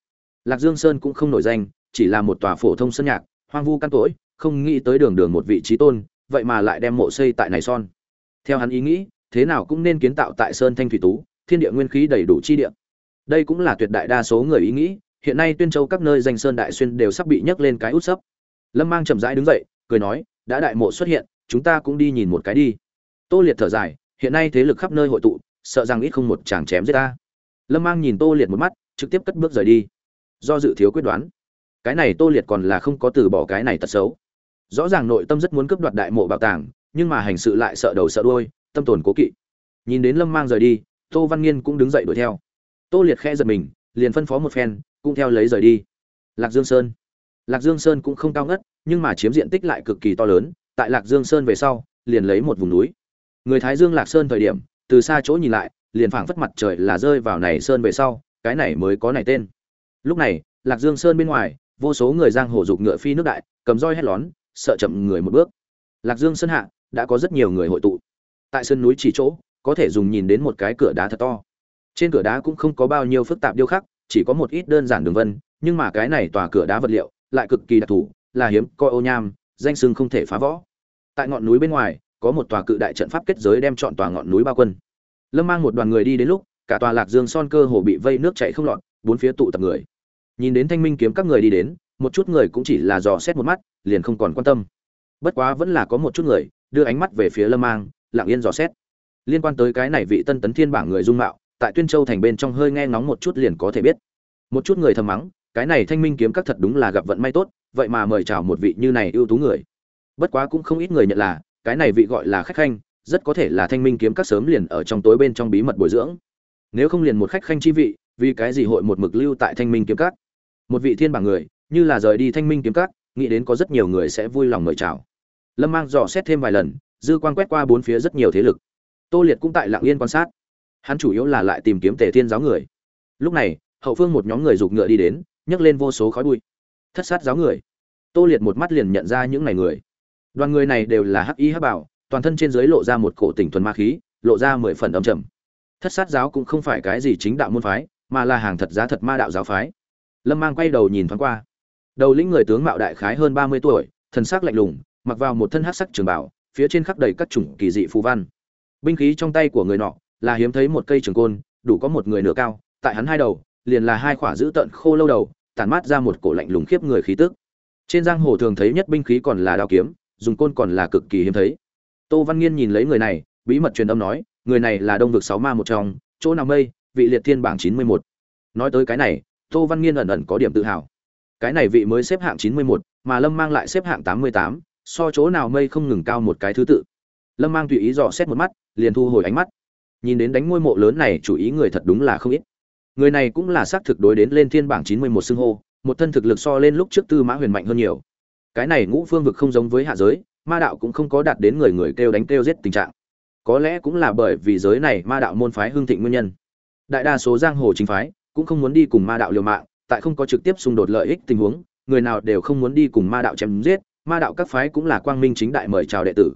Lạc dương sơn cũng không nổi danh, chỉ là một tòa phổ thông sân nhạc, hoang vu căn cỗi không nghĩ tới đường đường một vị trí tôn, vậy mà lại đem mộ xây tại này son. Theo hắn ý nghĩ, thế nào cũng nên kiến tạo tại sơn thanh thủy tú, thiên địa nguyên khí đầy đủ chi địa. Đây cũng là tuyệt đại đa số người ý nghĩ hiện nay tuyên châu các nơi danh sơn đại xuyên đều sắp bị nhấc lên cái út sấp. Lâm mang chậm rãi đứng dậy, cười nói, đã đại mộ xuất hiện, chúng ta cũng đi nhìn một cái đi. Tô liệt thở dài, hiện nay thế lực khắp nơi hội tụ, sợ rằng ít không một chàng chém giết ta. Lâm mang nhìn tô liệt một mắt, trực tiếp cất bước rời đi. Do dự thiếu quyết đoán. Cái này tô liệt còn là không có từ bỏ cái này tật xấu. Rõ ràng nội tâm rất muốn cướp đoạt đại mộ bảo tàng, nhưng mà hành sự lại sợ đầu sợ đuôi, tâm tồn cố kỵ. Nhìn đến lâm mang rời đi, tô văn nghiên cũng đứng dậy đuổi theo. Tô liệt khẽ giật mình, liền phân phó một phen cũng theo lấy rời đi. Lạc dương sơn. Lạc dương sơn cũng không cao ngất, nhưng mà chiếm diện tích lại cực kỳ to lớn, tại lạc dương sơn về sau, liền lấy một vùng núi. Người thái dương lạc sơn thời điểm, từ xa chỗ nhìn lại, liền phảng phất mặt trời là rơi vào này sơn về sau, cái này mới có này tên. Lúc này, lạc dương sơn bên ngoài, vô số người giang hồ dục ngựa phi nước đại, cầm roi hét lón, sợ chậm người một bước. Lạc dương sơn hạ, đã có rất nhiều người hội tụ. Tại sơn núi chỉ chỗ, có thể dùng nhìn đến một cái cửa đá thật to. Trên cửa đá cũng không có bao nhiêu phức tạp điêu khắc chỉ có một ít đơn giản đường vân, nhưng mà cái này tòa cửa đá vật liệu lại cực kỳ đặc thù, là hiếm, coi ô nham, danh sưng không thể phá võ tại ngọn núi bên ngoài, có một tòa cự đại trận pháp kết giới đem chọn tòa ngọn núi bao quân. Lâm mang một đoàn người đi đến lúc, cả tòa lạc dương son cơ hồ bị vây nước chảy không lọt, bốn phía tụ tập người. Nhìn đến thanh minh kiếm các người đi đến, một chút người cũng chỉ là dò xét một mắt, liền không còn quan tâm. Bất quá vẫn là có một chút người, đưa ánh mắt về phía lâm mang, lặng yên dò xét. Liên quan tới cái này vị tân tấn thiên bảng người dung mạo tại tuyên châu thành bên trong hơi nghe ngóng một chút liền có thể biết. Một chút người thầm mắng, cái này thanh minh kiếm các thật đúng là gặp vận may tốt, vậy mà mời chào một vị như này ưu tú người. Bất quá cũng không ít người nhận là, cái này vị gọi là khách khanh, rất có thể là thanh minh kiếm các sớm liền ở trong tối bên trong bí mật bồi dưỡng. Nếu không liền một khách khanh chi vị, vì cái gì hội một mực lưu tại thanh minh kiếm các? Một vị thiên bảng người, như là rời đi thanh minh kiếm các, nghĩ đến có rất nhiều người sẽ vui lòng mời chào. Lâm mang dò xét thêm vài lần, dư quan quét qua bốn phía rất nhiều thế lực. Tô liệt cũng tại lạng yên quan sát hắn chủ yếu là lại tìm kiếm tề thiên giáo người. Lúc này, hậu phương một nhóm người giục ngựa đi đến, nhấc lên vô số khói bụi. Thất sát giáo người. Tô liệt một mắt liền nhận ra những này người. Đoàn người này đều là hắc y hắc bảo, toàn thân trên dưới lộ ra một cổ tỉnh thuần ma khí, lộ ra mười phần âm trầm. Thất sát giáo cũng không phải cái gì chính đạo môn phái, mà là hàng thật giá thật ma đạo giáo phái. Lâm mang quay đầu nhìn thoáng qua. Đầu lĩnh người tướng mạo đại khái hơn ba mươi tuổi, thần sắc lạnh lùng, mặc vào một thân hắc sắc trường bảo, phía trên khắc đầy các chủng kỳ dị phù văn. Binh khí trong tay của người nọ là hiếm thấy một cây trường côn, đủ có một người nửa cao, tại hắn hai đầu, liền là hai khỏa giữ tận khô lâu đầu, tản mát ra một cổ lạnh lùng khiếp người khí tức. Trên giang hồ thường thấy nhất binh khí còn là đao kiếm, dùng côn còn là cực kỳ hiếm thấy. Tô văn nghiên nhìn lấy người này, bí mật truyền âm nói, người này là đông vực sáu ma một trong, chỗ nào mây, vị liệt thiên bảng chín mươi một nói tới cái này, tô văn nghiên ẩn ẩn có điểm tự hào. Cái này vị mới xếp hạng chín mươi một mà lâm mang lại xếp hạng tám mươi tám, so chỗ nào mây không ngừng cao một cái thứ tự. Lâm mang tùy ý dò xét một mắt, liền thu hồi ánh mắt nhìn đến đánh ngôi mộ lớn này chủ ý người thật đúng là không ít. Người này cũng là xác thực đối đến lên thiên bảng chín mươi một xưng hô, một thân thực lực so lên lúc trước tư mã huyền mạnh hơn nhiều. Cái này ngũ phương vực không giống với hạ giới, ma đạo cũng không có đạt đến người người kêu đánh kêu giết tình trạng. Có lẽ cũng là bởi vì giới này ma đạo môn phái hưng thịnh nguyên nhân. Đại đa số giang hồ chính phái cũng không muốn đi cùng ma đạo liều mạng, tại không có trực tiếp xung đột lợi ích tình huống, người nào đều không muốn đi cùng ma đạo chém giết, ma đạo các phái cũng là quang minh chính đại mời chào đệ tử.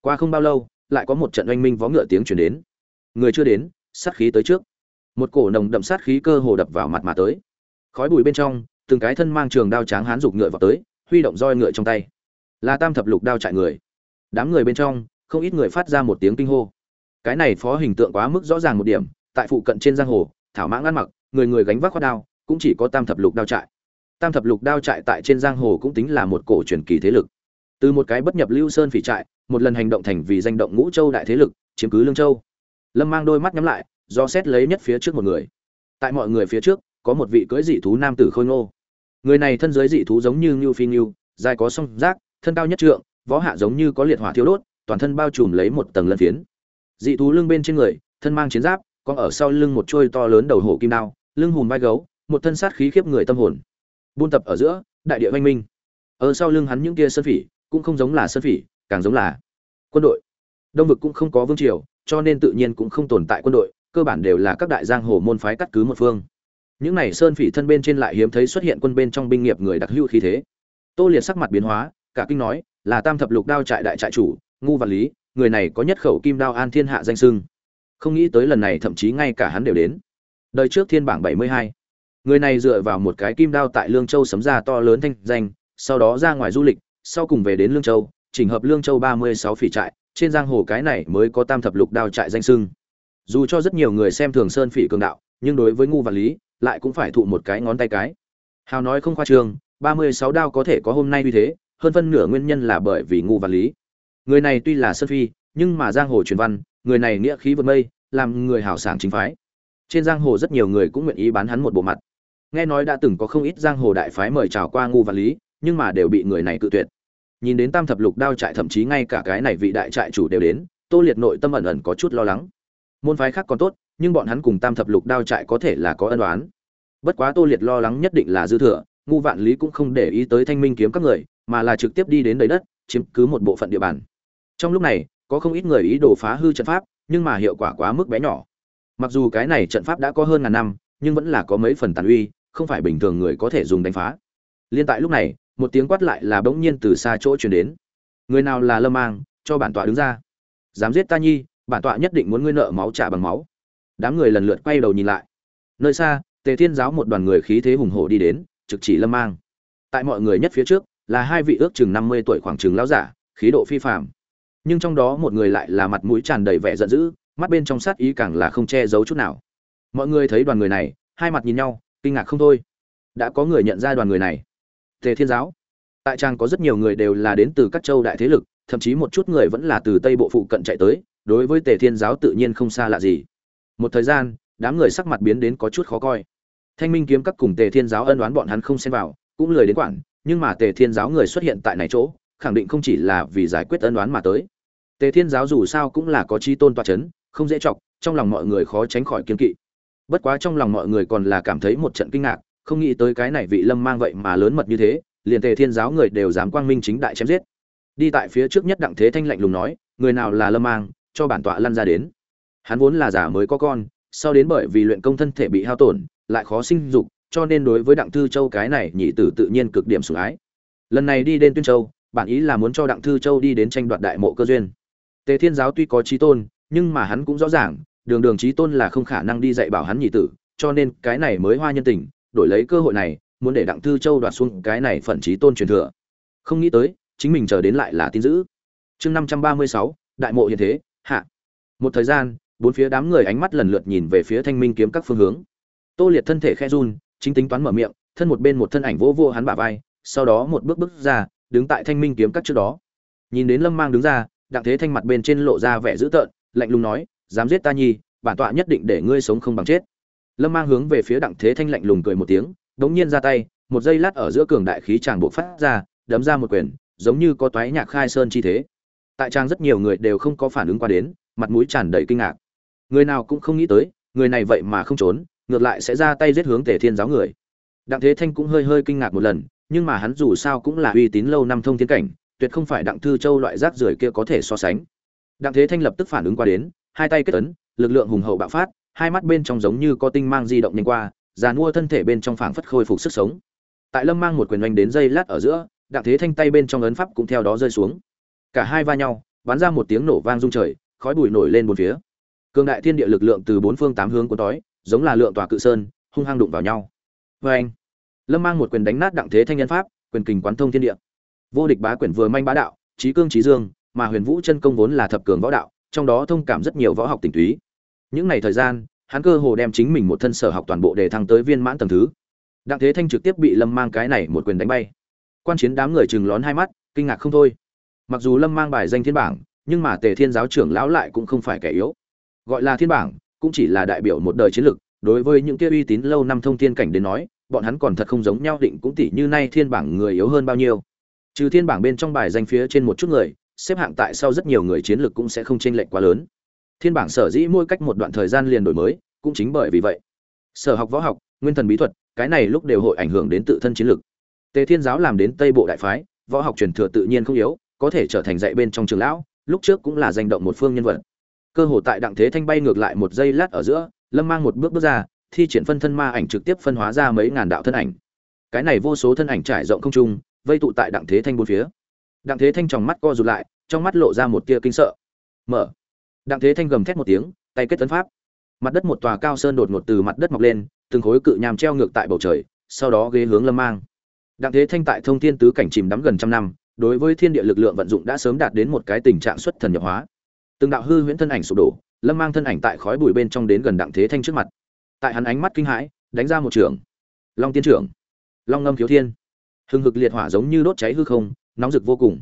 Qua không bao lâu, lại có một trận oanh minh vó ngựa tiếng chuyển đến người chưa đến, sát khí tới trước. Một cổ nồng đậm sát khí cơ hồ đập vào mặt mà tới. Khói bụi bên trong, từng cái thân mang trường đao tráng hán giục ngựa vào tới, huy động roi ngựa trong tay. Là tam thập lục đao chạy người. Đám người bên trong, không ít người phát ra một tiếng kinh hô. Cái này phó hình tượng quá mức rõ ràng một điểm, tại phụ cận trên giang hồ, thảo mãng ăn mặc, người người gánh vác khoát đao, cũng chỉ có tam thập lục đao trại. Tam thập lục đao trại tại trên giang hồ cũng tính là một cổ truyền kỳ thế lực. Từ một cái bất nhập lưu sơn phỉ trại, một lần hành động thành vì danh động ngũ châu đại thế lực, chiếm cứ lương châu lâm mang đôi mắt nhắm lại, do xét lấy nhất phía trước một người. Tại mọi người phía trước, có một vị cưỡi dị thú nam tử khôi ngô. Người này thân giới dị thú giống như ngưu phi ngưu, dài có song rác thân cao nhất trượng, võ hạ giống như có liệt hỏa thiếu đốt, toàn thân bao trùm lấy một tầng lân phiến. Dị thú lưng bên trên người, thân mang chiến giáp còn ở sau lưng một chuôi to lớn đầu hổ kim đao, lưng hùm vai gấu, một thân sát khí khiếp người tâm hồn. Buôn tập ở giữa, đại địa văn minh. Ở sau lưng hắn những kia sơn phỉ, cũng không giống là sơn phỉ, càng giống là quân đội. Đông vực cũng không có vương triều cho nên tự nhiên cũng không tồn tại quân đội, cơ bản đều là các đại giang hồ môn phái cắt cứ một phương. Những này sơn phỉ thân bên trên lại hiếm thấy xuất hiện quân bên trong binh nghiệp người đặc hữu khí thế. Tô liệt sắc mặt biến hóa, cả kinh nói, là tam thập lục đao trại đại trại chủ, ngu văn lý, người này có nhất khẩu kim đao an thiên hạ danh sưng không nghĩ tới lần này thậm chí ngay cả hắn đều đến. Đời trước thiên bảng bảy mươi hai, người này dựa vào một cái kim đao tại lương châu sấm ra to lớn thanh danh, sau đó ra ngoài du lịch, sau cùng về đến lương châu, chỉnh hợp lương châu ba mươi sáu phỉ trại trên giang hồ cái này mới có tam thập lục đao trại danh sưng. Dù cho rất nhiều người xem thường sơn phỉ cường đạo, nhưng đối với ngu và lý, lại cũng phải thụ một cái ngón tay cái. Hào nói không khoa trương, ba mươi sáu đao có thể có hôm nay như thế, hơn phân nửa nguyên nhân là bởi vì ngu và lý. Người này tuy là sơn phi, nhưng mà giang hồ truyền văn, người này nghĩa khí vượt mây, làm người hào sảng chính phái. Trên giang hồ rất nhiều người cũng nguyện ý bán hắn một bộ mặt. Nghe nói đã từng có không ít giang hồ đại phái mời chào qua ngu và lý, nhưng mà đều bị người này cự tuyệt nhìn đến tam thập lục đao trại thậm chí ngay cả cái này vị đại trại chủ đều đến, tô liệt nội tâm ẩn ẩn có chút lo lắng. Môn phái khác còn tốt, nhưng bọn hắn cùng tam thập lục đao trại có thể là có ân đoán bất quá tô liệt lo lắng nhất định là dư thừa, ngu vạn lý cũng không để ý tới thanh minh kiếm các người, mà là trực tiếp đi đến đầy đất, chiếm cứ một bộ phận địa bàn. Trong lúc này, có không ít người ý đồ phá hư trận pháp, nhưng mà hiệu quả quá mức bé nhỏ. Mặc dù cái này trận pháp đã có hơn ngàn năm, nhưng vẫn là có mấy phần tàn uy, không phải bình thường người có thể dùng đánh phá. Liên tại lúc này một tiếng quát lại là bỗng nhiên từ xa chỗ truyền đến. Người nào là lâm mang, cho bản tọa đứng ra. Dám giết ta nhi, bản tọa nhất định muốn ngươi nợ máu trả bằng máu. Đám người lần lượt quay đầu nhìn lại. Nơi xa, tề thiên giáo một đoàn người khí thế hùng hổ đi đến, trực chỉ lâm mang. Tại mọi người nhất phía trước, là hai vị ước chừng năm mươi tuổi khoảng chừng lão giả, khí độ phi phạm nhưng trong đó một người lại là mặt mũi tràn đầy vẻ giận dữ, mắt bên trong sát ý càng là không che giấu chút nào. Mọi người thấy đoàn người này, hai mặt nhìn nhau, kinh ngạc không thôi. Đã có người nhận ra đoàn người này tề thiên giáo. Tại trang có rất nhiều người đều là đến từ các châu đại thế lực, thậm chí một chút người vẫn là từ tây bộ phụ cận chạy tới, đối với tề thiên giáo tự nhiên không xa lạ gì. Một thời gian, đám người sắc mặt biến đến có chút khó coi. Thanh minh kiếm các cùng tề thiên giáo ân đoán bọn hắn không xen vào, cũng lười đến quản, nhưng mà tề thiên giáo người xuất hiện tại này chỗ, khẳng định không chỉ là vì giải quyết ân đoán mà tới. Tề thiên giáo dù sao cũng là có chi tôn toa c h ấ n không dễ chọc, trong lòng mọi người khó tránh khỏi kiên kỵ. Bất quá trong lòng mọi người còn là cảm thấy một trận kinh ngạc không nghĩ tới cái này vị lâm mang vậy mà lớn mật như thế, liền tề thiên giáo người đều dám quang minh chính đại chém giết. Đi tại phía trước nhất đặng thế thanh lạnh lùng nói, người nào là lâm mang, cho bản tọa lăn ra đến. Hắn vốn là giả mới có con, sau đến bởi vì luyện công thân thể bị hao tổn, lại khó sinh dục, cho nên đối với đặng thư châu cái này nhị tử tự nhiên cực điểm sủng ái. Lần này đi đến tuyên châu, bản ý là muốn cho đặng thư châu đi đến tranh đoạt đại mộ cơ duyên. Tề thiên giáo tuy có trí tôn, nhưng mà hắn cũng rõ ràng, đường đường trí tôn là không khả năng đi dạy bảo hắn nhị tử, cho nên cái này mới hoa nhân tình đổi lấy cơ hội này, muốn để đặng thư châu đoạt xuống cái này phần trí tôn truyền thừa. Không nghĩ tới, chính mình chờ đến lại là tin dữ. Chương năm trăm ba mươi sáu, đại mộ hiện thế, hạ. Một thời gian, bốn phía đám người ánh mắt lần lượt nhìn về phía thanh minh kiếm các phương hướng. Tô liệt thân thể khe run, chính tính toán mở miệng, thân một bên một thân ảnh vô vô hắn bả vai, sau đó một bước bước ra, đứng tại thanh minh kiếm các trước đó. Nhìn đến lâm mang đứng ra, đặng thế thanh mặt bên trên lộ ra vẻ dữ tợn, lạnh lùng nói, dám giết ta nhi, bản tọa nhất định để ngươi sống không bằng chết lâm mang hướng về phía đặng thế thanh lạnh lùng cười một tiếng đống nhiên ra tay, một giây lát ở giữa cường đại khí tràng bộ phát ra, đấm ra một quyền, giống như có toái nhạc khai sơn chi thế. Tại trang rất nhiều người đều không có phản ứng qua đến, mặt mũi tràn đầy kinh ngạc. Người nào cũng không nghĩ tới, người này vậy mà không trốn, ngược lại sẽ ra tay giết hướng tề thiên giáo người. Đặng thế thanh cũng hơi hơi kinh ngạc một lần, nhưng mà hắn dù sao cũng là uy tín lâu năm thông thiên cảnh, tuyệt không phải đặng thư châu loại rác rưởi kia có thể so sánh. Đặng thế thanh lập tức phản ứng qua đến, hai tay kết ấn, lực lượng hùng hậu bạo phát hai mắt bên trong giống như có tinh mang di động nhanh qua, già mua thân thể bên trong phảng phất khôi phục sức sống. Tại lâm mang một quyền oanh đến dây lát ở giữa, đặng thế thanh tay bên trong ấn pháp cũng theo đó rơi xuống. Cả hai va nhau, bắn ra một tiếng nổ vang rung trời, khói bụi nổi lên bốn phía. Cường đại thiên địa lực lượng từ bốn phương tám hướng cuốn tói giống là lượng tòa cự sơn, hung hăng đụng vào nhau. Vê anh, lâm mang một quyền đánh nát đặng thế thanh nhân pháp, quyền kình quán thông thiên địa. Vô địch bá quyền vừa manh bá đạo trí cương trí dương, mà huyền vũ chân công vốn là thập cường võ đạo, trong đó thông cảm rất nhiều võ học tình túy những ngày thời gian, hắn cơ hồ đem chính mình một thân sở học toàn bộ để thăng tới viên mãn tầng thứ. Đặng thế thanh trực tiếp bị lâm mang cái này một quyền đánh bay. Quan chiến đám người chừng lón hai mắt, kinh ngạc không thôi. Mặc dù lâm mang bài danh thiên bảng, nhưng mà tề thiên giáo trưởng lão lại cũng không phải kẻ yếu. Gọi là thiên bảng, cũng chỉ là đại biểu một đời chiến lực. Đối với những kia uy tín lâu năm thông thiên cảnh đến nói, bọn hắn còn thật không giống nhau định cũng tỷ như nay thiên bảng người yếu hơn bao nhiêu. Trừ thiên bảng bên trong bài danh phía trên một chút người, xếp hạng tại sau rất nhiều người chiến lược cũng sẽ không chênh lệch quá lớn thiên bảng sở dĩ mỗi cách một đoạn thời gian liền đổi mới, cũng chính bởi vì vậy. Sở học võ học, nguyên thần bí thuật, cái này lúc đều hội ảnh hưởng đến tự thân chiến lược tề thiên giáo làm đến tây bộ đại phái, võ học truyền thừa tự nhiên không yếu, có thể trở thành dạy bên trong trường lão, lúc trước cũng là danh động một phương nhân vật. Cơ hồ tại đặng thế thanh bay ngược lại một giây lát ở giữa, lâm mang một bước bước ra, thi triển phân thân ma ảnh trực tiếp phân hóa ra mấy ngàn đạo thân ảnh. Cái này vô số thân ảnh trải rộng không trung, vây tụ tại đặng thế thanh bốn phía. Đặng thế thanh tròng mắt co rụt lại, trong mắt lộ ra một tia kinh sợ. Mở đặng thế thanh gầm thét một tiếng, tay kết tấn pháp. Mặt đất một tòa cao sơn đột ngột từ mặt đất mọc lên, từng khối cự nhàm treo ngược tại bầu trời, sau đó ghế hướng lâm mang. Đặng thế thanh tại thông thiên tứ cảnh chìm đắm gần trăm năm, đối với thiên địa lực lượng vận dụng đã sớm đạt đến một cái tình trạng xuất thần nhập hóa. Từng đạo hư huyễn thân ảnh sụp đổ, lâm mang thân ảnh tại khói bụi bên trong đến gần đặng thế thanh trước mặt. Tại hắn ánh mắt kinh hãi, đánh ra một trường. Long tiên trưởng, long ngâm khiếu thiên. Hừng hực liệt hỏa giống như đốt cháy hư không, nóng rực vô cùng.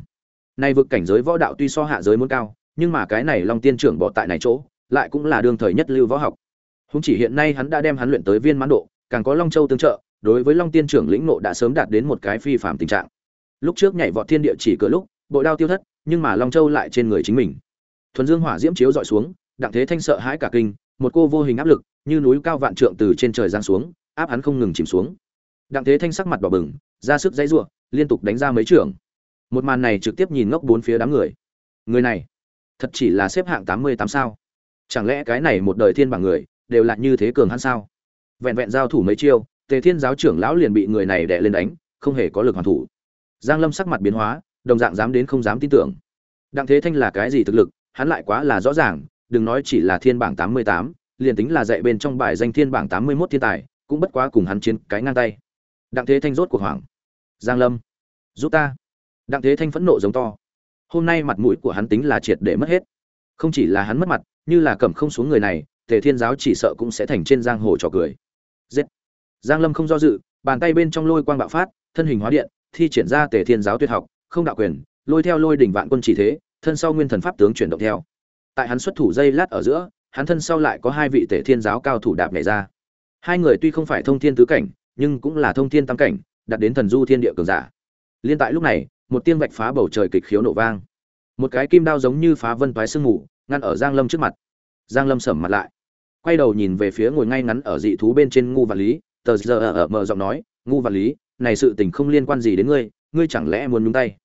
Nay vực cảnh giới võ đạo tuy so hạ giới muốn cao nhưng mà cái này long tiên trưởng bỏ tại này chỗ, lại cũng là đương thời nhất lưu võ học. Không chỉ hiện nay hắn đã đem hắn luyện tới viên mãn độ, càng có long châu tương trợ, đối với long tiên trưởng lĩnh nộ đã sớm đạt đến một cái phi phạm tình trạng. Lúc trước nhảy vọt thiên địa chỉ cửa lúc bộ đao tiêu thất, nhưng mà long châu lại trên người chính mình. Thuần dương hỏa diễm chiếu dọi xuống, đặng thế thanh sợ hãi cả kinh, một cô vô hình áp lực, như núi cao vạn trượng từ trên trời giáng xuống, áp hắn không ngừng chìm xuống. Đặng thế thanh sắc mặt đỏ bừng, ra sức dãy giụa liên tục đánh ra mấy trưởng một màn này trực tiếp nhìn ngốc bốn phía đám người. Người này thật chỉ là xếp hạng tám mươi tám sao? Chẳng lẽ cái này một đời thiên bảng người đều là như thế cường hắn sao? Vẹn vẹn giao thủ mấy chiêu, tề thiên giáo trưởng lão liền bị người này đè lên đánh, không hề có lực hoàn thủ. Giang lâm sắc mặt biến hóa, đồng dạng dám đến không dám tin tưởng. Đặng thế thanh là cái gì thực lực, hắn lại quá là rõ ràng, đừng nói chỉ là thiên bảng tám mươi tám, liền tính là dạy bên trong bài danh thiên bảng tám mươi 81 thiên tài, cũng bất quá cùng hắn chiến cái ngang tay. Đặng thế thanh rốt cuộc hoảng. Giang lâm, giúp ta. Đặng thế thanh phẫn nộ giống to hôm nay mặt mũi của hắn tính là triệt để mất hết. Không chỉ là hắn mất mặt, như là cầm không xuống người này, tề thiên giáo chỉ sợ cũng sẽ thành trên giang hồ trò cười. Giết! Giang lâm không do dự, bàn tay bên trong lôi quang bạo phát, thân hình hóa điện, thi triển ra tề thiên giáo tuyệt học, không đạo quyền, lôi theo lôi đỉnh vạn quân chỉ thế, thân sau nguyên thần pháp tướng chuyển động theo. Tại hắn xuất thủ dây lát ở giữa, hắn thân sau lại có hai vị tề thiên giáo cao thủ đạp nhảy ra. Hai người tuy không phải thông thiên tứ cảnh, nhưng cũng là thông thiên tam cảnh, đạt đến thần du thiên địa cường giả. Liên tại lúc này một tiếng vạch phá bầu trời kịch khiếu nổ vang. Một cái kim đao giống như phá vân toái sương mù, ngăn ở giang lâm trước mặt. Giang lâm sầm mặt lại. Quay đầu nhìn về phía ngồi ngay ngắn ở dị thú bên trên ngu vạn lý, tờ giờ ở mở giọng nói, ngu vạn lý, này sự tình không liên quan gì đến ngươi ngươi chẳng lẽ muốn nhúng tay?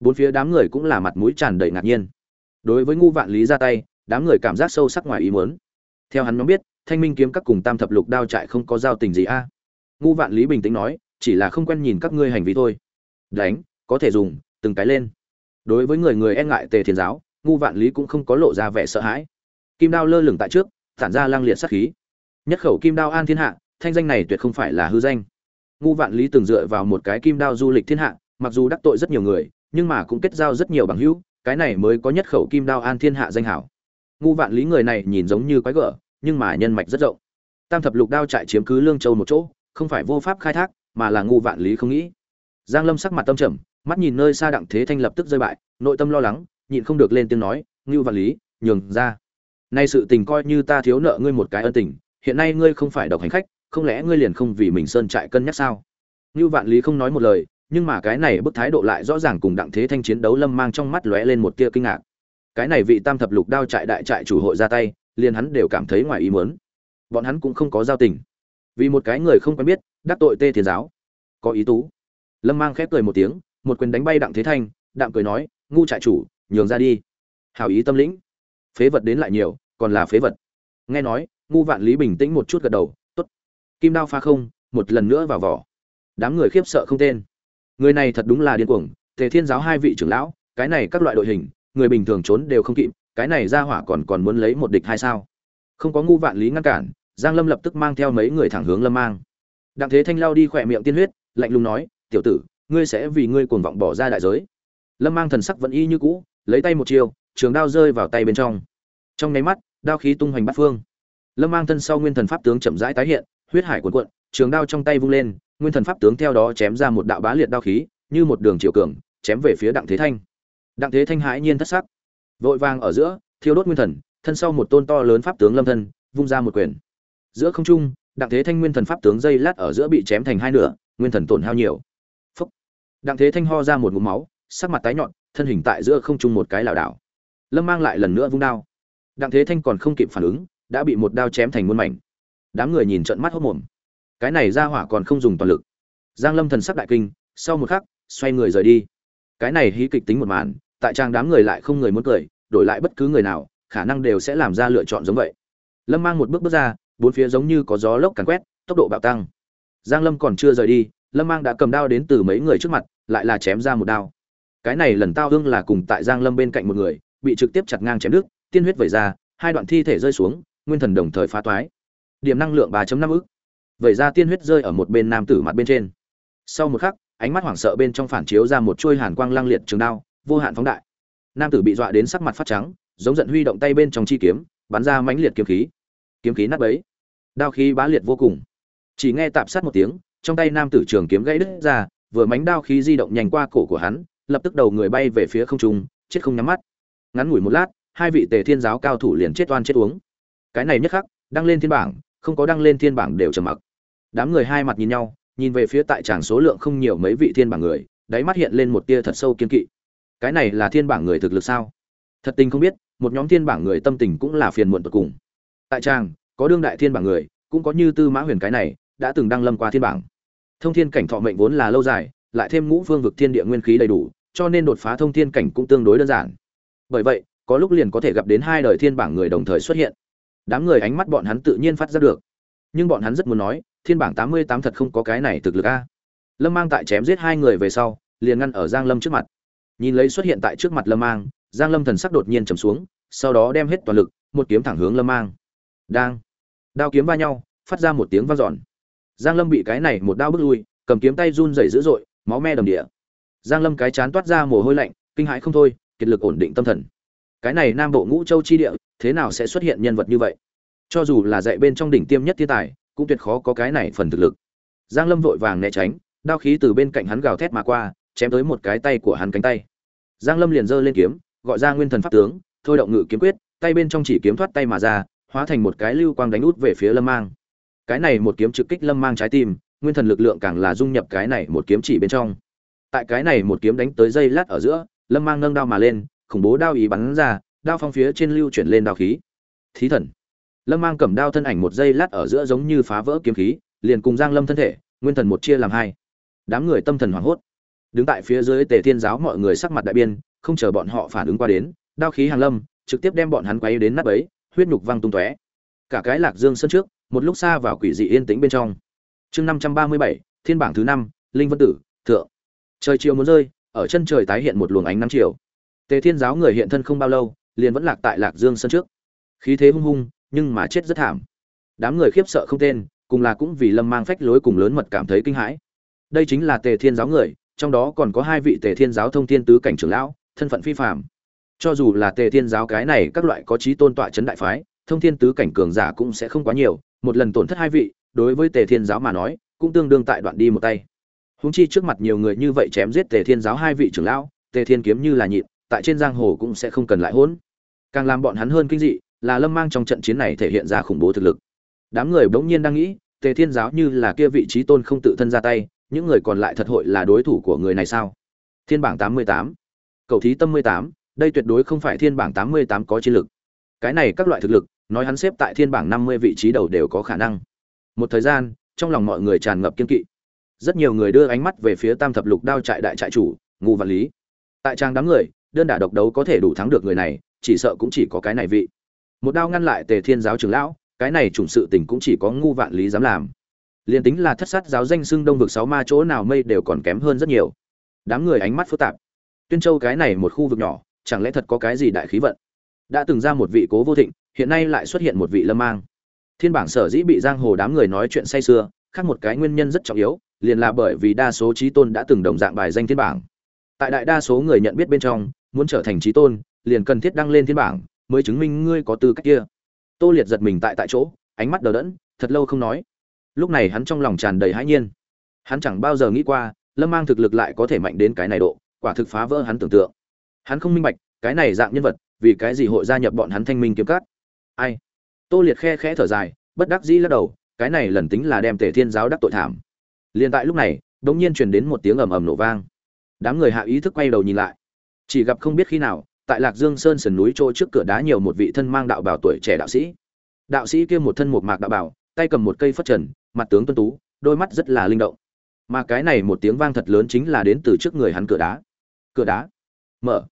Bốn phía đám người cũng là mặt mũi tràn đầy ngạc nhiên. Đối với ngu vạn lý ra tay, đám người cảm giác sâu sắc ngoài ý muốn. Theo hắn nhóm biết, thanh minh kiếm các cùng tam thập lục đao trại không có giao tình gì a. Ngu vạn lý bình tĩnh nói, chỉ là không quen nhìn các ngươi hành vi thôi. Đánh có thể dùng, từng cái lên. Đối với người người e ngại tề thiền giáo, ngu vạn lý cũng không có lộ ra vẻ sợ hãi. Kim đao lơ lửng tại trước, tản ra lang liệt sát khí. Nhất khẩu kim đao an thiên hạ, thanh danh này tuyệt không phải là hư danh. Ngu vạn lý từng dựa vào một cái kim đao du lịch thiên hạ, mặc dù đắc tội rất nhiều người, nhưng mà cũng kết giao rất nhiều bằng hữu, cái này mới có nhất khẩu kim đao an thiên hạ danh hảo. Ngu vạn lý người này nhìn giống như quái gở, nhưng mà nhân mạch rất rộng. Tam thập lục đao trại chiếm cứ lương châu một chỗ, không phải vô pháp khai thác, mà là ngu vạn lý không nghĩ. Giang lâm sắc mặt tâm trầm mắt nhìn nơi xa đặng thế thanh lập tức rơi bại, nội tâm lo lắng, nhịn không được lên tiếng nói, ngưu vạn lý, nhường ra. Nay sự tình coi như ta thiếu nợ ngươi một cái ân tình, hiện nay ngươi không phải độc hành khách, không lẽ ngươi liền không vì mình sơn trại cân nhắc sao? Ngưu vạn lý không nói một lời, nhưng mà cái này bức thái độ lại rõ ràng cùng đặng thế thanh chiến đấu lâm mang trong mắt lóe lên một tia kinh ngạc. Cái này vị tam thập lục đao trại đại trại chủ hội ra tay, liền hắn đều cảm thấy ngoài ý muốn. Bọn hắn cũng không có giao tình. Vì một cái người không quen biết, đắc tội tê thiền giáo. Có ý tú lâm mang khép cười một tiếng một quyền đánh bay đặng thế thanh, đạm cười nói, ngu trại chủ, nhường ra đi. Hào ý tâm lĩnh. Phế vật đến lại nhiều, còn là phế vật. Nghe nói, ngu vạn lý bình tĩnh một chút gật đầu, tốt. Kim đao pha không, một lần nữa vào vỏ. Đám người khiếp sợ không tên. Người này thật đúng là điên cuồng, tề thiên giáo hai vị trưởng lão, cái này các loại đội hình, người bình thường trốn đều không kịp, cái này ra hỏa còn còn muốn lấy một địch hai sao? Không có ngu vạn lý ngăn cản, giang lâm lập tức mang theo mấy người thẳng hướng lâm mang. Đặng thế thanh lao đi khỏe miệng tiên huyết, lạnh lùng nói, tiểu tử ngươi sẽ vì ngươi cuồng vọng bỏ ra đại giới. Lâm mang thần sắc vẫn y như cũ, lấy tay một chiều, trường đao rơi vào tay bên trong. Trong nháy mắt, đao khí tung hoành bát phương. Lâm mang thân sau nguyên thần pháp tướng chậm rãi tái hiện, huyết hải cuộn cuộn, trường đao trong tay vung lên, nguyên thần pháp tướng theo đó chém ra một đạo bá liệt đao khí, như một đường chiều cường, chém về phía đặng thế thanh. Đặng thế thanh hãi nhiên thất sắc, vội vàng ở giữa, thiêu đốt nguyên thần, thân sau một tôn to lớn pháp tướng lâm thân, vung ra một quyền. Giữa không trung, đặng thế thanh nguyên thần pháp tướng dây lát ở giữa bị chém thành hai nửa, nguyên thần tổn hao nhiều đặng thế thanh ho ra một ngụm máu, sắc mặt tái nhọn thân hình tại giữa không trung một cái lảo đảo. Lâm mang lại lần nữa vung đao. Đặng thế thanh còn không kịp phản ứng, đã bị một đao chém thành muôn mảnh. Đám người nhìn trận mắt hốt mồm cái này ra hỏa còn không dùng toàn lực. Giang lâm thần sắc đại kinh, sau một khắc, xoay người rời đi. Cái này hí kịch tính một màn, tại trang đám người lại không người muốn cười, đổi lại bất cứ người nào, khả năng đều sẽ làm ra lựa chọn giống vậy. Lâm mang một bước bước ra, bốn phía giống như có gió lốc càn quét, tốc độ bạo tăng. Giang lâm còn chưa rời đi, lâm mang đã cầm đao đến từ mấy người trước mặt lại là chém ra một đao. Cái này lần tao hương là cùng tại giang lâm bên cạnh một người, bị trực tiếp chặt ngang chém đứt, tiên huyết vẩy ra, hai đoạn thi thể rơi xuống, nguyên thần đồng thời phá toái. Điểm năng lượng 3.5 ức. Vẩy ra tiên huyết rơi ở một bên nam tử mặt bên trên. Sau một khắc, ánh mắt hoảng sợ bên trong phản chiếu ra một chuôi hàn quang lăng liệt trường đao, vô hạn phóng đại. Nam tử bị dọa đến sắc mặt phát trắng, giống giận huy động tay bên trong chi kiếm, bắn ra mãnh liệt kiếm khí. Kiếm khí nát bấy. Đao khí bá liệt vô cùng. Chỉ nghe tạp sát một tiếng, trong tay nam tử trường kiếm gãy đứt ra vừa mánh đao khí di động nhanh qua cổ của hắn, lập tức đầu người bay về phía không trung, chết không nhắm mắt. Ngắn ngủi một lát, hai vị tề thiên giáo cao thủ liền chết oan chết uống. Cái này nhất khắc, đăng lên thiên bảng, không có đăng lên thiên bảng đều trầm mặc. Đám người hai mặt nhìn nhau, nhìn về phía tại tràng số lượng không nhiều mấy vị thiên bảng người, đáy mắt hiện lên một tia thật sâu kiên kỵ. Cái này là thiên bảng người thực lực sao? Thật tình không biết, một nhóm thiên bảng người tâm tình cũng là phiền muộn tột cùng. Tại tràng, có đương đại thiên bảng người, cũng có như tư mã huyền cái này, đã từng đăng lâm qua thiên bảng thông thiên cảnh thọ mệnh vốn là lâu dài, lại thêm ngũ phương vực thiên địa nguyên khí đầy đủ, cho nên đột phá thông thiên cảnh cũng tương đối đơn giản. Bởi vậy, có lúc liền có thể gặp đến hai đời thiên bảng người đồng thời xuất hiện. Đám người ánh mắt bọn hắn tự nhiên phát ra được. Nhưng bọn hắn rất muốn nói, thiên bảng tám mươi tám thật không có cái này thực lực a. Lâm mang tại chém giết hai người về sau, liền ngăn ở giang lâm trước mặt. Nhìn lấy xuất hiện tại trước mặt lâm mang, giang lâm thần sắc đột nhiên trầm xuống, sau đó đem hết toàn lực, một kiếm thẳng hướng lâm mang. Đang. Đao kiếm va nhau, phát ra một tiếng vang dọn giang lâm bị cái này một đao bước lui, cầm kiếm tay run rẩy dữ dội, máu me đầm địa. Giang lâm cái chán toát ra mồ hôi lạnh, kinh hãi không thôi, kiệt lực ổn định tâm thần. Cái này nam bộ ngũ châu chi địa, thế nào sẽ xuất hiện nhân vật như vậy? Cho dù là dạy bên trong đỉnh tiêm nhất thiên tài, cũng tuyệt khó có cái này phần thực lực. Giang lâm vội vàng né tránh, đao khí từ bên cạnh hắn gào thét mà qua, chém tới một cái tay của hắn cánh tay. Giang lâm liền giơ lên kiếm, gọi ra nguyên thần pháp tướng, thôi động ngự kiếm quyết, tay bên trong chỉ kiếm thoát tay mà ra, hóa thành một cái lưu quang đánh út về phía lâm mang cái này một kiếm trực kích lâm mang trái tim, nguyên thần lực lượng càng là dung nhập cái này một kiếm chỉ bên trong. Tại cái này một kiếm đánh tới dây lát ở giữa, lâm mang nâng đao mà lên, khủng bố đao ý bắn ra, đao phong phía trên lưu chuyển lên đao khí. Thí thần. Lâm mang cầm đao thân ảnh một giây lát ở giữa giống như phá vỡ kiếm khí, liền cùng giang lâm thân thể, nguyên thần một chia làm hai. Đám người tâm thần hoảng hốt. Đứng tại phía dưới tề thiên giáo mọi người sắc mặt đại biên không chờ bọn họ phản ứng qua đến, đao khí hàng lâm, trực tiếp đem bọn hắn quay đến nắp ấy huyết nhục văng tung tóe. Cả cái lạc dương sân trước một lúc xa vào quỷ dị yên tĩnh bên trong. Chương năm trăm ba mươi bảy, thiên bảng thứ năm, linh vân tử, thượng. Trời chiều muốn rơi, ở chân trời tái hiện một luồng ánh năm chiều. Tề thiên giáo người hiện thân không bao lâu, liền vẫn lạc tại lạc dương sân trước. Khí thế hung hung, nhưng mà chết rất thảm. Đám người khiếp sợ không tên, cùng là cũng vì lâm mang phách lối cùng lớn mật cảm thấy kinh hãi. Đây chính là tề thiên giáo người, trong đó còn có hai vị tề thiên giáo thông thiên tứ cảnh trưởng lão, thân phận phi phạm cho dù là tề thiên giáo cái này các loại có trí tôn tọa chấn đại phái, thông thiên tứ cảnh cường giả cũng sẽ không quá nhiều một lần tổn thất hai vị, đối với tề thiên giáo mà nói, cũng tương đương tại đoạn đi một tay. Húng chi trước mặt nhiều người như vậy chém giết tề thiên giáo hai vị trưởng lão, tề thiên kiếm như là nhịn, tại trên giang hồ cũng sẽ không cần lại hỗn. Càng làm bọn hắn hơn kinh dị, là lâm mang trong trận chiến này thể hiện ra khủng bố thực lực. Đám người bỗng nhiên đang nghĩ, tề thiên giáo như là kia vị trí tôn không tự thân ra tay, những người còn lại thật hội là đối thủ của người này sao? Thiên bảng tám mươi tám. Cầu thí tâm mươi tám, đây tuyệt đối không phải thiên bảng tám mươi tám có chiến lực cái này các loại thực lực nói hắn xếp tại thiên bảng năm mươi vị trí đầu đều có khả năng. Một thời gian, trong lòng mọi người tràn ngập kiên kỵ. Rất nhiều người đưa ánh mắt về phía tam thập lục đao trại đại trại chủ ngu văn lý. Tại trang đám người, đơn đả độc đấu có thể đủ thắng được người này, chỉ sợ cũng chỉ có cái này vị. Một đao ngăn lại tề thiên giáo trưởng lão, cái này chủng sự tình cũng chỉ có ngu vạn lý dám làm. Liền tính là thất sát giáo danh xưng đông vực sáu ma chỗ nào mây đều còn kém hơn rất nhiều. Đám người ánh mắt phức tạp. Tuyên châu cái này một khu vực nhỏ, chẳng lẽ thật có cái gì đại khí vận? Đã từng ra một vị cố vô thịnh hiện nay lại xuất hiện một vị lâm mang. Thiên bảng sở dĩ bị giang hồ đám người nói chuyện say sưa, khác một cái nguyên nhân rất trọng yếu, liền là bởi vì đa số trí tôn đã từng đồng dạng bài danh thiên bảng. Tại đại đa số người nhận biết bên trong, muốn trở thành trí tôn, liền cần thiết đăng lên thiên bảng, mới chứng minh ngươi có tư cách kia. Tô liệt giật mình tại tại chỗ, ánh mắt đờ đẫn, thật lâu không nói. Lúc này hắn trong lòng tràn đầy hãi nhiên. Hắn chẳng bao giờ nghĩ qua, lâm mang thực lực lại có thể mạnh đến cái này độ, quả thực phá vỡ hắn tưởng tượng. Hắn không minh bạch, cái này dạng nhân vật, vì cái gì hội gia nhập bọn hắn thanh minh kiếm cát ai? Tô liệt khe khẽ thở dài, bất đắc dĩ lắc đầu, cái này lần tính là đem tề thiên giáo đắc tội thảm. Liền tại lúc này đ ỗ n g nhiên truyền đến một tiếng ầm ầm nổ vang. Đám người hạ ý thức quay đầu nhìn lại. Chỉ gặp không biết khi nào, tại lạc dương sơn sườn núi chỗ trước cửa đá nhiều một vị thân mang đạo bảo tuổi trẻ đạo sĩ. Đạo sĩ kia một thân một mạc đạo bảo, tay cầm một cây phất trần, mặt tướng tuân tú, đôi mắt rất là linh động. Mà cái này một tiếng vang thật lớn chính là đến từ trước người hắn cửa đá. Cửa đá mở.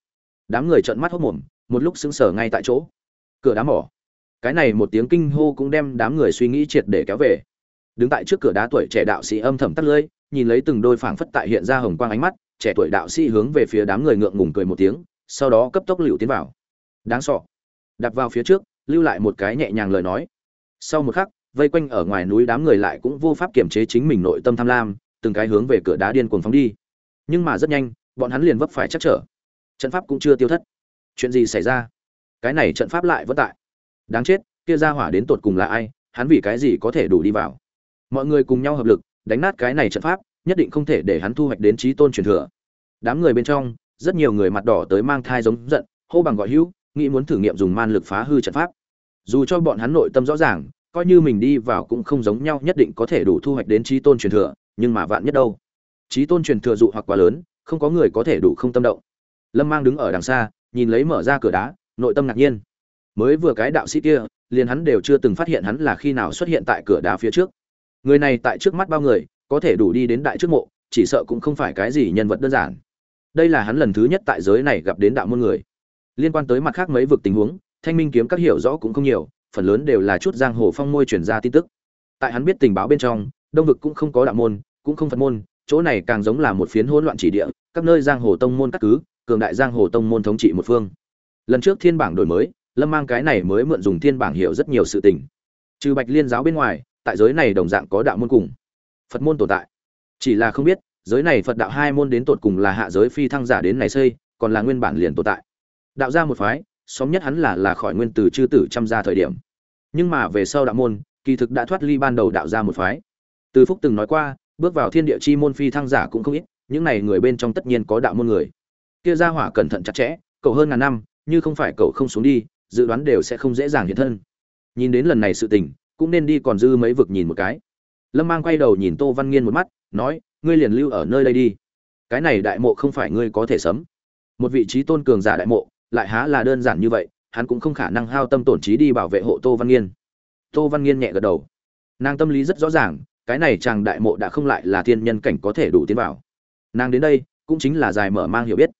Đám người trợn mắt hốc mồm, một lúc sững sờ ngay tại chỗ. Cửa đá mỏ cái này một tiếng kinh hô cũng đem đám người suy nghĩ triệt để kéo về. Đứng tại trước cửa đá tuổi trẻ đạo sĩ âm thầm tắt lưỡi, nhìn lấy từng đôi phảng phất tại hiện ra hồng quang ánh mắt, trẻ tuổi đạo sĩ hướng về phía đám người ngượng ngùng cười một tiếng, sau đó cấp tốc liều tiến vào. Đáng sọ đặt vào phía trước, lưu lại một cái nhẹ nhàng lời nói. Sau một khắc, vây quanh ở ngoài núi đám người lại cũng vô pháp kiểm chế chính mình nội tâm tham lam, từng cái hướng về cửa đá điên cuồng phóng đi. Nhưng mà rất nhanh, bọn hắn liền vấp phải chắc trở. Trận pháp cũng chưa tiêu thất. Chuyện gì xảy ra? Cái này trận pháp lại vẫn tại đáng chết, kia ra hỏa đến tột cùng là ai, hắn vì cái gì có thể đủ đi vào? Mọi người cùng nhau hợp lực, đánh nát cái này trận pháp, nhất định không thể để hắn thu hoạch đến trí tôn truyền thừa. Đám người bên trong, rất nhiều người mặt đỏ tới mang thai giống giận, hô bằng gọi hữu, nghĩ muốn thử nghiệm dùng man lực phá hư trận pháp. Dù cho bọn hắn nội tâm rõ ràng, coi như mình đi vào cũng không giống nhau nhất định có thể đủ thu hoạch đến trí tôn truyền thừa, nhưng mà vạn nhất đâu? Trí tôn truyền thừa dụ hoặc quá lớn, không có người có thể đủ không tâm động. Lâm mang đứng ở đằng xa, nhìn lấy mở ra cửa đá, nội tâm ngạc nhiên mới vừa cái đạo sĩ kia, liền hắn đều chưa từng phát hiện hắn là khi nào xuất hiện tại cửa đá phía trước. Người này tại trước mắt bao người, có thể đủ đi đến đại trước mộ, chỉ sợ cũng không phải cái gì nhân vật đơn giản. Đây là hắn lần thứ nhất tại giới này gặp đến đạo môn người. Liên quan tới mặt khác mấy vực tình huống, thanh minh kiếm các hiểu rõ cũng không nhiều, phần lớn đều là chút giang hồ phong môi truyền ra tin tức. Tại hắn biết tình báo bên trong, đông vực cũng không có đạo môn, cũng không phật môn, chỗ này càng giống là một phiến hỗn loạn chỉ địa, các nơi giang hồ tông môn các cứ, cường đại giang hồ tông môn thống trị một phương. Lần trước thiên bảng đổi mới lâm mang cái này mới mượn dùng thiên bảng hiểu rất nhiều sự tình. Trừ bạch liên giáo bên ngoài, tại giới này đồng dạng có đạo môn cùng phật môn tồn tại. Chỉ là không biết, giới này phật đạo hai môn đến tột cùng là hạ giới phi thăng giả đến này xây, còn là nguyên bản liền tồn tại. Đạo ra một phái xóm nhất hắn là là khỏi nguyên từ chư tử trăm gia thời điểm. Nhưng mà về sau đạo môn, kỳ thực đã thoát ly ban đầu đạo ra một phái. Từ phúc từng nói qua, bước vào thiên địa chi môn phi thăng giả cũng không ít, những này người bên trong tất nhiên có đạo môn người. Kia ra hỏa cẩn thận chặt chẽ, cậu hơn ngàn năm, như không phải cậu không xuống đi dự đoán đều sẽ không dễ dàng hiện thân. Nhìn đến lần này sự tình, cũng nên đi còn dư mấy vực nhìn một cái. Lâm mang quay đầu nhìn tô văn nghiên một mắt, nói, ngươi liền lưu ở nơi đây đi. Cái này đại mộ không phải ngươi có thể sấm một vị trí tôn cường giả đại mộ, lại há là đơn giản như vậy, hắn cũng không khả năng hao tâm tổn trí đi bảo vệ hộ tô văn nghiên. Tô văn nghiên nhẹ gật đầu. Nàng tâm lý rất rõ ràng, cái này chàng đại mộ đã không lại là thiên nhân cảnh có thể đủ tiến vào. Nàng đến đây, cũng chính là dài mở mang hiểu biết.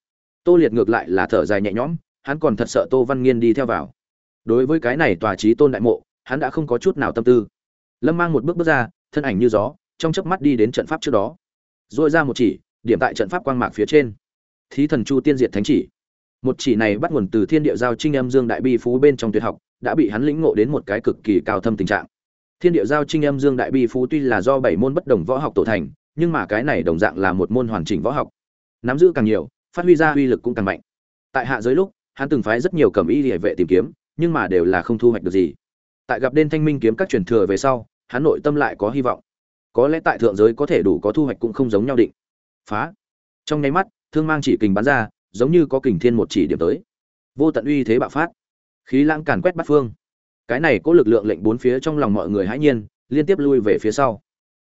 Tô liệt ngược lại là thở dài nhẹ nhõm hắn còn thật sợ tô văn nghiên đi theo vào. Đối với cái này tòa trí tôn đại mộ, hắn đã không có chút nào tâm tư. Lâm mang một bước bước ra, thân ảnh như gió, trong chớp mắt đi đến trận pháp trước đó. Rồi ra một chỉ, điểm tại trận pháp quang mạc phía trên. Thí thần chu tiên diệt thánh chỉ. Một chỉ này bắt nguồn từ thiên địa giao trinh âm dương đại bi phú bên trong tuyệt học, đã bị hắn lĩnh ngộ đến một cái cực kỳ cao thâm tình trạng. Thiên địa giao trinh âm dương đại bi phú tuy là do bảy môn bất đồng võ học tổ thành, nhưng mà cái này đồng dạng là một môn hoàn chỉnh võ học. Nắm giữ càng nhiều, phát huy ra uy lực cũng càng mạnh. Tại hạ giới lúc hắn từng phái rất nhiều cầm y địa vệ tìm kiếm, nhưng mà đều là không thu hoạch được gì. Tại gặp đến thanh minh kiếm các truyền thừa về sau, hắn nội tâm lại có hy vọng. Có lẽ tại thượng giới có thể đủ có thu hoạch cũng không giống nhau định. Phá. Trong nháy mắt, thương mang chỉ kình bắn ra, giống như có kình thiên một chỉ điểm tới. Vô tận uy thế bạo phát. Khí lãng càn quét bắt phương. Cái này có lực lượng lệnh bốn phía trong lòng mọi người hãi nhiên, liên tiếp lui về phía sau.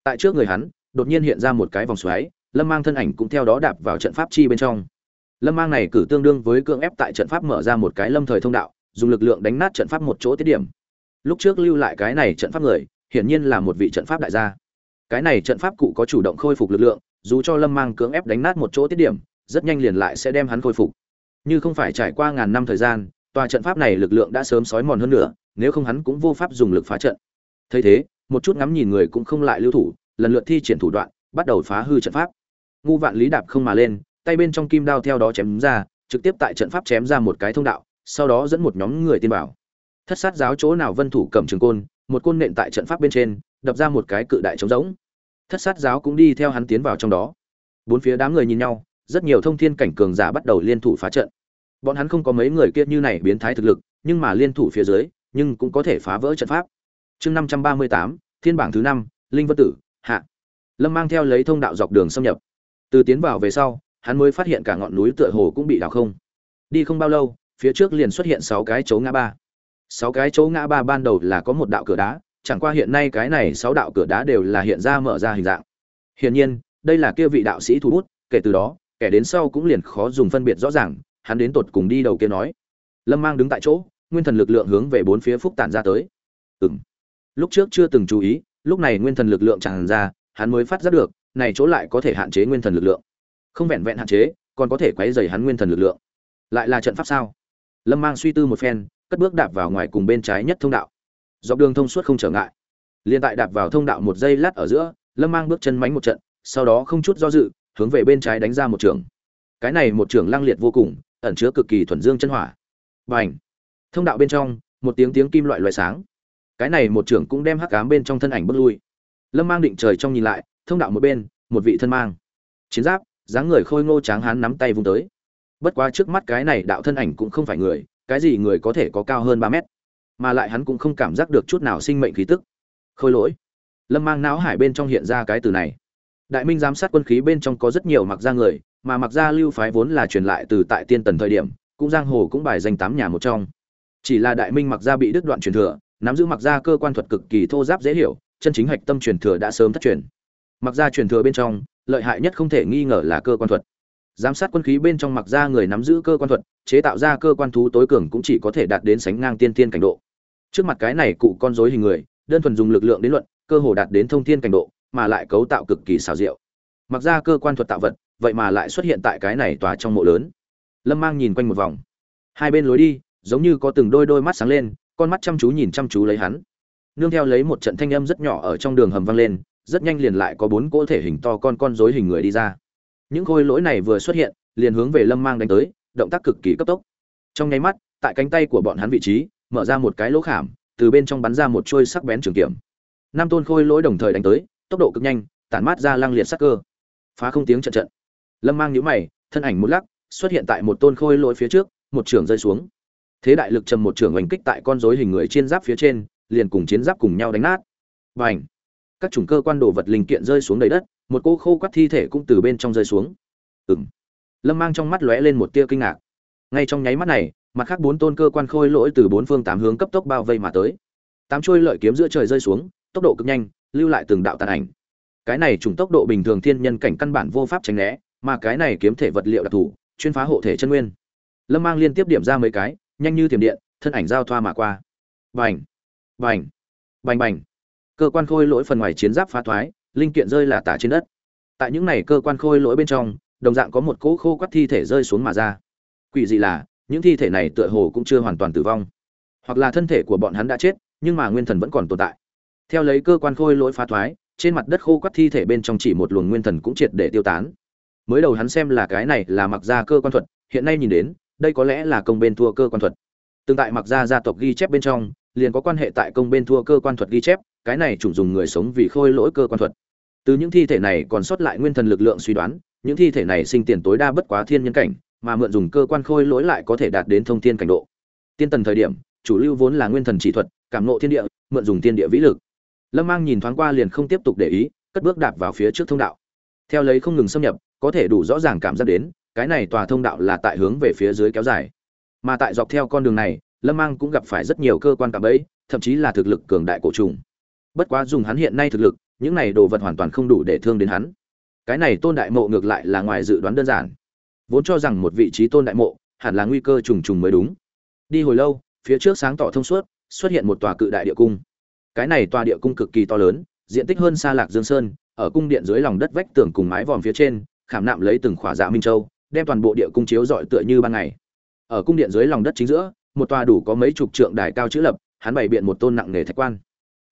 Tại trước người hắn, đột nhiên hiện ra một cái vòng xoáy, lâm mang thân ảnh cũng theo đó đạp vào trận pháp chi bên trong lâm mang này cử tương đương với cưỡng ép tại trận pháp mở ra một cái lâm thời thông đạo, dùng lực lượng đánh nát trận pháp một chỗ tiết điểm. Lúc trước lưu lại cái này trận pháp người, hiển nhiên là một vị trận pháp đại gia. Cái này trận pháp cụ có chủ động khôi phục lực lượng, dù cho lâm mang cưỡng ép đánh nát một chỗ tiết điểm, rất nhanh liền lại sẽ đem hắn khôi phục. Như không phải trải qua ngàn năm thời gian, tòa trận pháp này lực lượng đã sớm sói mòn hơn nữa, nếu không hắn cũng vô pháp dùng lực phá trận. Thấy thế, một chút ngắm nhìn người cũng không lại lưu thủ, lần lượt thi triển thủ đoạn, bắt đầu phá hư trận pháp. Ngu vạn lý đạp không mà lên tay bên trong kim đao theo đó chém ra, trực tiếp tại trận pháp chém ra một cái thông đạo, sau đó dẫn một nhóm người tiên bảo thất sát giáo chỗ nào vân thủ cầm trường côn, một côn nện tại trận pháp bên trên, đập ra một cái cự đại trống rỗng. Thất sát giáo cũng đi theo hắn tiến vào trong đó. Bốn phía đám người nhìn nhau, rất nhiều thông thiên cảnh cường giả bắt đầu liên thủ phá trận. Bọn hắn không có mấy người kia như này biến thái thực lực, nhưng mà liên thủ phía dưới, nhưng cũng có thể phá vỡ trận pháp. Chương năm trăm ba mươi tám, thiên bảng thứ năm, linh vân tử, hạ. Lâm mang theo lấy thông đạo dọc đường xâm nhập. Từ tiến vào về sau hắn mới phát hiện cả ngọn núi tựa hồ cũng bị đào không. Đi không bao lâu, phía trước liền xuất hiện sáu cái chỗ ngã ba. Sáu cái chỗ ngã ba ban đầu là có một đạo cửa đá, chẳng qua hiện nay cái này sáu đạo cửa đá đều là hiện ra mở ra hình dạng. Hiển nhiên, đây là kia vị đạo sĩ thu bút, kể từ đó, kẻ đến sau cũng liền khó dùng phân biệt rõ ràng, hắn đến tột cùng đi đầu kia nói. Lâm mang đứng tại chỗ, nguyên thần lực lượng hướng về bốn phía phúc tản ra tới. Ừng lúc trước chưa từng chú ý, lúc này nguyên thần lực lượng tràn ra, hắn mới phát giác được, này chỗ lại có thể hạn chế nguyên thần lực lượng không vẹn vẹn hạn chế, còn có thể quấy dày hắn nguyên thần lực lượng. Lại là trận pháp sao? Lâm mang suy tư một phen, cất bước đạp vào ngoài cùng bên trái nhất thông đạo. Dọc đường thông suốt không trở ngại. Liên tại đạp vào thông đạo một giây lát ở giữa, lâm mang bước chân mánh một trận, sau đó không chút do dự, hướng về bên trái đánh ra một trường. Cái này một trường lang liệt vô cùng, ẩn chứa cực kỳ thuần dương chân hỏa. Và ảnh thông đạo bên trong, một tiếng tiếng kim loại loại sáng. Cái này một trường cũng đem hắc cám bên trong thân ảnh bước lui. Lâm mang định trời trong nhìn lại, thông đạo một bên, một vị thân mang. Chiến giáp dáng người khôi ngô tráng hán nắm tay vung tới. Bất quá trước mắt cái này đạo thân ảnh cũng không phải người, cái gì người có thể có cao hơn ba mét? Mà lại hắn cũng không cảm giác được chút nào sinh mệnh khí tức. Khôi lỗi. Lâm mang não hải bên trong hiện ra cái từ này. Đại minh giám sát quân khí bên trong có rất nhiều mặc gia người, mà mặc gia lưu phái vốn là truyền lại từ tại tiên tần thời điểm, cũng giang hồ cũng bài danh tám nhà một trong. Chỉ là đại minh mặc gia bị đứt đoạn truyền thừa, nắm giữ mặc gia cơ quan thuật cực kỳ thô giáp dễ hiểu, chân chính hạch tâm truyền thừa đã sớm thất truyền. Mặc gia truyền thừa bên trong lợi hại nhất không thể nghi ngờ là cơ quan thuật. Giám sát quân khí bên trong mặc ra người nắm giữ cơ quan thuật, chế tạo ra cơ quan thú tối cường cũng chỉ có thể đạt đến sánh ngang tiên tiên cảnh độ. Trước mặt cái này cụ con rối hình người, đơn thuần dùng lực lượng đến luận, cơ hồ đạt đến thông thiên cảnh độ, mà lại cấu tạo cực kỳ xảo diệu. Mặc ra cơ quan thuật tạo vật, vậy mà lại xuất hiện tại cái này tòa trong mộ lớn. Lâm mang nhìn quanh một vòng. Hai bên lối đi, giống như có từng đôi đôi mắt sáng lên, con mắt chăm chú nhìn chăm chú lấy hắn. Nương theo lấy một trận thanh âm rất nhỏ ở trong đường hầm vang lên rất nhanh liền lại có bốn cỗ thể hình to con con rối hình người đi ra. Những khôi lỗi này vừa xuất hiện, liền hướng về lâm mang đánh tới, động tác cực kỳ cấp tốc. Trong nháy mắt, tại cánh tay của bọn hắn vị trí, mở ra một cái lỗ khảm, từ bên trong bắn ra một chuôi sắc bén trường kiểm năm tôn khôi lỗi đồng thời đánh tới, tốc độ cực nhanh, tản mát ra lăng liệt sắc cơ. Phá không tiếng trận trận. Lâm mang nhíu mày, thân ảnh một lắc, xuất hiện tại một tôn khôi lỗi phía trước, một trường rơi xuống. Thế đại lực trầm một trường oanh kích tại con rối hình người trên giáp phía trên, liền cùng chiến giáp cùng nhau đánh nát. Và ảnh các chủng cơ quan đồ vật linh kiện rơi xuống đầy đất, một cô khô quắt thi thể cũng từ bên trong rơi xuống. Ừng lâm mang trong mắt lóe lên một tia kinh ngạc. Ngay trong nháy mắt này, mặt khác bốn tôn cơ quan khôi lỗi từ bốn phương tám hướng cấp tốc bao vây mà tới. Tám trôi lợi kiếm giữa trời rơi xuống, tốc độ cực nhanh, lưu lại từng đạo tàn ảnh. Cái này trùng tốc độ bình thường thiên nhân cảnh căn bản vô pháp tránh né, mà cái này kiếm thể vật liệu đặc thù, chuyên phá hộ thể chân nguyên. Lâm mang liên tiếp điểm ra mấy cái, nhanh như tiềm điện, thân ảnh giao thoa mà qua. Bành! Bành! Bành bành! Cơ quan khôi lỗi phần ngoài chiến giáp phá thoái, linh kiện rơi là tả trên đất. Tại những này cơ quan khôi lỗi bên trong, đồng dạng có một cỗ khô quắt thi thể rơi xuống mà ra. Quỷ dị là, những thi thể này tựa hồ cũng chưa hoàn toàn tử vong. Hoặc là thân thể của bọn hắn đã chết, nhưng mà nguyên thần vẫn còn tồn tại. Theo lấy cơ quan khôi lỗi phá thoái, trên mặt đất khô quắt thi thể bên trong chỉ một luồng nguyên thần cũng triệt để tiêu tán. Mới đầu hắn xem là cái này là mặc ra cơ quan thuật, hiện nay nhìn đến, đây có lẽ là công bên thua cơ quan thuật. Tương tại mặc ra gia tộc ghi chép bên trong, liền có quan hệ tại công bên thua cơ quan thuật ghi chép cái này chủng dùng người sống vì khôi lỗi cơ quan thuật. Từ những thi thể này còn sót lại nguyên thần lực lượng suy đoán, những thi thể này sinh tiền tối đa bất quá thiên nhân cảnh, mà mượn dùng cơ quan khôi lỗi lại có thể đạt đến thông thiên cảnh độ. Tiên tần thời điểm, chủ lưu vốn là nguyên thần chỉ thuật, cảm nộ thiên địa, mượn dùng thiên địa vĩ lực. Lâm mang nhìn thoáng qua liền không tiếp tục để ý, cất bước đạp vào phía trước thông đạo. Theo lấy không ngừng xâm nhập, có thể đủ rõ ràng cảm giác đến, cái này tòa thông đạo là tại hướng về phía dưới kéo dài. Mà tại dọc theo con đường này, lâm mang cũng gặp phải rất nhiều cơ quan cạm bẫy, thậm chí là thực lực cường đại cổ trùng bất quá dùng hắn hiện nay thực lực, những này đồ vật hoàn toàn không đủ để thương đến hắn. Cái này tôn đại mộ ngược lại là ngoài dự đoán đơn giản. Vốn cho rằng một vị trí tôn đại mộ hẳn là nguy cơ trùng trùng mới đúng. Đi hồi lâu, phía trước sáng tỏ thông suốt, xuất hiện một tòa cự đại địa cung. Cái này tòa địa cung cực kỳ to lớn, diện tích hơn xa lạc dương sơn, ở cung điện dưới lòng đất vách tường cùng mái vòm phía trên, khảm nạm lấy từng khỏa dạ minh châu, đem toàn bộ địa cung chiếu rọi tựa như ban ngày. Ở cung điện dưới lòng đất chính giữa, một tòa đủ có mấy chục trượng đài cao chữ lập, hắn bày biện một tôn nặng nề thạch quan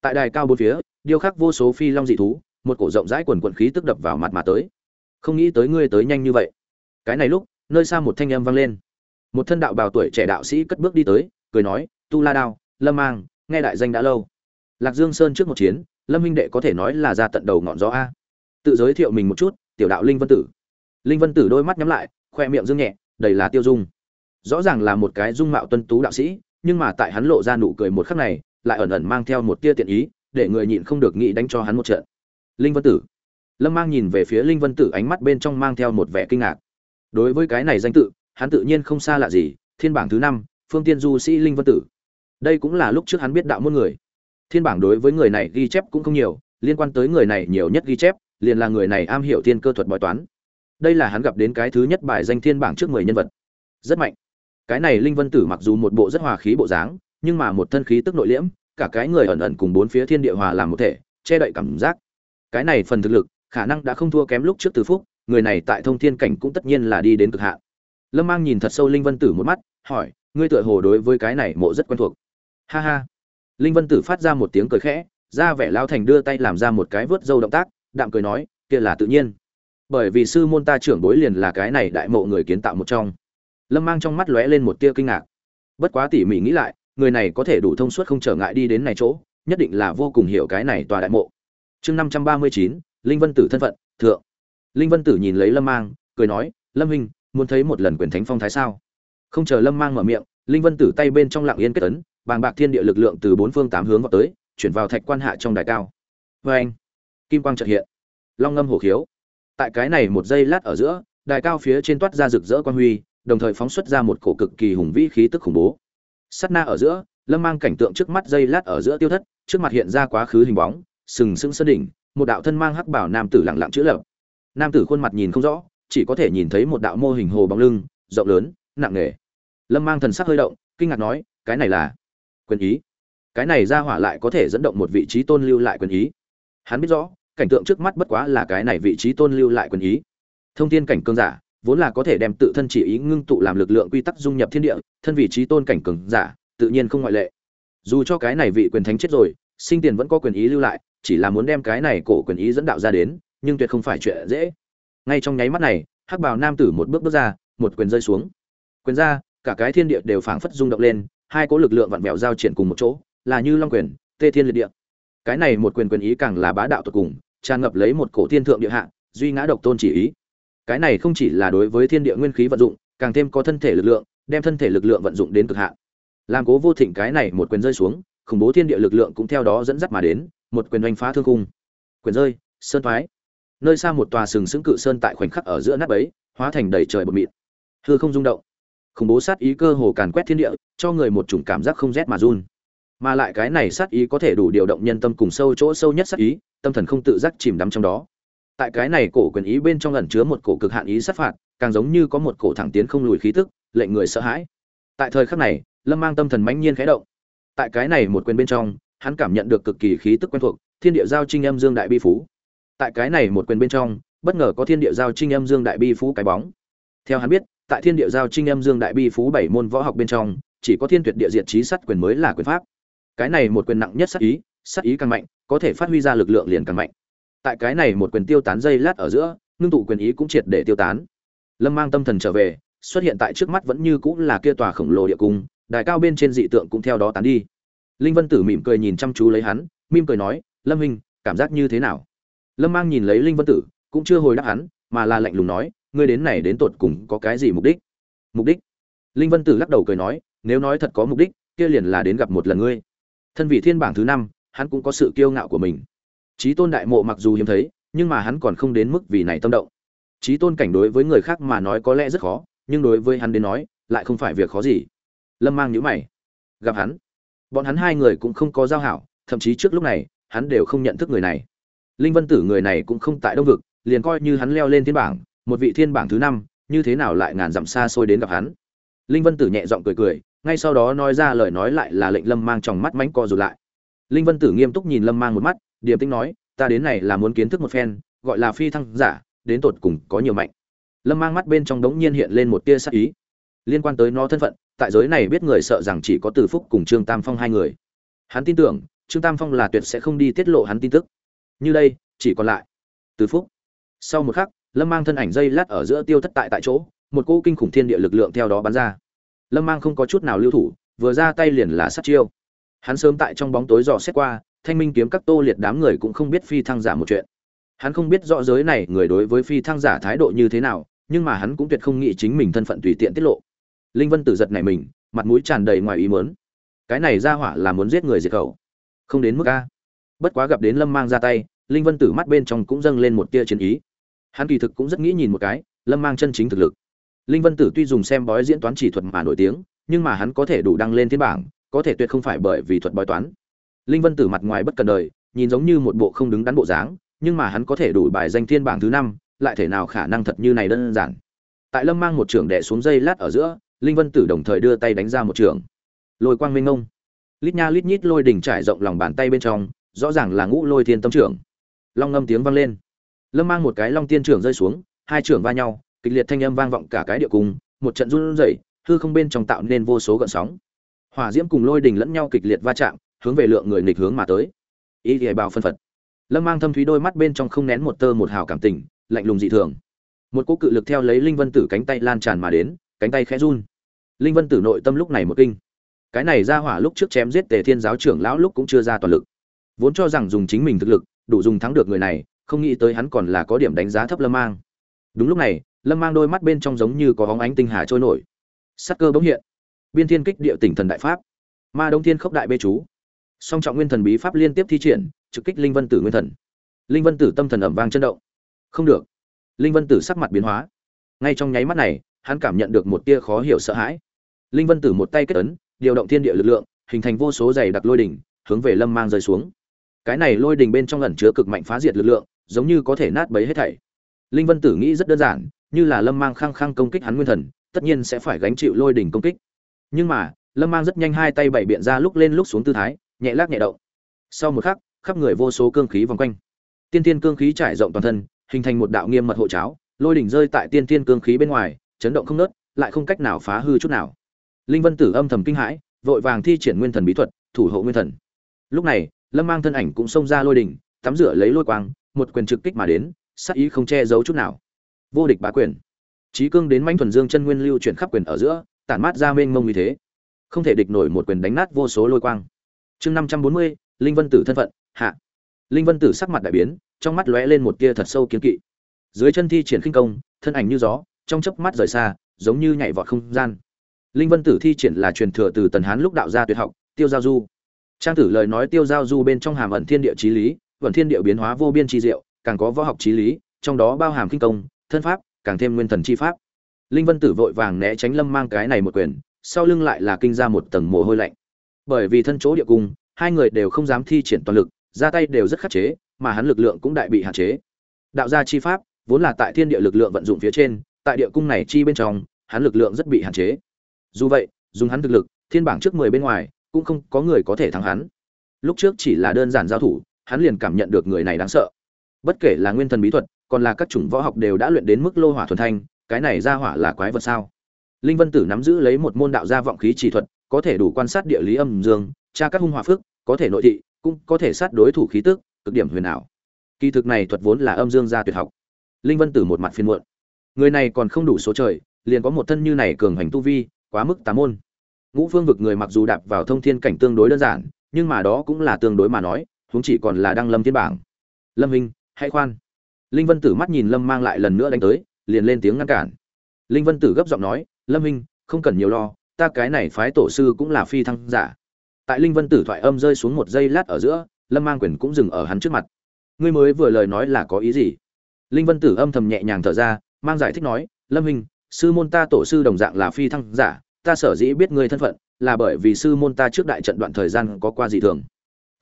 tại đài cao bốn phía, điêu khắc vô số phi long dị thú, một cổ rộng rãi quần quận khí tức đập vào mặt mà tới. Không nghĩ tới ngươi tới nhanh như vậy. Cái này lúc, nơi xa một thanh âm vang lên. Một thân đạo bào tuổi trẻ đạo sĩ cất bước đi tới, cười nói, tu la đao, lâm mang, nghe đại danh đã lâu. Lạc dương sơn trước một chiến, lâm minh đệ có thể nói là ra tận đầu ngọn gió a. Tự giới thiệu mình một chút, tiểu đạo linh vân tử. Linh vân tử đôi mắt nhắm lại, khoe miệng dương nhẹ, đầy là tiêu dung. Rõ ràng là một cái dung mạo tuân tú đạo sĩ, nhưng mà tại hắn lộ ra nụ cười một khắc này lại ẩn ẩn mang theo một tia tiện ý, để người nhịn không được nghĩ đánh cho hắn một trận. Linh vân tử. Lâm mang nhìn về phía linh vân tử, ánh mắt bên trong mang theo một vẻ kinh ngạc. Đối với cái này danh tự, hắn tự nhiên không xa lạ gì, thiên bảng thứ năm, phương tiên du sĩ linh vân tử. Đây cũng là lúc trước hắn biết đạo môn người. Thiên bảng đối với người này ghi chép cũng không nhiều, liên quan tới người này nhiều nhất ghi chép, liền là người này am hiểu thiên cơ thuật bói toán. Đây là hắn gặp đến cái thứ nhất bài danh thiên bảng trước mười nhân vật. Rất mạnh. Cái này linh vân tử mặc dù một bộ rất hòa khí bộ dáng nhưng mà một thân khí tức nội liễm, cả cái người ẩn ẩn cùng bốn phía thiên địa hòa làm một thể, che đậy cảm giác. Cái này phần thực lực, khả năng đã không thua kém lúc trước từ phúc, người này tại thông thiên cảnh cũng tất nhiên là đi đến cực hạn. Lâm mang nhìn thật sâu linh vân tử một mắt, hỏi, ngươi tựa hồ đối với cái này mộ rất quen thuộc. Ha ha. Linh vân tử phát ra một tiếng cười khẽ, ra vẻ lao thành đưa tay làm ra một cái vớt dâu động tác, đạm cười nói, kia là tự nhiên. Bởi vì sư môn ta trưởng bối liền là cái này đại mộ người kiến tạo một trong. Lâm mang trong mắt lóe lên một tia kinh ngạc. Bất quá tỉ mỉ nghĩ lại người này có thể đủ thông suốt không trở ngại đi đến này chỗ, nhất định là vô cùng hiểu cái này tòa đại mộ. Chương năm trăm ba mươi chín, linh vân tử thân phận, thượng. Linh vân tử nhìn lấy lâm mang, cười nói, lâm huynh, muốn thấy một lần quyền thánh phong thái sao? Không chờ lâm mang mở miệng, linh vân tử tay bên trong lặng yên kết ấn, bàng bạc thiên địa lực lượng từ bốn phương tám hướng vào tới, chuyển vào thạch quan hạ trong đài cao. Vê anh, kim quang chợt hiện. Long ngâm hổ khiếu. Tại cái này một giây lát ở giữa, đài cao phía trên toát ra rực rỡ quan huy, đồng thời phóng xuất ra một cổ cực kỳ hùng vĩ khí tức khủng bố sắt na ở giữa, lâm mang cảnh tượng trước mắt dây lát ở giữa tiêu thất, trước mặt hiện ra quá khứ hình bóng, sừng sững sơn đỉnh, một đạo thân mang hắc bảo nam tử lặng lặng chữ lập nam tử khuôn mặt nhìn không rõ, chỉ có thể nhìn thấy một đạo mô hình hồ bóng lưng, rộng lớn, nặng nề. Lâm mang thần sắc hơi động, kinh ngạc nói, cái này là quyền ý. Cái này ra hỏa lại có thể dẫn động một vị trí tôn lưu lại quyền ý. Hắn biết rõ, cảnh tượng trước mắt bất quá là cái này vị trí tôn lưu lại quyền ý. Thông tin cảnh cương giả vốn là có thể đem tự thân chỉ ý ngưng tụ làm lực lượng quy tắc dung nhập thiên địa, thân vị trí tôn cảnh cường giả, tự nhiên không ngoại lệ. Dù cho cái này vị quyền thánh chết rồi, sinh tiền vẫn có quyền ý lưu lại, chỉ là muốn đem cái này cổ quyền ý dẫn đạo ra đến, nhưng tuyệt không phải chuyện dễ. Ngay trong nháy mắt này, hắc bào nam tử một bước bước ra, một quyền rơi xuống. Quyền ra, cả cái thiên địa đều phảng phất rung động lên, hai cỗ lực lượng vặn vẹo giao triển cùng một chỗ, là như long quyền, tê thiên liệt địa. Cái này một quyền quyền ý càng là bá đạo tột cùng, tràn ngập lấy một cổ thiên thượng địa hạ, duy ngã độc tôn chỉ ý cái này không chỉ là đối với thiên địa nguyên khí vận dụng, càng thêm có thân thể lực lượng, đem thân thể lực lượng vận dụng đến cực hạn. Làm cố vô thịnh cái này một quyền rơi xuống, khủng bố thiên địa lực lượng cũng theo đó dẫn dắt mà đến, một quyền oanh phá thương cung quyền rơi, sơn thoái. Nơi xa một tòa sừng sững cự sơn tại khoảnh khắc ở giữa nát bấy, hóa thành đầy trời bột mịn. Hư không rung động. Khủng bố sát ý cơ hồ càn quét thiên địa, cho người một chủng cảm giác không rét mà run. Mà lại cái này sát ý có thể đủ điều động nhân tâm cùng sâu chỗ sâu nhất sát ý, tâm thần không tự giác chìm đắm trong đó tại cái này cổ quyền ý bên trong ẩn chứa một cổ cực hạn ý sát phạt, càng giống như có một cổ thẳng tiến không lùi khí tức, lệnh người sợ hãi. Tại thời khắc này, lâm mang tâm thần mãnh nhiên khẽ động. Tại cái này một quyền bên trong, hắn cảm nhận được cực kỳ khí tức quen thuộc, thiên địa giao trinh âm dương đại bi phú. Tại cái này một quyền bên trong, bất ngờ có thiên địa giao trinh âm dương đại bi phú cái bóng. Theo hắn biết, tại thiên địa giao trinh âm dương đại bi phú bảy môn võ học bên trong, chỉ có thiên tuyệt địa diệt trí sát quyền mới là quyền pháp. Cái này một quyền nặng nhất sát ý sát ý càng mạnh, có thể phát huy ra lực lượng liền càng mạnh tại cái này một quyền tiêu tán dây lát ở giữa, ngưng tụ quyền ý cũng triệt để tiêu tán. Lâm mang tâm thần trở về, xuất hiện tại trước mắt vẫn như cũng là kia tòa khổng lồ địa cung, đài cao bên trên dị tượng cũng theo đó tán đi. Linh vân tử mỉm cười nhìn chăm chú lấy hắn, mỉm cười nói, lâm huynh, cảm giác như thế nào? Lâm mang nhìn lấy linh vân tử, cũng chưa hồi đáp hắn, mà là lạnh lùng nói, ngươi đến này đến tột cùng có cái gì mục đích? Mục đích? Linh vân tử lắc đầu cười nói, nếu nói thật có mục đích, kia liền là đến gặp một lần ngươi. Thân vị thiên bảng thứ năm, hắn cũng có sự kiêu ngạo của mình trí tôn đại mộ mặc dù hiếm thấy, nhưng mà hắn còn không đến mức vì này tâm động. Trí tôn cảnh đối với người khác mà nói có lẽ rất khó, nhưng đối với hắn đến nói, lại không phải việc khó gì. Lâm mang nhữ mày. Gặp hắn, bọn hắn hai người cũng không có giao hảo, thậm chí trước lúc này, hắn đều không nhận thức người này. Linh vân tử người này cũng không tại đông vực, liền coi như hắn leo lên thiên bảng, một vị thiên bảng thứ năm, như thế nào lại ngàn dặm xa xôi đến gặp hắn? Linh vân tử nhẹ giọng cười cười, ngay sau đó nói ra lời nói lại là lệnh lâm mang trong mắt mánh co rụt lại. Linh vân tử nghiêm túc nhìn lâm mang một mắt điềm tĩnh nói, ta đến này là muốn kiến thức một phen, gọi là phi thăng giả, đến tột cùng có nhiều mạnh. Lâm mang mắt bên trong đống nhiên hiện lên một tia sắc ý. Liên quan tới nó thân phận, tại giới này biết người sợ rằng chỉ có từ phúc cùng trương tam phong hai người. Hắn tin tưởng, trương tam phong là tuyệt sẽ không đi tiết lộ hắn tin tức. Như đây, chỉ còn lại từ phúc. Sau một khắc, lâm mang thân ảnh dây lát ở giữa tiêu thất tại tại chỗ, một cỗ kinh khủng thiên địa lực lượng theo đó bắn ra. Lâm mang không có chút nào lưu thủ, vừa ra tay liền là sát chiêu. Hắn sớm tại trong bóng tối dò xét qua thanh minh kiếm các tô liệt đám người cũng không biết phi thăng giả một chuyện. Hắn không biết rõ giới này người đối với phi thăng giả thái độ như thế nào, nhưng mà hắn cũng tuyệt không nghĩ chính mình thân phận tùy tiện tiết lộ. Linh vân tử giật này mình, mặt mũi tràn đầy ngoài ý mớn cái này ra hỏa là muốn giết người diệt khẩu. Không đến mức a. Bất quá gặp đến lâm mang ra tay, linh vân tử mắt bên trong cũng dâng lên một tia chiến ý. Hắn kỳ thực cũng rất nghĩ nhìn một cái, lâm mang chân chính thực lực. Linh vân tử tuy dùng xem bói diễn toán chỉ thuật mà nổi tiếng, nhưng mà hắn có thể đủ đăng lên thiên bảng, có thể tuyệt không phải bởi vì thuật bói toán linh vân tử mặt ngoài bất cần đời, nhìn giống như một bộ không đứng đắn bộ dáng, nhưng mà hắn có thể đủ bài danh thiên bảng thứ năm, lại thể nào khả năng thật như này đơn giản. Tại lâm mang một trưởng đẻ xuống dây lát ở giữa, linh vân tử đồng thời đưa tay đánh ra một trưởng. Lôi quang minh ngông lít nha lít nhít lôi đỉnh trải rộng lòng bàn tay bên trong, rõ ràng là ngũ lôi thiên tâm trưởng. Long ngâm tiếng vang lên. Lâm mang một cái long tiên trưởng rơi xuống, hai trưởng va nhau, kịch liệt thanh âm vang vọng cả cái địa cung, một trận run rẩy, hư không bên trong tạo nên vô số gợn sóng. Hỏa diễm cùng lôi đỉnh lẫn nhau kịch liệt va chạm hướng về lượng người nghịch hướng mà tới. Ý thì bào phân phật. Lâm mang thâm thúy đôi mắt bên trong không nén một tơ một hào cảm tình, lạnh lùng dị thường. Một cỗ cự lực theo lấy linh vân tử cánh tay lan tràn mà đến, cánh tay khẽ run. Linh vân tử nội tâm lúc này một kinh. Cái này ra hỏa lúc trước chém giết tề thiên giáo trưởng lão lúc cũng chưa ra toàn lực. Vốn cho rằng dùng chính mình thực lực, đủ dùng thắng được người này, không nghĩ tới hắn còn là có điểm đánh giá thấp lâm mang. Đúng lúc này, lâm mang đôi mắt bên trong giống như có hóng ánh tinh hà trôi nổi. Sắc cơ bỗng hiện. Biên thiên kích địa tỉnh thần đại pháp. Ma đông thiên khốc đại bê chú song trọng nguyên thần bí pháp liên tiếp thi triển, trực kích linh vân tử nguyên thần. Linh vân tử tâm thần ẩm vang chân động. Không được. Linh vân tử sắc mặt biến hóa. Ngay trong nháy mắt này, hắn cảm nhận được một tia khó hiểu sợ hãi. Linh vân tử một tay kết ấn, điều động thiên địa lực lượng, hình thành vô số dày đặc lôi đỉnh, hướng về lâm mang rơi xuống. Cái này lôi đỉnh bên trong ẩn chứa cực mạnh phá diệt lực lượng, giống như có thể nát bấy hết thảy. Linh vân tử nghĩ rất đơn giản, như là lâm mang khăng khăng công kích hắn nguyên thần, tất nhiên sẽ phải gánh chịu lôi đỉnh công kích. Nhưng mà, lâm mang rất nhanh hai tay bảy biện ra lúc lên lúc xuống tư thái nhẹ lắc nhẹ động. Sau một khắc, khắp người vô số cương khí vòng quanh. Tiên tiên cương khí trải rộng toàn thân, hình thành một đạo nghiêm mật hộ cháo, lôi đỉnh rơi tại tiên tiên cương khí bên ngoài, chấn động không nớt lại không cách nào phá hư chút nào. Linh vân tử âm thầm kinh hãi, vội vàng thi triển nguyên thần bí thuật, thủ hộ nguyên thần. Lúc này, lâm mang thân ảnh cũng xông ra lôi đỉnh, tắm rửa lấy lôi quang, một quyền trực kích mà đến sắc ý không che giấu chút nào. Vô địch bá quyền. Trí cương đến manh thuần dương chân nguyên lưu chuyển khắp quyền ở giữa, tản mát ra mênh mông như thế. Không thể địch nổi một quyền đánh nát vô số lôi quang chương năm trăm bốn mươi, linh vân tử thân phận, hạ. Linh vân tử sắc mặt đại biến, trong mắt lóe lên một tia thật sâu kiến kỵ. Dưới chân thi triển khinh công, thân ảnh như gió, trong chớp mắt rời xa, giống như nhảy vọt không gian. Linh vân tử thi triển là truyền thừa từ tần hán lúc đạo gia tuyệt học, tiêu giao du. Trang tử lời nói tiêu giao du bên trong hàm ẩn thiên địa trí lý vận thiên địa biến hóa vô biên tri diệu, càng có võ học trí lý, trong đó bao hàm kinh công, thân pháp, càng thêm nguyên thần chi pháp. Linh vân tử vội vàng né tránh lâm mang cái này một quyền, sau lưng lại là kinh ra một tầng mồ hôi lạnh bởi vì thân chỗ địa cung, hai người đều không dám thi triển toàn lực, ra tay đều rất khắc chế, mà hắn lực lượng cũng đại bị hạn chế. Đạo gia chi pháp, vốn là tại thiên địa lực lượng vận dụng phía trên, tại địa cung này chi bên trong, hắn lực lượng rất bị hạn chế. Dù vậy, dùng hắn thực lực, thiên bảng trước mười bên ngoài, cũng không có người có thể thắng hắn. Lúc trước chỉ là đơn giản giao thủ, hắn liền cảm nhận được người này đáng sợ. Bất kể là nguyên thần bí thuật, còn là các chủng võ học đều đã luyện đến mức lô hỏa thuần thanh, cái này ra hỏa là quái vật sao? Linh vân tử nắm giữ lấy một môn đạo gia vọng khí chỉ thuật có thể đủ quan sát địa lý âm dương, tra các hung hỏa phước có thể nội thị, cũng có thể sát đối thủ khí tức, cực điểm huyền ảo. Kỳ thực này thuật vốn là âm dương gia tuyệt học. Linh vân tử một mặt phiền muộn. Người này còn không đủ số trời, liền có một thân như này cường hành tu vi, quá mức tà môn. Ngũ phương vực người mặc dù đạp vào thông thiên cảnh tương đối đơn giản, nhưng mà đó cũng là tương đối mà nói, huống chỉ còn là đăng lâm thiên bảng. Lâm hình hãy khoan. Linh vân tử mắt nhìn lâm mang lại lần nữa đánh tới, liền lên tiếng ngăn cản. Linh vân tử gấp giọng nói, lâm hình không cần nhiều lo ta cái này phái tổ sư cũng là phi thăng giả. Tại linh vân tử thoại âm rơi xuống một giây lát ở giữa, lâm mang quyền cũng dừng ở hắn trước mặt. Ngươi mới vừa lời nói là có ý gì? Linh vân tử âm thầm nhẹ nhàng thở ra, mang giải thích nói, lâm hình sư môn ta tổ sư đồng dạng là phi thăng giả, ta sở dĩ biết ngươi thân phận, là bởi vì sư môn ta trước đại trận đoạn thời gian có qua dị thường.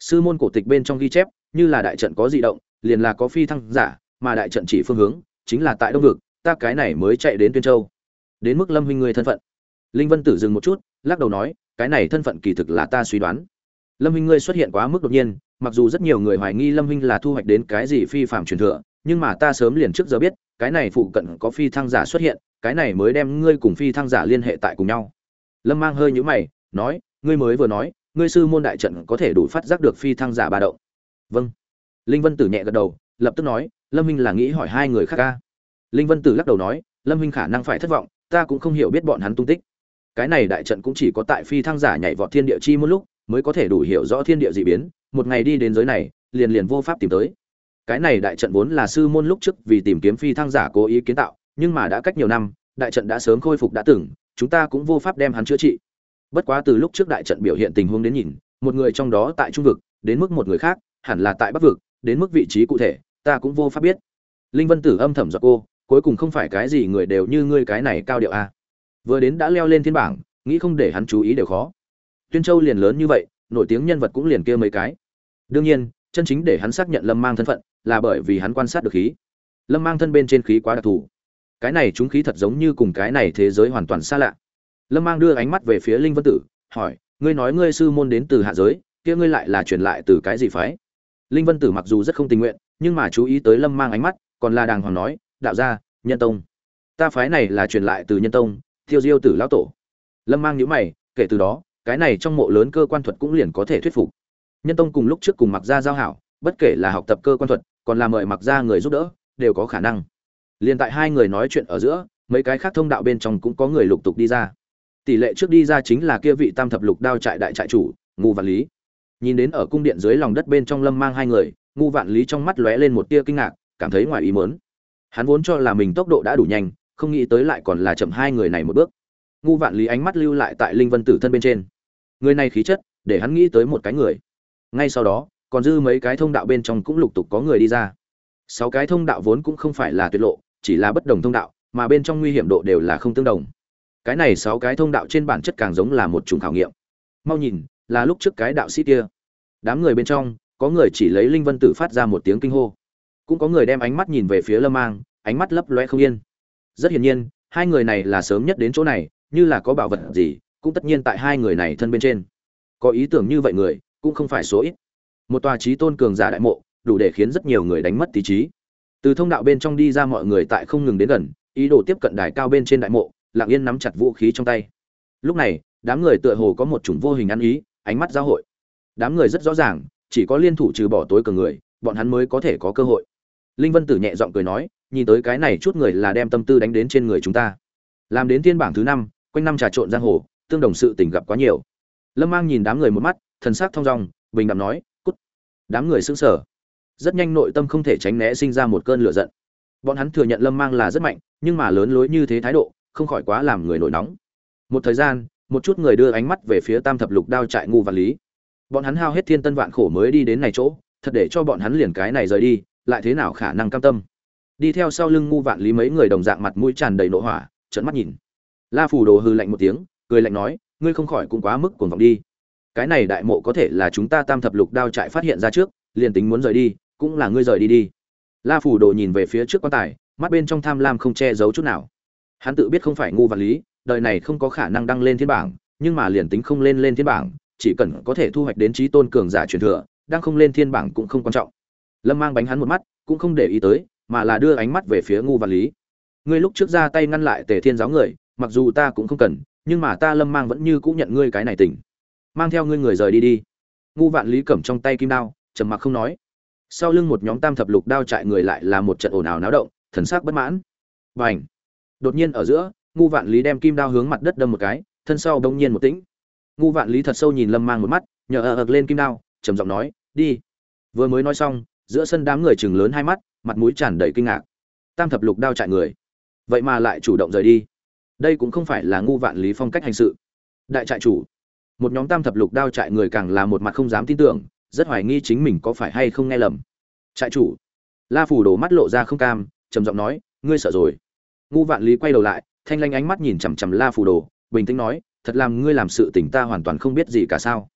Sư môn cổ tịch bên trong ghi chép, như là đại trận có dị động, liền là có phi thăng giả, mà đại trận chỉ phương hướng, chính là tại đông vực, ta cái này mới chạy đến tuyên châu. Đến mức lâm huynh ngươi thân phận linh vân tử dừng một chút, lắc đầu nói, cái này thân phận kỳ thực là ta suy đoán. Lâm huynh ngươi xuất hiện quá mức đột nhiên, mặc dù rất nhiều người hoài nghi lâm huynh là thu hoạch đến cái gì phi phạm truyền thừa, nhưng mà ta sớm liền trước giờ biết, cái này phụ cận có phi thăng giả xuất hiện, cái này mới đem ngươi cùng phi thăng giả liên hệ tại cùng nhau. Lâm mang hơi nhũ mày, nói, ngươi mới vừa nói, ngươi sư môn đại trận có thể đủ phát giác được phi thăng giả ba động. Vâng. Linh vân tử nhẹ gật đầu, lập tức nói, lâm minh là nghĩ hỏi hai người khác ca. Linh vân tử lắc đầu nói, lâm minh khả năng phải thất vọng, ta cũng không hiểu biết bọn hắn tung tích cái này đại trận cũng chỉ có tại phi thăng giả nhảy vọt thiên địa chi một lúc mới có thể đủ hiểu rõ thiên địa dị biến. Một ngày đi đến giới này, liền liền vô pháp tìm tới. Cái này đại trận vốn là sư môn lúc trước vì tìm kiếm phi thăng giả cố ý kiến tạo, nhưng mà đã cách nhiều năm, đại trận đã sớm khôi phục đã từng, chúng ta cũng vô pháp đem hắn chữa trị. Bất quá từ lúc trước đại trận biểu hiện tình huống đến nhìn, một người trong đó tại trung vực, đến mức một người khác, hẳn là tại bắc vực, đến mức vị trí cụ thể, ta cũng vô pháp biết. Linh vân tử âm thầm giọt cô, cuối cùng không phải cái gì người đều như ngươi cái này cao điệu a vừa đến đã leo lên thiên bảng, nghĩ không để hắn chú ý đều khó. Tuyên châu liền lớn như vậy, nổi tiếng nhân vật cũng liền kia mấy cái. Đương nhiên, chân chính để hắn xác nhận lâm mang thân phận là bởi vì hắn quan sát được khí. Lâm mang thân bên trên khí quá đặc thù. Cái này chúng khí thật giống như cùng cái này thế giới hoàn toàn xa lạ. Lâm mang đưa ánh mắt về phía linh vân tử, hỏi, ngươi nói ngươi sư môn đến từ hạ giới, kia ngươi lại là truyền lại từ cái gì phái? Linh vân tử mặc dù rất không tình nguyện, nhưng mà chú ý tới lâm mang ánh mắt, còn là đàng hoàng nói, đạo gia, nhân tông. Ta phái này là truyền lại từ nhân tông tiêu diêu tử lão tổ. Lâm mang nhữ mày, kể từ đó, cái này trong mộ lớn cơ quan thuật cũng liền có thể thuyết phục. Nhân tông cùng lúc trước cùng mặc gia giao hảo, bất kể là học tập cơ quan thuật, còn là mời mặc gia người giúp đỡ, đều có khả năng. Liền tại hai người nói chuyện ở giữa, mấy cái khác thông đạo bên trong cũng có người lục tục đi ra. Tỷ lệ trước đi ra chính là kia vị tam thập lục đao trại đại trại chủ ngu vạn lý. Nhìn đến ở cung điện dưới lòng đất bên trong lâm mang hai người ngu vạn lý trong mắt lóe lên một tia kinh ngạc, cảm thấy ngoài ý mớn hắn vốn cho là mình tốc độ đã đủ nhanh không nghĩ tới lại còn là chậm hai người này một bước. Ngu vạn lý ánh mắt lưu lại tại linh vân tử thân bên trên. Người này khí chất, để hắn nghĩ tới một cái người. Ngay sau đó, còn dư mấy cái thông đạo bên trong cũng lục tục có người đi ra. Sáu cái thông đạo vốn cũng không phải là tuyệt lộ, chỉ là bất đồng thông đạo, mà bên trong nguy hiểm độ đều là không tương đồng. Cái này sáu cái thông đạo trên bản chất càng giống là một chủng khảo nghiệm. Mau nhìn, là lúc trước cái đạo sĩ kia. Đám người bên trong, có người chỉ lấy linh vân tử phát ra một tiếng kinh hô. Cũng có người đem ánh mắt nhìn về phía lâm mang, ánh mắt lấp loe không yên rất hiển nhiên, hai người này là sớm nhất đến chỗ này, như là có bảo vật gì, cũng tất nhiên tại hai người này thân bên trên. Có ý tưởng như vậy người, cũng không phải số ít. Một tòa trí tôn cường giả đại mộ, đủ để khiến rất nhiều người đánh mất tí trí từ thông đạo bên trong đi ra mọi người tại không ngừng đến gần, ý đồ tiếp cận đài cao bên trên đại mộ, lặng yên nắm chặt vũ khí trong tay. Lúc này, đám người tựa hồ có một chủng vô hình ăn ý, ánh mắt giao hội. Đám người rất rõ ràng, chỉ có liên thủ trừ bỏ tối cường người, bọn hắn mới có thể có cơ hội. Linh vân tử nhẹ giọng cười nói nhìn tới cái này chút người là đem tâm tư đánh đến trên người chúng ta. Làm đến thiên bảng thứ năm, quanh năm trà trộn giang hồ, tương đồng sự tình gặp quá nhiều. Lâm mang nhìn đám người một mắt, thần sắc thong dong, bình đạm nói, cút. Đám người sững sờ. Rất nhanh nội tâm không thể tránh né sinh ra một cơn lửa giận. Bọn hắn thừa nhận lâm mang là rất mạnh, nhưng mà lớn lối như thế thái độ, không khỏi quá làm người nổi nóng. Một thời gian, một chút người đưa ánh mắt về phía tam thập lục đao trại ngu và lý. Bọn hắn hao hết thiên tân vạn khổ mới đi đến này chỗ, thật để cho bọn hắn liền cái này rời đi, lại thế nào khả năng cam tâm? Đi theo sau lưng ngu vạn lý mấy người đồng dạng mặt mũi tràn đầy nộ hỏa, trợn mắt nhìn. La phủ đồ hư lạnh một tiếng, cười lạnh nói, ngươi không khỏi cũng quá mức cuồng vọng đi. Cái này đại mộ có thể là chúng ta tam thập lục đao trại phát hiện ra trước, liền tính muốn rời đi, cũng là ngươi rời đi đi. La phủ đồ nhìn về phía trước quan tài, mắt bên trong tham lam không che giấu chút nào. Hắn tự biết không phải ngu vạn lý, đời này không có khả năng đăng lên thiên bảng, nhưng mà liền tính không lên lên thiên bảng, chỉ cần có thể thu hoạch đến trí tôn cường giả truyền thừa đang không lên thiên bảng cũng không quan trọng. Lâm mang bánh hắn một mắt, cũng không để ý tới mà là đưa ánh mắt về phía ngu vạn lý. Ngươi lúc trước ra tay ngăn lại tề thiên giáo người, mặc dù ta cũng không cần, nhưng mà ta lâm mang vẫn như cũng nhận ngươi cái này tỉnh mang theo ngươi người rời đi đi. Ngu vạn lý cầm trong tay kim đao, trầm mặc không nói. Sau lưng một nhóm tam thập lục đao chạy người lại là một trận ồn ào náo động, thần sắc bất mãn. Và ảnh đột nhiên ở giữa, ngu vạn lý đem kim đao hướng mặt đất đâm một cái, thân sau đông nhiên một tĩnh. Ngu vạn lý thật sâu nhìn lâm mang một mắt, nhờ ờ ực lên kim đao, trầm giọng nói, đi. Vừa mới nói xong, giữa sân đám người chừng lớn hai mắt mặt mũi tràn đầy kinh ngạc. Tam thập lục đao chạy người. Vậy mà lại chủ động rời đi. Đây cũng không phải là ngu vạn lý phong cách hành sự. Đại trại chủ. Một nhóm tam thập lục đao trại người càng là một mặt không dám tin tưởng, rất hoài nghi chính mình có phải hay không nghe lầm. Trại chủ. La phủ đổ mắt lộ ra không cam, trầm giọng nói, ngươi sợ rồi. Ngu vạn lý quay đầu lại, thanh lanh ánh mắt nhìn chằm chằm la phủ đồ bình tĩnh nói, thật làm ngươi làm sự tỉnh ta hoàn toàn không biết gì cả sao.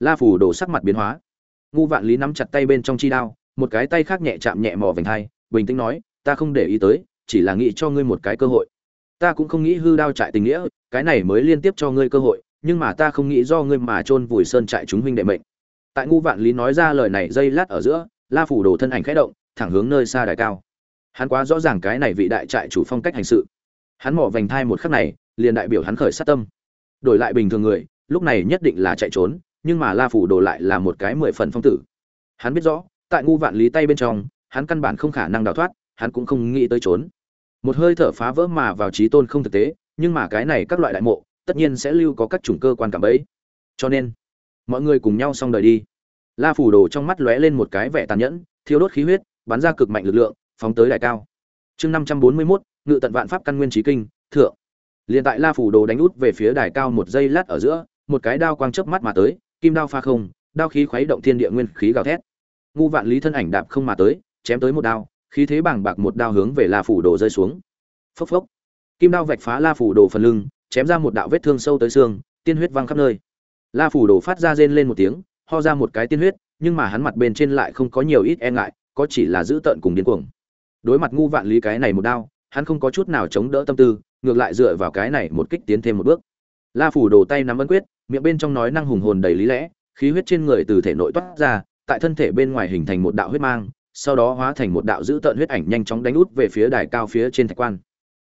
La phủ đồ sắc mặt biến hóa. Ngu vạn lý nắm chặt tay bên trong chi đao một cái tay khác nhẹ chạm nhẹ mò vành hai bình tĩnh nói, ta không để ý tới, chỉ là nghĩ cho ngươi một cái cơ hội. Ta cũng không nghĩ hư đao trại tình nghĩa, cái này mới liên tiếp cho ngươi cơ hội, nhưng mà ta không nghĩ do ngươi mà chôn vùi sơn trại chúng huynh đệ mệnh. Tại ngu vạn lý nói ra lời này dây lát ở giữa, la phủ đồ thân ảnh khẽ động, thẳng hướng nơi xa đài cao. Hắn quá rõ ràng cái này vị đại trại chủ phong cách hành sự. Hắn mỏ vành thai một khắc này, liền đại biểu hắn khởi sát tâm. Đổi lại bình thường người, lúc này nhất định là chạy trốn, nhưng mà la phủ đồ lại là một cái mười phần phong tử. Hắn biết rõ tại ngu vạn lý tay bên trong, hắn căn bản không khả năng đào thoát, hắn cũng không nghĩ tới trốn. Một hơi thở phá vỡ mà vào trí tôn không thực tế, nhưng mà cái này các loại đại mộ, tất nhiên sẽ lưu có các chủng cơ quan cảm ấy cho nên, mọi người cùng nhau xong đời đi. La phủ đồ trong mắt lóe lên một cái vẻ tàn nhẫn, thiêu đốt khí huyết, bắn ra cực mạnh lực lượng, phóng tới đại cao. Chương năm trăm bốn mươi mốt, ngự tận vạn pháp căn nguyên trí kinh, thượng. Liền tại la phủ đồ đánh út về phía đài cao một giây lát ở giữa, một cái đao quang chớp mắt mà tới, kim đao pha không, đao khí khuấy động thiên địa nguyên khí gào thét ngu vạn lý thân ảnh đạp không mà tới, chém tới một đao, khí thế bàng bạc một đao hướng về la phủ đồ rơi xuống. Phốc phốc. Kim đao vạch phá la phủ đồ phần lưng, chém ra một đạo vết thương sâu tới xương, tiên huyết văng khắp nơi. La phủ đồ phát ra rên lên một tiếng, ho ra một cái tiên huyết, nhưng mà hắn mặt bên trên lại không có nhiều ít e ngại, có chỉ là giữ tợn cùng điên cuồng. Đối mặt ngu vạn lý cái này một đao, hắn không có chút nào chống đỡ tâm tư, ngược lại dựa vào cái này một kích tiến thêm một bước. La phủ đồ tay nắm ấn quyết, miệng bên trong nói năng hùng hồn đầy lý lẽ, khí huyết trên người từ thể nội toát ra tại thân thể bên ngoài hình thành một đạo huyết mang, sau đó hóa thành một đạo dữ tợn huyết ảnh nhanh chóng đánh út về phía đài cao phía trên thạch quan.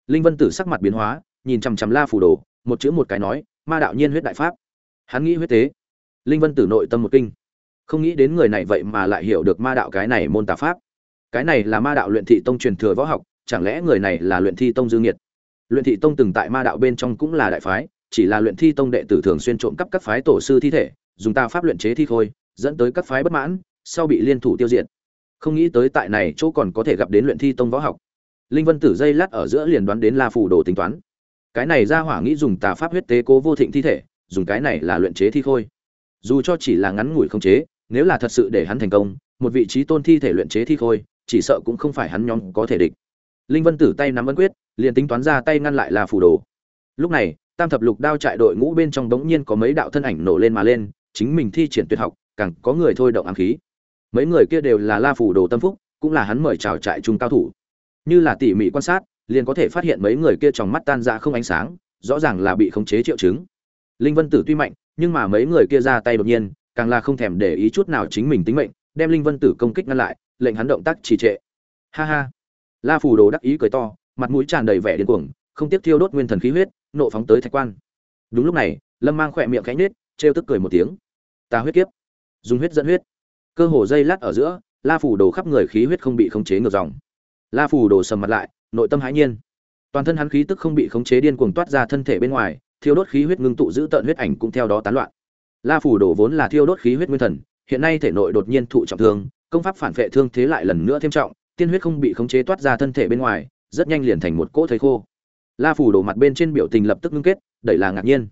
Linh vân tử sắc mặt biến hóa, nhìn chằm chằm la phù đồ, một chữ một cái nói, ma đạo nhiên huyết đại pháp. Hắn nghĩ huyết tế. Linh vân tử nội tâm một kinh. Không nghĩ đến người này vậy mà lại hiểu được ma đạo cái này môn tà pháp. Cái này là ma đạo luyện thị tông truyền thừa võ học, chẳng lẽ người này là luyện thi tông dương nhiệt luyện thị tông từng tại ma đạo bên trong cũng là đại phái, chỉ là luyện thi tông đệ tử thường xuyên trộm cắp các phái tổ sư thi thể, dùng tà pháp luyện chế thi khôi dẫn tới các phái bất mãn, sau bị liên thủ tiêu diệt. Không nghĩ tới tại này chỗ còn có thể gặp đến luyện thi tông võ học. Linh vân tử dây lát ở giữa liền đoán đến la phủ đồ tính toán. Cái này ra hỏa nghĩ dùng tà pháp huyết tế cố vô thịnh thi thể, dùng cái này là luyện chế thi khôi. Dù cho chỉ là ngắn ngủi không chế, nếu là thật sự để hắn thành công, một vị trí tôn thi thể luyện chế thi khôi, chỉ sợ cũng không phải hắn nhóm có thể địch. Linh vân tử tay nắm ấn quyết, liền tính toán ra tay ngăn lại la phủ đồ. Lúc này, tam thập lục đao trại đội ngũ bên trong đống nhiên có mấy đạo thân ảnh nổ lên mà lên, chính mình thi triển tuyệt học càng có người thôi động ám khí. Mấy người kia đều là la phủ đồ tâm phúc, cũng là hắn mời chào trại trung cao thủ. Như là tỉ mỉ quan sát, liền có thể phát hiện mấy người kia trong mắt tan ra không ánh sáng, rõ ràng là bị khống chế triệu chứng. Linh vân tử tuy mạnh, nhưng mà mấy người kia ra tay đột nhiên, càng là không thèm để ý chút nào chính mình tính mệnh, đem linh vân tử công kích ngăn lại, lệnh hắn động tác trì trệ. Ha ha. La phủ đồ đắc ý cười to, mặt mũi tràn đầy vẻ điên cuồng, không tiếc thiêu đốt nguyên thần khí huyết, nộ phóng tới thạch quan. Đúng lúc này, lâm mang khỏe miệng cánh nết trêu tức cười một tiếng. Ta huyết kiếp dùng huyết dẫn huyết. Cơ hồ dây lát ở giữa, la phủ đồ khắp người khí huyết không bị khống chế ngược dòng. La phủ đồ sầm mặt lại, nội tâm hãi nhiên. Toàn thân hắn khí tức không bị khống chế điên cuồng toát ra thân thể bên ngoài, thiêu đốt khí huyết ngưng tụ giữ tợn huyết ảnh cũng theo đó tán loạn. La phủ đồ vốn là thiêu đốt khí huyết nguyên thần, hiện nay thể nội đột nhiên thụ trọng thương, công pháp phản vệ thương thế lại lần nữa thêm trọng, tiên huyết không bị khống chế toát ra thân thể bên ngoài, rất nhanh liền thành một cỗ thấy khô. La phủ đổ mặt bên trên biểu tình lập tức ngưng kết đẩy là ngạc nhiên.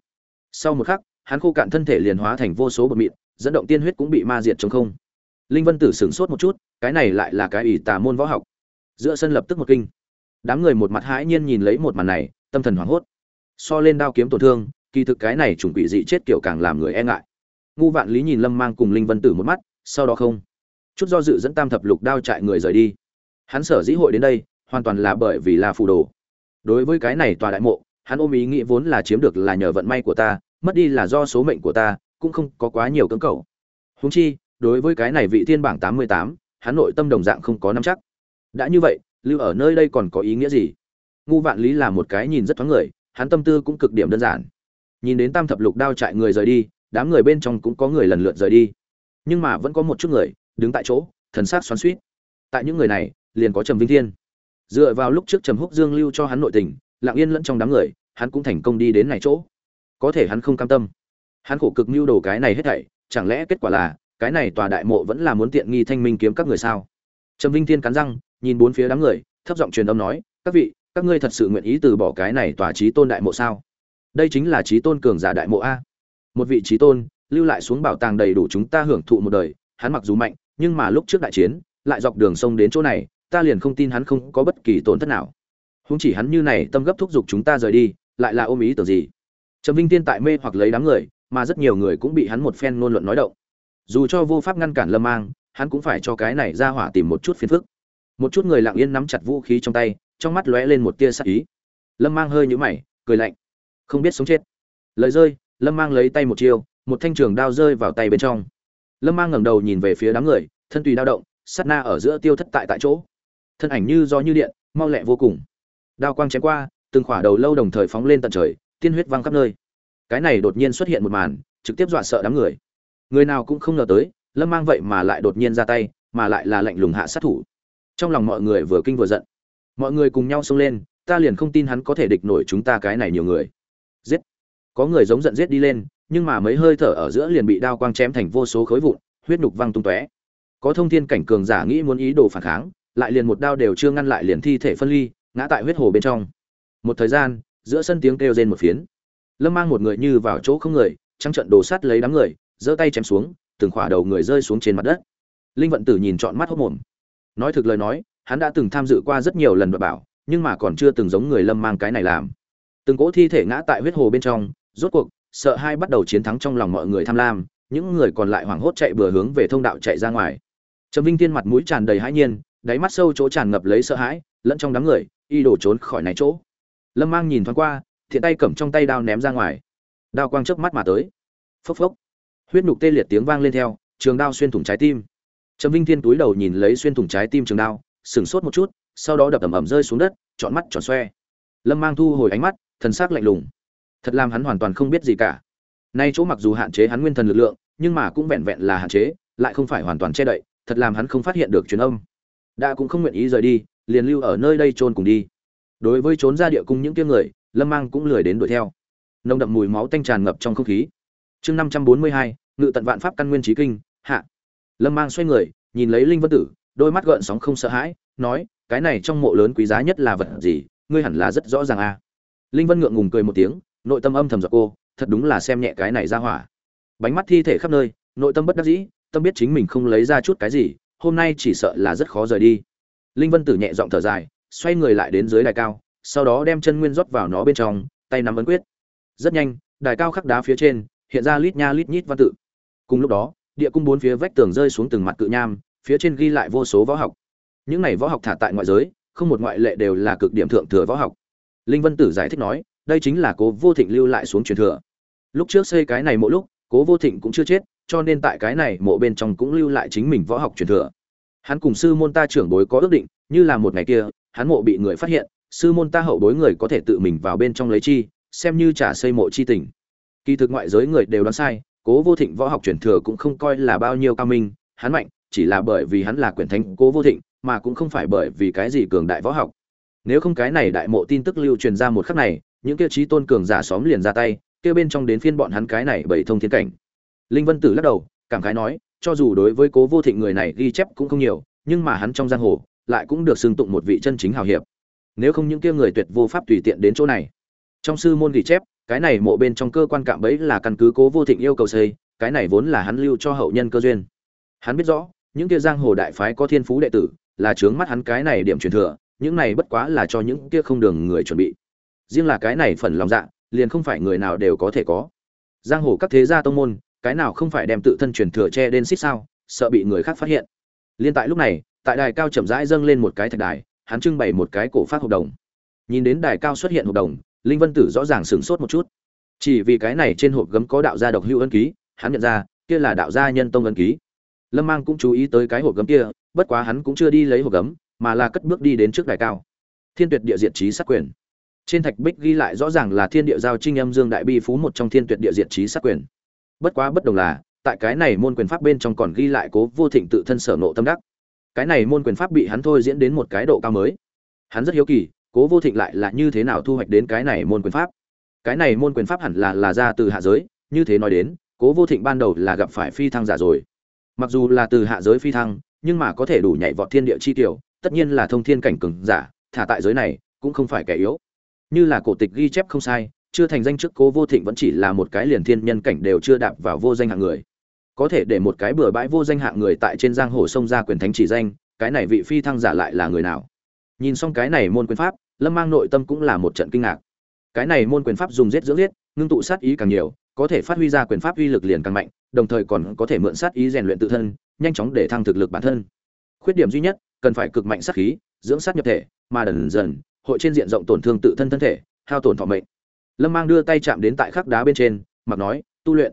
Sau một khắc, hắn khô cạn thân thể liền hóa thành vô số bột mịn dẫn động tiên huyết cũng bị ma diệt chống không. Linh vân tử sửng sốt một chút, cái này lại là cái ỷ tà môn võ học. Giữa sân lập tức một kinh. Đám người một mặt hãi nhiên nhìn lấy một màn này, tâm thần hoảng hốt. So lên đao kiếm tổn thương, kỳ thực cái này trùng quỷ dị chết kiểu càng làm người e ngại. Ngu vạn lý nhìn lâm mang cùng linh vân tử một mắt, sau đó không. Chút do dự dẫn tam thập lục đao chạy người rời đi. Hắn sở dĩ hội đến đây, hoàn toàn là bởi vì là phù đồ. Đối với cái này tòa đại mộ, hắn ôm ý nghĩ vốn là chiếm được là nhờ vận may của ta, mất đi là do số mệnh của ta cũng không có quá nhiều cưỡng cầu. Húng chi, đối với cái này vị thiên bảng tám mươi tám, hắn nội tâm đồng dạng không có nắm chắc. Đã như vậy, lưu ở nơi đây còn có ý nghĩa gì? Ngu vạn lý là một cái nhìn rất thoáng người, hắn tâm tư cũng cực điểm đơn giản. Nhìn đến tam thập lục đao chạy người rời đi, đám người bên trong cũng có người lần lượt rời đi. Nhưng mà vẫn có một chút người, đứng tại chỗ, thần sắc xoắn suýt tại những người này, liền có trầm vinh thiên. Dựa vào lúc trước trầm húc dương lưu cho hắn nội tình, lặng yên lẫn trong đám người, hắn cũng thành công đi đến này chỗ. Có thể hắn không cam tâm hắn khổ cực mưu đồ cái này hết thảy, chẳng lẽ kết quả là, cái này tòa đại mộ vẫn là muốn tiện nghi thanh minh kiếm các người sao? Trầm vinh thiên cắn răng, nhìn bốn phía đám người, thấp giọng truyền âm nói, các vị, các ngươi thật sự nguyện ý từ bỏ cái này tòa trí tôn đại mộ sao? Đây chính là trí tôn cường giả đại mộ a. Một vị trí tôn, lưu lại xuống bảo tàng đầy đủ chúng ta hưởng thụ một đời, hắn mặc dù mạnh, nhưng mà lúc trước đại chiến, lại dọc đường sông đến chỗ này, ta liền không tin hắn không có bất kỳ tổn thất nào. Không chỉ hắn như này, tâm gấp thúc giục chúng ta rời đi, lại là ôm ý tưởng gì? Trầm vinh tiên tại mê hoặc lấy đám người mà rất nhiều người cũng bị hắn một phen ngôn luận nói động. Dù cho vô pháp ngăn cản lâm mang, hắn cũng phải cho cái này ra hỏa tìm một chút phiền phức. Một chút người lặng yên nắm chặt vũ khí trong tay, trong mắt lóe lên một tia sắc ý. Lâm mang hơi nhũ mày, cười lạnh. Không biết sống chết. Lời rơi, lâm mang lấy tay một chiêu, một thanh trường đao rơi vào tay bên trong. Lâm mang ngẩng đầu nhìn về phía đám người, thân tùy dao động, sát na ở giữa tiêu thất tại tại chỗ. Thân ảnh như gió như điện, mau lẹ vô cùng. Đao quang chém qua, từng khỏa đầu lâu đồng thời phóng lên tận trời, tiên huyết văng khắp nơi cái này đột nhiên xuất hiện một màn, trực tiếp dọa sợ đám người. Người nào cũng không ngờ tới, lâm mang vậy mà lại đột nhiên ra tay, mà lại là lạnh lùng hạ sát thủ. Trong lòng mọi người vừa kinh vừa giận. Mọi người cùng nhau xông lên, ta liền không tin hắn có thể địch nổi chúng ta cái này nhiều người. Giết. Có người giống giận giết đi lên, nhưng mà mấy hơi thở ở giữa liền bị đao quang chém thành vô số khối vụn, huyết nhục văng tung tóe. Có thông thiên cảnh cường giả nghĩ muốn ý đồ phản kháng, lại liền một đao đều chưa ngăn lại liền thi thể phân ly, ngã tại huyết hồ bên trong. Một thời gian, giữa sân tiếng kêu rên một phiến lâm mang một người như vào chỗ không người trăng trận đồ sát lấy đám người, giơ tay chém xuống, từng khỏa đầu người rơi xuống trên mặt đất. Linh vận tử nhìn trọn mắt hốc mồm. Nói thực lời nói, hắn đã từng tham dự qua rất nhiều lần đoạt bảo, nhưng mà còn chưa từng giống người lâm mang cái này làm. Từng cỗ thi thể ngã tại huyết hồ bên trong, rốt cuộc, sợ hai bắt đầu chiến thắng trong lòng mọi người tham lam, những người còn lại hoảng hốt chạy bừa hướng về thông đạo chạy ra ngoài. Trầm vinh tiên mặt mũi tràn đầy hãi nhiên, đáy mắt sâu chỗ tràn ngập lấy sợ hãi, lẫn trong đám người, y đổ trốn khỏi này chỗ. Lâm mang nhìn thoáng qua thiện tay cầm trong tay đao ném ra ngoài. Đao quang chớp mắt mà tới. Phốc phốc. Huyết nhục tê liệt tiếng vang lên theo, trường đao xuyên thủng trái tim. Trầm vinh thiên túi đầu nhìn lấy xuyên thủng trái tim trường đao, sửng sốt một chút, sau đó đập ầm ầm rơi xuống đất trọn mắt tròn xoe. Lâm mang thu hồi ánh mắt, thần sắc lạnh lùng. Thật làm hắn hoàn toàn không biết gì cả. Nay chỗ mặc dù hạn chế hắn nguyên thần lực lượng, nhưng mà cũng vẹn vẹn là hạn chế, lại không phải hoàn toàn che đậy, thật làm hắn không phát hiện được truyền âm. Đã cũng không nguyện ý rời đi, liền lưu ở nơi đây trôn cùng đi. Đối với trốn ra địa cung những tiếng người lâm mang cũng lười đến đuổi theo. Nồng đậm mùi máu tanh tràn ngập trong không khí. Chương năm trăm bốn mươi hai, ngự tận vạn pháp căn nguyên trí kinh, hạ. Lâm mang xoay người, nhìn lấy linh vân tử, đôi mắt gợn sóng không sợ hãi, nói, cái này trong mộ lớn quý giá nhất là vật gì? Ngươi hẳn là rất rõ ràng a à. linh vân ngượng ngùng cười một tiếng, nội tâm âm thầm giặc cô, thật đúng là xem nhẹ cái này ra hỏa. Bánh mắt thi thể khắp nơi, nội tâm bất đắc dĩ, tâm biết chính mình không lấy ra chút cái gì, hôm nay chỉ sợ là rất khó rời đi. Linh vân tử nhẹ giọng thở dài, xoay người lại đến dưới đài cao sau đó đem chân nguyên rót vào nó bên trong, tay nắm ấn quyết. Rất nhanh, đài cao khắc đá phía trên, hiện ra lít nha lít nhít văn tự. Cùng lúc đó, địa cung bốn phía vách tường rơi xuống từng mặt cự nham, phía trên ghi lại vô số võ học. Những này võ học thả tại ngoại giới, không một ngoại lệ đều là cực điểm thượng thừa võ học. Linh vân tử giải thích nói, đây chính là cố vô thịnh lưu lại xuống truyền thừa. Lúc trước xây cái này mỗi lúc, cố vô thịnh cũng chưa chết, cho nên tại cái này mộ bên trong cũng lưu lại chính mình võ học truyền thừa. Hắn cùng sư môn ta trưởng bối có ước định, như là một ngày kia, hắn mộ bị người phát hiện sư môn ta hậu bối người có thể tự mình vào bên trong lấy chi, xem như trả xây mộ chi tình. Kỳ thực ngoại giới người đều đoán sai, cố vô thịnh võ học truyền thừa cũng không coi là bao nhiêu cao minh, hắn mạnh, chỉ là bởi vì hắn là quyển thánh cố vô thịnh, mà cũng không phải bởi vì cái gì cường đại võ học. Nếu không cái này đại mộ tin tức lưu truyền ra một khắc này, những kia trí tôn cường giả xóm liền ra tay, kia bên trong đến phiên bọn hắn cái này bảy thông thiên cảnh. Linh vân tử lắc đầu, cảm khái nói, cho dù đối với cố vô thịnh người này ghi chép cũng không nhiều, nhưng mà hắn trong giang hồ lại cũng được xưng tụng một vị chân chính hào hiệp nếu không những kia người tuyệt vô pháp tùy tiện đến chỗ này. Trong sư môn ghi chép, cái này mộ bên trong cơ quan cạm bẫy là căn cứ cố vô thịnh yêu cầu xây, cái này vốn là hắn lưu cho hậu nhân cơ duyên. Hắn biết rõ, những kia giang hồ đại phái có thiên phú đệ tử, là chướng mắt hắn cái này điểm truyền thừa, những này bất quá là cho những kia không đường người chuẩn bị. Riêng là cái này phần lòng dạ liền không phải người nào đều có thể có. Giang hồ các thế gia tông môn, cái nào không phải đem tự thân truyền thừa che đến xích sao, sợ bị người khác phát hiện. Liên tại lúc này, tại đài cao chậm rãi dâng lên một cái thạch đài hắn trưng bày một cái cổ phát hợp đồng. Nhìn đến đài cao xuất hiện hợp đồng, linh vân tử rõ ràng sửng sốt một chút. Chỉ vì cái này trên hộp gấm có đạo gia độc hữu ân ký, hắn nhận ra, kia là đạo gia nhân tông ân ký. Lâm mang cũng chú ý tới cái hộp gấm kia, bất quá hắn cũng chưa đi lấy hộp gấm, mà là cất bước đi đến trước đài cao. Thiên tuyệt địa diện trí sát quyền. Trên thạch bích ghi lại rõ ràng là thiên địa giao trinh âm dương đại bi phú một trong thiên tuyệt địa diện trí sát quyền. Bất quá bất đồng là, tại cái này môn quyền pháp bên trong còn ghi lại cố vô thịnh tự thân sở nộ tâm đắc cái này môn quyền pháp bị hắn thôi diễn đến một cái độ cao mới. Hắn rất hiếu kỳ, cố vô thịnh lại là như thế nào thu hoạch đến cái này môn quyền pháp. Cái này môn quyền pháp hẳn là là ra từ hạ giới, như thế nói đến, cố vô thịnh ban đầu là gặp phải phi thăng giả rồi. Mặc dù là từ hạ giới phi thăng, nhưng mà có thể đủ nhảy vọt thiên địa chi tiểu, tất nhiên là thông thiên cảnh cường giả, thả tại giới này, cũng không phải kẻ yếu. Như là cổ tịch ghi chép không sai, chưa thành danh trước cố vô thịnh vẫn chỉ là một cái liền thiên nhân cảnh đều chưa đạp vào vô danh hạng người có thể để một cái bừa bãi vô danh hạng người tại trên giang hồ sông ra quyền thánh chỉ danh, cái này vị phi thăng giả lại là người nào? Nhìn xong cái này môn quyền pháp, lâm mang nội tâm cũng là một trận kinh ngạc. Cái này môn quyền pháp dùng giết dưỡng giết, ngưng tụ sát ý càng nhiều, có thể phát huy ra quyền pháp uy lực liền càng mạnh, đồng thời còn có thể mượn sát ý rèn luyện tự thân, nhanh chóng để thăng thực lực bản thân. Khuyết điểm duy nhất, cần phải cực mạnh sát khí, dưỡng sát nhập thể, mà dần dần, hội trên diện rộng tổn thương tự thân thân thể, hao tổn thọ mệnh. Lâm mang đưa tay chạm đến tại khắc đá bên trên, mặc nói, tu luyện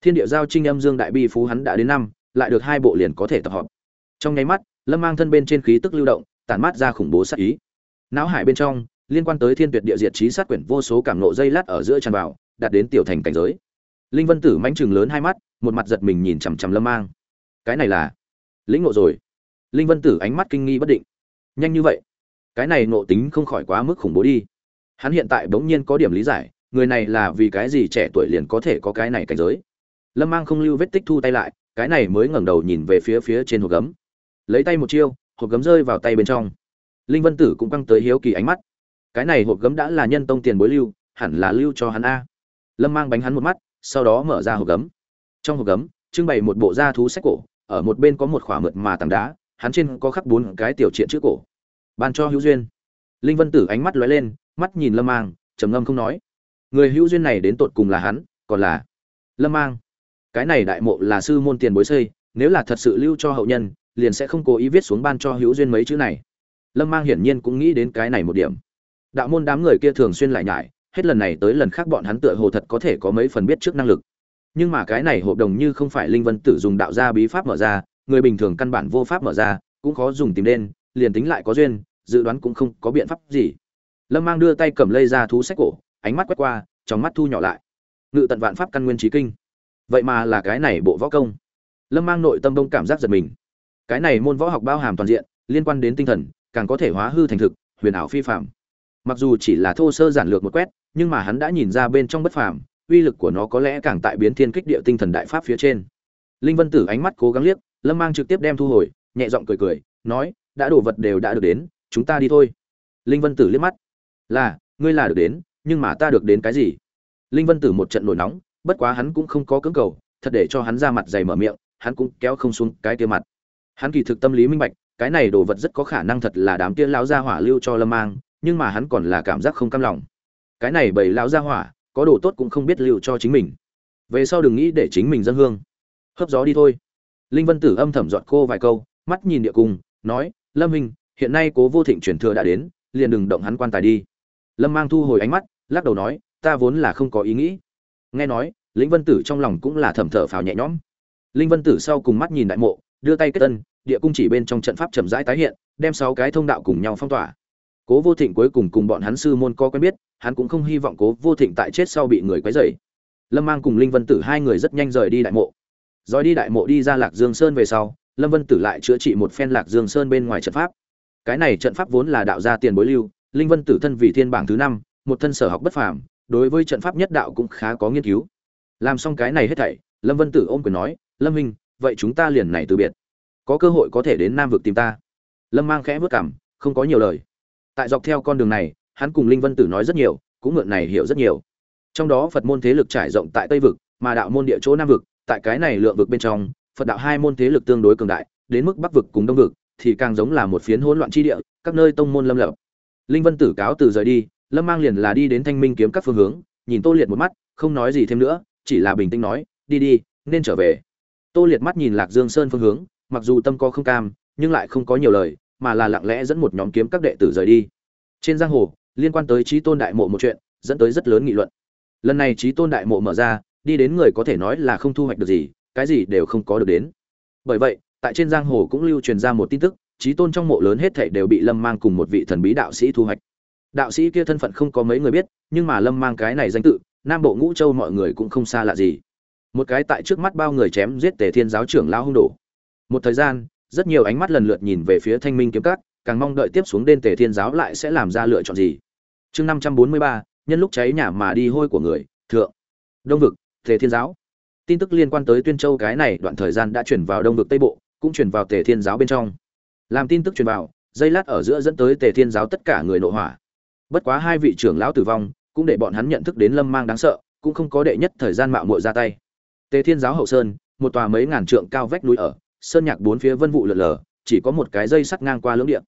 thiên địa giao trinh âm dương đại bi phú hắn đã đến năm, lại được hai bộ liền có thể tập hợp. Trong nháy mắt, lâm mang thân bên trên khí tức lưu động, tản mát ra khủng bố sát ý. Não hải bên trong, liên quan tới thiên tuyệt địa diệt trí sát quyển vô số cảm nộ dây lát ở giữa tràn vào, đạt đến tiểu thành cảnh giới. Linh vân tử mánh chừng lớn hai mắt, một mặt giật mình nhìn chằm chằm lâm mang. Cái này là lĩnh ngộ rồi. Linh vân tử ánh mắt kinh nghi bất định. Nhanh như vậy? Cái này nộ tính không khỏi quá mức khủng bố đi. Hắn hiện tại bỗng nhiên có điểm lý giải, người này là vì cái gì trẻ tuổi liền có thể có cái này cảnh giới? Lâm mang không lưu vết tích thu tay lại, cái này mới ngẩng đầu nhìn về phía phía trên hộp gấm. Lấy tay một chiêu, hộp gấm rơi vào tay bên trong. Linh vân tử cũng căng tới hiếu kỳ ánh mắt. Cái này hộp gấm đã là nhân tông tiền bối lưu, hẳn là lưu cho hắn a. Lâm mang bánh hắn một mắt, sau đó mở ra hộp gấm. Trong hộp gấm, trưng bày một bộ da thú sách cổ, ở một bên có một khỏa mượt mà tảng đá, hắn trên có khắc bốn cái tiểu triện chữ cổ. Ban cho hữu duyên. Linh vân tử ánh mắt lóe lên, mắt nhìn lâm mang, trầm ngâm không nói. Người hữu duyên này đến tột cùng là hắn, còn là lâm mang cái này đại mộ là sư môn tiền bối xây, nếu là thật sự lưu cho hậu nhân, liền sẽ không cố ý viết xuống ban cho hữu duyên mấy chữ này. Lâm mang hiển nhiên cũng nghĩ đến cái này một điểm. Đạo môn đám người kia thường xuyên lại nhải, hết lần này tới lần khác bọn hắn tựa hồ thật có thể có mấy phần biết trước năng lực. Nhưng mà cái này hộp đồng như không phải linh vân tử dùng đạo gia bí pháp mở ra, người bình thường căn bản vô pháp mở ra, cũng khó dùng tìm đến liền tính lại có duyên, dự đoán cũng không có biện pháp gì. Lâm mang đưa tay cầm lây ra thú sách cổ, ánh mắt quét qua, trong mắt thu nhỏ lại. Ngự tận vạn pháp căn nguyên trí kinh vậy mà là cái này bộ võ công. Lâm mang nội tâm đông cảm giác giật mình. Cái này môn võ học bao hàm toàn diện, liên quan đến tinh thần, càng có thể hóa hư thành thực, huyền ảo phi phạm mặc dù chỉ là thô sơ giản lược một quét, nhưng mà hắn đã nhìn ra bên trong bất phàm, uy lực của nó có lẽ càng tại biến thiên kích địa tinh thần đại pháp phía trên. Linh vân tử ánh mắt cố gắng liếc, lâm mang trực tiếp đem thu hồi, nhẹ giọng cười cười, nói, đã đồ vật đều đã được đến, chúng ta đi thôi. Linh vân tử liếc mắt, là, ngươi là được đến, nhưng mà ta được đến cái gì? Linh vân tử một trận nổi nóng bất quá hắn cũng không có cưỡng cầu thật để cho hắn ra mặt dày mở miệng hắn cũng kéo không xuống cái kia mặt. Hắn kỳ thực tâm lý minh bạch cái này đồ vật rất có khả năng thật là đám kia lão gia hỏa lưu cho lâm mang nhưng mà hắn còn là cảm giác không cam lòng. Cái này bởi lão gia hỏa có đồ tốt cũng không biết lưu cho chính mình. Về sau đừng nghĩ để chính mình dân hương. Hấp gió đi thôi. Linh vân tử âm thầm dọn cô vài câu mắt nhìn địa cung nói lâm minh, hiện nay cố vô thịnh truyền thừa đã đến liền đừng động hắn quan tài đi. Lâm mang thu hồi ánh mắt lắc đầu nói ta vốn là không có ý nghĩ nghe nói, lĩnh vân tử trong lòng cũng là thầm thở phào nhẹ nhõm. Linh vân tử sau cùng mắt nhìn đại mộ, đưa tay kết tân địa cung chỉ bên trong trận pháp chậm rãi tái hiện, đem sáu cái thông đạo cùng nhau phong tỏa. Cố vô thịnh cuối cùng cùng bọn hắn sư môn co quen biết, hắn cũng không hy vọng cố vô thịnh tại chết sau bị người quấy rầy. Lâm mang cùng linh vân tử hai người rất nhanh rời đi đại mộ. Rồi đi đại mộ đi ra lạc dương sơn về sau, lâm vân tử lại chữa trị một phen lạc dương sơn bên ngoài trận pháp. Cái này trận pháp vốn là đạo gia tiền bối lưu linh vân tử thân vì thiên bảng thứ năm, một thân sở học bất phàm đối với trận pháp nhất đạo cũng khá có nghiên cứu. Làm xong cái này hết thảy, lâm vân tử ôm quyền nói, lâm minh vậy chúng ta liền này từ biệt. Có cơ hội có thể đến nam vực tìm ta. Lâm mang khẽ vất cảm, không có nhiều lời. Tại dọc theo con đường này, hắn cùng linh vân tử nói rất nhiều, cũng mượn này hiểu rất nhiều. Trong đó phật môn thế lực trải rộng tại tây vực, mà đạo môn địa chỗ nam vực, tại cái này lượng vực bên trong, phật đạo hai môn thế lực tương đối cường đại, đến mức bắc vực cùng đông vực, thì càng giống là một phiến hỗn loạn chi địa, các nơi tông môn lâm lập. Linh vân tử cáo từ rời đi lâm mang liền là đi đến thanh minh kiếm các phương hướng, nhìn tô liệt một mắt, không nói gì thêm nữa, chỉ là bình tĩnh nói, đi đi, nên trở về. Tô liệt mắt nhìn lạc dương sơn phương hướng, mặc dù tâm có không cam, nhưng lại không có nhiều lời, mà là lặng lẽ dẫn một nhóm kiếm các đệ tử rời đi. Trên giang hồ, liên quan tới trí tôn đại mộ một chuyện, dẫn tới rất lớn nghị luận. Lần này trí tôn đại mộ mở ra, đi đến người có thể nói là không thu hoạch được gì, cái gì đều không có được đến. Bởi vậy, tại trên giang hồ cũng lưu truyền ra một tin tức trí tôn trong mộ lớn hết thảy đều bị lâm mang cùng một vị thần bí đạo sĩ thu hoạch đạo sĩ kia thân phận không có mấy người biết, nhưng mà lâm mang cái này danh tự, nam bộ ngũ châu mọi người cũng không xa lạ gì. Một cái tại trước mắt bao người chém giết tề thiên giáo trưởng lao hung đổ một thời gian, rất nhiều ánh mắt lần lượt nhìn về phía thanh minh kiếm các, càng mong đợi tiếp xuống đên tề thiên giáo lại sẽ làm ra lựa chọn gì. Chương năm trăm bốn mươi ba, nhân lúc cháy nhà mà đi hôi của người, thượng. Đông vực, tề thiên giáo. Tin tức liên quan tới tuyên châu cái này đoạn thời gian đã chuyển vào đông vực tây bộ, cũng chuyển vào tề thiên giáo bên trong. Làm tin tức truyền vào, dây lát ở giữa dẫn tới tề thiên giáo tất cả người nội hỏa bất quá hai vị trưởng lão tử vong, cũng để bọn hắn nhận thức đến lâm mang đáng sợ, cũng không có đệ nhất thời gian mạo muội ra tay. Tề thiên giáo hậu sơn, một tòa mấy ngàn trượng cao vách núi ở, sơn nhạc bốn phía vân vụ lượn lờ, chỉ có một cái dây sắt ngang qua lưỡng điện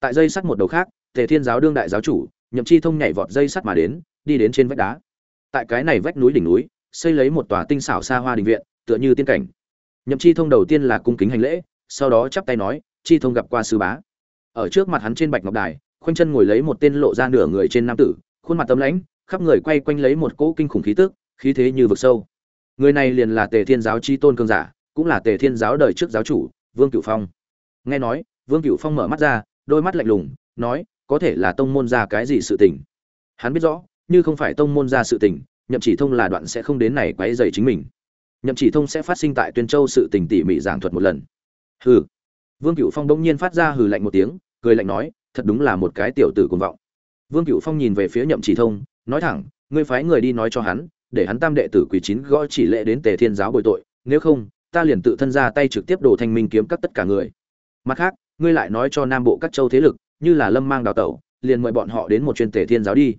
tại dây sắt một đầu khác, tề thiên giáo đương đại giáo chủ, nhậm chi thông nhảy vọt dây sắt mà đến, đi đến trên vách đá. Tại cái này vách núi đỉnh núi, xây lấy một tòa tinh xảo xa hoa đình viện, tựa như tiên cảnh. Nhậm chi thông đầu tiên là cung kính hành lễ, sau đó chắp tay nói, chi thông gặp qua sư bá. Ở trước mặt hắn trên bạch ngọc đài khoanh chân ngồi lấy một tên lộ ra nửa người trên nam tử, khuôn mặt tấm lãnh, khắp người quay quanh lấy một cỗ kinh khủng khí tức, khí thế như vực sâu. Người này liền là tề thiên giáo chi tôn cương giả, cũng là tề thiên giáo đời trước giáo chủ, vương cửu phong. Nghe nói, vương cửu phong mở mắt ra, đôi mắt lạnh lùng, nói, có thể là tông môn ra cái gì sự tình? Hắn biết rõ, như không phải tông môn ra sự tình, nhậm chỉ thông là đoạn sẽ không đến này quấy dày chính mình. Nhậm chỉ thông sẽ phát sinh tại tuyên châu sự tình tỉ mỉ giảng thuật một lần. Hừ. Vương cửu phong đông nhiên phát ra hừ lạnh một tiếng, cười lạnh nói thật đúng là một cái tiểu tử cuồng vọng. Vương cửu phong nhìn về phía nhậm chỉ thông, nói thẳng, ngươi phái người đi nói cho hắn, để hắn tam đệ tử quỷ chín gõ chỉ lệ đến tề thiên giáo bồi tội, nếu không, ta liền tự thân ra tay trực tiếp đổ thanh minh kiếm các tất cả người. Mặt khác, ngươi lại nói cho nam bộ các châu thế lực, như là lâm mang đào tẩu, liền mời bọn họ đến một chuyên tề thiên giáo đi.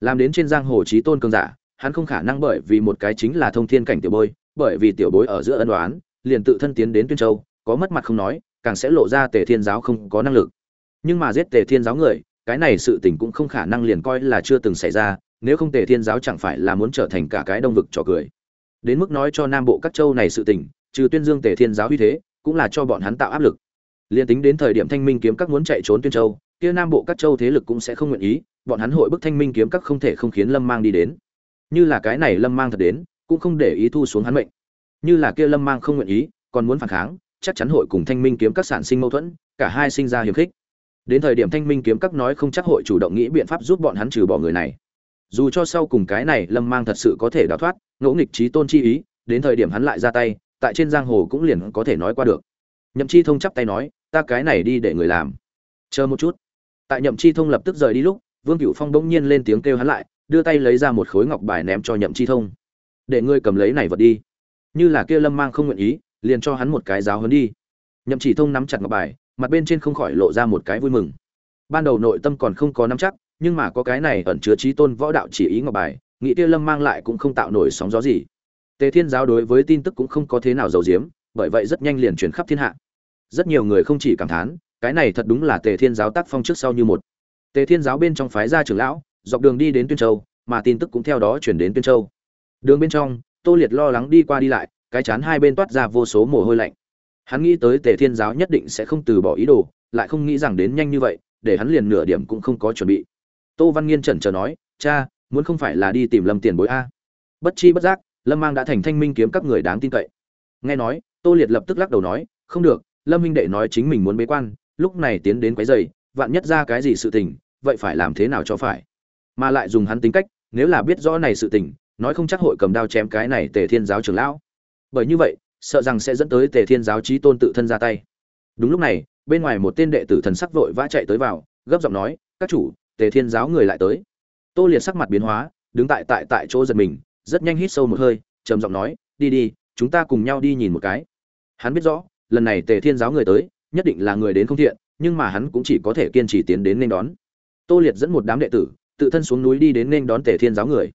Làm đến trên giang hồ trí tôn cường giả, hắn không khả năng bởi vì một cái chính là thông thiên cảnh tiểu bối, bởi vì tiểu bối ở giữa ân đoán liền tự thân tiến đến tuyên châu, có mất mặt không nói, càng sẽ lộ ra tề thiên giáo không có năng lực nhưng mà giết tề thiên giáo người, cái này sự tình cũng không khả năng liền coi là chưa từng xảy ra, nếu không tề thiên giáo chẳng phải là muốn trở thành cả cái đông vực trò cười. Đến mức nói cho nam bộ các châu này sự tình, trừ tuyên dương tề thiên giáo uy thế, cũng là cho bọn hắn tạo áp lực. Liền tính đến thời điểm thanh minh kiếm các muốn chạy trốn tuyên châu, kia nam bộ các châu thế lực cũng sẽ không nguyện ý, bọn hắn hội bức thanh minh kiếm các không thể không khiến lâm mang đi đến. Như là cái này lâm mang thật đến, cũng không để ý thu xuống hắn mệnh. Như là kia lâm mang không nguyện ý, còn muốn phản kháng, chắc chắn hội cùng thanh minh kiếm các sản sinh mâu thuẫn, cả hai sinh ra hiềm khích đến thời điểm thanh minh kiếm các nói không chắc hội chủ động nghĩ biện pháp giúp bọn hắn trừ bỏ người này. Dù cho sau cùng cái này lâm mang thật sự có thể đào thoát ngẫu nghịch trí tôn chi ý, đến thời điểm hắn lại ra tay, tại trên giang hồ cũng liền có thể nói qua được. Nhậm chi thông chắp tay nói, ta cái này đi để người làm. Chờ một chút. Tại nhậm chi thông lập tức rời đi lúc, vương cựu phong bỗng nhiên lên tiếng kêu hắn lại, đưa tay lấy ra một khối ngọc bài ném cho nhậm chi thông. Để ngươi cầm lấy này vật đi. Như là kia lâm mang không nguyện ý, liền cho hắn một cái giáo hấn đi. Nhậm chỉ thông nắm chặt ngọc bài mặt bên trên không khỏi lộ ra một cái vui mừng. Ban đầu nội tâm còn không có nắm chắc, nhưng mà có cái này ẩn chứa trí tôn võ đạo chỉ ý ngọc bài nghĩ tiêu lâm mang lại cũng không tạo nổi sóng gió gì. Tề thiên giáo đối với tin tức cũng không có thế nào giấu giếm, bởi vậy rất nhanh liền truyền khắp thiên hạ. Rất nhiều người không chỉ cảm thán, cái này thật đúng là tề thiên giáo tác phong trước sau như một. Tề thiên giáo bên trong phái gia trưởng lão, dọc đường đi đến tuyên châu, mà tin tức cũng theo đó chuyển đến tuyên châu. Đường bên trong, tô liệt lo lắng đi qua đi lại, cái chán hai bên toát ra vô số mồ hôi lạnh hắn nghĩ tới tề thiên giáo nhất định sẽ không từ bỏ ý đồ, lại không nghĩ rằng đến nhanh như vậy, để hắn liền nửa điểm cũng không có chuẩn bị. Tô văn nghiên chần chờ nói, cha, muốn không phải là đi tìm lâm tiền bối a? Bất chi bất giác, lâm mang đã thành thanh minh kiếm các người đáng tin cậy. Nghe nói, tô liệt lập tức lắc đầu nói, không được, lâm minh đệ nói chính mình muốn bế quan, lúc này tiến đến quấy dày vạn nhất ra cái gì sự tình, vậy phải làm thế nào cho phải? Mà lại dùng hắn tính cách, nếu là biết rõ này sự tình, nói không chắc hội cầm đao chém cái này tề thiên giáo trưởng lão. Bởi như vậy sợ rằng sẽ dẫn tới tề thiên giáo trí tôn tự thân ra tay. Đúng lúc này, bên ngoài một tên đệ tử thần sắc vội vã chạy tới vào, gấp giọng nói, các chủ, tề thiên giáo người lại tới. Tô liệt sắc mặt biến hóa, đứng tại tại tại chỗ giật mình, rất nhanh hít sâu một hơi, trầm giọng nói, đi đi, chúng ta cùng nhau đi nhìn một cái. Hắn biết rõ, lần này tề thiên giáo người tới, nhất định là người đến không thiện, nhưng mà hắn cũng chỉ có thể kiên trì tiến đến nên đón. Tô liệt dẫn một đám đệ tử, tự thân xuống núi đi đến nên đón tề thiên giáo người.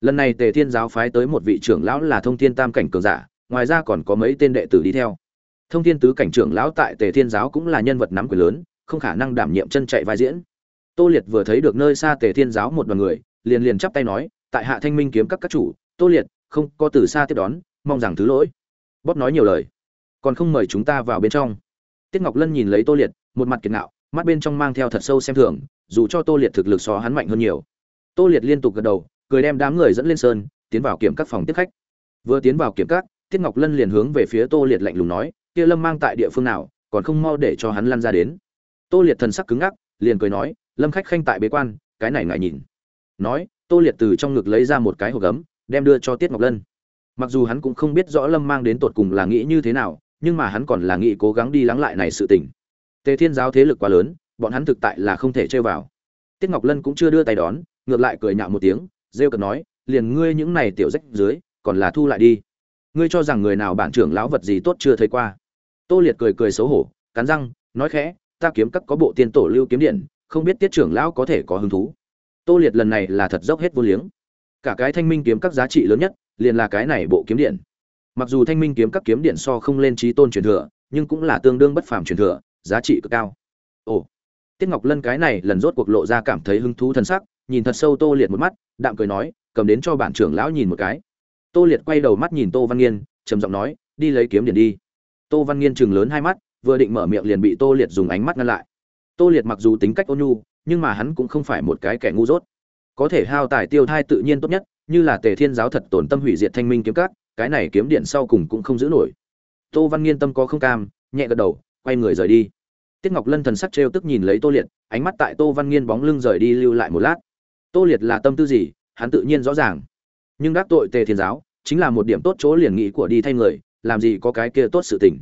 Lần này tề thiên giáo phái tới một vị trưởng lão là thông thiên tam cảnh cường giả ngoài ra còn có mấy tên đệ tử đi theo. Thông thiên tứ cảnh trưởng lão tại tề thiên giáo cũng là nhân vật nắm quyền lớn, không khả năng đảm nhiệm chân chạy vai diễn. Tô liệt vừa thấy được nơi xa tề thiên giáo một đoàn người, liền liền chắp tay nói, tại hạ thanh minh kiếm các các chủ, tô liệt, không có từ xa tiếp đón, mong rằng thứ lỗi. Bóp nói nhiều lời, còn không mời chúng ta vào bên trong. Tiết ngọc lân nhìn lấy tô liệt, một mặt kiệt nạo mắt bên trong mang theo thật sâu xem thường, dù cho tô liệt thực lực so hắn mạnh hơn nhiều. Tô liệt liên tục gật đầu, cười đem đám người dẫn lên sơn, tiến vào kiểm các phòng tiếp khách. Vừa tiến vào kiểm các tiết ngọc lân liền hướng về phía tô liệt lạnh lùng nói, kia lâm mang tại địa phương nào, còn không mau để cho hắn lăn ra đến. Tô liệt thần sắc cứng ngắc, liền cười nói, lâm khách khanh tại bế quan, cái này ngại nhìn. Nói, tô liệt từ trong ngực lấy ra một cái hộp gấm, đem đưa cho tiết ngọc lân. Mặc dù hắn cũng không biết rõ lâm mang đến tột cùng là nghĩ như thế nào, nhưng mà hắn còn là nghĩ cố gắng đi lắng lại này sự tình. Tề thiên giáo thế lực quá lớn, bọn hắn thực tại là không thể chơi vào. Tiết ngọc lân cũng chưa đưa tay đón, ngược lại cười nhạo một tiếng, rêu cợt nói, liền ngươi những này tiểu rách dưới, còn là thu lại đi ngươi cho rằng người nào bản trưởng lão vật gì tốt chưa thấy qua? Tô liệt cười cười xấu hổ, cắn răng, nói khẽ, ta kiếm các có bộ tiên tổ lưu kiếm điện, không biết tiết trưởng lão có thể có hứng thú. Tô liệt lần này là thật dốc hết vô liếng. Cả cái thanh minh kiếm các giá trị lớn nhất, liền là cái này bộ kiếm điện. Mặc dù thanh minh kiếm các kiếm điện so không lên trí tôn truyền thừa, nhưng cũng là tương đương bất phàm truyền thừa, giá trị cực cao. Ồ, tiết ngọc lân cái này lần rốt cuộc lộ ra cảm thấy hứng thú thân sắc, nhìn thật sâu tô liệt một mắt, đạm cười nói, cầm đến cho bản trưởng lão nhìn một cái tô liệt quay đầu mắt nhìn tô văn nghiên, trầm giọng nói, đi lấy kiếm điện đi. Tô văn nghiên chừng lớn hai mắt, vừa định mở miệng liền bị tô liệt dùng ánh mắt ngăn lại. Tô liệt mặc dù tính cách ôn nhu, nhưng mà hắn cũng không phải một cái kẻ ngu dốt. Có thể hao tài tiêu thai tự nhiên tốt nhất, như là tề thiên giáo thật tổn tâm hủy diệt thanh minh kiếm cát cái này kiếm điện sau cùng cũng không giữ nổi. Tô văn nghiên tâm có không cam, nhẹ gật đầu, quay người rời đi. Tiết ngọc lân thần sắc trêu tức nhìn lấy tô liệt, ánh mắt tại tô văn nghiên bóng lưng rời đi lưu lại một lát. Tô liệt là tâm tư gì, hắn tự nhiên rõ ràng nhưng đắc tội tề thiên giáo, chính là một điểm tốt chỗ liền nghĩ của đi thay người, làm gì có cái kia tốt sự tình.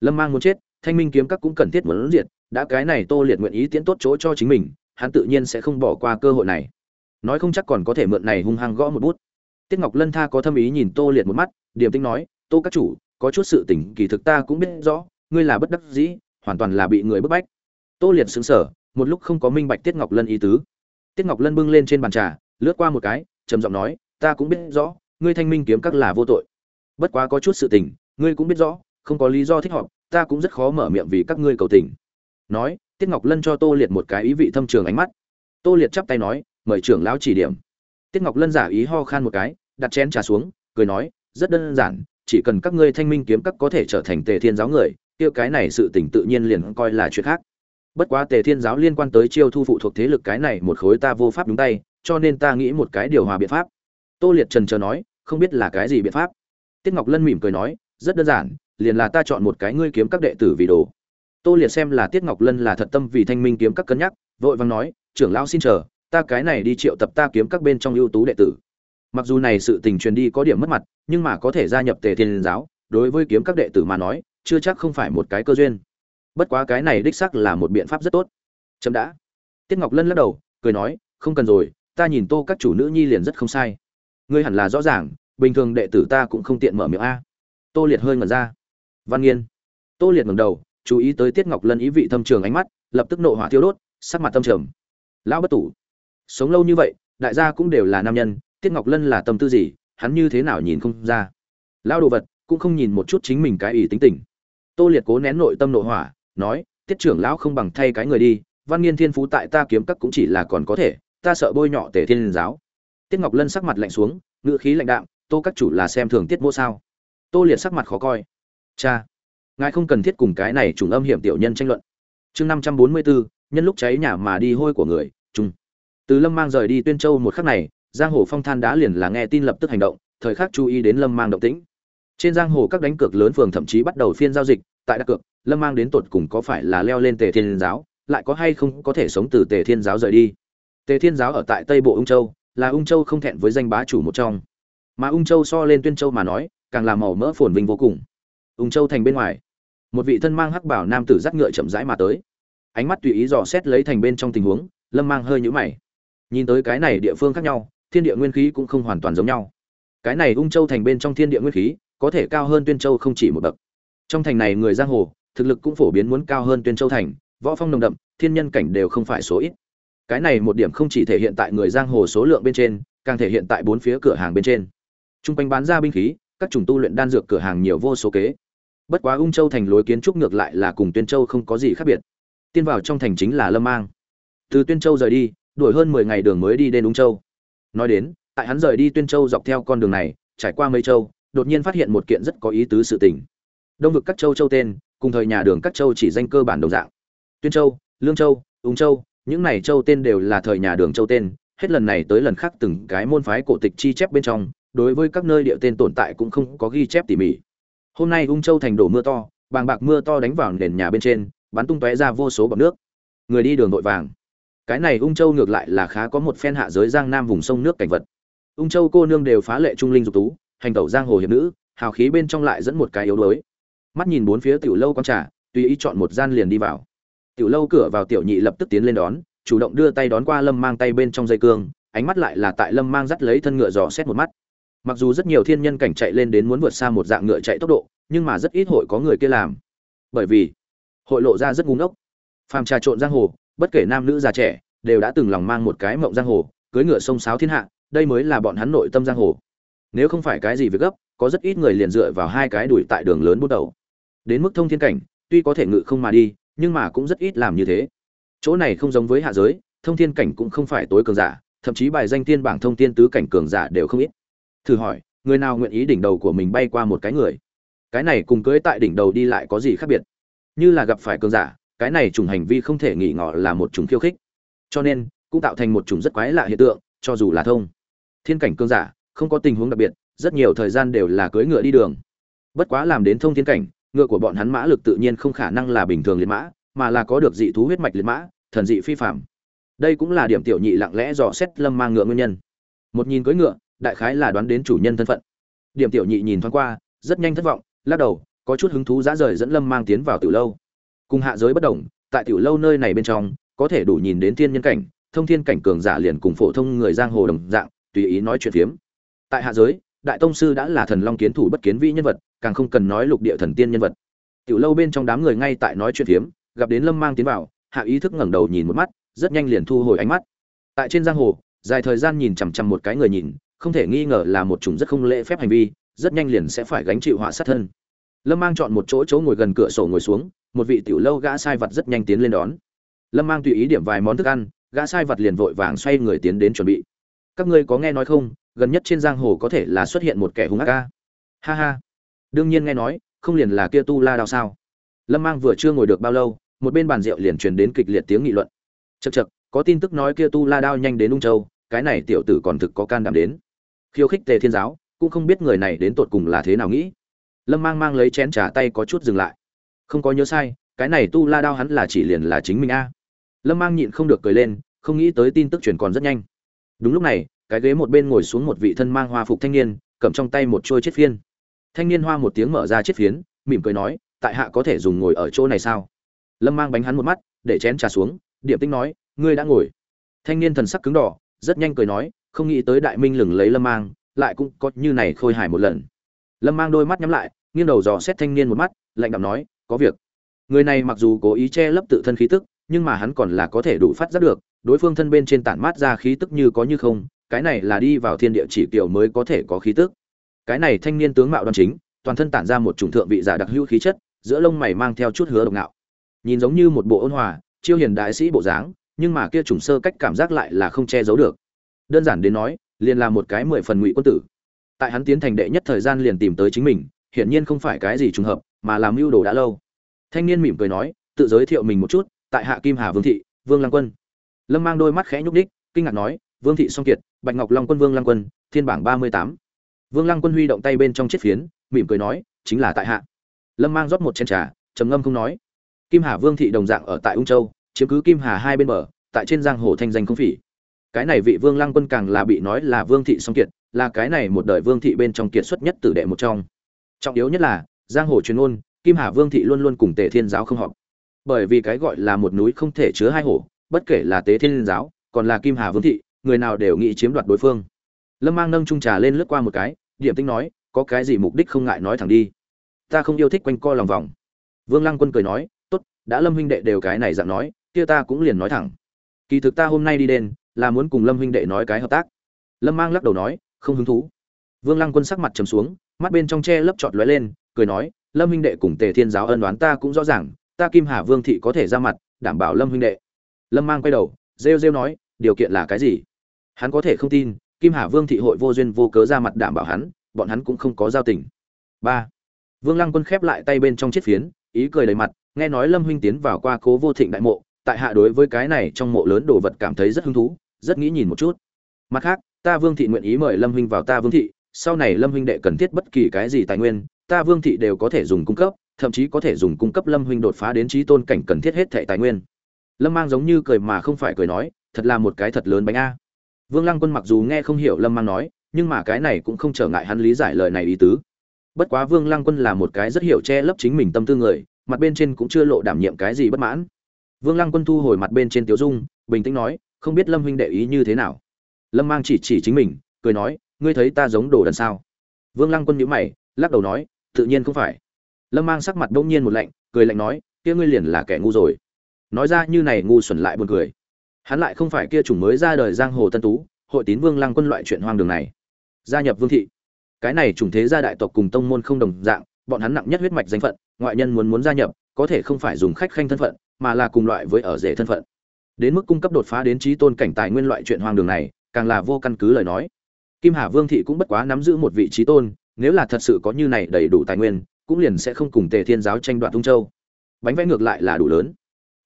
Lâm mang muốn chết, thanh minh kiếm các cũng cần thiết muốn diệt, đã cái này tô liệt nguyện ý tiến tốt chỗ cho chính mình, hắn tự nhiên sẽ không bỏ qua cơ hội này. Nói không chắc còn có thể mượn này hung hăng gõ một bút. Tiết ngọc lân tha có thâm ý nhìn tô liệt một mắt, điềm tinh nói, tô các chủ, có chút sự tình kỳ thực ta cũng biết rõ, ngươi là bất đắc dĩ, hoàn toàn là bị người bức bách. Tô liệt xứng sở một lúc không có minh bạch tiết ngọc lân ý tứ. Tiết ngọc lân bưng lên trên bàn trà, lướt qua một cái, trầm giọng nói ta cũng biết rõ, ngươi thanh minh kiếm các là vô tội. Bất quá có chút sự tình, ngươi cũng biết rõ, không có lý do thích hợp, ta cũng rất khó mở miệng vì các ngươi cầu tình. Nói, tiết ngọc lân cho tô liệt một cái ý vị thâm trường ánh mắt. Tô liệt chắp tay nói, mời trưởng lão chỉ điểm. Tiết ngọc lân giả ý ho khan một cái, đặt chén trà xuống, cười nói, rất đơn giản, chỉ cần các ngươi thanh minh kiếm các có thể trở thành tề thiên giáo người, kia cái này sự tình tự nhiên liền coi là chuyện khác. Bất quá tề thiên giáo liên quan tới chiêu thu phụ thuộc thế lực cái này một khối ta vô pháp đúng tay, cho nên ta nghĩ một cái điều hòa biện pháp tô liệt trần chờ nói, không biết là cái gì biện pháp. Tiết ngọc lân mỉm cười nói, rất đơn giản, liền là ta chọn một cái ngươi kiếm các đệ tử vì đồ. Tô liệt xem là tiết ngọc lân là thật tâm vì thanh minh kiếm các cân nhắc, vội vàng nói, trưởng lão xin chờ, ta cái này đi triệu tập ta kiếm các bên trong ưu tú đệ tử. Mặc dù này sự tình truyền đi có điểm mất mặt, nhưng mà có thể gia nhập tề thiên giáo, đối với kiếm các đệ tử mà nói, chưa chắc không phải một cái cơ duyên. Bất quá cái này đích xác là một biện pháp rất tốt. Chậm đã. Tiết ngọc lân lắc đầu, cười nói, không cần rồi, ta nhìn tô các chủ nữ nhi liền rất không sai ngươi hẳn là rõ ràng, bình thường đệ tử ta cũng không tiện mở miệng a. Tô liệt hơi ngẩn ra. Văn nghiên. Tô liệt ngẩng đầu, chú ý tới tiết ngọc lân ý vị thâm trường ánh mắt, lập tức nộ hỏa thiêu đốt, sắc mặt tâm trầm. Lão bất tủ sống lâu như vậy, đại gia cũng đều là nam nhân, tiết ngọc lân là tâm tư gì, hắn như thế nào nhìn không ra. Lão đồ vật, cũng không nhìn một chút chính mình cái ý tính tình. Tô liệt cố nén nội tâm nội hỏa, nói, tiết trưởng lão không bằng thay cái người đi, văn nghiên thiên phú tại ta kiếm các cũng chỉ là còn có thể, ta sợ bôi nhọ Tề thiên giáo tiết ngọc lân sắc mặt lạnh xuống, ngữ khí lạnh đạm, tô các chủ là xem thường tiết mỗ sao? Tô liệt sắc mặt khó coi. Cha, ngài không cần thiết cùng cái này trùng âm hiểm tiểu nhân tranh luận. Chương năm trăm bốn mươi bốn nhân lúc cháy nhà mà đi hôi của người trung từ lâm mang rời đi tuyên châu một khắc này, giang hồ phong than đã liền là nghe tin lập tức hành động, thời khắc chú ý đến lâm mang động tĩnh. Trên giang hồ các đánh cược lớn phường thậm chí bắt đầu phiên giao dịch, tại đặt cược, lâm mang đến tột cùng có phải là leo lên tề thiên giáo, lại có hay không có thể sống từ tề thiên giáo rời đi. Tề thiên giáo ở tại tây bộ ung châu là ung châu không thẹn với danh bá chủ một trong. Mà ung châu so lên tuyên châu mà nói, càng là màu mỡ phồn vinh vô cùng. Ung châu thành bên ngoài, một vị thân mang hắc bảo nam tử dắt ngựa chậm rãi mà tới. Ánh mắt tùy ý dò xét lấy thành bên trong tình huống, lâm mang hơi nhũ mày. Nhìn tới cái này địa phương khác nhau, thiên địa nguyên khí cũng không hoàn toàn giống nhau. Cái này ung châu thành bên trong thiên địa nguyên khí, có thể cao hơn tuyên châu không chỉ một bậc. Trong thành này người giang hồ, thực lực cũng phổ biến muốn cao hơn tuyên châu thành, võ phong nồng đậm, thiên nhân cảnh đều không phải số ít cái này một điểm không chỉ thể hiện tại người giang hồ số lượng bên trên, càng thể hiện tại bốn phía cửa hàng bên trên. Trung quanh bán ra binh khí, các chủng tu luyện đan dược cửa hàng nhiều vô số kế. Bất quá ung châu thành lối kiến trúc ngược lại là cùng tuyên châu không có gì khác biệt. Tiên vào trong thành chính là lâm mang. Từ tuyên châu rời đi, đuổi hơn mười ngày đường mới đi đến ung châu. Nói đến, tại hắn rời đi tuyên châu dọc theo con đường này, trải qua mấy châu, đột nhiên phát hiện một kiện rất có ý tứ sự tình. Đông vực các châu châu tên, cùng thời nhà đường các châu chỉ danh cơ bản đồng dạng. Tuyên châu, lương châu, ung châu những này châu tên đều là thời nhà đường châu tên, hết lần này tới lần khác từng cái môn phái cổ tịch chi chép bên trong, đối với các nơi địa tên tồn tại cũng không có ghi chép tỉ mỉ. Hôm nay ung châu thành đổ mưa to, bàng bạc mưa to đánh vào nền nhà bên trên, bắn tung tóe ra vô số bọt nước. Người đi đường vội vàng. Cái này ung châu ngược lại là khá có một phen hạ giới giang nam vùng sông nước cảnh vật. Ung châu cô nương đều phá lệ trung linh dục tú, hành tẩu giang hồ hiệp nữ, hào khí bên trong lại dẫn một cái yếu đuối. Mắt nhìn bốn phía tiểu lâu con trà, tùy ý chọn một gian liền đi vào tiểu lâu cửa vào tiểu nhị lập tức tiến lên đón, chủ động đưa tay đón qua lâm mang tay bên trong dây cương, ánh mắt lại là tại lâm mang dắt lấy thân ngựa dò xét một mắt. Mặc dù rất nhiều thiên nhân cảnh chạy lên đến muốn vượt xa một dạng ngựa chạy tốc độ, nhưng mà rất ít hội có người kia làm. Bởi vì, hội lộ ra rất ngu ngốc. Phàm trà trộn giang hồ, bất kể nam nữ già trẻ, đều đã từng lòng mang một cái mộng giang hồ, cưới ngựa sông sáo thiên hạ, đây mới là bọn hắn nội tâm giang hồ. Nếu không phải cái gì việc gấp, có rất ít người liền dựa vào hai cái đuổi tại đường lớn bút đầu. Đến mức thông thiên cảnh, tuy có thể ngự không mà đi nhưng mà cũng rất ít làm như thế. Chỗ này không giống với hạ giới, thông thiên cảnh cũng không phải tối cường giả, thậm chí bài danh tiên bảng thông thiên tứ cảnh cường giả đều không ít. Thử hỏi, người nào nguyện ý đỉnh đầu của mình bay qua một cái người? Cái này cùng cưới tại đỉnh đầu đi lại có gì khác biệt? Như là gặp phải cường giả, cái này trùng hành vi không thể nghỉ ngỏ là một trùng khiêu khích. Cho nên, cũng tạo thành một trùng rất quái lạ hiện tượng, cho dù là thông thiên cảnh cường giả, không có tình huống đặc biệt, rất nhiều thời gian đều là cưỡi ngựa đi đường. Bất quá làm đến thông thiên cảnh ngựa của bọn hắn mã lực tự nhiên không khả năng là bình thường liệt mã, mà là có được dị thú huyết mạch liệt mã, thần dị phi phạm đây cũng là điểm tiểu nhị lặng lẽ dò xét lâm mang ngựa nguyên nhân. Một nhìn cưỡi ngựa, đại khái là đoán đến chủ nhân thân phận. Điểm tiểu nhị nhìn thoáng qua, rất nhanh thất vọng, lắc đầu, có chút hứng thú dã rời dẫn lâm mang tiến vào tiểu lâu. Cùng hạ giới bất đồng, tại tiểu lâu nơi này bên trong, có thể đủ nhìn đến thiên nhân cảnh, thông thiên cảnh cường giả liền cùng phổ thông người giang hồ đồng dạng, tùy ý nói chuyện phiếm. Tại hạ giới đại tông sư đã là thần long kiến thủ bất kiến vi nhân vật, càng không cần nói lục địa thần tiên nhân vật. Tiểu lâu bên trong đám người ngay tại nói chuyện phiếm gặp đến lâm mang tiến vào, hạ ý thức ngẩng đầu nhìn một mắt, rất nhanh liền thu hồi ánh mắt. Tại trên giang hồ, dài thời gian nhìn chằm chằm một cái người nhìn, không thể nghi ngờ là một chủng rất không lễ phép hành vi, rất nhanh liền sẽ phải gánh chịu họa sát thân. Lâm mang chọn một chỗ chỗ ngồi gần cửa sổ ngồi xuống, một vị tiểu lâu gã sai vật rất nhanh tiến lên đón. Lâm mang tùy ý điểm vài món thức ăn, gã sai vật liền vội vàng xoay người tiến đến chuẩn bị. Các ngươi có nghe nói không gần nhất trên giang hồ có thể là xuất hiện một kẻ hung ác ca. Ha ha. Đương nhiên nghe nói, không liền là kia tu la đao sao? Lâm mang vừa chưa ngồi được bao lâu, một bên bàn rượu liền truyền đến kịch liệt tiếng nghị luận. Chật chật có tin tức nói kia tu la đao nhanh đến ung châu, cái này tiểu tử còn thực có can đảm đến. Khiêu khích tề thiên giáo, cũng không biết người này đến tột cùng là thế nào nghĩ. Lâm mang mang lấy chén trà tay có chút dừng lại. Không có nhớ sai, cái này tu la đao hắn là chỉ liền là chính mình a. Lâm mang nhịn không được cười lên, không nghĩ tới tin tức truyền còn rất nhanh. Đúng lúc này cái ghế một bên ngồi xuống một vị thân mang hoa phục thanh niên, cầm trong tay một trôi chiếc phiên thanh niên hoa một tiếng mở ra chiếc phiến, mỉm cười nói, tại hạ có thể dùng ngồi ở chỗ này sao? Lâm mang bánh hắn một mắt, để chén trà xuống, điểm tinh nói, ngươi đã ngồi. Thanh niên thần sắc cứng đỏ, rất nhanh cười nói, không nghĩ tới đại minh lừng lấy lâm mang, lại cũng có như này khôi hài một lần. Lâm mang đôi mắt nhắm lại, nghiêng đầu dò xét thanh niên một mắt, lạnh đạm nói, có việc. Người này mặc dù cố ý che lấp tự thân khí tức, nhưng mà hắn còn là có thể đủ phát giác được, đối phương thân bên trên tản mát ra khí tức như có như không cái này là đi vào thiên địa chỉ kiểu mới có thể có khí tức. Cái này thanh niên tướng mạo đoan chính, toàn thân tản ra một chủng thượng vị giả đặc hữu khí chất, giữa lông mày mang theo chút hứa độc ngạo. Nhìn giống như một bộ ôn hòa, chiêu hiền đại sĩ bộ dáng, nhưng mà kia chủng sơ cách cảm giác lại là không che giấu được. Đơn giản đến nói, liền là một cái mười phần ngụy quân tử. Tại hắn tiến thành đệ nhất thời gian liền tìm tới chính mình, hiển nhiên không phải cái gì trùng hợp, mà làm mưu đồ đã lâu. Thanh niên mỉm cười nói, tự giới thiệu mình một chút, tại hạ kim hà vương thị, vương lăng quân. Lâm mang đôi mắt khẽ nhúc đích kinh ngạc nói vương thị song kiệt bạch ngọc long quân vương lăng quân thiên bảng ba mươi tám. Vương lăng quân huy động tay bên trong chiếc phiến mỉm cười nói chính là tại hạ. Lâm mang rót một chén trà trầm ngâm không nói. Kim hà vương thị đồng dạng ở tại ung châu chiếm cứ kim hà hai bên bờ tại trên giang hồ thanh danh không phỉ. Cái này vị vương lăng quân càng là bị nói là vương thị song kiệt là cái này một đời vương thị bên trong kiệt xuất nhất tử đệ một trong. Trọng yếu nhất là giang hồ truyền ôn kim hà vương thị luôn luôn cùng tề thiên giáo không họp. Bởi vì cái gọi là một núi không thể chứa hai hồ, bất kể là tế thiên giáo còn là kim hà vương thị người nào đều nghĩ chiếm đoạt đối phương. Lâm mang nâng trung trà lên lướt qua một cái, điểm tinh nói, có cái gì mục đích không ngại nói thẳng đi. Ta không yêu thích quanh co lòng vòng. Vương lăng quân cười nói, tốt, đã lâm huynh đệ đều cái này dạng nói, kia ta cũng liền nói thẳng. Kỳ thực ta hôm nay đi đền, là muốn cùng lâm huynh đệ nói cái hợp tác. Lâm mang lắc đầu nói, không hứng thú. Vương lăng quân sắc mặt trầm xuống, mắt bên trong tre lấp trọt lóe lên, cười nói, lâm huynh đệ cùng tề thiên giáo ân đoán ta cũng rõ ràng, ta kim hà vương thị có thể ra mặt, đảm bảo lâm huynh đệ. Lâm mang quay đầu, rêu rêu nói, điều kiện là cái gì? Hắn có thể không tin, kim hà vương thị hội vô duyên vô cớ ra mặt đảm bảo hắn, bọn hắn cũng không có giao tình. Ba, vương lăng quân khép lại tay bên trong chiếc phiến, ý cười đầy mặt, nghe nói lâm huynh tiến vào qua cố vô thịnh đại mộ, tại hạ đối với cái này trong mộ lớn đồ vật cảm thấy rất hứng thú, rất nghĩ nhìn một chút. Mặt khác, ta vương thị nguyện ý mời lâm huynh vào ta vương thị, sau này lâm huynh đệ cần thiết bất kỳ cái gì tài nguyên, ta vương thị đều có thể dùng cung cấp, thậm chí có thể dùng cung cấp lâm huynh đột phá đến trí tôn cảnh cần thiết hết thệ tài nguyên. Lâm mang giống như cười mà không phải cười nói, thật là một cái thật lớn bánh a vương lăng quân mặc dù nghe không hiểu lâm mang nói, nhưng mà cái này cũng không trở ngại hắn lý giải lời này ý tứ. Bất quá vương lăng quân là một cái rất hiểu che lấp chính mình tâm tư người, mặt bên trên cũng chưa lộ đảm nhiệm cái gì bất mãn. Vương lăng quân thu hồi mặt bên trên tiểu dung, bình tĩnh nói, không biết lâm huynh đệ ý như thế nào? Lâm mang chỉ chỉ chính mình, cười nói, ngươi thấy ta giống đồ đần sao? Vương lăng quân nhíu mày, lắc đầu nói, tự nhiên không phải. Lâm mang sắc mặt bỗng nhiên một lạnh, cười lạnh nói, kia ngươi liền là kẻ ngu rồi. Nói ra như này ngu xuẩn lại buồn cười hắn lại không phải kia chủng mới ra đời giang hồ tân tú, hội tín vương lăng quân loại chuyện hoang đường này. Gia nhập vương thị. Cái này chủng thế gia đại tộc cùng tông môn không đồng dạng, bọn hắn nặng nhất huyết mạch danh phận, ngoại nhân muốn muốn gia nhập, có thể không phải dùng khách khanh thân phận, mà là cùng loại với ở rể thân phận. Đến mức cung cấp đột phá đến trí tôn cảnh tài nguyên loại chuyện hoang đường này, càng là vô căn cứ lời nói. Kim hà vương thị cũng bất quá nắm giữ một vị trí tôn, nếu là thật sự có như này đầy đủ tài nguyên, cũng liền sẽ không cùng tề thiên giáo tranh đoạt tung châu. Bánh vẽ ngược lại là đủ lớn.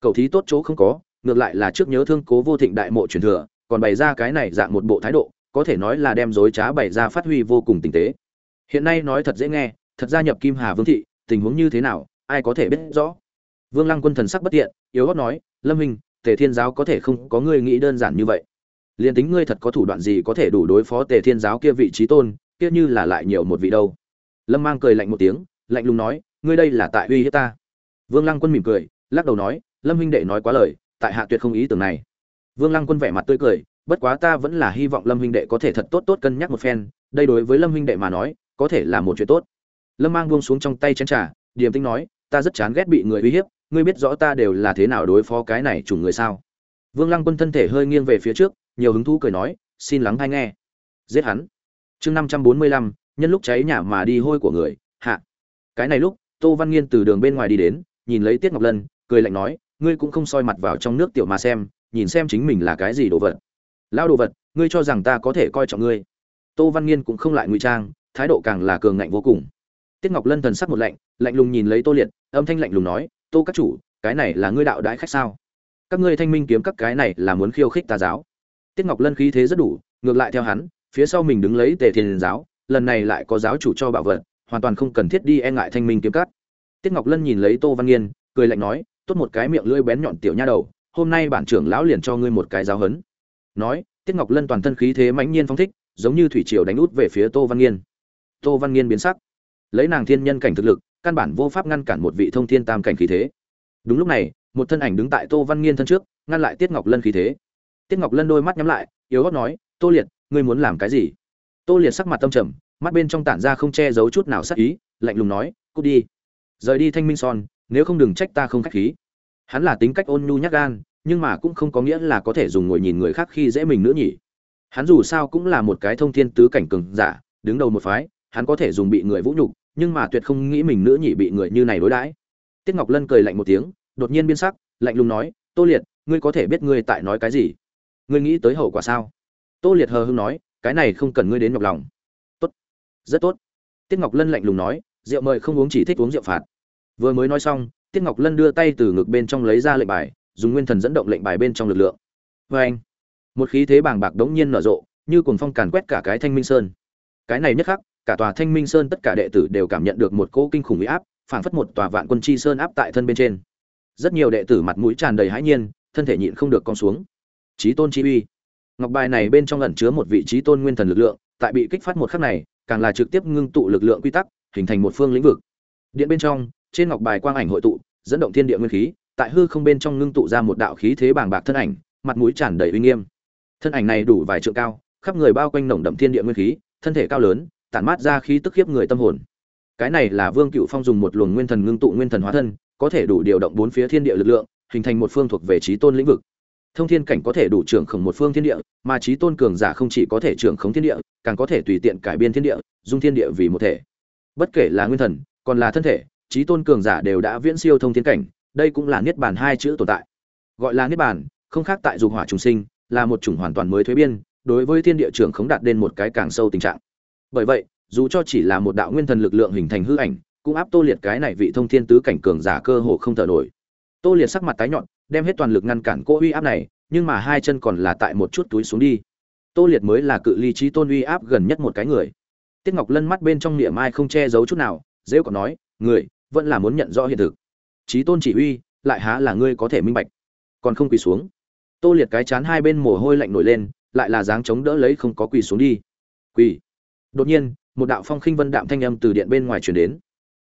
Cầu thí tốt chỗ không có ngược lại là trước nhớ thương cố vô thịnh đại mộ truyền thừa, còn bày ra cái này dạng một bộ thái độ, có thể nói là đem dối trá bày ra phát huy vô cùng tinh tế. Hiện nay nói thật dễ nghe, thật gia nhập kim hà vương thị, tình huống như thế nào, ai có thể biết rõ. Vương lăng quân thần sắc bất tiện, yếu gót nói, lâm hình tề thiên giáo có thể không có ngươi nghĩ đơn giản như vậy. Liền tính ngươi thật có thủ đoạn gì có thể đủ đối phó tề thiên giáo kia vị trí tôn, kia như là lại nhiều một vị đâu. Lâm mang cười lạnh một tiếng, lạnh lùng nói, ngươi đây là tại uy hiếp ta. Vương lăng quân mỉm cười, lắc đầu nói, lâm huynh đệ nói quá lời tại hạ tuyệt không ý tưởng này. Vương lăng quân vẻ mặt tươi cười, bất quá ta vẫn là hy vọng lâm huynh đệ có thể thật tốt tốt cân nhắc một phen, đây đối với lâm huynh đệ mà nói, có thể là một chuyện tốt. Lâm mang buông xuống trong tay chén trà, điềm tinh nói, ta rất chán ghét bị người uy hiếp, ngươi biết rõ ta đều là thế nào đối phó cái này chủng người sao? Vương lăng quân thân thể hơi nghiêng về phía trước, nhiều hứng thú cười nói, xin lắng hay nghe. Giết hắn. Chương năm trăm bốn mươi lăm, nhân lúc cháy nhà mà đi hôi của người, hạ. Cái này lúc, tô văn nghiên từ đường bên ngoài đi đến, nhìn lấy tiết ngọc lân, cười lạnh nói ngươi cũng không soi mặt vào trong nước tiểu mà xem, nhìn xem chính mình là cái gì đồ vật. Lao đồ vật, ngươi cho rằng ta có thể coi trọng ngươi. Tô văn nghiên cũng không lại ngụy trang, thái độ càng là cường ngạnh vô cùng. Tiết ngọc lân thần sắc một lạnh lạnh lùng nhìn lấy tô liệt, âm thanh lạnh lùng nói, tô các chủ, cái này là ngươi đạo đãi khách sao? Các ngươi thanh minh kiếm các cái này là muốn khiêu khích tà giáo. Tiết ngọc lân khí thế rất đủ, ngược lại theo hắn, phía sau mình đứng lấy tề thiên giáo, lần này lại có giáo chủ cho bảo vật, hoàn toàn không cần thiết đi e ngại thanh minh kiếm cắt tiết ngọc lân nhìn lấy tô văn nghiên, cười lạnh nói tốt một cái miệng lưỡi bén nhọn tiểu nha đầu, hôm nay bản trưởng lão liền cho ngươi một cái giáo hấn nói, tiết ngọc lân toàn thân khí thế mãnh nhiên phong thích, giống như thủy triều đánh út về phía tô văn nghiên. Tô văn nghiên biến sắc. Lấy nàng thiên nhân cảnh thực lực, căn bản vô pháp ngăn cản một vị thông thiên tam cảnh khí thế. Đúng lúc này, một thân ảnh đứng tại tô văn nghiên thân trước, ngăn lại tiết ngọc lân khí thế. Tiết ngọc lân đôi mắt nhắm lại, yếu gót nói, tô liệt, ngươi muốn làm cái gì? Tô liệt sắc mặt tâm trầm, mắt bên trong tản ra không che giấu chút nào sắc ý, lạnh lùng nói, cút đi. Rời đi thanh minh son nếu không đừng trách ta không khách khí. Hắn là tính cách ôn nhu nhát gan, nhưng mà cũng không có nghĩa là có thể dùng ngồi nhìn người khác khi dễ mình nữa nhỉ. Hắn dù sao cũng là một cái thông thiên tứ cảnh cường giả, đứng đầu một phái, hắn có thể dùng bị người vũ nhục, nhưng mà tuyệt không nghĩ mình nữa nhỉ bị người như này đối đãi. Tiết ngọc lân cười lạnh một tiếng, đột nhiên biến sắc, lạnh lùng nói, tô liệt, ngươi có thể biết ngươi tại nói cái gì? Ngươi nghĩ tới hậu quả sao? Tô liệt hờ hưng nói, cái này không cần ngươi đến nhọc lòng. Tốt, rất tốt. Tiết ngọc lân lạnh lùng nói, rượu mời không uống chỉ thích uống rượu phạt vừa mới nói xong, tiết ngọc lân đưa tay từ ngực bên trong lấy ra lệnh bài, dùng nguyên thần dẫn động lệnh bài bên trong lực lượng. Vê anh, một khí thế bàng bạc đống nhiên nở rộ, như cuồng phong càn quét cả cái thanh minh sơn. Cái này nhất khắc, cả tòa thanh minh sơn tất cả đệ tử đều cảm nhận được một cỗ kinh khủng uy áp, phảng phất một tòa vạn quân chi sơn áp tại thân bên trên. Rất nhiều đệ tử mặt mũi tràn đầy hãi nhiên, thân thể nhịn không được con xuống. Trí tôn chi uy. Ngọc bài này bên trong ẩn chứa một vị trí tôn nguyên thần lực lượng, tại bị kích phát một khắc này, càng là trực tiếp ngưng tụ lực lượng quy tắc, hình thành một phương lĩnh vực. Điện bên trong trên ngọc bài quang ảnh hội tụ, dẫn động thiên địa nguyên khí, tại hư không bên trong ngưng tụ ra một đạo khí thế bàng bạc thân ảnh, mặt mũi tràn đầy uy nghiêm. Thân ảnh này đủ vài trượng cao, khắp người bao quanh nồng đậm thiên địa nguyên khí, thân thể cao lớn, tản mát ra khí tức khiếp người tâm hồn. Cái này là vương cựu phong dùng một luồng nguyên thần ngưng tụ nguyên thần hóa thân, có thể đủ điều động bốn phía thiên địa lực lượng, hình thành một phương thuộc về trí tôn lĩnh vực. Thông thiên cảnh có thể đủ trưởng khống một phương thiên địa, mà trí tôn cường giả không chỉ có thể trưởng khống thiên địa, càng có thể tùy tiện cải biên thiên địa, dung thiên địa vì một thể. Bất kể là nguyên thần, còn là thân thể trí tôn cường giả đều đã viễn siêu thông thiên cảnh, đây cũng là niết bàn hai chữ tồn tại. Gọi là niết bàn, không khác tại dục hỏa trùng sinh, là một chủng hoàn toàn mới thuế biên, đối với thiên địa trưởng khống đạt đến một cái càng sâu tình trạng. Bởi vậy, dù cho chỉ là một đạo nguyên thần lực lượng hình thành hư ảnh, cũng áp tô liệt cái này vị thông thiên tứ cảnh cường giả cơ hồ không thở nổi. Tô liệt sắc mặt tái nhọn, đem hết toàn lực ngăn cản cô uy áp này, nhưng mà hai chân còn là tại một chút túi xuống đi. Tô liệt mới là cự ly trí tôn uy áp gần nhất một cái người. Tiết ngọc lân mắt bên trong niệm ai không che giấu chút nào dễ còn nói, người vẫn là muốn nhận rõ hiện thực. Trí tôn chỉ huy, lại há là ngươi có thể minh bạch. Còn không quỳ xuống. Tô liệt cái chán hai bên mồ hôi lạnh nổi lên lại là dáng chống đỡ lấy không có quỳ xuống đi. Quỳ. Đột nhiên một đạo phong khinh vân đạm thanh âm từ điện bên ngoài truyền đến.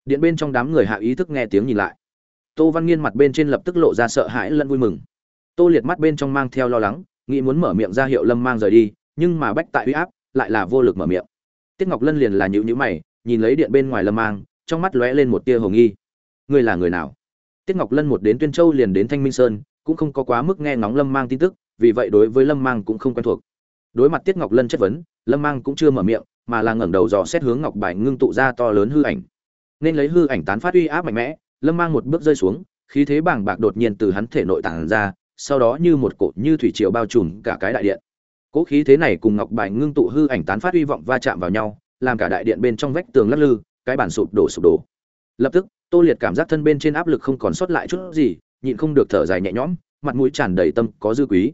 Điện bên trong đám người hạ ý thức nghe tiếng nhìn lại. Tô văn nghiên mặt bên trên lập tức lộ ra sợ hãi lẫn vui mừng. Tô liệt mắt bên trong mang theo lo lắng nghĩ muốn mở miệng ra hiệu lâm mang rời đi nhưng mà bách tại uy áp lại là vô lực mở miệng. Tiết ngọc lân liền là nhữ nhữ mày nhìn lấy điện bên ngoài lâm mang trong mắt lóe lên một tia hồ nghi. Ngươi là người nào? Tiết ngọc lân một đến tuyên châu liền đến thanh minh sơn, cũng không có quá mức nghe ngóng lâm mang tin tức, vì vậy đối với lâm mang cũng không quen thuộc. Đối mặt tiết ngọc lân chất vấn, lâm mang cũng chưa mở miệng, mà là ngẩng đầu dò xét hướng ngọc bài ngưng tụ ra to lớn hư ảnh. Nên lấy hư ảnh tán phát uy áp mạnh mẽ, lâm mang một bước rơi xuống, khí thế bàng bạc đột nhiên từ hắn thể nội tản ra, sau đó như một cột như thủy triều bao trùm cả cái đại điện. Cỗ khí thế này cùng ngọc bài ngưng tụ hư ảnh tán phát uy vọng va chạm vào nhau, làm cả đại điện bên trong vách tường lắc lư cái bản sụp đổ sụp đổ. Lập tức, tô liệt cảm giác thân bên trên áp lực không còn sót lại chút gì, nhịn không được thở dài nhẹ nhõm, mặt mũi tràn đầy tâm có dư quý.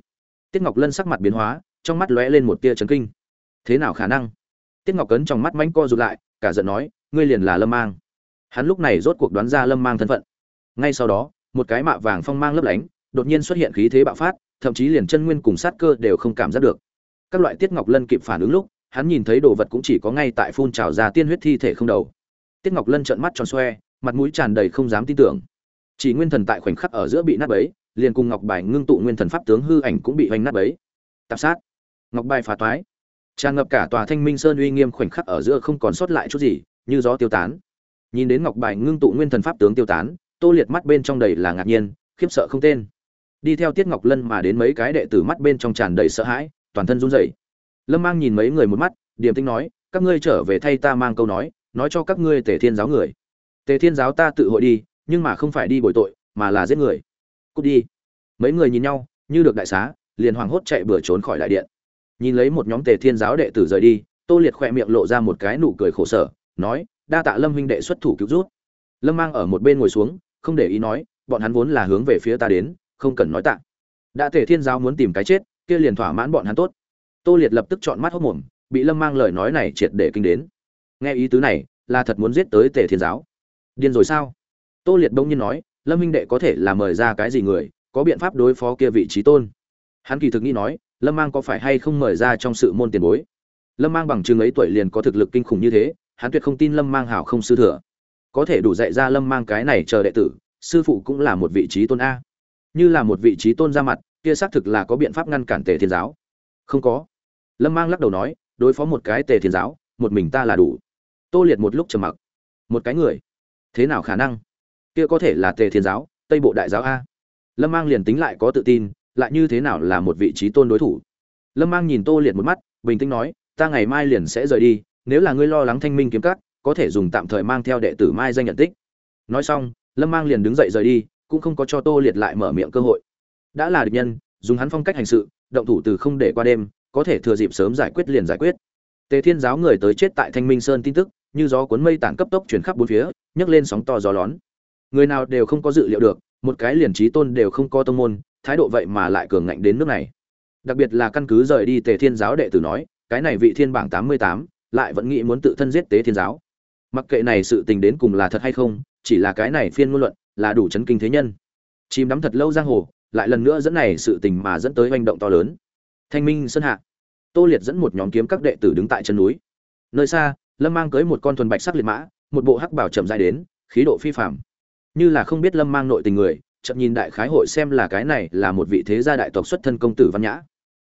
Tiết ngọc lân sắc mặt biến hóa, trong mắt lóe lên một tia chấn kinh. Thế nào khả năng? Tiết ngọc cấn trong mắt mánh co rụt lại, cả giận nói, ngươi liền là lâm mang. Hắn lúc này rốt cuộc đoán ra lâm mang thân phận. Ngay sau đó, một cái mạ vàng phong mang lấp lánh, đột nhiên xuất hiện khí thế bạo phát, thậm chí liền chân nguyên cùng sát cơ đều không cảm giác được. Các loại tiết ngọc lân kịp phản ứng lúc, hắn nhìn thấy đồ vật cũng chỉ có ngay tại phun trào ra tiên huyết thi thể không đầu tiết ngọc lân trợn mắt tròn xoe, mặt mũi tràn đầy không dám tin tưởng. Chỉ nguyên thần tại khoảnh khắc ở giữa bị nát bấy, liền cùng ngọc bài ngưng tụ nguyên thần pháp tướng hư ảnh cũng bị hoành nát bấy. Tạp sát. Ngọc bài phá toái. Tràn ngập cả tòa thanh minh sơn uy nghiêm khoảnh khắc ở giữa không còn sót lại chút gì, như gió tiêu tán. Nhìn đến ngọc bài ngưng tụ nguyên thần pháp tướng tiêu tán, tô liệt mắt bên trong đầy là ngạc nhiên, khiếp sợ không tên. Đi theo tiết ngọc lân mà đến mấy cái đệ tử mắt bên trong tràn đầy sợ hãi, toàn thân run rẩy. Lâm mang nhìn mấy người một mắt, điềm tinh nói, các ngươi trở về thay ta mang câu nói nói cho các ngươi tề thiên giáo người. Tề thiên giáo ta tự hội đi, nhưng mà không phải đi bồi tội, mà là giết người. Cút đi. Mấy người nhìn nhau, như được đại xá, liền hoảng hốt chạy bừa trốn khỏi đại điện. Nhìn lấy một nhóm tề thiên giáo đệ tử rời đi, tô liệt khỏe miệng lộ ra một cái nụ cười khổ sở, nói, đa tạ lâm huynh đệ xuất thủ cứu rút lâm mang ở một bên ngồi xuống, không để ý nói, bọn hắn vốn là hướng về phía ta đến, không cần nói tạ. Đã tề thiên giáo muốn tìm cái chết, kia liền thỏa mãn bọn hắn tốt. Tô liệt lập tức chọn mắt hốc mồm, bị lâm mang lời nói này triệt để kinh đến nghe ý tứ này, là thật muốn giết tới tề thiên giáo. Điên rồi sao? Tô liệt bỗng nhiên nói, lâm minh đệ có thể là mời ra cái gì người, có biện pháp đối phó kia vị trí tôn. Hắn kỳ thực nghĩ nói, lâm mang có phải hay không mời ra trong sự môn tiền bối? Lâm mang bằng chừng ấy tuổi liền có thực lực kinh khủng như thế, hắn tuyệt không tin lâm mang hảo không sư thừa. Có thể đủ dạy ra lâm mang cái này chờ đệ tử, sư phụ cũng là một vị trí tôn a. Như là một vị trí tôn ra mặt, kia xác thực là có biện pháp ngăn cản tề thiên giáo. Không có. Lâm mang lắc đầu nói, đối phó một cái tề thiên giáo, một mình ta là đủ tô liệt một lúc trầm mặc. Một cái người? Thế nào khả năng? Kia có thể là tề thiên giáo, tây bộ đại giáo a. Lâm mang liền tính lại có tự tin, lại như thế nào là một vị trí tôn đối thủ? Lâm mang nhìn tô liệt một mắt, bình tĩnh nói, ta ngày mai liền sẽ rời đi, nếu là ngươi lo lắng thanh minh kiếm cắt có thể dùng tạm thời mang theo đệ tử mai danh nhận tích. Nói xong, lâm mang liền đứng dậy rời đi, cũng không có cho tô liệt lại mở miệng cơ hội. Đã là địch nhân, dùng hắn phong cách hành sự, động thủ từ không để qua đêm, có thể thừa dịp sớm giải quyết liền giải quyết. Tề thiên giáo người tới chết tại thanh minh sơn tin tức như gió cuốn mây tản cấp tốc chuyển khắp bốn phía, nhấc lên sóng to gió lón. Người nào đều không có dự liệu được, một cái liền trí tôn đều không có tông môn, thái độ vậy mà lại cường ngạnh đến nước này. Đặc biệt là căn cứ rời đi tề thiên giáo đệ tử nói, cái này vị thiên bảng tám mươi tám, lại vẫn nghĩ muốn tự thân giết tế thiên giáo. Mặc kệ này sự tình đến cùng là thật hay không, chỉ là cái này phiên ngôn luận là đủ chấn kinh thế nhân. Chìm đắm thật lâu giang hồ, lại lần nữa dẫn này sự tình mà dẫn tới hành động to lớn. Thanh minh sơn hạ. Tô liệt dẫn một nhóm kiếm các đệ tử đứng tại chân núi. Nơi xa lâm mang cưới một con thuần bạch sắc liệt mã, một bộ hắc bảo chậm dài đến, khí độ phi phạm như là không biết lâm mang nội tình người, chậm nhìn đại khái hội xem là cái này là một vị thế gia đại tộc xuất thân công tử văn nhã.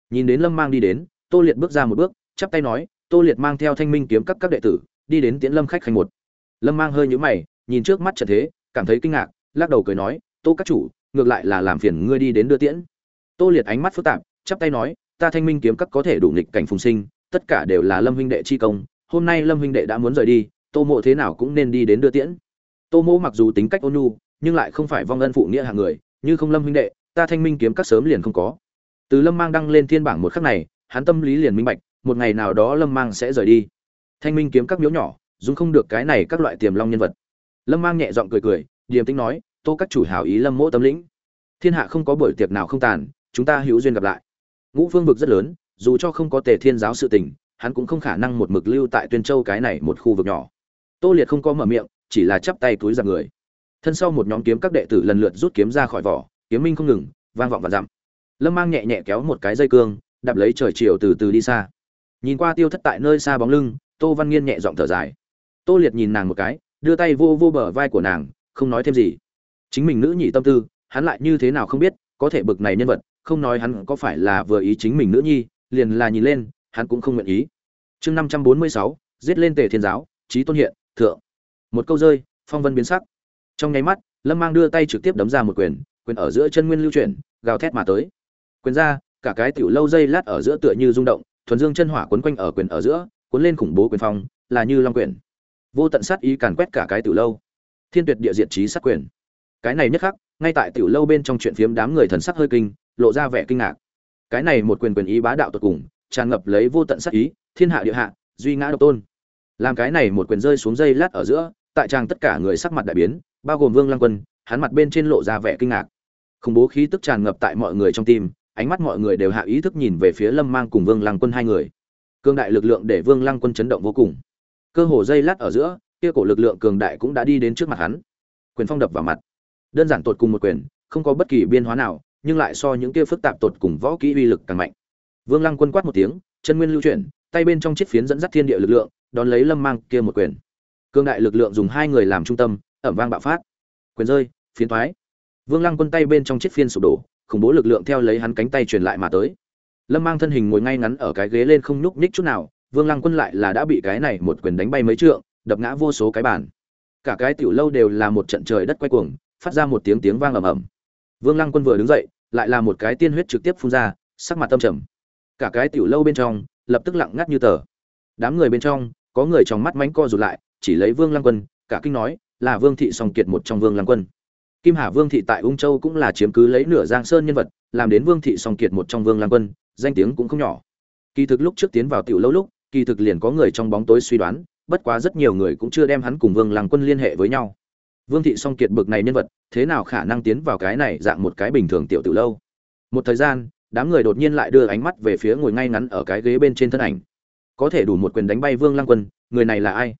Nhìn đến lâm mang đi đến, tô liệt bước ra một bước, chắp tay nói, tô liệt mang theo thanh minh kiếm các các đệ tử, đi đến tiễn lâm khách khanh một. Lâm mang hơi nhũ mày, nhìn trước mắt trận thế, cảm thấy kinh ngạc, lắc đầu cười nói, tô các chủ, ngược lại là làm phiền ngươi đi đến đưa tiễn. Tô liệt ánh mắt phức tạp, chắp tay nói, ta thanh minh kiếm các có thể đủ nghịch cảnh phùng sinh, tất cả đều là lâm huynh đệ chi công hôm nay lâm huynh đệ đã muốn rời đi, tô mộ thế nào cũng nên đi đến đưa tiễn. Tô mộ mặc dù tính cách ôn nhu, nhưng lại không phải vong ân phụ nghĩa hạng người, như không lâm huynh đệ, ta thanh minh kiếm các sớm liền không có. Từ lâm mang đăng lên thiên bảng một khắc này, hắn tâm lý liền minh bạch, một ngày nào đó lâm mang sẽ rời đi. Thanh minh kiếm các miếu nhỏ, dùng không được cái này các loại tiềm long nhân vật. Lâm mang nhẹ giọng cười cười, điềm tĩnh nói, tô các chủ hảo ý lâm mỗ tâm lĩnh. Thiên hạ không có buổi tiệc nào không tàn, chúng ta hữu duyên gặp lại. Ngũ phương vực rất lớn, dù cho không có tề thiên giáo sự tình hắn cũng không khả năng một mực lưu tại tuyên châu cái này một khu vực nhỏ. Tô liệt không có mở miệng, chỉ là chắp tay túi ra người. Thân sau một nhóm kiếm các đệ tử lần lượt rút kiếm ra khỏi vỏ, kiếm minh không ngừng, vang vọng và dặm. Lâm mang nhẹ nhẹ kéo một cái dây cương, đạp lấy trời chiều từ từ đi xa. Nhìn qua tiêu thất tại nơi xa bóng lưng, tô văn nghiên nhẹ giọng thở dài. Tô liệt nhìn nàng một cái, đưa tay vô vô bờ vai của nàng, không nói thêm gì. Chính mình nữ nhị tâm tư, hắn lại như thế nào không biết, có thể bực này nhân vật, không nói hắn có phải là vừa ý chính mình nữ nhi, liền là nhìn lên, hắn cũng không nguyện ý chương năm trăm bốn mươi sáu, giết lên tề thiên giáo trí tôn hiện, thượng. Một câu rơi, phong vân biến sắc. Trong nháy mắt, lâm mang đưa tay trực tiếp đấm ra một quyền quyền ở giữa chân nguyên lưu chuyển, gào thét mà tới. Quyền ra, cả cái tiểu lâu dây lát ở giữa tựa như rung động, thuần dương chân hỏa quấn quanh ở quyền ở giữa, cuốn lên khủng bố quyền phong, là như long quyền. Vô tận sát ý càn quét cả cái tiểu lâu. Thiên tuyệt địa diệt trí sát quyền. Cái này nhất khắc, ngay tại tiểu lâu bên trong chuyện phiếm đám người thần sắc hơi kinh, lộ ra vẻ kinh ngạc. Cái này một quyền quyền ý bá đạo tột cùng, tràn ngập lấy vô tận sát ý thiên hạ địa hạ, duy ngã độc tôn. Làm cái này một quyền rơi xuống dây lát ở giữa, tại trang tất cả người sắc mặt đại biến, bao gồm vương lăng quân, hắn mặt bên trên lộ ra vẻ kinh ngạc. Khủng bố khí tức tràn ngập tại mọi người trong tim, ánh mắt mọi người đều hạ ý thức nhìn về phía lâm mang cùng vương lăng quân hai người. Cương đại lực lượng để vương lăng quân chấn động vô cùng. Cơ hồ dây lát ở giữa, kia cổ lực lượng cường đại cũng đã đi đến trước mặt hắn. Quyền phong đập vào mặt. Đơn giản tột cùng một quyền, không có bất kỳ biên hóa nào, nhưng lại so những kia phức tạp tột cùng võ kỹ uy lực càng mạnh. Vương lăng quân quát một tiếng, chân nguyên lưu chuyển tay bên trong chiếc phiến dẫn dắt thiên địa lực lượng, đón lấy lâm mang kia một quyền. Cương đại lực lượng dùng hai người làm trung tâm, ẩm vang bạo phát. Quyền rơi, phiến thoái vương lăng quân tay bên trong chiếc phiên sụp đổ, khủng bố lực lượng theo lấy hắn cánh tay truyền lại mà tới. Lâm mang thân hình ngồi ngay ngắn ở cái ghế lên không nhúc nhích chút nào, vương lăng quân lại là đã bị cái này một quyền đánh bay mấy trượng, đập ngã vô số cái bàn. Cả cái tiểu lâu đều là một trận trời đất quay cuồng, phát ra một tiếng tiếng vang ầm ầm. Vương lăng quân vừa đứng dậy, lại là một cái tiên huyết trực tiếp phun ra, sắc mặt tâm trầm. Cả cái tiểu lâu bên trong lập tức lặng ngắt như tờ. Đám người bên trong, có người trong mắt mánh co rụt lại, chỉ lấy vương lăng quân, cả kinh nói, là vương thị song kiệt một trong vương lăng quân. Kim hà vương thị tại ung châu cũng là chiếm cứ lấy nửa giang sơn nhân vật, làm đến vương thị song kiệt một trong vương lăng quân, danh tiếng cũng không nhỏ. Kỳ thực lúc trước tiến vào tiểu lâu lúc, kỳ thực liền có người trong bóng tối suy đoán, bất quá rất nhiều người cũng chưa đem hắn cùng vương lăng quân liên hệ với nhau. Vương thị song kiệt bực này nhân vật, thế nào khả năng tiến vào cái này dạng một cái bình thường tiểu tiểu lâu? Một thời gian đám người đột nhiên lại đưa ánh mắt về phía ngồi ngay ngắn ở cái ghế bên trên thân ảnh. Có thể đủ một quyền đánh bay vương lăng quân, người này là ai?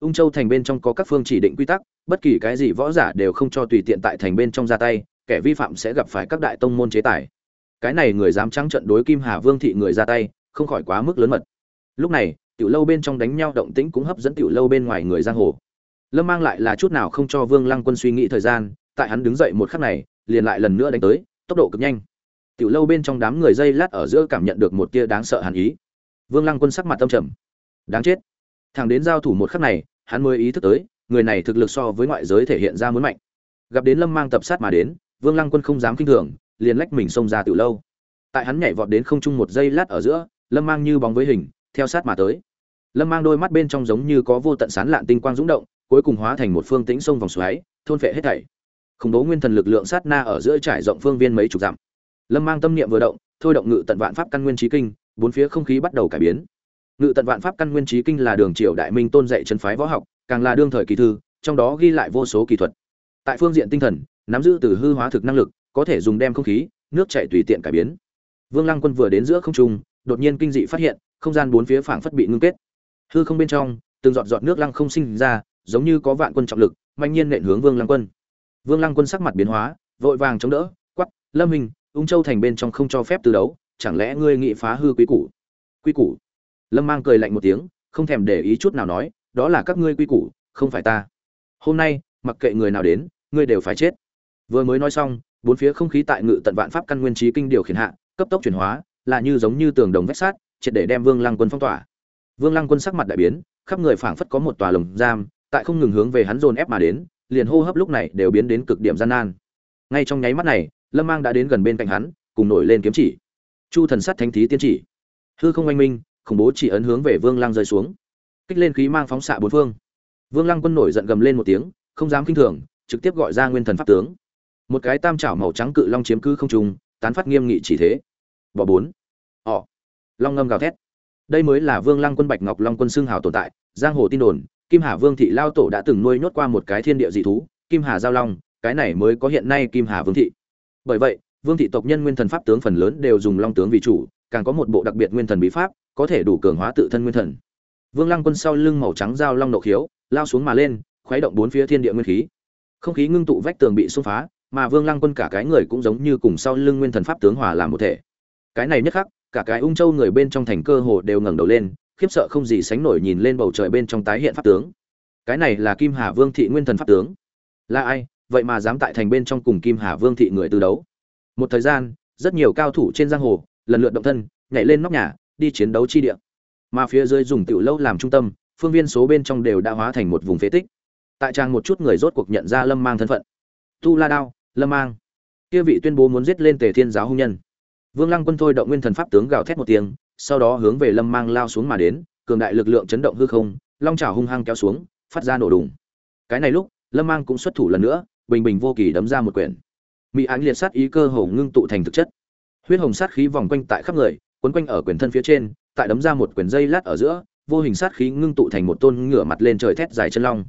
Ung châu thành bên trong có các phương chỉ định quy tắc, bất kỳ cái gì võ giả đều không cho tùy tiện tại thành bên trong ra tay, kẻ vi phạm sẽ gặp phải các đại tông môn chế tài. Cái này người dám trắng trận đối kim hà vương thị người ra tay, không khỏi quá mức lớn mật. Lúc này, tiểu lâu bên trong đánh nhau động tĩnh cũng hấp dẫn tiểu lâu bên ngoài người giang hồ. Lâm mang lại là chút nào không cho vương lăng quân suy nghĩ thời gian, tại hắn đứng dậy một khắc này, liền lại lần nữa đánh tới, tốc độ cực nhanh tiểu lâu bên trong đám người dây lát ở giữa cảm nhận được một tia đáng sợ hàn ý. Vương lăng quân sắc mặt tâm trầm. Đáng chết. Thằng đến giao thủ một khắc này, hắn mới ý thức tới, người này thực lực so với ngoại giới thể hiện ra muốn mạnh. Gặp đến lâm mang tập sát mà đến, vương lăng quân không dám kinh thường, liền lách mình xông ra tiểu lâu. Tại hắn nhảy vọt đến không trung một giây lát ở giữa, lâm mang như bóng với hình, theo sát mà tới. Lâm mang đôi mắt bên trong giống như có vô tận sán lạn tinh quang dũng động, cuối cùng hóa thành một phương tĩnh sông vòng xoáy, thôn phệ hết thảy. Khủng bố nguyên thần lực lượng sát na ở giữa trải rộng phương viên mấy chục dặm lâm mang tâm niệm vừa động, thôi động ngự tận vạn pháp căn nguyên trí kinh, bốn phía không khí bắt đầu cải biến. Ngự tận vạn pháp căn nguyên trí kinh là đường triều đại minh tôn dạy chân phái võ học, càng là đương thời kỳ thư, trong đó ghi lại vô số kỳ thuật. Tại phương diện tinh thần, nắm giữ từ hư hóa thực năng lực, có thể dùng đem không khí, nước chảy tùy tiện cải biến. Vương lăng quân vừa đến giữa không trung, đột nhiên kinh dị phát hiện, không gian bốn phía phảng phất bị ngưng kết. Hư không bên trong, từng giọt giọt nước lăng không sinh ra, giống như có vạn quân trọng lực, mạnh nhiên nện hướng vương lăng quân. Vương lăng quân sắc mặt biến hóa, vội vàng chống đỡ quắp lâm hình ung châu thành bên trong không cho phép từ đấu, chẳng lẽ ngươi nghị phá hư quý củ? Quy củ? Lâm mang cười lạnh một tiếng, không thèm để ý chút nào nói, đó là các ngươi quy củ, không phải ta. Hôm nay, mặc kệ người nào đến, ngươi đều phải chết. Vừa mới nói xong, bốn phía không khí tại ngự tận vạn pháp căn nguyên trí kinh điều khiển hạ, cấp tốc chuyển hóa, là như giống như tường đồng vách sát triệt để đem vương lăng quân phong tỏa. Vương lăng quân sắc mặt đại biến, khắp người phảng phất có một tòa lồng giam, tại không ngừng hướng về hắn dồn ép mà đến, liền hô hấp lúc này đều biến đến cực điểm gian nan. Ngay trong nháy mắt này lâm mang đã đến gần bên cạnh hắn cùng nổi lên kiếm chỉ. Chu thần sắt thánh thí tiên chỉ. Hư không oanh minh khủng bố chỉ ấn hướng về vương lăng rơi xuống. Kích lên khí mang phóng xạ bốn phương. Vương lăng quân nổi giận gầm lên một tiếng không dám kinh thường trực tiếp gọi ra nguyên thần pháp tướng. Một cái tam chảo màu trắng cự long chiếm cứ không trùng, tán phát nghiêm nghị chỉ thế. Bỏ bốn. Họ. Long ngâm gào thét. Đây mới là vương lăng quân bạch ngọc long quân xương hào tồn tại giang hồ tin đồn kim hà vương thị lao tổ đã từng nuôi nhốt qua một cái thiên địa dị thú kim hà giao long cái này mới có hiện nay kim hà vương thị bởi vậy, vương thị tộc nhân nguyên thần pháp tướng phần lớn đều dùng long tướng vì chủ, càng có một bộ đặc biệt nguyên thần bí pháp, có thể đủ cường hóa tự thân nguyên thần. Vương lăng quân sau lưng màu trắng giao long nộ khiếu, lao xuống mà lên, khuấy động bốn phía thiên địa nguyên khí. Không khí ngưng tụ vách tường bị xung phá, mà vương lăng quân cả cái người cũng giống như cùng sau lưng nguyên thần pháp tướng hòa làm một thể. Cái này nhất khắc, cả cái ung châu người bên trong thành cơ hồ đều ngẩng đầu lên, khiếp sợ không gì sánh nổi nhìn lên bầu trời bên trong tái hiện pháp tướng. Cái này là kim hà vương thị nguyên thần pháp tướng. Là ai? Vậy mà dám tại thành bên trong cùng kim hà vương thị người từ đấu. Một thời gian, rất nhiều cao thủ trên giang hồ, lần lượt động thân, nhảy lên nóc nhà, đi chiến đấu chi địa. Mà phía dưới dùng tiểu lâu làm trung tâm, phương viên số bên trong đều đã hóa thành một vùng phế tích. Tại trang một chút người rốt cuộc nhận ra lâm mang thân phận. Tu la đao, lâm mang. Kia vị tuyên bố muốn giết lên tề thiên giáo hung nhân. Vương lăng quân thôi động nguyên thần pháp tướng gào thét một tiếng, sau đó hướng về lâm mang lao xuống mà đến, cường đại lực lượng chấn động hư không, long trào hung hăng kéo xuống, phát ra nổ đùng. Cái này lúc, lâm mang cũng xuất thủ lần nữa bình bình vô kỳ đấm ra một quyển. Mỹ ánh liệt sát ý cơ hồ ngưng tụ thành thực chất. Huyết hồng sát khí vòng quanh tại khắp người, quấn quanh ở quyển thân phía trên, tại đấm ra một quyển dây lát ở giữa, vô hình sát khí ngưng tụ thành một tôn ngửa mặt lên trời thét dài chân long.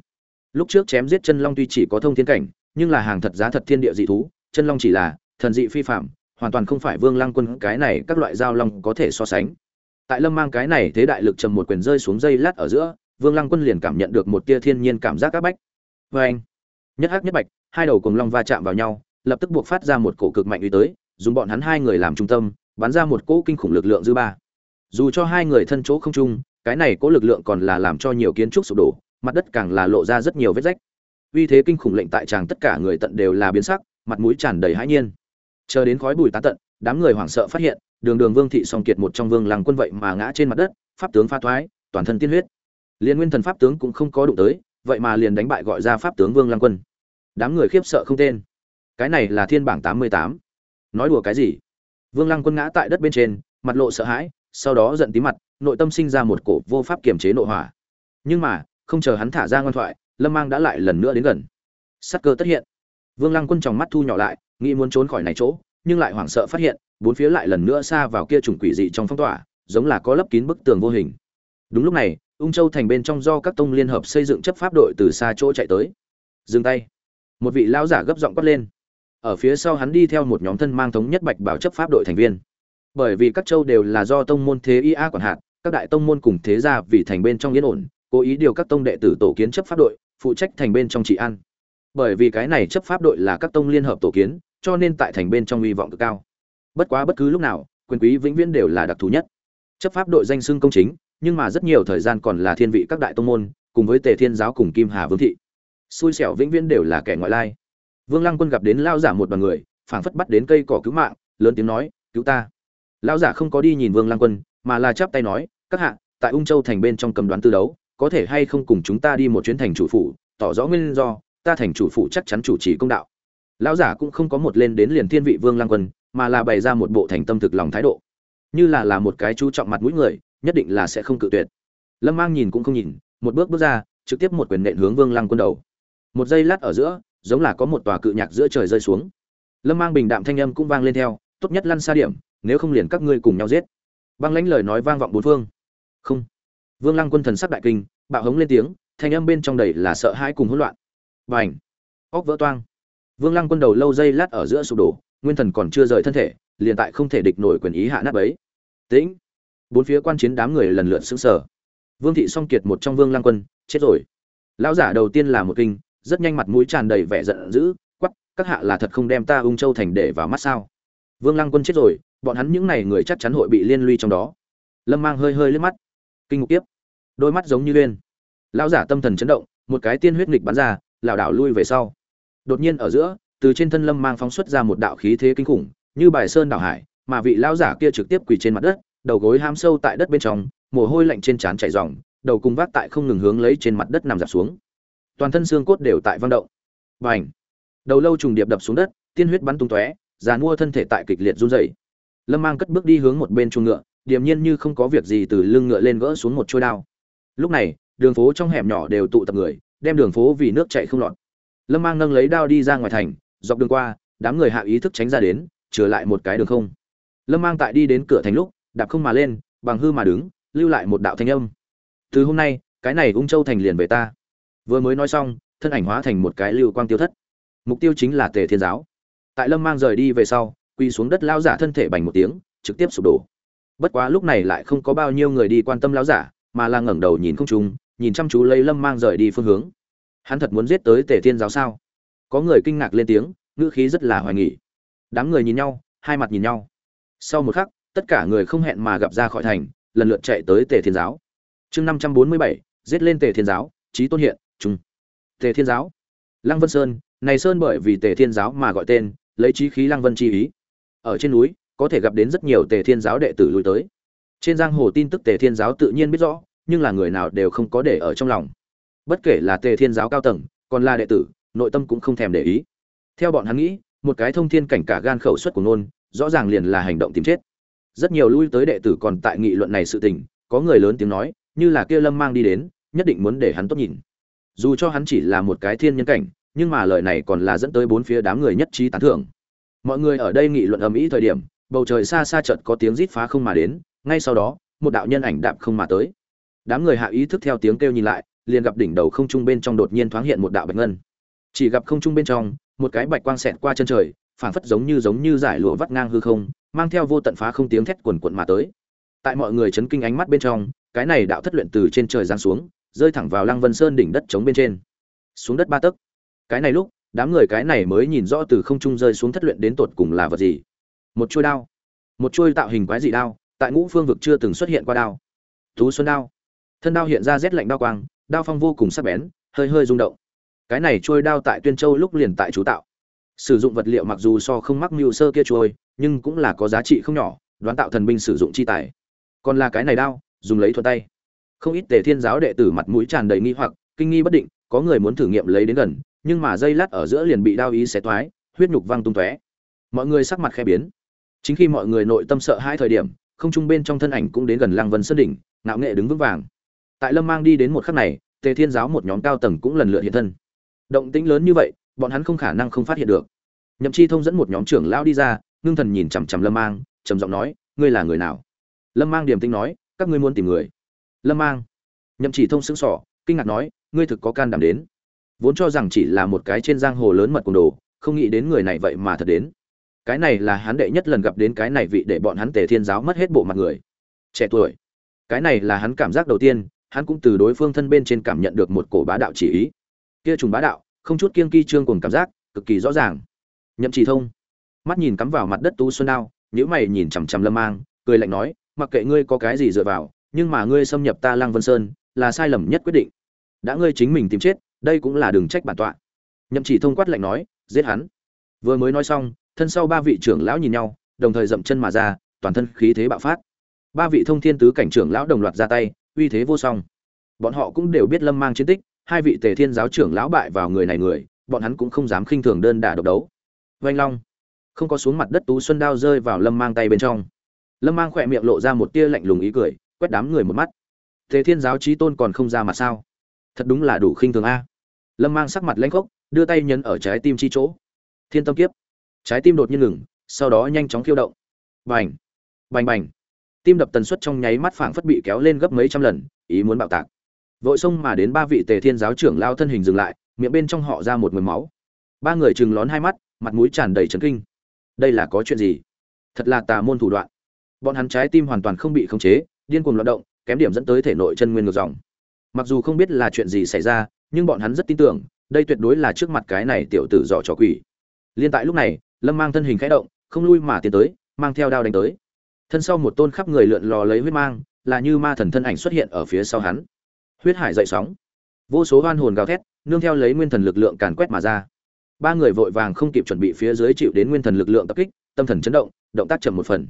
Lúc trước chém giết chân long tuy chỉ có thông thiên cảnh, nhưng là hàng thật giá thật thiên địa dị thú, chân long chỉ là thần dị phi phạm, hoàn toàn không phải vương lăng quân cái này các loại giao long có thể so sánh. Tại lâm mang cái này thế đại lực trầm một quyền rơi xuống dây lát ở giữa, vương lăng quân liền cảm nhận được một tia thiên nhiên cảm giác áp bách. Vê anh nhất hắc nhất bạch hai đầu cùng long va chạm vào nhau, lập tức buộc phát ra một cổ cực mạnh uy tới, dùng bọn hắn hai người làm trung tâm, bắn ra một cỗ kinh khủng lực lượng dư ba. Dù cho hai người thân chỗ không chung, cái này cỗ lực lượng còn là làm cho nhiều kiến trúc sụp đổ, mặt đất càng là lộ ra rất nhiều vết rách. Uy thế kinh khủng lệnh tại tràng tất cả người tận đều là biến sắc, mặt mũi tràn đầy hãi nhiên. Chờ đến khói bùi tán tận, đám người hoảng sợ phát hiện, đường đường vương thị song kiệt một trong vương làng quân vậy mà ngã trên mặt đất, pháp tướng pha thoái, toàn thân tiên huyết. Liên nguyên thần pháp tướng cũng không có đụng tới, vậy mà liền đánh bại gọi ra pháp tướng vương lăng quân đám người khiếp sợ không tên. Cái này là thiên bảng tám mươi tám. Nói đùa cái gì? Vương lăng quân ngã tại đất bên trên, mặt lộ sợ hãi, sau đó giận tí mặt, nội tâm sinh ra một cổ vô pháp kiềm chế nội hỏa. Nhưng mà, không chờ hắn thả ra ngoan thoại, lâm mang đã lại lần nữa đến gần. Sắc cơ tất hiện. Vương lăng quân tròng mắt thu nhỏ lại, nghĩ muốn trốn khỏi này chỗ, nhưng lại hoảng sợ phát hiện, bốn phía lại lần nữa xa vào kia trùng quỷ dị trong phong tỏa, giống là có lấp kín bức tường vô hình. Đúng lúc này, ung châu thành bên trong do các tông liên hợp xây dựng chấp pháp đội từ xa chỗ chạy tới. Dừng tay một vị lão giả gấp giọng quát lên. Ở phía sau hắn đi theo một nhóm thân mang thống nhất bạch bảo chấp pháp đội thành viên. Bởi vì các châu đều là do tông môn thế ia quản hạt, các đại tông môn cùng thế gia vì thành bên trong yên ổn, cố ý điều các tông đệ tử tổ kiến chấp pháp đội, phụ trách thành bên trong trị an. Bởi vì cái này chấp pháp đội là các tông liên hợp tổ kiến, cho nên tại thành bên trong hy vọng cực cao. Bất quá bất cứ lúc nào, quyền quý vĩnh viễn đều là đặc thù nhất. Chấp pháp đội danh xưng công chính, nhưng mà rất nhiều thời gian còn là thiên vị các đại tông môn, cùng với tề thiên giáo cùng kim hà vương thị xui xẻo vĩnh viễn đều là kẻ ngoại lai. Vương lăng quân gặp đến lao giả một đoàn người, phảng phất bắt đến cây cỏ cứu mạng, lớn tiếng nói, cứu ta. Lao giả không có đi nhìn vương lăng quân, mà là chắp tay nói, các hạ, tại ung châu thành bên trong cầm đoán tư đấu, có thể hay không cùng chúng ta đi một chuyến thành chủ phủ, tỏ rõ nguyên do, ta thành chủ phủ chắc chắn chủ trì công đạo. Lão giả cũng không có một lên đến liền thiên vị vương lăng quân, mà là bày ra một bộ thành tâm thực lòng thái độ. Như là là một cái chú trọng mặt mũi người, nhất định là sẽ không cự tuyệt. Lâm mang nhìn cũng không nhìn, một bước bước ra, trực tiếp một quyền nện hướng vương lăng quân đầu một giây lát ở giữa, giống là có một tòa cự nhạc giữa trời rơi xuống. Lâm mang bình đạm thanh âm cũng vang lên theo, tốt nhất lăn xa điểm, nếu không liền các ngươi cùng nhau giết. Băng lãnh lời nói vang vọng bốn phương. Không. Vương lăng quân thần sắc đại kinh, bạo hống lên tiếng, thanh âm bên trong đầy là sợ hãi cùng hỗn loạn. B à n h óc vỡ toang. Vương lăng quân đầu lâu dây lát ở giữa sụp đổ, nguyên thần còn chưa rời thân thể, liền tại không thể địch nổi quyền ý hạ nát ấy tĩnh. Bốn phía quan chiến đám người lần lượt xứng sở vương thị song kiệt một trong vương lăng quân, chết rồi. Lão giả đầu tiên là một kinh rất nhanh mặt mũi tràn đầy vẻ giận dữ quắp các hạ là thật không đem ta ung châu thành để vào mắt sao? Vương lăng quân chết rồi, bọn hắn những n à y người chắc chắn hội bị liên lụy trong đó. Lâm mang hơi hơi liếc mắt. Kinh ngục tiếp. Đôi mắt giống như liên lão giả tâm thần chấn động, một cái tiên huyết nghịch bắn ra, lảo đảo lui về sau. Đột nhiên ở giữa, từ trên thân lâm mang phóng xuất ra một đạo khí thế kinh khủng, như bài sơn đảo hải, mà vị lão giả kia trực tiếp quỳ trên mặt đất, đầu gối ham sâu tại đất bên trong, mồ hôi lạnh trên trán chảy ròng, đầu cung vác tại không ngừng hướng lấy trên mặt đất nằm dạp xuống toàn thân xương cốt đều tại văng động. Và ảnh đầu lâu trùng điệp đập xuống đất, tiên huyết bắn tung tóe dàn mua thân thể tại kịch liệt run rẩy. Lâm mang cất bước đi hướng một bên chuồng ngựa, điềm nhiên như không có việc gì từ lưng ngựa lên gỡ xuống một trôi đao. Lúc này, đường phố trong hẻm nhỏ đều tụ tập người, đem đường phố vì nước chạy không lọt. Lâm mang nâng lấy đao đi ra ngoài thành, dọc đường qua, đám người hạ ý thức tránh ra đến, trở lại một cái đường không. Lâm mang tại đi đến cửa thành lúc, đạp không mà lên, bằng hư mà đứng, lưu lại một đạo thanh âm. Từ hôm nay, cái này ung châu thành liền về ta vừa mới nói xong thân ảnh hóa thành một cái lưu quang tiêu thất. Mục tiêu chính là tề thiên giáo. Tại lâm mang rời đi về sau quy xuống đất lao giả thân thể bành một tiếng trực tiếp sụp đổ. Bất quá lúc này lại không có bao nhiêu người đi quan tâm lao giả mà là ngẩng đầu nhìn không chúng, nhìn chăm chú lấy lâm mang rời đi phương hướng. Hắn thật muốn giết tới tề thiên giáo sao? Có người kinh ngạc lên tiếng ngữ khí rất là hoài nghỉ đám người nhìn nhau hai mặt nhìn nhau. Sau một khắc tất cả người không hẹn mà gặp ra khỏi thành lần lượt chạy tới tề thiên giáo. Chương năm trăm bốn mươi bảy giết lên tề thiên giáo trí tôn hiện trung. Tề thiên giáo. Lăng vân sơn, này sơn bởi vì tề thiên giáo mà gọi tên, lấy trí khí lăng vân chi ý. Ở trên núi, có thể gặp đến rất nhiều tề thiên giáo đệ tử lui tới. Trên giang hồ tin tức tề thiên giáo tự nhiên biết rõ, nhưng là người nào đều không có để ở trong lòng. Bất kể là tề thiên giáo cao tầng, còn là đệ tử, nội tâm cũng không thèm để ý. Theo bọn hắn nghĩ, một cái thông thiên cảnh cả gan khẩu suất của nôn rõ ràng liền là hành động tìm chết. Rất nhiều lui tới đệ tử còn tại nghị luận này sự tình, có người lớn tiếng nói, như là kia lâm mang đi đến, nhất định muốn để hắn tốt nhìn dù cho hắn chỉ là một cái thiên nhân cảnh, nhưng mà lời này còn là dẫn tới bốn phía đám người nhất trí tán thưởng. Mọi người ở đây nghị luận ầm ĩ thời điểm, bầu trời xa xa chợt có tiếng rít phá không mà đến, ngay sau đó, một đạo nhân ảnh đạp không mà tới. Đám người hạ ý thức theo tiếng kêu nhìn lại, liền gặp đỉnh đầu không trung bên trong đột nhiên thoáng hiện một đạo bạch ngân. Chỉ gặp không trung bên trong, một cái bạch quang xẹt qua chân trời, phảng phất giống như giống như giải lụa vắt ngang hư không, mang theo vô tận phá không tiếng thét quần quận mà tới. Tại mọi người chấn kinh ánh mắt bên trong, cái này đạo thất luyện từ trên trời giáng xuống rơi thẳng vào lăng vân sơn đỉnh đất chống bên trên. Xuống đất ba tấc. Cái này lúc, đám người cái này mới nhìn rõ từ không trung rơi xuống thất luyện đến tột cùng là vật gì. Một chuôi đao. Một chuôi tạo hình quái dị đao, tại ngũ phương vực chưa từng xuất hiện qua đao. Tú xuân đao. Thân đao hiện ra rét lạnh đao quang, đao phong vô cùng sắc bén, hơi hơi rung động. Cái này trôi đao tại tuyên châu lúc liền tại chú tạo. Sử dụng vật liệu mặc dù so không mắc mưu sơ kia trôi nhưng cũng là có giá trị không nhỏ, đoán tạo thần binh sử dụng chi tài. Còn là cái này đao, dùng lấy thuận tay không ít tề thiên giáo đệ tử mặt mũi tràn đầy nghi hoặc, kinh nghi bất định, có người muốn thử nghiệm lấy đến gần, nhưng mà dây lát ở giữa liền bị đao ý xé toái, huyết nhục văng tung tóe. Mọi người sắc mặt khẽ biến. Chính khi mọi người nội tâm sợ hai thời điểm, không trung bên trong thân ảnh cũng đến gần lăng vân sơn đỉnh, ngạo nghệ đứng vững vàng. Tại lâm mang đi đến một khắc này, tề thiên giáo một nhóm cao tầng cũng lần lượt hiện thân. Động tĩnh lớn như vậy, bọn hắn không khả năng không phát hiện được. Nhậm chi thông dẫn một nhóm trưởng lão đi ra, ngưng thần nhìn chằm chằm lâm mang, trầm giọng nói, ngươi là người nào? Lâm mang điềm tinh nói, các ngươi muốn tìm người lâm mang. Nhậm chỉ thông xứng sỏ kinh ngạc nói, ngươi thực có can đảm đến. Vốn cho rằng chỉ là một cái trên giang hồ lớn mật cùng đồ, không nghĩ đến người này vậy mà thật đến. Cái này là hắn đệ nhất lần gặp đến cái này vị để bọn hắn tề thiên giáo mất hết bộ mặt người. Trẻ tuổi. Cái này là hắn cảm giác đầu tiên, hắn cũng từ đối phương thân bên trên cảm nhận được một cổ bá đạo chỉ ý. Kia trùng bá đạo, không chút kiêng kỳ trương cùng cảm giác, cực kỳ rõ ràng. Nhậm chỉ thông mắt nhìn cắm vào mặt đất tú xuân đao nhữ mày nhìn chằm chằm lâm mang, cười lạnh nói, mặc kệ ngươi có cái gì dựa vào nhưng mà ngươi xâm nhập ta lăng vân sơn, là sai lầm nhất quyết định. Đã ngươi chính mình tìm chết, đây cũng là đường trách bản tọa. Nhậm chỉ thông quát lạnh nói, giết hắn. Vừa mới nói xong, thân sau ba vị trưởng lão nhìn nhau, đồng thời dậm chân mà ra, toàn thân khí thế bạo phát. Ba vị thông thiên tứ cảnh trưởng lão đồng loạt ra tay, uy thế vô song. Bọn họ cũng đều biết lâm mang chiến tích, hai vị tề thiên giáo trưởng lão bại vào người này người, bọn hắn cũng không dám khinh thường đơn đả độc đấu. Vanh long, không có xuống mặt đất tú xuân đao rơi vào lâm mang tay bên trong. Lâm mang khỏe miệng lộ ra một tia lạnh lùng ý cười quét đám người một mắt. Tề thiên giáo trí tôn còn không ra mặt sao? Thật đúng là đủ khinh thường a. Lâm mang sắc mặt lãnh khốc, đưa tay nhấn ở trái tim chi chỗ. Thiên tâm kiếp. Trái tim đột nhiên ngừng, sau đó nhanh chóng khiêu động. Bành! Bành bành! Tim đập tần suất trong nháy mắt phảng phất bị kéo lên gấp mấy trăm lần, ý muốn bạo tạc. Vội xông mà đến ba vị tề thiên giáo trưởng lao thân hình dừng lại, miệng bên trong họ ra một mầm máu. Ba người chừng lón hai mắt, mặt mũi tràn đầy trấn kinh. Đây là có chuyện gì? Thật là tà môn thủ đoạn. Bọn hắn trái tim hoàn toàn không bị khống chế điên cuồng loạn động, kém điểm dẫn tới thể nội chân nguyên ngược dòng. Mặc dù không biết là chuyện gì xảy ra, nhưng bọn hắn rất tin tưởng, đây tuyệt đối là trước mặt cái này tiểu tử dọ trò quỷ. Liên tại lúc này, lâm mang thân hình khẽ động, không lui mà tiến tới, mang theo đao đánh tới. Thân sau một tôn khắp người lượn lò lấy huyết mang, là như ma thần thân ảnh xuất hiện ở phía sau hắn. Huyết hải dậy sóng. Vô số oan hồn gào thét, nương theo lấy nguyên thần lực lượng càn quét mà ra. Ba người vội vàng không kịp chuẩn bị phía dưới chịu đến nguyên thần lực lượng tập kích, tâm thần chấn động động tác chậm một phần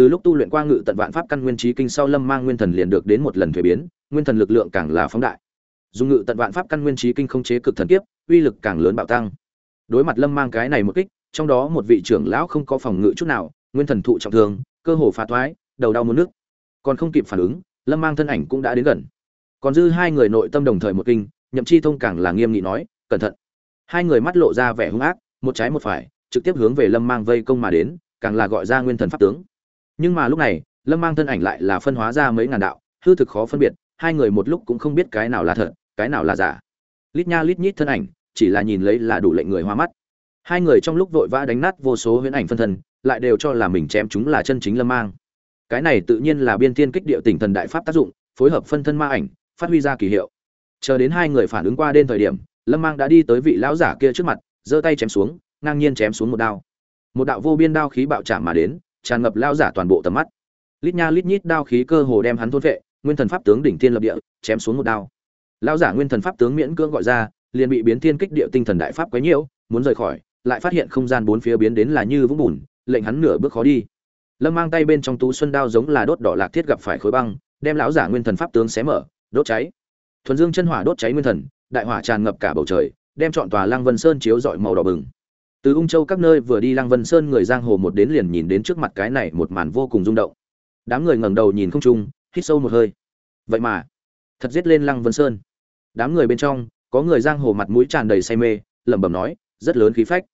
từ lúc tu luyện qua ngự tận vạn pháp căn nguyên trí kinh sau lâm mang nguyên thần liền được đến một lần thuế biến, nguyên thần lực lượng càng là phóng đại. Dùng ngự tận vạn pháp căn nguyên trí kinh không chế cực thần kiếp, uy lực càng lớn bạo tăng. Đối mặt lâm mang cái này một kích, trong đó một vị trưởng lão không có phòng ngự chút nào, nguyên thần thụ trọng thương, cơ hồ phá thoái, đầu đau muốn nước còn không kịp phản ứng, lâm mang thân ảnh cũng đã đến gần. Còn dư hai người nội tâm đồng thời một kinh, nhậm chi thông càng là nghiêm nghị nói, cẩn thận. Hai người mắt lộ ra vẻ hung ác, một trái một phải, trực tiếp hướng về lâm mang vây công mà đến, càng là gọi ra nguyên thần pháp tướng nhưng mà lúc này, lâm mang thân ảnh lại là phân hóa ra mấy ngàn đạo, hư thực khó phân biệt, hai người một lúc cũng không biết cái nào là thật, cái nào là giả. Lít nha lít nhít thân ảnh, chỉ là nhìn lấy là đủ lệnh người hoa mắt. Hai người trong lúc vội vã đánh nát vô số huyễn ảnh phân thân, lại đều cho là mình chém chúng là chân chính lâm mang. Cái này tự nhiên là biên thiên kích điệu tỉnh thần đại pháp tác dụng, phối hợp phân thân ma ảnh, phát huy ra kỳ hiệu. Chờ đến hai người phản ứng qua đến thời điểm, lâm mang đã đi tới vị lão giả kia trước mặt, giơ tay chém xuống, ngang nhiên chém xuống một đao. Một đạo vô biên đao khí bạo chạm mà đến tràn ngập lão giả toàn bộ tầm mắt. Lít nha lít nhít đao khí cơ hồ đem hắn thôn vệ nguyên thần pháp tướng đỉnh thiên lập địa, chém xuống một đao. Lão giả nguyên thần pháp tướng miễn cưỡng gọi ra, liền bị biến thiên kích địa tinh thần đại pháp quấy nhiễu, muốn rời khỏi, lại phát hiện không gian bốn phía biến đến là như vũng bùn, lệnh hắn nửa bước khó đi. Lâm mang tay bên trong tú xuân đao giống là đốt đỏ lạc thiết gặp phải khối băng, đem lão giả nguyên thần pháp tướng xé mở, đốt cháy. Thuần dương chân hỏa đốt cháy nguyên thần, đại hỏa tràn ngập cả bầu trời, đem chọn tòa lăng vân sơn chiếu dọi màu đỏ bừng từ ung châu các nơi vừa đi lăng vân sơn người giang hồ một đến liền nhìn đến trước mặt cái này một màn vô cùng rung động. Đám người ngẩng đầu nhìn không trung, hít sâu một hơi. Vậy mà, thật giết lên lăng vân sơn. Đám người bên trong, có người giang hồ mặt mũi tràn đầy say mê, lẩm bẩm nói, rất lớn khí phách.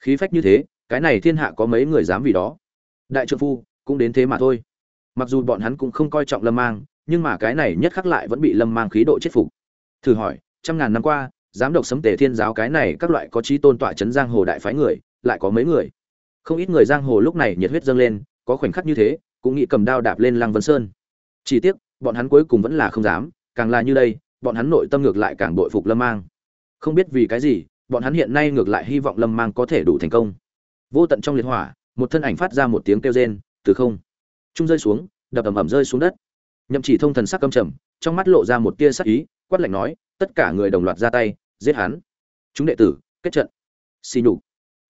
Khí phách như thế, cái này thiên hạ có mấy người dám vì đó? Đại trượng phu, cũng đến thế mà thôi. Mặc dù bọn hắn cũng không coi trọng lâm mang, nhưng mà cái này nhất khắc lại vẫn bị lâm mang khí độ chết phục. Thử hỏi, trăm ngàn năm qua dám độc sấm tề thiên giáo cái này, các loại có trí tôn tọa chấn giang hồ đại phái người, lại có mấy người. Không ít người giang hồ lúc này nhiệt huyết dâng lên, có khoảnh khắc như thế, cũng nghĩ cầm đao đạp lên lăng vân sơn. Chỉ tiếc, bọn hắn cuối cùng vẫn là không dám, càng là như đây, bọn hắn nội tâm ngược lại càng bội phục lâm mang. Không biết vì cái gì, bọn hắn hiện nay ngược lại hy vọng lâm mang có thể đủ thành công. Vô tận trong liệt hỏa, một thân ảnh phát ra một tiếng kêu rên, từ không. Trung rơi xuống, đập ầm ầm rơi xuống đất. Nhậm chỉ thông thần sắc căm trầm, trong mắt lộ ra một tia sắc ý, quát lạnh nói tất cả người đồng loạt ra tay, giết hắn. Chúng đệ tử, kết trận. Xì nhục.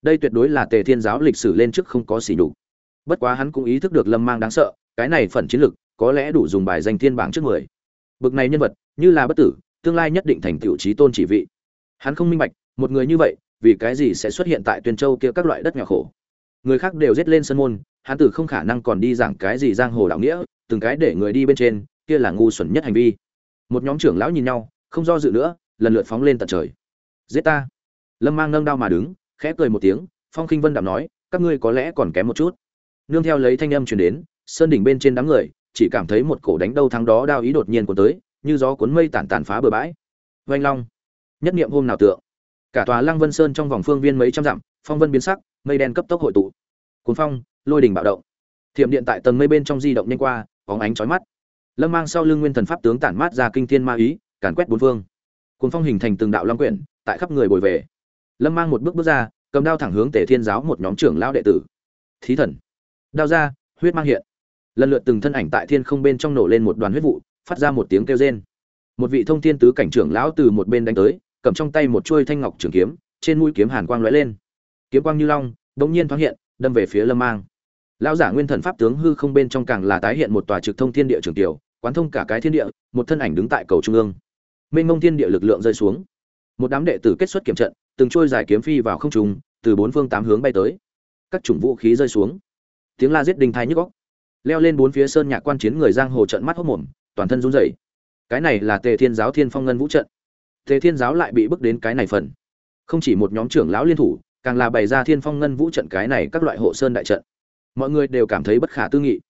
Đây tuyệt đối là tề thiên giáo lịch sử lên trước không có xì nhục. Bất quá hắn cũng ý thức được lâm mang đáng sợ, cái này phần chiến lực có lẽ đủ dùng bài danh thiên bảng trước mười. Bực này nhân vật, như là bất tử, tương lai nhất định thành tựu trí tôn chỉ vị. Hắn không minh bạch, một người như vậy, vì cái gì sẽ xuất hiện tại tuyên châu kia các loại đất nhỏ khổ? Người khác đều giết lên sân môn, hắn tử không khả năng còn đi giảng cái gì giang hồ đạo nghĩa, từng cái để người đi bên trên, kia là ngu xuẩn nhất hành vi. Một nhóm trưởng lão nhìn nhau không do dự nữa, lần lượt phóng lên tận trời. Giết ta. Lâm mang nâng đao mà đứng, khẽ cười một tiếng, phong khinh vân đạm nói, các ngươi có lẽ còn kém một chút. Nương theo lấy thanh âm truyền đến, sơn đỉnh bên trên đám người, chỉ cảm thấy một cổ đánh đâu thắng đó đao ý đột nhiên cuốn tới, như gió cuốn mây tản tàn phá bừa bãi. Vanh long. Nhất niệm hôm nào tượng. Cả tòa lăng vân sơn trong vòng phương viên mấy trăm dặm, phong vân biến sắc, mây đen cấp tốc hội tụ. Cuốn phong, lôi đỉnh bạo động. Thiểm điện tại tầng mây bên trong di động nhanh qua, bóng ánh chói mắt. Lâm mang sau lưng nguyên thần pháp tướng tản mát ra kinh thiên ma ý càn quét bốn phương. Cuốn phong hình thành từng đạo long quyển, tại khắp người bồi về. Lâm mang một bước bước ra, cầm đao thẳng hướng tề thiên giáo một nhóm trưởng lão đệ tử. Thí thần. Đao ra, huyết mang hiện. Lần lượt từng thân ảnh tại thiên không bên trong nổ lên một đoàn huyết vụ, phát ra một tiếng kêu rên. Một vị thông thiên tứ cảnh trưởng lão từ một bên đánh tới, cầm trong tay một chuôi thanh ngọc trường kiếm, trên mũi kiếm hàn quang lóe lên. Kiếm quang như long, bỗng nhiên thoáng hiện, đâm về phía lâm mang. Lão giả nguyên thần pháp tướng hư không bên trong càng là tái hiện một tòa trực thông thiên địa trường tiểu, quán thông cả cái thiên địa, một thân ảnh đứng tại cầu trung ương mênh mông thiên địa lực lượng rơi xuống. Một đám đệ tử kết xuất kiểm trận, từng trôi dài kiếm phi vào không trung, từ bốn phương tám hướng bay tới. Các chủng vũ khí rơi xuống. Tiếng la giết đình thai nhức góc leo lên bốn phía sơn nhạc quan chiến người giang hồ trận mắt hốc mồm, toàn thân run rẩy. Cái này là tề thiên giáo thiên phong ngân vũ trận. Tề thiên giáo lại bị bước đến cái này phần. Không chỉ một nhóm trưởng lão liên thủ, càng là bày ra thiên phong ngân vũ trận cái này các loại hộ sơn đại trận. Mọi người đều cảm thấy bất khả tư nghị.